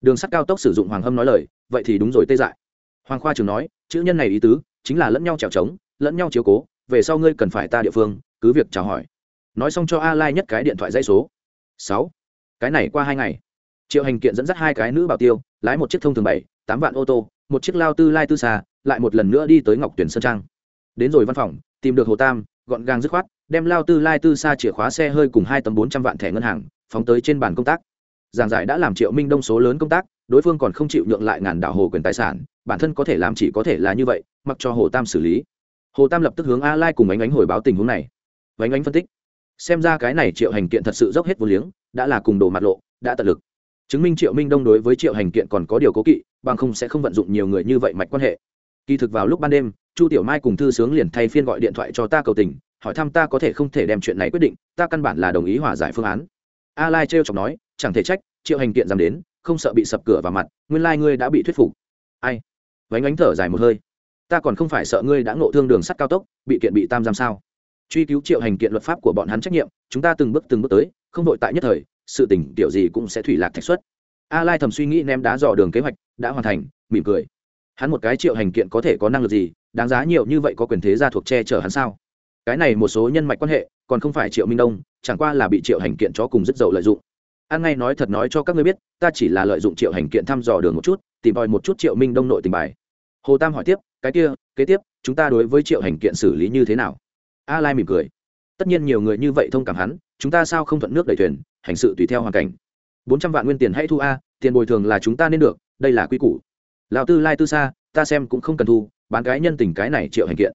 Đường sắt cao tốc sử dụng hoàng hâm nói lời, vậy thì đúng rồi tê dại. Hoàng khoa trường nói, chữ nhân này ý tứ, chính là lẫn nhau trèo trống lẫn nhau chiếu cố, về sau ngươi cần phải ta địa phương, cứ việc chào hỏi. Nói xong cho a lai nhất cái điện thoại dây số. Sáu. Cái này qua hai ngày triệu hành kiện dẫn dắt hai cái nữ bảo tiêu, lái một chiếc thông thường bảy, tám vạn ô tô, một chiếc lao tư lai tư xa lại một lần nữa đi tới ngọc tuyển sơn trang. Đến rồi văn phòng, tìm được hồ tam, gọn gàng dứt khoát, đem lao tư lai tư xa chìa khóa xe hơi cùng hai tấm bốn trăm vạn thẻ ngân hàng, phóng tới trên bàn công tác. Giảng giải đã làm triệu minh đông số lớn công tác, đối phương còn không chịu nhượng lại ngàn đảo hồ quyền tài sản, bản thân có thể làm chỉ có thể là như vậy, mặc cho hồ tam xử lý. Hồ tam lập tức hướng a lai cùng ánh ánh hồi báo tình huống này. Ánh ánh phân tích. Xem ra cái này triệu hành kiện thật sự dốc hết vô liếng, đã là cùng đồ mặt lộ, đã tận lực chứng minh triệu minh đông đối với triệu hành kiện còn có điều cố kỵ, bằng không sẽ không vận dụng nhiều người như vậy mạch quan hệ. Kỳ thực vào lúc ban đêm, chu tiểu mai cùng thư sướng liền thay phiên gọi điện thoại cho ta cầu tình, hỏi thăm ta có thể không thể đem chuyện này quyết định, ta căn bản là đồng ý hòa giải phương án. A lai trêu chọc nói, chẳng thể trách, triệu hành kiện dám đến, không sợ bị sập cửa vào mặt, nguyên lai ngươi đã bị thuyết phục. Ai? Vánh ánh thở dài một hơi. Ta còn không phải sợ ngươi đã ngộ thương đường sắt cao tốc, bị kiện bị tam giam sao? Truy cứu triệu hành kiện luật pháp của bọn hắn trách nhiệm, chúng ta từng bước từng bước tới, không đội tại nhất thời sự tình kiểu gì cũng sẽ thủy lạc thạch xuất. A lai thầm suy nghĩ ném đá dò đường kế hoạch, đã hoàn thành, mỉm cười. Hắn một cái triệu hành kiện có thể có năng lực gì, đáng giá nhiều như vậy có quyền thế gia thuộc che chở hắn sao? Cái này một số nhân mạch quan hệ, còn không phải triệu minh đông, chẳng qua là bị triệu hành kiện chó cùng rất dậu lợi dụng. An ngay nói thật nói cho các ngươi biết, ta chỉ là lợi dụng triệu hành kiện thăm dò đường một chút, tìm tòi một chút triệu minh đông nội tình bài. Hồ tam hỏi tiếp, cái kia, kế tiếp, chúng ta đối với triệu hành kiện xử lý như thế nào? A lai mỉm cười tất nhiên nhiều người như vậy thông cảm hắn, chúng ta sao không thuận nước đẩy thuyền, hành sự tùy theo hoàn cảnh. Bốn trăm vạn nguyên tiền hãy thu a, tiền bồi thường là chúng ta nên được, đây là quy củ. Lão tư lai tư xa ta xem cũng không cần thu, bán cái nhân tình cái này triệu hành kiện.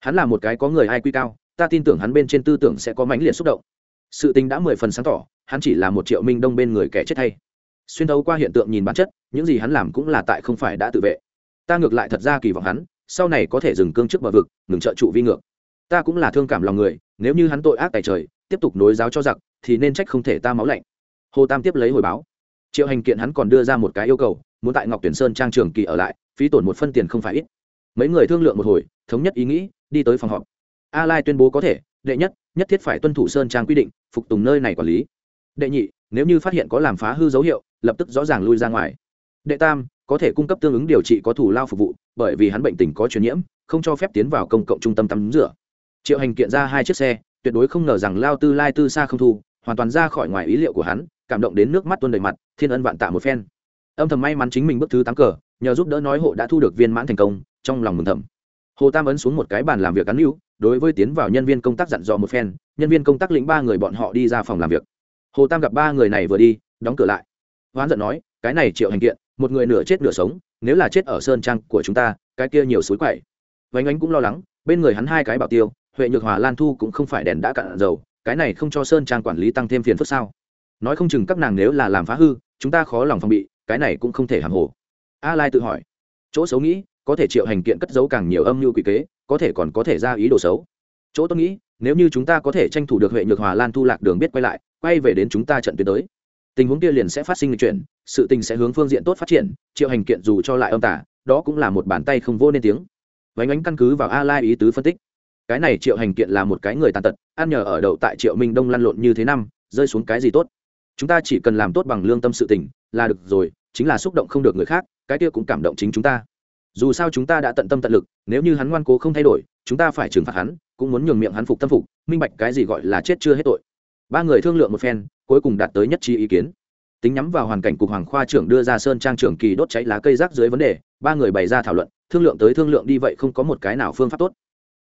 Hắn là một cái có người ai quy cao, ta tin tưởng hắn bên trên tư tưởng sẽ có mãnh liệt xúc động. Sự tình đã mười phần sáng tỏ, hắn chỉ là một triệu minh đông bên người kẻ chết thay xuyên thấu qua hiện tượng nhìn bản chất, những gì hắn làm cũng là tại không phải đã tự vệ. Ta ngược lại thật ra kỳ vọng hắn, sau này có thể dừng cương trước bờ vực, ngừng trợ trụ vi ngược ta cũng là thương cảm lòng người, nếu như hắn tội ác tài trời, tiếp tục nối giáo cho giặc, thì nên trách không thể ta máu lạnh. Hồ tam tiếp lấy hồi báo. Triệu hành kiện hắn còn đưa ra một cái yêu cầu, muốn tại ngọc tuyển sơn trang trường kỳ ở lại, phí tổn một phân tiền không phải ít. Mấy người thương lượng một hồi, thống nhất ý nghĩ, đi tới phòng họp. A lai tuyên bố có thể, đệ nhất nhất thiết phải tuân thủ sơn trang quy định, phục tùng nơi này quản lý. Đệ nhị, nếu như phát hiện có làm phá hư dấu hiệu, lập tức rõ ràng lui ra ngoài. Đệ tam, có thể cung cấp tương ứng điều trị có thủ lao phục vụ, bởi vì hắn bệnh tình có truyền nhiễm, không cho phép tiến vào công cộng trung tâm tắm rửa triệu hành kiện ra hai chiếc xe, tuyệt đối không ngờ rằng lao tư lai tư xa không thu, hoàn toàn ra khỏi ngoài ý liệu của hắn, cảm động đến nước mắt tuôn đầy mặt, thiên ân vạn tạ một phen. Âm thầm may mắn chính mình bước thứ tám cờ, nhờ giúp đỡ nói hộ đã thu được viên mãn thành công, trong lòng mừng thầm. Hồ tam ấn xuống một cái bàn làm việc cắn hữu, đối với tiến vào nhân viên công tác dặn dò một phen, nhân viên công tác lĩnh ba người bọn họ đi ra phòng làm việc. Hồ tam gặp ba người này vừa đi, đóng cửa lại. Hoán giận nói, cái này triệu hành kiện, một người nửa chết nửa sống, nếu là chết ở sơn trang của chúng ta, cái kia nhiều suối quậy. Vánh ánh cũng lo lắng, bên người hắn hai cái bảo tiêu huệ nhược hòa lan thu cũng không phải đèn đã cạn dầu, cái này không cho sơn trang quản lý tăng thêm phiền phức sao? Nói không chừng các nàng nếu là làm phá hư, chúng ta khó lòng phòng bị, cái này cũng không thể hàng hồ. A lai tự hỏi. Chỗ xấu nghĩ, có thể triệu hành kiện cất giấu càng nhiều âm mưu quỷ kế, có thể còn có thể ra ý đồ xấu. Chỗ tôi nghĩ, nếu như chúng ta có thể tranh thủ được huệ nhược hòa lan thu lạc đường biết quay lại, quay về đến chúng ta trận tuyến tới. Tình huống kia liền sẽ phát sinh lịch chuyển, sự tình sẽ hướng phương diện tốt phát triển, triệu hành kiện dù cho lại âm tả đó cũng là một bàn tay không vô nên tiếng. Vánh ánh căn cứ vào a lai ý tứ phân tích cái này triệu hành kiện là một cái người tàn tật, ăn nhờ ở đậu tại triệu minh đông lăn lộn như thế năm, rơi xuống cái gì tốt? Chúng ta chỉ cần làm tốt bằng lương tâm sự tình, là được rồi, chính là xúc động không được người khác, cái kia cũng cảm động chính chúng ta. Dù sao chúng ta đã tận tâm tận lực, nếu như hắn ngoan cố không thay đổi, chúng ta phải trừng phạt hắn, cũng muốn nhường miệng hắn phục tâm phục, minh bạch cái gì gọi là chết chưa hết tội. Ba người thương lượng một phen, cuối cùng đạt tới nhất trí ý kiến. Tính nhắm vào hoàn cảnh cục hoàng khoa trưởng đưa ra sơn trang trưởng kỳ đốt cháy lá cây rác dưới vấn đề, ba người bày ra thảo luận, thương lượng tới thương lượng đi vậy không có một cái nào phương pháp tốt.